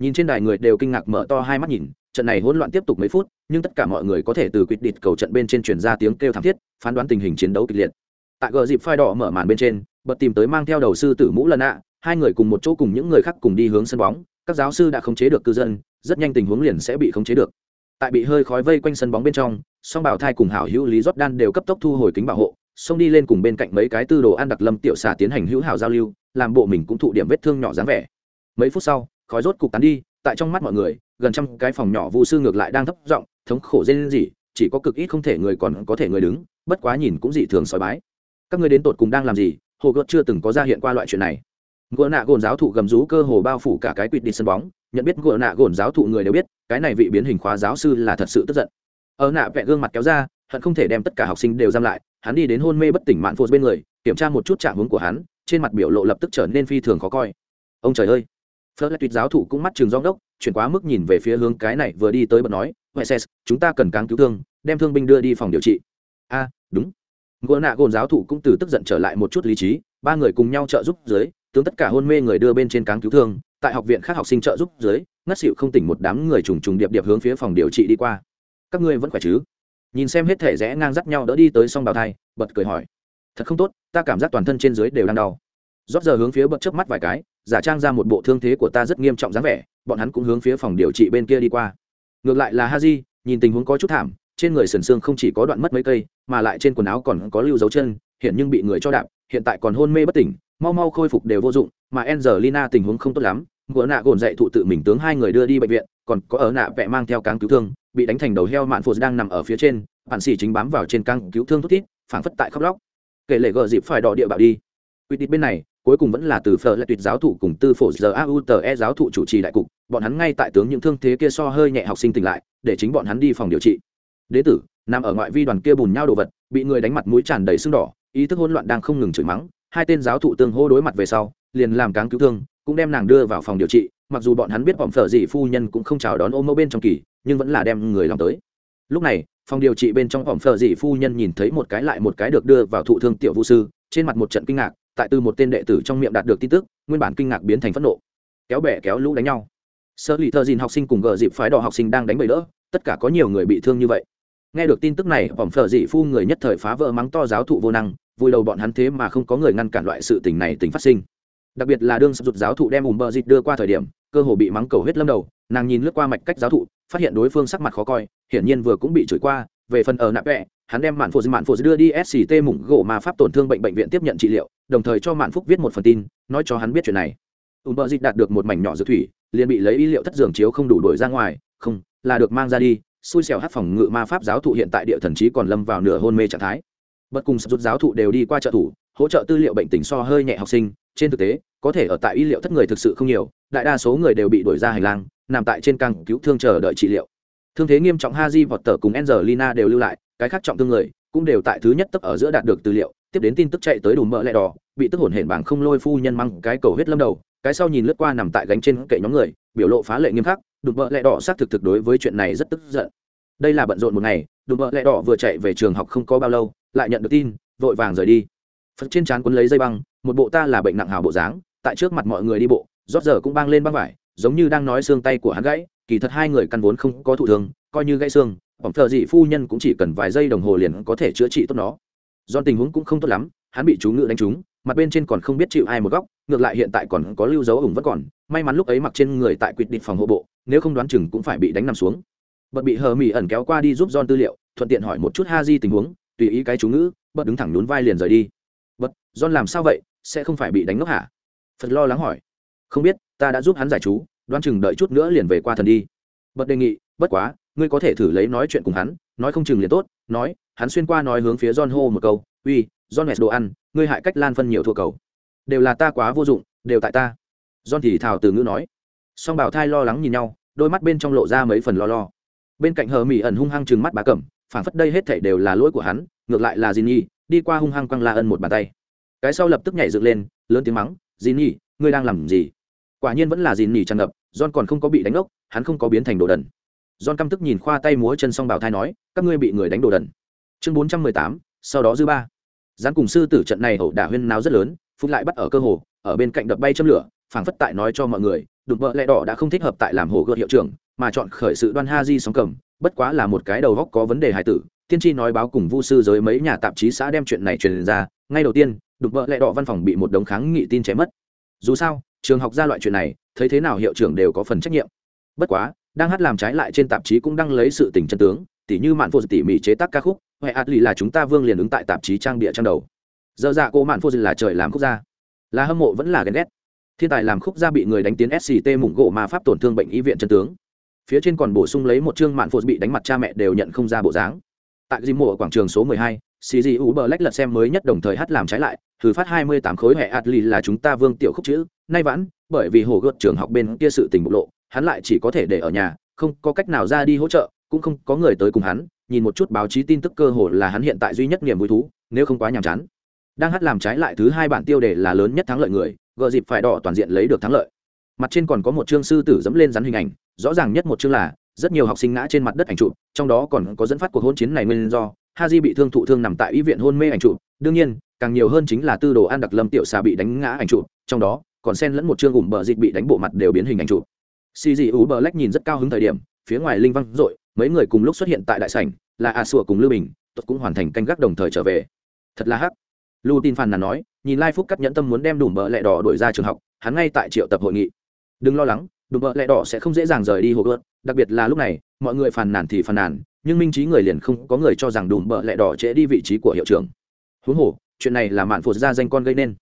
Speaker 1: Nhìn trên đài người đều kinh ngạc mở to hai mắt nhìn, trận này hỗn loạn tiếp tục mấy phút, nhưng tất cả mọi người có thể từ quyết định cầu trận bên trên truyền ra tiếng kêu thảm thiết, phán đoán tình hình chiến đấu kịch liệt. Tại gờ dịp phai đỏ mở màn bên trên, bật tìm tới mang theo đầu sư tử mũ lần ạ, hai người cùng một chỗ cùng những người khác cùng đi hướng sân bóng, các giáo sư đã khống chế được cư dân, rất nhanh tình huống liền sẽ bị khống chế được. Tại bị hơi khói vây quanh sân bóng bên trong, song bảo thai cùng hảo hữu lý rót đan đều cấp tốc thu hồi kính bảo hộ xông đi lên cùng bên cạnh mấy cái tư đồ ăn đặc lâm tiểu xà tiến hành hữu hảo giao lưu, làm bộ mình cũng thụ điểm vết thương nhỏ dáng vẻ. Mấy phút sau, khói rốt cục tán đi, tại trong mắt mọi người, gần trăm cái phòng nhỏ vụ sư ngược lại đang thấp giọng, thống khổ dên gì chỉ có cực ít không thể người còn có thể người đứng, bất quá nhìn cũng dị thường soi bái. Các ngươi đến tột cùng đang làm gì? Hồ gợt chưa từng có ra hiện qua loại chuyện này. Gỡ nạ gồn giáo thụ gầm rú cơ hồ bao phủ cả cái quỵt đi sân bóng, nhận biết gỡ nạ gồn giáo thụ người đều biết, cái này vị biến hình khóa giáo sư là thật sự tức giận. Ở nạ vẹ gương mặt kéo ra hận không thể đem tất cả học sinh đều giam lại, hắn đi đến hôn mê bất tỉnh mạn phô bên người, kiểm tra một chút trạng hướng của hắn, trên mặt biểu lộ lập tức trở nên phi thường khó coi. Ông trời ơi! Phớt lại tuyệt giáo thủ cũng mắt trường gióng đốc, chuyển quá mức nhìn về phía hướng cái này vừa đi tới bật nói, huệ ses chúng ta cần cáng cứu thương, đem thương binh đưa đi phòng điều trị. A, đúng. Gỗ nạ gồn giáo thủ cũng từ tức giận trở lại một chút lý trí, ba người cùng nhau trợ giúp dưới, tướng tất cả hôn mê người đưa bên trên cáng cứu thương, tại học viện khác học sinh trợ giúp dưới, ngất xịu không tỉnh một đám người trùng trùng điệp điệp hướng phía phòng điều trị đi qua. Các ngươi vẫn khỏe chứ? Nhìn xem hết thể rẽ ngang dắt nhau đỡ đi tới song bào thai, bật cười hỏi. Thật không tốt, ta cảm giác toàn thân trên dưới đều đang đau. Rót giờ hướng phía bật trước mắt vài cái, giả trang ra một bộ thương thế của ta rất nghiêm trọng dáng vẻ, bọn hắn cũng hướng phía phòng điều trị bên kia đi qua. Ngược lại là ha di nhìn tình huống có chút thảm, trên người sườn xương không chỉ có đoạn mất mấy cây, mà lại trên quần áo còn có lưu dấu chân, hiện nhưng bị người cho đạp, hiện tại còn hôn mê bất tỉnh, mau mau khôi phục đều vô dụng, mà Angelina tình huống không tốt lắm gỡ nạ gồn dậy thụ tự mình tướng hai người đưa đi bệnh viện, còn có ở nạ vẽ mang theo cáng cứu thương bị đánh thành đầu heo mạn phụ đang nằm ở phía trên bạn xỉ chính bám vào trên căng cứu thương thút thít, phảng phất tại khóc lóc. Kể lệ gờ dịp phải đỏ địa bạo đi. Quy định bên này, cuối cùng vẫn là từ phở lại tuyệt giáo thụ cùng tư phổ giờ aute giáo thụ chủ trì đại cục, bọn hắn ngay tại tướng những thương thế kia so hơi nhẹ học sinh tỉnh lại, để chính bọn hắn đi phòng điều trị. Đế tử, nằm ở ngoại vi đoàn kia bùn nhau đồ vật, bị người đánh mặt mũi tràn đầy sưng đỏ, ý thức hỗn loạn đang không ngừng chửi mắng, hai tên giáo thụ tương hô đối mặt về sau, liền làm cáng cứu thương, cũng đem nàng đưa vào phòng điều trị, mặc dù bọn hắn biết bọn phở dị phu nhân cũng không chào đón ôm mẫu bên trong kỳ nhưng vẫn là đem người lòng tới. Lúc này, phòng điều trị bên trong phòng phở dị phu nhân nhìn thấy một cái lại một cái được đưa vào thụ thương tiểu vũ sư, trên mặt một trận kinh ngạc, tại từ một tên đệ tử trong miệng đạt được tin tức, nguyên bản kinh ngạc biến thành phẫn nộ. Kéo bẻ kéo lũ đánh nhau. Sơ lì thơ dìn học sinh cùng gờ dịp phái đỏ học sinh đang đánh bậy đỡ, tất cả có nhiều người bị thương như vậy. Nghe được tin tức này bỏng phở dị phu người nhất thời phá vỡ mắng to giáo thụ vô năng vui đầu bọn hắn thế mà không có người ngăn cản loại sự tình này tình phát sinh. Đặc biệt là đương sắp rụt giáo thụ đem ùm bờ dịt đưa qua thời điểm, cơ hồ bị mắng cầu huyết lâm đầu, nàng nhìn lướt qua mạch cách giáo thụ phát hiện đối phương sắc mặt khó coi, hiển nhiên vừa cũng bị chửi qua, về phần ở nạp vẹ, hắn đem mạn phụ mạn phụ đưa đi sct mủng gỗ mà pháp tổn thương bệnh bệnh viện tiếp nhận trị liệu, đồng thời cho mạn phúc viết một phần tin, nói cho hắn biết chuyện này. Ùm bờ dịch đạt được một mảnh nhỏ dược thủy, liền bị lấy y liệu thất giường chiếu không đủ đổi ra ngoài, không, là được mang ra đi, xui xẻo hát phòng ngự ma pháp giáo thụ hiện tại địa thần trí còn lâm vào nửa hôn mê trạng thái. Bất cùng sập rút giáo thụ đều đi qua trợ thủ, hỗ trợ tư liệu bệnh tình so hơi nhẹ học sinh, trên thực tế, có thể ở tại y liệu thất người thực sự không nhiều, đại đa số người đều bị đuổi ra hành lang nằm tại trên càng cứu thương chờ đợi trị liệu. Thương thế nghiêm trọng haji vọt tờ cùng angelina đều lưu lại, cái khác trọng thương người cũng đều tại thứ nhất tấp ở giữa đạt được tư liệu, tiếp đến tin tức chạy tới đùm mỡ lẹ đỏ, bị tức hổn hển bảng không lôi phu nhân măng cái cầu huyết lâm đầu, cái sau nhìn lướt qua nằm tại gánh trên kệ nhóm người, biểu lộ phá lệ nghiêm khắc, đùm mỡ lẹ đỏ xác thực thực đối với chuyện này rất tức giận. Đây là bận rộn một ngày, đùm mỡ lẹ đỏ vừa chạy về trường học không có bao lâu, lại nhận được tin, vội vàng rời đi. Phật trên trán quấn lấy dây băng, một bộ ta là bệnh nặng hào bộ dáng, tại trước mặt mọi người đi bộ, rót giờ cũng băng lên băng vải giống như đang nói xương tay của hắn gãy, kỳ thật hai người căn vốn không có thụ thương, coi như gãy xương, bỏng thợ dị phu nhân cũng chỉ cần vài giây đồng hồ liền có thể chữa trị tốt nó. Do tình huống cũng không tốt lắm, hắn bị chú ngự đánh trúng, mặt bên trên còn không biết chịu ai một góc, ngược lại hiện tại còn có lưu dấu ủng vẫn còn, may mắn lúc ấy mặc trên người tại quyết định phòng hộ bộ, nếu không đoán chừng cũng phải bị đánh nằm xuống. Bật bị hờ mỹ ẩn kéo qua đi giúp John tư liệu, thuận tiện hỏi một chút ha di tình huống, tùy ý cái chú ngữ, bật đứng thẳng nhún vai liền rời đi. Bật John làm sao vậy? Sẽ không phải bị đánh ngốc hả? Phật lo lắng hỏi. Không biết ta đã giúp hắn giải chú, đoán chừng đợi chút nữa liền về qua thần đi. Bật đề nghị, bất quá, ngươi có thể thử lấy nói chuyện cùng hắn, nói không chừng liền tốt, nói, hắn xuyên qua nói hướng phía john hô một câu, uy, john mẹt đồ ăn, ngươi hại cách lan phân nhiều thua cầu. Đều là ta quá vô dụng, đều tại ta. John thì thào từ ngữ nói. Song bảo thai lo lắng nhìn nhau, đôi mắt bên trong lộ ra mấy phần lo lo. Bên cạnh hờ mỹ ẩn hung hăng chừng mắt bà cẩm phản phất đây hết thảy đều là lỗi của hắn, ngược lại là Jinny, đi qua hung hăng quăng la ân một bàn tay. Cái sau lập tức nhảy dựng lên, lớn tiếng mắng, Jinny, ngươi đang làm gì? Quả nhiên vẫn là dìn nỉ tràn ngập, john còn không có bị đánh ốc, hắn không có biến thành đồ đần. John căm tức nhìn khoa tay múa chân xong bảo thai nói, các ngươi bị người đánh đồ đần. Chương bốn trăm mười tám, sau đó dư ba. Gián cùng sư tử trận này ẩu đả huyên náo rất lớn phúc lại bắt ở cơ hồ, ở bên cạnh đập bay châm lửa, phảng phất tại nói cho mọi người đục vợ lẽ đỏ đã không thích hợp tại làm hồ gợt hiệu trưởng, mà chọn khởi sự đoan ha di sóng cầm, bất quá là một cái đầu góc có vấn đề hài tử, tiên tri nói báo cùng vu sư giới mấy nhà tạp chí xã đem chuyện này truyền ra, ngay đầu tiên đục vợ lẽ đỏ văn phòng bị một đống kháng nghị tin chém mất dù sao trường học ra loại chuyện này thấy thế nào hiệu trưởng đều có phần trách nhiệm. Bất quá đang hát làm trái lại trên tạp chí cũng đăng lấy sự tình chân tướng tỉ như mạn phô tỉ mỉ chế tác ca khúc huệ ạt lì là chúng ta vương liền ứng tại tạp chí trang địa trang đầu. Giờ dạ cô mạn phô là trời làm khúc gia. Là hâm mộ vẫn là ghen ghét. Thiên tài làm khúc gia bị người đánh tiến sct mủng gỗ mà pháp tổn thương bệnh y viện chân tướng. Phía trên còn bổ sung lấy một chương mạn phô bị đánh mặt cha mẹ đều nhận không ra bộ dáng. Tại dìm mộ quảng trường số 12, cg u bờ lách lật xem mới nhất đồng thời hát làm trái lại thử phát 28 khối hệ Atli là chúng ta vương tiểu khúc chữ. Nay vãn, bởi vì hồ gợt trường học bên kia sự tình bộc lộ, hắn lại chỉ có thể để ở nhà, không có cách nào ra đi hỗ trợ, cũng không có người tới cùng hắn. Nhìn một chút báo chí tin tức cơ hồ là hắn hiện tại duy nhất niềm vui thú, nếu không quá nhàm chán. Đang hát làm trái lại thứ hai bản tiêu đề là lớn nhất thắng lợi người gợ dịp phải đỏ toàn diện lấy được thắng lợi. Mặt trên còn có một chương sư tử dẫm lên rắn hình ảnh, rõ ràng nhất một chương là, rất nhiều học sinh ngã trên mặt đất ảnh trụ trong đó còn có dẫn phát cuộc hôn chiến này nguyên do. Haji bị thương thụ thương nằm tại y viện hôn mê ảnh trụ đương nhiên càng nhiều hơn chính là tư đồ an đặc lâm tiểu xà bị đánh ngã ảnh trụ trong đó, còn xen lẫn một chương ủng bờ dịch bị đánh bộ mặt đều biến hình ảnh trụ xì dị ú bờ lách nhìn rất cao hứng thời điểm, phía ngoài linh văn dội mấy người cùng lúc xuất hiện tại đại sảnh, là a sủa cùng lưu bình, tuất cũng hoàn thành canh gác đồng thời trở về. Thật là hắc. Lưu tin phàn nàn nói, nhìn lai phúc cắt nhẫn tâm muốn đem đủ bờ lẹ đỏ đổi ra trường học, hắn ngay tại triệu tập hội nghị. Đừng lo lắng đủ bờ lẹ đỏ sẽ không dễ dàng rời đi hồ gợt đặc biệt là lúc này, mọi người phàn nàn thì phàn nàn, nhưng minh trí người liền không có người cho rằng đủ bờ lẹ đỏ trễ đi vị trí của hiệu trưởng. Huống hồ chuyện này là mạn phụt ra danh con gây nên.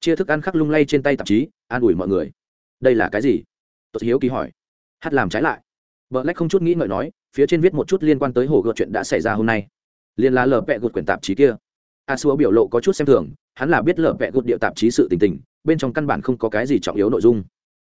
Speaker 1: Chia thức ăn khắc lung lay trên tay tạp chí, an ủi mọi người. Đây là cái gì? Tốt hiếu kỳ hỏi. Hát làm trái lại. Vợ lách không chút nghĩ ngợi nói, phía trên viết một chút liên quan tới hồ gợt chuyện đã xảy ra hôm nay. Liên là lờ vẹ gột quyển tạp chí kia. A xua biểu lộ có chút xem thường, hắn là biết lờ vẹ gột điệu tạp chí sự tình tình, bên trong căn bản không có cái gì trọng yếu nội dung.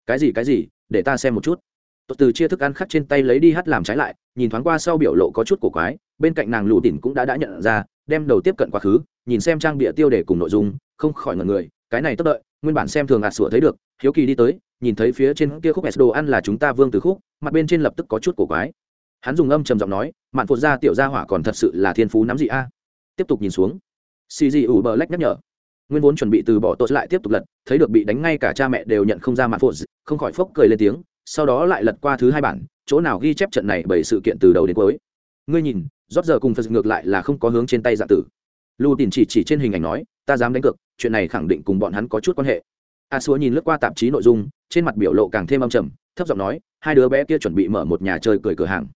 Speaker 1: Cái gì cái gì? Để ta xem một chút. Tốt, từ chia thức ăn khắc trên tay lấy đi hát làm trái lại, nhìn thoáng qua sau biểu lộ có chút cổ quái, bên cạnh nàng lù đỉnh cũng đã đã nhận ra, đem đầu tiếp cận quá khứ nhìn xem trang bịa tiêu đề cùng nội dung, không khỏi ngần người, cái này tất đợi, nguyên bản xem thường ạt sủa thấy được, hiếu kỳ đi tới, nhìn thấy phía trên kia khúc s đồ ăn là chúng ta vương từ khúc, mặt bên trên lập tức có chút cổ quái. Hắn dùng âm trầm giọng nói, mạn phột ra tiểu gia hỏa còn thật sự là thiên phú nắm gì a? Tiếp tục nhìn xuống. Xì dị ủ bờ lách nhắc nhở. Nguyên vốn chuẩn bị từ bỏ tốt lại tiếp tục lật, thấy được bị đánh ngay cả cha mẹ đều nhận không ra mạn phột không khỏi phốc cười lên tiếng, sau đó lại lật qua thứ hai bản, chỗ nào ghi chép trận này bởi sự kiện từ đầu đến cuối. Ngươi nhìn, rót giờ cùng phật ngược lại là không có hướng trên tay dạ tử lưu tìm chỉ chỉ trên hình ảnh nói, ta dám đánh cược, chuyện này khẳng định cùng bọn hắn có chút quan hệ. A xúa nhìn lướt qua tạp chí nội dung, trên mặt biểu lộ càng thêm âm trầm, thấp giọng nói, hai đứa bé kia chuẩn bị mở một nhà chơi cười cửa hàng.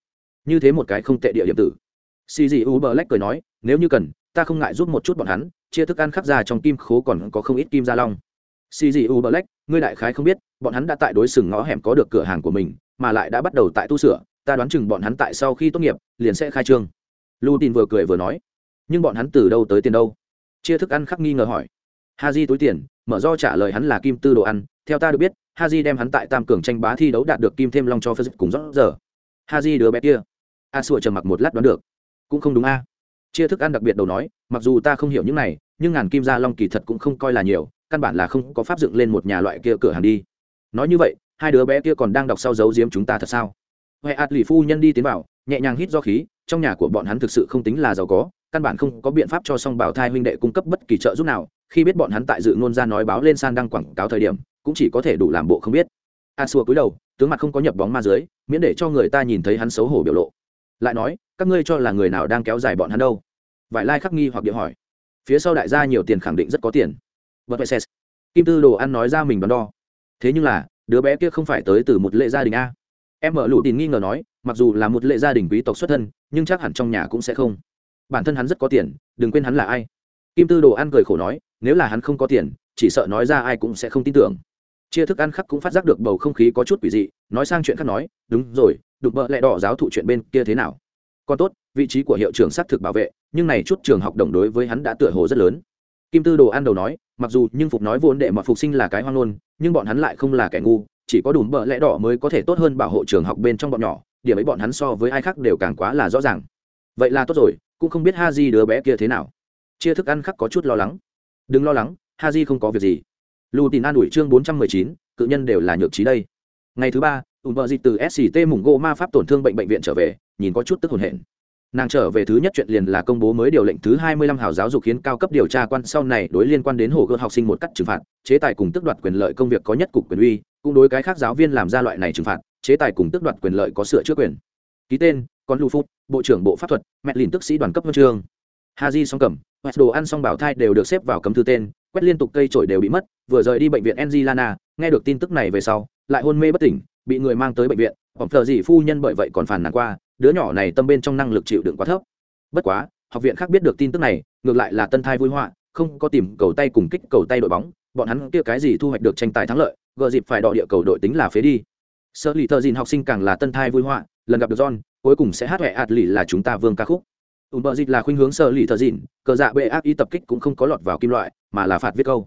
Speaker 1: Như thế một cái không tệ địa điểm tử. Cg u black cười nói, nếu như cần, ta không ngại giúp một chút bọn hắn, chia thức ăn khắc ra trong kim khố còn có không ít kim gia long. Cg u black ngươi đại khái không biết, bọn hắn đã tại đối sừng ngõ hẻm có được cửa hàng của mình, mà lại đã bắt đầu tại tu sửa, ta đoán chừng bọn hắn tại sau khi tốt nghiệp, liền sẽ khai trương. Lu tin vừa cười vừa nói nhưng bọn hắn từ đâu tới tiền đâu? Chia thức ăn khắc nghi ngờ hỏi. Ha di túi tiền, mở do trả lời hắn là kim tư đồ ăn, theo ta được biết, ha di đem hắn tại tam cường tranh bá thi đấu đạt được kim thêm long cho phật cùng rót giờ. Ha di đứa bé kia. A sủa trầm mặc một lát đoán được. Cũng không đúng a. Chia thức ăn đặc biệt đầu nói, mặc dù ta không hiểu những này, nhưng ngàn kim gia long kỳ thật cũng không coi là nhiều, căn bản là không có pháp dựng lên một nhà loại kia cửa hàng đi. Nói như vậy, hai đứa bé kia còn đang đọc sau giấu giếm chúng ta thật sao? Huệ ạt lì phu nhân đi tiến vào, nhẹ nhàng hít do khí, trong nhà của bọn hắn thực sự không tính là giàu có căn bản không có biện pháp cho song bảo thai huynh đệ cung cấp bất kỳ trợ giúp nào, khi biết bọn hắn tại dự ngôn ra nói báo lên san đăng quảng cáo thời điểm, cũng chỉ có thể đủ làm bộ không biết. A xua cúi đầu, tướng mặt không có nhập bóng ma dưới, miễn để cho người ta nhìn thấy hắn xấu hổ biểu lộ. Lại nói, các ngươi cho là người nào đang kéo dài bọn hắn đâu? Vải lai khắc nghi hoặc địa hỏi. Phía sau đại gia nhiều tiền khẳng định rất có tiền. Vật vệ xét kim tư đồ ăn nói ra mình đón đo. Thế nhưng là, đứa bé kia không phải tới từ một lệ gia đình a. Em mở lụ tin nghi ngờ nói, mặc dù là một lệ gia đình quý tộc xuất thân, nhưng chắc hẳn trong nhà cũng sẽ không bản thân hắn rất có tiền, đừng quên hắn là ai. Kim tư đồ ăn cười khổ nói, nếu là hắn không có tiền, chỉ sợ nói ra ai cũng sẽ không tin tưởng. Chia thức ăn khắc cũng phát giác được bầu không khí có chút quỷ dị, nói sang chuyện khác nói, đúng rồi đục bợ lẹ đỏ giáo thụ chuyện bên kia thế nào? Còn tốt, vị trí của hiệu trưởng xác thực bảo vệ, nhưng này chút trường học đồng đối với hắn đã tựa hồ rất lớn. Kim tư đồ ăn đầu nói, mặc dù nhưng phục nói vốn đệ mà phục sinh là cái hoang ngôn, nhưng bọn hắn lại không là kẻ ngu, chỉ có đùm bợ lẽ đỏ mới có thể tốt hơn bảo hộ trường học bên trong bọn nhỏ, điểm ấy bọn hắn so với ai khác đều càng quá là rõ ràng vậy là tốt rồi, cũng không biết ha di đứa bé kia thế nào. Chia thức ăn khắc có chút lo lắng. Đừng lo lắng ha di không có việc gì. Lù tin an ủi chương bốn trăm mười chín, cự nhân đều là nhược trí đây. Ngày thứ ba, ùn vợ dịt từ sct mùng gỗ ma pháp tổn thương bệnh bệnh viện trở về, nhìn có chút tức hồn hển. Nàng trở về thứ nhất chuyện liền là công bố mới điều lệnh thứ hai mươi lăm hào giáo dục khiến cao cấp điều tra quan sau này đối liên quan đến hồ gươm học sinh một cách trừng phạt, chế tài cùng tước đoạt quyền lợi công việc có nhất cục quyền uy, cũng đối cái khác giáo viên làm ra loại này trừng phạt, chế tài cùng tước đoạt quyền lợi có sửa chữa quyền. Ký tên con lưu phút, bộ trưởng bộ pháp thuật, mẹ lìn tức sĩ đoàn cấp huân chương. Haji song cẩm quẹt đồ ăn xong bảo thai đều được xếp vào cấm thư tên, quét liên tục cây trổi đều bị mất, vừa rời đi bệnh viện enzy lana nghe được tin tức này về sau, lại hôn mê bất tỉnh, bị người mang tới bệnh viện phỏng thờ gì phu nhân bởi vậy còn phản nàn qua, đứa nhỏ này tâm bên trong năng lực chịu đựng quá thấp. Bất quá, học viện khác biết được tin tức này, ngược lại là tân thai vui họa, không có tìm cầu tay cùng kích cầu tay đội bóng, bọn hắn kia cái gì thu hoạch được tranh tài thắng lợi, gờ dịp phải đọ địa cầu đội tính là phế đi. Sợ lì thợ dìn học sinh càng là tân thai vui họa, lần gặp được john cuối cùng sẽ hát huệ ạt lì là chúng ta vương ca khúc. Ùn bờ dịt là khuynh hướng sơ lì thợ dịn, cờ dạ bệ ác ý tập kích cũng không có lọt vào kim loại, mà là phạt viết câu.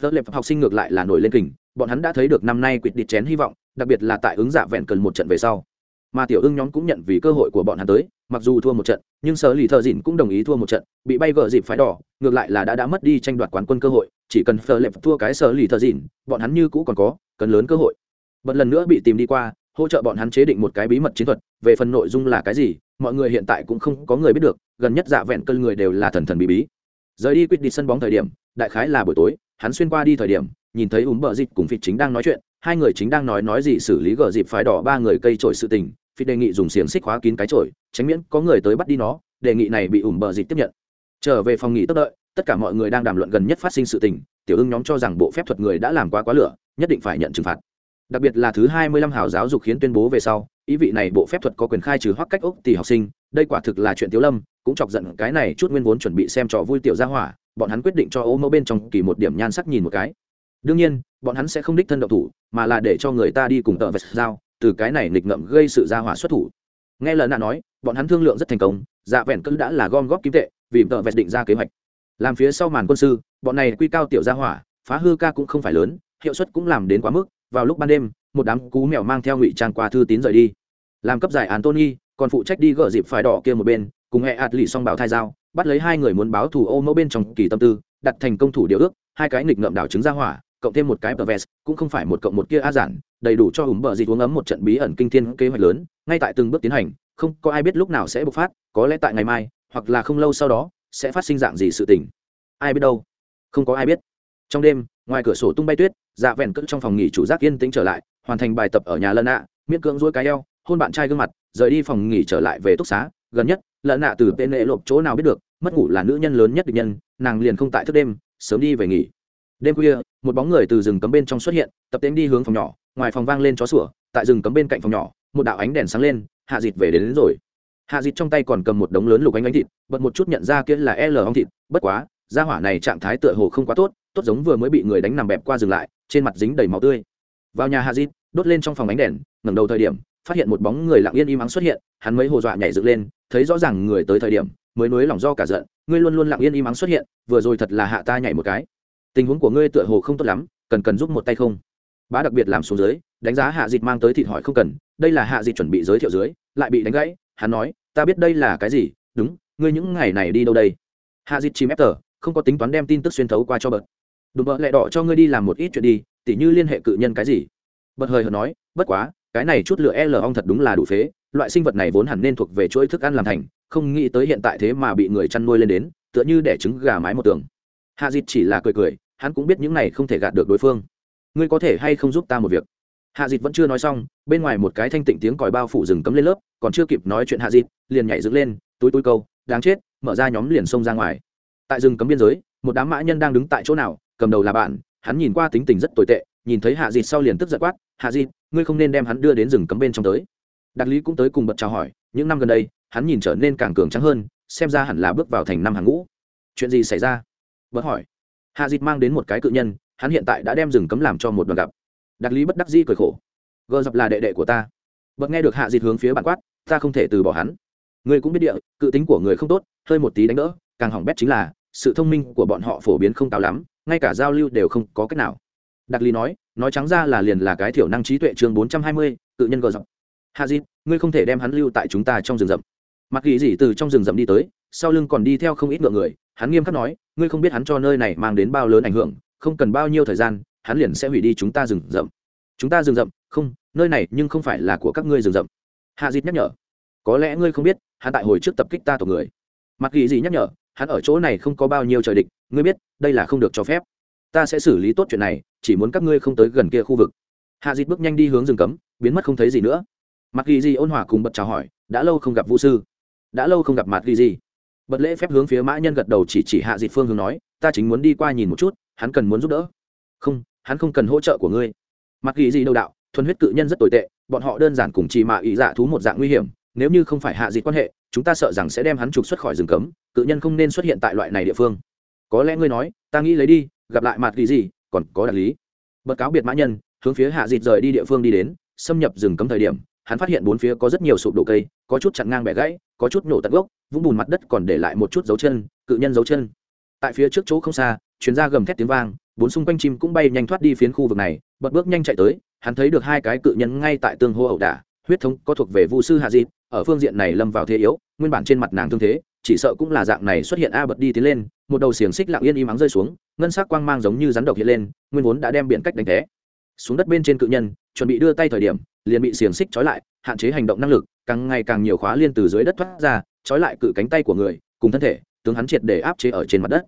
Speaker 1: Tớ lệp học sinh ngược lại là nổi lên kình, bọn hắn đã thấy được năm nay quyết định chén hy vọng, đặc biệt là tại ứng dạ vẹn cần một trận về sau. Mà tiểu ưng nhóm cũng nhận vì cơ hội của bọn hắn tới, mặc dù thua một trận, nhưng sở lì thợ dịn cũng đồng ý thua một trận, bị bay vợ dịp phái đỏ, ngược lại là đã đã mất đi tranh đoạt quán quân cơ hội, chỉ cần phờ lệp thua cái sở lì thợ dịn, bọn hắn như cũ còn có, cần lớn cơ hội. Bật lần nữa bị tìm đi qua hỗ trợ bọn hắn chế định một cái bí mật chiến thuật, về phần nội dung là cái gì, mọi người hiện tại cũng không có người biết được, gần nhất dạ vẹn cơn người đều là thần thần bí bí. Rời đi quyết đi sân bóng thời điểm, đại khái là buổi tối, hắn xuyên qua đi thời điểm, nhìn thấy úng bờ dịch cùng phịt chính đang nói chuyện, hai người chính đang nói nói gì xử lý gờ dịp phái đỏ ba người cây trổi sự tình, phịt đề nghị dùng xiềng xích khóa kín cái trổi, tránh miễn có người tới bắt đi nó, đề nghị này bị ủng bờ dịch tiếp nhận. Trở về phòng nghỉ tất đợi, tất cả mọi người đang đàm luận gần nhất phát sinh sự tình, tiểu ưng nhóm cho rằng bộ phép thuật người đã làm quá quá lửa, nhất định phải nhận trừng phạt đặc biệt là thứ hai mươi lăm hào giáo dục khiến tuyên bố về sau, ý vị này bộ phép thuật có quyền khai trừ hoắc cách ốc tỷ học sinh, đây quả thực là chuyện tiếu lâm, cũng chọc giận cái này chút nguyên vốn chuẩn bị xem trò vui tiểu gia hỏa, bọn hắn quyết định cho ô mẫu bên trong kỳ một điểm nhan sắc nhìn một cái. Đương nhiên, bọn hắn sẽ không đích thân động thủ, mà là để cho người ta đi cùng tợ vật giao, từ cái này nghịch ngợm gây sự gia hỏa xuất thủ. Nghe lời nạ nói, bọn hắn thương lượng rất thành công dạ vẹn cứ đã là gom góp kim tệ, vì tợ vật định ra kế hoạch. Làm phía sau màn quân sư, bọn này quy cao tiểu gia hỏa, phá hư ca cũng không phải lớn, hiệu suất cũng làm đến quá mức vào lúc ban đêm, một đám cú mèo mang theo ngụy trang qua thư tín rời đi. Làm cấp giải antony còn phụ trách đi gỡ dịp phải đỏ kia một bên, cùng hệ ạt lì xong bảo thai giao, bắt lấy hai người muốn báo thù ô mẫu bên trong kỳ tâm tư, đặt thành công thủ điều ước, hai cái nghịch ngợm đảo trứng ra hỏa, cộng thêm một cái bờ vest, cũng không phải một cộng một kia a giản, đầy đủ cho hùng bờ gì uống ấm một trận bí ẩn kinh thiên kế hoạch lớn, ngay tại từng bước tiến hành, không có ai biết lúc nào sẽ bộc phát, có lẽ tại ngày mai, hoặc là không lâu sau đó, sẽ phát sinh dạng gì sự tình. Ai biết đâu? Không có ai biết. Trong đêm, ngoài cửa sổ tung bay tuyết dạ vẹn cỡ trong phòng nghỉ chủ giác yên tĩnh trở lại hoàn thành bài tập ở nhà lân ạ miễn cưỡng dối cái eo hôn bạn trai gương mặt rời đi phòng nghỉ trở lại về túc xá. Gần nhất lợn nạ từ tên lệ lộp chỗ nào biết được mất ngủ là nữ nhân lớn nhất địch nhân nàng liền không tại thức đêm sớm đi về nghỉ. Đêm khuya một bóng người từ rừng cấm bên trong xuất hiện tập tên đi hướng phòng nhỏ ngoài phòng vang lên chó sủa tại rừng cấm bên cạnh phòng nhỏ một đạo ánh đèn sáng lên hạ dịt về đến, đến rồi. Hạ dịt trong tay còn cầm một đống lớn lục ánh ánh thịt bật một chút nhận ra kia là l ong thịt bất quá gia hỏa này trạng thái tựa hồ không quá tốt tốt giống vừa mới bị người đánh nằm bẹp qua dừng lại, trên mặt dính đầy máu tươi. Vào nhà hạ đốt lên trong phòng ánh đèn, ngẩng đầu thời điểm, phát hiện một bóng người lặng yên im ắng xuất hiện, hắn mới hồ dọa nhảy dựng lên, thấy rõ ràng người tới thời điểm, mới nối lòng do cả giận, ngươi luôn luôn lặng yên im ắng xuất hiện, vừa rồi thật là hạ ta nhảy một cái. Tình huống của ngươi tựa hồ không tốt lắm, cần cần giúp một tay không? Bá đặc biệt làm xuống dưới, đánh giá hạ dịt mang tới thịt hỏi không cần, đây là hạ dịt chuẩn bị giới thiệu dưới, lại bị đánh gãy, hắn nói, ta biết đây là cái gì, đúng, ngươi những ngày này đi đâu đây? Hạ dịt chìm ép tờ, không có tính toán đem tin tức xuyên thấu qua cho bật đùm bợ lẹ đỏ cho ngươi đi làm một ít chuyện đi, tỉ như liên hệ cự nhân cái gì? Bật hời hợt nói, bất quá, cái này chút lửa l ong thật đúng là đủ phế, loại sinh vật này vốn hẳn nên thuộc về chuỗi thức ăn làm thành, không nghĩ tới hiện tại thế mà bị người chăn nuôi lên đến, tựa như đẻ trứng gà mái một tường. Hạ dịt chỉ là cười cười, hắn cũng biết những này không thể gạt được đối phương. Ngươi có thể hay không giúp ta một việc? Hạ dịt vẫn chưa nói xong, bên ngoài một cái thanh tịnh tiếng còi bao phủ rừng cấm lên lớp, còn chưa kịp nói chuyện hạ dịt liền nhảy dựng lên, túi túi câu, đáng chết, mở ra nhóm liền xông ra ngoài. Tại rừng cấm biên giới, một đám mã nhân đang đứng tại chỗ nào cầm đầu là bạn, hắn nhìn qua tính tình rất tồi tệ, nhìn thấy hạ dịt sau liền tức giận quát, hạ dịt, ngươi không nên đem hắn đưa đến rừng cấm bên trong tới. Đặc lý cũng tới cùng bật chào hỏi, những năm gần đây, hắn nhìn trở nên càng cường trắng hơn, xem ra hẳn là bước vào thành năm hàng ngũ. Chuyện gì xảy ra? Bật hỏi. Hạ dịt mang đến một cái cự nhân, hắn hiện tại đã đem rừng cấm làm cho một đoàn gặp. Đặc lý bất đắc di cười khổ. Gờ dập là đệ đệ của ta. Bật nghe được hạ dịt hướng phía bản quát, ta không thể từ bỏ hắn. Ngươi cũng biết địa, cự tính của người không tốt, hơi một tí đánh đỡ, càng hỏng bét chính là, sự thông minh của bọn họ phổ biến không cao lắm ngay cả giao lưu đều không có cách nào. Đặc lý nói nói trắng ra là liền là cái thiểu năng trí tuệ chương bốn trăm hai mươi, tự nhân gờ rộng. Hạ dịp ngươi không thể đem hắn lưu tại chúng ta trong rừng rậm. Mặc ghi gì từ trong rừng rậm đi tới, sau lưng còn đi theo không ít ngựa người, hắn nghiêm khắc nói, ngươi không biết hắn cho nơi này mang đến bao lớn ảnh hưởng, không cần bao nhiêu thời gian, hắn liền sẽ hủy đi chúng ta rừng rậm. Chúng ta rừng rậm? Không, nơi này nhưng không phải là của các ngươi rừng rậm. Hạ dịp nhắc nhở, có lẽ ngươi không biết, hắn tại hồi trước tập kích ta tổ người. Mặc ghi gì nhắc nhở, hắn ở chỗ này không có bao nhiêu trời địch ngươi biết, đây là không được cho phép. Ta sẽ xử lý tốt chuyện này, chỉ muốn các ngươi không tới gần kia khu vực. Hạ dịt bước nhanh đi hướng rừng cấm, biến mất không thấy gì nữa. Mặc ghi gì ôn hòa cùng bật chào hỏi, đã lâu không gặp vũ sư? Đã lâu không gặp mặt ghi gì bật lễ phép hướng phía mã nhân gật đầu chỉ chỉ hạ dịt phương hướng nói, ta chính muốn đi qua nhìn một chút, hắn cần muốn giúp đỡ. Không, hắn không cần hỗ trợ của ngươi. Mặc ghi gì đâu đạo, thuần huyết cự nhân rất tồi tệ, bọn họ đơn giản cùng chỉ mạ ý dạ thú một dạng nguy hiểm, nếu như không phải hạ dịt quan hệ, chúng ta sợ rằng sẽ đem hắn trục xuất khỏi rừng cấm, cự nhân không nên xuất hiện tại loại này địa phương có lẽ ngươi nói, ta nghĩ lấy đi, gặp lại mặt gì gì, còn có đặc lý. Bật cáo biệt mã nhân, hướng phía hạ dịt rời đi địa phương đi đến, xâm nhập rừng cấm thời điểm, hắn phát hiện bốn phía có rất nhiều sụp đổ cây, có chút chặn ngang bẻ gãy, có chút nổ tận gốc, vũng bùn mặt đất còn để lại một chút dấu chân, cự nhân dấu chân. Tại phía trước chỗ không xa chuyến ra gầm thét tiếng vang, bốn xung quanh chim cũng bay nhanh thoát đi phiến khu vực này, bật bước nhanh chạy tới, hắn thấy được hai cái cự nhân ngay tại tương hô ẩu đả, huyết thống có thuộc về vu sư hạ dịt, ở phương diện này lâm vào thế yếu, nguyên bản trên mặt nàng thương thế chỉ sợ cũng là dạng này xuất hiện a bật đi tiến lên, một đầu xiềng xích lặng yên im ắng rơi xuống, ngân sắc quang mang giống như rắn độc hiện lên, nguyên vốn đã đem biển cách đánh té. Xuống đất bên trên cự nhân, chuẩn bị đưa tay thời điểm, liền bị xiềng xích trói lại, hạn chế hành động năng lực, càng ngày càng nhiều khóa liên từ dưới đất thoát ra, trói lại cự cánh tay của người, cùng thân thể, tướng hắn triệt để áp chế ở trên mặt đất.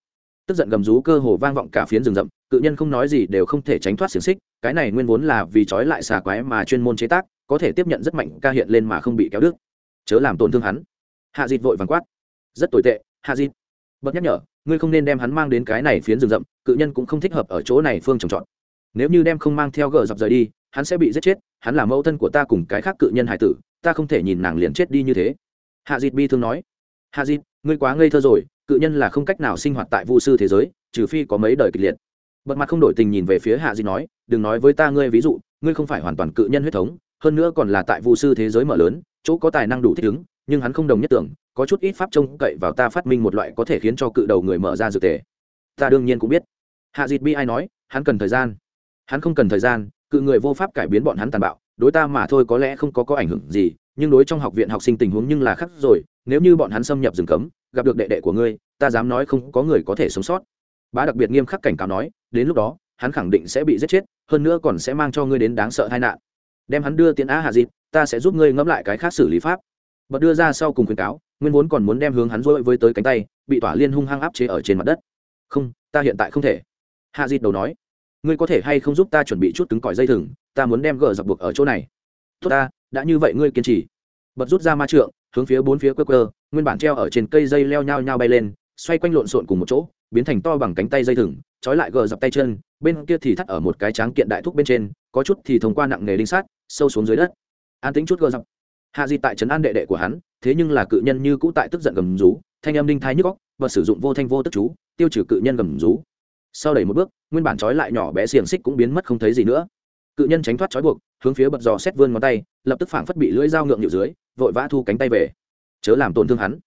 Speaker 1: Tức giận gầm rú cơ hồ vang vọng cả phiến rừng rậm, cự nhân không nói gì đều không thể tránh thoát xiềng xích, cái này nguyên vốn là vì trói lại xà quái mà chuyên môn chế tác, có thể tiếp nhận rất mạnh ca hiện lên mà không bị kéo đứt. Chớ làm tổn thương hắn. Hạ dịt vội vàng quát rất tồi tệ, hạ dịt bật nhắc nhở, ngươi không nên đem hắn mang đến cái này phiến rừng rậm, cự nhân cũng không thích hợp ở chỗ này phương trồng trọt. Nếu như đem không mang theo gờ dọc rời đi, hắn sẽ bị giết chết, hắn là mẫu thân của ta cùng cái khác cự nhân hải tử, ta không thể nhìn nàng liền chết đi như thế. Hạ dịt bi thương nói. Hạ dịt ngươi quá ngây thơ rồi, cự nhân là không cách nào sinh hoạt tại vu sư thế giới, trừ phi có mấy đời kịch liệt. Bật mặt không đổi tình nhìn về phía hạ dịt nói, đừng nói với ta ngươi, ví dụ, ngươi không phải hoàn toàn cự nhân huyết thống, hơn nữa còn là tại vu sư thế giới mở lớn, chỗ có tài năng đủ thích ứng nhưng hắn không đồng nhất tưởng, có chút ít pháp trông cậy vào ta phát minh một loại có thể khiến cho cự đầu người mở ra dược tề. Ta đương nhiên cũng biết. Hạ dịt bi ai nói, hắn cần thời gian. Hắn không cần thời gian, cự người vô pháp cải biến bọn hắn tàn bạo, đối ta mà thôi có lẽ không có có ảnh hưởng gì, nhưng đối trong học viện học sinh tình huống nhưng là khác rồi, nếu như bọn hắn xâm nhập rừng cấm, gặp được đệ đệ của ngươi, ta dám nói không có người có thể sống sót. Bá đặc biệt nghiêm khắc cảnh cáo nói, đến lúc đó, hắn khẳng định sẽ bị giết chết, hơn nữa còn sẽ mang cho ngươi đến đáng sợ tai nạn. Đem hắn đưa tiến á hạ dịt, ta sẽ giúp ngươi ngẫm lại cái khác xử lý pháp bật đưa ra sau cùng khuyến cáo, nguyên vốn còn muốn đem hướng hắn rỗi với tới cánh tay, bị tỏa liên hung hăng áp chế ở trên mặt đất. Không, ta hiện tại không thể. Hạ dịt đầu nói. Ngươi có thể hay không giúp ta chuẩn bị chút cứng cỏi dây thừng, ta muốn đem gờ dọc buộc ở chỗ này. Tốt ta, đã như vậy ngươi kiên trì. Bật rút ra ma trượng, hướng phía bốn phía quơ quơ, nguyên bản treo ở trên cây dây leo nhau nhau bay lên, xoay quanh lộn xộn cùng một chỗ, biến thành to bằng cánh tay dây thừng, trói lại gờ dọc tay chân, bên kia thì thắt ở một cái tráng kiện đại thúc bên trên, có chút thì thông qua nặng nghề đinh sát, sâu xuống dưới đất. An tính chút gờ dọc hạ di tại trấn an đệ đệ của hắn, thế nhưng là cự nhân như cũ tại tức giận gầm rú, thanh âm đinh thái nhức góc và sử dụng vô thanh vô tức chú, tiêu trừ cự nhân gầm rú. Sau đẩy một bước, nguyên bản trói lại nhỏ bé xiềng xích cũng biến mất không thấy gì nữa. Cự nhân tránh thoát trói buộc, hướng phía bật giò xét vươn ngón tay, lập tức phảng phất bị lưỡi dao ngượng nhịu dưới, vội vã thu cánh tay về. Chớ làm tổn thương hắn.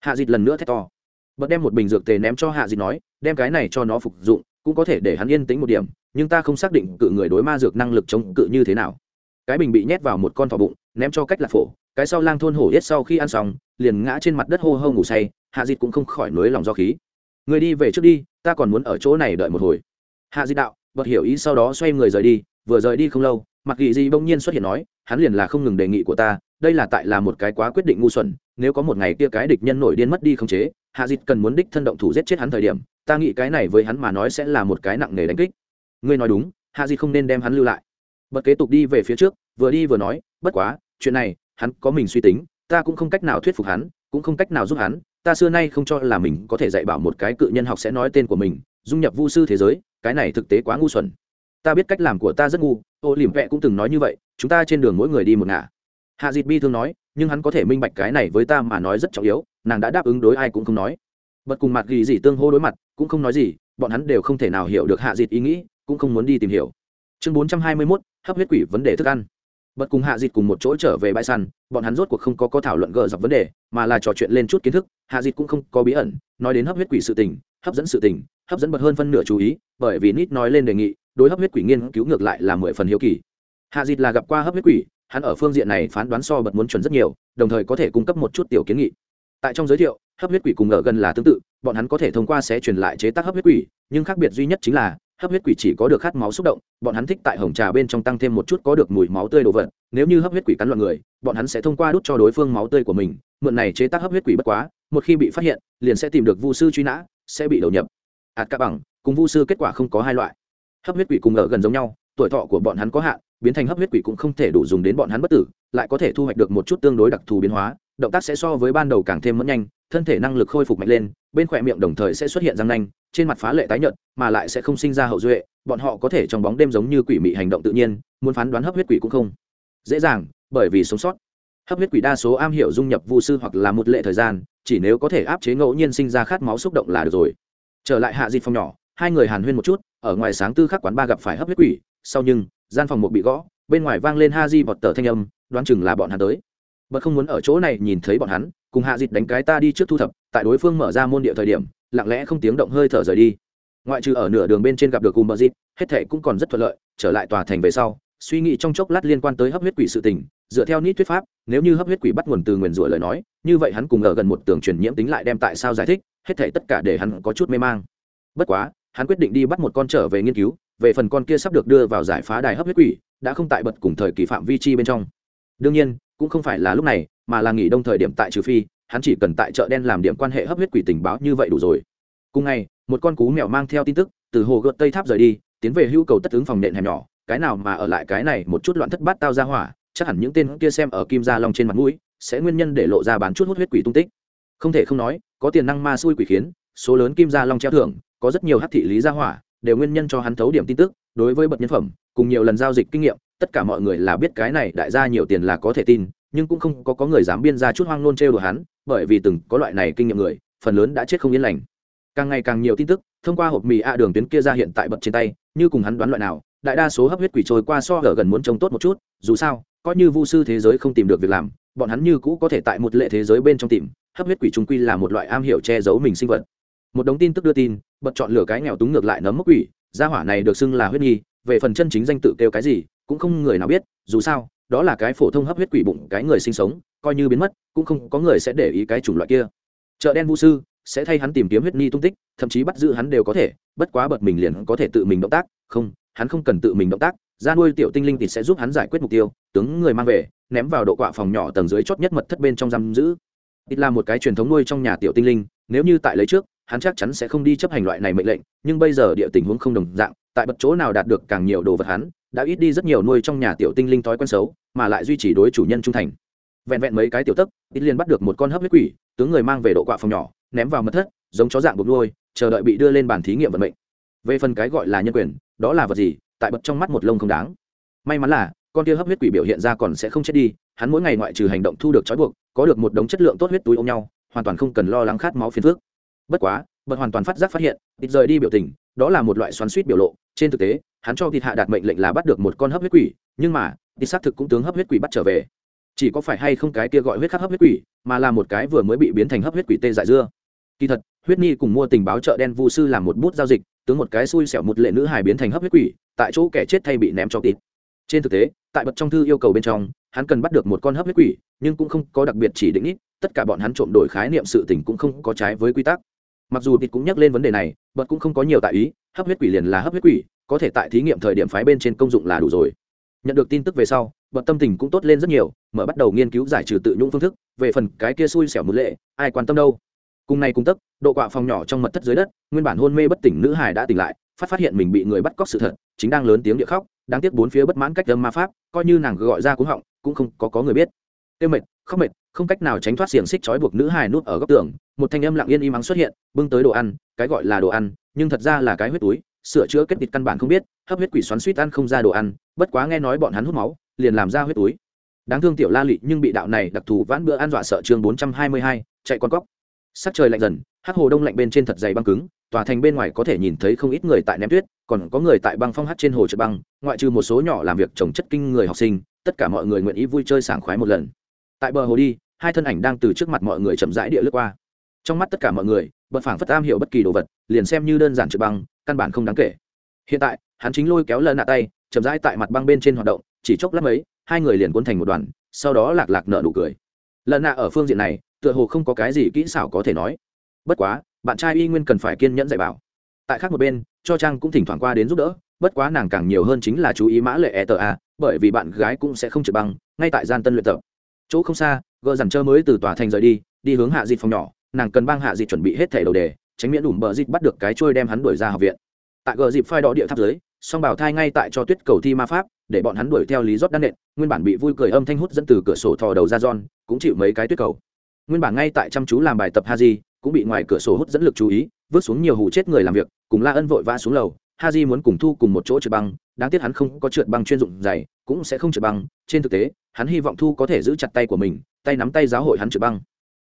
Speaker 1: Hạ dịt lần nữa thét to. Bật đem một bình dược tề ném cho hạ dịt nói, đem cái này cho nó phục dụng, cũng có thể để hắn yên tĩnh một điểm, nhưng ta không xác định cự người đối ma dược năng lực chống cự như thế nào cái bình bị nhét vào một con thỏ bụng, ném cho cách lạc phổ, cái sau lang thôn hổ yết sau khi ăn xong, liền ngã trên mặt đất hô hô ngủ say, hạ dịt cũng không khỏi nối lòng do khí. Người đi về trước đi, ta còn muốn ở chỗ này đợi một hồi. Hạ dịt đạo, bật hiểu ý sau đó xoay người rời đi, vừa rời đi không lâu mặc ghi di bỗng nhiên xuất hiện nói, hắn liền là không ngừng đề nghị của ta, đây là tại là một cái quá quyết định ngu xuẩn, nếu có một ngày kia cái địch nhân nổi điên mất đi không chế, hạ dịt cần muốn đích thân động thủ giết chết hắn thời điểm, ta nghĩ cái này với hắn mà nói sẽ là một cái nặng nề đánh kích. Ngươi nói đúng, hạ dịt không nên đem hắn lưu lại bật kế tục đi về phía trước, vừa đi vừa nói, bất quá, chuyện này, hắn có mình suy tính, ta cũng không cách nào thuyết phục hắn, cũng không cách nào giúp hắn. Ta xưa nay không cho là mình có thể dạy bảo một cái cự nhân học sẽ nói tên của mình, dung nhập vu sư thế giới, cái này thực tế quá ngu xuẩn. Ta biết cách làm của ta rất ngu, ô liềm vẹ cũng từng nói như vậy, chúng ta trên đường mỗi người đi một ngả. Hạ dịt bi thương nói, nhưng hắn có thể minh bạch cái này với ta mà nói rất trọng yếu, nàng đã đáp ứng đối ai cũng không nói. Bật cùng mặt ghi gì tương hô đối mặt, cũng không nói gì, bọn hắn đều không thể nào hiểu được hạ dịt ý nghĩ, cũng không muốn đi tìm hiểu. Chương bốn trăm hai mươi mốt hấp huyết quỷ vấn đề thức ăn. Bật cùng hạ dịt cùng một chỗ trở về bãi săn, bọn hắn rốt cuộc không có có thảo luận gờ dọc vấn đề, mà là trò chuyện lên chút kiến thức, hạ dịt cũng không có bí ẩn, nói đến hấp huyết quỷ sự tình, hấp dẫn sự tình, hấp dẫn bật hơn phân nửa chú ý, bởi vì nít nói lên đề nghị, đối hấp huyết quỷ nghiên cứu ngược lại là mười phần hiếu kỳ. Hạ dịt là gặp qua hấp huyết quỷ, hắn ở phương diện này phán đoán so bật muốn chuẩn rất nhiều, đồng thời có thể cung cấp một chút tiểu kiến nghị. Tại trong giới thiệu, hấp huyết quỷ cùng ở gần là tương tự, bọn hắn có thể thông qua sẽ truyền lại chế tác hấp huyết quỷ, nhưng khác biệt duy nhất chính là hấp huyết quỷ chỉ có được khát máu xúc động, bọn hắn thích tại hồng trà bên trong tăng thêm một chút có được mùi máu tươi đồ vật, nếu như hấp huyết quỷ cắn loạn người, bọn hắn sẽ thông qua đút cho đối phương máu tươi của mình, mượn này chế tác hấp huyết quỷ bất quá, một khi bị phát hiện, liền sẽ tìm được vu sư truy nã, sẽ bị đầu nhập. Ạt cả bằng, cùng vu sư kết quả không có hai loại. Hấp huyết quỷ cùng ở gần giống nhau, tuổi thọ của bọn hắn có hạn, biến thành hấp huyết quỷ cũng không thể đủ dùng đến bọn hắn bất tử, lại có thể thu hoạch được một chút tương đối đặc thù biến hóa, động tác sẽ so với ban đầu càng thêm mẫn nhanh thân thể năng lực khôi phục mạnh lên, bên khỏe miệng đồng thời sẽ xuất hiện răng nanh, trên mặt phá lệ tái nhợt, mà lại sẽ không sinh ra hậu duệ, bọn họ có thể trong bóng đêm giống như quỷ mị hành động tự nhiên, muốn phán đoán hấp huyết quỷ cũng không dễ dàng, bởi vì sống sót. Hấp huyết quỷ đa số am hiểu dung nhập vu sư hoặc là một lệ thời gian, chỉ nếu có thể áp chế ngẫu nhiên sinh ra khát máu xúc động là được rồi. Trở lại hạ dịt phòng nhỏ, hai người hàn huyên một chút, ở ngoài sáng tư khắc quán ba gặp phải hấp huyết quỷ, sau nhưng, gian phòng một bị gõ, bên ngoài vang lên ha di vọt tờ thanh âm, đoán chừng là bọn hắn tới. Bật không muốn ở chỗ này nhìn thấy bọn hắn cùng hạ dịt đánh cái ta đi trước thu thập, tại đối phương mở ra môn địa thời điểm, lặng lẽ không tiếng động hơi thở rời đi. Ngoại trừ ở nửa đường bên trên gặp được cùng bờ dịt, hết thể cũng còn rất thuận lợi, trở lại tòa thành về sau, suy nghĩ trong chốc lát liên quan tới hấp huyết quỷ sự tình, dựa theo nít thuyết pháp, nếu như hấp huyết quỷ bắt nguồn từ nguyền rủa lời nói, như vậy hắn cùng ở gần một tường truyền nhiễm tính lại đem tại sao giải thích, hết thảy tất cả để hắn có chút mê mang. Bất quá, hắn quyết định đi bắt một con trở về nghiên cứu, về phần con kia sắp được đưa vào giải phá đài hấp huyết quỷ, đã không tại bật cùng thời kỳ phạm vi chi bên trong. Đương nhiên, cũng không phải là lúc này mà là nghỉ đông thời điểm tại trừ phi, hắn chỉ cần tại chợ đen làm điểm quan hệ hấp huyết quỷ tình báo như vậy đủ rồi. Cùng ngày, một con cú mèo mang theo tin tức, từ hồ gợt tây tháp rời đi, tiến về hưu cầu tất ứng phòng nện hẻm nhỏ, cái nào mà ở lại cái này một chút loạn thất bát tao ra hỏa, chắc hẳn những tên kia xem ở kim gia long trên mặt mũi, sẽ nguyên nhân để lộ ra bán chút hút huyết quỷ tung tích. Không thể không nói, có tiền năng ma xui quỷ khiến, số lớn kim gia long treo thưởng, có rất nhiều hát thị lý gia hỏa, đều nguyên nhân cho hắn thấu điểm tin tức, đối với bậc nhân phẩm, cùng nhiều lần giao dịch kinh nghiệm, tất cả mọi người là biết cái này đại gia nhiều tiền là có thể tin nhưng cũng không có có người dám biên ra chút hoang nôn trêu đùa hắn bởi vì từng có loại này kinh nghiệm người phần lớn đã chết không yên lành. Càng ngày càng nhiều tin tức thông qua hộp mì a đường tuyến kia ra hiện tại bật trên tay như cùng hắn đoán loại nào đại đa số hấp huyết quỷ trôi qua so ở gần muốn trông tốt một chút dù sao coi như vu sư thế giới không tìm được việc làm bọn hắn như cũ có thể tại một lệ thế giới bên trong tìm hấp huyết quỷ trung quy là một loại am hiểu che giấu mình sinh vật. Một đống tin tức đưa tin bật chọn lửa cái nghèo túng ngược lại nấm mốc quỷ gia hỏa này được xưng là huyết nghi, về phần chân chính danh tự kêu cái gì cũng không người nào biết dù sao đó là cái phổ thông hấp huyết quỷ bụng cái người sinh sống, coi như biến mất, cũng không có người sẽ để ý cái chủng loại kia. Chợ đen vũ sư sẽ thay hắn tìm kiếm huyết nhi tung tích, thậm chí bắt giữ hắn đều có thể, bất quá bật mình liền có thể tự mình động tác, không, hắn không cần tự mình động tác, ra nuôi tiểu tinh linh thì sẽ giúp hắn giải quyết mục tiêu, tướng người mang về, ném vào độ quạ phòng nhỏ tầng dưới chót nhất mật thất bên trong giam giữ. Ít là một cái truyền thống nuôi trong nhà tiểu tinh linh, nếu như tại lấy trước, hắn chắc chắn sẽ không đi chấp hành loại này mệnh lệnh, nhưng bây giờ địa tình huống không đồng dạng, tại bật chỗ nào đạt được càng nhiều đồ vật hắn đã ít đi rất nhiều nuôi trong nhà tiểu tinh linh thói quen xấu, mà lại duy trì đối chủ nhân trung thành. Vẹn vẹn mấy cái tiểu tấc, ít liền bắt được một con hấp huyết quỷ, tướng người mang về độ quạ phòng nhỏ, ném vào mật thất, giống chó dạng buộc nuôi, chờ đợi bị đưa lên bàn thí nghiệm vận mệnh. Về phần cái gọi là nhân quyền, đó là vật gì, tại bật trong mắt một lông không đáng. May mắn là, con kia hấp huyết quỷ biểu hiện ra còn sẽ không chết đi, hắn mỗi ngày ngoại trừ hành động thu được trói buộc, có được một đống chất lượng tốt huyết túi ôm nhau, hoàn toàn không cần lo lắng khát máu phiền phước bất quá, bật hoàn toàn phát giác phát hiện, ít rời đi biểu tình, đó là một loại xoắn suýt biểu lộ, trên thực tế hắn cho thịt hạ đạt mệnh lệnh là bắt được một con hấp huyết quỷ, nhưng mà, thịt xác thực cũng tướng hấp huyết quỷ bắt trở về. Chỉ có phải hay không cái kia gọi huyết khắc hấp huyết quỷ, mà là một cái vừa mới bị biến thành hấp huyết quỷ tê dại dưa. Kỳ thật, huyết ni cùng mua tình báo chợ đen vu sư làm một bút giao dịch, tướng một cái xui xẻo một lệ nữ hài biến thành hấp huyết quỷ, tại chỗ kẻ chết thay bị ném cho tịt trên thực tế, tại bật trong thư yêu cầu bên trong, hắn cần bắt được một con hấp huyết quỷ, nhưng cũng không có đặc biệt chỉ định ít, tất cả bọn hắn trộm đổi khái niệm sự tình cũng không có trái với quy tắc mặc dù thịt cũng nhắc lên vấn đề này bật cũng không có nhiều tại ý, hấp huyết quỷ liền là hấp huyết quỷ, có thể tại thí nghiệm thời điểm phái bên trên công dụng là đủ rồi. Nhận được tin tức về sau bật tâm tình cũng tốt lên rất nhiều, mở bắt đầu nghiên cứu giải trừ tự nhũng phương thức, về phần cái kia xui xẻo một lệ, ai quan tâm đâu? Cùng này cùng tấp độ quạ phòng nhỏ trong mật thất dưới đất, nguyên bản hôn mê bất tỉnh nữ hải đã tỉnh lại, phát phát hiện mình bị người bắt cóc sự thật, chính đang lớn tiếng địa khóc, đáng tiếc bốn phía bất mãn cách âm ma pháp, coi như nàng gọi ra cũng họng, cũng không có có người biết. Tiêu mệt khóc mệt, không cách nào tránh thoát xiềng xích trói buộc nữ hài nút ở góc tường. Một thanh âm lặng yên im ắng xuất hiện, bưng tới đồ ăn, cái gọi là đồ ăn, nhưng thật ra là cái huyết túi, sửa chữa kết thịt căn bản không biết, hấp huyết quỷ xoắn suýt ăn không ra đồ ăn, bất quá nghe nói bọn hắn hút máu, liền làm ra huyết túi. Đáng thương tiểu la lị nhưng bị đạo này đặc thù vãn bữa ăn dọa sợ chương bốn trăm hai mươi hai, chạy con cóc. Sắc trời lạnh dần hát hồ đông lạnh bên trên thật dày băng cứng, tòa thành bên ngoài có thể nhìn thấy không ít người tại ném tuyết, còn có người tại băng phong hát trên hồ trượt băng, ngoại trừ một số nhỏ làm việc trồng chất kinh người học sinh, tất cả mọi người nguyện ý vui chơi sảng khoái một lần tại bờ hồ đi, hai thân ảnh đang từ trước mặt mọi người chậm rãi địa lướt qua. Trong mắt tất cả mọi người, bật phảng phất am hiểu bất kỳ đồ vật, liền xem như đơn giản trực băng, căn bản không đáng kể. Hiện tại, hắn chính lôi kéo lơ nạ tay, chậm rãi tại mặt băng bên trên hoạt động, chỉ chốc lát mấy hai người liền cuốn thành một đoàn, sau đó lạc lạc nợ nụ cười. Lần nạ ở phương diện này, tựa hồ không có cái gì kỹ xảo có thể nói. Bất quá, bạn trai y nguyên cần phải kiên nhẫn dạy bảo. Tại khác một bên, cho trang cũng thỉnh thoảng qua đến giúp đỡ, bất quá nàng càng nhiều hơn chính là chú ý mã lệ e tờ a, bởi vì bạn gái cũng sẽ không trực băng, ngay tại gian tân luyện tập chỗ không xa gờ dằn trơ mới từ tòa thành rời đi đi hướng hạ dịt phòng nhỏ, nàng cần băng hạ dịt chuẩn bị hết thẻ đầu đề, tránh miễn ủm bờ dịt bắt được cái trôi đem hắn đuổi ra học viện. Tại gờ dịp phai đỏ địa tháp dưới, song bảo thai ngay tại cho tuyết cầu thi ma pháp, để bọn hắn đuổi theo lý rót đan nện, nguyên bản bị vui cười âm thanh hút dẫn từ cửa sổ thò đầu ra giòn cũng chịu mấy cái tuyết cầu. Nguyên bản ngay tại chăm chú làm bài tập haji cũng bị ngoài cửa sổ hút dẫn lực chú ý, vứt xuống nhiều hủ chết người làm việc, cùng la ân vội vã xuống lầu. Haji muốn cùng thu cùng một chỗ trượt băng, đáng tiếc hắn không có trượt băng chuyên dụng dày, cũng sẽ không trượt băng, trên thực tế hắn hy vọng thu có thể giữ chặt tay của mình, tay nắm tay giáo hội hắn trượt băng.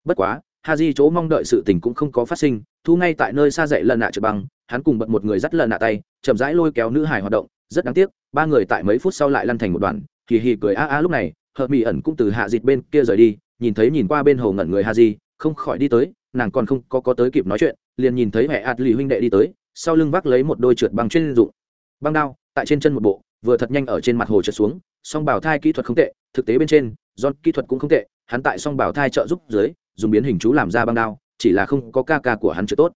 Speaker 1: Bất quá haji chỗ mong đợi sự tình cũng không có phát sinh, thu ngay tại nơi xa dậy lần nạ trượt băng, hắn cùng bật một người dắt lần nạ tay, chậm rãi lôi kéo nữ hải hoạt động, rất đáng tiếc, ba người tại mấy phút sau lại lăn thành một đoàn kỳ hì cười a a lúc này, hợp mỹ ẩn cũng từ hạ dịt bên kia rời đi, nhìn thấy nhìn qua bên hồ ngẩn người ha di, không khỏi đi tới, nàng còn không có có tới kịp nói chuyện, liền nhìn thấy mẹ ạt lì huynh đệ đi tới, sau lưng vác lấy một đôi trượt băng chuyên dụng. Băng đao, tại trên chân một bộ, vừa thật nhanh ở trên mặt hồ trượt xuống, song bảo thai kỹ thuật không tệ thực tế bên trên don kỹ thuật cũng không tệ, hắn tại song bảo thai trợ giúp dưới, dùng biến hình chú làm ra băng đao, chỉ là không có ca ca của hắn chưa tốt.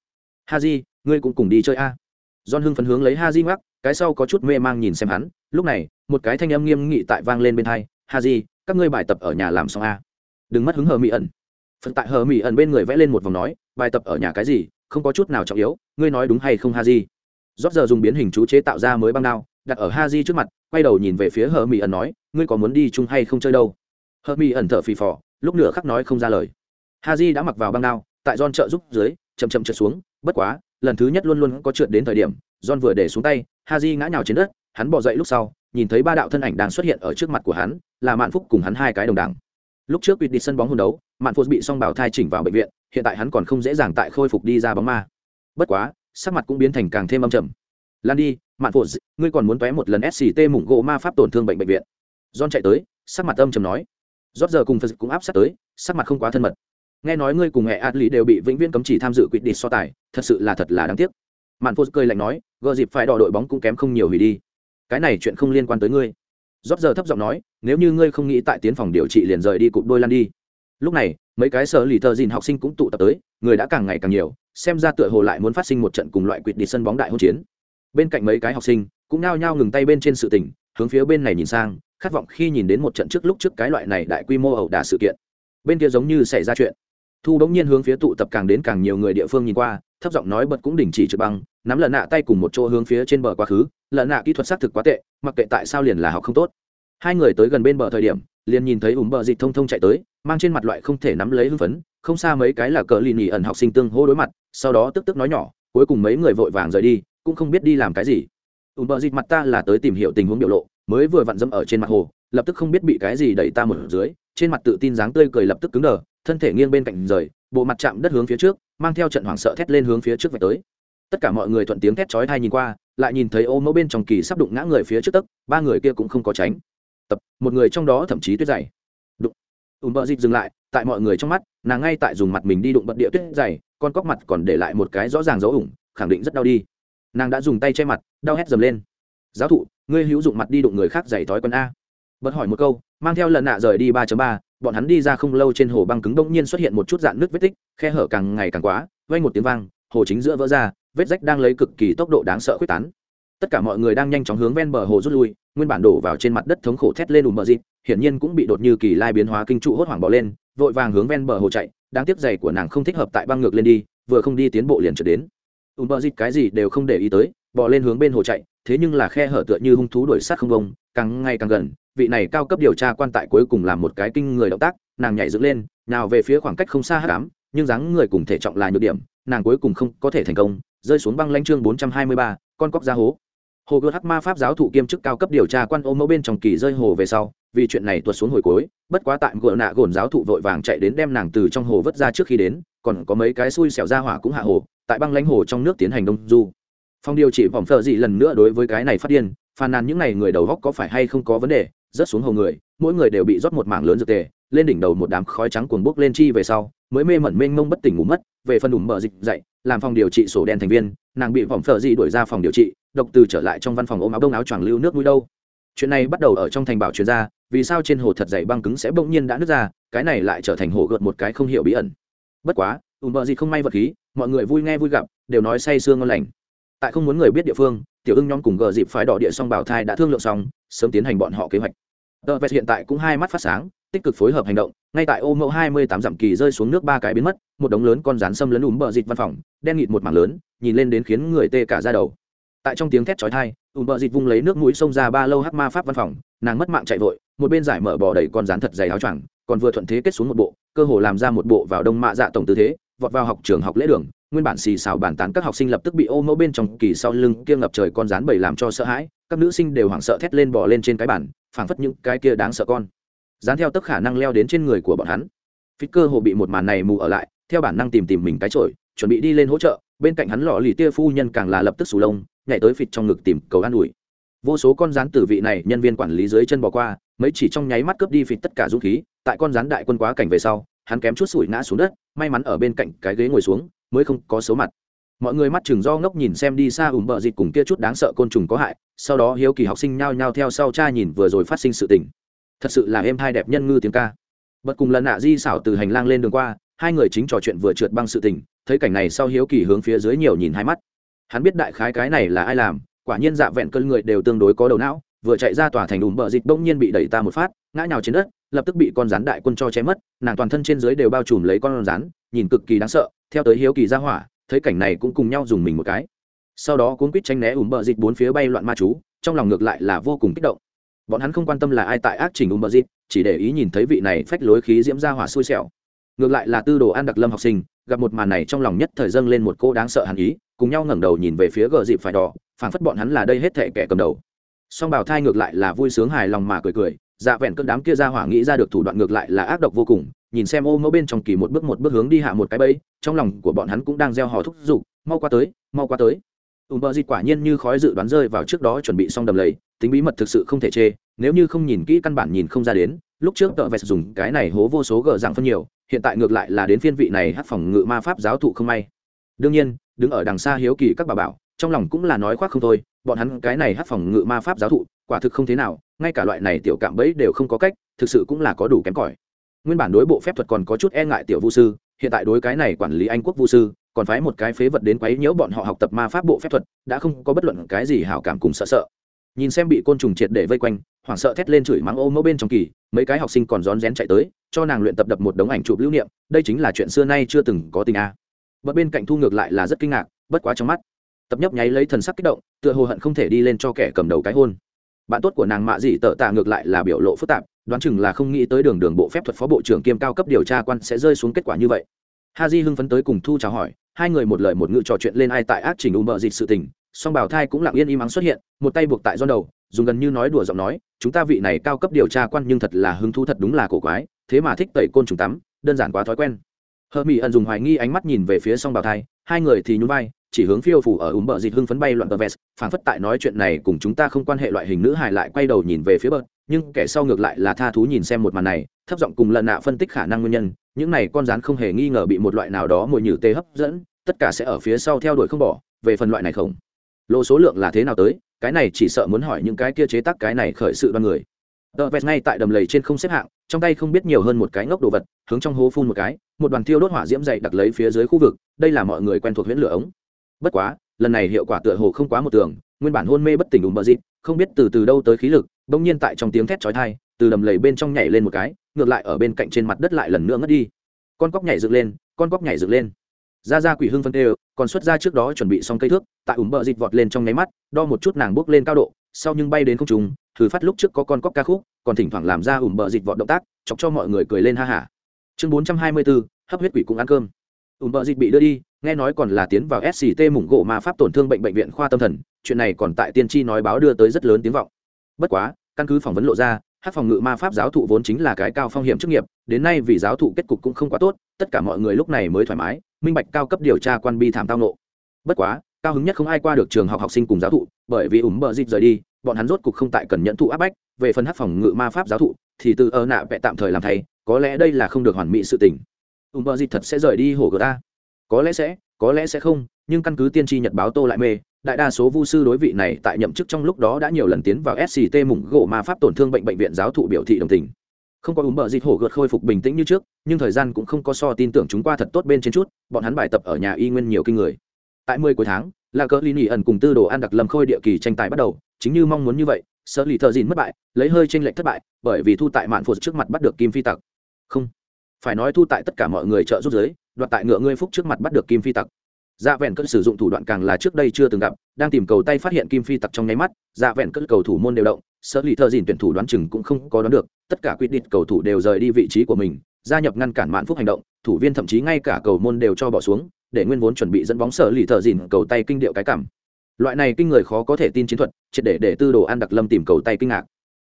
Speaker 1: Ha di ngươi cũng cùng đi chơi a. Don hưng phấn hướng lấy ha di ngoắc, cái sau có chút mê mang nhìn xem hắn, lúc này, một cái thanh âm nghiêm nghị tại vang lên bên thai ha di các ngươi bài tập ở nhà làm xong a. Đừng mất hứng hờ mỹ ẩn. Phần tại hờ mỹ ẩn bên người vẽ lên một vòng nói, bài tập ở nhà cái gì, không có chút nào trọng yếu, ngươi nói đúng hay không ha di rót giờ dùng biến hình chú chế tạo ra mới băng đao, đặt ở ha di trước mặt quay đầu nhìn về phía hờ mỹ ẩn nói, ngươi có muốn đi chung hay không chơi đâu? Hờ mỹ ẩn thở phì phò, lúc nửa khắc nói không ra lời. Ha di đã mặc vào băng đao, tại don trợ giúp dưới, chậm chậm trượt xuống, bất quá, lần thứ nhất luôn luôn có trượt đến thời điểm don vừa để xuống tay, ha di ngã nhào trên đất, hắn bỏ dậy lúc sau, nhìn thấy ba đạo thân ảnh đang xuất hiện ở trước mặt của hắn, là mạn phúc cùng hắn hai cái đồng đảng lúc trước quỵt đi sân bóng hôn đấu, mạn phúc bị song bảo thai chỉnh vào bệnh viện, hiện tại hắn còn không dễ dàng tại khôi phục đi ra bóng ma. Bất quá, sắc mặt cũng biến thành càng thêm âm trầm lan đi, mạn phụ ngươi còn muốn tóe một lần sct mủng gỗ ma pháp tổn thương bệnh bệnh viện. John chạy tới, sắc mặt âm trầm nói. Rót giờ cùng phật cũng áp sát tới, sắc mặt không quá thân mật. Nghe nói ngươi cùng hệ Atli đều bị vĩnh viễn cấm chỉ tham dự quyết định so tài, thật sự là thật là đáng tiếc. Mạn phụ cười lạnh nói, gờ dịp phải đỏ đội bóng cũng kém không nhiều hủy đi. Cái này chuyện không liên quan tới ngươi. Rót giờ thấp giọng nói, nếu như ngươi không nghĩ tại tiến phòng điều trị liền rời đi cụt đôi lan đi. Lúc này, mấy cái sở lì thợ dìn học sinh cũng tụ tập tới, người đã càng ngày càng nhiều, xem ra tựa hồ lại muốn phát sinh một trận cùng loại quyết đi sân bóng đại hỗn chiến bên cạnh mấy cái học sinh cũng nao nhao ngừng tay bên trên sự tình, hướng phía bên này nhìn sang, khát vọng khi nhìn đến một trận trước lúc trước cái loại này đại quy mô ẩu đả sự kiện. Bên kia giống như xảy ra chuyện. Thu bỗng nhiên hướng phía tụ tập càng đến càng nhiều người địa phương nhìn qua, thấp giọng nói bật cũng đình chỉ trực băng, nắm lợn nạ tay cùng một chỗ hướng phía trên bờ quá khứ, lợn nạ kỹ thuật xác thực quá tệ, mặc kệ tại sao liền là học không tốt. Hai người tới gần bên bờ thời điểm, liền nhìn thấy ủng bờ dịch thông thông chạy tới, mang trên mặt loại không thể nắm lấy hưng phấn, không xa mấy cái là cờ lì nhì ẩn học sinh tương hô đối mặt, sau đó tức tức nói nhỏ, cuối cùng mấy người vội vàng rời đi cũng không biết đi làm cái gì. Ủng bờ dịt mặt ta là tới tìm hiểu tình huống biểu lộ, mới vừa vặn dâm ở trên mặt hồ, lập tức không biết bị cái gì đẩy ta một dưới, trên mặt tự tin dáng tươi cười lập tức cứng đờ, thân thể nghiêng bên cạnh rời, bộ mặt chạm đất hướng phía trước, mang theo trận hoảng sợ thét lên hướng phía trước vạch tới. Tất cả mọi người thuận tiếng thét chói thai nhìn qua, lại nhìn thấy ô mẫu bên trong kỳ sắp đụng ngã người phía trước tấc, ba người kia cũng không có tránh. Tập, một người trong đó thậm chí tuyết dày. Đụng. Ùm bợ dịt dừng lại, tại mọi người trong mắt, nàng ngay tại dùng mặt mình đi đụng bật địa tuyết dày, con cóc mặt còn để lại một cái rõ ràng dấu ủng, khẳng định rất đau đi nàng đã dùng tay che mặt, đau hét dầm lên. Giáo thụ, ngươi hữu dụng mặt đi đụng người khác giày thói quân a. Bật hỏi một câu, mang theo lần nạ rời đi ba ba, bọn hắn đi ra không lâu trên hồ băng cứng đông nhiên xuất hiện một chút dạn nước vết tích, khe hở càng ngày càng quá vây một tiếng vang, hồ chính giữa vỡ ra, vết rách đang lấy cực kỳ tốc độ đáng sợ quyết tán. Tất cả mọi người đang nhanh chóng hướng ven bờ hồ rút lui, nguyên bản đổ vào trên mặt đất thống khổ thét lên ùm bờ dịp, hiển nhiên cũng bị đột như kỳ lai biến hóa kinh trụ hốt hoảng bỏ lên, vội vàng hướng ven bờ hồ chạy, đáng tiếc giày của nàng không thích hợp tại băng ngược lên đi, vừa không đi tiến bộ liền trở đến ùm bờ dịt cái gì đều không để ý tới bỏ lên hướng bên hồ chạy, thế nhưng là khe hở tựa như hung thú đuổi sát không bông, càng ngày càng gần, vị này cao cấp điều tra quan tại cuối cùng làm một cái kinh người động tác, nàng nhảy dựng lên, nào về phía khoảng cách không xa hát cám, nhưng dáng người cùng thể trọng là nhược điểm, nàng cuối cùng không có thể thành công, rơi xuống băng lanh chương bốn trăm hai mươi ba, con cóc ra hố. Hồ gươm hắc ma pháp giáo thụ kiêm chức cao cấp điều tra quan ô mẫu bên trong kỳ rơi hồ về sau, vì chuyện này tuột xuống hồi cuối, bất quá tại gỡ nạ gồn giáo thụ vội vàng chạy đến đem nàng từ trong hồ vớt ra trước khi đến, còn có mấy cái xui xẻo ra hỏa cũng hạ hồ tại băng lãnh hồ trong nước tiến hành đông du. Phong điều trị vòng phở dị lần nữa đối với cái này phát điên, phàn nàn những n à y người đầu góc có phải hay không có vấn đề, rớt xuống hầu người, mỗi người đều bị rót một mảng lớn dược tề, lên đỉnh đầu một đám khói trắng cuồng bốc lên chi về sau, mới mê mẩn mênh mông bất tỉnh ngủ mất, về phần ủng mở dịch dậy, làm phòng điều trị sổ đen thành viên, nàng bị vòng phở dị đuổi ra phòng điều trị, độc từ trở lại trong văn phòng ôm áo đông áo choàng lưu nước mũi đâu. Chuyện này bắt đầu ở trong thành bảo chuyên gia vì sao trên hồ thật dày băng cứng sẽ bỗng nhiên đã nứt ra, cái này lại trở thành hồ gợt một cái không hiểu bí ẩn. Bất quá ủng mở dị không may vật khí mọi người vui nghe vui gặp, đều nói say sương ngon lành. Tại không muốn người biết địa phương, tiểu ưng nhóm cùng gờ dịp phái đỏ địa song bảo thai đã thương lượng xong, sớm tiến hành bọn họ kế hoạch. Tờ vẹt hiện tại cũng hai mắt phát sáng, tích cực phối hợp hành động, ngay tại ô mẫu hai mươi tám dặm kỳ rơi xuống nước ba cái biến mất, một đống lớn con rán xâm lấn ùm bờ dịch văn phòng, đen nghịt một mảng lớn, nhìn lên đến khiến người tê cả ra đầu. Tại trong tiếng thét chói thai ùm bờ dịch vung lấy nước mũi xông ra ba lâu hắc ma pháp văn phòng, nàng mất mạng chạy vội, một bên giải mở bỏ đầy con rán thật dày áo choàng, còn vừa thuận thế kết xuống một bộ, cơ hồ làm ra một bộ vào đông mạ dạ tổng tư thế vọt vào học trường học lễ đường, nguyên bản xì xào bàn tán các học sinh lập tức bị ô mẫu bên trong kỳ sau lưng kia ngập trời con rán bầy làm cho sợ hãi, các nữ sinh đều hoảng sợ thét lên bỏ lên trên cái bản phảng phất những cái kia đáng sợ con. Dán theo tất khả năng leo đến trên người của bọn hắn. Phít cơ hồ bị một màn này mù ở lại, theo bản năng tìm tìm mình cái trội chuẩn bị đi lên hỗ trợ, bên cạnh hắn lọ lì tia phu nhân càng là lập tức sù lông, nhảy tới phịt trong ngực tìm cầu an ủi. Vô số con rán tử vị này nhân viên quản lý dưới chân bỏ qua, mấy chỉ trong nháy mắt cướp đi phịt tất cả dũng khí, tại con rán đại quân quá cảnh về sau hắn kém chút sủi ngã xuống đất, may mắn ở bên cạnh cái ghế ngồi xuống, mới không có số mặt. Mọi người mắt chừng do ngốc nhìn xem đi xa ủng bợ dịt cùng kia chút đáng sợ côn trùng có hại, sau đó hiếu kỳ học sinh nhao nhao theo sau cha nhìn vừa rồi phát sinh sự tình. Thật sự là em hai đẹp nhân ngư tiếng ca. Bật cùng lần nạ di xảo từ hành lang lên đường qua, hai người chính trò chuyện vừa trượt băng sự tình, thấy cảnh này sau hiếu kỳ hướng phía dưới nhiều nhìn hai mắt. Hắn biết đại khái cái này là ai làm, quả nhiên dạ vẹn cơn người đều tương đối có đầu não, vừa chạy ra tòa thành đùm bợ dịt bỗng nhiên bị đẩy ta một phát, ngã nhào trên đất lập tức bị con rắn đại quân cho chém mất, nàng toàn thân trên dưới đều bao trùm lấy con rắn nhìn cực kỳ đáng sợ, theo tới hiếu kỳ ra hỏa, thấy cảnh này cũng cùng nhau dùng mình một cái. Sau đó cuốn quýt tranh né ùm bờ dịch bốn phía bay loạn ma chú, trong lòng ngược lại là vô cùng kích động. Bọn hắn không quan tâm là ai tại ác trình ùm bờ dịch chỉ để ý nhìn thấy vị này phách lối khí diễm ra hỏa xui xẻo. Ngược lại là tư đồ an đặc lâm học sinh, gặp một màn này trong lòng nhất thời dâng lên một cô đáng sợ hàn ý, cùng nhau ngẩng đầu nhìn về phía gờ dịp phải đỏ, phảng phất bọn hắn là đây hết thệ kẻ cầm đầu. Song bảo thai ngược lại là vui sướng hài lòng mà cười cười dạ vẹn cơn đám kia ra hỏa nghĩ ra được thủ đoạn ngược lại là ác độc vô cùng, nhìn xem ô mẫu bên trong kỳ một bước một bước hướng đi hạ một cái bẫy, trong lòng của bọn hắn cũng đang gieo hò thúc giục, mau qua tới, mau qua tới. Ùm bờ dịt quả nhiên như khói dự đoán rơi vào trước đó chuẩn bị xong đầm lầy, tính bí mật thực sự không thể chê, nếu như không nhìn kỹ căn bản nhìn không ra đến, lúc trước tợ vẹt dùng cái này hố vô số gờ dạng phân nhiều, hiện tại ngược lại là đến phiên vị này hát phòng ngự ma pháp giáo thụ không may. Đương nhiên, đứng ở đằng xa hiếu kỳ các bà bảo trong lòng cũng là nói khoác không thôi, bọn hắn cái này hát phòng ngự ma pháp giáo thụ, quả thực không thế nào, ngay cả loại này tiểu cạm bẫy đều không có cách, thực sự cũng là có đủ kém cỏi nguyên bản đối bộ phép thuật còn có chút e ngại tiểu vũ sư, hiện tại đối cái này quản lý anh quốc vũ sư, còn phái một cái phế vật đến quấy nhiễu bọn họ học tập ma pháp bộ phép thuật, đã không có bất luận cái gì hảo cảm cùng sợ sợ nhìn xem bị côn trùng triệt để vây quanh, hoảng sợ thét lên chửi mắng ô mẫu bên trong kỳ, mấy cái học sinh còn rón rén chạy tới, cho nàng luyện tập đập một đống ảnh chụp lưu niệm, đây chính là chuyện xưa nay chưa từng có tình a à. bật bên cạnh thu ngược lại là rất kinh ngạc, bất quá trong mắt tập nhấp nháy lấy thần sắc kích động, tựa hồ hận không thể đi lên cho kẻ cầm đầu cái hôn. Bạn tốt của nàng mạ dị tợ tạ ngược lại là biểu lộ phức tạp, đoán chừng là không nghĩ tới đường đường bộ phép thuật phó bộ trưởng kiêm cao cấp điều tra quan sẽ rơi xuống kết quả như vậy. Ha di hưng phấn tới cùng thu chào hỏi, hai người một lời một ngữ trò chuyện lên ai tại ác trình u mợ dịch sự tình, song bảo thai cũng lặng yên im ắng xuất hiện, một tay buộc tại do đầu, dùng gần như nói đùa giọng nói, chúng ta vị này cao cấp điều tra quan nhưng thật là hứng thú thật đúng là cổ quái, thế mà thích tẩy côn trùng tắm, đơn giản quá thói quen. Hờ mỹ ẩn dùng hoài nghi ánh mắt nhìn về phía song bảo thai, hai người thì nhún vai chỉ hướng phiêu phủ ở ùm bờ dịt hưng phấn bay loạn tờ vest phản phất tại nói chuyện này cùng chúng ta không quan hệ loại hình nữ hài lại quay đầu nhìn về phía bờ nhưng kẻ sau ngược lại là tha thú nhìn xem một màn này, thấp giọng cùng lần nạ phân tích khả năng nguyên nhân, những này con rắn không hề nghi ngờ bị một loại nào đó mồi nhử tê hấp dẫn, tất cả sẽ ở phía sau theo đuổi không bỏ, về phần loại này không. Lô số lượng là thế nào tới, cái này chỉ sợ muốn hỏi những cái kia chế tác cái này khởi sự đoan người. Tờ vest ngay tại đầm lầy trên không xếp hạng, trong tay không biết nhiều hơn một cái ngốc đồ vật, hướng trong hố phun một cái, một đoàn thiêu đốt hỏa diễm dày đặt lấy phía dưới khu vực, đây là mọi người quen thuộc huyễn lửa ống bất quá, lần này hiệu quả tựa hồ không quá một tường, nguyên bản hôn mê bất tỉnh ùm bờ dịt không biết từ từ đâu tới khí lực, bỗng nhiên tại trong tiếng thét chói tai, từ đầm lầy bên trong nhảy lên một cái, ngược lại ở bên cạnh trên mặt đất lại lần nữa ngất đi. Con cóc nhảy dựng lên, con cóc nhảy dựng lên. Ra ra quỷ hưng phân tê, còn xuất ra trước đó chuẩn bị xong cây thước, tại ủng bờ dịt vọt lên trong nháy mắt, đo một chút nàng bước lên cao độ, sau nhưng bay đến không trùng thử phát lúc trước có con cóc ca khúc, còn thỉnh thoảng làm ra ủng bờ dịt vọt động tác, chọc cho mọi người cười lên ha hả chương bốn trăm hai mươi bốn, hấp huyết quỷ cũng ăn cơm ủng bờ dịch bị đưa đi nghe nói còn là tiến vào sct mủng gỗ ma pháp tổn thương bệnh bệnh viện khoa tâm thần chuyện này còn tại tiên tri nói báo đưa tới rất lớn tiếng vọng. Bất quá căn cứ phỏng vấn lộ ra hát phòng ngự ma pháp giáo thụ vốn chính là cái cao phong hiểm chức nghiệp đến nay vì giáo thụ kết cục cũng không quá tốt tất cả mọi người lúc này mới thoải mái minh bạch cao cấp điều tra quan bi thảm tao nộ. Bất quá cao hứng nhất không ai qua được trường học học sinh cùng giáo thụ bởi vì ủng bờ dịp rời đi bọn hắn rốt cục không tại cần nhận thụ áp bách về phần hát phòng ngự ma pháp giáo thụ thì từ ơ nạ vẽ tạm thời làm thay, có lẽ đây là không được hoàn mỹ sự tình ủng bờ dịt thật sẽ rời đi hổ gờ ta. Có lẽ sẽ, có lẽ sẽ không, nhưng căn cứ tiên tri nhật báo tô lại mê, đại đa số vu sư đối vị này tại nhậm chức trong lúc đó đã nhiều lần tiến vào sct mủng gỗ mà pháp tổn thương bệnh bệnh viện giáo thụ biểu thị đồng tình. Không có úng bờ dịt hổ gợt khôi phục bình tĩnh như trước, nhưng thời gian cũng không có so tin tưởng chúng qua thật tốt bên trên chút, bọn hắn bài tập ở nhà y nguyên nhiều kinh người. Tại mười cuối tháng là cỡ lini ẩn cùng tư đồ ăn đặc lâm khôi địa kỳ tranh tài bắt đầu, chính như mong muốn như vậy sợ lì thợ dìn mất bại, lấy hơi tranh lệch thất bại, bởi vì thu tại mạn phụt trước mặt bắt được kim phi tặc. Không phải nói thu tại tất cả mọi người trợ giúp giới, đoạt tại ngựa ngươi phúc trước mặt bắt được kim phi tặc. Dạ vẹn cất sử dụng thủ đoạn càng là trước đây chưa từng gặp, đang tìm cầu tay phát hiện kim phi tặc trong nháy mắt dạ vẹn cất cầu thủ môn đều động sợ lì thợ dìn tuyển thủ đoán chừng cũng không có đoán được, tất cả quyết định cầu thủ đều rời đi vị trí của mình, gia nhập ngăn cản mạn phúc hành động, thủ viên thậm chí ngay cả cầu môn đều cho bỏ xuống, để nguyên vốn chuẩn bị dẫn bóng sở lì thợ dìn cầu tay kinh điệu cái cảm. Loại này kinh người khó có thể tin chiến thuật, triệt để để tư đồ An đặc lâm tìm cầu tay kinh ngạc.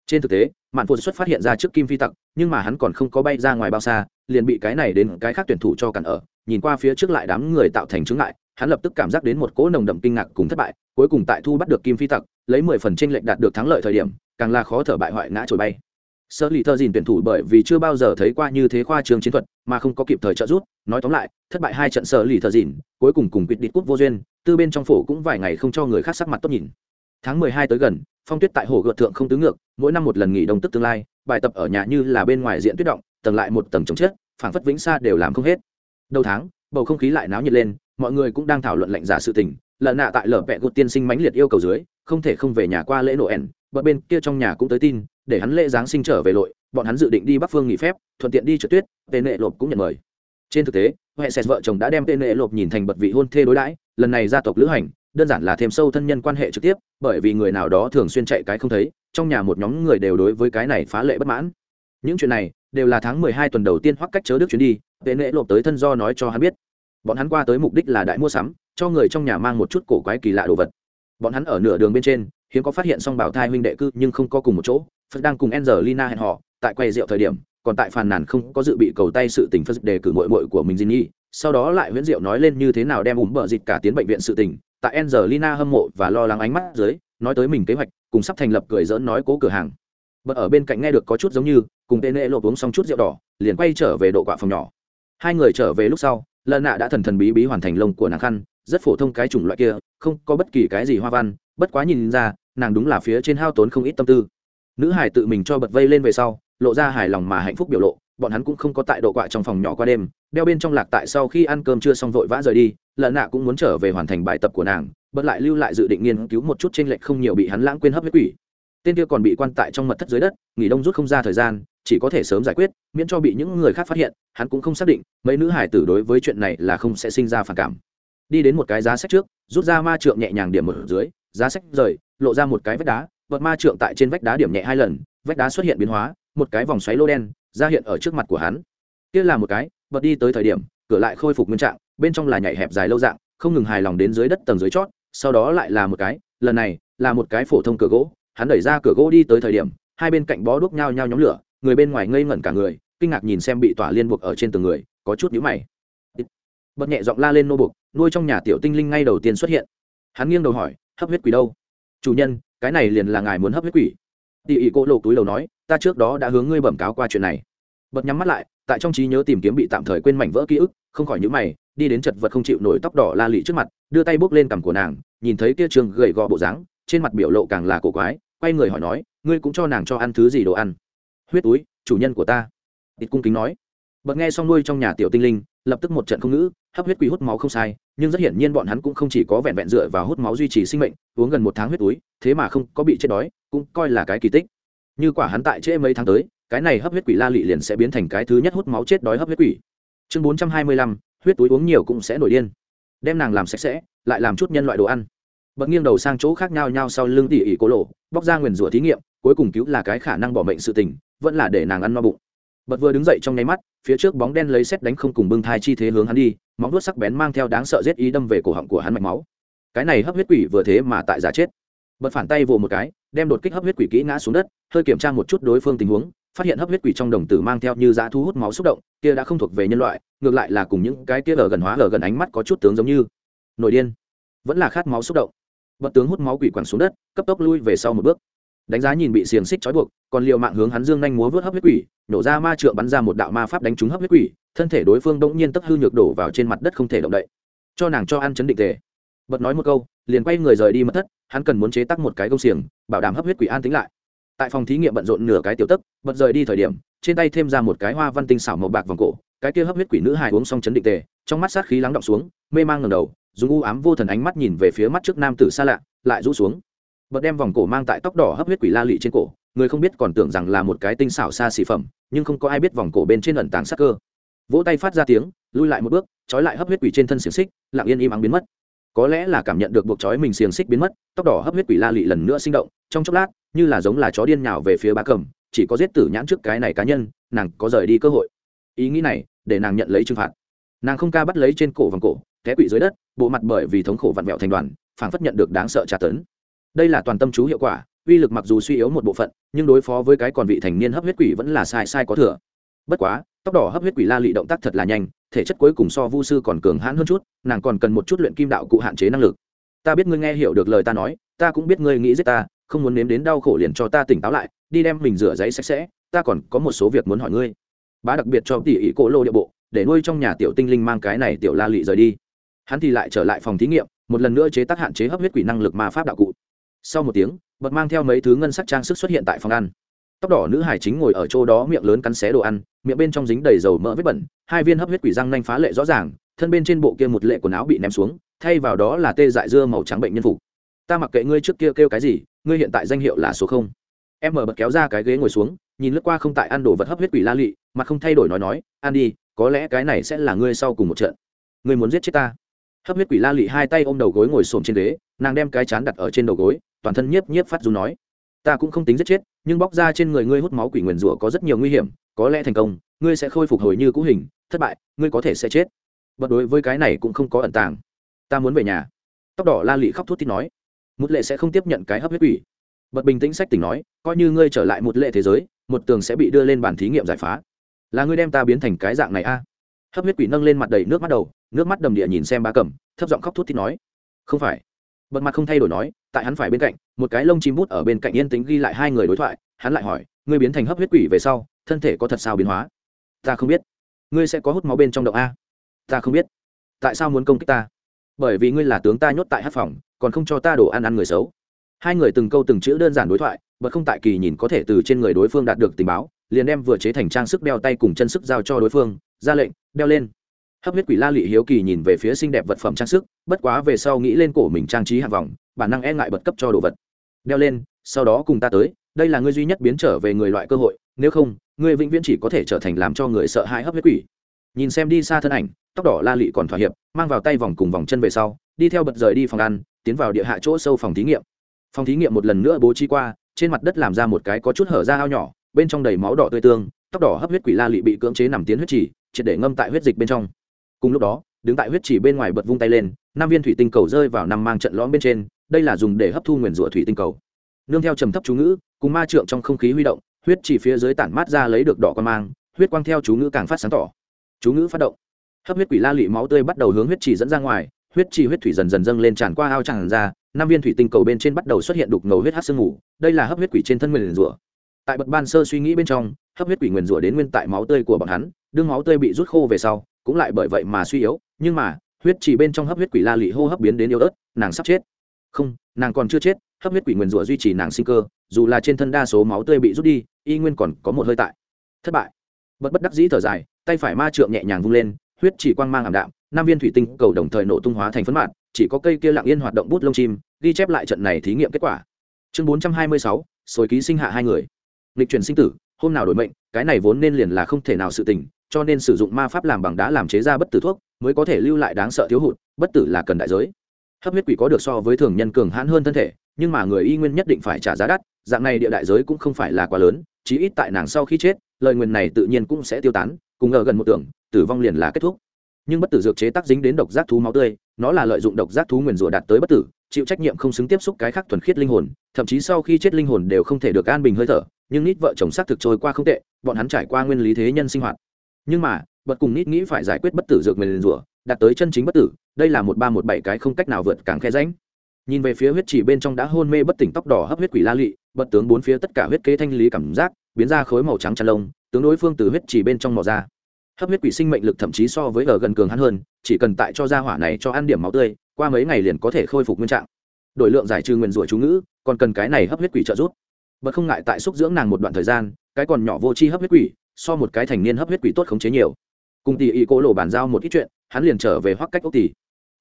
Speaker 1: Trên thực tế, mạn phụt xuất phát hiện ra trước kim phi tặc, nhưng mà hắn còn không có bay ra ngoài bao xa liền bị cái này đến cái khác tuyển thủ cho cản ở, nhìn qua phía trước lại đám người tạo thành chứng ngại, hắn lập tức cảm giác đến một cỗ nồng đậm kinh ngạc cùng thất bại, cuối cùng tại thu bắt được kim phi tặc, lấy mười phần tranh lệch đạt được thắng lợi thời điểm, càng là khó thở bại hoại ngã trồi bay. Sơ lì thơ dìn tuyển thủ bởi vì chưa bao giờ thấy qua như thế khoa trường chiến thuật, mà không có kịp thời trợ giúp, nói tóm lại, thất bại hai trận sơ lì thơ dìn, cuối cùng cùng quyết định cút vô duyên, tư bên trong phủ cũng vài ngày không cho người khác sắc mặt tốt nhìn. Tháng mười hai tới gần, phong tuyết tại hồ gợt thượng không tứ ngược, mỗi năm một lần nghỉ đông tức tương lai bài tập ở nhà như là bên ngoài diện tuyết động, tầng lại một tầng chống chết phảng phất vĩnh xa đều làm không hết. Đầu tháng, bầu không khí lại náo nhiệt lên, mọi người cũng đang thảo luận lệnh giả sự tình. Lợn nạ tại lở vẹ gột tiên sinh mãnh liệt yêu cầu dưới, không thể không về nhà qua lễ noel bọn bên kia trong nhà cũng tới tin, để hắn lễ giáng sinh trở về lội, bọn hắn dự định đi bắc phương nghỉ phép, thuận tiện đi trượt tuyết, tên nệ lộp cũng nhận mời. Trên thực tế, huệ sẹt vợ chồng đã đem tên nệ lộp nhìn thành bậc vị hôn thê đối đãi, lần này gia tộc lữ hành, đơn giản là thêm sâu thân nhân quan hệ trực tiếp, bởi vì người nào đó thường xuyên chạy cái không thấy trong nhà một nhóm người đều đối với cái này phá lệ bất mãn. Những chuyện này đều là tháng mười hai tuần đầu tiên hoắc cách chớ đức chuyến đi vệ nệ lộp tới thân do nói cho hắn biết. Bọn hắn qua tới mục đích là đại mua sắm cho người trong nhà mang một chút cổ quái kỳ lạ đồ vật. Bọn hắn ở nửa đường bên trên hiếm có phát hiện song bảo thai huynh đệ cư nhưng không có cùng một chỗ. Phật đang cùng angelina hẹn họ tại quầy rượu thời điểm còn tại phàn nàn không có dự bị cầu tay sự tình phật đề cử mội mội của mình Jinny, sau đó lại huyễn diệu nói lên như thế nào đem ủm bờ dịch cả tiến bệnh viện sự tình. Tại angelina hâm mộ và lo lắng ánh mắt dưới nói tới mình kế hoạch cùng sắp thành lập cười dỡn nói cố cửa hàng. Bật ở bên cạnh nghe được có chút giống như, cùng tên nệ lộp uống xong chút rượu đỏ, liền quay trở về độ quạ phòng nhỏ. Hai người trở về lúc sau lần nạ đã thần thần bí bí hoàn thành lông của nàng khăn, rất phổ thông cái chủng loại kia, không có bất kỳ cái gì hoa văn, bất quá nhìn ra, nàng đúng là phía trên hao tốn không ít tâm tư. Nữ hải tự mình cho bật vây lên về sau, lộ ra hài lòng mà hạnh phúc biểu lộ, bọn hắn cũng không có tại độ quạ trong phòng nhỏ qua đêm, đeo bên trong lạc tại sau khi ăn cơm chưa xong vội vã rời đi lần nạ cũng muốn trở về hoàn thành bài tập của nàng bật lại lưu lại dự định nghiên cứu một chút t r ê n lệch không nhiều bị hắn lãng quên hấp huyết quỷ. Tên kia còn bị quan tại trong mật thất dưới đất, nghỉ đông rút không ra thời gian, chỉ có thể sớm giải quyết, miễn cho bị những người khác phát hiện, hắn cũng không xác định, mấy nữ hải tử đối với chuyện này là không sẽ sinh ra phản cảm. Đi đến một cái giá sách trước, rút ra ma trượng nhẹ nhàng điểm ở dưới, giá sách rời, lộ ra một cái vách đá, vật ma trượng tại trên vách đá điểm nhẹ hai lần, vách đá xuất hiện biến hóa, một cái vòng xoáy lô đen, ra hiện ở trước mặt của hắn. Kia là một cái, vật đi tới thời điểm, cửa lại khôi phục nguyên trạng, bên trong là nhảy hẹp dài lâu dạng, không ngừng hài lòng đến dưới đất tầng dưới chót sau đó lại là một cái, lần này là một cái phổ thông cửa gỗ, hắn đẩy ra cửa gỗ đi tới thời điểm, hai bên cạnh bó đuốc nhau nhau nhóm lửa, người bên ngoài ngây ngẩn cả người, kinh ngạc nhìn xem bị tỏa liên buộc ở trên từng người, có chút nhíu mày. Bật nhẹ giọng la lên nô buộc, nuôi trong nhà tiểu tinh linh ngay đầu tiên xuất hiện. Hắn nghiêng đầu hỏi, hấp huyết quỷ đâu? Chủ nhân, cái này liền là ngài muốn hấp huyết quỷ. Tỉ ỉ cô lộ túi đầu nói, ta trước đó đã hướng ngươi bẩm cáo qua chuyện này. Bật nhắm mắt lại, tại trong trí nhớ tìm kiếm bị tạm thời quên mảnh vỡ ký ức, không khỏi nhữ mày đi đến chật vật không chịu nổi tóc đỏ la lị trước mặt, đưa tay bốc lên cằm của nàng, nhìn thấy kia trường gầy gò bộ dáng, trên mặt biểu lộ càng là cổ quái, quay người hỏi nói, ngươi cũng cho nàng cho ăn thứ gì đồ ăn? Huyết túi, chủ nhân của ta. Ít cung kính nói. Bật nghe xong nuôi trong nhà tiểu tinh linh, lập tức một trận không ngữ, hấp huyết quỷ hút máu không sai, nhưng rất hiển nhiên bọn hắn cũng không chỉ có vẹn vẹn dựa vào hút máu duy trì sinh mệnh, uống gần một tháng huyết túi, thế mà không có bị chết đói, cũng coi là cái kỳ tích. Như quả hắn tại trễ mấy tháng tới, cái này hấp huyết quỷ la lị liền sẽ biến thành cái thứ nhất hút máu chết đói hấp huyết quỷ. Chương bốn trăm hai mươi lăm huyết túi uống nhiều cũng sẽ nổi điên. Đem nàng làm sạch sẽ, lại làm chút nhân loại đồ ăn. Bật nghiêng đầu sang chỗ khác nhau nhau sau lưng tỉ ỉ cố lộ, bóc ra nguyền rủa thí nghiệm, cuối cùng cứu là cái khả năng bỏ mệnh sự tình, vẫn là để nàng ăn no bụng. Bật vừa đứng dậy trong nháy mắt, phía trước bóng đen lấy xét đánh không cùng bưng thai chi thế hướng hắn đi, móng vuốt sắc bén mang theo đáng sợ giết ý đâm về cổ họng của hắn mạch máu. Cái này hấp huyết quỷ vừa thế mà tại giả chết. Bật phản tay vồ một cái, đem đột kích hấp huyết quỷ kỹ ngã xuống đất, hơi kiểm tra một chút đối phương tình huống phát hiện hấp huyết quỷ trong đồng tử mang theo như giá thu hút máu xúc động, kia đã không thuộc về nhân loại, ngược lại là cùng những cái kia ở gần hóa, ở gần ánh mắt có chút tướng giống như. Nổi điên. Vẫn là khát máu xúc động. Bật tướng hút máu quỷ quẳng xuống đất, cấp tốc lui về sau một bước. Đánh giá nhìn bị xiềng xích trói buộc, còn liệu mạng hướng hắn dương nhanh múa vớt hấp huyết quỷ, nổ ra ma trượng bắn ra một đạo ma pháp đánh trúng hấp huyết quỷ, thân thể đối phương bỗng nhiên tấp hư nhược đổ vào trên mặt đất không thể động đậy. Cho nàng cho ăn chấn định tề. Bật nói một câu, liền quay người rời đi mất thất, hắn cần muốn chế tắc một cái công xiềng, bảo đảm hấp huyết quỷ an tính lại tại phòng thí nghiệm bận rộn nửa cái tiểu tấc, bật rời đi thời điểm, trên tay thêm ra một cái hoa văn tinh xảo màu bạc vòng cổ, cái kia hấp huyết quỷ nữ hài uống xong chấn định tề, trong mắt sát khí lắng động xuống, mê mang ngầm đầu, dùng u ám vô thần ánh mắt nhìn về phía mắt trước nam tử xa lạ, lại rũ xuống. Bật đem vòng cổ mang tại tóc đỏ hấp huyết quỷ la lị trên cổ, người không biết còn tưởng rằng là một cái tinh xảo xa xỉ phẩm, nhưng không có ai biết vòng cổ bên trên ẩn tàng sắc cơ. Vỗ tay phát ra tiếng, lui lại một bước, trói lại hấp huyết quỷ trên thân xiềng xích, lặng yên im ắng biến mất có lẽ là cảm nhận được buộc chói mình xiềng xích biến mất, tóc đỏ hấp huyết quỷ la lị lần nữa sinh động, trong chốc lát, như là giống là chó điên nhào về phía bá cầm, chỉ có giết tử nhãn trước cái này cá nhân, nàng có rời đi cơ hội. Ý nghĩ này, để nàng nhận lấy trừng phạt. Nàng không ca bắt lấy trên cổ vòng cổ, té quỵ dưới đất, bộ mặt bởi vì thống khổ vặn vẹo thành đoàn, phảng phất nhận được đáng sợ tra tấn. Đây là toàn tâm chú hiệu quả, uy lực mặc dù suy yếu một bộ phận, nhưng đối phó với cái còn vị thành niên hấp huyết quỷ vẫn là sai sai có thừa. Bất quá, tóc đỏ hấp huyết quỷ la lị động tác thật là nhanh thể chất cuối cùng so vu sư còn cường hãn hơn chút, nàng còn cần một chút luyện kim đạo cụ hạn chế năng lực. Ta biết ngươi nghe hiểu được lời ta nói, ta cũng biết ngươi nghĩ giết ta, không muốn nếm đến đau khổ liền cho ta tỉnh táo lại, đi đem mình rửa giấy sạch sẽ, ta còn có một số việc muốn hỏi ngươi. Bá đặc biệt cho tỉ ý cổ lô địa bộ, để nuôi trong nhà tiểu tinh linh mang cái này tiểu la lị rời đi. Hắn thì lại trở lại phòng thí nghiệm, một lần nữa chế tác hạn chế hấp huyết quỷ năng lực ma pháp đạo cụ. Sau một tiếng, bật mang theo mấy thứ ngân sắc trang sức xuất hiện tại phòng ăn. Tóc đỏ nữ hải chính ngồi ở chỗ đó miệng lớn cắn xé đồ ăn, miệng bên trong dính đầy dầu mỡ vết bẩn hai viên hấp huyết quỷ răng nanh phá lệ rõ ràng, thân bên trên bộ kia một lệ quần áo bị ném xuống, thay vào đó là tê dại dưa màu trắng bệnh nhân phục. Ta mặc kệ ngươi trước kia kêu cái gì, ngươi hiện tại danh hiệu là số không. Em mở bật kéo ra cái ghế ngồi xuống, nhìn lướt qua không tại ăn đồ vật hấp huyết quỷ la lị mà không thay đổi nói nói ăn đi, có lẽ cái này sẽ là ngươi sau cùng một trận. Ngươi muốn giết chết ta. Hấp huyết quỷ la lị hai tay ôm đầu gối ngồi xổm trên ghế, nàng đem cái chán đặt ở trên đầu gối, toàn thân nhiếp nhiếp phát dù nói, ta cũng không tính giết chết, nhưng bóc ra trên người ngươi hút máu quỷ nguyền rủa có rất nhiều nguy hiểm, có lẽ thành công, ngươi sẽ khôi phục hồi như cũ hình thất bại, ngươi có thể sẽ chết. Bật đối với cái này cũng không có ẩn tàng. Ta muốn về nhà. Tóc đỏ la lị khóc thút thít nói. Một lệ sẽ không tiếp nhận cái hấp huyết quỷ. Bật bình tĩnh sách tỉnh nói, coi như ngươi trở lại một lệ thế giới, một tường sẽ bị đưa lên bàn thí nghiệm giải phá. Là ngươi đem ta biến thành cái dạng này a? À? hấp huyết quỷ nâng lên mặt đầy nước mắt đầu, nước mắt đầm địa nhìn xem ba cầm, thấp giọng khóc thút thít nói. Không phải. Bật mặt không thay đổi nói, tại hắn phải bên cạnh, một cái lông chim bút ở bên cạnh yên tĩnh ghi lại hai người đối thoại, hắn lại hỏi, ngươi biến thành hấp huyết quỷ về sau, thân thể có thật sao biến hóa? Ta không biết ngươi sẽ có hút máu bên trong động a. Ta không biết. Tại sao muốn công kích ta? Bởi vì ngươi là tướng ta nhốt tại hát phòng, còn không cho ta đồ ăn ăn người xấu. Hai người từng câu từng chữ đơn giản đối thoại bật không tại kỳ nhìn có thể từ trên người đối phương đạt được tình báo, liền đem vừa chế thành trang sức đeo tay cùng chân sức giao cho đối phương, ra lệnh, đeo lên. Hấp huyết quỷ la lị hiếu kỳ nhìn về phía xinh đẹp vật phẩm trang sức, bất quá về sau nghĩ lên cổ mình trang trí hạ vòng bản năng e ngại bật cấp cho đồ vật. Đeo lên, sau đó cùng ta tới đây là ngươi duy nhất biến trở về người loại cơ hội, nếu không, ngươi vĩnh viễn chỉ có thể trở thành làm cho người sợ hãi hấp huyết quỷ. Nhìn xem đi xa thân ảnh, tóc đỏ la lị còn thỏa hiệp, mang vào tay vòng cùng vòng chân về sau, đi theo bật rời đi phòng ăn, tiến vào địa hạ chỗ sâu phòng thí nghiệm. Phòng thí nghiệm một lần nữa bố trí qua, trên mặt đất làm ra một cái có chút hở ra ao nhỏ, bên trong đầy máu đỏ tươi tương, tóc đỏ hấp huyết quỷ la lị bị cưỡng chế nằm tiến huyết trì, triệt để ngâm tại huyết dịch bên trong. Cùng lúc đó, đứng tại huyết chỉ bên ngoài bật vung tay lên, năm viên thủy tinh cầu rơi vào năm mang trận lõm bên trên, đây là dùng để hấp thu nguyền rủa thủy tinh cầu nương theo trầm thấp chú ngữ, cùng ma trượng trong không khí huy động, huyết chỉ phía dưới tản mát ra lấy được đỏ quan mang, huyết quang theo chú ngữ càng phát sáng tỏ. Chú ngữ phát động. Hấp huyết quỷ la lị máu tươi bắt đầu hướng huyết chỉ dẫn ra ngoài, huyết chỉ huyết thủy dần dần dâng lên tràn qua ao tràn ra, năm viên thủy tinh cầu bên trên bắt đầu xuất hiện đục ngầu huyết hát sương ngủ đây là hấp huyết quỷ trên thân nguyền rủa. Tại bậc ban sơ suy nghĩ bên trong, hấp huyết quỷ nguyền rủa đến nguyên tại máu tươi của bọn hắn, đương máu tươi bị rút khô về sau, cũng lại bởi vậy mà suy yếu, nhưng mà, huyết chỉ bên trong hấp huyết quỷ la lị hô hấp biến đến yếu ớt, nàng sắp chết. Không, nàng còn chưa chết hấp huyết quỷ nguyền rủa duy trì nàng sinh cơ, dù là trên thân đa số máu tươi bị rút đi, y nguyên còn có một hơi tại. Thất bại. Bất bất đắc dĩ thở dài, tay phải ma trượng nhẹ nhàng vung lên, huyết chỉ quang mang ảm đạm năm viên thủy tinh cầu đồng thời nổ tung hóa thành phấn mạn, chỉ có cây kia lặng yên hoạt động bút lông chim, ghi chép lại trận này thí nghiệm kết quả. Chương bốn trăm hai mươi sáu, sồi ký sinh hạ hai người. Lịch chuyển sinh tử, hôm nào đổi mệnh, cái này vốn nên liền là không thể nào sự tình, cho nên sử dụng ma pháp làm bằng đá làm chế ra bất tử thuốc, mới có thể lưu lại đáng sợ thiếu hụt, bất tử là cần đại giới. Hấp huyết quỷ có được so với thường nhân cường hãn hơn thân thể nhưng mà người y nguyên nhất định phải trả giá đắt, dạng này địa đại giới cũng không phải là quá lớn, chí ít tại nàng sau khi chết, lời nguyền này tự nhiên cũng sẽ tiêu tán, cùng ngờ gần một tưởng, tử vong liền là kết thúc. Nhưng bất tử dược chế tác dính đến độc giác thú máu tươi, nó là lợi dụng độc giác thú nguyền rủa đạt tới bất tử, chịu trách nhiệm không xứng tiếp xúc cái khác thuần khiết linh hồn, thậm chí sau khi chết linh hồn đều không thể được an bình hơi thở, nhưng nít vợ chồng xác thực trôi qua không tệ, bọn hắn trải qua nguyên lý thế nhân sinh hoạt. Nhưng mà, bật cùng nít nghĩ phải giải quyết bất tử dược nguyền rủa, đạt tới chân chính bất tử, đây là một ba một bảy cái không cách nào vượt càng khe ránh nhìn về phía huyết chỉ bên trong đã hôn mê bất tỉnh tóc đỏ hấp huyết quỷ la lị bật tướng bốn phía tất cả huyết kế thanh lý cảm giác, biến ra khối màu trắng chăn lông, tướng đối phương từ huyết chỉ bên trong mò ra. Hấp huyết quỷ sinh mệnh lực thậm chí so với ở gần cường hắn hơn, chỉ cần tại cho ra hỏa này cho ăn điểm máu tươi, qua mấy ngày liền có thể khôi phục nguyên trạng. Đổi lượng giải trừ nguyền rủa chú ngữ, còn cần cái này hấp huyết quỷ trợ giúp. Bật không ngại tại xúc dưỡng nàng một đoạn thời gian, cái còn nhỏ vô tri hấp huyết quỷ, so một cái thành niên hấp huyết quỷ tốt khống chế nhiều. Cùng tỷ ý cố lộ bàn giao một ít chuyện, hắn liền trở về hoắc cách ốc tỷ.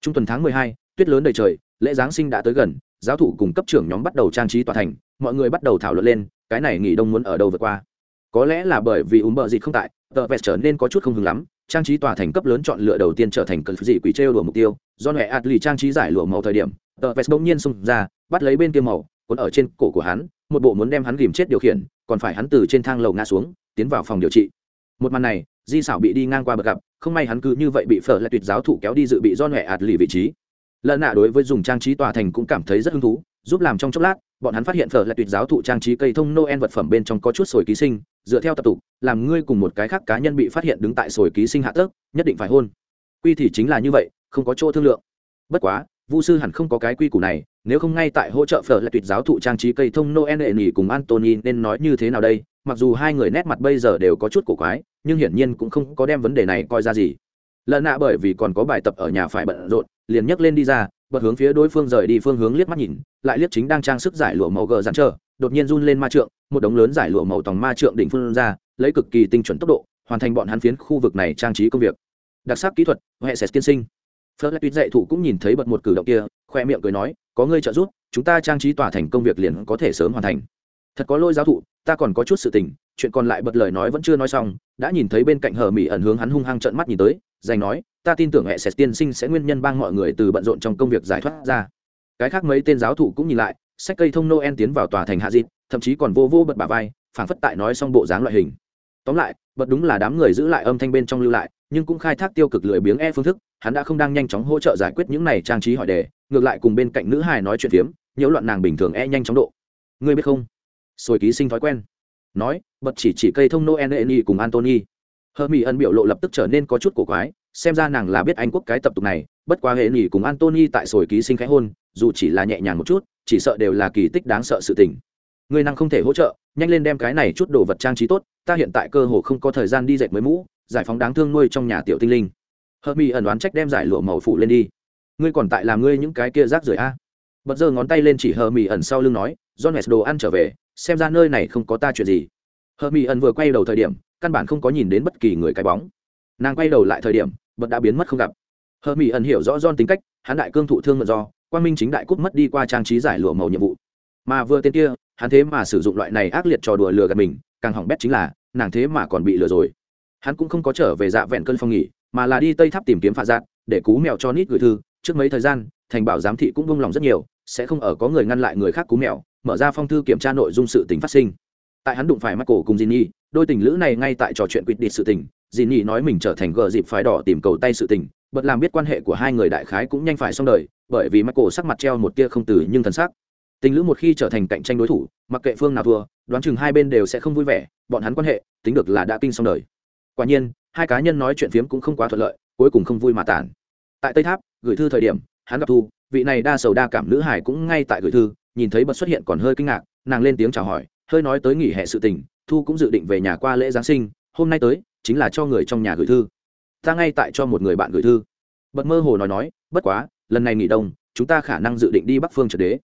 Speaker 1: Trung tuần tháng mười hai, tuyết lớn đầy trời lễ giáng sinh đã tới gần, giáo thủ cùng cấp trưởng nhóm bắt đầu trang trí tòa thành, mọi người bắt đầu thảo luận lên, cái này nghỉ đông muốn ở đâu vượt qua. Có lẽ là bởi vì ùm bợ dịt không tại tờ vẹt trở nên có chút không hứng lắm, trang trí tòa thành cấp lớn chọn lựa đầu tiên trở thành cần dị quỷ trêu đùa mục tiêu. Do át lì trang trí giải lụa màu thời điểm tờ vẹt bỗng nhiên xông ra, bắt lấy bên kia màu, cuốn ở trên cổ của hắn, một bộ muốn đem hắn ghìm chết điều khiển, còn phải hắn từ trên thang lầu ngã xuống, tiến vào phòng điều trị. Một màn này, di xảo bị đi ngang qua bậc gặp, không may hắn cứ như vậy bị phở lại tuyệt giáo thủ kéo đi dự bị do mẹ ạt lì vị trí lợn nạ đối với dùng trang trí tòa thành cũng cảm thấy rất hứng thú, giúp làm trong chốc lát, bọn hắn phát hiện phở là tuyệt giáo thụ trang trí cây thông noel vật phẩm bên trong có chút sồi ký sinh, dựa theo tập tục, làm ngươi cùng một cái khác cá nhân bị phát hiện đứng tại sồi ký sinh hạ tước, nhất định phải hôn. Quy thì chính là như vậy, không có chỗ thương lượng. Bất quá, vu sư hẳn không có cái quy củ này, nếu không ngay tại hỗ trợ phở là tuyệt giáo thụ trang trí cây thông noel nệ nỉ cùng antony nên nói như thế nào đây? Mặc dù hai người nét mặt bây giờ đều có chút cổ quái, nhưng hiển nhiên cũng không có đem vấn đề này coi ra gì lần nạ bởi vì còn có bài tập ở nhà phải bận rộn, liền nhấc lên đi ra, bật hướng phía đối phương rời đi phương hướng liếc mắt nhìn, lại liếc chính đang trang sức giải lụa màu gờ dán chờ. đột nhiên run lên ma trượng, một đống lớn giải lụa màu tòng ma trượng đỉnh phương ra, lấy cực kỳ tinh chuẩn tốc độ, hoàn thành bọn hắn phiến khu vực này trang trí công việc. Đặc sắc kỹ thuật hệ sẽ tiên sinh. Phớt lại dạy thủ cũng nhìn thấy bật một cử động kia, khoe miệng cười nói, có ngươi trợ giúp, chúng ta trang trí tỏa thành công việc liền có thể sớm hoàn thành. Thật có lôi giáo thụ, ta còn có chút sự tình, chuyện còn lại bật lời nói vẫn chưa nói xong. Đã nhìn thấy bên cạnh hờ mỹ ẩn hướng hắn hung hăng trợn mắt nhìn tới dành nói, ta tin tưởng hệ sẽ tiên sinh sẽ nguyên nhân bang mọi người từ bận rộn trong công việc giải thoát ra. Cái khác mấy tên giáo thụ cũng nhìn lại, sách cây thông noel tiến vào tòa thành hạ dịt thậm chí còn vô vô bật bà vai, phảng phất tại nói xong bộ dáng loại hình. Tóm lại, bật đúng là đám người giữ lại âm thanh bên trong lưu lại, nhưng cũng khai thác tiêu cực lười biếng e phương thức, hắn đã không đang nhanh chóng hỗ trợ giải quyết những này trang trí hỏi đề, ngược lại cùng bên cạnh nữ hài nói chuyện phiếm, nhiễu loạn nàng bình thường e nhanh chóng độ. Ngươi biết không? Sồi ký sinh thói quen. Nói, bật chỉ chỉ cây thông noel e cùng antony hờ mỹ ân biểu lộ lập tức trở nên có chút cổ quái, xem ra nàng là biết anh quốc cái tập tục này, bất quá hệ nghỉ cùng antony tại sồi ký sinh khẽ hôn, dù chỉ là nhẹ nhàng một chút, chỉ sợ đều là kỳ tích đáng sợ sự tình. Người năng không thể hỗ trợ, nhanh lên đem cái này chút đồ vật trang trí tốt, ta hiện tại cơ hồ không có thời gian đi dệt mới mũ, giải phóng đáng thương nuôi trong nhà tiểu tinh linh. Hợp mỹ ẩn đoán trách đem giải lụa màu phủ lên đi. Ngươi còn tại làm ngươi những cái kia rác rưởi a? Bật giơ ngón tay lên chỉ hờ mỹ ẩn sau lưng nói, john đồ ăn trở về, xem ra nơi này không có ta chuyện gì. Hờ mỹ ẩn vừa quay đầu thời điểm căn bản không có nhìn đến bất kỳ người cái bóng. Nàng quay đầu lại thời điểm bật đã biến mất không gặp. Hờ mỹ ẩn hiểu rõ don tính cách hắn đại cương thụ thương mượn do quan minh chính đại cúp mất đi qua trang trí giải lụa màu nhiệm vụ. Mà vừa tên kia hắn thế mà sử dụng loại này ác liệt trò đùa lừa gạt mình càng hỏng bét chính là nàng thế mà còn bị lừa rồi. Hắn cũng không có trở về dạ vẹn cơn phong nghỉ mà là đi tây tháp tìm kiếm phạt giạt để cú mèo cho nít gửi thư. Trước mấy thời gian thành bảo giám thị cũng vung lòng rất nhiều sẽ không ở có người ngăn lại người khác cú mèo mở ra phong thư kiểm tra nội dung sự tình phát sinh. Tại hắn đụng phải mắt cổ cùng Jinny, đôi tình lữ này ngay tại trò chuyện quyết định sự tình, dì nhị nói mình trở thành gờ dịp phái đỏ tìm cầu tay sự tình, bật làm biết quan hệ của hai người đại khái cũng nhanh phải xong đời, bởi vì mắt cổ sắc mặt treo một tia không từ nhưng thần sắc. Tình lữ một khi trở thành cạnh tranh đối thủ, mặc kệ phương nào thua, đoán chừng hai bên đều sẽ không vui vẻ, bọn hắn quan hệ, tính được là đã kinh xong đời. Quả nhiên, hai cá nhân nói chuyện phiếm cũng không quá thuận lợi, cuối cùng không vui mà tản tại tây tháp, gửi thư thời điểm, hắn gặp thu, vị này đa sầu đa cảm nữ hải cũng ngay tại gửi thư, nhìn thấy bật xuất hiện còn hơi kinh ngạc, nàng lên tiếng chào hỏi, hơi nói tới nghỉ hè sự tình thu cũng dự định về nhà qua lễ giáng sinh, hôm nay tới, chính là cho người trong nhà gửi thư. Ta ngay tại cho một người bạn gửi thư. Bật mơ hồ nói nói, bất quá, lần này nghỉ đông, chúng ta khả năng dự định đi bắc phương trật đế.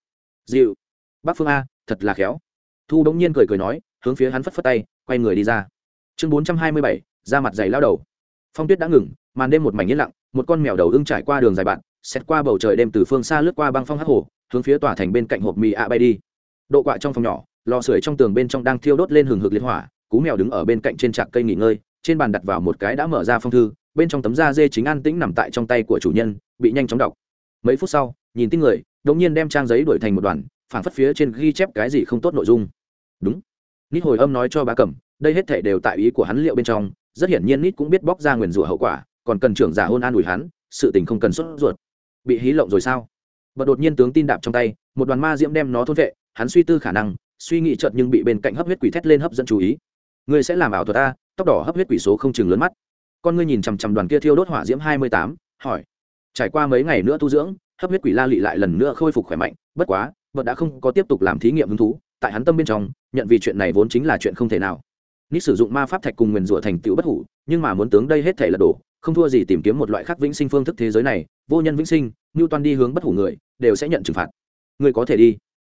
Speaker 1: Dịu. Bắc phương a, thật là khéo. Thu đống nhiên cười cười nói, hướng phía hắn phất phất tay, quay người đi ra. Chương bốn trăm hai mươi bảy, ra mặt dày lao đầu. Phong tuyết đã ngừng, màn đêm một mảnh yên lặng, một con mèo đầu ưng trải qua đường dài bạn, xét qua bầu trời đêm từ phương xa lướt qua băng phong hắc hồ, hướng phía tòa thành bên cạnh hộp mì ạ bay đi. Độ quạ trong phòng nhỏ lò sưởi trong tường bên trong đang thiêu đốt lên hừng hực liên hỏa, cú mèo đứng ở bên cạnh trên trạc cây nghỉ ngơi, trên bàn đặt vào một cái đã mở ra phong thư, bên trong tấm da dê chính an tĩnh nằm tại trong tay của chủ nhân, bị nhanh chóng đọc. Mấy phút sau, nhìn tin người đống nhiên đem trang giấy đổi thành một đoàn phản phất phía trên ghi chép cái gì không tốt nội dung. Đúng. Nít hồi âm nói cho bà cẩm, đây hết thể đều tại ý của hắn liệu bên trong, rất hiển nhiên nít cũng biết bóc ra nguyền rủa hậu quả, còn cần trưởng giả hôn an ủi hắn, sự tình không cần sốt ruột. Bị hí lộng rồi sao? Bật đột nhiên tướng tin đạp trong tay, một đoàn ma diễm đem nó thôn vệ, hắn suy tư khả năng suy nghĩ chợt nhưng bị bên cạnh hấp huyết quỷ thét lên hấp dẫn chú ý. Ngươi sẽ làm ảo thuật ta, tóc đỏ hấp huyết quỷ số không chừng lớn mắt. Con ngươi nhìn chằm chằm đoàn kia thiêu đốt hỏa diễm hai mươi tám, hỏi. Trải qua mấy ngày nữa tu dưỡng, hấp huyết quỷ la lị lại lần nữa khôi phục khỏe mạnh, bất quá vợ đã không có tiếp tục làm thí nghiệm hứng thú, tại hắn tâm bên trong, nhận vì chuyện này vốn chính là chuyện không thể nào. Nít sử dụng ma pháp thạch cùng nguyền rủa thành tựu bất hủ, nhưng mà muốn tướng đây hết thể là đổ, không thua gì tìm kiếm một loại khác vĩnh sinh phương thức thế giới này, vô nhân vĩnh sinh như toàn đi hướng bất hủ người, đều sẽ nhận trừng phạt. Người có thể đi.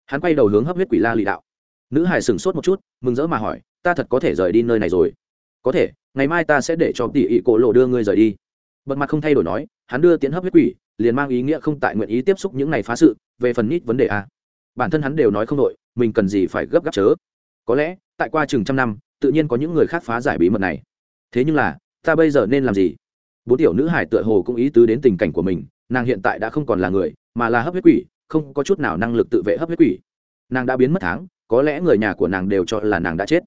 Speaker 1: Hắn quay đầu hướng hấp huyết quỷ la lị đạo nữ hải sửng sốt một chút, mừng rỡ mà hỏi, ta thật có thể rời đi nơi này rồi. Có thể, ngày mai ta sẽ để cho tỷ ị cổ lộ đưa ngươi rời đi. Bật mặt không thay đổi nói, hắn đưa tiến hấp huyết quỷ, liền mang ý nghĩa không tại nguyện ý tiếp xúc những này phá sự, về phần nít vấn đề a. Bản thân hắn đều nói không đội mình cần gì phải gấp gáp chớ? Có lẽ, tại qua chừng trăm năm, tự nhiên có những người khác phá giải bí mật này. Thế nhưng là, ta bây giờ nên làm gì? Bốn tiểu nữ hải tựa hồ cũng ý tứ đến tình cảnh của mình, nàng hiện tại đã không còn là người, mà là hấp huyết quỷ, không có chút nào năng lực tự vệ hấp huyết quỷ. Nàng đã biến mất tháng có lẽ người nhà của nàng đều cho là nàng đã chết.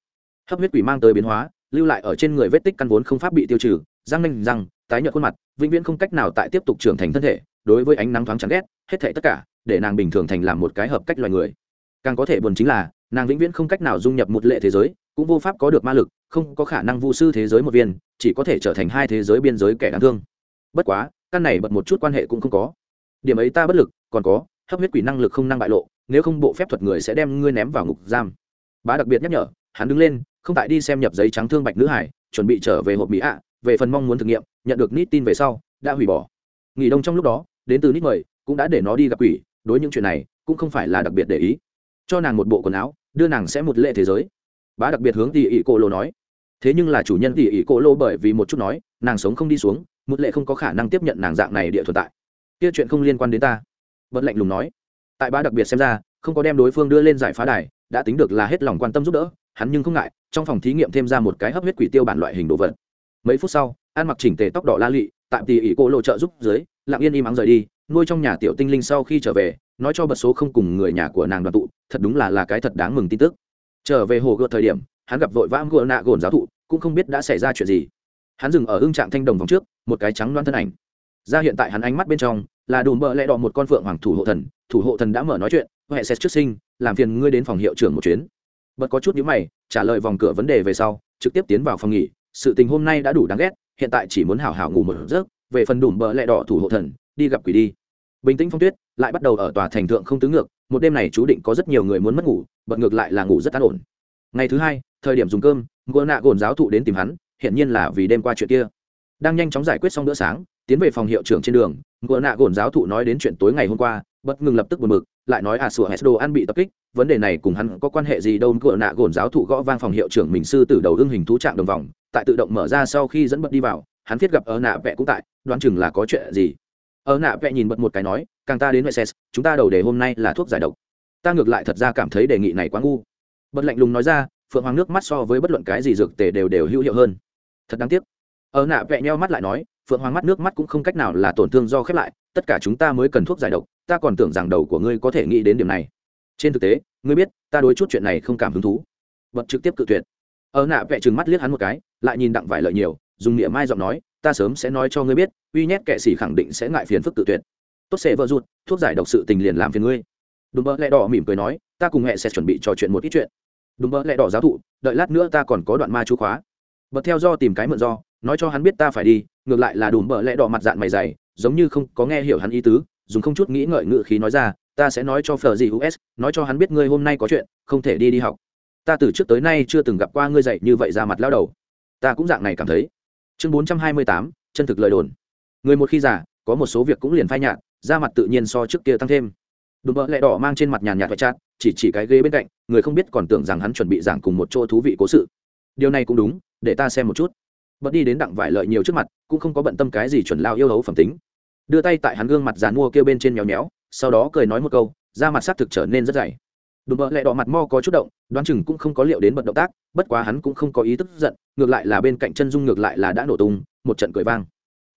Speaker 1: Hấp huyết quỷ mang tới biến hóa, lưu lại ở trên người vết tích căn vốn không pháp bị tiêu trừ, răng nanh răng, tái nhợt khuôn mặt, vĩnh viễn không cách nào tại tiếp tục trưởng thành thân thể, đối với ánh nắng thoáng chán ghét, hết thể tất cả, để nàng bình thường thành làm một cái hợp cách loài người. Càng có thể buồn chính là, nàng vĩnh viễn không cách nào dung nhập một lệ thế giới, cũng vô pháp có được ma lực, không có khả năng vu sư thế giới một viên, chỉ có thể trở thành hai thế giới biên giới kẻ đáng thương. Bất quá, căn này bật một chút quan hệ cũng không có. Điểm ấy ta bất lực, còn có hấp huyết quỷ năng lực không năng bại lộ, nếu không bộ phép thuật người sẽ đem ngươi ném vào ngục giam. Bá đặc biệt nhắc nhở, hắn đứng lên, không tại đi xem nhập giấy trắng thương bạch nữ hải, chuẩn bị trở về hộp mỹ ạ, về phần mong muốn thực nghiệm, nhận được nít tin về sau, đã hủy bỏ. Nghỉ đông trong lúc đó, đến từ nít mời, cũng đã để nó đi gặp quỷ, đối những chuyện này, cũng không phải là đặc biệt để ý. Cho nàng một bộ quần áo, đưa nàng sẽ một lệ thế giới. Bá đặc biệt hướng tỷ ỉ cô lô nói. Thế nhưng là chủ nhân tỷ ỉ cô lô bởi vì một chút nói, nàng sống không đi xuống, một lệ không có khả năng tiếp nhận nàng dạng này địa tồn tại. Kia chuyện không liên quan đến ta vẫn lạnh lùng nói, tại ba đặc biệt xem ra, không có đem đối phương đưa lên giải phá đài, đã tính được là hết lòng quan tâm giúp đỡ, hắn nhưng không ngại, trong phòng thí nghiệm thêm ra một cái hấp huyết quỷ tiêu bản loại hình đồ vật. Mấy phút sau ăn mặc chỉnh tề tóc đỏ la lị, tại tỷ ỉ cô lộ trợ giúp dưới, lặng yên im ắng rời đi, nuôi trong nhà tiểu tinh linh sau khi trở về, nói cho bật số không cùng người nhà của nàng đoàn tụ, thật đúng là là cái thật đáng mừng tin tức. Trở về hồ gợt thời điểm, hắn gặp vội vã gợn nạ gồn giáo thụ, cũng không biết đã xảy ra chuyện gì. Hắn dừng ở hương trạng thanh đồng vòng trước, một cái trắng loan thân ảnh. Ra hiện tại hắn ánh mắt bên trong là đùm bợ lẽ đỏ một con phượng hoàng thủ hộ thần, thủ hộ thần đã mở nói chuyện, huệ xét trước sinh, làm phiền ngươi đến phòng hiệu trưởng một chuyến. Bật có chút nhíu mày, trả lời vòng cửa vấn đề về sau, trực tiếp tiến vào phòng nghỉ. Sự tình hôm nay đã đủ đáng ghét, hiện tại chỉ muốn hảo hảo ngủ một giấc, về phần đùm bợ lẽ đỏ thủ hộ thần, đi gặp quỷ đi. Bình tĩnh phong tuyết, lại bắt đầu ở tòa thành thượng không tứ ngược, một đêm này chú định có rất nhiều người muốn mất ngủ, bật ngược lại là ngủ rất an ổn. Ngày thứ hai, thời điểm dùng cơm, ngô nạ gồn giáo thụ đến tìm hắn hiện nhiên là vì đêm qua chuyện kia. Đang nhanh chóng giải quyết xong bữa sáng, tiến về phòng hiệu trưởng trên đường Ngựa nạ gồn giáo thụ nói đến chuyện tối ngày hôm qua, bất ngừng lập tức buồn bực, lại nói à sủa hết đồ ăn bị tập kích, vấn đề này cùng hắn có quan hệ gì đâu, Ngựa nạ gồn giáo thụ gõ vang phòng hiệu trưởng mình sư tử đầu ưng hình thú trạng đồng vòng, tại tự động mở ra sau khi dẫn bật đi vào, hắn thiết gặp ở nạ vẽ cũng tại, đoán chừng là có chuyện gì. Ở nạ vẽ nhìn bật một cái nói, càng ta đến vệ chúng ta đầu đề hôm nay là thuốc giải độc. Ta ngược lại thật ra cảm thấy đề nghị này quá ngu. Bật lạnh lùng nói ra, phượng hoàng nước mắt so với bất luận cái gì dược tề đều đều hữu hiệu hơn. Thật đáng tiếc. Ở nạ vẽ nheo mắt lại nói phượng hoàng mắt nước mắt cũng không cách nào là tổn thương do khép lại, tất cả chúng ta mới cần thuốc giải độc, ta còn tưởng rằng đầu của ngươi có thể nghĩ đến điểm này. Trên thực tế, ngươi biết, ta đối chút chuyện này không cảm hứng thú. Bật trực tiếp cự tuyệt. Ở nạ vẽ trừng mắt liếc hắn một cái, lại nhìn đặng vải lợi nhiều, dùng niệm mai giọng nói, ta sớm sẽ nói cho ngươi biết, uy nhét kệ sĩ khẳng định sẽ ngại phiền phức tự tuyệt. Tốt sẽ vợ rụt thuốc giải độc sự tình liền làm phiền ngươi. Đùm bơ lẹ đỏ mỉm cười nói, ta cùng mẹ sẽ chuẩn bị trò chuyện một ít chuyện. Đùm bơ lẹ đỏ giáo thụ, đợi lát nữa ta còn có đoạn ma chú khóa bật theo do tìm cái mượn do, nói cho hắn biết ta phải đi, ngược lại là đùm bợ lẽ đỏ mặt dạng mày dày, giống như không có nghe hiểu hắn ý tứ, dùng không chút nghĩ ngợi ngự khí nói ra, ta sẽ nói cho phờ gì us nói cho hắn biết ngươi hôm nay có chuyện, không thể đi đi học. Ta từ trước tới nay chưa từng gặp qua ngươi dạy như vậy ra mặt lao đầu. Ta cũng dạng này cảm thấy. Chương bốn trăm hai mươi tám, chân thực lời đồn. Người một khi già, có một số việc cũng liền phai nhạt, da mặt tự nhiên so trước kia tăng thêm. Đùm bợ lẹ đỏ mang trên mặt nhàn nhạt và chát, chỉ chỉ cái ghế bên cạnh, người không biết còn tưởng rằng hắn chuẩn bị giảng cùng một chỗ thú vị cố sự. Điều này cũng đúng để ta xem một chút. Bật đi đến đặng vải lợi nhiều trước mặt, cũng không có bận tâm cái gì chuẩn lao yêu hấu phẩm tính. Đưa tay tại hắn gương mặt dàn mua kêu bên trên nhéo nhéo, sau đó cười nói một câu, da mặt s thực trở nên rất dày. Đùm bợ lẹ đỏ mặt mo có chút động, đoán chừng cũng không có liệu đến bật động tác, bất quá hắn cũng không có ý tức giận, ngược lại là bên cạnh chân dung ngược lại là đã nổ tung, một trận cười vang.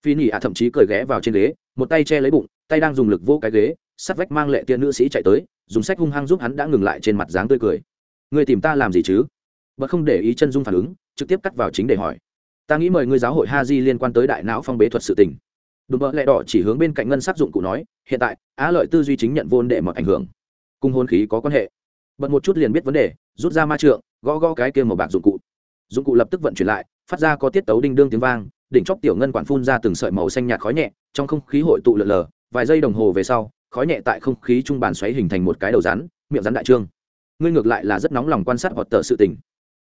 Speaker 1: Phi nỉ ạ thậm chí cười ghé vào trên ghế, một tay che lấy bụng, tay đang dùng lực vô cái ghế, sắt vách mang lệ tiên nữ sĩ chạy tới, dùng sách hung hăng giúp hắn đã ngừng lại trên mặt dáng tươi cười. Người tìm ta làm gì chứ? Bật không để ý chân dung phản ứng trực tiếp cắt vào chính để hỏi. Ta nghĩ mời ngươi giáo hội ha di liên quan tới đại não phong bế thuật sự tình. Đùm bợ lẹ đỏ chỉ hướng bên cạnh ngân sắc dụng cụ nói, hiện tại, á lợi tư duy chính nhận vôn đệ mọt ảnh hưởng. Cùng hôn khí có quan hệ. Bật một chút liền biết vấn đề, rút ra ma trượng, gõ gõ cái kia màu bạc dụng cụ. Dụng cụ lập tức vận chuyển lại, phát ra có tiết tấu đinh đương tiếng vang, đỉnh chóp tiểu ngân quản phun ra từng sợi màu xanh nhạt khói nhẹ, trong không khí hội tụ lượn lờ, vài giây đồng hồ về sau, khói nhẹ tại không khí trung bàn xoáy hình thành một cái đầu rắn, miệng rắn đại trương. Ngươi ngược lại là rất nóng lòng quan sát vọt tờ sự tình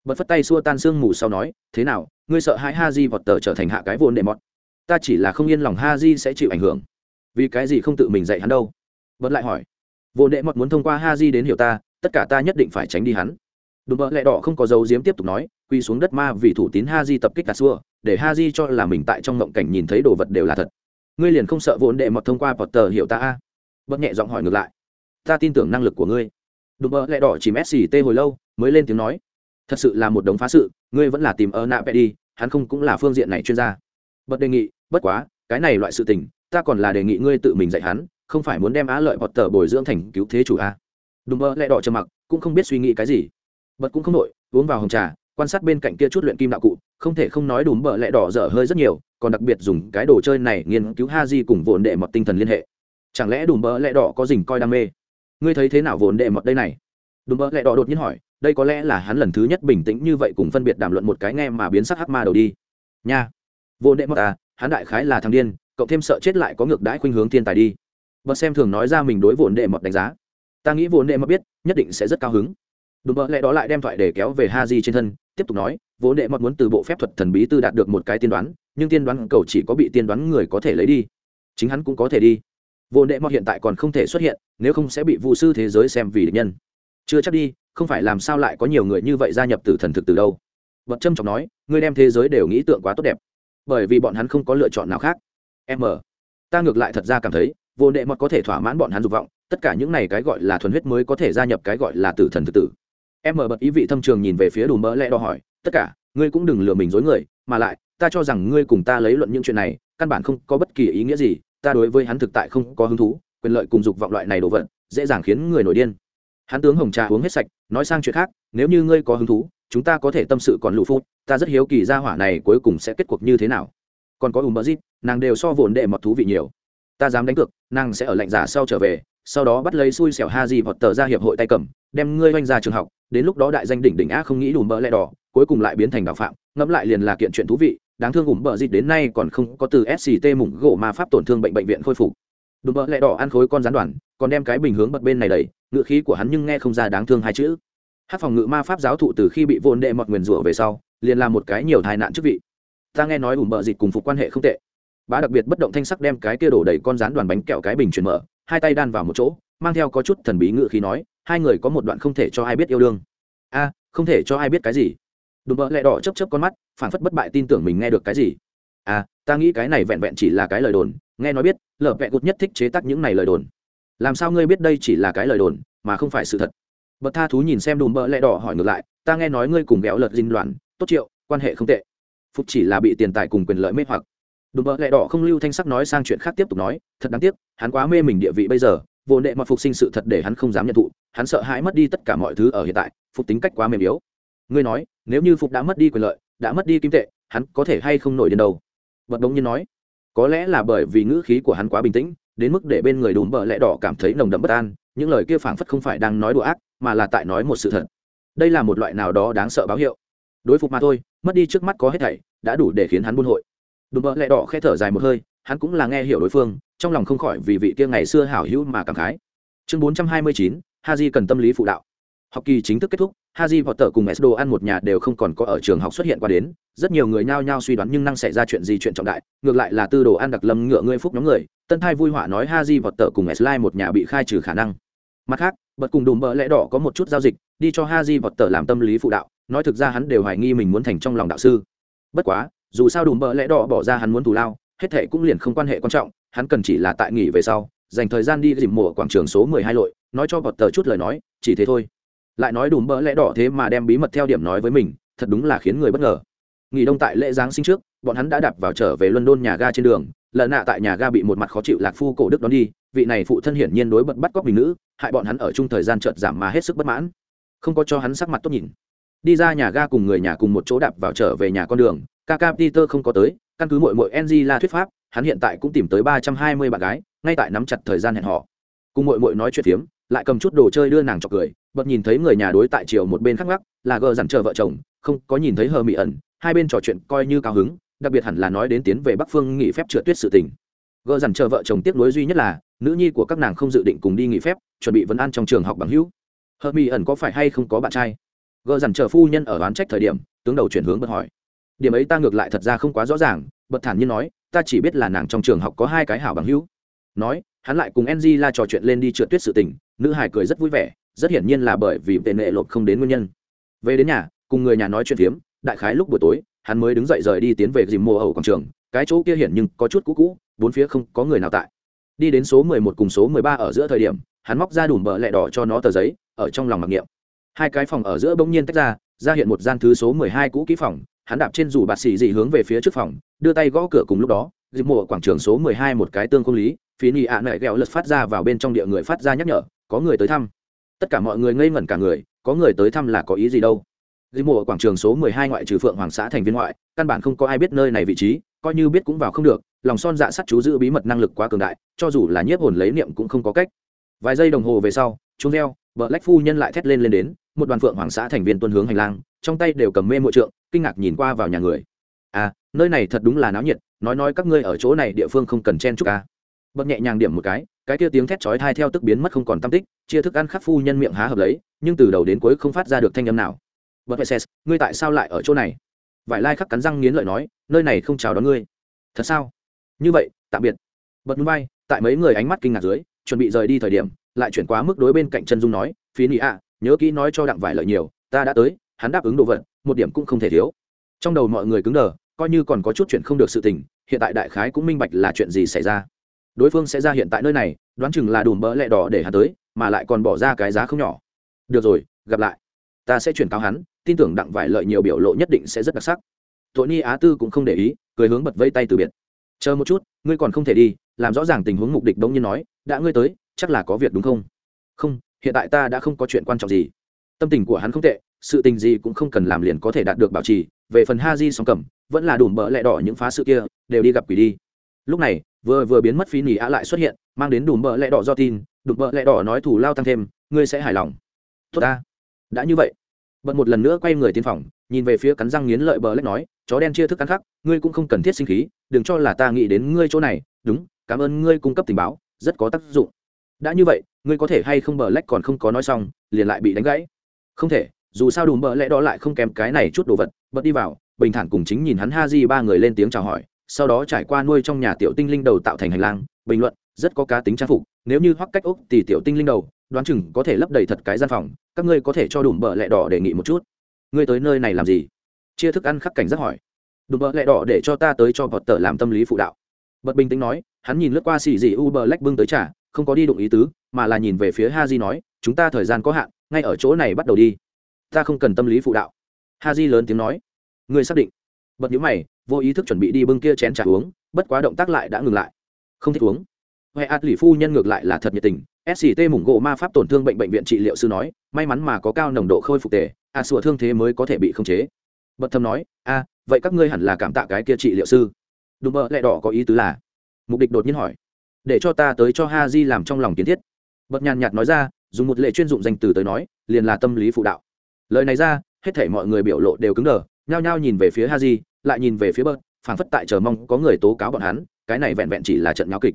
Speaker 1: bật phất tay xua tan sương mù sau nói, thế nào, ngươi sợ hai ha di vọt tờ trở thành hạ cái vốn đệ mọt? Ta chỉ là không yên lòng ha di sẽ chịu ảnh hưởng. Vì cái gì không tự mình dạy hắn đâu? Bật lại hỏi, vốn đệ mọt muốn thông qua ha di đến hiểu ta, tất cả ta nhất định phải tránh đi hắn. Đùm bợ lẹ đỏ không có dấu diếm tiếp tục nói, quy xuống đất ma vì thủ tín ha di tập kích cà xua, để ha di cho là mình tại trong ngộng cảnh nhìn thấy đồ vật đều là thật. Ngươi liền không sợ vốn đệ mọt thông qua tờ hiểu ta a? Bật nhẹ giọng hỏi ngược lại, ta tin tưởng năng lực của ngươi. Đùm bợ lẹ đỏ chỉ messi tê hồi lâu, mới lên tiếng nói thật sự là một đống phá sự, ngươi vẫn là tìm ơ nạ vẽ đi hắn không cũng là phương diện này chuyên gia. Bật đề nghị, bất quá, cái này loại sự tình, ta còn là đề nghị ngươi tự mình dạy hắn, không phải muốn đem á lợi bọt tờ bồi dưỡng thành cứu thế chủ a. Đùm bơ lẹ đỏ trầm mặc, cũng không biết suy nghĩ cái gì. Bật cũng không nội uống vào hồng trà, quan sát bên cạnh kia chút luyện kim đạo cụ, không thể không nói đùm bợ lẹ đỏ dở hơi rất nhiều, còn đặc biệt dùng cái đồ chơi này nghiên cứu ha di cùng vồn đệ mọt tinh thần liên hệ. Chẳng lẽ đùm bợ lẹ đỏ có dình coi đam mê? Ngươi thấy thế nào vồn đệ mọt đây này? Đùm bợ lẹ đỏ đột nhiên hỏi đây có lẽ là hắn lần thứ nhất bình tĩnh như vậy cùng phân biệt đàm luận một cái nghe mà biến sắc hắc ma đầu đi. Nha. Vô đệ mất à hắn đại khái là thằng điên, cậu thêm sợ chết lại có ngược đãi khuynh hướng thiên tài đi. Bật xem thường nói ra mình đối vốn đệ mọt đánh giá. Ta nghĩ vốn đệ mọt biết, nhất định sẽ rất cao hứng. Đùm bợ lẽ đó lại đem thoại để kéo về ha di trên thân, tiếp tục nói vốn đệ mọt muốn từ bộ phép thuật thần bí tư đạt được một cái tiên đoán, nhưng tiên đoán cầu chỉ có bị tiên đoán người có thể lấy đi. Chính hắn cũng có thể đi. Vốn đệ mọt hiện tại còn không thể xuất hiện, nếu không sẽ bị vụ sư thế giới xem vì địch nhân. Chưa chắc đi không phải làm sao lại có nhiều người như vậy gia nhập tử thần thực từ đâu. Vật trâm trọng nói, ngươi đem thế giới đều nghĩ tượng quá tốt đẹp, bởi vì bọn hắn không có lựa chọn nào khác. M, ta ngược lại thật ra cảm thấy, vô đệ mọt có thể thỏa mãn bọn hắn dục vọng, tất cả những này cái gọi là thuần huyết mới có thể gia nhập cái gọi là tử thần thực tử. Em mở bật ý vị thâm trường nhìn về phía đủ mỡ lẽ đo hỏi, tất cả, ngươi cũng đừng lừa mình dối người, mà lại, ta cho rằng ngươi cùng ta lấy luận những chuyện này, căn bản không có bất kỳ ý nghĩa gì, ta đối với hắn thực tại không có hứng thú, quyền lợi cùng dục vọng loại này đồ vật, dễ dàng khiến người nổi điên hắn tướng hồng trà uống hết sạch, nói sang chuyện khác, nếu như ngươi có hứng thú, chúng ta có thể tâm sự còn lụ phút, ta rất hiếu kỳ ra hỏa này cuối cùng sẽ kết cuộc như thế nào. Còn có ùm bờ dít nàng đều so vồn đệ mọt thú vị nhiều. Ta dám đánh cược, nàng sẽ ở lạnh giả sau trở về, sau đó bắt lấy xui xẻo ha di vọt tờ ra hiệp hội tay cầm, đem ngươi oanh ra trường học, đến lúc đó đại danh đỉnh đỉnh á không nghĩ đủ mỡ lẹ đỏ, cuối cùng lại biến thành đạo phạm, ngẫm lại liền là kiện chuyện thú vị, đáng thương ủng bờ dịt đến nay còn không có từ sct mủng gỗ ma pháp tổn thương bệnh bệnh viện khôi phục đùm bợ lẹ đỏ ăn khối con rắn đoàn, còn đem cái bình hướng bật bên này đầy ngựa khí của hắn nhưng nghe không ra đáng thương hai chữ. Hát phòng ngự ma pháp giáo thụ từ khi bị vồn đệ mọt nguyền rủa về sau, liền làm một cái nhiều tai nạn chức vị. Ta nghe nói ủng bợ dịt cùng phục quan hệ không tệ. Bá đặc biệt bất động thanh sắc đem cái kia đổ đầy con rán đoàn bánh kẹo cái bình chuyển mở, hai tay đan vào một chỗ, mang theo có chút thần bí ngự khí nói, hai người có một đoạn không thể cho ai biết yêu đương. A, không thể cho ai biết cái gì? Đùm bợ lẹ đỏ chấp chấp con mắt phản phất bất bại tin tưởng mình nghe được cái gì. À ta nghĩ cái này vẹn vẹn chỉ là cái lời đồn nghe nói biết, lở vẹ cụt nhất thích chế tác những này lời đồn. Làm sao ngươi biết đây chỉ là cái lời đồn, mà không phải sự thật? Bậc tha thú nhìn xem đùm bợ lẹ đỏ hỏi ngược lại, ta nghe nói ngươi cùng ghẹo lợt dinh loạn, tốt triệu, quan hệ không tệ. Phúc chỉ là bị tiền tài cùng quyền lợi mê hoặc. Đùm bợ lẹ đỏ không lưu thanh sắc nói sang chuyện khác tiếp tục nói, thật đáng tiếc, hắn quá mê mình địa vị bây giờ, vô nệ mà phục sinh sự thật để hắn không dám nhận thụ, hắn sợ hãi mất đi tất cả mọi thứ ở hiện tại phục tính cách quá mềm yếu. Ngươi nói, nếu như phục đã mất đi quyền lợi, đã mất đi kim tệ, hắn có thể hay không nổi đến đâu? Vật đống nhiên nói có lẽ là bởi vì ngữ khí của hắn quá bình tĩnh, đến mức để bên người đùm bợ lẽ đỏ cảm thấy nồng đậm bất an, những lời kia phảng phất không phải đang nói đùa ác, mà là tại nói một sự thật. Đây là một loại nào đó đáng sợ báo hiệu. Đối phục mà thôi, mất đi trước mắt có hết thảy, đã đủ để khiến hắn buôn hội. Đùm bợ lẽ đỏ khe thở dài một hơi, hắn cũng là nghe hiểu đối phương, trong lòng không khỏi vì vị kia ngày xưa hảo hữu mà cảm khái. Chương bốn trăm hai mươi chín, haji cần tâm lý phụ đạo học kỳ chính thức kết thúc, haji vọt tờ cùng esdo ăn một nhà đều không còn có ở trường học xuất hiện qua đến. Rất nhiều người nhao nhao suy đoán nhưng năng xảy ra chuyện gì chuyện trọng đại, ngược lại là tư đồ ăn đặc lâm ngựa ngươi phúc nhóm người. Tân thai vui họa nói haji vọt tờ cùng esli một nhà bị khai trừ khả năng. Mặt khác, bật cùng đùm bỡ lẽ đỏ có một chút giao dịch, đi cho haji vọt tờ làm tâm lý phụ đạo. Nói thực ra hắn đều hoài nghi mình muốn thành trong lòng đạo sư. Bất quá, dù sao đùm bỡ lẽ đỏ bỏ ra hắn muốn thù lao, hết thệ cũng liền không quan hệ quan trọng. Hắn cần chỉ là tại nghỉ về sau, dành thời gian đi dìm mùa quảng trường số mười hai lội. Nói cho vọt tờ chút lời nói, chỉ thế thôi lại nói đùm bỡ lẽ đỏ thế mà đem bí mật theo điểm nói với mình thật đúng là khiến người bất ngờ. Nghỉ đông tại lễ giáng sinh trước bọn hắn đã đạp vào trở về london nhà ga trên đường. Lợn nạ tại nhà ga bị một mặt khó chịu lạc phu cổ đức đón đi vị này phụ thân hiển nhiên đối bận bắt cóc mình nữ hại bọn hắn ở chung thời gian chợt giảm mà hết sức bất mãn. Không có cho hắn sắc mặt tốt nhìn. Đi ra nhà ga cùng người nhà cùng một chỗ đạp vào trở về nhà con đường Kaka Peter không có tới, căn cứ mội mội ng là thuyết pháp, hắn hiện tại cũng tìm tới ba trăm hai mươi bạn gái, ngay tại nắm chặt thời gian hẹn họ. Cùng mội mội nói chuyện phiếm, lại cầm chút đồ chơi đưa nàng cho cười, bật nhìn thấy người nhà đối tại chiều một bên khắc ngắc, là gờ dằn chờ vợ chồng, không có nhìn thấy hờ mị ẩn, hai bên trò chuyện coi như cao hứng, đặc biệt hẳn là nói đến tiến về Bắc Phương nghỉ phép trượt tuyết sự tình. Gờ dằn chờ vợ chồng tiếc nuối duy nhất là, nữ nhi của các nàng không dự định cùng đi nghỉ phép, chuẩn bị vấn an trong trường học bằng hữu. Hờ mị ẩn có phải hay không có bạn trai? Gờ dằn chờ phu nhân ở đoán trách thời điểm, tướng đầu chuyển hướng bật hỏi điểm ấy ta ngược lại thật ra không quá rõ ràng bật thản nhiên nói ta chỉ biết là nàng trong trường học có hai cái hảo bằng hữu nói hắn lại cùng enzy la trò chuyện lên đi trượt tuyết sự tình nữ hải cười rất vui vẻ rất hiển nhiên là bởi vì tệ nệ lột không đến nguyên nhân. Về đến nhà, cùng người nhà nói chuyện phiếm, đại khái lúc buổi tối, hắn mới đứng dậy rời đi tiến về dìm mùa ẩu quảng trường, cái chỗ kia hiển nhưng có chút cũ cũ, bốn phía không có người nào tại. Đi đến số mười một cùng số mười ba ở giữa thời điểm, hắn móc ra đùm bờ lẹ đỏ cho nó tờ giấy, ở trong lòng mặc niệm. Hai cái phòng ở giữa bỗng nhiên tách ra ra hiện một gian thứ số mười hai cũ kỹ phòng, hắn đạp trên dù bạt xì dị hướng về phía trước phòng, đưa tay gõ cửa cùng lúc đó dịp mùa quảng trường số mười hai một cái tương công lý, phí nị ạ nệ ghẹo lật phát ra vào bên trong địa người phát ra nhắc nhở, có người tới thăm tất cả mọi người ngây ngẩn cả người, có người tới thăm là có ý gì đâu. Dịp mùa quảng trường số mười hai ngoại trừ phượng hoàng xã thành viên ngoại, căn bản không có ai biết nơi này vị trí, coi như biết cũng vào không được, lòng son dạ sắt chú giữ bí mật năng lực quá cường đại, cho dù là nhiếp hồn lấy niệm cũng không có cách. Vài giây đồng hồ về sau chúng reo vợ lách phu nhân lại thét lên lên đến, một đoàn phượng hoàng xã thành viên tuân hướng hành lang, trong tay đều cầm mê mộ trượng, kinh ngạc nhìn qua vào nhà người. À nơi này thật đúng là náo nhiệt, nói nói các ngươi ở chỗ này địa phương không cần chen chúc ca bật nhẹ nhàng điểm một cái cái kia tiếng thét chói thai theo tức biến mất không còn tâm tích, chia thức ăn khắc phu nhân miệng há hợp lấy, nhưng từ đầu đến cuối không phát ra được thanh âm nào. Bật phải xét ngươi tại sao lại ở chỗ này? Vải lai khắc cắn răng nghiến lợi nói, nơi này không chào đón ngươi. Thật sao? Như vậy, tạm biệt. Bật núi bay tại mấy người ánh mắt kinh ngạc dưới, chuẩn bị rời đi thời điểm, lại chuyển quá mức đối bên cạnh chân dung nói, phí nị ạ, nhớ kỹ nói cho đặng vải lợi nhiều, ta đã tới, hắn đáp ứng đồ vật, một điểm cũng không thể thiếu. Trong đầu mọi người cứng đờ, coi như còn có chút chuyện không được sự tình, hiện tại đại khái cũng minh bạch là chuyện gì xảy ra đối phương sẽ ra hiện tại nơi này, đoán chừng là đùm bỡ lẹ đỏ để hắn tới, mà lại còn bỏ ra cái giá không nhỏ. Được rồi, gặp lại. Ta sẽ chuyển cáo hắn, tin tưởng đặng vải lợi nhiều biểu lộ nhất định sẽ rất đặc sắc. Tội ni á tư cũng không để ý, cười hướng bật vây tay từ biệt. Chờ một chút, ngươi còn không thể đi, làm rõ ràng tình huống mục đích đống nhiên nói, đã ngươi tới, chắc là có việc đúng không? Không, hiện tại ta đã không có chuyện quan trọng gì. Tâm tình của hắn không tệ, sự tình gì cũng không cần làm liền có thể đạt được bảo trì, về phần ha di song cầm, vẫn là đùm bỡ lẹ đỏ những phá sự kia, đều đi gặp quỷ đi lúc này, vừa vừa biến mất phi nỉ ạ lại xuất hiện, mang đến đùm bợ lẹ đỏ do tin, đùm bợ lẹ đỏ nói thủ lao tăng thêm, ngươi sẽ hài lòng. Tốt ta. Đã như vậy. Bật một lần nữa quay người tiên phòng, nhìn về phía cắn răng nghiến lợi bờ lách nói, chó đen chia thức ăn khắc ngươi cũng không cần thiết sinh khí, đừng cho là ta nghĩ đến ngươi chỗ này. Đúng, cảm ơn ngươi cung cấp tình báo, rất có tác dụng. Đã như vậy, ngươi có thể hay không bờ lách còn không có nói xong, liền lại bị đánh gãy. Không thể, dù sao đùm bờ lẽ đó lại không kèm cái này chút đồ vật. Bật đi vào, bình thản cùng chính nhìn hắn ha di ba người lên tiếng chào hỏi sau đó trải qua nuôi trong nhà tiểu tinh linh đầu tạo thành hành lang, bình luận, rất có cá tính trang phục, nếu như hoắc cách úc thì tiểu tinh linh đầu, đoán chừng có thể lấp đầy thật cái gian phòng, các ngươi có thể cho đủ bờ lẹ đỏ đề nghị một chút. Ngươi tới nơi này làm gì? Chia thức ăn khắc cảnh rất hỏi. Đủ bờ lẹ đỏ để cho ta tới cho vọt tờ làm tâm lý phụ đạo. Bật bình tĩnh nói, hắn nhìn lướt qua xì dị u bờ lách bưng tới trả không có đi đụng ý tứ, mà là nhìn về phía ha di nói, chúng ta thời gian có hạn, ngay ở chỗ này bắt đầu đi. Ta không cần tâm lý phụ đạo. Ha di lớn tiếng nói. Ngươi xác định bật nhũ mày vô ý thức chuẩn bị đi bưng kia chén trà uống bất quá động tác lại đã ngừng lại. Không thích uống. Huệ ạt lì phu nhân ngược lại là thật nhiệt tình. Sct mủng gỗ ma pháp tổn thương bệnh bệnh viện trị liệu sư nói may mắn mà có cao nồng độ khôi phục tề a à, sủa thương thế mới có thể bị khống chế. Bật thầm nói a vậy các ngươi hẳn là cảm tạ cái kia trị liệu sư. Đùm bợ lẹ đỏ có ý tứ là. Mục đích đột nhiên hỏi. Để cho ta tới cho ha di làm trong lòng kiến thiết. Bật nhàn nhạt nói ra dùng một lệ chuyên dụng danh từ tới nói liền là tâm lý phụ đạo. Lời này ra hết thể mọi người biểu lộ đều cứng đờ nhao nhao nhìn về phía ha di lại nhìn về phía bớt phảng phất tại chờ mong có người tố cáo bọn hắn, cái này vẹn vẹn chỉ là trận nháo kịch.